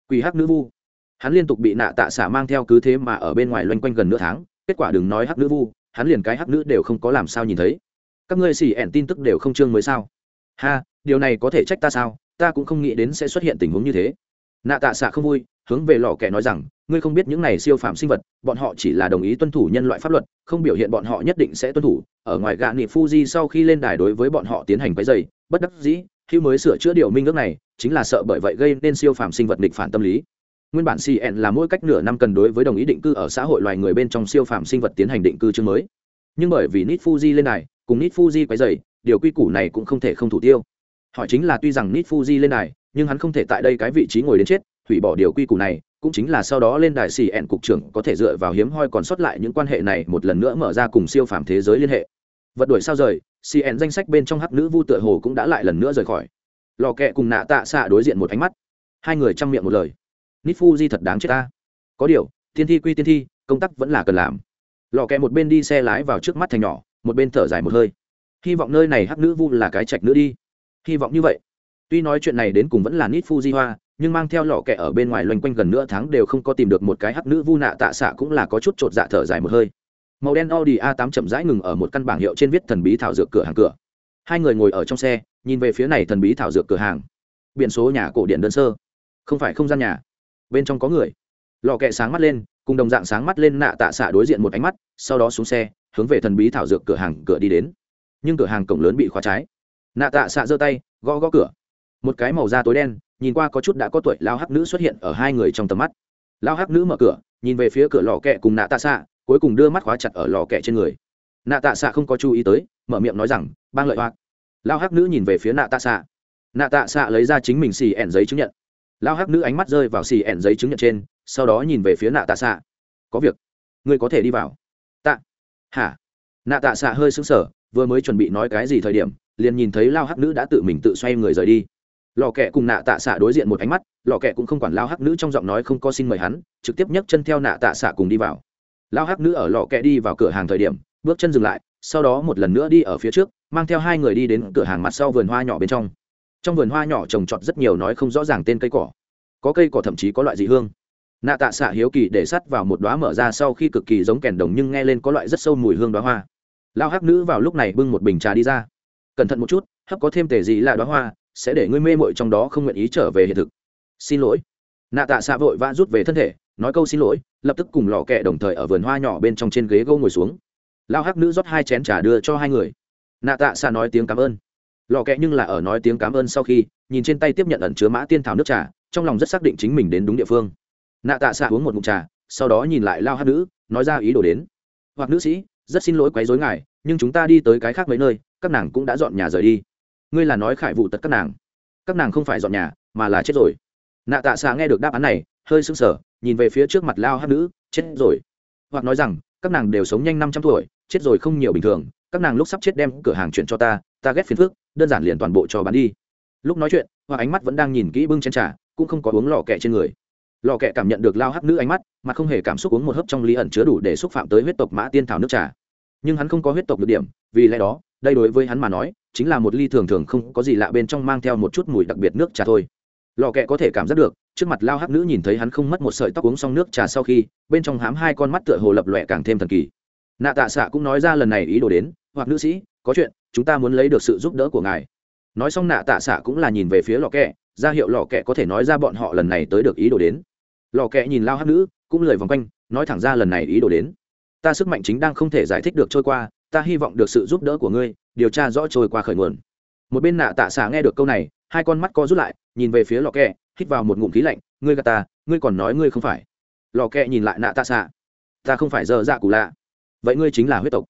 A: Quỳ hắc nữ vu. Hắn liên tục bị nạ tạ xạ mang theo cứ thế mà ở bên ngoài loanh quanh gần nửa tháng kết quả đừng nói hắc nữ vu, hắn liền cái hắc nữ đều không có làm sao nhìn thấy. Các ngươi xì ẻn tin tức đều không chương mới sao? Ha, điều này có thể trách ta sao? Ta cũng không nghĩ đến sẽ xuất hiện tình huống như thế. Nạ tạ xạ không vui, hướng về lò kẻ nói rằng, ngươi không biết những này siêu phạm sinh vật, bọn họ chỉ là đồng ý tuân thủ nhân loại pháp luật, không biểu hiện bọn họ nhất định sẽ tuân thủ. Ở ngoài gạ nghị fuji sau khi lên đài đối với bọn họ tiến hành váy dày bất đắc dĩ khi mới sửa chữa điều minh ước này, chính là sợ bởi vậy gây nên siêu phạm sinh vật địch phản tâm lý nguyên bản cn là mỗi cách nửa năm cần đối với đồng ý định cư ở xã hội loài người bên trong siêu phạm sinh vật tiến hành định cư chương mới. Nhưng bởi vì nit fuji lên đài, cùng nit fuji quấy dày điều quy củ này cũng không thể không thủ tiêu. Hỏi chính là tuy rằng nit fuji lên đài, nhưng hắn không thể tại đây cái vị trí ngồi đến chết, hủy bỏ điều quy củ này, cũng chính là sau đó lên đài cn cục trưởng có thể dựa vào hiếm hoi còn sót lại những quan hệ này một lần nữa mở ra cùng siêu phạm thế giới liên hệ. Vật đuổi sao rời cn danh sách bên trong hắc nữ vu tựa hồ cũng đã lại lần nữa rời khỏi. Lò kẹ cùng nạ tạ xạ đối diện một ánh mắt. Hai người chăm miệng một lời nít fuji thật đáng chết ta. Có điều, tiên thi quy tiên thi, công tác vẫn là cần làm. Lò kẹ một bên đi xe lái vào trước mắt thành nhỏ, một bên thở dài một hơi. Hy vọng nơi này hắc nữ vu là cái trạch nữ đi. Hy vọng như vậy. Tuy nói chuyện này đến cùng vẫn là nít fuji hoa, nhưng mang theo lọ kẹ ở bên ngoài loanh quanh gần nửa tháng đều không có tìm được một cái hắc nữ vu nạ tạ xạ cũng là có chút chột dạ thở dài một hơi. Màu đen audi a 8 chậm rãi ngừng ở một căn bảng hiệu trên viết thần bí thảo dược cửa hàng cửa. Hai người ngồi ở trong xe, nhìn về phía này thần bí thảo dược cửa hàng. Biển số nhà cổ điện đơn sơ. Không phải không gian nhà bên trong có người. Lò kẹ sáng mắt lên, cùng đồng dạng sáng mắt lên nạ tạ xạ đối diện một ánh mắt, sau đó xuống xe, hướng về thần bí thảo dược cửa hàng cửa đi đến. Nhưng cửa hàng cổng lớn bị khóa trái. Nạ tạ xạ giơ tay, gõ gõ cửa. Một cái màu da tối đen, nhìn qua có chút đã có tuổi lao hắc nữ xuất hiện ở hai người trong tầm mắt. Lao hắc nữ mở cửa, nhìn về phía cửa lò kẹ cùng nạ tạ xạ, cuối cùng đưa mắt khóa chặt ở lò kẹ trên người. Nạ tạ xạ không có chú ý tới, mở miệng nói rằng, bang lợi hoạt lao hắc nữ nhìn về phía nạ tạ xạ. Nạ tạ xạ lấy ra chính mình xì ẻn giấy chứng nhận lao hắc nữ ánh mắt rơi vào xì ẻn giấy chứng nhận trên, sau đó nhìn về phía nạ tạ xạ. Có việc. Ngươi có thể đi vào. Tạ. Hả? Nạ tạ xạ hơi sững sờ, vừa mới chuẩn bị nói cái gì thời điểm, liền nhìn thấy lao hắc nữ đã tự mình tự xoay người rời đi. Lò kẹ cùng nạ tạ xạ đối diện một ánh mắt lò kẹ cũng không quản lao hắc nữ trong giọng nói không có xin mời hắn, trực tiếp nhấc chân theo nạ tạ xạ cùng đi vào. Lao hắc nữ ở lò kẹ đi vào cửa hàng thời điểm, bước chân dừng lại, sau đó một lần nữa đi ở phía trước, mang theo hai người đi đến cửa hàng mặt sau vườn hoa nhỏ bên trong trong vườn hoa nhỏ trồng trọt rất nhiều nói không rõ ràng tên cây cỏ. Có cây cỏ thậm chí có loại dị hương. Nạ tạ xạ hiếu kỳ để sắt vào một đoá mở ra sau khi cực kỳ giống kèn đồng nhưng nghe lên có loại rất sâu mùi hương đoá hoa. Lao hắc nữ vào lúc này bưng một bình trà đi ra. Cẩn thận một chút, hấp có thêm tề gì là đoá hoa, sẽ để ngươi mê mội trong đó không nguyện ý trở về hiện thực. Xin lỗi. Nạ tạ xạ vội vã rút về thân thể, nói câu xin lỗi, lập tức cùng lò kẹ đồng thời ở vườn hoa nhỏ bên trong trên ghế gâu ngồi xuống. Lao hắc nữ rót hai chén trà đưa cho hai người. Nạ tạ xạ nói tiếng cảm ơn lò kẹ nhưng là ở nói tiếng cảm ơn sau khi, nhìn trên tay tiếp nhận ẩn chứa mã tiên thảo nước trà, trong lòng rất xác định chính mình đến đúng địa phương. Nạ tạ xạ uống một mụn trà, sau đó nhìn lại lao hắc nữ, nói ra ý đồ đến. Hoặc nữ sĩ, rất xin lỗi quấy dối ngài, nhưng chúng ta đi tới cái khác mấy nơi, các nàng cũng đã dọn nhà rời đi. Ngươi là nói khải vụ tật các nàng. Các nàng không phải dọn nhà, mà là chết rồi. Nạ tạ xạ nghe được đáp án này, hơi sưng sờ, nhìn về phía trước mặt lao hát nữ, chết rồi. Hoặc nói rằng, các nàng đều sống nhanh năm trăm tuổi, chết rồi không nhiều bình thường, các nàng lúc sắp chết đem cửa hàng chuyển cho ta ta ghét phiền phước đơn giản liền toàn bộ cho bán đi. Lúc nói chuyện, hoa ánh mắt vẫn đang nhìn kỹ bưng chén trà, cũng không có uống lò kẹ trên người. Lò kẹ cảm nhận được lao hắc nữ ánh mắt, mà không hề cảm xúc uống một hớp trong ly ẩn chứa đủ để xúc phạm tới huyết tộc mã tiên thảo nước trà. Nhưng hắn không có huyết tộc được điểm, vì lẽ đó, đây đối với hắn mà nói, chính là một ly thường thường không có gì lạ bên trong mang theo một chút mùi đặc biệt nước trà thôi. Lò kẹ có thể cảm giác được, trước mặt lao hắc nữ nhìn thấy hắn không mất một sợi tóc uống xong nước trà sau khi, bên trong hám hai con mắt tựa hồ lập lòe càng thêm thần kỳ nạ tạ xạ cũng nói ra lần này ý đồ đến, hoặc nữ sĩ, có chuyện, chúng ta muốn lấy được sự giúp đỡ của ngài. Nói xong nạ tạ xạ cũng là nhìn về phía lò kẹ, ra hiệu lò kẹ có thể nói ra bọn họ lần này tới được ý đồ đến. Lò kẹ nhìn lao hát nữ, cũng lười vòng quanh, nói thẳng ra lần này ý đồ đến. Ta sức mạnh chính đang không thể giải thích được trôi qua, ta hy vọng được sự giúp đỡ của ngươi, điều tra rõ trôi qua khởi nguồn. Một bên nạ tạ xạ nghe được câu này, hai con mắt co rút lại, nhìn về phía lò kẹ, hít vào một ngụm khí lạnh, ngươi gà ta, ngươi còn nói ngươi không phải. Lò kẹ nhìn lại nạ tạ xạ ta không phải dơ dạ cụ lạ vậy ngươi chính là huyết tộc.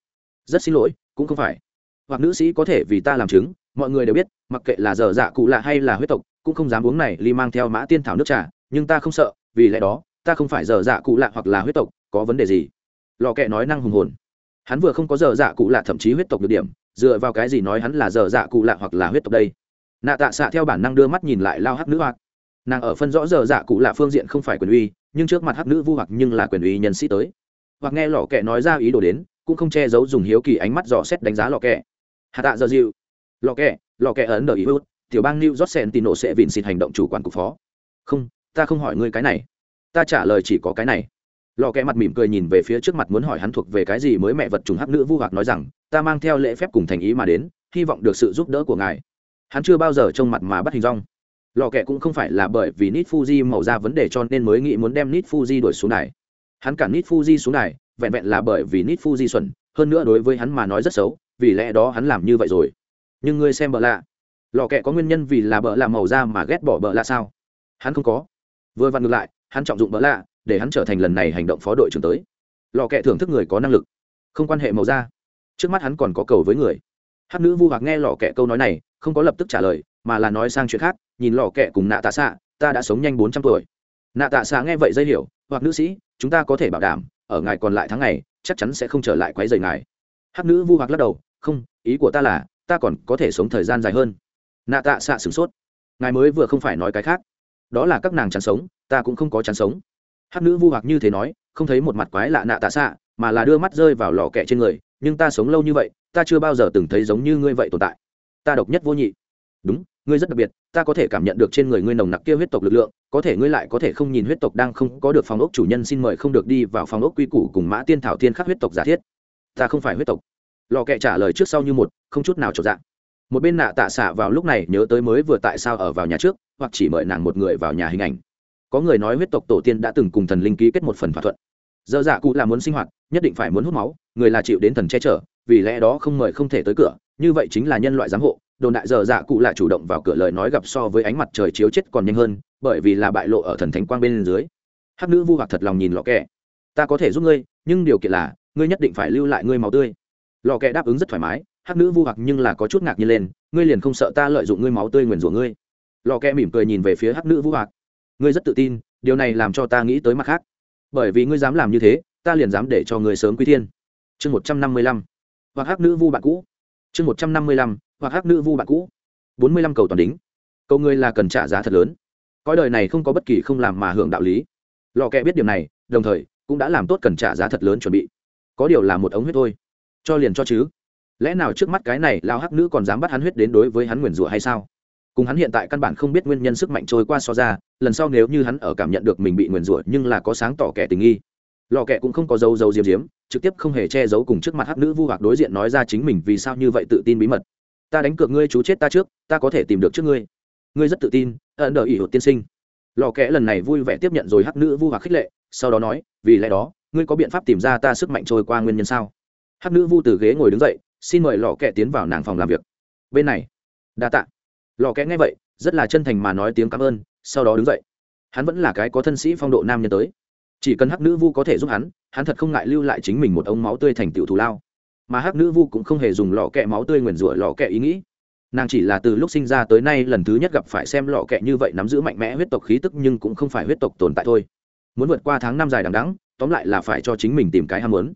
A: Rất xin lỗi, cũng không phải. Hoặc nữ sĩ có thể vì ta làm chứng, mọi người đều biết, mặc kệ là dở dạ cụ lạ hay là huyết tộc, cũng không dám uống này ly mang theo mã tiên thảo nước trà, nhưng ta không sợ, vì lẽ đó, ta không phải dở dạ cụ lạ hoặc là huyết tộc, có vấn đề gì? Lò kệ nói năng hùng hồn. Hắn vừa không có dở dạ cụ lạ thậm chí huyết tộc được điểm, dựa vào cái gì nói hắn là dở dạ cụ lạ hoặc là huyết tộc đây? Nạ tạ xạ theo bản năng đưa mắt nhìn lại lao hắc nữ hoặc nàng ở phân rõ dở dạ cụ lạ phương diện không phải quyền uy, nhưng trước mặt hắc nữ vu hoặc nhưng là quyền uy nhân sĩ tới hoặc nghe lò kẹ nói ra ý đồ đến, cũng không che giấu dùng hiếu kỳ ánh mắt dò xét đánh giá lò kẹ. Hạ tạ giờ dịu. Lò kẹ lò kẹ ấn đờ ý hút, tiểu bang new york sen nổ sẽ vịn xịt hành động chủ quản cục phó. Không, ta không hỏi ngươi cái này. Ta trả lời chỉ có cái này. Lò kẹ mặt mỉm cười nhìn về phía trước mặt muốn hỏi hắn thuộc về cái gì mới mẹ vật trùng hắc nữ vu hoặc nói rằng, ta mang theo lễ phép cùng thành ý mà đến, hy vọng được sự giúp đỡ của ngài. Hắn chưa bao giờ trông mặt mà bắt hình rong. Lò kẹ cũng không phải là bởi vì nít fuji màu ra vấn đề cho nên mới nghĩ muốn đem nít fuji đuổi xuống này hắn cản nít fuji xuống đài, vẹn vẹn là bởi vì nít fuji xuẩn, hơn nữa đối với hắn mà nói rất xấu, vì lẽ đó hắn làm như vậy rồi. Nhưng ngươi xem bợ lạ. Lò kẹ có nguyên nhân vì là bợ lạ màu da mà ghét bỏ bợ lạ sao? Hắn không có. Vừa vặn ngược lại, hắn trọng dụng bợ lạ, để hắn trở thành lần này hành động phó đội trưởng tới. Lò kẹ thưởng thức người có năng lực, không quan hệ màu da. Trước mắt hắn còn có cầu với người. Hát nữ vu hoặc nghe lò kẹ câu nói này, không có lập tức trả lời, mà là nói sang chuyện khác, nhìn lò kẹ cùng nạ tạ xạ, ta đã sống nhanh bốn trăm tuổi nạ tạ xạ nghe vậy dây hiểu, hoặc nữ sĩ, chúng ta có thể bảo đảm, ở ngài còn lại tháng ngày, chắc chắn sẽ không trở lại quấy rầy ngài. Hát nữ vu hoặc lắc đầu, không, ý của ta là, ta còn có thể sống thời gian dài hơn. Nạ tạ xạ sửng sốt, ngài mới vừa không phải nói cái khác. Đó là các nàng chán sống, ta cũng không có chán sống. Hát nữ vu hoặc như thế nói, không thấy một mặt quái lạ nạ tạ xạ mà là đưa mắt rơi vào lò kẹ trên người, nhưng ta sống lâu như vậy, ta chưa bao giờ từng thấy giống như ngươi vậy tồn tại. Ta độc nhất vô nhị. Đúng, ngươi rất đặc biệt, ta có thể cảm nhận được trên người ngươi nồng nặc kia huyết tộc lực lượng có thể ngươi lại có thể không nhìn huyết tộc đang không có được phòng ốc chủ nhân xin mời không được đi vào phòng ốc quy củ cùng mã tiên thảo tiên khắc huyết tộc giả thiết. Ta không phải huyết tộc. Lò kệ trả lời trước sau như một, không chút nào trọn dạng một bên nạ tạ xạ vào lúc này nhớ tới mới vừa tại sao ở vào nhà trước, hoặc chỉ mời nàng một người vào nhà hình ảnh. Có người nói huyết tộc tổ tiên đã từng cùng thần linh ký kết một phần thỏa thuận. Dơ dạ cụ là muốn sinh hoạt, nhất định phải muốn hút máu, người là chịu đến thần che chở, vì lẽ đó không mời không thể tới cửa, như vậy chính là nhân loại giám hộ đồn đại giờ dạ cụ lại chủ động vào cửa lời nói gặp so với ánh mặt trời chiếu chết còn nhanh hơn, bởi vì là bại lộ ở thần thánh quang bên dưới. Hắc nữ vu hoặc thật lòng nhìn lọ kẹ. Ta có thể giúp ngươi, nhưng điều kiện là, ngươi nhất định phải lưu lại ngươi máu tươi. Lò kẹ đáp ứng rất thoải mái, hắc nữ vu hoặc nhưng là có chút ngạc nhiên lên, ngươi liền không sợ ta lợi dụng ngươi máu tươi nguyền rủa ngươi. Lò kẹ mỉm cười nhìn về phía hắc nữ vu hoặc. Ngươi rất tự tin, điều này làm cho ta nghĩ tới mặt khác. Bởi vì ngươi dám làm như thế, ta liền dám để cho ngươi sớm quy thiên. Chương một trăm năm mươi lăm. Hoặc hắc nữ vu bạn cũ. Chương một trăm năm mươi lăm hoặc hắc nữ vu bạn cũ. Bốn mươi lăm cầu toàn đính. Cầu người là cần trả giá thật lớn. Cõi đời này không có bất kỳ không làm mà hưởng đạo lý. Lò kẹ biết điều này, đồng thời, cũng đã làm tốt cần trả giá thật lớn chuẩn bị. Có điều là một ống huyết thôi. Cho liền cho chứ. Lẽ nào trước mắt cái này lao hắc nữ còn dám bắt hắn huyết đến đối với hắn nguyền rủa hay sao? Cùng hắn hiện tại căn bản không biết nguyên nhân sức mạnh trôi qua so ra, lần sau nếu như hắn ở cảm nhận được mình bị nguyền rủa nhưng là có sáng tỏ kẻ tình nghi. Lò kẹ cũng không có dấu dấu diếm diếm, trực tiếp không hề che giấu cùng trước mặt hắc nữ vu hoặc đối diện nói ra chính mình vì sao như vậy tự tin bí mật ta đánh cược ngươi chú chết ta trước, ta có thể tìm được trước ngươi. Ngươi rất tự tin, ẩn đợi ỷ hụt tiên sinh. Lò kẽ lần này vui vẻ tiếp nhận rồi hắc nữ vu hoặc khích lệ, sau đó nói, vì lẽ đó, ngươi có biện pháp tìm ra ta sức mạnh trôi qua nguyên nhân sao? Hắc nữ vu từ ghế ngồi đứng dậy, xin mời lò kẽ tiến vào nàng phòng làm việc. Bên này, đa tạ. Lò kẽ nghe vậy, rất là chân thành mà nói tiếng cảm ơn, sau đó đứng dậy. Hắn vẫn là cái có thân sĩ phong độ nam nhân tới. Chỉ cần hắc nữ vu có thể giúp hắn hắn thật không ngại lưu lại chính mình một ống máu tươi thành tiểu thù lao mà hắc nữ vu cũng không hề dùng lọ kẹ máu tươi nguyền rủa lọ kẹ ý nghĩ. Nàng chỉ là từ lúc sinh ra tới nay lần thứ nhất gặp phải xem lọ kẹ như vậy nắm giữ mạnh mẽ huyết tộc khí tức nhưng cũng không phải huyết tộc tồn tại thôi. Muốn vượt qua tháng năm dài đằng đắng tóm lại là phải cho chính mình tìm cái ham muốn.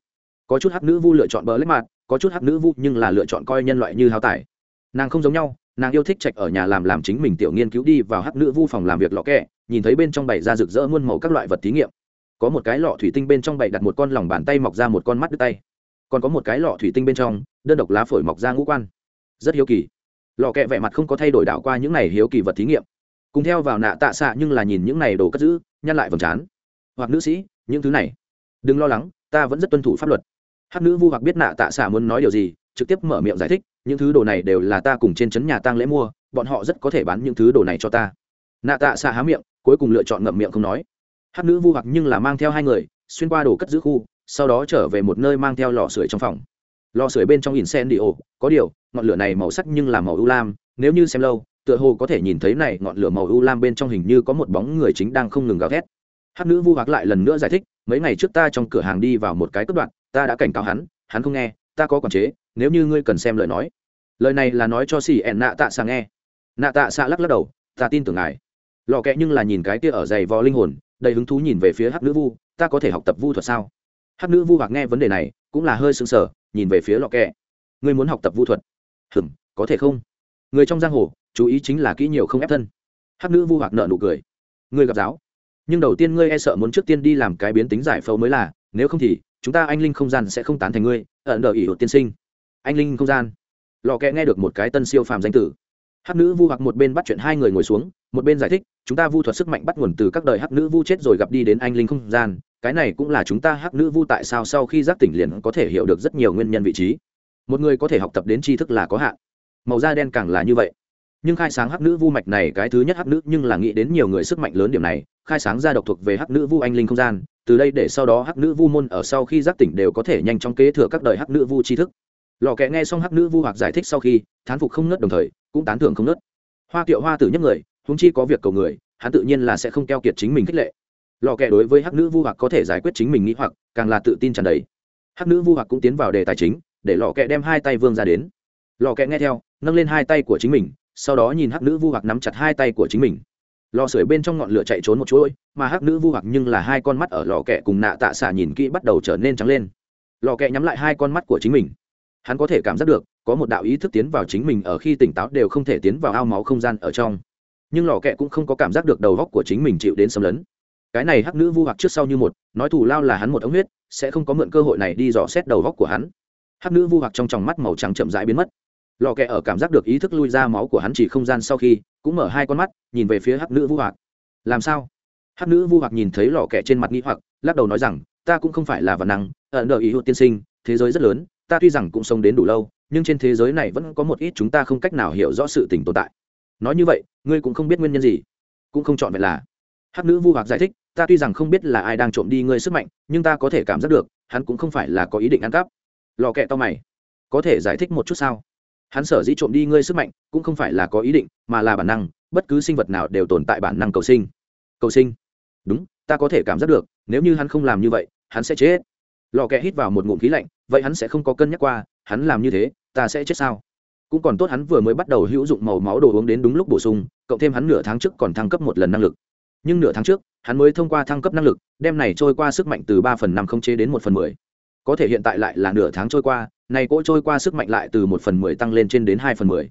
A: Có chút hắc nữ vu lựa chọn bờ lết mặt có chút hắc nữ vu nhưng là lựa chọn coi nhân loại như hao tải. Nàng không giống nhau, nàng yêu thích trạch ở nhà làm làm chính mình tiểu nghiên cứu đi vào hắc nữ vu phòng làm việc lọ kẹ, nhìn thấy bên trong bày ra rực rỡ muôn màu các loại vật thí nghiệm. Có một cái lọ thủy tinh bên trong bày đặt một con lòng bàn tay mọc ra một con mắt đứt tay còn có một cái lọ thủy tinh bên trong, đơn độc lá phổi mọc ra ngũ quan. Rất hiếu kỳ. Lò kẹ vẻ mặt không có thay đổi đạo qua những này hiếu kỳ vật thí nghiệm. Cùng theo vào nạ tạ xạ nhưng là nhìn những này đồ cất giữ, nhăn lại vầng trán. Hoặc nữ sĩ, những thứ này. Đừng lo lắng, ta vẫn rất tuân thủ pháp luật. Hát nữ vu hoặc biết nạ tạ xạ muốn nói điều gì, trực tiếp mở miệng giải thích, những thứ đồ này đều là ta cùng trên trấn nhà tang lễ mua, bọn họ rất có thể bán những thứ đồ này cho ta. Nạ tạ xạ há miệng, cuối cùng lựa chọn ngậm miệng không nói. Hát nữ vu hoặc nhưng là mang theo hai người, xuyên qua đồ cất giữ khu sau đó trở về một nơi mang theo lò sưởi trong phòng. Lò sưởi bên trong incendio, có điều, ngọn lửa này màu sắc nhưng là màu u lam, nếu như xem lâu, tựa hồ có thể nhìn thấy này ngọn lửa màu u lam bên trong hình như có một bóng người chính đang không ngừng gào thét. Hát nữ vu hoặc lại lần nữa giải thích, mấy ngày trước ta trong cửa hàng đi vào một cái cất đoạn ta đã cảnh cáo hắn hắn không nghe, ta có quản chế, nếu như ngươi cần xem lời nói. Lời này là nói cho xì ẹn nạ tạ xạ nghe. Nạ tạ xạ lắc lắc đầu, ta tin tưởng ngài. Lò kẹ nhưng là nhìn cái kia ở dày vò linh hồn, đầy hứng thú nhìn về phía hát nữ vu, ta có thể học tập vu thuật sao? Hát nữ vu hoặc nghe vấn đề này, cũng là hơi sững sờ, nhìn về phía Lọ kẹ. Ngươi muốn học tập vu thuật? Hừm, có thể không? Người trong giang hồ, chú ý chính là kỹ nhiều không ép thân. Hát nữ vu hoặc nợ nụ cười. Ngươi gặp giáo. Nhưng đầu tiên ngươi e sợ muốn trước tiên đi làm cái biến tính giải phẫu mới là, nếu không thì, chúng ta anh linh không gian sẽ không tán thành ngươi, ẩn đợi ỷ hụt tiên sinh. Anh linh không gian. Lò kẹ nghe được một cái tân siêu phàm danh tử. Hắc nữ vu hoặc một bên bắt chuyện hai người ngồi xuống, một bên giải thích, chúng ta vu thuật sức mạnh bắt nguồn từ các đời hắc nữ vu chết rồi gặp đi đến anh linh không gian cái này cũng là chúng ta hắc nữ vu tại sao sau khi giác tỉnh liền có thể hiểu được rất nhiều nguyên nhân vị trí. Một người có thể học tập đến tri thức là có hạn. Màu da đen càng là như vậy. Nhưng khai sáng hắc nữ vu mạch này, cái thứ nhất hắc nữ nhưng là nghĩ đến nhiều người sức mạnh lớn điểm này, khai sáng ra độc thuộc về hắc nữ vu anh linh không gian, từ đây để sau đó hắc nữ vu môn ở sau khi giác tỉnh đều có thể nhanh chóng kế thừa các đời hắc nữ vu tri thức. Lò kẽ nghe xong hắc nữ vu hoặc giải thích sau khi, thán phục không nớt đồng thời, cũng tán thưởng không nớt hoa kiệu hoa tử nhất người húng chi có việc cầu người, hắn tự nhiên là sẽ không keo kiệt chính mình khích lệ lò kẹ đối với hắc nữ vu hoặc có thể giải quyết chính mình nghĩ hoặc, càng là tự tin tràn đầy. Hắc nữ vu hoặc cũng tiến vào đề tài chính, để lò kẹ đem hai tay vương ra đến. Lò kẹ nghe theo, nâng lên hai tay của chính mình, sau đó nhìn hắc nữ vu hoặc nắm chặt hai tay của chính mình. Lò sưởi bên trong ngọn lửa chạy trốn một chuỗi mà hắc nữ vu hoặc nhưng là hai con mắt ở lò kẹ cùng nạ tạ xả nhìn kỹ bắt đầu trở nên trắng lên. Lò kẹ nhắm lại hai con mắt của chính mình. Hắn có thể cảm giác được, có một đạo ý thức tiến vào chính mình ở khi tỉnh táo đều không thể tiến vào ao máu không gian ở trong. Nhưng lò kẹ cũng không có cảm giác được đầu góc của chính mình chịu đến xâm lấn cái này hắc nữ vu hoặc trước sau như một, nói thủ lao là hắn một ống huyết, sẽ không có mượn cơ hội này đi dò xét đầu góc của hắn. Hắc nữ vu hoặc trong tròng mắt màu trắng chậm rãi biến mất. Lò kẹ ở cảm giác được ý thức lui ra máu của hắn chỉ không gian sau khi, cũng mở hai con mắt, nhìn về phía hắc nữ vu hoặc. Làm sao? Hắc nữ vu hoặc nhìn thấy lò kẹ trên mặt nghĩ hoặc, lắc đầu nói rằng, ta cũng không phải là văn năng, ẩn đợi ý hụt tiên sinh, thế giới rất lớn, ta tuy rằng cũng sống đến đủ lâu, nhưng trên thế giới này vẫn có một ít chúng ta không cách nào hiểu rõ sự tình tồn tại. Nói như vậy, ngươi cũng không biết nguyên nhân gì, cũng không chọn vậy là hắc nữ vu hoặc giải thích, ta tuy rằng không biết là ai đang trộm đi ngươi sức mạnh, nhưng ta có thể cảm giác được, hắn cũng không phải là có ý định ăn cắp. Lò kẹ to mày. Có thể giải thích một chút sao? Hắn sở dĩ trộm đi ngươi sức mạnh, cũng không phải là có ý định, mà là bản năng, bất cứ sinh vật nào đều tồn tại bản năng cầu sinh. Cầu sinh? Đúng, ta có thể cảm giác được, nếu như hắn không làm như vậy, hắn sẽ chết. Lò kẹ hít vào một ngụm khí lạnh, vậy hắn sẽ không có cân nhắc qua, hắn làm như thế, ta sẽ chết sao? Cũng còn tốt hắn vừa mới bắt đầu hữu dụng màu máu đồ uống đến đúng lúc bổ sung, cộng thêm hắn nửa tháng trước còn thăng cấp một lần năng lực nhưng nửa tháng trước, hắn mới thông qua thăng cấp năng lực, đem này trôi qua sức mạnh từ ba phần năm không chế đến một phần mười. Có thể hiện tại lại là nửa tháng trôi qua, này cỗ trôi qua sức mạnh lại từ một phần mười tăng lên trên đến hai phần mười.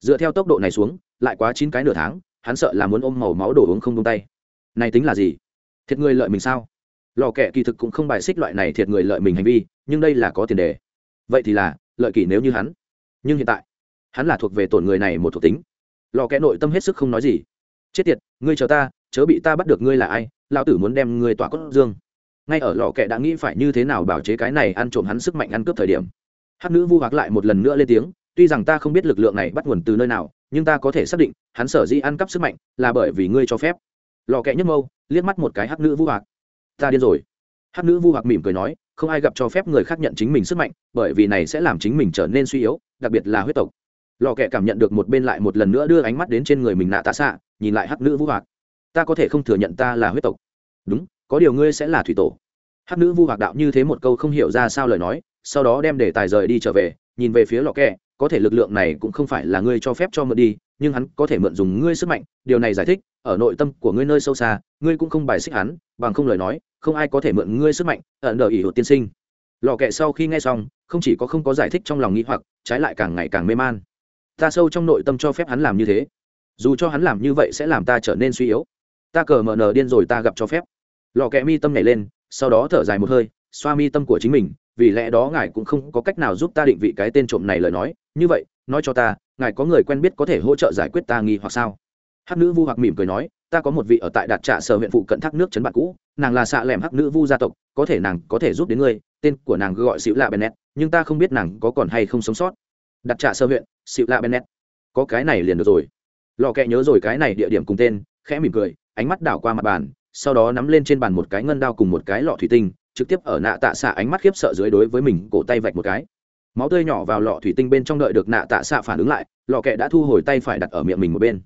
A: Dựa theo tốc độ này xuống, lại quá chín cái nửa tháng, hắn sợ là muốn ôm màu máu đổ uống không tung tay. Này tính là gì? Thiệt người lợi mình sao? Lò kẹ kỳ thực cũng không bài xích loại này thiệt người lợi mình hành vi, nhưng đây là có tiền đề. Vậy thì là, lợi kỷ nếu như hắn. Nhưng hiện tại, hắn là thuộc về tổn người này một thuộc tính. Lò kẽ nội tâm hết sức không nói gì. Chết tiệt, ngươi chờ ta chớ bị ta bắt được ngươi là ai, Lão tử muốn đem ngươi tỏa cốt dương. Ngay ở lò kẹ đã nghĩ phải như thế nào bảo chế cái này ăn trộm hắn sức mạnh ăn cướp thời điểm hát nữ vu hoặc lại một lần nữa lên tiếng, tuy rằng ta không biết lực lượng này bắt nguồn từ nơi nào, nhưng ta có thể xác định, hắn sở dĩ ăn cắp sức mạnh là bởi vì ngươi cho phép. Lò kẹ nhấc mâu, liếc mắt một cái hát nữ vu hoặc. Ta điên rồi. Hát nữ vu hoặc mỉm cười nói, không ai gặp cho phép người khác nhận chính mình sức mạnh, bởi vì này sẽ làm chính mình trở nên suy yếu, đặc biệt là huyết tộc. Lò kẹ cảm nhận được một bên lại một lần nữa đưa ánh mắt đến trên người mình nạ tạ xạ, nhìn lại hát nữ vu hoạc ta có thể không thừa nhận ta là huyết tộc. Đúng, có điều ngươi sẽ là thủy tổ. Hát nữ vu hoạc đạo như thế một câu không hiểu ra sao lời nói, sau đó đem để tài rời đi trở về, nhìn về phía lò kẹ, có thể lực lượng này cũng không phải là ngươi cho phép cho mượn đi, nhưng hắn có thể mượn dùng ngươi sức mạnh, điều này giải thích, ở nội tâm của ngươi nơi sâu xa, ngươi cũng không bài xích hắn, bằng không lời nói, không ai có thể mượn ngươi sức mạnh, ẩn đờ ỷ hụt tiên sinh. Lò kẹ sau khi nghe xong, không chỉ có không có giải thích trong lòng nghĩ hoặc, trái lại càng ngày càng mê man. Ta sâu trong nội tâm cho phép hắn làm như thế. Dù cho hắn làm như vậy sẽ làm ta trở nên suy yếu ta cờ mờ nờ điên rồi ta gặp cho phép. Lò kẹ mi tâm nhảy lên sau đó thở dài một hơi xoa mi tâm của chính mình vì lẽ đó ngài cũng không có cách nào giúp ta định vị cái tên trộm này lời nói. Như vậy nói cho ta ngài có người quen biết có thể hỗ trợ giải quyết ta nghi hoặc sao? Hắc nữ vu hoặc mỉm cười nói ta có một vị ở tại đạt trạ sở huyện phụ cận thác nước trấn bạn cũ nàng là xạ lẻm hắc nữ vu gia tộc có thể nàng có thể giúp đến ngươi tên của nàng gọi xịu lạ Bennett, nhưng ta không biết nàng có còn hay không sống sót. Đặt trạ sơ huyện xịu lạ Bennett, có cái này liền được rồi. Lò kẹ nhớ rồi cái này địa điểm cùng tên khẽ mỉm cười ánh mắt đảo qua mặt bàn, sau đó nắm lên trên bàn một cái ngân đao cùng một cái lọ thủy tinh, trực tiếp ở nạ tạ xạ ánh mắt khiếp sợ dưới đối với mình cổ tay vạch một cái. Máu tươi nhỏ vào lọ thủy tinh bên trong đợi được nạ tạ xạ phản ứng lại lò kẹ đã thu hồi tay phải đặt ở miệng mình một bên.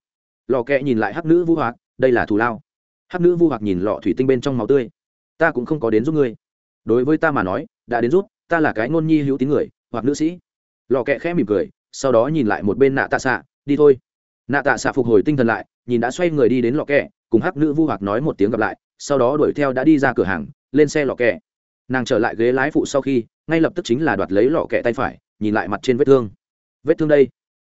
A: Lò kẹ nhìn lại hắc nữ vũ hoạt đây là thù lao. Hắc nữ vu hoặc nhìn lọ thủy tinh bên trong máu tươi. Ta cũng không có đến giúp ngươi. Đối với ta mà nói, đã đến rút, ta là cái ngôn nhi hữu tín người, hoặc nữ sĩ. Lò kẹ khẽ mỉm cười, sau đó nhìn lại một bên nạ tạ xạ, đi thôi nạ tạ xạ phục hồi tinh thần lại, nhìn đã xoay người đi đến lò kẹ, cùng hắc nữ vu hoặc nói một tiếng gặp lại, sau đó đuổi theo đã đi ra cửa hàng, lên xe lò kẹ. Nàng trở lại ghế lái phụ sau khi, ngay lập tức chính là đoạt lấy lò kẹ tay phải, nhìn lại mặt trên vết thương. Vết thương đây.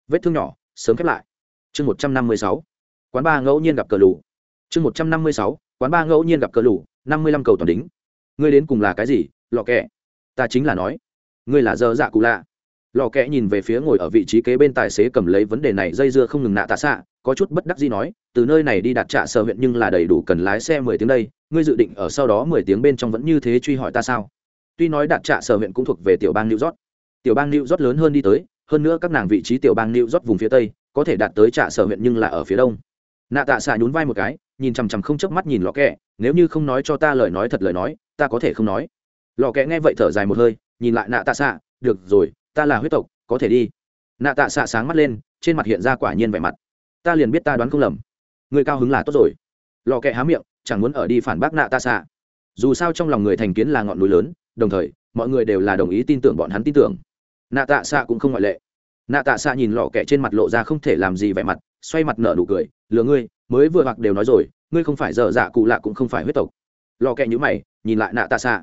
A: Vết thương nhỏ, sớm khép lại. Chương một trăm năm mươi sáu. Quán ba ngẫu nhiên gặp cờ lù. Chương một trăm năm mươi sáu. Quán ba ngẫu nhiên gặp cờ lù, năm mươi lăm cầu toàn đính. Ngươi đến cùng là cái gì, lò kẹ? Ta chính là nói. Ngươi là dơ dạ cụ lạ lò kẽ nhìn về phía ngồi ở vị trí kế bên tài xế cầm lấy vấn đề này dây dưa không ngừng nạ tạ xạ, có chút bất đắc gì nói, từ nơi này đi đặt trạ sở huyện nhưng là đầy đủ cần lái xe mười tiếng đây, ngươi dự định ở sau đó mười tiếng bên trong vẫn như thế truy hỏi ta sao? Tuy nói đặt trạ sở huyện cũng thuộc về tiểu bang new york. Tiểu bang new york lớn hơn đi tới, hơn nữa các nàng vị trí tiểu bang new york vùng phía tây, có thể đạt tới trạ sở huyện nhưng là ở phía đông. Nạ tạ xạ nhún vai một cái, nhìn chằm chằm không chớp mắt nhìn lò kẽ. nếu như không nói cho ta lời nói thật lời nói, ta có thể không nói. Lò kẽ nghe vậy thở dài một hơi, nhìn lại nạ tạ xạ, được rồi ta là huyết tộc, có thể đi. Nạ tạ xạ sáng mắt lên, trên mặt hiện ra quả nhiên vẻ mặt. Ta liền biết ta đoán không lầm. Người cao hứng là tốt rồi. Lò kẹ há miệng, chẳng muốn ở đi phản bác nạ tạ xạ. Dù sao trong lòng người thành kiến là ngọn núi lớn, đồng thời, mọi người đều là đồng ý tin tưởng bọn hắn tin tưởng. Nạ tạ xạ cũng không ngoại lệ. Nạ tạ xạ nhìn lò kẹ trên mặt lộ ra không thể làm gì vẻ mặt, xoay mặt nở nụ cười, lừa ngươi, mới vừa hoặc đều nói rồi, ngươi không phải dở dạ cụ lạ cũng không phải huyết tộc. Lò kẹ nhữ mày, nhìn lại nạ tạ xạ.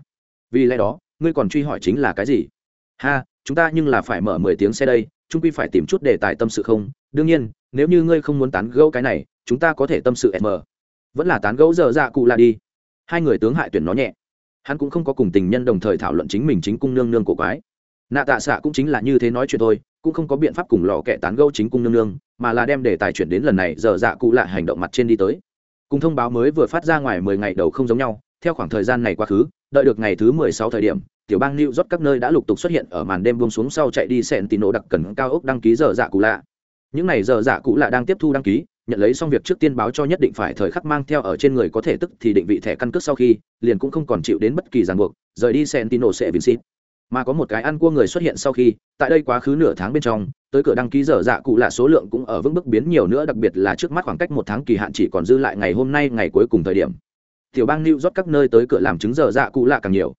A: Vì lẽ đó, ngươi còn truy hỏi chính là cái gì? Ha chúng ta nhưng là phải mở mười tiếng xe đây trung quy phải tìm chút đề tài tâm sự không? Đương nhiên, nếu như ngươi không muốn tán gẫu cái này, chúng ta có thể tâm sự m. Vẫn là tán gẫu dở dạ cụ là đi. Hai người tướng hại tuyển nó nhẹ. Hắn cũng không có cùng tình nhân đồng thời thảo luận chính mình chính cung nương nương của quái. Nạ tạ xạ cũng chính là như thế nói chuyện thôi, cũng không có biện pháp cùng lò kẻ tán gẫu chính cung nương nương, mà là đem đề tài chuyển đến lần này giờ dạ cụ lại hành động mặt trên đi tới. Cùng thông báo mới vừa phát ra ngoài mười ngày đầu không giống nhau, theo khoảng thời gian này quá khứ, đợi được ngày thứ mười sáu thời điểm tiểu bang New York các nơi đã lục tục xuất hiện ở màn đêm buông xuống sau chạy đi sẹn tín nổ đặc cần cao ốc đăng ký giờ dạ cụ lạ. Những này giờ dạ cụ lạ đang tiếp thu đăng ký, nhận lấy xong việc trước tiên báo cho nhất định phải thời khắc mang theo ở trên người có thể tức thì định vị thẻ căn cước sau khi, liền cũng không còn chịu đến bất kỳ ràng buộc, rời đi sẹn tín nổ sẽ Vincent mà có một cái ăn cua người xuất hiện sau khi tại đây quá khứ nửa tháng bên trong tới cửa đăng ký giờ dạ cụ lạ số lượng cũng ở vững bước biến nhiều nữa đặc biệt là trước mắt khoảng cách một tháng kỳ hạn chỉ còn dư lại ngày hôm nay ngày cuối cùng thời điểm. Tiểu bang new rót các nơi tới cửa làm chứng giờ dạ cụ lạ càng nhiều.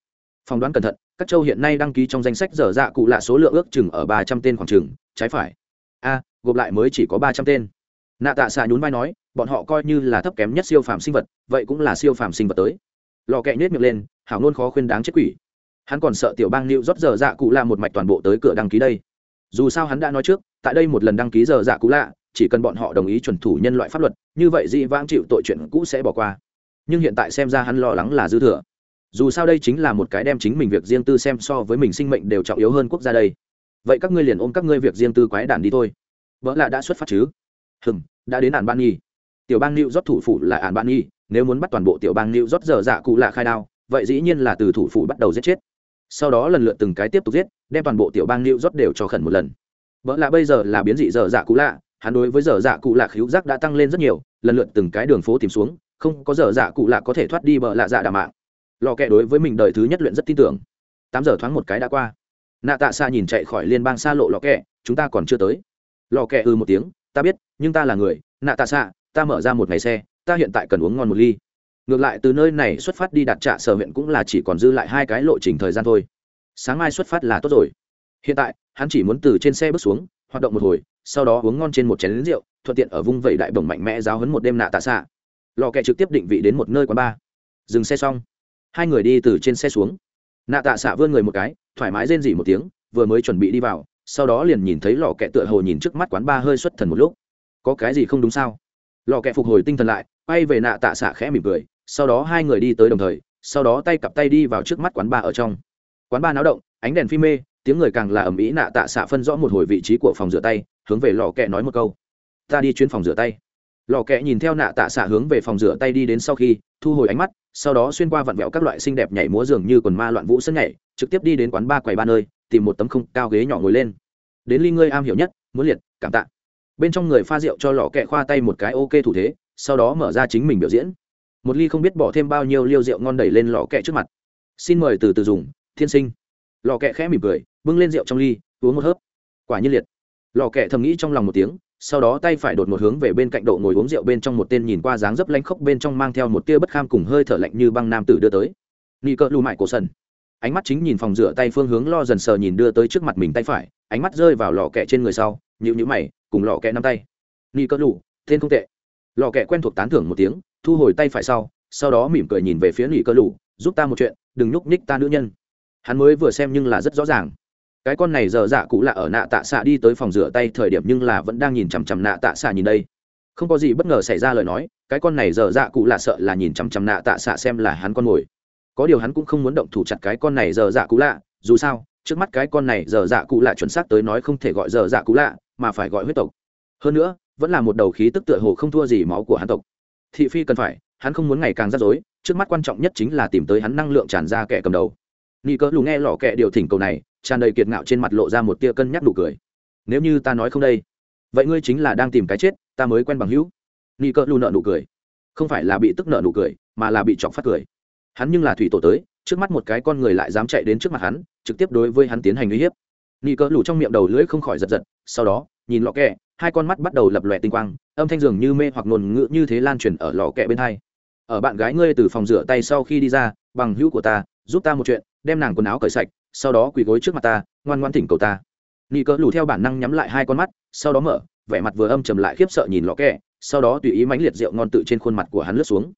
A: Phỏng đoán cẩn thận các châu hiện nay đăng ký trong danh sách dở dạ cụ lạ số lượng ước chừng ở ba trăm tên khoảng chừng, trái phải. A, gộp lại mới chỉ có ba trăm tên. Nạ tạ xạ nhún vai nói, bọn họ coi như là thấp kém nhất siêu phàm sinh vật, vậy cũng là siêu phàm sinh vật tới. Lò kẹ nhét miệng lên, hảo ngôn khó khuyên đáng chết quỷ. Hắn còn sợ tiểu bang lưu rót giờ dạ cụ lạ một mạch toàn bộ tới cửa đăng ký đây. Dù sao hắn đã nói trước, tại đây một lần đăng ký giờ dạ cụ lạ, chỉ cần bọn họ đồng ý chuẩn thủ nhân loại pháp luật, như vậy dị vãng chịu tội chuyện cũ sẽ bỏ qua. Nhưng hiện tại xem ra hắn lo lắng là dư thừa dù sao đây chính là một cái đem chính mình việc riêng tư xem so với mình sinh mệnh đều trọng yếu hơn quốc gia đây. Vậy các ngươi liền ôm các ngươi việc riêng tư quái đản đi thôi. Vợ lạ đã xuất phát chứ? Hừm, đã đến ản ban nhi. Tiểu bang new rót thủ phủ là ản ban nhi, nếu muốn bắt toàn bộ tiểu bang new rót giờ dạ cụ lạ khai đao, vậy dĩ nhiên là từ thủ phủ bắt đầu giết chết. Sau đó lần lượt từng cái tiếp tục giết, đem toàn bộ tiểu bang new rót đều cho khẩn một lần. Vợ lạ bây giờ là biến dị dở dạ cụ lạ, hắn đối với dở dạ cụ lạ khíu giác đã tăng lên rất nhiều, lần lượt từng cái đường phố tìm xuống, không có dở dạ cụ lạ có thể thoát đi bờ lạ dạ đà mạng lò kẹ đối với mình đời thứ nhất luyện rất tin tưởng. Tám giờ thoáng một cái đã qua. Nạ tạ xa nhìn chạy khỏi liên bang xa lộ lò kẹ, chúng ta còn chưa tới. Lò kẹ ư một tiếng, ta biết, nhưng ta là người, nạ tạ xa ta mở ra một ngày xe, ta hiện tại cần uống ngon một ly. Ngược lại, từ nơi này xuất phát đi đặt trạ sở huyện cũng là chỉ còn dư lại hai cái lộ trình thời gian thôi. Sáng mai xuất phát là tốt rồi. Hiện tại, hắn chỉ muốn từ trên xe bước xuống, hoạt động một hồi, sau đó uống ngon trên một chén lính rượu, thuận tiện ở vung vẩy đại bổng mạnh mẽ giáo hấn một đêm nạ tạ xạ. Lò kẹ trực tiếp định vị đến một nơi quán bar. Dừng xe xong hai người đi từ trên xe xuống. Nạ tạ xạ vươn người một cái, thoải mái rên dỉ một tiếng, vừa mới chuẩn bị đi vào, sau đó liền nhìn thấy lò kẹ tựa hồ nhìn trước mắt quán ba hơi xuất thần một lúc. Có cái gì không đúng sao? Lò kẹ phục hồi tinh thần lại bay về nạ tạ xạ khẽ mỉm cười, sau đó hai người đi tới đồng thời, sau đó tay cặp tay đi vào trước mắt quán ba ở trong. Quán ba náo động, ánh đèn phi mê, tiếng người càng là ầm ĩ nạ tạ xạ phân rõ một hồi vị trí của phòng rửa tay, hướng về lò kẹ nói một câu. Ta đi chuyến phòng rửa tay lò kẹ nhìn theo nạ tạ xạ hướng về phòng rửa tay đi đến sau khi, thu hồi ánh mắt, sau đó xuyên qua vặn vẹo các loại xinh đẹp nhảy múa dường như quần ma loạn vũ sân nhảy, trực tiếp đi đến quán ba quầy ba nơi, tìm một tấm không cao ghế nhỏ ngồi lên. Đến ly ngươi am hiểu nhất, muốn liệt, cảm tạ. Bên trong người pha rượu cho lò kẹ khoa tay một cái ok thủ thế, sau đó mở ra chính mình biểu diễn. Một ly không biết bỏ thêm bao nhiêu liêu rượu ngon đẩy lên lò kẹ trước mặt. Xin mời từ từ dùng, thiên sinh. Lò kẹ khẽ mỉm cười, bưng lên rượu trong ly, uống một hớp. Quả nhiên liệt. Lò kẹ thầm nghĩ trong lòng một tiếng sau đó tay phải đột một hướng về bên cạnh độ ngồi uống rượu bên trong một tên nhìn qua dáng dấp lanh khốc bên trong mang theo một tia bất kham cùng hơi thở lạnh như băng nam tử đưa tới. Nghi cỡ lưu mại cổ sần. Ánh mắt chính nhìn phòng rửa tay phương hướng lo dần sờ nhìn đưa tới trước mặt mình tay phải, ánh mắt rơi vào lò kẹ trên người sau nhịu nhữ mày, cùng lò kẹ nắm tay. Nghi cỡ lù, tên không tệ. Lò kẹ quen thuộc tán thưởng một tiếng, thu hồi tay phải sau sau đó mỉm cười nhìn về phía nghỉ cơ lù, giúp ta một chuyện, đừng nhúc nhích ta nữ nhân. Hắn mới vừa xem nhưng là rất rõ ràng cái con này giờ dạ cụ lạ ở nạ tạ xạ đi tới phòng rửa tay thời điểm nhưng là vẫn đang nhìn chằm chằm nạ tạ xạ nhìn đây. Không có gì bất ngờ xảy ra lời nói, cái con này giờ dạ cụ lạ sợ là nhìn chằm chằm nạ tạ xạ xem là hắn con mồi. Có điều hắn cũng không muốn động thủ chặt cái con này giờ dạ cụ lạ, dù sao, trước mắt cái con này giờ dạ cụ lạ chuẩn xác tới nói không thể gọi giờ dạ cụ lạ, mà phải gọi huyết tộc. Hơn nữa, vẫn là một đầu khí tức tựa hồ không thua gì máu của hắn tộc. Thị phi cần phải, hắn không muốn ngày càng rắc rối, trước mắt quan trọng nhất chính là tìm tới hắn năng lượng tràn ra kẻ cầm đầu. Nghi cỡ lù nghe lò kẹ điều thỉnh cầu này tràn đầy kiệt ngạo trên mặt lộ ra một tia cân nhắc nụ cười. Nếu như ta nói không đây, vậy ngươi chính là đang tìm cái chết, ta mới quen bằng hữu. Nghi cỡ lù nợ nụ cười. Không phải là bị tức nợ nụ cười, mà là bị chọc phát cười. Hắn nhưng là thủy tổ tới, trước mắt một cái con người lại dám chạy đến trước mặt hắn, trực tiếp đối với hắn tiến hành uy hiếp. Nghi cỡ lù trong miệng đầu lưỡi không khỏi giật giật, sau đó, nhìn lọ kẹ, hai con mắt bắt đầu lập lòe tinh quang, âm thanh dường như mê hoặc ngôn ngữ như thế lan truyền ở lò kẹ bên hai. Ở bạn gái ngươi từ phòng rửa tay sau khi đi ra, bằng hữu của ta, giúp ta một chuyện, đem nàng quần áo cởi sạch sau đó quỳ gối trước mặt ta, ngoan ngoan thỉnh cầu ta. Nị cỡ lù theo bản năng nhắm lại hai con mắt, sau đó mở, vẻ mặt vừa âm trầm lại khiếp sợ nhìn lò kẹ, sau đó tùy ý mãnh liệt rượu ngon tự trên khuôn mặt của hắn lướt xuống.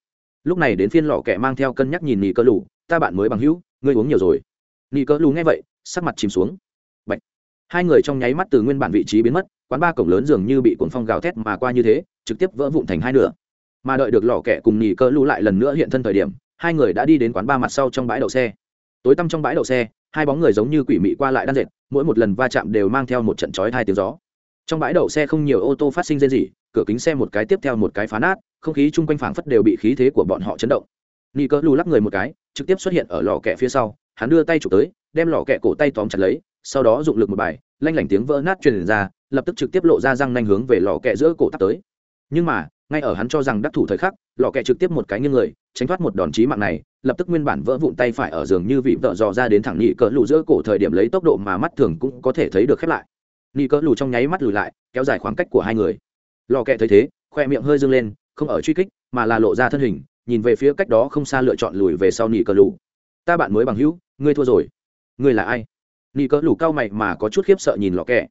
A: Lúc này đến phiên lò kẹ mang theo cân nhắc nhìn nị cỡ lù, ta bạn mới bằng hữu, ngươi uống nhiều rồi. Nị cỡ lù nghe vậy, sắc mặt chìm xuống. Bạch. hai người trong nháy mắt từ nguyên bản vị trí biến mất, quán ba cổng lớn dường như bị cuồng phong gào thét mà qua như thế, trực tiếp vỡ vụn thành hai nửa. Mà đợi được lò kẹ cùng nị cơ lù lại lần nữa hiện thân thời điểm, hai người đã đi đến quán ba mặt sau trong bãi đậu xe tối tăm trong bãi đậu xe, hai bóng người giống như quỷ mị qua lại đan dệt, mỗi một lần va chạm đều mang theo một trận chói hai tiếng gió. Trong bãi đậu xe không nhiều ô tô phát sinh rên rỉ, cửa kính xe một cái tiếp theo một cái phá nát, không khí chung quanh phảng phất đều bị khí thế của bọn họ chấn động. Nị cỡ lù lắc người một cái, trực tiếp xuất hiện ở lò kẹ phía sau, hắn đưa tay chụp tới, đem lò kẹ cổ tay tóm chặt lấy, sau đó dụng lực một bài, lanh lảnh tiếng vỡ nát truyền ra, lập tức trực tiếp lộ ra răng nanh hướng về lò kẹ giữa cổ tắt tới. Nhưng mà ngay ở hắn cho rằng đắc thủ thời khắc lò kẹ trực tiếp một cái nghiêng người, tránh thoát một đòn chí mạng này, lập tức nguyên bản vỡ vụn tay phải ở giường như vị vợ dò ra đến thẳng nhị cỡ lù giữa cổ thời điểm lấy tốc độ mà mắt thường cũng có thể thấy được khép lại. Nhị cỡ lù trong nháy mắt lùi lại, kéo dài khoảng cách của hai người. Lò kẹ thấy thế, khoe miệng hơi dâng lên, không ở truy kích, mà là lộ ra thân hình, nhìn về phía cách đó không xa lựa chọn lùi về sau nhị cỡ lù. Ta bạn mới bằng hữu, ngươi thua rồi. Ngươi là ai? Nhị cỡ lù cao mày mà có chút khiếp sợ nhìn lò kẹ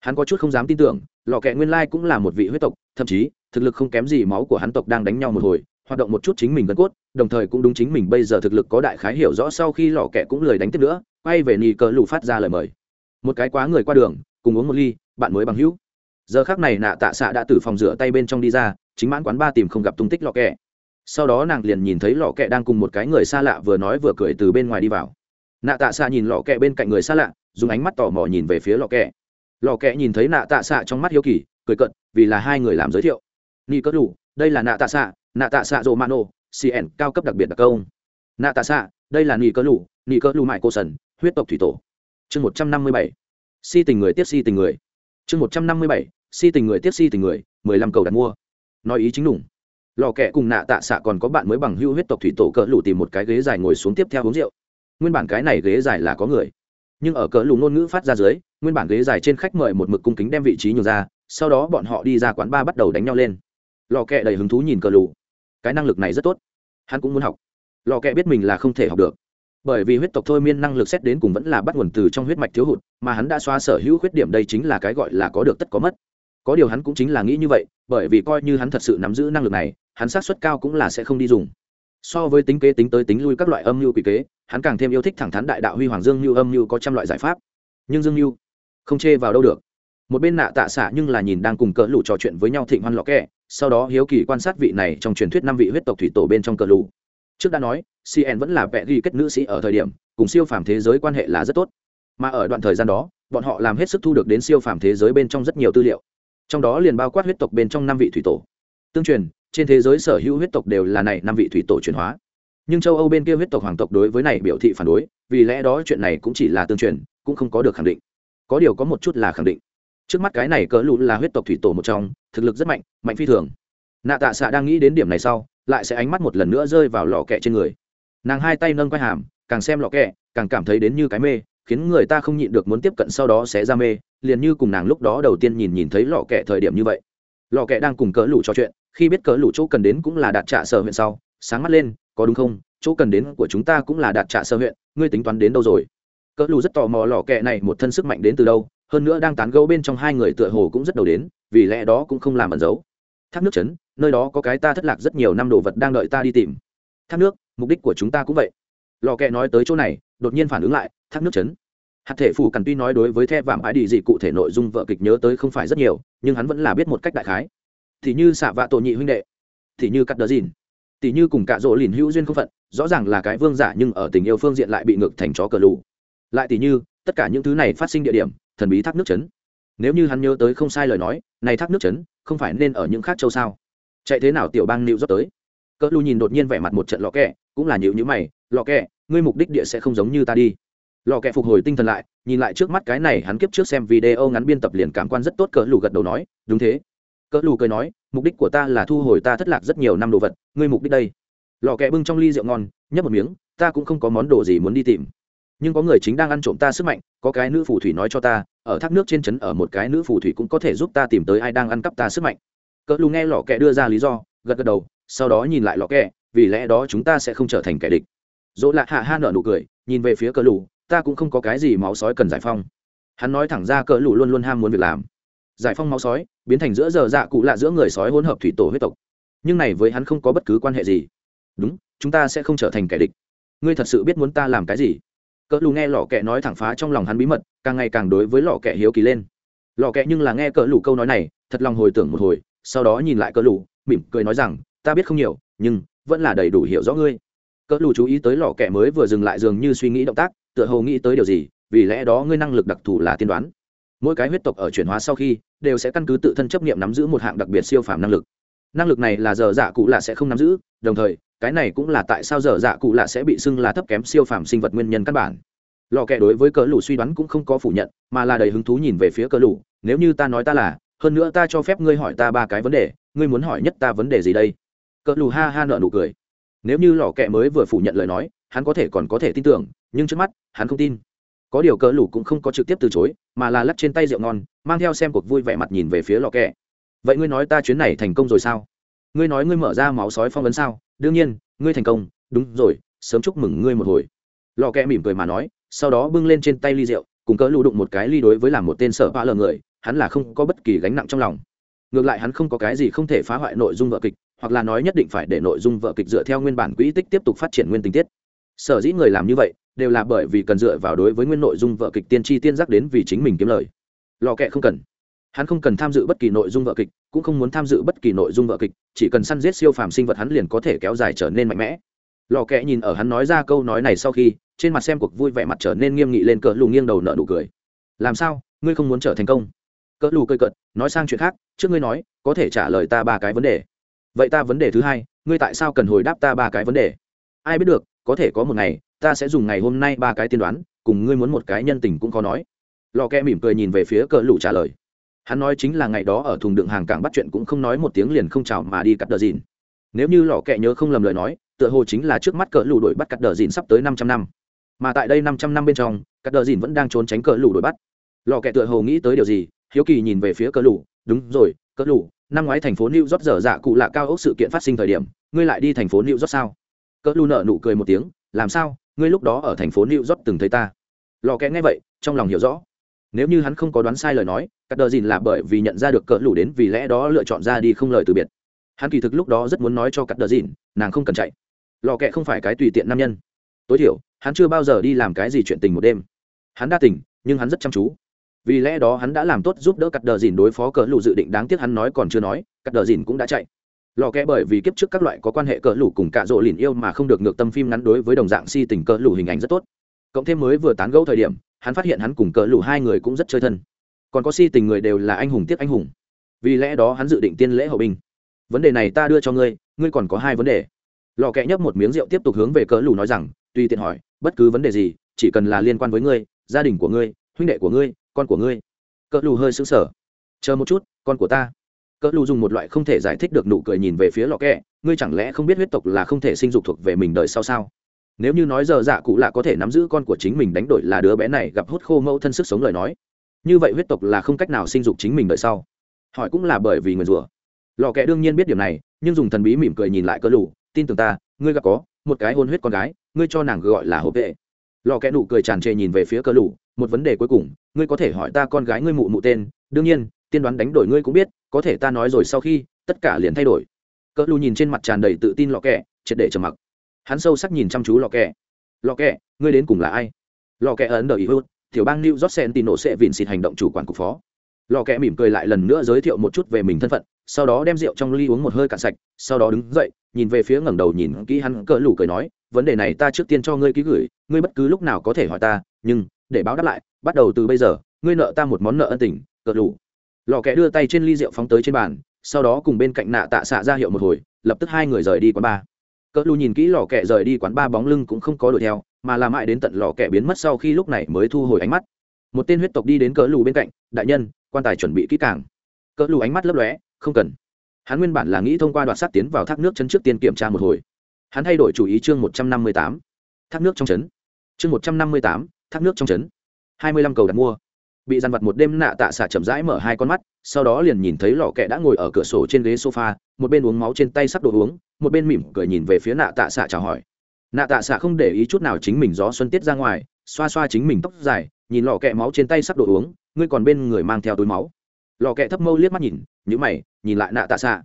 A: hắn có chút không dám tin tưởng, lò kẹ nguyên lai cũng là một vị huyết tộc, thậm chí, thực lực không kém gì máu của hắn tộc đang đánh nhau một hồi, hoạt động một chút chính mình gần cốt, đồng thời cũng đúng chính mình bây giờ thực lực có đại khái hiểu rõ sau khi lò kẹ cũng lời đánh tiếp nữa, quay về nì cờ lù phát ra lời mời. Một cái quá người qua đường, cùng uống một ly, bạn mới bằng hữu. Giờ khác này nạ tạ xạ đã từ phòng rửa tay bên trong đi ra, chính mãn quán ba tìm không gặp tung tích lò kẹ. Sau đó nàng liền nhìn thấy lò kẹ đang cùng một cái người xa lạ vừa nói vừa cười từ bên ngoài đi vào. Nạ tạ xạ nhìn lò kẹ bên cạnh người xa lạ, dùng ánh mắt tò mò nhìn về phía lò kẹ lò kẹ nhìn thấy nạ tạ xạ trong mắt hiếu kỳ, cười cận vì là hai người làm giới thiệu. Ni cất đủ đây là nạ tạ xạ, nạ tạ xạ rồ mano cn cao cấp đặc biệt đặc công. Nạ tạ xạ, đây là ni cất lù ni cất lù mại cô sần, huyết tộc thủy tổ. Chương một trăm năm mươi bảy. Si tình người tiếp si tình người. Chương một trăm năm mươi bảy, si tình người tiếp si tình người, mười lăm cầu đặt mua. Nói ý chính đủng. Lò kẹ cùng nạ tạ xạ còn có bạn mới bằng hưu huyết tộc thủy tổ cỡ lù tìm một cái ghế dài ngồi xuống tiếp theo uống rượu. Nguyên bản cái này ghế dài là có người. Nhưng ở cỡ lù ngôn ngữ phát ra dưới nguyên bản ghế dài trên khách mời một mực cung kính đem vị trí nhường ra, sau đó bọn họ đi ra quán ba bắt đầu đánh nhau lên. Lò kẹ đầy hứng thú nhìn cờ lù. Cái năng lực này rất tốt. Hắn cũng muốn học. Lò kẹ biết mình là không thể học được. Bởi vì huyết tộc thôi miên năng lực xét đến cùng vẫn là bắt nguồn từ trong huyết mạch thiếu hụt, mà hắn đã xóa sở hữu khuyết điểm đây chính là cái gọi là có được tất có mất. Có điều hắn cũng chính là nghĩ như vậy, bởi vì coi như hắn thật sự nắm giữ năng lực này, hắn sát suất cao cũng là sẽ không đi dùng. So với tính kế tính tới tính lui các loại âm mưu kỳ kế, hắn càng thêm yêu thích thẳng thắn đại đạo huy hoàng dương mưu âm mưu có trăm loại giải pháp. Nhưng dương mưu không chê vào đâu được. Một bên nạ tạ xạ nhưng là nhìn đang cùng cỡ lũ trò chuyện với nhau thịnh hoan lọ kẹ, sau đó hiếu kỳ quan sát vị này trong truyền thuyết năm vị huyết tộc thủy tổ bên trong cờ lũ. Trước đã nói cn vẫn là vẽ ghi kết nữ sĩ ở thời điểm, cùng siêu phàm thế giới quan hệ là rất tốt. Mà ở đoạn thời gian đó, bọn họ làm hết sức thu được đến siêu phàm thế giới bên trong rất nhiều tư liệu. Trong đó liền bao quát huyết tộc bên trong năm vị thủy tổ. Tương truyền, trên thế giới sở hữu huyết tộc đều là này năm vị thủy tổ chuyển hóa. Nhưng châu âu bên kia huyết tộc hoàng tộc đối với này biểu thị phản đối, vì lẽ đó chuyện này cũng chỉ là tương truyền, cũng không có được khẳng định có điều có một chút là khẳng định. Trước mắt cái này cỡ lụ là huyết tộc thủy tổ một trong, thực lực rất mạnh mạnh phi thường. Nạ tạ xạ đang nghĩ đến điểm này sau, lại sẽ ánh mắt một lần nữa rơi vào lò kẹ trên người. Nàng hai tay nâng quai hàm, càng xem lò kẹ, càng cảm thấy đến như cái mê, khiến người ta không nhịn được muốn tiếp cận sau đó sẽ ra mê, liền như cùng nàng lúc đó đầu tiên nhìn nhìn thấy lò kẹ thời điểm như vậy. Lò kẹ đang cùng cỡ lụ trò chuyện, khi biết cỡ lụ chỗ cần đến cũng là đạt trạ sở huyện sau, sáng mắt lên, có đúng không? Chỗ cần đến của chúng ta cũng là đạt trạ sở huyện, ngươi tính toán đến đâu rồi? Cỡ lù rất tò mò lò kẹ này một thân sức mạnh đến từ đâu, hơn nữa đang tán gẫu bên trong hai người tựa hồ cũng rất đầu đến, vì lẽ đó cũng không làm ẩn giấu. Thác nước chấn, nơi đó có cái ta thất lạc rất nhiều năm đồ vật đang đợi ta đi tìm. Thác nước, mục đích của chúng ta cũng vậy. Lò kẹ nói tới chỗ này, đột nhiên phản ứng lại, thác nước chấn. Hạt thể phủ cằn tuy nói đối với the vạm ái đi gì cụ thể nội dung vợ kịch nhớ tới không phải rất nhiều, nhưng hắn vẫn là biết một cách đại khái. Thì như xạ vạ tổ nhị huynh đệ, thì như cắt đờ dìn, thì như cùng cạ rỗ lìn hữu duyên không phận, rõ ràng là cái vương giả nhưng ở tình yêu phương diện lại bị ngược thành chó cờ lù lại tỷ như, tất cả những thứ này phát sinh địa điểm, thần bí thác nước chấn. Nếu như hắn nhớ tới không sai lời nói, này thác nước chấn, không phải nên ở những khác châu sao? Chạy thế nào tiểu bang nịu dốc tới? Cỡ lu nhìn đột nhiên vẻ mặt một trận lò kẹ, cũng là nhịu nhữ mày lò kẹ, ngươi mục đích địa sẽ không giống như ta đi. Lò kẹ phục hồi tinh thần lại, nhìn lại trước mắt cái này hắn kiếp trước xem video ngắn biên tập liền cảm quan rất tốt cỡ lù gật đầu nói, đúng thế. Cỡ lù cười nói, mục đích của ta là thu hồi ta thất lạc rất nhiều năm đồ vật, ngươi mục đích đây. Lò kẹ bưng trong ly rượu ngon, nhấp một miếng, ta cũng không có món đồ gì muốn đi tìm nhưng có người chính đang ăn trộm ta sức mạnh, có cái nữ phù thủy nói cho ta, ở thác nước trên trấn ở một cái nữ phù thủy cũng có thể giúp ta tìm tới ai đang ăn cắp ta sức mạnh. Cỡ lù nghe lò kẹ đưa ra lý do, gật gật đầu, sau đó nhìn lại lò kẹ, vì lẽ đó chúng ta sẽ không trở thành kẻ địch. Dỗ lạ hạ ha nở nụ cười, nhìn về phía cỡ lù, ta cũng không có cái gì máu sói cần giải phong hắn nói thẳng ra cỡ lù luôn luôn ham muốn việc làm. Giải phong máu sói, biến thành giữa giờ dạ cụ lạ giữa người sói hỗn hợp thủy tổ huyết tộc. Nhưng này với hắn không có bất cứ quan hệ gì. Đúng, chúng ta sẽ không trở thành kẻ địch. Ngươi thật sự biết muốn ta làm cái gì? Cỡ lù nghe lò kẹ nói thẳng phá trong lòng hắn bí mật, càng ngày càng đối với lò kẹ hiếu kỳ lên. Lò kẹ nhưng là nghe cỡ lù câu nói này, thật lòng hồi tưởng một hồi, sau đó nhìn lại cỡ lù, mỉm cười nói rằng, ta biết không nhiều, nhưng vẫn là đầy đủ hiểu rõ ngươi. Cỡ lù chú ý tới lò kẹ mới vừa dừng lại dường như suy nghĩ động tác, tựa hồ nghĩ tới điều gì, vì lẽ đó ngươi năng lực đặc thù là tiên đoán. Mỗi cái huyết tộc ở chuyển hóa sau khi, đều sẽ căn cứ tự thân chấp nghiệm nắm giữ một hạng đặc biệt siêu phàm năng lực. Năng lực này là giờ giả cụ là sẽ không nắm giữ, đồng thời cái này cũng là tại sao dở dạ cụ lạ sẽ bị xưng là thấp kém siêu phàm sinh vật nguyên nhân căn bản. Lò kẹ đối với cỡ lù suy đoán cũng không có phủ nhận, mà là đầy hứng thú nhìn về phía cỡ lù, nếu như ta nói ta là, hơn nữa ta cho phép ngươi hỏi ta ba cái vấn đề, ngươi muốn hỏi nhất ta vấn đề gì đây? Cỡ lù ha ha nợ nụ cười. Nếu như lò kẹ mới vừa phủ nhận lời nói, hắn có thể còn có thể tin tưởng, nhưng trước mắt, hắn không tin. Có điều cỡ lù cũng không có trực tiếp từ chối, mà là lắc trên tay rượu ngon, mang theo xem cuộc vui vẻ mặt nhìn về phía lò kẹ vậy ngươi nói ta chuyến này thành công rồi sao? Ngươi nói ngươi mở ra máu sói phong vấn sao? Đương nhiên, ngươi thành công, đúng rồi, sớm chúc mừng ngươi một hồi. Lò kẹ mỉm cười mà nói, sau đó bưng lên trên tay ly rượu, cùng cỡ lù đụng một cái ly đối với làm một tên sở ba lờ người, hắn là không có bất kỳ gánh nặng trong lòng. Ngược lại hắn không có cái gì không thể phá hoại nội dung vợ kịch, hoặc là nói nhất định phải để nội dung vợ kịch dựa theo nguyên bản quỹ tích tiếp tục phát triển nguyên tình tiết. Sở dĩ người làm như vậy, đều là bởi vì cần dựa vào đối với nguyên nội dung vợ kịch tiên tri tiên giác đến vì chính mình kiếm lời. Lò kẹ không cần hắn không cần tham dự bất kỳ nội dung vợ kịch, cũng không muốn tham dự bất kỳ nội dung vợ kịch, chỉ cần săn giết siêu phàm sinh vật hắn liền có thể kéo dài trở nên mạnh mẽ. Lò kẽ nhìn ở hắn nói ra câu nói này sau khi, trên mặt xem cuộc vui vẻ mặt trở nên nghiêm nghị lên cỡ lù nghiêng đầu nợ nụ cười. Làm sao? Ngươi không muốn trở thành công? Cỡ lù cơi cợt, nói sang chuyện khác, trước ngươi nói, có thể trả lời ta ba cái vấn đề. Vậy ta vấn đề thứ hai, ngươi tại sao cần hồi đáp ta ba cái vấn đề? Ai biết được, có thể có một ngày, ta sẽ dùng ngày hôm nay ba cái tiên đoán, cùng ngươi muốn một cái nhân tình cũng có nói. Lò kẽ mỉm cười nhìn về phía cỡ lù trả lời hắn nói chính là ngày đó ở thùng đựng hàng cảng bắt chuyện cũng không nói một tiếng liền không chào mà đi cắt đờ dìn. Nếu như lò kẹ nhớ không lầm lời nói, tựa hồ chính là trước mắt cỡ lù đuổi bắt cắt đờ dìn sắp tới năm trăm năm. Mà tại đây năm trăm năm bên trong, cắt đờ dìn vẫn đang trốn tránh cỡ lù đuổi bắt. Lò kẹ tựa hồ nghĩ tới điều gì, hiếu kỳ nhìn về phía cỡ lù. Đúng rồi, cỡ lù, năm ngoái thành phố new york dở dạ cụ lạ cao ốc sự kiện phát sinh thời điểm, ngươi lại đi thành phố new york sao? Cỡ lù nợ nụ cười một tiếng, làm sao? Ngươi lúc đó ở thành phố new york từng thấy ta. Lò kẹ nghe vậy, trong lòng hiểu rõ nếu như hắn không có đoán sai lời nói cắt đờ dìn là bởi vì nhận ra được cỡ lủ đến vì lẽ đó lựa chọn ra đi không lời từ biệt. Hắn kỳ thực lúc đó rất muốn nói cho cắt đờ dìn nàng không cần chạy. Lò kẹ không phải cái tùy tiện nam nhân. Tối thiểu, hắn chưa bao giờ đi làm cái gì chuyện tình một đêm. Hắn đa tình, nhưng hắn rất chăm chú. Vì lẽ đó hắn đã làm tốt giúp đỡ cắt đờ dìn đối phó cỡ lù dự định đáng tiếc hắn nói còn chưa nói cắt đờ dìn cũng đã chạy. Lò kẽ bởi vì kiếp trước các loại có quan hệ cỡ lù cùng cạ rộ lìn yêu mà không được ngược tâm phim ngắn đối với đồng dạng si tình cỡ lù hình ảnh rất tốt. Cộng thêm mới vừa tán gẫu thời điểm hắn phát hiện hắn cùng cỡ lù hai người cũng rất chơi thân. Còn có si tình người đều là anh hùng tiếp anh hùng. Vì lẽ đó hắn dự định tiên lễ hậu binh. Vấn đề này ta đưa cho ngươi ngươi còn có hai vấn đề. Lò kẽ nhấp một miếng rượu tiếp tục hướng về cỡ lù nói rằng, tùy tiện hỏi, bất cứ vấn đề gì, chỉ cần là liên quan với ngươi, gia đình của ngươi, huynh đệ của ngươi, con của ngươi. Cỡ lù hơi sững sờ. Chờ một chút, con của ta. Cỡ lù dùng một loại không thể giải thích được nụ cười nhìn về phía lò kẹ, ngươi chẳng lẽ không biết huyết tộc là không thể sinh dục thuộc về mình đời sau sao? Nếu như nói giờ dạ cụ lạ có thể nắm giữ con của chính mình đánh đổi là đứa bé này gặp hút khô mẫu thân sức sống lời nói, như vậy huyết tộc là không cách nào sinh dục chính mình đợi sau. Hỏi cũng là bởi vì người rùa lò kẹ đương nhiên biết điều này, nhưng dùng thần bí mỉm cười nhìn lại cỡ lù, tin tưởng ta, ngươi gặp có, một cái hôn huyết con gái, ngươi cho nàng gọi là hộp vệ. Lò kẽ nụ cười tràn trề nhìn về phía cỡ lù, một vấn đề cuối cùng, ngươi có thể hỏi ta con gái ngươi mụ mụ tên, đương nhiên, tiên đoán đánh đổi ngươi cũng biết, có thể ta nói rồi sau khi, tất cả liền thay đổi. Cỡ lù nhìn trên mặt tràn đầy tự tin lò kẹ triệt để trầm mặc hắn sâu sắc nhìn chăm chú lò kẹ. Lò kẹ, ngươi đến cùng là ai? Lò kẹ ấn đợi ý hữu, tiểu bang new york nổ sẽ vịn xịt hành động chủ quản cục phó. Lò kẹ mỉm cười lại lần nữa giới thiệu một chút về mình thân phận, sau đó đem rượu trong ly uống một hơi cạn sạch, sau đó đứng dậy, nhìn về phía ngẩng đầu nhìn kỹ hắn cỡ lủ cười nói, vấn đề này ta trước tiên cho ngươi ký gửi, ngươi bất cứ lúc nào có thể hỏi ta, nhưng, để báo đáp lại, bắt đầu từ bây giờ, ngươi nợ ta một món nợ ân tình, cỡ lủ lò kẹ đưa tay trên ly rượu phóng tới trên bàn, sau đó cùng bên cạnh nạ tạ xạ ra hiệu một hồi, lập tức hai người rời đi quán bar cỡ lù nhìn kỹ lò kẹ rời đi quán ba bóng lưng cũng không có đuổi theo, mà làm mãi đến tận lò kẹ biến mất sau khi lúc này mới thu hồi ánh mắt. Một tên huyết tộc đi đến cỡ lù bên cạnh, đại nhân, quan tài chuẩn bị kỹ càng. Cỡ lù ánh mắt lấp lóe, không cần. Hắn nguyên bản là nghĩ thông qua đoạt sát tiến vào thác nước chân trước tiên kiểm tra một hồi. Hắn thay đổi chủ ý chương một trăm năm mươi tám, thác nước trong trấn chương một trăm năm mươi tám, thác nước trong trấn hai mươi lăm cầu đặt mua. Bị dàn vặt một đêm nạ tạ xạ chậm rãi mở hai con mắt sau đó liền nhìn thấy lò kẹ đã ngồi ở cửa sổ trên ghế sofa, một bên uống máu trên tay sắp đồ uống, một bên mỉm cười nhìn về phía nạ tạ xạ chào hỏi. Nạ tạ xạ không để ý chút nào chính mình gió xuân tiết ra ngoài, xoa xoa chính mình tóc dài, nhìn lò kẹ máu trên tay sắp đồ uống, ngươi còn bên người mang theo túi máu. Lò kẹ thấp mâu liếc mắt nhìn nhữ mày, nhìn lại nạ tạ xạ.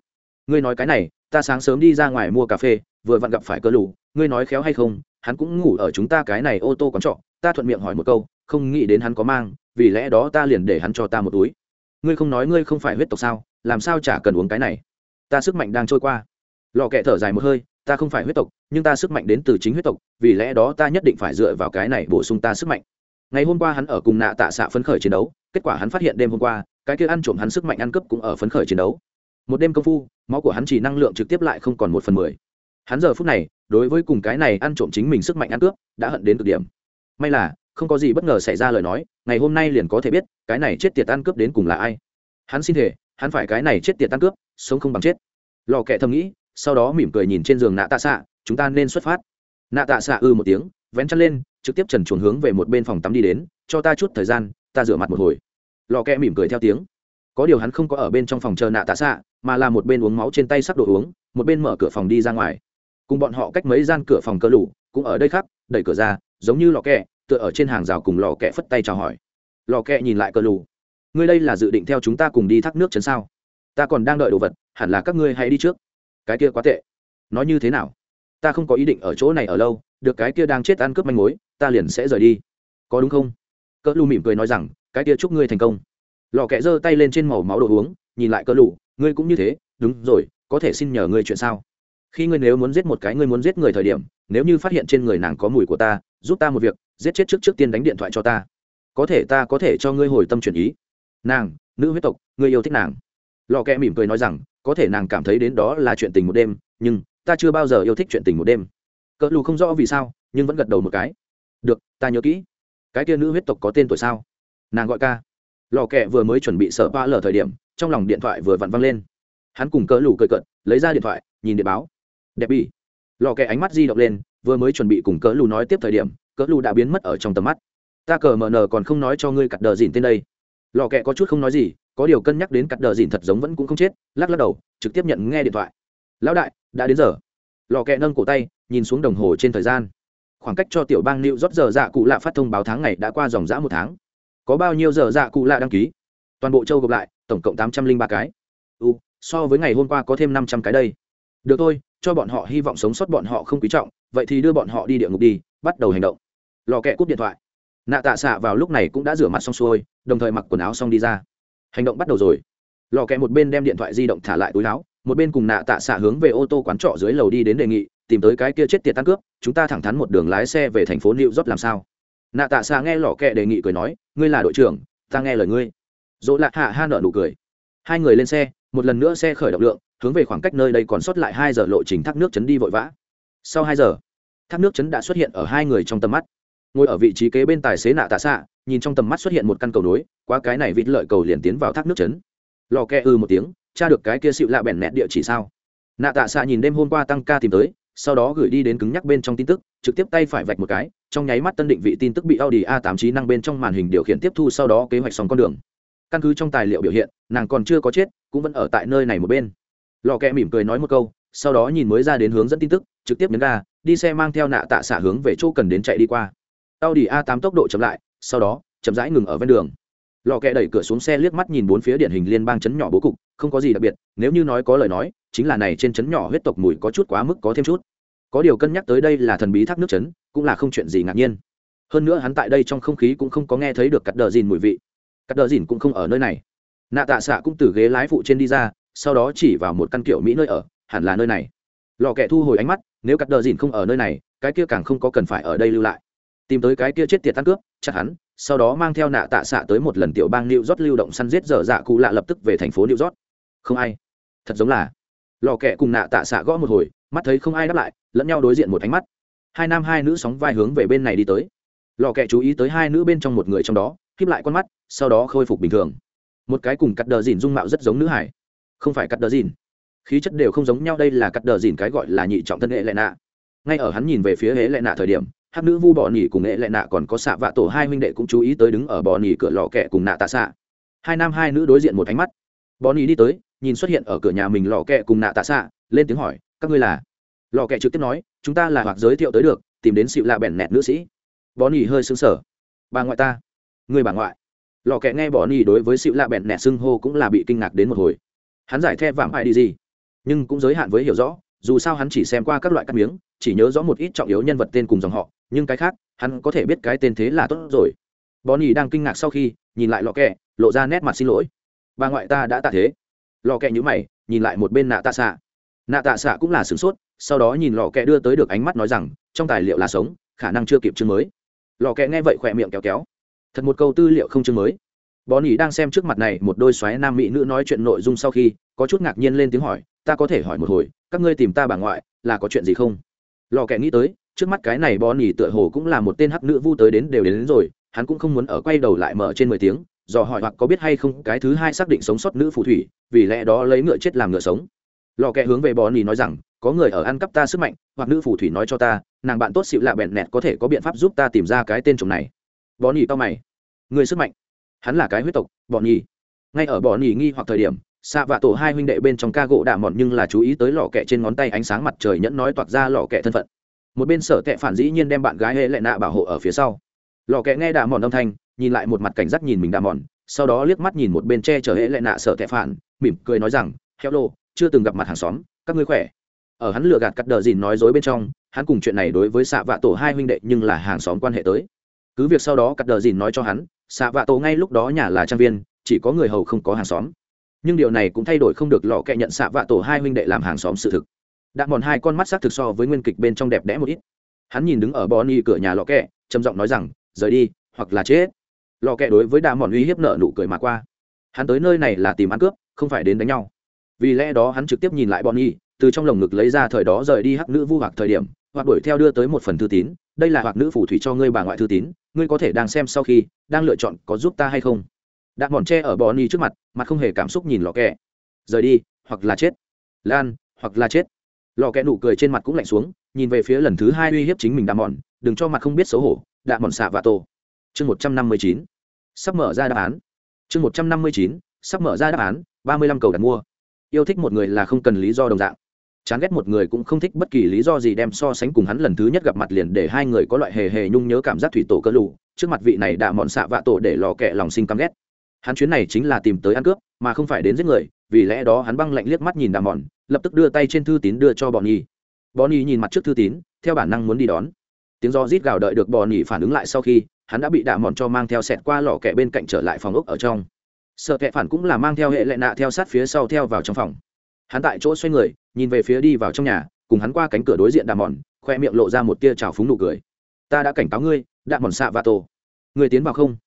A: Ngươi nói cái này, ta sáng sớm đi ra ngoài mua cà phê, vừa vặn gặp phải cơ lù, ngươi nói khéo hay không, hắn cũng ngủ ở chúng ta cái này ô tô quán trọ, ta thuận miệng hỏi một câu, không nghĩ đến hắn có mang, vì lẽ đó ta liền để hắn cho ta một túi ngươi không nói ngươi không phải huyết tộc sao, làm sao chả cần uống cái này? Ta sức mạnh đang trôi qua. Lò kẹ thở dài một hơi, ta không phải huyết tộc, nhưng ta sức mạnh đến từ chính huyết tộc, vì lẽ đó ta nhất định phải dựa vào cái này bổ sung ta sức mạnh. Ngày hôm qua hắn ở cùng nạ tạ xạ phấn khởi chiến đấu, kết quả hắn phát hiện đêm hôm qua, cái kia ăn trộm hắn sức mạnh ăn cướp cũng ở phấn khởi chiến đấu. Một đêm công phu, máu của hắn chỉ năng lượng trực tiếp lại không còn một phần mười. Hắn giờ phút này, đối với cùng cái này ăn trộm chính mình sức mạnh ăn cướp, đã hận đến cực điểm. May là không có gì bất ngờ xảy ra lời nói, ngày hôm nay liền có thể biết, cái này chết tiệt ăn cướp đến cùng là ai. Hắn xin thể hắn phải cái này chết tiệt ăn cướp, sống không bằng chết. Lò kẹ thầm nghĩ, sau đó mỉm cười nhìn trên giường nạ tạ xạ, chúng ta nên xuất phát. Nạ tạ xạ ư một tiếng, vén chân lên, trực tiếp trần chuồn hướng về một bên phòng tắm đi đến, cho ta chút thời gian, ta rửa mặt một hồi. Lò kẹ mỉm cười theo tiếng. Có điều hắn không có ở bên trong phòng chờ nạ tạ xạ, mà là một bên uống máu trên tay sắp đồ uống, một bên mở cửa phòng đi ra ngoài. Cùng bọn họ cách mấy gian cửa phòng cơ lủ cũng ở đây khác, đẩy cửa ra, giống như lò kẹ tựa ở trên hàng rào cùng lò kẹ phất tay chào hỏi. Lò kẹ nhìn lại cờ lù. Ngươi đây là dự định theo chúng ta cùng đi thác nước chấn sao? Ta còn đang đợi đồ vật, hẳn là các ngươi hãy đi trước. Cái kia quá tệ. Nói như thế nào? Ta không có ý định ở chỗ này ở lâu, được cái kia đang chết ăn cướp manh mối, ta liền sẽ rời đi. Có đúng không? Cỡ lù mỉm cười nói rằng, cái kia chúc ngươi thành công. Lò kẹ giơ tay lên trên màu máu đồ uống, nhìn lại cỡ lù, ngươi cũng như thế, đúng rồi, có thể xin nhờ ngươi chuyện sao? Khi ngươi nếu muốn giết một cái, ngươi muốn giết người thời điểm, nếu như phát hiện trên người nàng có mùi của ta, giúp ta một việc, giết chết trước trước tiên đánh điện thoại cho ta. Có thể ta có thể cho ngươi hồi tâm chuyển ý. Nàng, nữ huyết tộc, ngươi yêu thích nàng. Lò kẹ mỉm cười nói rằng, có thể nàng cảm thấy đến đó là chuyện tình một đêm, nhưng ta chưa bao giờ yêu thích chuyện tình một đêm. Cỡ lù không rõ vì sao, nhưng vẫn gật đầu một cái. Được, ta nhớ kỹ. Cái kia nữ huyết tộc có tên tuổi sao? Nàng gọi ca. Lò kẹ vừa mới chuẩn bị sợ ba lở thời điểm, trong lòng điện thoại vừa vặn văng lên. Hắn cùng cỡ lù cười cận lấy ra điện thoại, nhìn điện báo đẹp bị lò kẹ ánh mắt di động lên, vừa mới chuẩn bị cùng cỡ lù nói tiếp thời điểm, cỡ lù đã biến mất ở trong tầm mắt. Ta cờ mờ nờ còn không nói cho ngươi cặt đờ dìn tên đây. Lò kẹ có chút không nói gì, có điều cân nhắc đến cặt đờ dìn thật giống vẫn cũng không chết, lắc lắc đầu, trực tiếp nhận nghe điện thoại. Lão đại, đã đến giờ. Lò kẹ nâng cổ tay, nhìn xuống đồng hồ trên thời gian. Khoảng cách cho tiểu bang lưu rót giờ dạ cụ lạ phát thông báo tháng ngày đã qua dòng dã một tháng. Có bao nhiêu giờ dạ cụ lạ đăng ký? Toàn bộ châu gộp lại, tổng cộng tám trăm linh ba cái. U, so với ngày hôm qua có thêm năm trăm cái đây. Được thôi cho bọn họ hy vọng sống sót bọn họ không quý trọng, vậy thì đưa bọn họ đi địa ngục đi, bắt đầu hành động. Lò kẹ cúp điện thoại. Nạ tạ xạ vào lúc này cũng đã rửa mặt xong xuôi, đồng thời mặc quần áo xong đi ra. Hành động bắt đầu rồi. Lò kẹ một bên đem điện thoại di động thả lại túi áo, một bên cùng nạ tạ xạ hướng về ô tô quán trọ dưới lầu đi đến đề nghị, tìm tới cái kia chết tiệt tăng cướp, chúng ta thẳng thắn một đường lái xe về thành phố new york làm sao? Nạ tạ xạ nghe lò kẹ đề nghị cười nói, ngươi là đội trưởng, ta nghe lời ngươi. Dỗ lạc hạ ha nợ nụ cười. Hai người lên xe, một lần nữa xe khởi động lượng hướng về khoảng cách nơi đây còn sót lại hai giờ lộ trình thác nước chấn đi vội vã. Sau hai giờ, thác nước chấn đã xuất hiện ở hai người trong tầm mắt. Ngồi ở vị trí kế bên tài xế nạ tạ xạ, nhìn trong tầm mắt xuất hiện một căn cầu nối, qua cái này vịt lợi cầu liền tiến vào thác nước chấn. Lò kẹ ư một tiếng, tra được cái kia xịu lạ bẻn nẹt địa chỉ sao? Nạ tạ xạ nhìn đêm hôm qua tăng ca tìm tới, sau đó gửi đi đến cứng nhắc bên trong tin tức, trực tiếp tay phải vạch một cái, trong nháy mắt tân định vị tin tức bị audi a 8 trí năng bên trong màn hình điều khiển tiếp thu sau đó kế hoạch xong con đường. Căn cứ trong tài liệu biểu hiện, nàng còn chưa có chết, cũng vẫn ở tại nơi này một bên lò kẹ mỉm cười nói một câu, sau đó nhìn mới ra đến hướng dẫn tin tức, trực tiếp nhấn ga, đi xe mang theo nạ tạ xạ hướng về chỗ cần đến chạy đi qua. Tàu đi a 8 tốc độ chậm lại, sau đó, chậm rãi ngừng ở ven đường. Lò kẹ đẩy cửa xuống xe liếc mắt nhìn bốn phía điển hình liên bang chấn nhỏ bố cục, không có gì đặc biệt, nếu như nói có lời nói, chính là này trên chấn nhỏ huyết tộc mùi có chút quá mức có thêm chút. Có điều cân nhắc tới đây là thần bí thác nước chấn, cũng là không chuyện gì ngạc nhiên. Hơn nữa hắn tại đây trong không khí cũng không có nghe thấy được cắt đờ dìn mùi vị. Cắt đờ dìn cũng không ở nơi này. Nạ tạ xạ cũng từ ghế lái phụ trên đi ra sau đó chỉ vào một căn kiểu mỹ nơi ở, hẳn là nơi này. Lò kẹ thu hồi ánh mắt, nếu cắt đờ dìn không ở nơi này, cái kia càng không có cần phải ở đây lưu lại. Tìm tới cái kia chết tiệt tan cướp, chắc hắn, sau đó mang theo nạ tạ xạ tới một lần tiểu bang new rót lưu động săn giết dở dạ cụ lạ lập tức về thành phố new rót không ai. Thật giống là. Lò kẹ cùng nạ tạ xạ gõ một hồi, mắt thấy không ai đáp lại, lẫn nhau đối diện một ánh mắt. Hai nam hai nữ sóng vai hướng về bên này đi tới. Lò kẹ chú ý tới hai nữ bên trong một người trong đó khiếp lại con mắt, sau đó khôi phục bình thường. Một cái cùng cắt đờ dìn dung mạo rất giống nữ hải không phải cắt đờ dìn. Khí chất đều không giống nhau, đây là cắt đờ dìn cái gọi là nhị trọng thân hệ lệ nạ. Ngay ở hắn nhìn về phía hệ lệ nạ thời điểm hát nữ vu bỏ nỉ cùng hệ lệ nạ còn có xạ vạ tổ hai huynh đệ cũng chú ý tới đứng ở bỏ nỉ cửa lò kẹ cùng nạ tạ xạ. Hai nam hai nữ đối diện một ánh mắt. Bỏ nỉ đi tới, nhìn xuất hiện ở cửa nhà mình lò kẹ cùng nạ tạ xạ, lên tiếng hỏi, các ngươi là? Lò kẹ trực tiếp nói, chúng ta là hoặc giới thiệu tới được, tìm đến xịu lạ bèn nẹt nữ sĩ. Bỏ nỉ hơi xứng sở bà ngoại ta. Người bà ngoại. Lò kẹ nghe bỏ nỉ đối với xịu lạ bèn nẹt xưng hô cũng là bị kinh ngạc đến một hồi hắn giải the vạm ai đi gì? Nhưng cũng giới hạn với hiểu rõ, dù sao hắn chỉ xem qua các loại cắt miếng, chỉ nhớ rõ một ít trọng yếu nhân vật tên cùng dòng họ, nhưng cái khác, hắn có thể biết cái tên thế là tốt rồi. Bonnie đang kinh ngạc sau khi, nhìn lại lò kẹ, lộ ra nét mặt xin lỗi. Bà ngoại ta đã tạ thế. Lò kẹ nhữ mày, nhìn lại một bên nạ tạ xạ nạ tạ xạ cũng là sửng sốt, sau đó nhìn lò kẹ đưa tới được ánh mắt nói rằng, trong tài liệu là sống, khả năng chưa kịp chương mới. Lò kẹ nghe vậy khỏe miệng kéo kéo. Thật một câu tư liệu không chương mới. Bó nỉ đang xem trước mặt này một đôi xoáy nam mỹ nữ nói chuyện nội dung sau khi có chút ngạc nhiên lên tiếng hỏi ta có thể hỏi một hồi các ngươi tìm ta bà ngoại là có chuyện gì không? Lò Kẻ nghĩ tới trước mắt cái này Bó nỉ tựa hồ cũng là một tên hắc nữ vu tới đến đều đến, đến rồi hắn cũng không muốn ở quay đầu lại mở trên mười tiếng dò hỏi hoặc có biết hay không cái thứ hai xác định sống sót nữ phù thủy vì lẽ đó lấy ngựa chết làm ngựa sống. Lò kẹ hướng về Bó nỉ nói rằng có người ở ăn cắp ta sức mạnh hoặc nữ phù thủy nói cho ta nàng bạn tốt xịu lạ bẹn nẹt có thể có biện pháp giúp ta tìm ra cái tên chồng này. Bó nỉ to mày người sức mạnh? Hắn là cái huyết tộc bọn nhì. ngay ở bọn nhì nghi hoặc thời điểm xạ vạ tổ hai huynh đệ bên trong ca gỗ đạ mọn nhưng là chú ý tới lò kẹ trên ngón tay ánh sáng mặt trời nhẫn nói toạc ra lò kẹ thân phận. Một bên sở tệ phản dĩ nhiên đem bạn gái hệ lệ nạ bảo hộ ở phía sau. Lò kẹ nghe đạ mọn âm thanh, nhìn lại một mặt cảnh giác nhìn mình đạ mọn sau đó liếc mắt nhìn một bên che chở hệ lệ nạ sở tệ phản, mỉm cười nói rằng heo lô, chưa từng gặp mặt hàng xóm, các ngươi khỏe. Ở hắn lừa gạt cắt đờ dìn nói dối bên trong, hắn cùng chuyện này đối với xạ vạ tổ hai huynh đệ nhưng là hàng xóm quan hệ tới cứ việc sau đó cắt đờ dìn nói cho hắn xạ vạ tổ ngay lúc đó nhà là trang viên chỉ có người hầu không có hàng xóm. Nhưng điều này cũng thay đổi không được lò kẹ nhận xạ vạ tổ hai huynh đệ làm hàng xóm sự thực. Đã mòn hai con mắt xác thực so với nguyên kịch bên trong đẹp đẽ một ít. Hắn nhìn đứng ở Bonnie cửa nhà lò kẹ trầm giọng nói rằng rời đi hoặc là chết. Lò kẹ đối với đà mòn uy hiếp nợ nụ cười mà qua. Hắn tới nơi này là tìm ăn cướp không phải đến đánh nhau. Vì lẽ đó hắn trực tiếp nhìn lại Bonnie, y từ trong lồng ngực lấy ra thời đó rời đi hắc nữ vu hoặc thời điểm hoặc đuổi theo đưa tới một phần thư tín, đây là hoặc nữ phù thủy cho ngươi bà ngoại thư tín, ngươi có thể đang xem sau khi đang lựa chọn có giúp ta hay không. Đạn mòn tre ở bò ni trước mặt mặt không hề cảm xúc nhìn lò kẹ. Rời đi, hoặc là chết. Lan, hoặc là chết. Lò kẹ nụ cười trên mặt cũng lạnh xuống, nhìn về phía lần thứ hai uy hiếp chính mình đạn mòn, đừng cho mặt không biết xấu hổ đạn mòn xạ và tổ. Chương một trăm năm mươi chín, sắp mở ra đáp án. Chương một trăm năm mươi chín, sắp mở ra đáp án, ba mươi lăm cầu đặt mua. Yêu thích một người là không cần lý do đồng dạng chán ghét một người cũng không thích bất kỳ lý do gì đem so sánh cùng hắn lần thứ nhất gặp mặt liền để hai người có loại hề hề nhung nhớ cảm giác thủy tổ cơ lù. Trước mặt vị này đã mọn xạ vạ tổ để lò kẹ lòng sinh căm ghét. Hắn chuyến này chính là tìm tới ăn cướp, mà không phải đến giết người, vì lẽ đó hắn băng lạnh liếc mắt nhìn đà mòn lập tức đưa tay trên thư tín đưa cho bọn nhi bọn nhi nhìn mặt trước thư tín, theo bản năng muốn đi đón. Tiếng do rít gào đợi được bọn nhi phản ứng lại sau khi, hắn đã bị đạ mòn cho mang theo sẹt qua lò kẹ bên cạnh trở lại phòng ốc ở trong. Sợ kẹ phản cũng là mang theo hệ lệ nạ theo sát phía sau theo vào trong phòng hắn tại chỗ xoay người, nhìn về phía đi vào trong nhà, cùng hắn qua cánh cửa đối diện đạ mòn, khoe miệng lộ ra một tia trào phúng nụ cười. Ta đã cảnh cáo ngươi, đạ mòn xạ và tổ người tiến vào không?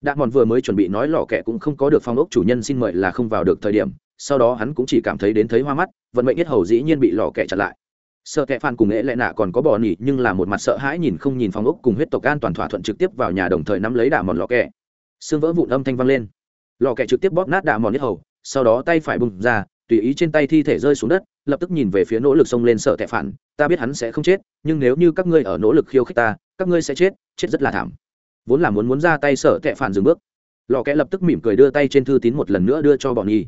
A: Đạ mòn vừa mới chuẩn bị nói lò kẹ cũng không có được phong ốc chủ nhân xin mời là không vào được thời điểm, sau đó hắn cũng chỉ cảm thấy đến thấy hoa mắt, vận mệnh nhất hầu dĩ nhiên bị lò kẹ chặn lại. Sợ kẹ phan cùng nghệ lệ nạ còn có bò nỉ, nhưng là một mặt sợ hãi nhìn không nhìn phong ốc cùng huyết tộc an toàn thỏa thuận trực tiếp vào nhà đồng thời nắm lấy đạ mòn lò kẹ. Xương vỡ vụn âm thanh vang lên. Lò kẹ trực tiếp bóp nát đạ mòn nhất hầu, sau đó tay phải bùng ra tùy ý trên tay thi thể rơi xuống đất, lập tức nhìn về phía nỗ lực xông lên sợ tệ phản, ta biết hắn sẽ không chết, nhưng nếu như các ngươi ở nỗ lực khiêu khích ta, các ngươi sẽ chết chết rất là thảm. Vốn là muốn muốn ra tay sợ tệ phản dừng bước. Lò kẽ lập tức mỉm cười đưa tay trên thư tín một lần nữa đưa cho bọn nhi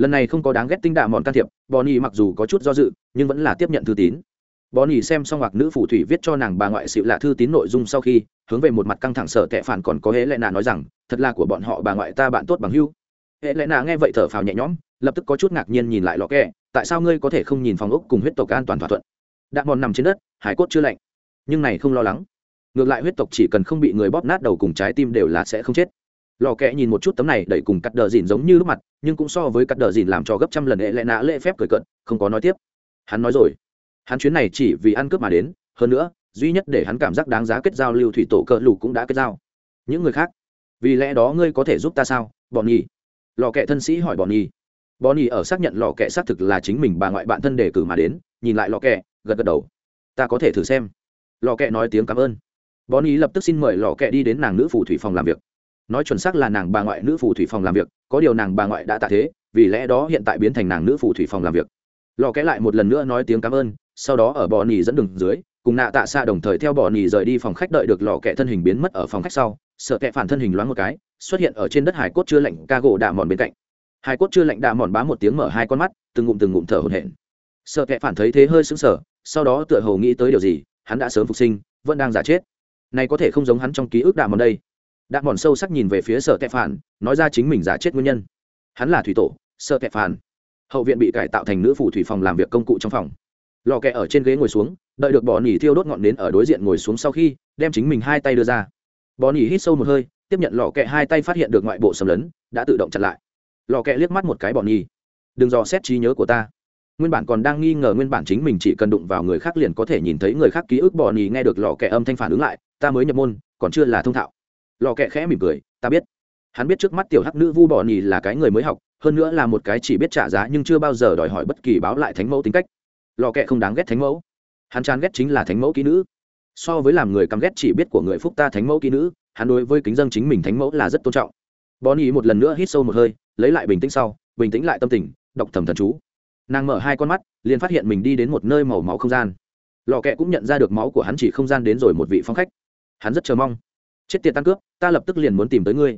A: lần này không có đáng ghét tinh đạ mòn can thiệp bọn bonnie mặc dù có chút do dự, nhưng vẫn là tiếp nhận thư tín. Bọn bonnie xem xong hoặc nữ phù thủy viết cho nàng bà ngoại xịu lạ thư tín nội dung sau khi, hướng về một mặt căng thẳng sợ tệ phản còn có hễ lại nạ nói rằng, thật là của bọn họ bà ngoại ta, bạn tốt bằng hưu Hệ lẽ nạ nghe vậy thở phào nhẹ nhõm, lập tức có chút ngạc nhiên nhìn lại lò kẹ tại sao ngươi có thể không nhìn phòng ốc cùng huyết tộc an toàn thỏa thuận? Đạn mòn nằm trên đất, hải cốt chưa lạnh. Nhưng này không lo lắng. Ngược lại huyết tộc chỉ cần không bị người bóp nát đầu cùng trái tim đều là sẽ không chết. Lò kẽ nhìn một chút tấm này đẩy cùng cắt đờ dìn giống như lúc mặt, nhưng cũng so với cắt đờ dìn làm cho gấp trăm lần hệ lẽ nạ lễ phép cười cận không có nói tiếp. Hắn nói rồi. Hắn chuyến này chỉ vì ăn cướp mà đến, hơn nữa, duy nhất để hắn cảm giác đáng giá kết giao lưu thủy tổ cỡ lù cũng đã kết giao. Những người khác, vì lẽ đó ngươi có thể giúp ta sao? Bọn nhỉ? Lò kẹ thân sĩ hỏi bọn nhi bọn nhi ở xác nhận lò kẹ xác thực là chính mình bà ngoại bạn thân đề cử mà đến, nhìn lại lò kẹ, gật gật đầu. Ta có thể thử xem. Lò kẹ nói tiếng cảm ơn. Bọn ý lập tức xin mời lò kẹ đi đến nàng nữ phù thủy phòng làm việc. Nói chuẩn xác là nàng bà ngoại nữ phù thủy phòng làm việc, có điều nàng bà ngoại đã tạ thế, vì lẽ đó hiện tại biến thành nàng nữ phù thủy phòng làm việc. Lò kẽ lại một lần nữa nói tiếng cảm ơn, sau đó ở bò nỉ dẫn đường dưới, cùng nạ tạ xa đồng thời theo bò nỉ rời đi phòng khách đợi được lò kẹ thân hình biến mất ở phòng khách sau, sợ kẹ phản thân hình loáng một cái xuất hiện ở trên đất hải cốt chưa lạnh ca gỗ đạ mòn bên cạnh. Hải cốt chưa lạnh đạ mòn bá một tiếng mở hai con mắt, từng ngụm từng ngụm thở hổn hển. Sợ kệ phản thấy thế hơi sững sờ, sau đó tựa hồ nghĩ tới điều gì, hắn đã sớm phục sinh, vẫn đang giả chết. Này có thể không giống hắn trong ký ức đạ mòn đây. Đạ mòn sâu sắc nhìn về phía sợ kệ phản, nói ra chính mình giả chết nguyên nhân. Hắn là thủy tổ, sợ kệ phản. Hậu viện bị cải tạo thành nữ phủ thủy phòng làm việc công cụ trong phòng. Lò kẹ ở trên ghế ngồi xuống, đợi được bỏ nỉ thiêu đốt ngọn nến ở đối diện ngồi xuống sau khi, đem chính mình hai tay đưa ra. Bỏ nỉ hít sâu một hơi tiếp nhận lò kẹ hai tay phát hiện được ngoại bộ xâm lấn, đã tự động chặn lại. Lò kẹ liếc mắt một cái bọn nhi đừng dò xét trí nhớ của ta. Nguyên bản còn đang nghi ngờ nguyên bản chính mình chỉ cần đụng vào người khác liền có thể nhìn thấy người khác ký ức bò nhì nghe được lò kẹ âm thanh phản ứng lại, ta mới nhập môn, còn chưa là thông thạo. Lò kẹ khẽ mỉm cười, ta biết. Hắn biết trước mắt tiểu hắc nữ vu bò nhì là cái người mới học, hơn nữa là một cái chỉ biết trả giá nhưng chưa bao giờ đòi hỏi bất kỳ báo lại thánh mẫu tính cách. Lò kẹ không đáng ghét thánh mẫu. Hắn chán ghét chính là thánh mẫu ký nữ. So với làm người căm ghét chỉ biết của người phúc ta thánh mẫu ký nữ hắn đối với kính dân chính mình thánh mẫu là rất tôn trọng. Bón ý một lần nữa hít sâu một hơi, lấy lại bình tĩnh sau, bình tĩnh lại tâm tình, đọc thầm thần chú. Nàng mở hai con mắt, liền phát hiện mình đi đến một nơi màu máu không gian. Lò kẹ cũng nhận ra được máu của hắn chỉ không gian đến rồi một vị phong khách. Hắn rất chờ mong. Chết tiệt tăng cướp, ta lập tức liền muốn tìm tới ngươi.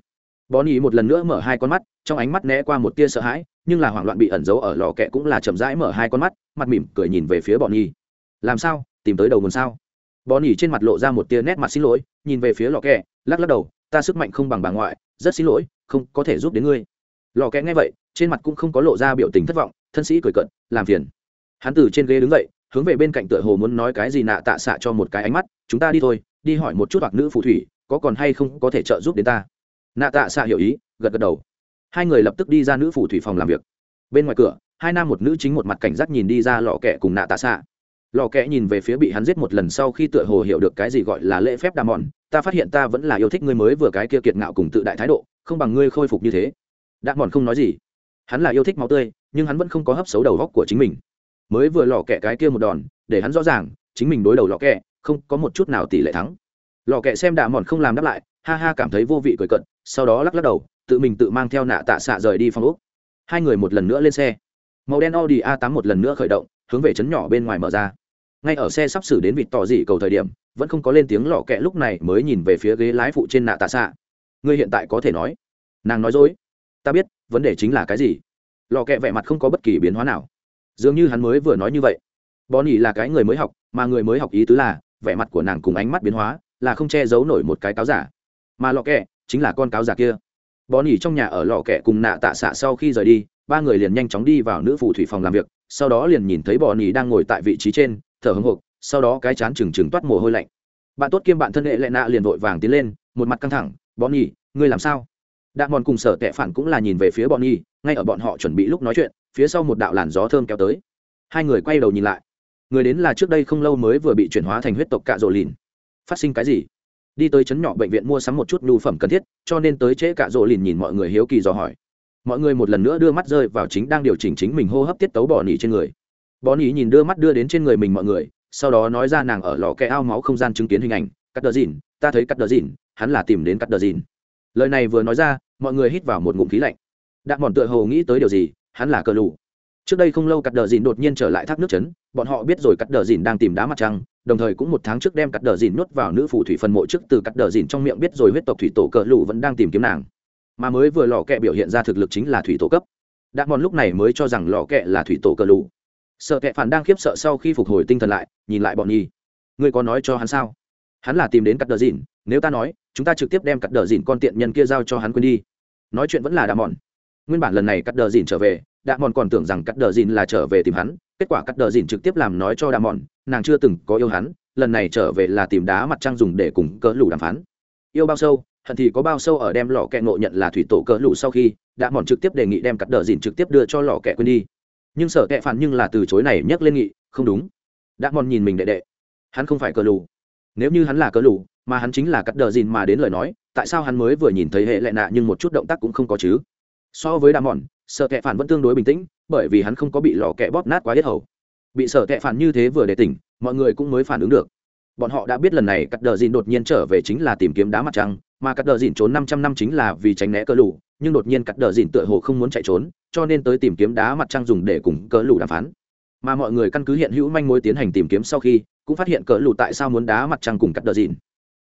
A: Bón ý một lần nữa mở hai con mắt, trong ánh mắt né qua một tia sợ hãi, nhưng là hoảng loạn bị ẩn giấu ở lò kẹ cũng là chậm rãi mở hai con mắt, mặt mỉm cười nhìn về phía bọn nhi làm sao? Tìm tới đầu nguồn sao? Bọn nhi trên mặt lộ ra một tia nét mặt xin lỗi, nhìn về phía lò kẹ lắc lắc đầu, ta sức mạnh không bằng bà ngoại, rất xin lỗi, không có thể giúp đến ngươi. Lò kẹ nghe vậy, trên mặt cũng không có lộ ra biểu tình thất vọng, thân sĩ cười cận làm phiền. Hắn từ trên ghế đứng dậy, hướng về bên cạnh tựa hồ muốn nói cái gì nạ tạ xạ cho một cái ánh mắt, chúng ta đi thôi, đi hỏi một chút hoặc nữ phù thủy, có còn hay không có thể trợ giúp đến ta? Nạ tạ xạ hiểu ý, gật gật đầu. Hai người lập tức đi ra nữ phù thủy phòng làm việc. Bên ngoài cửa, hai nam một nữ chính một mặt cảnh giác nhìn đi ra lò kẹ cùng nạ tạ xạ. Lò kẹ nhìn về phía bị hắn giết một lần sau khi tựa hồ hiểu được cái gì gọi là lễ phép đà mòn ta phát hiện ta vẫn là yêu thích ngươi mới vừa cái kia kiệt ngạo cùng tự đại thái độ, không bằng ngươi khôi phục như thế. Đà mòn không nói gì. Hắn là yêu thích máu tươi, nhưng hắn vẫn không có hấp xấu đầu góc của chính mình. Mới vừa lò kẹ cái kia một đòn, để hắn rõ ràng, chính mình đối đầu lò kẹ, không có một chút nào tỷ lệ thắng. Lò kẹ xem đà mòn không làm đáp lại, ha ha cảm thấy vô vị cười cận, sau đó lắc lắc đầu, tự mình tự mang theo nạ tạ xạ rời đi phòng úc hai người một lần nữa lên xe. Màu đen audi a 8 một lần nữa khởi động, hướng về trấn nhỏ bên ngoài mở ra. Ngay ở xe sắp xử đến vịt tỏ dị cầu thời điểm vẫn không có lên tiếng lọ kẹ lúc này mới nhìn về phía ghế lái phụ trên nạ tạ xạ. Ngươi hiện tại có thể nói. Nàng nói dối. Ta biết, vấn đề chính là cái gì? Lò kẹ vẻ mặt không có bất kỳ biến hóa nào. Dường như hắn mới vừa nói như vậy. Bò nỉ là cái người mới học, mà người mới học ý tứ là, vẻ mặt của nàng cùng ánh mắt biến hóa, là không che giấu nổi một cái cáo giả. Mà lò kẹ, chính là con cáo giả kia. Bò nỉ trong nhà ở lò kẹ cùng nạ tạ xạ sau khi rời đi, ba người liền nhanh chóng đi vào nữ phù thủy phòng làm việc, sau đó liền nhìn thấy bò nỉ đang ngồi tại vị trí trên, thở hưng hộp sau đó cái chán trừng trừng toát mồ hôi lạnh. Bạn tốt kiêm bạn thân hệ lệ nạ liền vội vàng tiến lên, một mặt căng thẳng, bọn nhi ngươi làm sao? Đạn mòn cùng sở tệ phản cũng là nhìn về phía bọn nhi ngay ở bọn họ chuẩn bị lúc nói chuyện, phía sau một đạo làn gió thơm kéo tới. Hai người quay đầu nhìn lại. Người đến là trước đây không lâu mới vừa bị chuyển hóa thành huyết tộc cạ rộ lìn. Phát sinh cái gì? Đi tới chấn nhỏ bệnh viện mua sắm một chút nhu phẩm cần thiết, cho nên tới trễ cạ rộ lìn nhìn mọi người hiếu kỳ dò hỏi. Mọi người một lần nữa đưa mắt rơi vào chính đang điều chỉnh chính mình hô hấp tiết tấu bỏ nỉ trên người. Bỏ nỉ nhìn đưa mắt đưa đến trên người mình mọi người sau đó nói ra nàng ở lò kẽ ao máu không gian chứng kiến hình ảnh, cắt đờ dìn, ta thấy cắt đờ dìn, hắn là tìm đến cắt đờ dìn. Lời này vừa nói ra, mọi người hít vào một ngụm khí lạnh. Đạn bọn tựa hồ nghĩ tới điều gì, hắn là cờ lù. Trước đây không lâu cắt đờ dìn đột nhiên trở lại thác nước chấn bọn họ biết rồi cắt đờ dìn đang tìm đá mặt trăng, đồng thời cũng một tháng trước đem cắt đờ dìn nuốt vào nữ phủ thủy phần mộ trước từ cắt đờ dìn trong miệng biết rồi huyết tộc thủy tổ cờ lù vẫn đang tìm kiếm nàng. Mà mới vừa lò kẹ biểu hiện ra thực lực chính là thủy tổ cấp. Đạn bọn lúc này mới cho rằng lò kẹ là thủy tổ cờ lù sợ kệ phản đang khiếp sợ sau khi phục hồi tinh thần lại, nhìn lại bọn nhi. Ngươi có nói cho hắn sao? Hắn là tìm đến cắt đờ dìn nếu ta nói, chúng ta trực tiếp đem cắt đờ dìn con tiện nhân kia giao cho hắn quên đi. Nói chuyện vẫn là đạ mòn. Nguyên bản lần này cắt đờ dìn trở về, đạ mòn còn tưởng rằng cắt đờ dìn là trở về tìm hắn, kết quả cắt đờ dìn trực tiếp làm nói cho đạ mòn, nàng chưa từng có yêu hắn, lần này trở về là tìm đá mặt trăng dùng để cùng cỡ lủ đàm phán. Yêu bao sâu, hận thì có bao sâu ở đem lò kẹ ngộ nhận là thủy tổ cỡ lủ sau khi, đạ mòn trực tiếp đề nghị đem cắt đờ dìn trực tiếp đưa cho lò kẹ quên đi nhưng sở tệ phản nhưng là từ chối này nhắc lên nghị không đúng đã mòn nhìn mình đệ đệ hắn không phải cờ lù. nếu như hắn là cờ lù, mà hắn chính là cắt đờ dìn mà đến lời nói tại sao hắn mới vừa nhìn thấy hệ lệ nạ nhưng một chút động tác cũng không có chứ so với đà mòn sợ kẹ phản vẫn tương đối bình tĩnh bởi vì hắn không có bị lò kẹ bóp nát quá hết hầu bị sợ kẹ phản như thế vừa để tỉnh mọi người cũng mới phản ứng được bọn họ đã biết lần này cắt đờ dìn đột nhiên trở về chính là tìm kiếm đá mặt trăng mà cắt đờ dìn trốn năm trăm năm chính là vì tránh né cờ lù nhưng đột nhiên cắt đờ dìn tựa hồ không muốn chạy trốn, cho nên tới tìm kiếm đá mặt trăng dùng để cùng cỡ lũ đàm phán. Mà mọi người căn cứ hiện hữu manh mối tiến hành tìm kiếm sau khi, cũng phát hiện cỡ lũ tại sao muốn đá mặt trăng cùng cắt đờ dìn.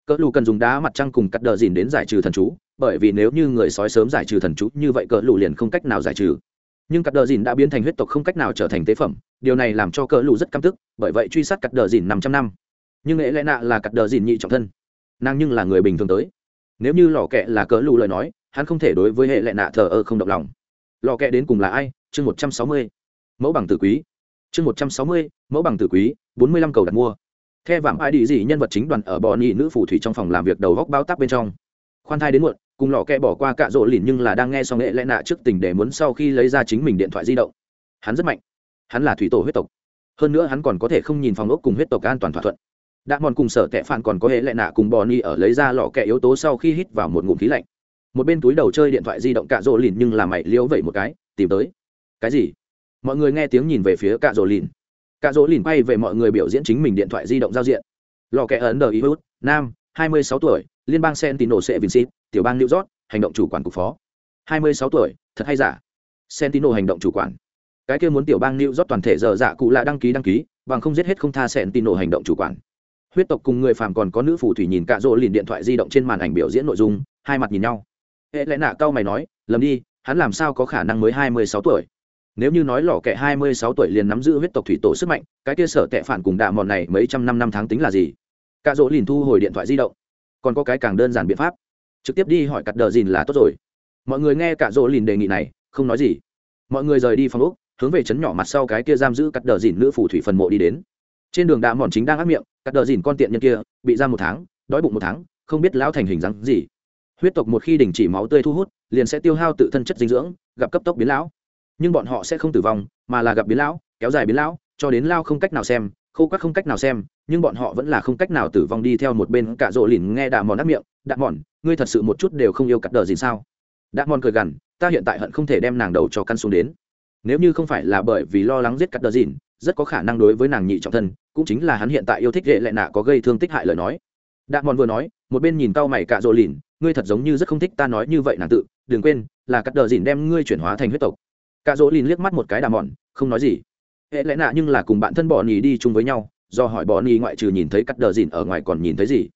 A: Cỡ lũ cần dùng đá mặt trăng cùng cắt đờ dìn đến giải trừ thần chú, bởi vì nếu như người sói sớm giải trừ thần chú, như vậy cỡ lũ liền không cách nào giải trừ. Nhưng cắt đờ dìn đã biến thành huyết tộc không cách nào trở thành tế phẩm, điều này làm cho cỡ lũ rất căm tức, bởi vậy truy sát cắt đờ dìn năm trăm năm. Nhưng lẽ lẽ nạ là cắt đờ dìn nhị trọng thân, nàng nhưng là người bình thường tới. Nếu như lò kẹ là cỡ lũ lời nói hắn không thể đối với hệ lệ nạ thờ ơ không động lòng. Lò kẹ đến cùng là ai? Chương một trăm sáu mươi. Mẫu bằng tử quý. Chương một trăm sáu mươi, mẫu bằng tử quý, bốn mươi lăm cầu đặt mua. Theo vạm ai đi gì nhân vật chính đoàn ở bò nhị nữ phù thủy trong phòng làm việc đầu góc bao tắc bên trong. Khoan thai đến muộn, cùng lò kẹ bỏ qua cạ rỗ lìn nhưng là đang nghe xong nghệ lẽ nạ trước tình để muốn sau khi lấy ra chính mình điện thoại di động. Hắn rất mạnh. Hắn là thủy tổ huyết tộc. Hơn nữa hắn còn có thể không nhìn phòng ốc cùng huyết tộc an toàn thỏa thuận. Đã mòn cùng sở tệ phản còn có hệ lệ nạ cùng bò ni ở lấy ra lọ kẹ yếu tố sau khi hít vào một ngụm khí lạnh một bên túi đầu chơi điện thoại di động cạ rỗ lìn nhưng là mày liếu vậy một cái, tìm tới. Cái gì? Mọi người nghe tiếng nhìn về phía cạ rỗ lìn. Cạ rỗ lìn quay về mọi người biểu diễn chính mình điện thoại di động giao diện. Lò kẻ ấn đờ ý hút nam, hai mươi sáu tuổi, liên bang sentinel sẽ vincit tiểu bang new york, hành động chủ quản cục phó. hai mươi sáu tuổi, thật hay giả? Sentinel hành động chủ quản. Cái kia muốn tiểu bang new york toàn thể giờ dạ cụ là đăng ký đăng ký, bằng không giết hết không tha sentinel hành động chủ quản. Huyết tộc cùng người phàm còn có nữ phù thủy nhìn cạ rỗ lìn điện thoại di động trên màn ảnh biểu diễn nội dung, hai mặt nhìn nhau hệ lẽ nạ cao mày nói, lầm đi, hắn làm sao có khả năng mới hai mươi sáu tuổi? Nếu như nói lò kẹ hai mươi sáu tuổi liền nắm giữ huyết tộc thủy tổ sức mạnh, cái kia sở tệ phản cùng đạ mòn này mấy trăm năm năm tháng tính là gì? Cạ Dỗ lìn thu hồi điện thoại di động. Còn có cái càng đơn giản biện pháp. Trực tiếp đi hỏi cặt đờ dìn là tốt rồi. Mọi người nghe cạ Dỗ lìn đề nghị này, không nói gì. Mọi người rời đi phòng úc, hướng về chấn nhỏ mặt sau cái kia giam giữ cắt đờ dìn nữ phù thủy phần mộ đi đến. Trên đường đạ mòn chính đang áp miệng, cắt đờ dìn con tiện nhân kia, bị giam một tháng, đói bụng một tháng, không biết lão thành hình dáng gì huyết tộc một khi đình chỉ máu tươi thu hút, liền sẽ tiêu hao tự thân chất dinh dưỡng, gặp cấp tốc biến lão. Nhưng bọn họ sẽ không tử vong, mà là gặp biến lão, kéo dài biến lão, cho đến lao không cách nào xem, khô quắc không cách nào xem, nhưng bọn họ vẫn là không cách nào tử vong đi theo một bên. Cả rộ lìn nghe đạ mòn ác miệng, đạ mòn, ngươi thật sự một chút đều không yêu cắt đờ gì sao? Đạ mòn cười gằn, ta hiện tại hận không thể đem nàng đầu cho căn xuống đến. Nếu như không phải là bởi vì lo lắng giết cắt đờ dìn rất có khả năng đối với nàng nhị trọng thân, cũng chính là hắn hiện tại yêu thích ghệ lại nạ có gây thương tích hại lời nói đạ mòn vừa nói, một bên nhìn tao mày cạ rỗ lìn, ngươi thật giống như rất không thích ta nói như vậy nàng tự, đừng quên, là cắt đờ dìn đem ngươi chuyển hóa thành huyết tộc. Cạ rỗ lìn liếc mắt một cái đạ mòn không nói gì. Hệ lẽ nạ nhưng là cùng bạn thân bỏ nhì đi chung với nhau, do hỏi bỏ nhì ngoại trừ nhìn thấy cắt đờ dìn ở ngoài còn nhìn thấy gì?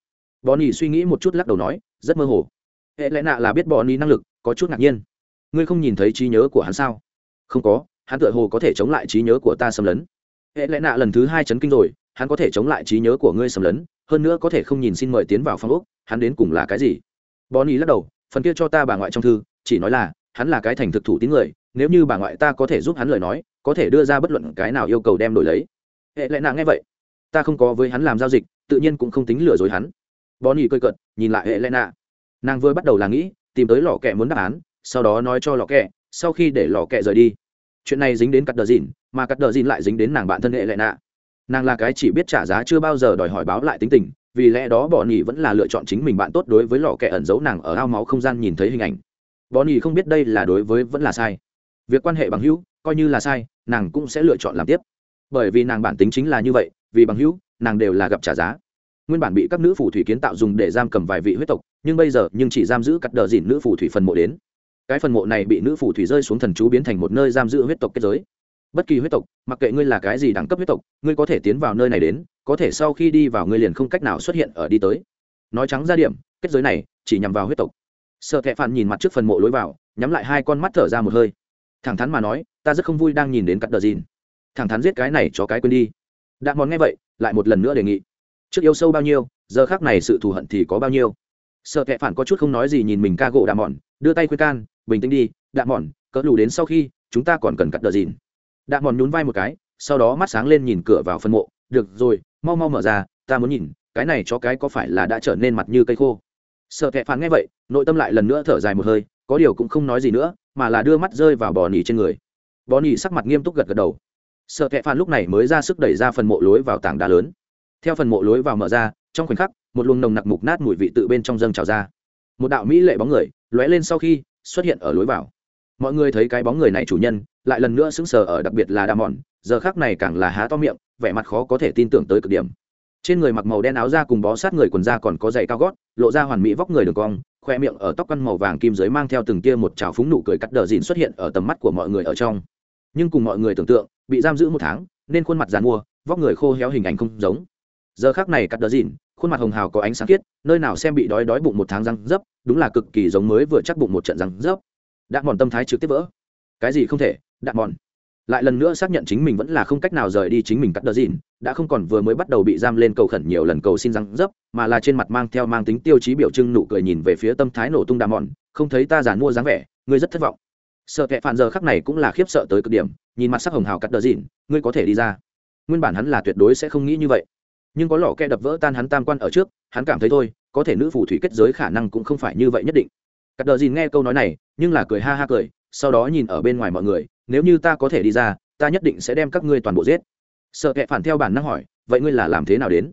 A: Bỏ nhì suy nghĩ một chút lắc đầu nói, rất mơ hồ. Hệ lẽ nạ là biết bỏ nhì năng lực, có chút ngạc nhiên. Ngươi không nhìn thấy trí nhớ của hắn sao? Không có, hắn tựa hồ có thể chống lại trí nhớ của ta xâm lấn. Hệ lẽ nạ lần thứ hai chấn kinh rồi, hắn có thể chống lại trí nhớ của ngươi xâm lấn hơn nữa có thể không nhìn xin mời tiến vào phòng úc, hắn đến cùng là cái gì? Bonnie lắc đầu, phần kia cho ta bà ngoại trong thư, chỉ nói là, hắn là cái thành thực thủ tín người, nếu như bà ngoại ta có thể giúp hắn lời nói, có thể đưa ra bất luận cái nào yêu cầu đem đổi lấy. Hệ lẽ nạ nghe vậy, ta không có với hắn làm giao dịch, tự nhiên cũng không tính lừa dối hắn. Bonnie cười cơi cận nhìn lại hệ lẽ nạ. Nàng vừa bắt đầu là nghĩ, tìm tới lò kẹ muốn đáp án, sau đó nói cho lò kẹ, sau khi để lò kẹ rời đi. Chuyện này dính đến cắt đờ dìn mà cắt đờ dìn lại dính đến nàng bạn thân hệ lệ nạ nàng là cái chỉ biết trả giá chưa bao giờ đòi hỏi báo lại tính tình, vì lẽ đó bọn nhì vẫn là lựa chọn chính mình bạn tốt đối với lò kẹ ẩn giấu nàng ở ao máu không gian nhìn thấy hình ảnh. Bọn nhì không biết đây là đối với vẫn là sai. Việc quan hệ bằng hữu, coi như là sai, nàng cũng sẽ lựa chọn làm tiếp. Bởi vì nàng bản tính chính là như vậy, vì bằng hữu, nàng đều là gặp trả giá. Nguyên bản bị các nữ phù thủy kiến tạo dùng để giam cầm vài vị huyết tộc, nhưng bây giờ nhưng chỉ giam giữ cắt đờ dìn nữ phù thủy phần mộ đến. Cái phần mộ này bị nữ phù thủy rơi xuống thần chú biến thành một nơi giam giữ huyết tộc kết giới bất kỳ huyết tộc, mặc kệ ngươi là cái gì đẳng cấp huyết tộc, ngươi có thể tiến vào nơi này đến, có thể sau khi đi vào ngươi liền không cách nào xuất hiện ở đi tới. Nói trắng ra điểm, kết giới này chỉ nhằm vào huyết tộc. Sợ thẹ phản nhìn mặt trước phần mộ lối vào, nhắm lại hai con mắt thở ra một hơi. Thẳng thắn mà nói, ta rất không vui đang nhìn đến cắt đờ dìn. Thẳng thắn giết cái này cho cái quên đi. Đạn món nghe vậy, lại một lần nữa đề nghị. Trước yêu sâu bao nhiêu, giờ khác này sự thù hận thì có bao nhiêu? Sợ thẹ phản có chút không nói gì nhìn mình ca gỗ đạ mòn, đưa tay khuyên can, bình tĩnh đi đạ mòn cỡ lù đến sau khi, chúng ta còn cần cắt đờ dìn đạ mòn nhún vai một cái, sau đó mắt sáng lên nhìn cửa vào phân mộ. Được rồi, mau mau mở ra, ta muốn nhìn, cái này cho cái có phải là đã trở nên mặt như cây khô? Sợ kệ phán nghe vậy, nội tâm lại lần nữa thở dài một hơi, có điều cũng không nói gì nữa, mà là đưa mắt rơi vào bò nỉ trên người. Bò nỉ sắc mặt nghiêm túc gật gật đầu. Sợ kệ phán lúc này mới ra sức đẩy ra phần mộ lối vào tảng đá lớn. Theo phần mộ lối vào mở ra, trong khoảnh khắc, một luồng nồng nặc mục nát mùi vị tự bên trong dâng trào ra. Một đạo mỹ lệ bóng người lóe lên sau khi xuất hiện ở lối vào mọi người thấy cái bóng người này chủ nhân, lại lần nữa sững sờ ở đặc biệt là đa mòn giờ khác này càng là há to miệng, vẻ mặt khó có thể tin tưởng tới cực điểm. Trên người mặc màu đen áo da cùng bó sát người quần da còn có giày cao gót, lộ ra hoàn mỹ vóc người đường cong, khoe miệng ở tóc căn màu vàng kim dưới mang theo từng tia một trào phúng nụ cười cắt đờ dìn xuất hiện ở tầm mắt của mọi người ở trong. Nhưng cùng mọi người tưởng tượng, bị giam giữ một tháng, nên khuôn mặt dàn mua, vóc người khô héo hình ảnh không giống. Giờ khác này cắt đờ dìn khuôn mặt hồng hào có ánh sáng khiết, nơi nào xem bị đói đói bụng một tháng răng dấp, đúng là cực kỳ giống mới vừa chắc bụng một trận răng dấp đạn mòn tâm thái trực tiếp vỡ. Cái gì không thể đạn mòn? Lại lần nữa xác nhận chính mình vẫn là không cách nào rời đi chính mình cắt đờ dìn đã không còn vừa mới bắt đầu bị giam lên cầu khẩn nhiều lần cầu xin răng dấp, mà là trên mặt mang theo mang tính tiêu chí biểu trưng nụ cười nhìn về phía tâm thái nổ tung đạn mòn, không thấy ta giàn mua dáng vẻ, ngươi rất thất vọng. Sợ kệ phản giờ khắc này cũng là khiếp sợ tới cực điểm, nhìn mặt sắc hồng hào cắt đờ dìn ngươi có thể đi ra. Nguyên bản hắn là tuyệt đối sẽ không nghĩ như vậy. Nhưng có lò kẹ đập vỡ tan hắn tam quan ở trước, hắn cảm thấy thôi, có thể nữ phù thủy kết giới khả năng cũng không phải như vậy nhất định cắt đờ dìn nghe câu nói này, nhưng là cười ha ha cười, sau đó nhìn ở bên ngoài mọi người, nếu như ta có thể đi ra, ta nhất định sẽ đem các ngươi toàn bộ giết. Sợ kẹ phản theo bản năng hỏi, vậy ngươi là làm thế nào đến?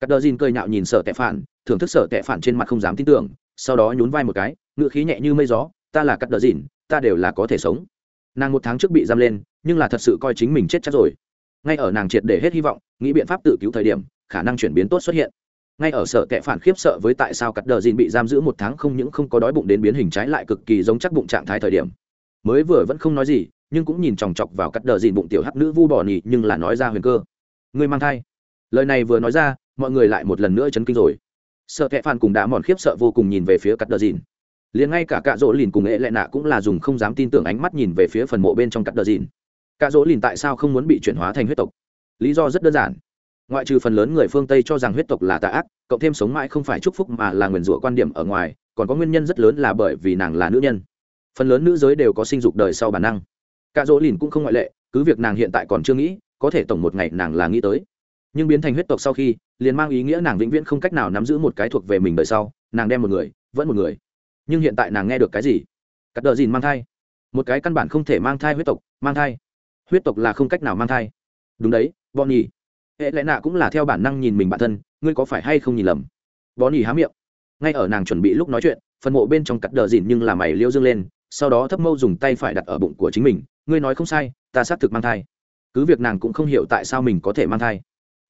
A: Cắt đờ dìn cười nhạo nhìn sợ tệ phản, thưởng thức sợ tệ phản trên mặt không dám tin tưởng, sau đó nhún vai một cái ngựa khí nhẹ như mây gió, ta là cắt đờ dìn, ta đều là có thể sống. Nàng một tháng trước bị giam lên, nhưng là thật sự coi chính mình chết chắc rồi. Ngay ở nàng triệt để hết hy vọng, nghĩ biện pháp tự cứu thời điểm, khả năng chuyển biến tốt xuất hiện ngay ở sở kệ phản khiếp sợ với tại sao cắt đờ dìn bị giam giữ một tháng không những không có đói bụng đến biến hình trái lại cực kỳ giống chắc bụng trạng thái thời điểm. Mới vừa vẫn không nói gì, nhưng cũng nhìn chòng chọc vào cắt đờ dìn bụng tiểu hắc nữ vu bỏ nhì nhưng là nói ra huyền cơ. Người mang thai. Lời này vừa nói ra, mọi người lại một lần nữa chấn kinh rồi. Sợ kệ phản cùng đã mòn khiếp sợ vô cùng nhìn về phía cắt đờ dìn liền ngay cả cạ dỗ lìn cùng ệ lệ nạ cũng là dùng không dám tin tưởng ánh mắt nhìn về phía phần mộ bên trong cắt đờ dìn cạ dỗ lìn tại sao không muốn bị chuyển hóa thành huyết tộc? Lý do rất đơn giản ngoại trừ phần lớn người phương tây cho rằng huyết tộc là tà ác, cộng thêm sống mãi không phải chúc phúc mà là nguyền rủa quan điểm ở ngoài, còn có nguyên nhân rất lớn là bởi vì nàng là nữ nhân. Phần lớn nữ giới đều có sinh dục đời sau bản năng. Cạ dỗ lìn cũng không ngoại lệ, cứ việc nàng hiện tại còn chưa nghĩ, có thể tổng một ngày nàng là nghĩ tới. Nhưng biến thành huyết tộc sau khi, liền mang ý nghĩa nàng vĩnh viễn không cách nào nắm giữ một cái thuộc về mình đời sau, nàng đem một người, vẫn một người. Nhưng hiện tại nàng nghe được cái gì? Cắt đờ dìn mang thai. Một cái căn bản không thể mang thai huyết tộc, mang thai. Huyết tộc là không cách nào mang thai. Đúng đấy, bọn nhì hệ lẽ nạ cũng là theo bản năng nhìn mình bản thân, ngươi có phải hay không nhìn lầm? Bó nhì há miệng. Ngay ở nàng chuẩn bị lúc nói chuyện, phần mộ bên trong cắt đờ dìn nhưng là mày liêu dương lên, sau đó thấp mâu dùng tay phải đặt ở bụng của chính mình, ngươi nói không sai, ta xác thực mang thai. Cứ việc nàng cũng không hiểu tại sao mình có thể mang thai.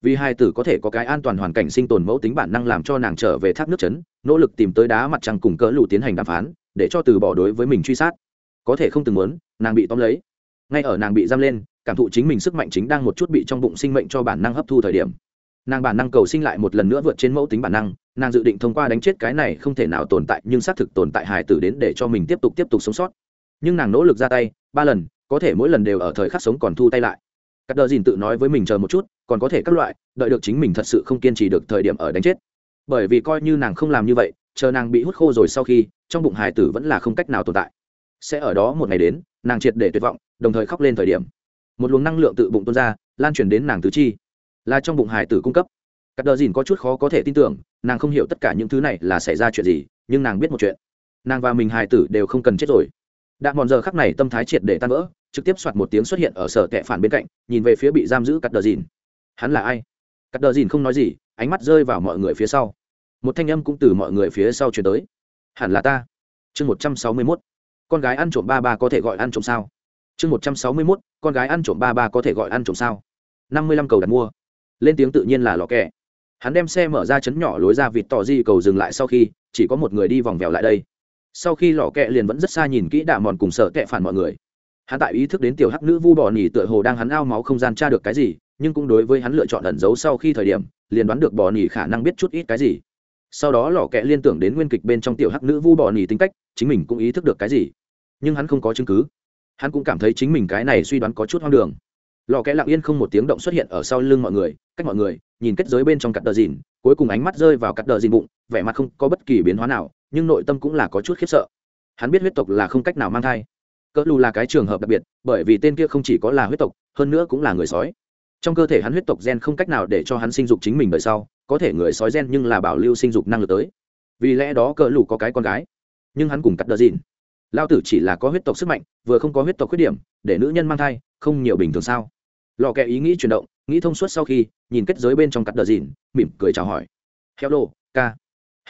A: Vì hai tử có thể có cái an toàn hoàn cảnh sinh tồn mẫu tính bản năng làm cho nàng trở về thác nước chấn, nỗ lực tìm tới đá mặt trăng cùng cỡ lù tiến hành đàm phán, để cho từ bỏ đối với mình truy sát. Có thể không từng muốn, nàng bị tóm lấy ngay ở nàng bị giam lên, cảm thụ chính mình sức mạnh chính đang một chút bị trong bụng sinh mệnh cho bản năng hấp thu thời điểm. Nàng bản năng cầu sinh lại một lần nữa vượt trên mẫu tính bản năng, nàng dự định thông qua đánh chết cái này không thể nào tồn tại nhưng xác thực tồn tại hài tử đến để cho mình tiếp tục tiếp tục sống sót. Nhưng nàng nỗ lực ra tay, ba lần, có thể mỗi lần đều ở thời khắc sống còn thu tay lại. Cắt đờ dìn tự nói với mình chờ một chút, còn có thể các loại, đợi được chính mình thật sự không kiên trì được thời điểm ở đánh chết. Bởi vì coi như nàng không làm như vậy, chờ nàng bị hút khô rồi sau khi, trong bụng hài tử vẫn là không cách nào tồn tại sẽ ở đó một ngày đến, nàng triệt để tuyệt vọng, đồng thời khóc lên thời điểm. Một luồng năng lượng tự bụng tuôn ra, lan truyền đến nàng tứ chi. Là trong bụng hải tử cung cấp. Cắt đờ dìn có chút khó có thể tin tưởng, nàng không hiểu tất cả những thứ này là xảy ra chuyện gì, nhưng nàng biết một chuyện. Nàng và mình hải tử đều không cần chết rồi. Đạn mòn giờ khắc này tâm thái triệt để tan vỡ, trực tiếp soạt một tiếng xuất hiện ở sở tệ phản bên cạnh, nhìn về phía bị giam giữ cắt đờ dìn. Hắn là ai? Cắt đờ dìn không nói gì, ánh mắt rơi vào mọi người phía sau. Một thanh âm cũng từ mọi người phía sau chuyển tới. Hẳn là ta. Chương một trăm sáu mươi mốt con gái ăn trộm ba ba có thể gọi ăn trộm sao? Chương một trăm sáu mươi mốt, con gái ăn trộm ba ba có thể gọi ăn trộm sao? Năm mươi lăm cầu đặt mua. Lên tiếng tự nhiên là lò kẹ. Hắn đem xe mở ra chấn nhỏ lối ra vịt tỏ di cầu dừng lại sau khi, chỉ có một người đi vòng vèo lại đây. Sau khi lò kẹ liền vẫn rất xa nhìn kỹ đạ mòn cùng sợ kẹ phản mọi người. Hắn tại ý thức đến tiểu hắc nữ vu bò nỉ tựa hồ đang hắn ao máu không gian tra được cái gì, nhưng cũng đối với hắn lựa chọn ẩn giấu sau khi thời điểm, liền đoán được bò nỉ khả năng biết chút ít cái gì sau đó lò kẹ liên tưởng đến nguyên kịch bên trong tiểu hắc nữ vu bò nỉ tính cách, chính mình cũng ý thức được cái gì. Nhưng hắn không có chứng cứ. Hắn cũng cảm thấy chính mình cái này suy đoán có chút hoang đường. Lò kẽ lặng yên không một tiếng động xuất hiện ở sau lưng mọi người, cách mọi người, nhìn kết giới bên trong cặp đờ dìn, cuối cùng ánh mắt rơi vào cặp đờ dìn bụng, vẻ mặt không có bất kỳ biến hóa nào, nhưng nội tâm cũng là có chút khiếp sợ. Hắn biết huyết tộc là không cách nào mang thai. Cỡ lù là cái trường hợp đặc biệt, bởi vì tên kia không chỉ có là huyết tộc, hơn nữa cũng là người sói trong cơ thể hắn huyết tộc gen không cách nào để cho hắn sinh dục chính mình đời sau, có thể người sói gen nhưng là bảo lưu sinh dục năng lực tới. Vì lẽ đó cỡ lù có cái con gái. Nhưng hắn cùng cắt đờ dìn. Lao tử chỉ là có huyết tộc sức mạnh, vừa không có huyết tộc khuyết điểm, để nữ nhân mang thai, không nhiều bình thường sao? Lò kẹ ý nghĩ chuyển động, nghĩ thông suốt sau khi, nhìn kết giới bên trong cắt đờ dìn, mỉm cười chào hỏi. Hello, k.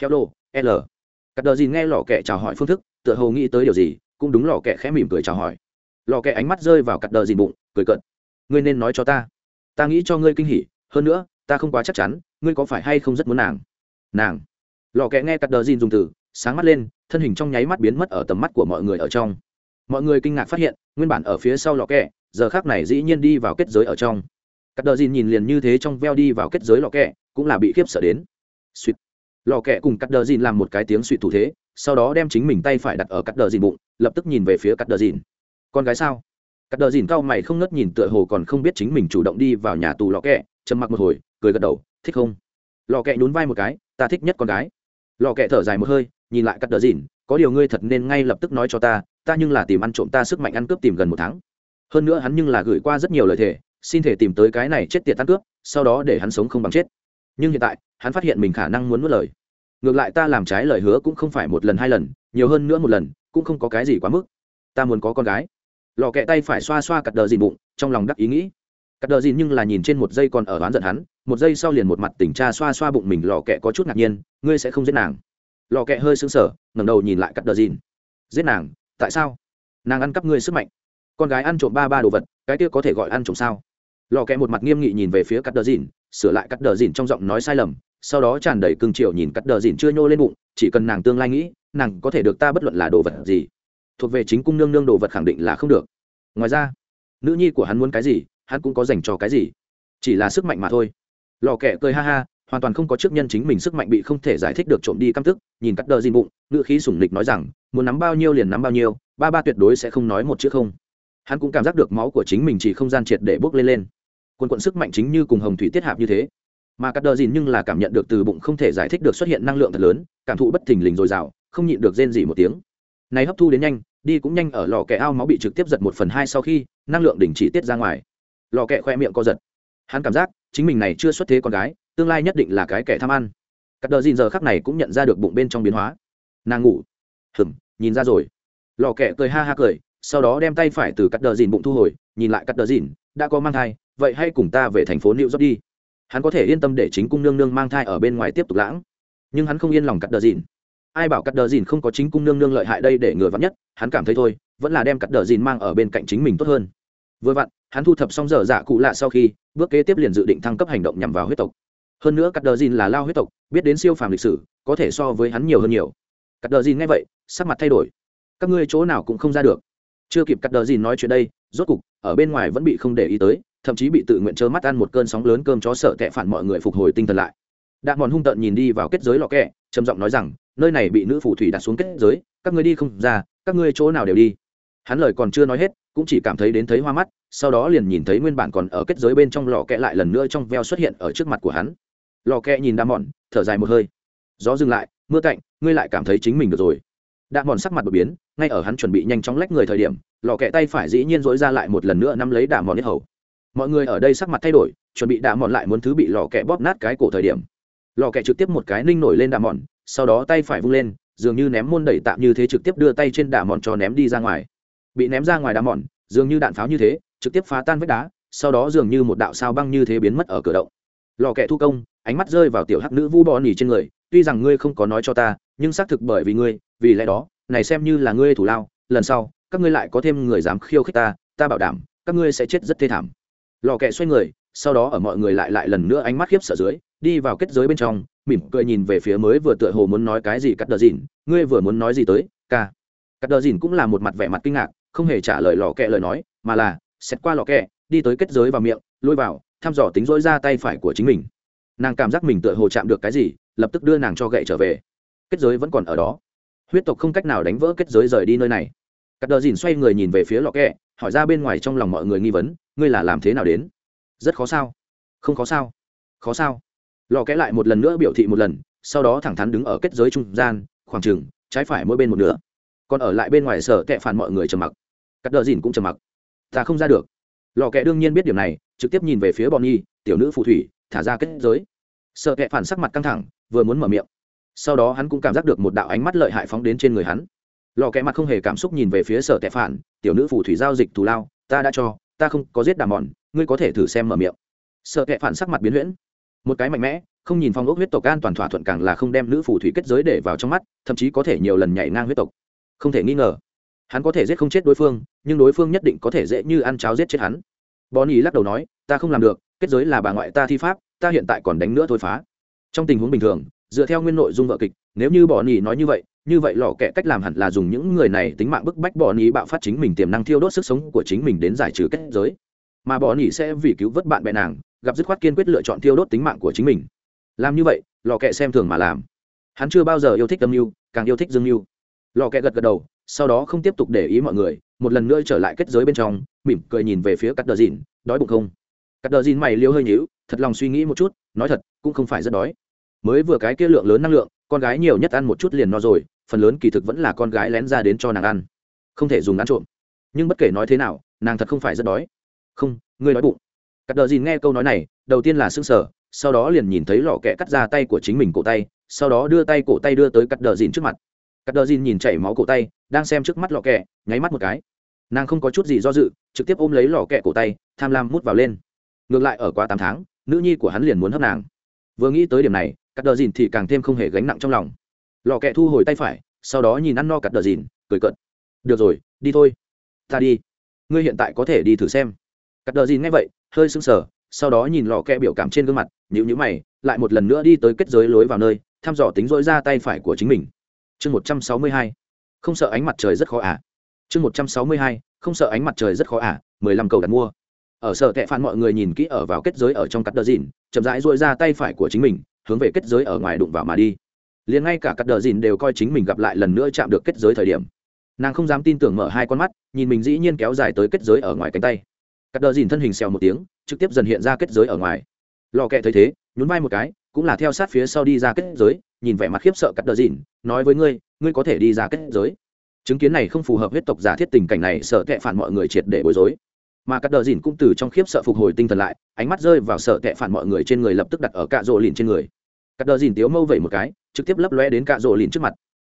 A: Hello, l. Cắt đờ dìn nghe lò kẹ chào hỏi phương thức, tựa hồ nghĩ tới điều gì, cũng đúng lò kẹ khẽ mỉm cười chào hỏi. Lò kẹ ánh mắt rơi vào cắt đờ dìn bụng, cười cận ngươi nên nói cho ta ta nghĩ cho ngươi kinh hỉ, hơn nữa, ta không quá chắc chắn, ngươi có phải hay không rất muốn nàng? Nàng. Lò kẹ nghe cắt đờ dìn dùng từ, sáng mắt lên, thân hình trong nháy mắt biến mất ở tầm mắt của mọi người ở trong. Mọi người kinh ngạc phát hiện, nguyên bản ở phía sau lò kẹ, giờ khác này dĩ nhiên đi vào kết giới ở trong. Cắt đờ dìn nhìn liền như thế trong veo đi vào kết giới lò kẹ, cũng là bị khiếp sợ đến. Suýt. Lò kẹ cùng cắt đờ dìn làm một cái tiếng suýt thủ thế, sau đó đem chính mình tay phải đặt ở cắt đờ dìn bụng, lập tức nhìn về phía cắt đờ dìn con gái sao? Cắt đờ dìn cao mày không ngất nhìn tựa hồ còn không biết chính mình chủ động đi vào nhà tù lọ kẹ, trầm mặc một hồi, cười gật đầu, thích không? Lọ kẹ nhún vai một cái, ta thích nhất con gái. Lọ kẹ thở dài một hơi, nhìn lại cắt đờ dìn, có điều ngươi thật nên ngay lập tức nói cho ta ta nhưng là tìm ăn trộm ta sức mạnh ăn cướp tìm gần một tháng. Hơn nữa hắn nhưng là gửi qua rất nhiều lời thề, xin thể tìm tới cái này chết tiệt ăn cướp, sau đó để hắn sống không bằng chết. Nhưng hiện tại, hắn phát hiện mình khả năng muốn nuốt lời. Ngược lại ta làm trái lời hứa cũng không phải một lần hai lần, nhiều hơn nữa một lần, cũng không có cái gì quá mức. Ta muốn có con gái lò kẹ tay phải xoa xoa cắt đờ dìn bụng, trong lòng đắc ý nghĩ. Cắt đờ dìn nhưng là nhìn trên một giây còn ở đoán giận hắn, một giây sau liền một mặt tỉnh cha xoa xoa bụng mình lò kẹ có chút ngạc nhiên, ngươi sẽ không giết nàng? Lò kẹ hơi sững sờ, ngẩng đầu nhìn lại cắt đờ dìn. Giết nàng? Tại sao? Nàng ăn cắp ngươi sức mạnh. Con gái ăn trộm ba ba đồ vật, cái kia có thể gọi ăn trộm sao? Lò kẹ một mặt nghiêm nghị nhìn về phía cắt đờ dìn, sửa lại cắt đờ dìn trong giọng nói sai lầm, sau đó tràn đầy cương triều nhìn cắt đờ dìn chưa nhô lên bụng, chỉ cần nàng tương lai nghĩ, nàng có thể được ta bất luận là đồ vật gì thuộc về chính cung nương nương đồ vật khẳng định là không được. Ngoài ra, nữ nhi của hắn muốn cái gì, hắn cũng có dành cho cái gì. Chỉ là sức mạnh mà thôi. Lò kẹ cười ha ha, hoàn toàn không có trước nhân chính mình sức mạnh bị không thể giải thích được trộm đi căm tức, nhìn cắt đờ dìn bụng, ngữ khí sủng nịch nói rằng, muốn nắm bao nhiêu liền nắm bao nhiêu, ba ba tuyệt đối sẽ không nói một chữ không. Hắn cũng cảm giác được máu của chính mình chỉ không gian triệt để bốc lên lên. Quân quận sức mạnh chính như cùng hồng thủy tiết hạp như thế. Mà cắt đờ dìn nhưng là cảm nhận được từ bụng không thể giải thích được xuất hiện năng lượng thật lớn, cảm thụ bất thình lình dồi dào, không nhịn được rên gì một tiếng. Này hấp thu đến nhanh đi cũng nhanh ở lò kẹ ao máu bị trực tiếp giật một phần hai sau khi, năng lượng đỉnh chỉ tiết ra ngoài. Lò kẹ khoe miệng co giật. Hắn cảm giác, chính mình này chưa xuất thế con gái, tương lai nhất định là cái kẻ tham ăn. Cắt đờ dìn giờ khắc này cũng nhận ra được bụng bên trong biến hóa. Nàng ngủ. Hừng nhìn ra rồi. Lò kẹ cười ha ha cười, sau đó đem tay phải từ cắt đờ dìn bụng thu hồi, nhìn lại cắt đờ dìn, đã có mang thai, vậy hay cùng ta về thành phố new york đi. Hắn có thể yên tâm để chính cung nương nương mang thai ở bên ngoài tiếp tục lãng. Nhưng hắn không yên lòng cắt đờ dìn ai bảo cắt đờ dìn không có chính cung nương nương lợi hại đây để ngừa vắn nhất, hắn cảm thấy thôi, vẫn là đem cắt đờ dìn mang ở bên cạnh chính mình tốt hơn. Vừa vặn, hắn thu thập xong dở dạ cụ lạ sau khi, bước kế tiếp liền dự định thăng cấp hành động nhằm vào huyết tộc. Hơn nữa cắt đờ dìn là lao huyết tộc, biết đến siêu phàm lịch sử, có thể so với hắn nhiều hơn nhiều. Cắt đờ dìn nghe vậy, sắc mặt thay đổi. Các ngươi chỗ nào cũng không ra được. Chưa kịp cắt đờ dìn nói chuyện đây, rốt cục, ở bên ngoài vẫn bị không để ý tới, thậm chí bị tự nguyện trơ mắt ăn một cơn sóng lớn cơm chó sợ tệ phản mọi người phục hồi tinh thần lại. Đạn mòn hung tợn nhìn đi vào kết giới lò kẹ, trầm giọng nói rằng nơi này bị nữ phù thủy đặt xuống kết giới, các ngươi đi không ra, các ngươi chỗ nào đều đi. Hắn lời còn chưa nói hết, cũng chỉ cảm thấy đến thấy hoa mắt, sau đó liền nhìn thấy nguyên bản còn ở kết giới bên trong lò kẹ lại lần nữa trong veo xuất hiện ở trước mặt của hắn. Lò kẹ nhìn đa mòn, thở dài một hơi. Gió dừng lại, mưa cạnh ngươi lại cảm thấy chính mình được rồi. Đa mòn sắc mặt đột biến, ngay ở hắn chuẩn bị nhanh chóng lách người thời điểm, lò kẹ tay phải dĩ nhiên dối ra lại một lần nữa nắm lấy đạm mòn nhất hầu. Mọi người ở đây sắc mặt thay đổi, chuẩn bị đạm mòn lại muốn thứ bị lò kẹ bóp nát cái cổ thời điểm. Lò kẹ trực tiếp một cái ninh nổi lên đạm mòn sau đó tay phải vung lên, dường như ném môn đẩy tạm như thế trực tiếp đưa tay trên đà mòn cho ném đi ra ngoài. Bị ném ra ngoài đà mòn, dường như đạn pháo như thế, trực tiếp phá tan vách đá, sau đó dường như một đạo sao băng như thế biến mất ở cửa động. Lò kẹ thu công, ánh mắt rơi vào tiểu hắc nữ vu bò nỉ trên người, tuy rằng ngươi không có nói cho ta, nhưng xác thực bởi vì ngươi, vì lẽ đó, này xem như là ngươi thủ lao, lần sau, các ngươi lại có thêm người dám khiêu khích ta ta bảo đảm, các ngươi sẽ chết rất thê thảm. Lò kẹ xoay người, sau đó ở mọi người lại lại lần nữa ánh mắt khiếp sợ dưới, đi vào kết giới bên trong mỉm cười nhìn về phía mới vừa tựa hồ muốn nói cái gì cắt đờ dìn ngươi vừa muốn nói gì tới? Ca. Cắt đờ dìn cũng là một mặt vẻ mặt kinh ngạc, không hề trả lời lò kẹ lời nói, mà là xét qua lò kẹ, đi tới kết giới vào miệng, lôi vào, thăm dò tính dỗi ra tay phải của chính mình. Nàng cảm giác mình tựa hồ chạm được cái gì, lập tức đưa nàng cho gậy trở về. Kết giới vẫn còn ở đó. Huyết tộc không cách nào đánh vỡ kết giới rời đi nơi này. Cắt đờ dìn xoay người nhìn về phía lò kẹ, hỏi ra bên ngoài trong lòng mọi người nghi vấn, ngươi là làm thế nào đến? Rất khó sao. Không khó sao. Khó sao? Lò kẽ lại một lần nữa biểu thị một lần, sau đó thẳng thắn đứng ở kết giới trung gian, khoảng trừng trái phải mỗi bên một nửa. Còn ở lại bên ngoài sở kẹ phản mọi người trầm mặc. Cắt đờ dìn cũng trầm mặc. Ta không ra được. Lò kẽ đương nhiên biết điểm này, trực tiếp nhìn về phía bọn nhi tiểu nữ phù thủy, thả ra kết giới. Sợ kẹ phản sắc mặt căng thẳng, vừa muốn mở miệng. Sau đó hắn cũng cảm giác được một đạo ánh mắt lợi hại phóng đến trên người hắn. Lò kẽ mặt không hề cảm xúc nhìn về phía sở kẹ phản, tiểu nữ phù thủy giao dịch thù lao, ta đã cho, ta không có giết đà mòn, ngươi có thể thử xem mở miệng. Sợ kẹ phản sắc mặt biến huyễn một cái mạnh mẽ, không nhìn phong ốc huyết tộc an toàn thỏa thuận càng là không đem nữ phù thủy kết giới để vào trong mắt, thậm chí có thể nhiều lần nhảy ngang huyết tộc. Không thể nghi ngờ, hắn có thể giết không chết đối phương, nhưng đối phương nhất định có thể dễ như ăn cháo giết chết hắn. Bò nhì lắc đầu nói, ta không làm được, kết giới là bà ngoại ta thi pháp, ta hiện tại còn đánh nữa thôi phá. Trong tình huống bình thường, dựa theo nguyên nội dung vợ kịch, nếu như bỏ nhì nói như vậy như vậy lò kẹ cách làm hẳn là dùng những người này tính mạng bức bách bỏ nhì bạo phát chính mình tiềm năng thiêu đốt sức sống của chính mình đến giải trừ kết giới. Mà bỏ nhì sẽ vì cứu vớt bạn bè nàng gặp dứt khoát kiên quyết lựa chọn tiêu đốt tính mạng của chính mình. Làm như vậy, lò kẹ xem thường mà làm. Hắn chưa bao giờ yêu thích âm mưu, càng yêu thích dương mưu. Lò kẹ gật gật đầu, sau đó không tiếp tục để ý mọi người, một lần nữa trở lại kết giới bên trong, mỉm cười nhìn về phía cắt đờ dìn đói bụng không? Cắt đờ dìn mày liêu hơi nhíu, thật lòng suy nghĩ một chút, nói thật, cũng không phải rất đói. Mới vừa cái kia lượng lớn năng lượng, con gái nhiều nhất ăn một chút liền no rồi, phần lớn kỳ thực vẫn là con gái lén ra đến cho nàng ăn. Không thể dùng ăn trộm. Nhưng bất kể nói thế nào, nàng thật không phải rất đói. Không, ngươi đói bụng cắt đờ dìn nghe câu nói này, đầu tiên là s ư n g sở sau đó liền nhìn thấy lọ kẹ cắt ra tay của chính mình cổ tay, sau đó đưa tay cổ tay đưa tới cắt đờ dìn trước mặt. Cắt đờ dìn nhìn chảy máu cổ tay, đang xem trước mắt lọ kẹ, nháy mắt một cái. Nàng không có chút gì do dự, trực tiếp ôm lấy lọ kẹ cổ tay, tham lam mút vào lên. Ngược lại ở quá tám tháng, nữ nhi của hắn liền muốn hấp nàng. Vừa nghĩ tới điểm này, cắt đờ dìn thì càng thêm không hề gánh nặng trong lòng. Lọ kẹ thu hồi tay phải, sau đó nhìn ăn no cắt đờ dìn cười cận được rồi, đi thôi. Ta đi. Ngươi hiện tại có thể đi thử xem. Cắt đờ dìn nghe vậy hơi sững sờ, sau đó nhìn lò kẹ biểu cảm trên gương mặt nhữ nhữ mày, lại một lần nữa đi tới kết giới lối vào nơi, thăm dò tính rỗi ra tay phải của chính mình chương một trăm sáu mươi hai, không sợ ánh mặt trời rất khó ả à. chương một trăm sáu mươi hai, không sợ ánh mặt trời rất khó ả à. mười lăm cầu đặt mua ở sở tệ phản mọi người nhìn kỹ ở vào kết giới ở trong cắt đờ dìn, chậm rãi dội ra tay phải của chính mình, hướng về kết giới ở ngoài đụng vào mà đi liền ngay cả cắt đờ dìn đều coi chính mình gặp lại lần nữa chạm được kết giới thời điểm nàng không dám tin tưởng mở hai con mắt, nhìn mình dĩ nhiên kéo dài tới kết giới ở ngoài cánh tay cắt đờ dìn thân hình xèo một tiếng, trực tiếp dần hiện ra kết giới ở ngoài. Lò kẹ thấy thế, nhún vai một cái, cũng là theo sát phía sau đi ra kết giới, nhìn vẻ mặt khiếp sợ cắt đờ dìn, nói với ngươi ngươi có thể đi ra kết giới. Chứng kiến này không phù hợp huyết tộc giả thiết tình cảnh này, sợ kẹ phản mọi người triệt để bối rối. Mà cắt đờ dìn cũng từ trong khiếp sợ phục hồi tinh thần lại, ánh mắt rơi vào sợ kẹ phản mọi người trên người lập tức đặt ở cạ rỗ lìn trên người. Cắt đờ dìn tiếu mâu vẩy một cái, trực tiếp lấp lóe đến cạ rỗ lìn trước mặt.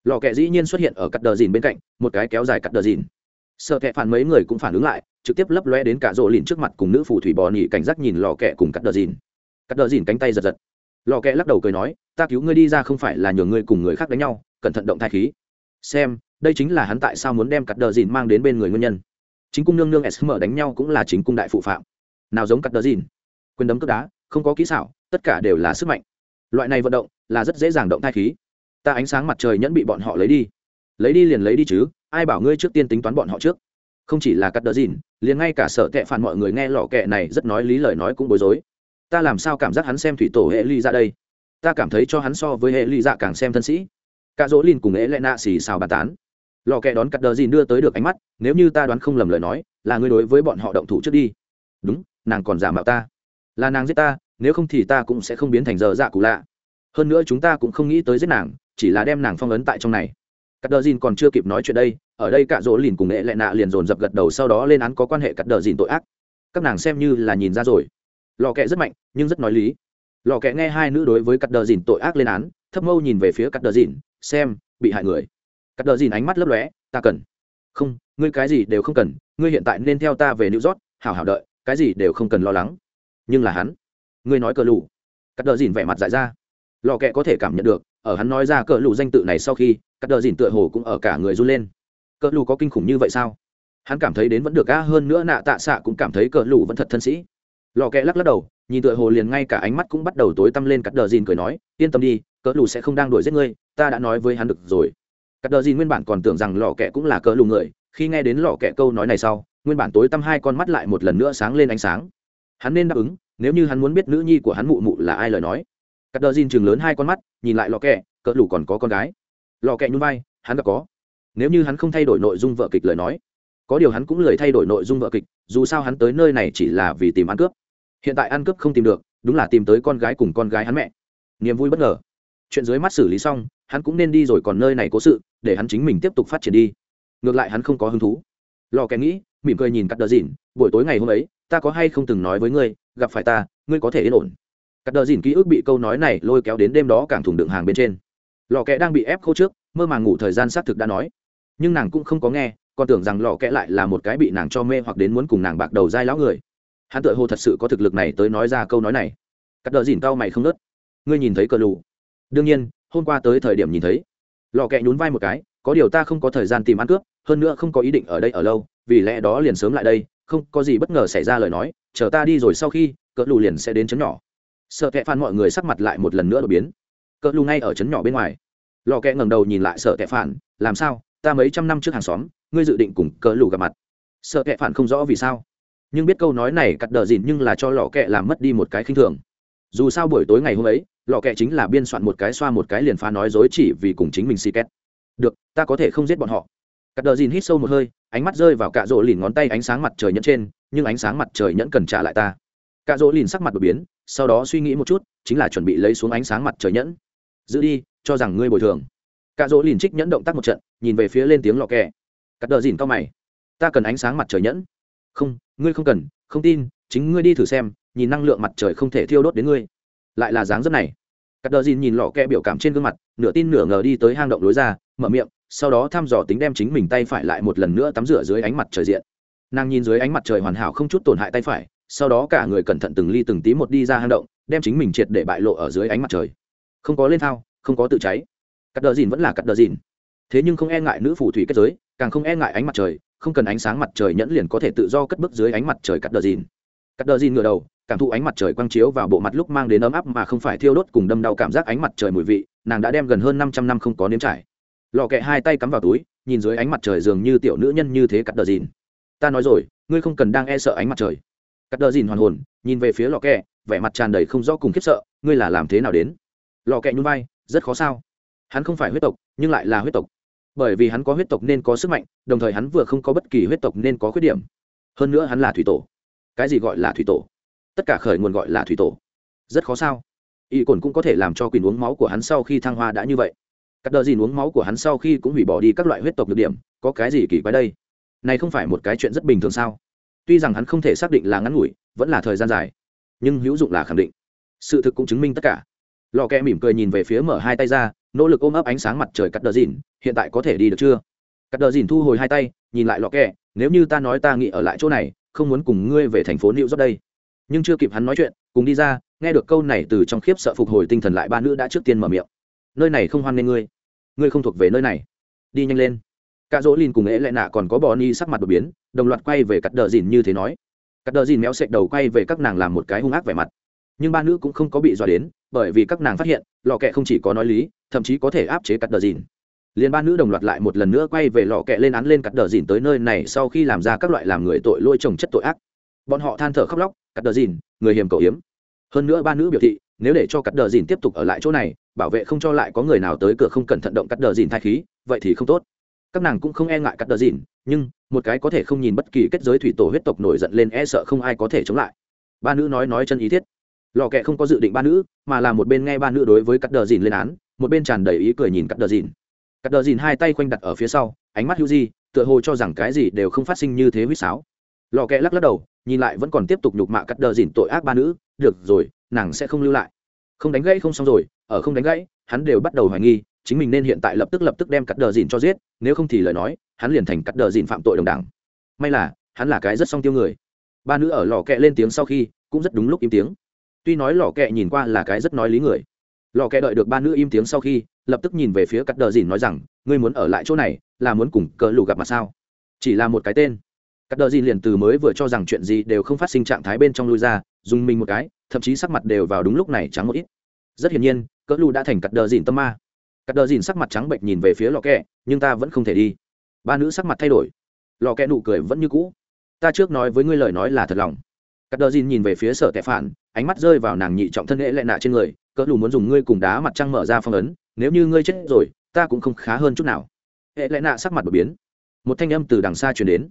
A: Lò kẹ dĩ nhiên xuất hiện ở cắt đờ dìn bên cạnh, một cái kéo dài cắt đờ dìn. Sợ kẹ phản mấy người cũng phản ứng lại trực tiếp lấp lóe đến cả rỗ lìn trước mặt cùng nữ phù thủy bò nỉ cảnh giác nhìn lò kẹ cùng cắt đờ dìn. Cắt đờ dìn cánh tay giật giật. Lò kẹ lắc đầu cười nói, ta cứu ngươi đi ra không phải là nhường ngươi cùng người khác đánh nhau, cẩn thận động thai khí. Xem, đây chính là hắn tại sao muốn đem cắt đờ dìn mang đến bên người nguyên nhân. Chính cung nương nương sm đánh nhau cũng là chính cung đại phụ phạm. Nào giống cắt đờ dìn? Quyền đấm cướp đá, không có kỹ xảo, tất cả đều là sức mạnh. Loại này vận động là rất dễ dàng động thai khí. Ta ánh sáng mặt trời nhẫn bị bọn họ lấy đi. Lấy đi liền lấy đi chứ, ai bảo ngươi trước tiên tính toán bọn họ trước? Không chỉ là cắt đỡ dìn, liền ngay cả sợ kệ phản mọi người nghe lọ kệ này rất nói lý lời nói cũng bối rối. Ta làm sao cảm giác hắn xem thủy tổ hệ ly ra đây? Ta cảm thấy cho hắn so với hệ ly dạ càng xem thân sĩ. Cả dỗ lìn cùng ế lẽ nạ xì xào bàn tán. Lò kẹ đón cắt đờ dìn đưa tới được ánh mắt, nếu như ta đoán không lầm lời nói, là ngươi đối với bọn họ động thủ trước đi. Đúng, nàng còn giả mạo ta. Là nàng giết ta, nếu không thì ta cũng sẽ không biến thành giờ dạ cụ lạ. Hơn nữa chúng ta cũng không nghĩ tới giết nàng, chỉ là đem nàng phong ấn tại trong này cắt đờ dìn còn chưa kịp nói chuyện đây, ở đây cả dỗ lìn cùng nghệ lệ nạ liền dồn dập gật đầu, sau đó lên án có quan hệ cắt đờ dìn tội ác. Các nàng xem như là nhìn ra rồi. Lò kẹ rất mạnh, nhưng rất nói lý. Lò kẹ nghe hai nữ đối với cắt đờ dìn tội ác lên án, thấp mâu nhìn về phía cắt đờ dìn, xem, bị hại người. Cắt đờ dìn ánh mắt lấp lóe, ta cần. Không, ngươi cái gì đều không cần, ngươi hiện tại nên theo ta về new york, hảo hảo đợi, cái gì đều không cần lo lắng. Nhưng là hắn, ngươi nói cờ lù. Cắt đờ dìn vẻ mặt dại ra. Lò kẹ có thể cảm nhận được ở hắn nói ra cỡ lù danh tự này sau khi, cắt đờ dìn tựa hồ cũng ở cả người run lên. Cỡ lù có kinh khủng như vậy sao? Hắn cảm thấy đến vẫn được ga hơn nữa nạ tạ xạ cũng cảm thấy cỡ lù vẫn thật thân sĩ. Lò kẹ lắc lắc đầu, nhìn tựa hồ liền ngay cả ánh mắt cũng bắt đầu tối tăm lên cắt đờ dìn cười nói, yên tâm đi, cỡ lù sẽ không đang đuổi giết ngươi, ta đã nói với hắn được rồi. Cắt đờ dìn nguyên bản còn tưởng rằng lò kẹ cũng là cỡ lù người, khi nghe đến lò kẹ câu nói này sau, nguyên bản tối tăm hai con mắt lại một lần nữa sáng lên ánh sáng. Hắn nên đáp ứng, nếu như hắn muốn biết nữ nhi của hắn mụ mụ là ai lời nói cắt đờ dìn chừng lớn hai con mắt, nhìn lại lò kẹ, cỡ lủ còn có con gái. Lò kẹ nhún vai, hắn đã có. Nếu như hắn không thay đổi nội dung vợ kịch lời nói, có điều hắn cũng lười thay đổi nội dung vợ kịch, dù sao hắn tới nơi này chỉ là vì tìm ăn cướp. Hiện tại ăn cướp không tìm được, đúng là tìm tới con gái cùng con gái hắn mẹ. Niềm vui bất ngờ. Chuyện dưới mắt xử lý xong, hắn cũng nên đi rồi còn nơi này cố sự, để hắn chính mình tiếp tục phát triển đi. Ngược lại hắn không có hứng thú. Lò kẻ nghĩ, mỉm cười nhìn cắt đờ dìn buổi tối ngày hôm ấy, ta có hay không từng nói với ngươi, gặp phải ta, ngươi có thể yên ổn cắt đờ dìn ký ức bị câu nói này lôi kéo đến đêm đó càng thùng đựng hàng bên trên. Lò kẽ đang bị ép khô trước, mơ màng ngủ thời gian xác thực đã nói. Nhưng nàng cũng không có nghe, còn tưởng rằng lò kẽ lại là một cái bị nàng cho mê hoặc đến muốn cùng nàng bạc đầu dai lão người. Hắn tự hồ thật sự có thực lực này tới nói ra câu nói này. Cắt đờ dìn tao mày không nớt ngươi nhìn thấy cờ lù. Đương nhiên, hôm qua tới thời điểm nhìn thấy. Lò kẹ nhún vai một cái, có điều ta không có thời gian tìm ăn cướp, hơn nữa không có ý định ở đây ở lâu, vì lẽ đó liền sớm lại đây, không có gì bất ngờ xảy ra lời nói, chờ ta đi rồi sau khi cỡ lù liền sẽ đến chấn nhỏ sợ kẹ phản mọi người sắc mặt lại một lần nữa đột biến. Cỡ lù ngay ở trấn nhỏ bên ngoài. Lò kẹ ngẩng đầu nhìn lại sợ kẹ phản, làm sao? Ta mấy trăm năm trước hàng xóm, ngươi dự định cùng cỡ lù gặp mặt? Sợ kẹ phản không rõ vì sao. Nhưng biết câu nói này cắt đờ dìn nhưng là cho lò kẹ làm mất đi một cái khinh thường. Dù sao buổi tối ngày hôm ấy, lò kẹ chính là biên soạn một cái xoa một cái liền phá nói dối chỉ vì cùng chính mình xì két. Được, ta có thể không giết bọn họ. Cắt đờ dìn hít sâu một hơi, ánh mắt rơi vào cạ rỗ lìn ngón tay ánh sáng mặt trời nhẫn trên, nhưng ánh sáng mặt trời nhẫn cần trả lại ta cạ Dỗ lìn sắc mặt đột biến, sau đó suy nghĩ một chút, chính là chuẩn bị lấy xuống ánh sáng mặt trời nhẫn. Giữ đi, cho rằng ngươi bồi thường. Cạ Dỗ lìn trích nhẫn động tác một trận, nhìn về phía lên tiếng lò kẹ cắt đờ dìn cao mày. Ta cần ánh sáng mặt trời nhẫn. Không, ngươi không cần, không tin, chính ngươi đi thử xem, nhìn năng lượng mặt trời không thể thiêu đốt đến ngươi. Lại là dáng dấp này. Cắt đờ dìn nhìn lò kẹ biểu cảm trên gương mặt, nửa tin nửa ngờ đi tới hang động lối ra, mở miệng, sau đó thăm dò tính đem chính mình tay phải lại một lần nữa tắm rửa dưới ánh mặt trời diện. Nàng nhìn dưới ánh mặt trời hoàn hảo không chút tổn hại tay phải sau đó cả người cẩn thận từng ly từng tí một đi ra hang động, đem chính mình triệt để bại lộ ở dưới ánh mặt trời. Không có lên thao, không có tự cháy. Cắt đờ dìn vẫn là cắt đờ dìn. Thế nhưng không e ngại nữ phù thủy kết giới, càng không e ngại ánh mặt trời, không cần ánh sáng mặt trời nhẫn liền có thể tự do cất bước dưới ánh mặt trời cắt đờ dìn. Cắt đờ dìn ngửa đầu, cảm thụ ánh mặt trời quang chiếu vào bộ mặt lúc mang đến ấm áp mà không phải thiêu đốt cùng đâm đau cảm giác ánh mặt trời mùi vị, nàng đã đem gần hơn năm trăm năm không có nếm trải. Lò kẹ hai tay cắm vào túi, nhìn dưới ánh mặt trời dường như tiểu nữ nhân như thế cắt đờ dìn. Ta nói rồi, ngươi không cần đang e sợ ánh mặt trời cắt đờ dìn hoàn hồn, nhìn về phía lò kẹ, vẻ mặt tràn đầy không rõ cùng khiếp sợ, ngươi là làm thế nào đến? Lò kẹ nhún vai, rất khó sao. Hắn không phải huyết tộc, nhưng lại là huyết tộc. Bởi vì hắn có huyết tộc nên có sức mạnh, đồng thời hắn vừa không có bất kỳ huyết tộc nên có khuyết điểm. Hơn nữa hắn là thủy tổ. Cái gì gọi là thủy tổ? Tất cả khởi nguồn gọi là thủy tổ. Rất khó sao. Y cồn cũng có thể làm cho quyền uống máu của hắn sau khi thăng hoa đã như vậy. Cắt đờ gì uống máu của hắn sau khi cũng hủy bỏ đi các loại huyết tộc được điểm, có cái gì kỳ quái đây? Này không phải một cái chuyện rất bình thường sao? Tuy rằng hắn không thể xác định là ngắn ngủi, vẫn là thời gian dài, nhưng hữu dụng là khẳng định. Sự thực cũng chứng minh tất cả. Lò kẹ mỉm cười nhìn về phía mở hai tay ra, nỗ lực ôm ấp ánh sáng mặt trời cắt đờ dìn, hiện tại có thể đi được chưa? Cắt đờ dìn thu hồi hai tay, nhìn lại lò kẹ, nếu như ta nói ta nghĩ ở lại chỗ này, không muốn cùng ngươi về thành phố nữ york đây. Nhưng chưa kịp hắn nói chuyện, cùng đi ra, nghe được câu này từ trong khiếp sợ phục hồi tinh thần lại ba nữ đã trước tiên mở miệng. Nơi này không hoan nghênh ngươi. Ngươi không thuộc về nơi này. Đi nhanh lên. Cả dỗ lin cùng ế lại nạ còn có bò ni sắc mặt đột biến đồng loạt quay về cắt đờ dìn như thế nói. Cắt đờ dìn méo sệch đầu quay về các nàng làm một cái hung ác vẻ mặt. Nhưng ba nữ cũng không có bị dọa đến, bởi vì các nàng phát hiện, lò kẹ không chỉ có nói lý, thậm chí có thể áp chế cắt đờ dìn. Liên ba nữ đồng loạt lại một lần nữa quay về lò kẹ lên án lên cắt đờ dìn tới nơi này sau khi làm ra các loại làm người tội lôi trồng chất tội ác. Bọn họ than thở khóc lóc, cắt đờ dìn, người hiểm cầu hiếm. Hơn nữa ba nữ biểu thị, nếu để cho cắt đờ dìn tiếp tục ở lại chỗ này, bảo vệ không cho lại có người nào tới cửa không cẩn thận động cắt đờ dìn thai khí, vậy thì không tốt các nàng cũng không e ngại cắt đờ dìn, nhưng một cái có thể không nhìn bất kỳ kết giới thủy tổ huyết tộc nổi giận lên e sợ không ai có thể chống lại. Ba nữ nói nói chân ý thiết. Lò kẹ không có dự định ba nữ, mà là một bên nghe ba nữ đối với cắt đờ dìn lên án, một bên tràn đầy ý cười nhìn cắt đờ dìn. Cắt đờ dìn hai tay khoanh đặt ở phía sau, ánh mắt hữu di, tựa hồ cho rằng cái gì đều không phát sinh như thế huýt sáo. Lò kẹ lắc lắc đầu, nhìn lại vẫn còn tiếp tục nhục mạ cắt đờ dìn tội ác ba nữ, được rồi, nàng sẽ không lưu lại. Không đánh gãy không xong rồi, ở không đánh gãy, hắn đều bắt đầu hoài nghi chính mình nên hiện tại lập tức lập tức đem cắt đờ dìn cho giết, nếu không thì lời nói, hắn liền thành cắt đờ dìn phạm tội đồng đảng. May là, hắn là cái rất song tiêu người. Ba nữ ở lò kẹ lên tiếng sau khi, cũng rất đúng lúc im tiếng. Tuy nói lò kẹ nhìn qua là cái rất nói lý người. Lò kẹ đợi được ba nữ im tiếng sau khi, lập tức nhìn về phía cắt đờ dìn nói rằng, ngươi muốn ở lại chỗ này, là muốn cùng cỡ lù gặp mặt sao? Chỉ là một cái tên. Cắt đờ dìn liền từ mới vừa cho rằng chuyện gì đều không phát sinh trạng thái bên trong lui ra, dùng mình một cái, thậm chí sắc mặt đều vào đúng lúc này trắng một ít. Rất hiển nhiên cỡ lù đã thành cắt đờ dìn tâm ma cắt đờ dìn sắc mặt trắng bệnh nhìn về phía lò kẹ, nhưng ta vẫn không thể đi. Ba nữ sắc mặt thay đổi. Lò kẹ nụ cười vẫn như cũ. Ta trước nói với ngươi lời nói là thật lòng. Cắt đờ dìn nhìn về phía sở tệ phản, ánh mắt rơi vào nàng nhị trọng thân lễ lệ nạ trên người, cỡ lù muốn dùng ngươi cùng đá mặt trăng mở ra phong ấn, nếu như ngươi chết rồi, ta cũng không khá hơn chút nào. Hệ lệ nạ sắc mặt đột biến. Một thanh âm từ đằng xa truyền đến.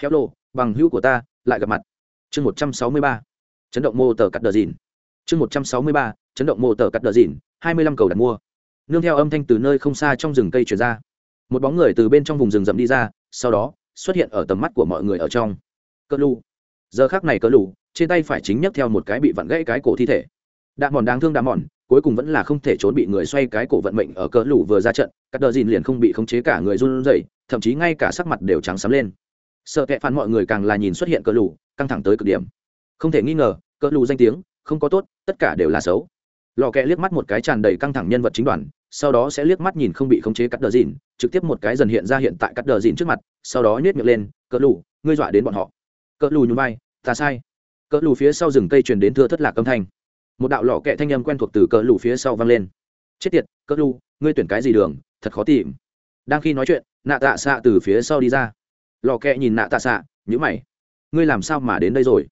A: Héo lộ bằng hữu của ta, lại gặp mặt. Chương một trăm sáu mươi ba. Chấn động mô tờ cắt đờ dìn. Chương một trăm sáu mươi ba, chấn động mô tờ cắt đờ dìn, hai mươi lăm cầu đặt mua nương theo âm thanh từ nơi không xa trong rừng cây truyền ra. Một bóng người từ bên trong vùng rừng rậm đi ra, sau đó, xuất hiện ở tầm mắt của mọi người ở trong. Cỡ lù. Giờ khác này cỡ lù, trên tay phải chính nhấc theo một cái bị vặn gãy cái cổ thi thể. Đạn mòn đáng thương đạn mòn, cuối cùng vẫn là không thể trốn bị người xoay cái cổ vận mệnh ở cỡ lù vừa ra trận các đờ dìn liền không bị khống chế cả người run rẩy, thậm chí ngay cả sắc mặt đều trắng sắm lên. Sợ kệ phản mọi người càng là nhìn xuất hiện cỡ lù, căng thẳng tới cực điểm. Không thể nghi ngờ cỡ lù danh tiếng, không có tốt, tất cả đều là xấu. Lò kẹ liếc mắt một cái tràn đầy căng thẳng nhân vật chính đoàn sau đó sẽ liếc mắt nhìn không bị khống chế cắt đờ dìn, trực tiếp một cái dần hiện ra hiện tại cắt đờ dìn trước mặt, sau đó nhét miệng lên cỡ lù, ngươi dọa đến bọn họ. Cỡ lù nhún vai, ta sai. Cỡ lù phía sau rừng cây truyền đến thưa thất lạc âm thanh. Một đạo lọ kẹ thanh âm quen thuộc từ cỡ lù phía sau vang lên. Chết tiệt cỡ lù, ngươi tuyển cái gì đường? Thật khó tìm. Đang khi nói chuyện, nạ tạ xạ từ phía sau đi ra. Lò kẹ nhìn nạ tạ xạ nhữ mày. Ngươi làm sao mà đến đây rồi?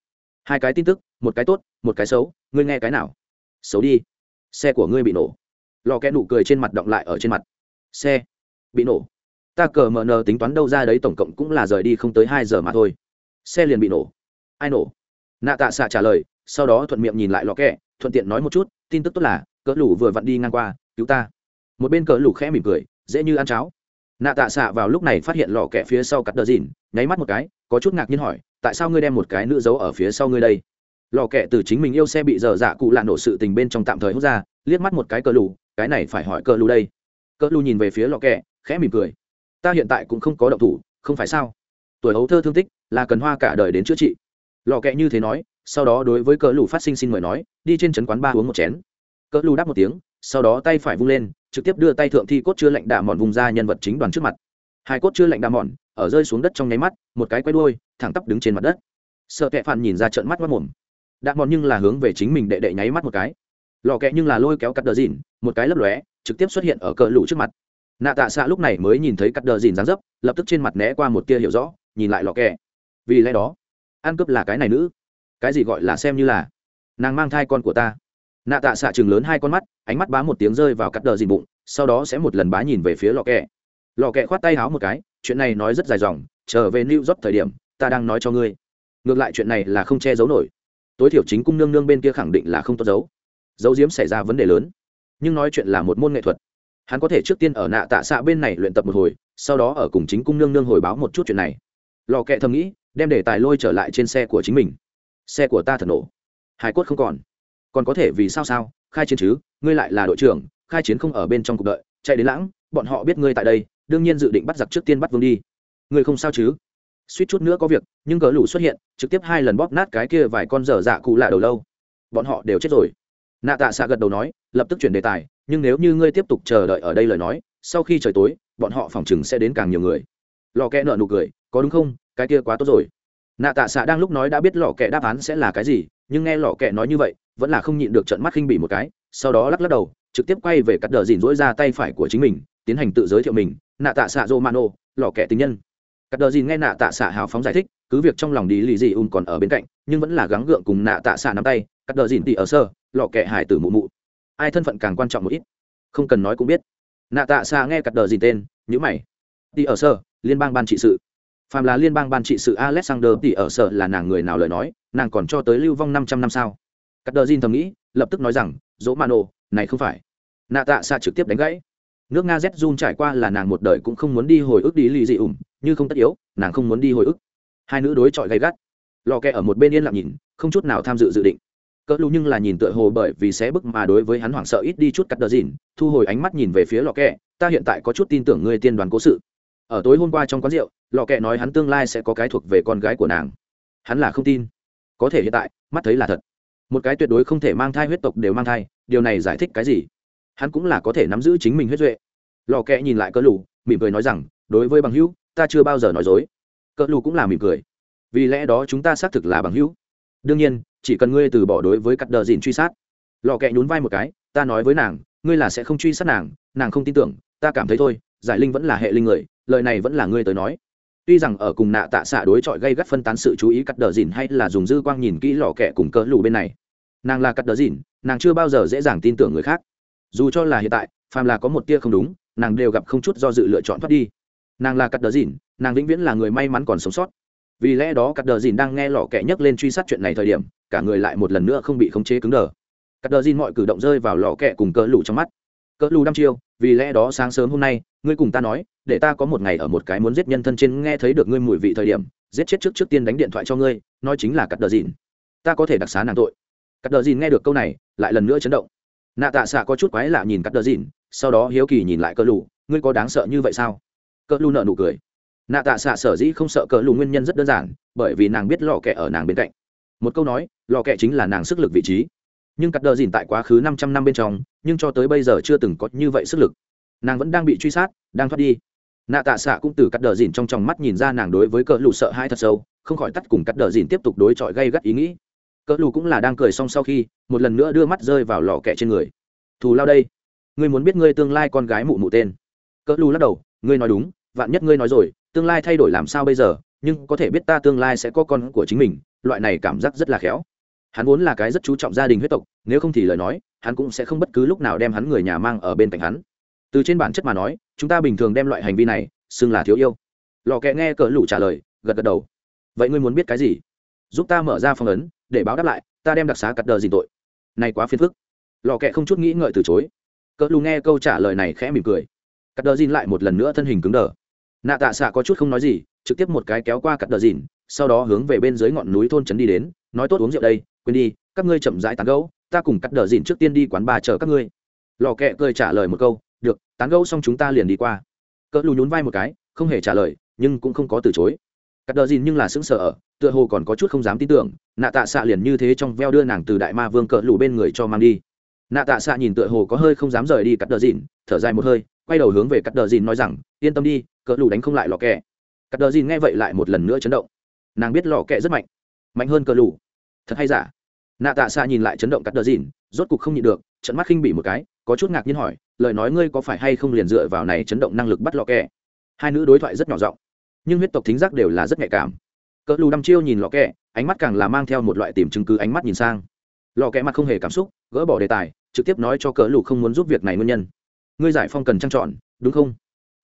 A: Hai cái tin tức, một cái tốt, một cái xấu, ngươi nghe cái nào? Xấu đi. Xe của ngươi bị nổ lò kẹ nụ cười trên mặt động lại ở trên mặt. Xe. Bị nổ. Ta cờ mờ nờ tính toán đâu ra đấy tổng cộng cũng là rời đi không tới hai giờ mà thôi. Xe liền bị nổ. Ai nổ? Nạ tạ xạ trả lời, sau đó thuận miệng nhìn lại lò kẹ thuận tiện nói một chút, tin tức tốt là, cỡ lủ vừa vặn đi ngang qua, cứu ta. Một bên cỡ lủ khẽ mỉm cười, dễ như ăn cháo. Nạ tạ xạ vào lúc này phát hiện lò kẹ phía sau cắt đờ dìn, nháy mắt một cái, có chút ngạc nhiên hỏi, tại sao ngươi đem một cái nữ giấu ở phía sau ngươi đây? Lò kẹ từ chính mình yêu xe bị dở dạ cụ lạ nổ sự tình bên trong tạm thời hút ra, liếc mắt một cái cỡ lù cái này phải hỏi cỡ lù đây. Cỡ lù nhìn về phía lò kẹ, khẽ mỉm cười. Ta hiện tại cũng không có động thủ, không phải sao? Tuổi hấu thơ thương tích là cần hoa cả đời đến chữa trị. Lò kẹ như thế nói, sau đó đối với cỡ lù phát sinh xin mời nói, đi trên trấn quán ba uống một chén. Cỡ lù đáp một tiếng, sau đó tay phải vung lên, trực tiếp đưa tay thượng thi cốt chưa lạnh đạ mòn vùng ra nhân vật chính đoàn trước mặt. Hai cốt chưa lạnh đạ mòn, ở rơi xuống đất trong nháy mắt, một cái quay đuôi, thẳng tắp đứng trên mặt đất. Sợ kẹ phản nhìn ra trận mắt mất mồm đạ mòn nhưng là hướng về chính mình đệ đệ nháy mắt một cái lò kẹ nhưng là lôi kéo cắt đờ dìn, một cái lấp lóe, trực tiếp xuất hiện ở cỡ lũ trước mặt. Nạ tạ xạ lúc này mới nhìn thấy cắt đờ dìn dáng dấp, lập tức trên mặt né qua một tia hiểu rõ, nhìn lại lò kẹ. Vì lẽ đó, ăn cướp là cái này nữ. Cái gì gọi là xem như là? Nàng mang thai con của ta. Nạ tạ xạ chừng lớn hai con mắt, ánh mắt bá một tiếng rơi vào cắt đờ dìn bụng, sau đó sẽ một lần bá nhìn về phía lò kẹ. Lò kẹ khoát tay háo một cái, chuyện này nói rất dài dòng, trở về new york thời điểm, ta đang nói cho ngươi. Ngược lại chuyện này là không che giấu nổi. Tối thiểu chính cung nương nương bên kia khẳng định là không tốt giấu dấu diếm xảy ra vấn đề lớn. Nhưng nói chuyện là một môn nghệ thuật. Hắn có thể trước tiên ở nạ tạ xạ bên này luyện tập một hồi, sau đó ở cùng chính cung nương nương hồi báo một chút chuyện này. Lò kẹ thầm nghĩ, đem đề tài lôi trở lại trên xe của chính mình. Xe của ta thật nổ. Hải cốt không còn. Còn có thể vì sao sao? Khai chiến chứ, ngươi lại là đội trưởng, khai chiến không ở bên trong cuộc đợi, chạy đến lãng, bọn họ biết ngươi tại đây, đương nhiên dự định bắt giặc trước tiên bắt vương đi. Ngươi không sao chứ? Suýt chút nữa có việc, nhưng cờ lũ xuất hiện, trực tiếp hai lần bóp nát cái kia vài con dở dạ cụ lạ đầu lâu. Bọn họ đều chết rồi nạ tạ xạ gật đầu nói, lập tức chuyển đề tài, nhưng nếu như ngươi tiếp tục chờ đợi ở đây lời nói, sau khi trời tối, bọn họ phòng chừng sẽ đến càng nhiều người. Lò kẽ nợ nụ cười, có đúng không? Cái kia quá tốt rồi. Nạ tạ xạ đang lúc nói đã biết lò kẹ đáp án sẽ là cái gì, nhưng nghe lò kẹ nói như vậy, vẫn là không nhịn được trận mắt khinh bỉ một cái, sau đó lắc lắc đầu, trực tiếp quay về cắt đờ dìn dỗi ra tay phải của chính mình, tiến hành tự giới thiệu mình, nạ tạ xạ dô mano lò kẹ tình nhân. Cắt đờ dìn nghe nạ tạ xạ hào phóng giải thích, cứ việc trong lòng đi lì gì un còn ở bên cạnh, nhưng vẫn là gắng gượng cùng nạ tạ xạ nắm tay cắt đờ dìn tỉ ở sơ, lọ kẹ hải tử mụ mụ. Ai thân phận càng quan trọng một ít? Không cần nói cũng biết. Nạ tạ xa nghe cắt đờ dìn tên nhữ mày. Tỉ ở sơ, liên bang ban trị sự. Phàm là liên bang ban trị sự alexander tỉ ở sơ là nàng người nào lời nói, nàng còn cho tới lưu vong năm trăm năm sao? Cắt đờ dìn thầm nghĩ, lập tức nói rằng, dỗ mano này không phải. Nạ tạ xa trực tiếp đánh gãy. Nước nga z run trải qua là nàng một đời cũng không muốn đi hồi ức đi lì dị ủng như không tất yếu, nàng không muốn đi hồi ức. Hai nữ đối chọi gay gắt. Lò kẹ ở một bên yên lặng nhìn, không chút nào tham dự dự định cỡ lù nhưng là nhìn tựa hồ bởi vì sẽ bức mà đối với hắn hoảng sợ ít đi chút cắt đờ dìn, thu hồi ánh mắt nhìn về phía lò kẹ, ta hiện tại có chút tin tưởng ngươi tiên đoàn cố sự. Ở tối hôm qua trong quán rượu lò kẹ nói hắn tương lai sẽ có cái thuộc về con gái của nàng. Hắn là không tin. Có thể hiện tại, mắt thấy là thật. Một cái tuyệt đối không thể mang thai huyết tộc đều mang thai, điều này giải thích cái gì? Hắn cũng là có thể nắm giữ chính mình huyết duệ. Lò kẹ nhìn lại cỡ lù, mỉm cười nói rằng, đối với bằng hữu, ta chưa bao giờ nói dối. Cỡ lù cũng là mỉm cười. Vì lẽ đó chúng ta xác thực là bằng hữu đương nhiên, chỉ cần ngươi từ bỏ đối với cắt đờ dìn truy sát. Lò kẹ nhún vai một cái, ta nói với nàng, ngươi là sẽ không truy sát nàng nàng không tin tưởng, ta cảm thấy thôi, giải linh vẫn là hệ linh người, lời này vẫn là ngươi tới nói. Tuy rằng ở cùng nạ tạ xạ đối chọi gây gắt phân tán sự chú ý cắt đờ dìn hay là dùng dư quang nhìn kỹ lò kẹ cùng cỡ lù bên này. Nàng là cắt đờ dìn, nàng chưa bao giờ dễ dàng tin tưởng người khác. Dù cho là hiện tại, phàm là có một tia không đúng, nàng đều gặp không chút do dự lựa chọn thoát đi. Nàng là cắt đờ dìn, nàng vĩnh viễn là người may mắn còn sống sót vì lẽ đó cắt đờ dìn đang nghe lò kẹ nhấc lên truy sát chuyện này thời điểm, cả người lại một lần nữa không bị khống chế cứng đờ. Cắt đờ dìn mọi cử động rơi vào lò kẹ cùng cỡ lù trong mắt. Cỡ lù đăm chiêu, vì lẽ đó sáng sớm hôm nay, ngươi cùng ta nói, để ta có một ngày ở một cái muốn giết nhân thân trên nghe thấy được ngươi mùi vị thời điểm, giết chết trước trước tiên đánh điện thoại cho ngươi, nói chính là cắt đờ dìn. Ta có thể đặc xá nàng tội. Cắt đờ dìn nghe được câu này, lại lần nữa chấn động. Nạ tạ xạ có chút quái lạ nhìn cắt đờ dìn, sau đó hiếu kỳ nhìn lại cỡ lù, ngươi có đáng sợ như vậy sao? Cỡ lù nợ nụ cười nạ tạ xạ sở dĩ không sợ Cờ lù nguyên nhân rất đơn giản, bởi vì nàng biết lò kẹ ở nàng bên cạnh. Một câu nói lò kẹ chính là nàng sức lực vị trí. Nhưng cắt đờ dìn tại quá khứ năm trăm năm bên trong, nhưng cho tới bây giờ chưa từng có như vậy sức lực. Nàng vẫn đang bị truy sát, đang thoát đi. Nạ tạ xạ cũng từ cắt đờ dìn trong tròng mắt nhìn ra nàng đối với cỡ lù sợ hai thật sâu, không khỏi tắt cùng cắt đờ dìn tiếp tục đối chọi gây gắt ý nghĩ. Cỡ lù cũng là đang cười xong sau khi, một lần nữa đưa mắt rơi vào lò kẹ trên người. Thù lao đây, ngươi muốn biết ngươi tương lai con gái mụ mụ tên? Cỡ lù lắc đầu, ngươi nói đúng, vạn nhất ngươi nói rồi tương lai thay đổi làm sao bây giờ, nhưng có thể biết ta tương lai sẽ có con của chính mình, loại này cảm giác rất là khéo. Hắn vốn là cái rất chú trọng gia đình huyết tộc, nếu không thì lời nói, hắn cũng sẽ không bất cứ lúc nào đem hắn người nhà mang ở bên cạnh hắn. Từ trên bản chất mà nói, chúng ta bình thường đem loại hành vi này xưng là thiếu yêu. Lò kẹ nghe cỡ lũ trả lời, gật gật đầu. Vậy ngươi muốn biết cái gì? Giúp ta mở ra phong ấn, để báo đáp lại, ta đem đặc xá cắt đờ gì tội. Này quá phiền phức. Lò kẹ không chút nghĩ ngợi từ chối. Cỡ lù nghe câu trả lời này khẽ mỉm cười. Cắt đờ dìn lại một lần nữa thân hình cứng đờ nạ tạ xạ có chút không nói gì, trực tiếp một cái kéo qua cắt đờ dìn, sau đó hướng về bên dưới ngọn núi thôn trấn đi đến, nói tốt uống rượu đây, quên đi, các ngươi chậm rãi tán gẫu, ta cùng cắt đờ dìn trước tiên đi quán bà chờ các ngươi. Lò kẹ cười trả lời một câu, được, tán gẫu xong chúng ta liền đi qua. Cỡ lù nhún vai một cái, không hề trả lời, nhưng cũng không có từ chối. Cắt đờ dìn nhưng là sững sờ ở, tựa hồ còn có chút không dám tin tưởng, nạ tạ xạ liền như thế trong veo đưa nàng từ đại ma vương cỡ lù bên người cho mang đi. Nạ tạ xạ nhìn tựa hồ có hơi không dám rời đi cắt đờ dìn, thở dài một hơi, quay đầu hướng về cắt đờ dìn nói rằng, yên tâm đi cỡ lù đánh không lại lò kẹ. Cắt đờ dìn nghe vậy lại một lần nữa chấn động. Nàng biết lò kẹ rất mạnh mạnh hơn cỡ lù. Thật hay giả? Nạ tạ xa nhìn lại chấn động cắt đờ dìn rốt cục không nhịn được trận mắt khinh bỉ một cái, có chút ngạc nhiên hỏi, lời nói ngươi có phải hay không liền dựa vào này chấn động năng lực bắt lò kẹ? Hai nữ đối thoại rất nhỏ giọng, nhưng huyết tộc thính giác đều là rất nhạy cảm. Cỡ lù đăm chiêu nhìn lò kẹ, ánh mắt càng là mang theo một loại tìm chứng cứ ánh mắt nhìn sang. Lò kẹ mặt không hề cảm xúc, gỡ bỏ đề tài, trực tiếp nói cho cỡ lù không muốn giúp việc này nguyên nhân. Ngươi giải phong cần trang trọn, đúng không?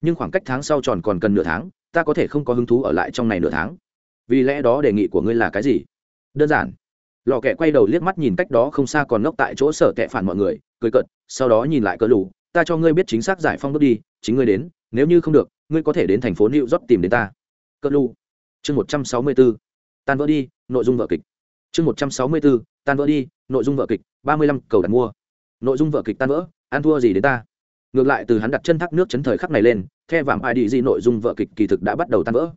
A: Nhưng khoảng cách tháng sau tròn còn cần nửa tháng, ta có thể không có hứng thú ở lại trong này nửa tháng. Vì lẽ đó đề nghị của ngươi là cái gì? Đơn giản. Lò kẹ quay đầu liếc mắt nhìn cách đó không xa còn ngốc tại chỗ sở tệ phản mọi người, cười cận sau đó nhìn lại cỡ lù. Ta cho ngươi biết chính xác giải phong bước đi, chính ngươi đến, nếu như không được, ngươi có thể đến thành phố new york tìm đến ta. Cỡ lù. Chương một trăm sáu mươi bốn tan vỡ đi, nội dung vợ kịch. Chương một trăm sáu mươi bốn tan vỡ đi, nội dung vợ kịch, ba mươi lăm cầu đặt mua. Nội dung vợ kịch tan vỡ, ăn thua gì đến ta? Ngược lại từ hắn đặt chân thác nước chấn thời khắc này lên, the vàm ai đi di nội dung vợ kịch kỳ thực đã bắt đầu tan vỡ.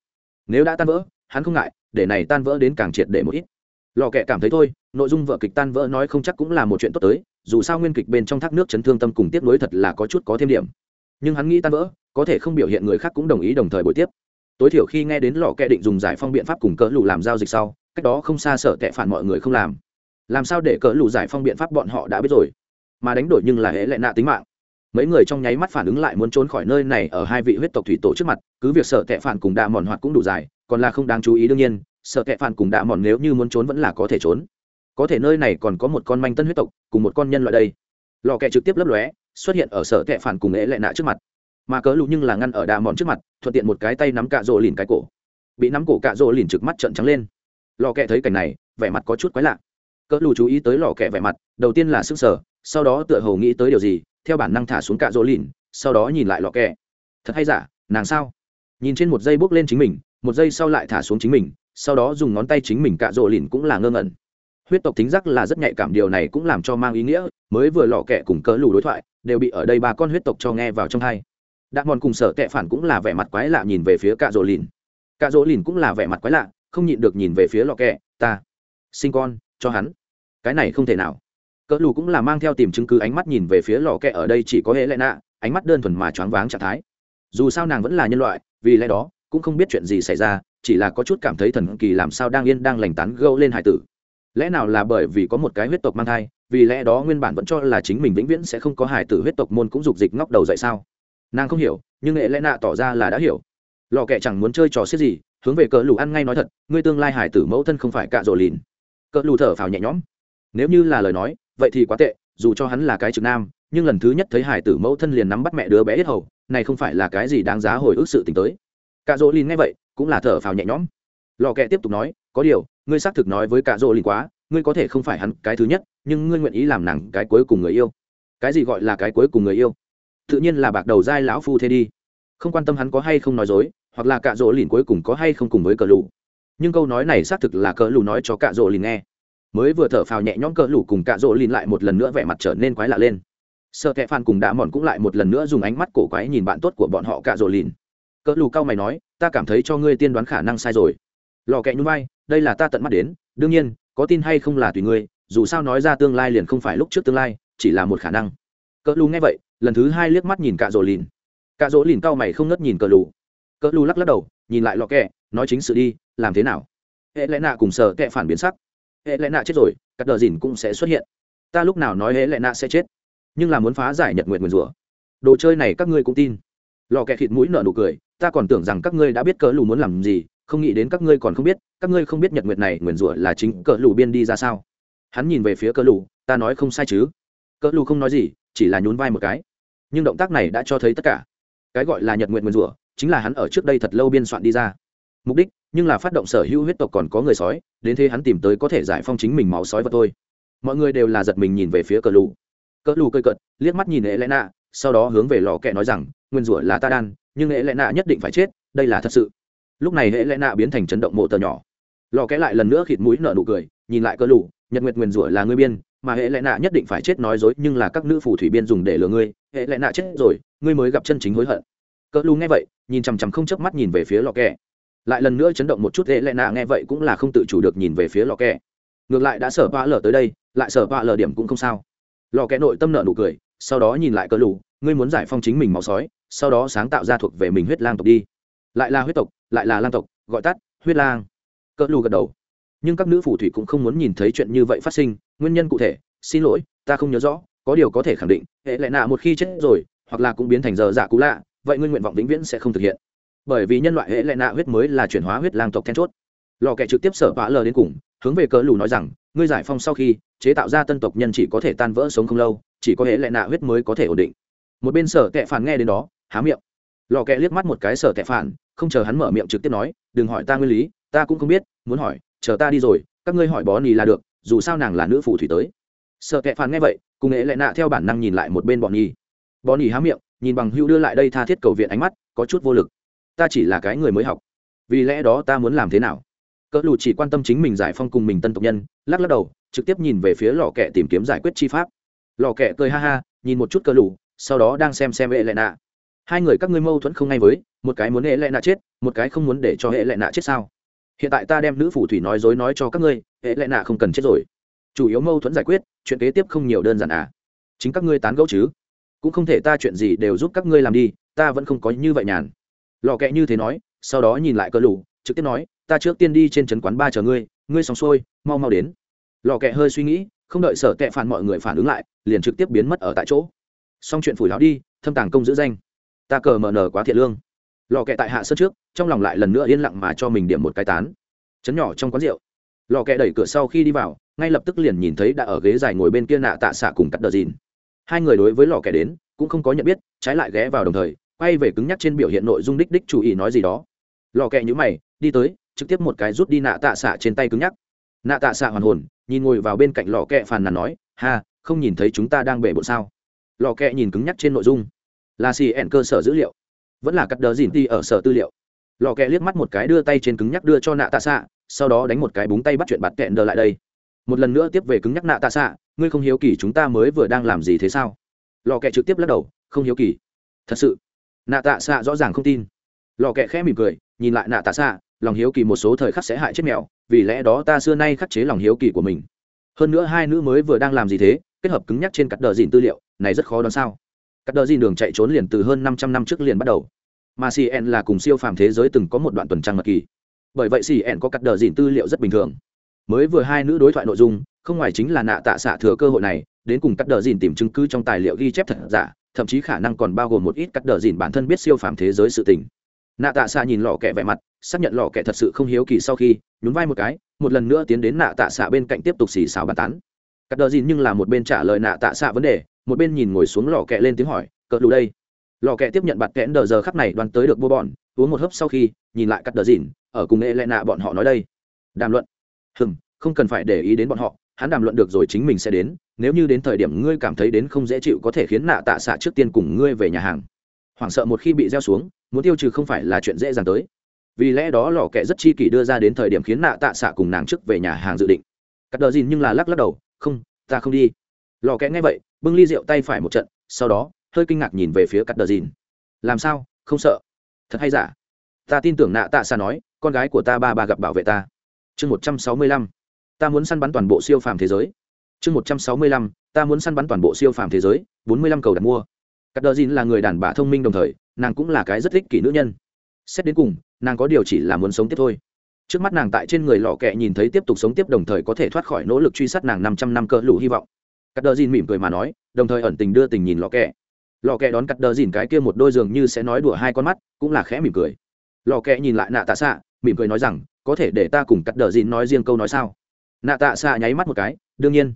A: Nếu đã tan vỡ, hắn không ngại, để này tan vỡ đến càng triệt để một ít. Lò kẹ cảm thấy thôi, nội dung vợ kịch tan vỡ nói không chắc cũng là một chuyện tốt tới, dù sao nguyên kịch bên trong thác nước chấn thương tâm cùng tiếp nối thật là có chút có thêm điểm. Nhưng hắn nghĩ tan vỡ, có thể không biểu hiện người khác cũng đồng ý đồng thời buổi tiếp. Tối thiểu khi nghe đến lò kẹ định dùng giải phong biện pháp cùng cỡ lù làm giao dịch sau, cách đó không xa sợ tệ phản mọi người không làm. Làm sao để cỡ lù giải phong biện pháp bọn họ đã biết rồi? Mà đánh đổi nhưng là hễ lại nạ tính mạng mấy người trong nháy mắt phản ứng lại muốn trốn khỏi nơi này ở hai vị huyết tộc thủy tổ trước mặt, cứ việc sợ tệ phản cùng đạ mòn hoạt cũng đủ dài, còn là không đáng chú ý đương nhiên, sợ tệ phản cùng đạ mòn nếu như muốn trốn vẫn là có thể trốn. Có thể nơi này còn có một con manh tân huyết tộc, cùng một con nhân loại đây. Lò kẹ trực tiếp lấp lóe, xuất hiện ở sở tệ phản cùng ế lệ nạ trước mặt. Mà cớ lụ nhưng là ngăn ở đạ mòn trước mặt, thuận tiện một cái tay nắm cạ rỗ lìn cái cổ. Bị nắm cổ cạ rỗ lìn trực mắt trận trắng lên. Lò kẹ thấy cảnh này, vẻ mặt có chút quái lạ. Cỡ lụ chú ý tới lò kẹ vẻ mặt, đầu tiên là sức sở sau đó tựa hồ nghĩ tới điều gì theo bản năng thả xuống cạ rỗ lìn, sau đó nhìn lại lọ kẹ. Thật hay giả, nàng sao? Nhìn trên một giây bước lên chính mình, một giây sau lại thả xuống chính mình, sau đó dùng ngón tay chính mình cạ rỗ lìn cũng là ngơ ngẩn. Huyết tộc thính giác là rất nhạy cảm, điều này cũng làm cho mang ý nghĩa, mới vừa lọ kẹ cùng cỡ lù đối thoại, đều bị ở đây ba con huyết tộc cho nghe vào trong hai. Đạn mòn cùng sở tệ phản cũng là vẻ mặt quái lạ nhìn về phía cạ rỗ lìn. Cạ rỗ lìn cũng là vẻ mặt quái lạ, không nhịn được nhìn về phía lọ kẹ, ta, sinh con, cho hắn. Cái này không thể nào cỡ lù cũng là mang theo tìm chứng cứ ánh mắt nhìn về phía lò kẹ ở đây chỉ có hệ lệ nạ ánh mắt đơn thuần mà choáng váng trạng thái. Dù sao nàng vẫn là nhân loại, vì lẽ đó, cũng không biết chuyện gì xảy ra, chỉ là có chút cảm thấy thần kỳ làm sao đang yên đang lành tán gâu lên hải tử. Lẽ nào là bởi vì có một cái huyết tộc mang thai, vì lẽ đó nguyên bản vẫn cho là chính mình vĩnh viễn sẽ không có hải tử huyết tộc môn cũng dục dịch ngóc đầu dậy sao? Nàng không hiểu, nhưng hệ lẽ nạ tỏ ra là đã hiểu. Lò kẹ chẳng muốn chơi trò xiết gì, hướng về cỡ lù ăn ngay nói thật, ngươi tương lai hải tử mẫu thân không phải cạ rồ lìn. Cỡ lù thở phào nhẹ nhõm. Nếu như là lời nói vậy thì quá tệ, dù cho hắn là cái trực nam, nhưng lần thứ nhất thấy hải tử mẫu thân liền nắm bắt mẹ đứa bé ít hầu, này không phải là cái gì đáng giá hồi ức sự t tới. Cạ Dỗ lìn nghe vậy, cũng là thở phào nhẹ nhõm. Lò kẹ tiếp tục nói, có điều, ngươi xác thực nói với cạ Dỗ lìn quá, ngươi có thể không phải hắn cái thứ nhất, nhưng ngươi nguyện ý làm nàng cái cuối cùng người yêu. Cái gì gọi là cái cuối cùng người yêu? Tự nhiên là bạc đầu giai lão phu thế đi. Không quan tâm hắn có hay không nói dối, hoặc là cạ Dỗ lìn cuối cùng có hay không cùng với cờ lù. Nhưng câu nói này xác thực là cờ lù nói cho cạ Dỗ lìn nghe mới vừa thở phào nhẹ nhõm cờ lù cùng cạ rỗ lìn lại một lần nữa vẻ mặt trở nên quái lạ lên. Sợ kẹ phan cùng đã mòn cũng lại một lần nữa dùng ánh mắt cổ quái nhìn bạn tốt của bọn họ cạ rỗ lìn. Cờ lù cao mày nói, ta cảm thấy cho ngươi tiên đoán khả năng sai rồi. Lò kẹ nhún vai, đây là ta tận mắt đến, đương nhiên, có tin hay không là tùy ngươi, dù sao nói ra tương lai liền không phải lúc trước tương lai, chỉ là một khả năng. Cỡ lù nghe vậy, lần thứ hai liếc mắt nhìn cạ rỗ lìn. Cạ rỗ lìn cao mày không ngất nhìn cỡ lù cỡ lù lắc lắc đầu, nhìn lại lò kẹ nói chính sự đi, làm thế nào? Hệ lẽ nạ cùng sợ kẹ phản biến sắc hệ lệ nạ chết rồi, cắt đờ dìn cũng sẽ xuất hiện. Ta lúc nào nói hệ lệ nạ sẽ chết? Nhưng là muốn phá giải nhật nguyện nguyền rủa. Đồ chơi này các ngươi cũng tin. Lò kẹ thịt mũi nợ nụ cười, ta còn tưởng rằng các ngươi đã biết cỡ lù muốn làm gì, không nghĩ đến các ngươi còn không biết, các ngươi không biết nhật nguyệt này nguyền rủa là chính cỡ lù biên đi ra sao. Hắn nhìn về phía cỡ lù, ta nói không sai chứ. Cỡ lù không nói gì, chỉ là nhún vai một cái. Nhưng động tác này đã cho thấy tất cả. Cái gọi là nhật nguyện nguyền rủa, chính là hắn ở trước đây thật lâu biên soạn đi ra mục đích, nhưng là phát động sở hữu huyết tộc còn có người sói, đến thế hắn tìm tới có thể giải phong chính mình máu sói và thôi. Mọi người đều là giật mình nhìn về phía cờ lù. Cờ lù cơi cợt, liếc mắt nhìn ế lẽ nạ, sau đó hướng về lò kẹ nói rằng, nguyên rủa là ta đan, nhưng ế lẽ nạ nhất định phải chết, đây là thật sự. Lúc này ế lẽ nạ biến thành chấn động mộ tờ nhỏ. Lò kẽ lại lần nữa khịt mũi nở nụ cười, nhìn lại cờ lù, nhật nguyệt nguyên rủa là ngươi biên, mà hệ lẽ nạ nhất định phải chết nói dối, nhưng là các nữ phù thủy biên dùng để lừa ngươi hệ lẽ nạ chết rồi, ngươi mới gặp chân chính hối hận. Cờ lù nghe vậy, nhìn chằm chằm không chớp mắt nhìn về phía lò kẹ lại lần nữa chấn động một chút, hệ lẽ nạ nghe vậy cũng là không tự chủ được nhìn về phía lò kẹ. Ngược lại đã sở vạ lở tới đây, lại sở vạ lở điểm cũng không sao. Lò kẹ nội tâm nợ nụ cười, sau đó nhìn lại cỡ lù, ngươi muốn giải phong chính mình máu sói, sau đó sáng tạo ra thuộc về mình huyết lang tộc đi. Lại là huyết tộc, lại là lang tộc, gọi tắt huyết lang. Cỡ lù gật đầu. Nhưng các nữ phù thủy cũng không muốn nhìn thấy chuyện như vậy phát sinh, nguyên nhân cụ thể, xin lỗi, ta không nhớ rõ, có điều có thể khẳng định, hệ lệ nạ một khi chết rồi, hoặc là cũng biến thành giờ dạ cũ lạ, vậy nguyên nguyện vọng vĩnh viễn sẽ không thực hiện bởi vì nhân loại hệ lệ nạ huyết mới là chuyển hóa huyết lang tộc then chốt. Lò kẻ trực tiếp sở vã lờ đến cùng, hướng về cỡ lù nói rằng, ngươi giải phong sau khi, chế tạo ra tân tộc nhân chỉ có thể tan vỡ sống không lâu, chỉ có hệ lệ nạ huyết mới có thể ổn định. Một bên sở tệ phản nghe đến đó, há miệng. Lò kẹ liếc mắt một cái sở tệ phản, không chờ hắn mở miệng trực tiếp nói, đừng hỏi ta nguyên lý, ta cũng không biết, muốn hỏi, chờ ta đi rồi, các ngươi hỏi bó nì là được, dù sao nàng là nữ phù thủy tới. Sở tệ phản nghe vậy, cùng nghệ lệ nạ theo bản năng nhìn lại một bên bọn nhi bọn nhi há miệng, nhìn bằng hữu đưa lại đây tha thiết cầu viện ánh mắt, có chút vô lực ta chỉ là cái người mới học. Vì lẽ đó ta muốn làm thế nào? Cỡ lù chỉ quan tâm chính mình giải phong cùng mình tân tộc nhân, lắc lắc đầu, trực tiếp nhìn về phía lò kẹ tìm kiếm giải quyết chi pháp. Lò kẹ cười ha ha, nhìn một chút cỡ lù, sau đó đang xem xem hệ lệ nạ. Hai người các ngươi mâu thuẫn không ngay với, một cái muốn hệ lệ nạ chết, một cái không muốn để cho hệ lệ nạ chết sao? Hiện tại ta đem nữ phù thủy nói dối nói cho các ngươi, hệ lệ nạ không cần chết rồi. Chủ yếu mâu thuẫn giải quyết, chuyện kế tiếp không nhiều đơn giản à? Chính các ngươi tán gẫu chứ? Cũng không thể ta chuyện gì đều giúp các ngươi làm đi, ta vẫn không có như vậy nhàn lò kẹ như thế nói, sau đó nhìn lại cờ lù, trực tiếp nói, ta trước tiên đi trên trấn quán ba chờ ngươi ngươi xong xuôi, mau mau đến. Lò kẹ hơi suy nghĩ, không đợi sở tệ phản mọi người phản ứng lại, liền trực tiếp biến mất ở tại chỗ. Xong chuyện phủi láo đi, thâm tàng công giữ danh. Ta cờ mờ nở quá thiệt lương. Lò kẹ tại hạ sân trước, trong lòng lại lần nữa yên lặng mà cho mình điểm một cái tán. Chấn nhỏ trong quán rượu. Lò kẹ đẩy cửa sau khi đi vào, ngay lập tức liền nhìn thấy đã ở ghế dài ngồi bên kia nạ tạ xạ cùng cắt đờ dìn. Hai người đối với lò kẹ đến, cũng không có nhận biết, trái lại ghé vào đồng thời quay về cứng nhắc trên biểu hiện nội dung đích đích chủ ý nói gì đó. Lò kẹ nhữ mày, đi tới, trực tiếp một cái rút đi nạ tạ xạ trên tay cứng nhắc. Nạ tạ xạ hoàn hồn, nhìn ngồi vào bên cạnh lò kẹ phàn nàn nói, ha, không nhìn thấy chúng ta đang bể bộ sao? Lò kẹ nhìn cứng nhắc trên nội dung. Là xì ẹn cơ sở dữ liệu. Vẫn là cắt đờ dìn ti ở sở tư liệu. Lò kẹ liếc mắt một cái đưa tay trên cứng nhắc đưa cho nạ tạ xạ, sau đó đánh một cái búng tay bắt chuyện bạt kẹn đờ lại đây. Một lần nữa tiếp về cứng nhắc nạ tạ xạ, ngươi không hiếu kỳ chúng ta mới vừa đang làm gì thế sao? Lò kẹ trực tiếp lắc đầu, không hiếu kỳ. Thật sự nạ tạ xạ rõ ràng không tin. Lò kẹ khẽ mỉm cười, nhìn lại nạ tạ xạ, lòng hiếu kỳ một số thời khắc sẽ hại chết mèo, vì lẽ đó ta xưa nay khắc chế lòng hiếu kỳ của mình. Hơn nữa hai nữ mới vừa đang làm gì thế, kết hợp cứng nhắc trên cắt đờ dìn tư liệu, này rất khó đoán sao. Cắt đờ dìn đường chạy trốn liền từ hơn năm trăm năm trước liền bắt đầu. Mà cn là cùng siêu phàm thế giới từng có một đoạn tuần trăng mật kỳ. Bởi vậy cn có cắt đờ dìn tư liệu rất bình thường. Mới vừa hai nữ đối thoại nội dung không ngoài chính là nạ tạ xạ thừa cơ hội này, đến cùng cắt đờ dìn tìm chứng cứ trong tài liệu ghi chép thật giả, thậm chí khả năng còn bao gồm một ít cắt đờ dìn bản thân biết siêu phàm thế giới sự tình. Nạ tạ xạ nhìn lò kẹ vẻ mặt, xác nhận lò kẹ thật sự không hiếu kỳ sau khi, nhún vai một cái, một lần nữa tiến đến nạ tạ xạ bên cạnh tiếp tục xì xào bàn tán. Cắt đờ dìn nhưng là một bên trả lời nạ tạ xạ vấn đề, một bên nhìn ngồi xuống lò kẹ lên tiếng hỏi cỡ lù đây? Lò kẹ tiếp nhận bạt kẽn đờ giờ khắp này đoán tới được bô bọn, uống một hớp sau khi, nhìn lại cắt đờ dìn, ở cùng nghệ lệ nạ bọn họ nói đây. Đàm luận. Hừm, không cần phải để ý đến bọn họ hắn đàm luận được rồi chính mình sẽ đến, nếu như đến thời điểm ngươi cảm thấy đến không dễ chịu có thể khiến nạ tạ xạ trước tiên cùng ngươi về nhà hàng. Hoảng sợ một khi bị gieo xuống, muốn tiêu trừ không phải là chuyện dễ dàng tới. Vì lẽ đó lò kẹ rất chi kỷ đưa ra đến thời điểm khiến nạ tạ xạ cùng nàng trước về nhà hàng dự định. Cắt đờ dìn nhưng là lắc lắc đầu, không, ta không đi. Lò kẹ nghe vậy, bưng ly rượu tay phải một trận, sau đó, hơi kinh ngạc nhìn về phía cắt đờ dìn. Làm sao? Không sợ. Thật hay giả? Ta tin tưởng nạ tạ xạ nói, con gái của ta ba ba gặp bảo vệ ta. Chương một trăm sáu mươi lăm ta muốn săn bắn toàn bộ siêu phàm thế giới. Chương một trăm sáu mươi lăm, ta muốn săn bắn toàn bộ siêu phàm thế giới, bốn mươi lăm cầu đặt mua. Cắt đờ dìn là người đàn bà thông minh đồng thời, nàng cũng là cái rất thích kỷ nữ nhân. Xét đến cùng, nàng có điều chỉ là muốn sống tiếp thôi. Trước mắt nàng tại trên người lò kẹ nhìn thấy tiếp tục sống tiếp đồng thời có thể thoát khỏi nỗ lực truy sát nàng năm trăm năm cỡ lũ hy vọng. Cắt đờ dìn mỉm cười mà nói, đồng thời ẩn tình đưa tình nhìn lò kẹ. Lò kẹ đón cắt đờ dìn cái kia một đôi giường như sẽ nói đùa hai con mắt, cũng là khẽ mỉm cười. Lò kẹ nhìn lại nạ tạ xạ, mỉm cười nói rằng, có thể để ta cùng cắt đờ dìn nói riêng câu nói sao? Nạ tạ xạ nháy mắt một cái, đương nhiên.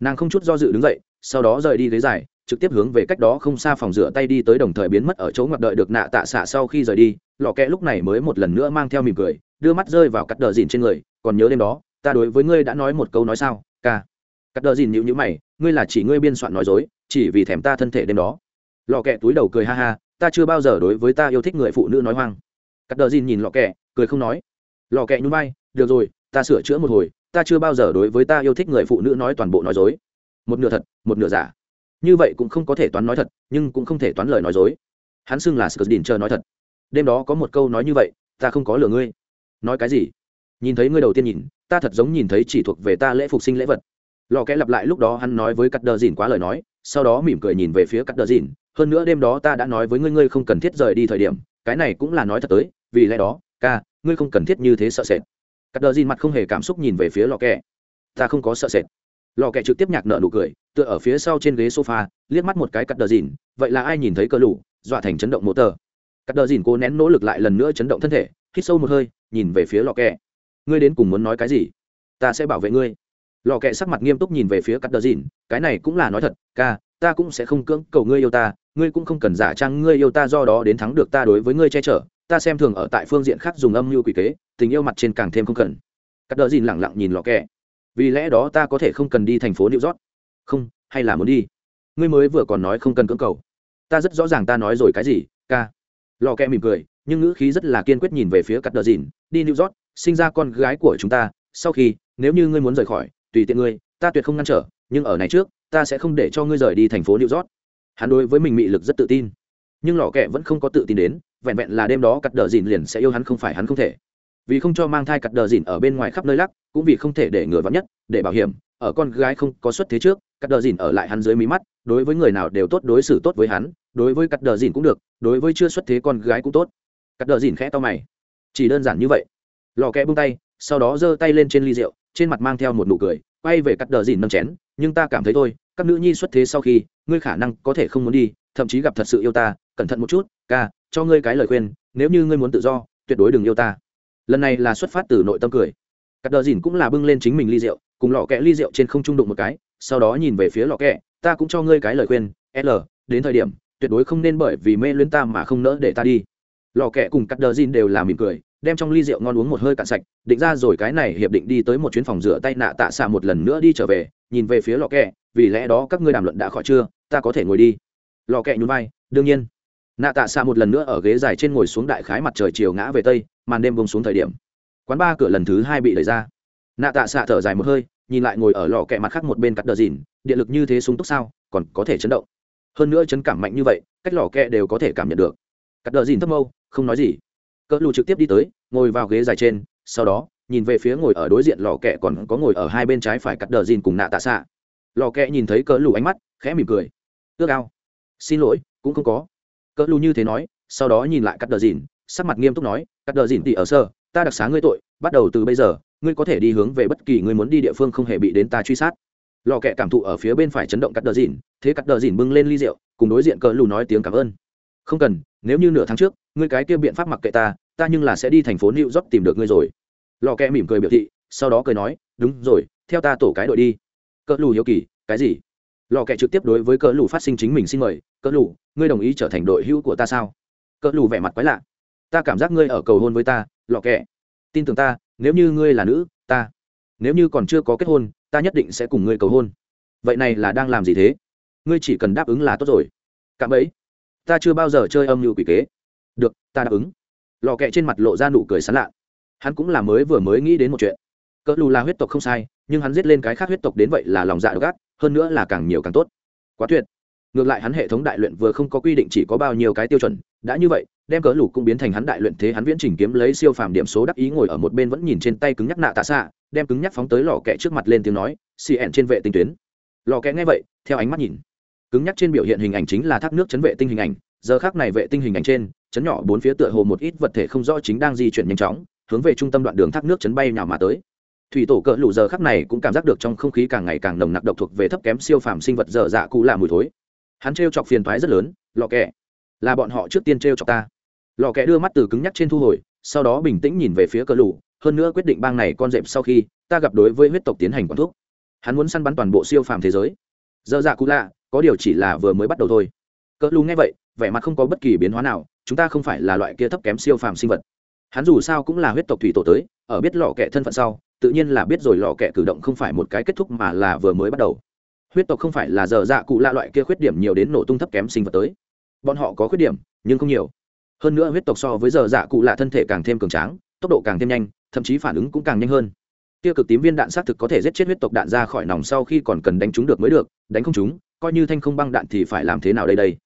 A: Nàng không chút do dự đứng dậy, sau đó rời đi ghế dài, trực tiếp hướng về cách đó không xa phòng rửa tay đi tới đồng thời biến mất ở chỗ ngoặt đợi được nạ tạ xạ sau khi rời đi lò kẹ lúc này mới một lần nữa mang theo mỉm cười, đưa mắt rơi vào cắt đờ dìn trên người, còn nhớ đêm đó, ta đối với ngươi đã nói một câu nói sao, ca. Cắt đờ dìn nhịu nhữ mày, ngươi là chỉ ngươi biên soạn nói dối, chỉ vì thèm ta thân thể đêm đó. Lò kẹ túi đầu cười ha ha, ta chưa bao giờ đối với ta yêu thích người phụ nữ nói hoang. Cắt đờ dìn nhìn lò kẹ, cười không nói. Lò kẹ nhún vai, được rồi, ta sửa chữa một hồi ta chưa bao giờ đối với ta yêu thích người phụ nữ nói toàn bộ nói dối. Một nửa thật, một nửa giả. Như vậy cũng không có thể toán nói thật, nhưng cũng không thể toán lời nói dối. Hắn xưng là sờ đình chờ nói thật. Đêm đó có một câu nói như vậy, ta không có lừa ngươi. Nói cái gì? Nhìn thấy ngươi đầu tiên nhìn, ta thật giống nhìn thấy chỉ thuộc về ta lễ phục sinh lễ vật. Lò kẽ lặp lại lúc đó hắn nói với cắt đờ dìn quá lời nói, sau đó mỉm cười nhìn về phía cắt đờ dìn, hơn nữa đêm đó ta đã nói với ngươi ngươi không cần thiết rời đi thời điểm, cái này cũng là nói thật tới, vì lẽ đó, ca, ngươi không cần thiết như thế sợ sệt cắt đờ dìn mặt không hề cảm xúc nhìn về phía lò kẹ. ta không có sợ sệt. Lò kẹ trực tiếp nhạc nợ nụ cười, tựa ở phía sau trên ghế sofa, liếc mắt một cái cắt đờ dìn vậy là ai nhìn thấy cơ lũ dọa thành chấn động mô tờ? Cắt đờ dìn cố nén nỗ lực lại lần nữa chấn động thân thể, hít sâu một hơi, nhìn về phía lò kẹ. Ngươi đến cùng muốn nói cái gì? Ta sẽ bảo vệ ngươi. Lò kẹ sắc mặt nghiêm túc nhìn về phía cắt đờ dìn cái này cũng là nói thật, ca, ta cũng sẽ không cưỡng cầu ngươi yêu ta, ngươi cũng không cần giả trang ngươi yêu ta do đó đến thắng được ta đối với ngươi che chở, ta xem thường ở tại phương diện khác dùng âm mưu quỷ kế tình yêu mặt trên càng thêm không cần. Cắt đờ dìn lẳng lặng nhìn lò kẹ. Vì lẽ đó ta có thể không cần đi thành phố new york. Không, hay là muốn đi? Ngươi mới vừa còn nói không cần cưỡng cầu. Ta rất rõ ràng ta nói rồi cái gì, ca. Lò kẹ mỉm cười, nhưng ngữ khí rất là kiên quyết nhìn về phía cắt đờ dìn. Đi new york, sinh ra con gái của chúng ta. Sau khi, nếu như ngươi muốn rời khỏi, tùy tiện ngươi, ta tuyệt không ngăn trở, nhưng ở này trước, ta sẽ không để cho ngươi rời đi thành phố new york. Hắn đối với mình mị lực rất tự tin. Nhưng lò kẹ vẫn không có tự tin đến, vẹn vẹn là đêm đó cắt đờ dìn liền sẽ yêu hắn không phải hắn không thể vì không cho mang thai cắt đờ dìn ở bên ngoài khắp nơi lắc, cũng vì không thể để ngừa vắng nhất, để bảo hiểm, ở con gái không có xuất thế trước, cắt đờ dìn ở lại hắn dưới mí mắt, đối với người nào đều tốt, đối xử tốt với hắn, đối với cắt đờ dìn cũng được, đối với chưa xuất thế con gái cũng tốt. Cắt đờ dìn khẽ to mày. Chỉ đơn giản như vậy. Lò kẽ bung tay, sau đó giơ tay lên trên ly rượu, trên mặt mang theo một nụ cười, quay về cắt đờ dìn nâng chén, nhưng ta cảm thấy thôi, các nữ nhi xuất thế sau khi, ngươi khả năng có thể không muốn đi, thậm chí gặp thật sự yêu ta, cẩn thận một chút, ca, cho ngươi cái lời khuyên, nếu như ngươi muốn tự do, tuyệt đối đừng yêu ta lần này là xuất phát từ nội tâm cười. Cắt đờ dìn cũng là bưng lên chính mình ly rượu, cùng lọ kẹ ly rượu trên không trung đụng một cái, sau đó nhìn về phía lọ kẹ, ta cũng cho ngươi cái lời khuyên, l, đến thời điểm, tuyệt đối không nên bởi vì mê luyến ta mà không nỡ để ta đi. Lò kẹ cùng cắt đờ Jin đều là mỉm cười, đem trong ly rượu ngon uống một hơi cạn sạch, định ra rồi cái này hiệp định đi tới một chuyến phòng rửa tay nạ tạ xạ một lần nữa đi trở về, nhìn về phía lò kẹ, vì lẽ đó các ngươi đàm luận đã khỏi chưa? Ta có thể ngồi đi. Lò kẹ nhún vai, đương nhiên nạ tạ xạ một lần nữa ở ghế dài trên ngồi xuống đại khái mặt trời chiều ngã về tây, màn đêm bông xuống thời điểm. Quán ba cửa lần thứ hai bị đẩy ra. Nạ tạ xạ thở dài một hơi, nhìn lại ngồi ở lò kẹ mặt khác một bên cắt đờ dìn, điện lực như thế súng túc sao, còn có thể chấn động. Hơn nữa chấn cảm mạnh như vậy, cách lò kẹ đều có thể cảm nhận được. Cắt đờ dìn thấp mâu, không nói gì. Cỡ lù trực tiếp đi tới, ngồi vào ghế dài trên, sau đó, nhìn về phía ngồi ở đối diện lò kẹ còn có ngồi ở hai bên trái phải cắt đờ dìn cùng nạ tạ xạ lò kẹ nhìn thấy cỡ lù ánh mắt, khẽ mỉm cười. Ước ao. Xin lỗi, cũng không có cỡ lù như thế nói, sau đó nhìn lại cắt đờ dìn, sắc mặt nghiêm túc nói, cắt đờ dìn tỉ ở sơ, ta đặc xá ngươi tội, bắt đầu từ bây giờ, ngươi có thể đi hướng về bất kỳ ngươi muốn đi địa phương không hề bị đến ta truy sát. Lò kẹ cảm thụ ở phía bên phải chấn động cắt đờ dìn, thế cắt đờ dìn bưng lên ly rượu, cùng đối diện cỡ lù nói tiếng cảm ơn. Không cần, nếu như nửa tháng trước, ngươi cái kia biện pháp mặc kệ ta ta nhưng là sẽ đi thành phố new york tìm được ngươi rồi. Lò kẹ mỉm cười biểu thị, sau đó cười nói, đúng rồi, theo ta tổ cái đội đi. Cỡ lù hiếu kỳ, cái gì? Lò kẹ trực tiếp đối với cỡ lù phát sinh chính mình xin mời, cỡ lù, ngươi đồng ý trở thành đội hữu của ta sao? Cỡ lù vẻ mặt quái lạ. Ta cảm giác ngươi ở cầu hôn với ta, lò kẹ tin tưởng ta, nếu như ngươi là nữ, ta. Nếu như còn chưa có kết hôn, ta nhất định sẽ cùng ngươi cầu hôn. Vậy này là đang làm gì thế? Ngươi chỉ cần đáp ứng là tốt rồi. Cảm ấy. Ta chưa bao giờ chơi âm mưu quỷ kế. Được, ta đáp ứng. Lò kẹ trên mặt lộ ra nụ cười sán lạ. Hắn cũng là mới vừa mới nghĩ đến một chuyện. Cỡ lù là huyết tộc không sai, nhưng hắn giết lên cái khác huyết tộc đến vậy là lòng dạ gác hơn nữa là càng nhiều càng tốt. Quá tuyệt. Ngược lại hắn hệ thống đại luyện vừa không có quy định chỉ có bao nhiêu cái tiêu chuẩn, đã như vậy, đem cỡ lù cũng biến thành hắn đại luyện thế hắn viễn trình kiếm lấy siêu phàm điểm số đắc ý ngồi ở một bên vẫn nhìn trên tay cứng nhắc nạ tạ xạ, đem cứng nhắc phóng tới lò kẹ trước mặt lên tiếng nói, xì ẻn trên vệ tinh tuyến. Lò kẹ nghe vậy, theo ánh mắt nhìn. Cứng nhắc trên biểu hiện hình ảnh chính là thác nước chấn vệ tinh hình ảnh, giờ khác này vệ tinh hình ảnh trên, chấn nhỏ bốn phía tựa hồ một ít vật thể không rõ chính đang di chuyển nhanh chóng, hướng về trung tâm đoạn đường thác nước chấn bay nhào mà tới thủy tổ cỡ lũ giờ khắc này cũng cảm giác được trong không khí càng ngày càng nồng nặc độc thuộc về thấp kém siêu phàm sinh vật dở dạ cụ là mùi thối. Hắn trêu chọc phiền thoái rất lớn lò kẹ là bọn họ trước tiên trêu chọc ta. Lò kẹ đưa mắt từ cứng nhắc trên thu hồi sau đó bình tĩnh nhìn về phía cỡ lũ, hơn nữa quyết định bang này con rệm sau khi ta gặp đối với huyết tộc tiến hành quản thuốc hắn muốn săn bắn toàn bộ siêu phàm thế giới. Dở dạ cụ lạ có điều chỉ là vừa mới bắt đầu thôi. Cỡ lũ nghe vậy vẻ mặt không có bất kỳ biến hóa nào chúng ta không phải là loại kia thấp kém siêu phàm sinh vật. Hắn dù sao cũng là huyết tộc thủy tổ tới ở biết lò kẹ thân phận sau tự nhiên là biết rồi lò kẹ cử động không phải một cái kết thúc mà là vừa mới bắt đầu. Huyết tộc không phải là giờ dạ cụ lạ loại kia khuyết điểm nhiều đến nổ tung thấp kém sinh vật tới. Bọn họ có khuyết điểm, nhưng không nhiều. Hơn nữa huyết tộc so với giờ dạ cụ lạ thân thể càng thêm cường tráng, tốc độ càng thêm nhanh, thậm chí phản ứng cũng càng nhanh hơn. Tiêu cực tím viên đạn xác thực có thể giết chết huyết tộc đạn ra khỏi nòng sau khi còn cần đánh chúng được mới được, đánh không chúng coi như thanh không băng đạn thì phải làm thế nào đây đây?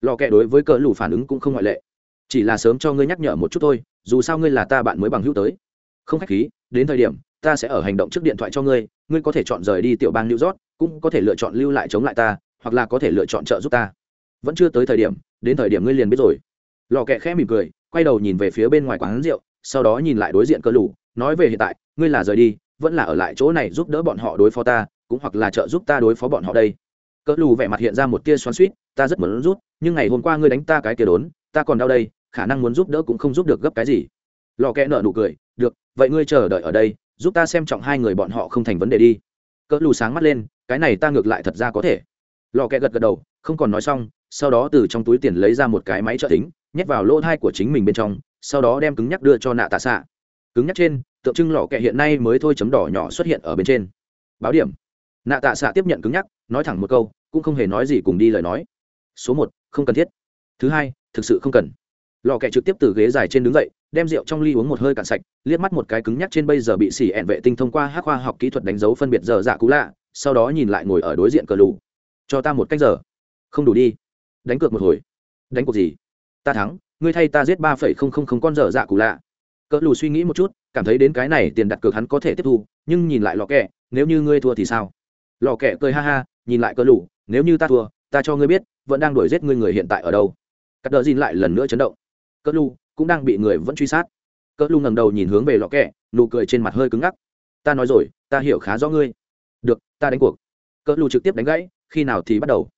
A: Lò kẹ đối với cỡ lù phản ứng cũng không ngoại lệ. Chỉ là sớm cho ngươi nhắc nhở một chút thôi, dù sao ngươi là ta bạn mới bằng hữu tới. Không khách khí, đến thời điểm ta sẽ ở hành động trước điện thoại cho ngươi ngươi có thể chọn rời đi tiểu bang new york, cũng có thể lựa chọn lưu lại chống lại ta, hoặc là có thể lựa chọn trợ giúp ta. Vẫn chưa tới thời điểm, đến thời điểm ngươi liền biết rồi. Lò kẹ khẽ mỉm cười, quay đầu nhìn về phía bên ngoài quán rượu, sau đó nhìn lại đối diện cỡ lù, nói về hiện tại, ngươi là rời đi, vẫn là ở lại chỗ này giúp đỡ bọn họ đối phó ta, cũng hoặc là trợ giúp ta đối phó bọn họ đây. Cỡ lù vẻ mặt hiện ra một tia xoắn suýt ta rất muốn rút, nhưng ngày hôm qua ngươi đánh ta cái kia đốn, ta còn đau đây, khả năng muốn giúp đỡ cũng không giúp được gấp cái gì. Lò kẽ nợ nụ cười, được, vậy ngươi chờ đợi ở đây giúp ta xem trọng hai người bọn họ không thành vấn đề đi. Cỡ lù sáng mắt lên, cái này ta ngược lại thật ra có thể. Lò kẹ gật gật đầu, không còn nói xong, sau đó từ trong túi tiền lấy ra một cái máy trợ tính, nhét vào lỗ thai của chính mình bên trong, sau đó đem cứng nhắc đưa cho nạ tạ xạ. Cứng nhắc trên, tượng trưng lò kẹ hiện nay mới thôi chấm đỏ nhỏ xuất hiện ở bên trên. Báo điểm. Nạ tạ xạ tiếp nhận cứng nhắc, nói thẳng một câu, cũng không hề nói gì cùng đi lời nói. Số một, không cần thiết. Thứ hai, thực sự không cần. Lò kẹ trực tiếp từ ghế dài trên đứng dậy đem rượu trong ly uống một hơi cạn sạch, liếc mắt một cái cứng nhắc trên bây giờ bị xỉ ẹn vệ tinh thông qua hát khoa học kỹ thuật đánh dấu phân biệt giờ dạ cũ lạ, sau đó nhìn lại ngồi ở đối diện cờ lù. Cho ta một cách giờ. Không đủ đi. Đánh cược một hồi. Đánh cuộc gì? Ta thắng. Ngươi thay ta giết ba phẩy không không không con dở dạ cũ lạ. Cỡ lù suy nghĩ một chút, cảm thấy đến cái này tiền đặt cược hắn có thể tiếp thu, nhưng nhìn lại lò kẹ, nếu như ngươi thua thì sao? Lò kẹ cười ha ha, nhìn lại cỡ lù, nếu như ta thua, ta cho ngươi biết, vẫn đang đuổi giết ngươi người hiện tại ở đâu. Cắt đờ dìn lại lần nữa chấn động. Cỡ lù cũng đang bị người vẫn truy sát. Cỡ lù ngẩng đầu nhìn hướng về lọ kẹ, nụ cười trên mặt hơi cứng ngắc. Ta nói rồi, ta hiểu khá rõ ngươi. Được, ta đánh cuộc. Cỡ lù trực tiếp đánh gãy, khi nào thì bắt đầu?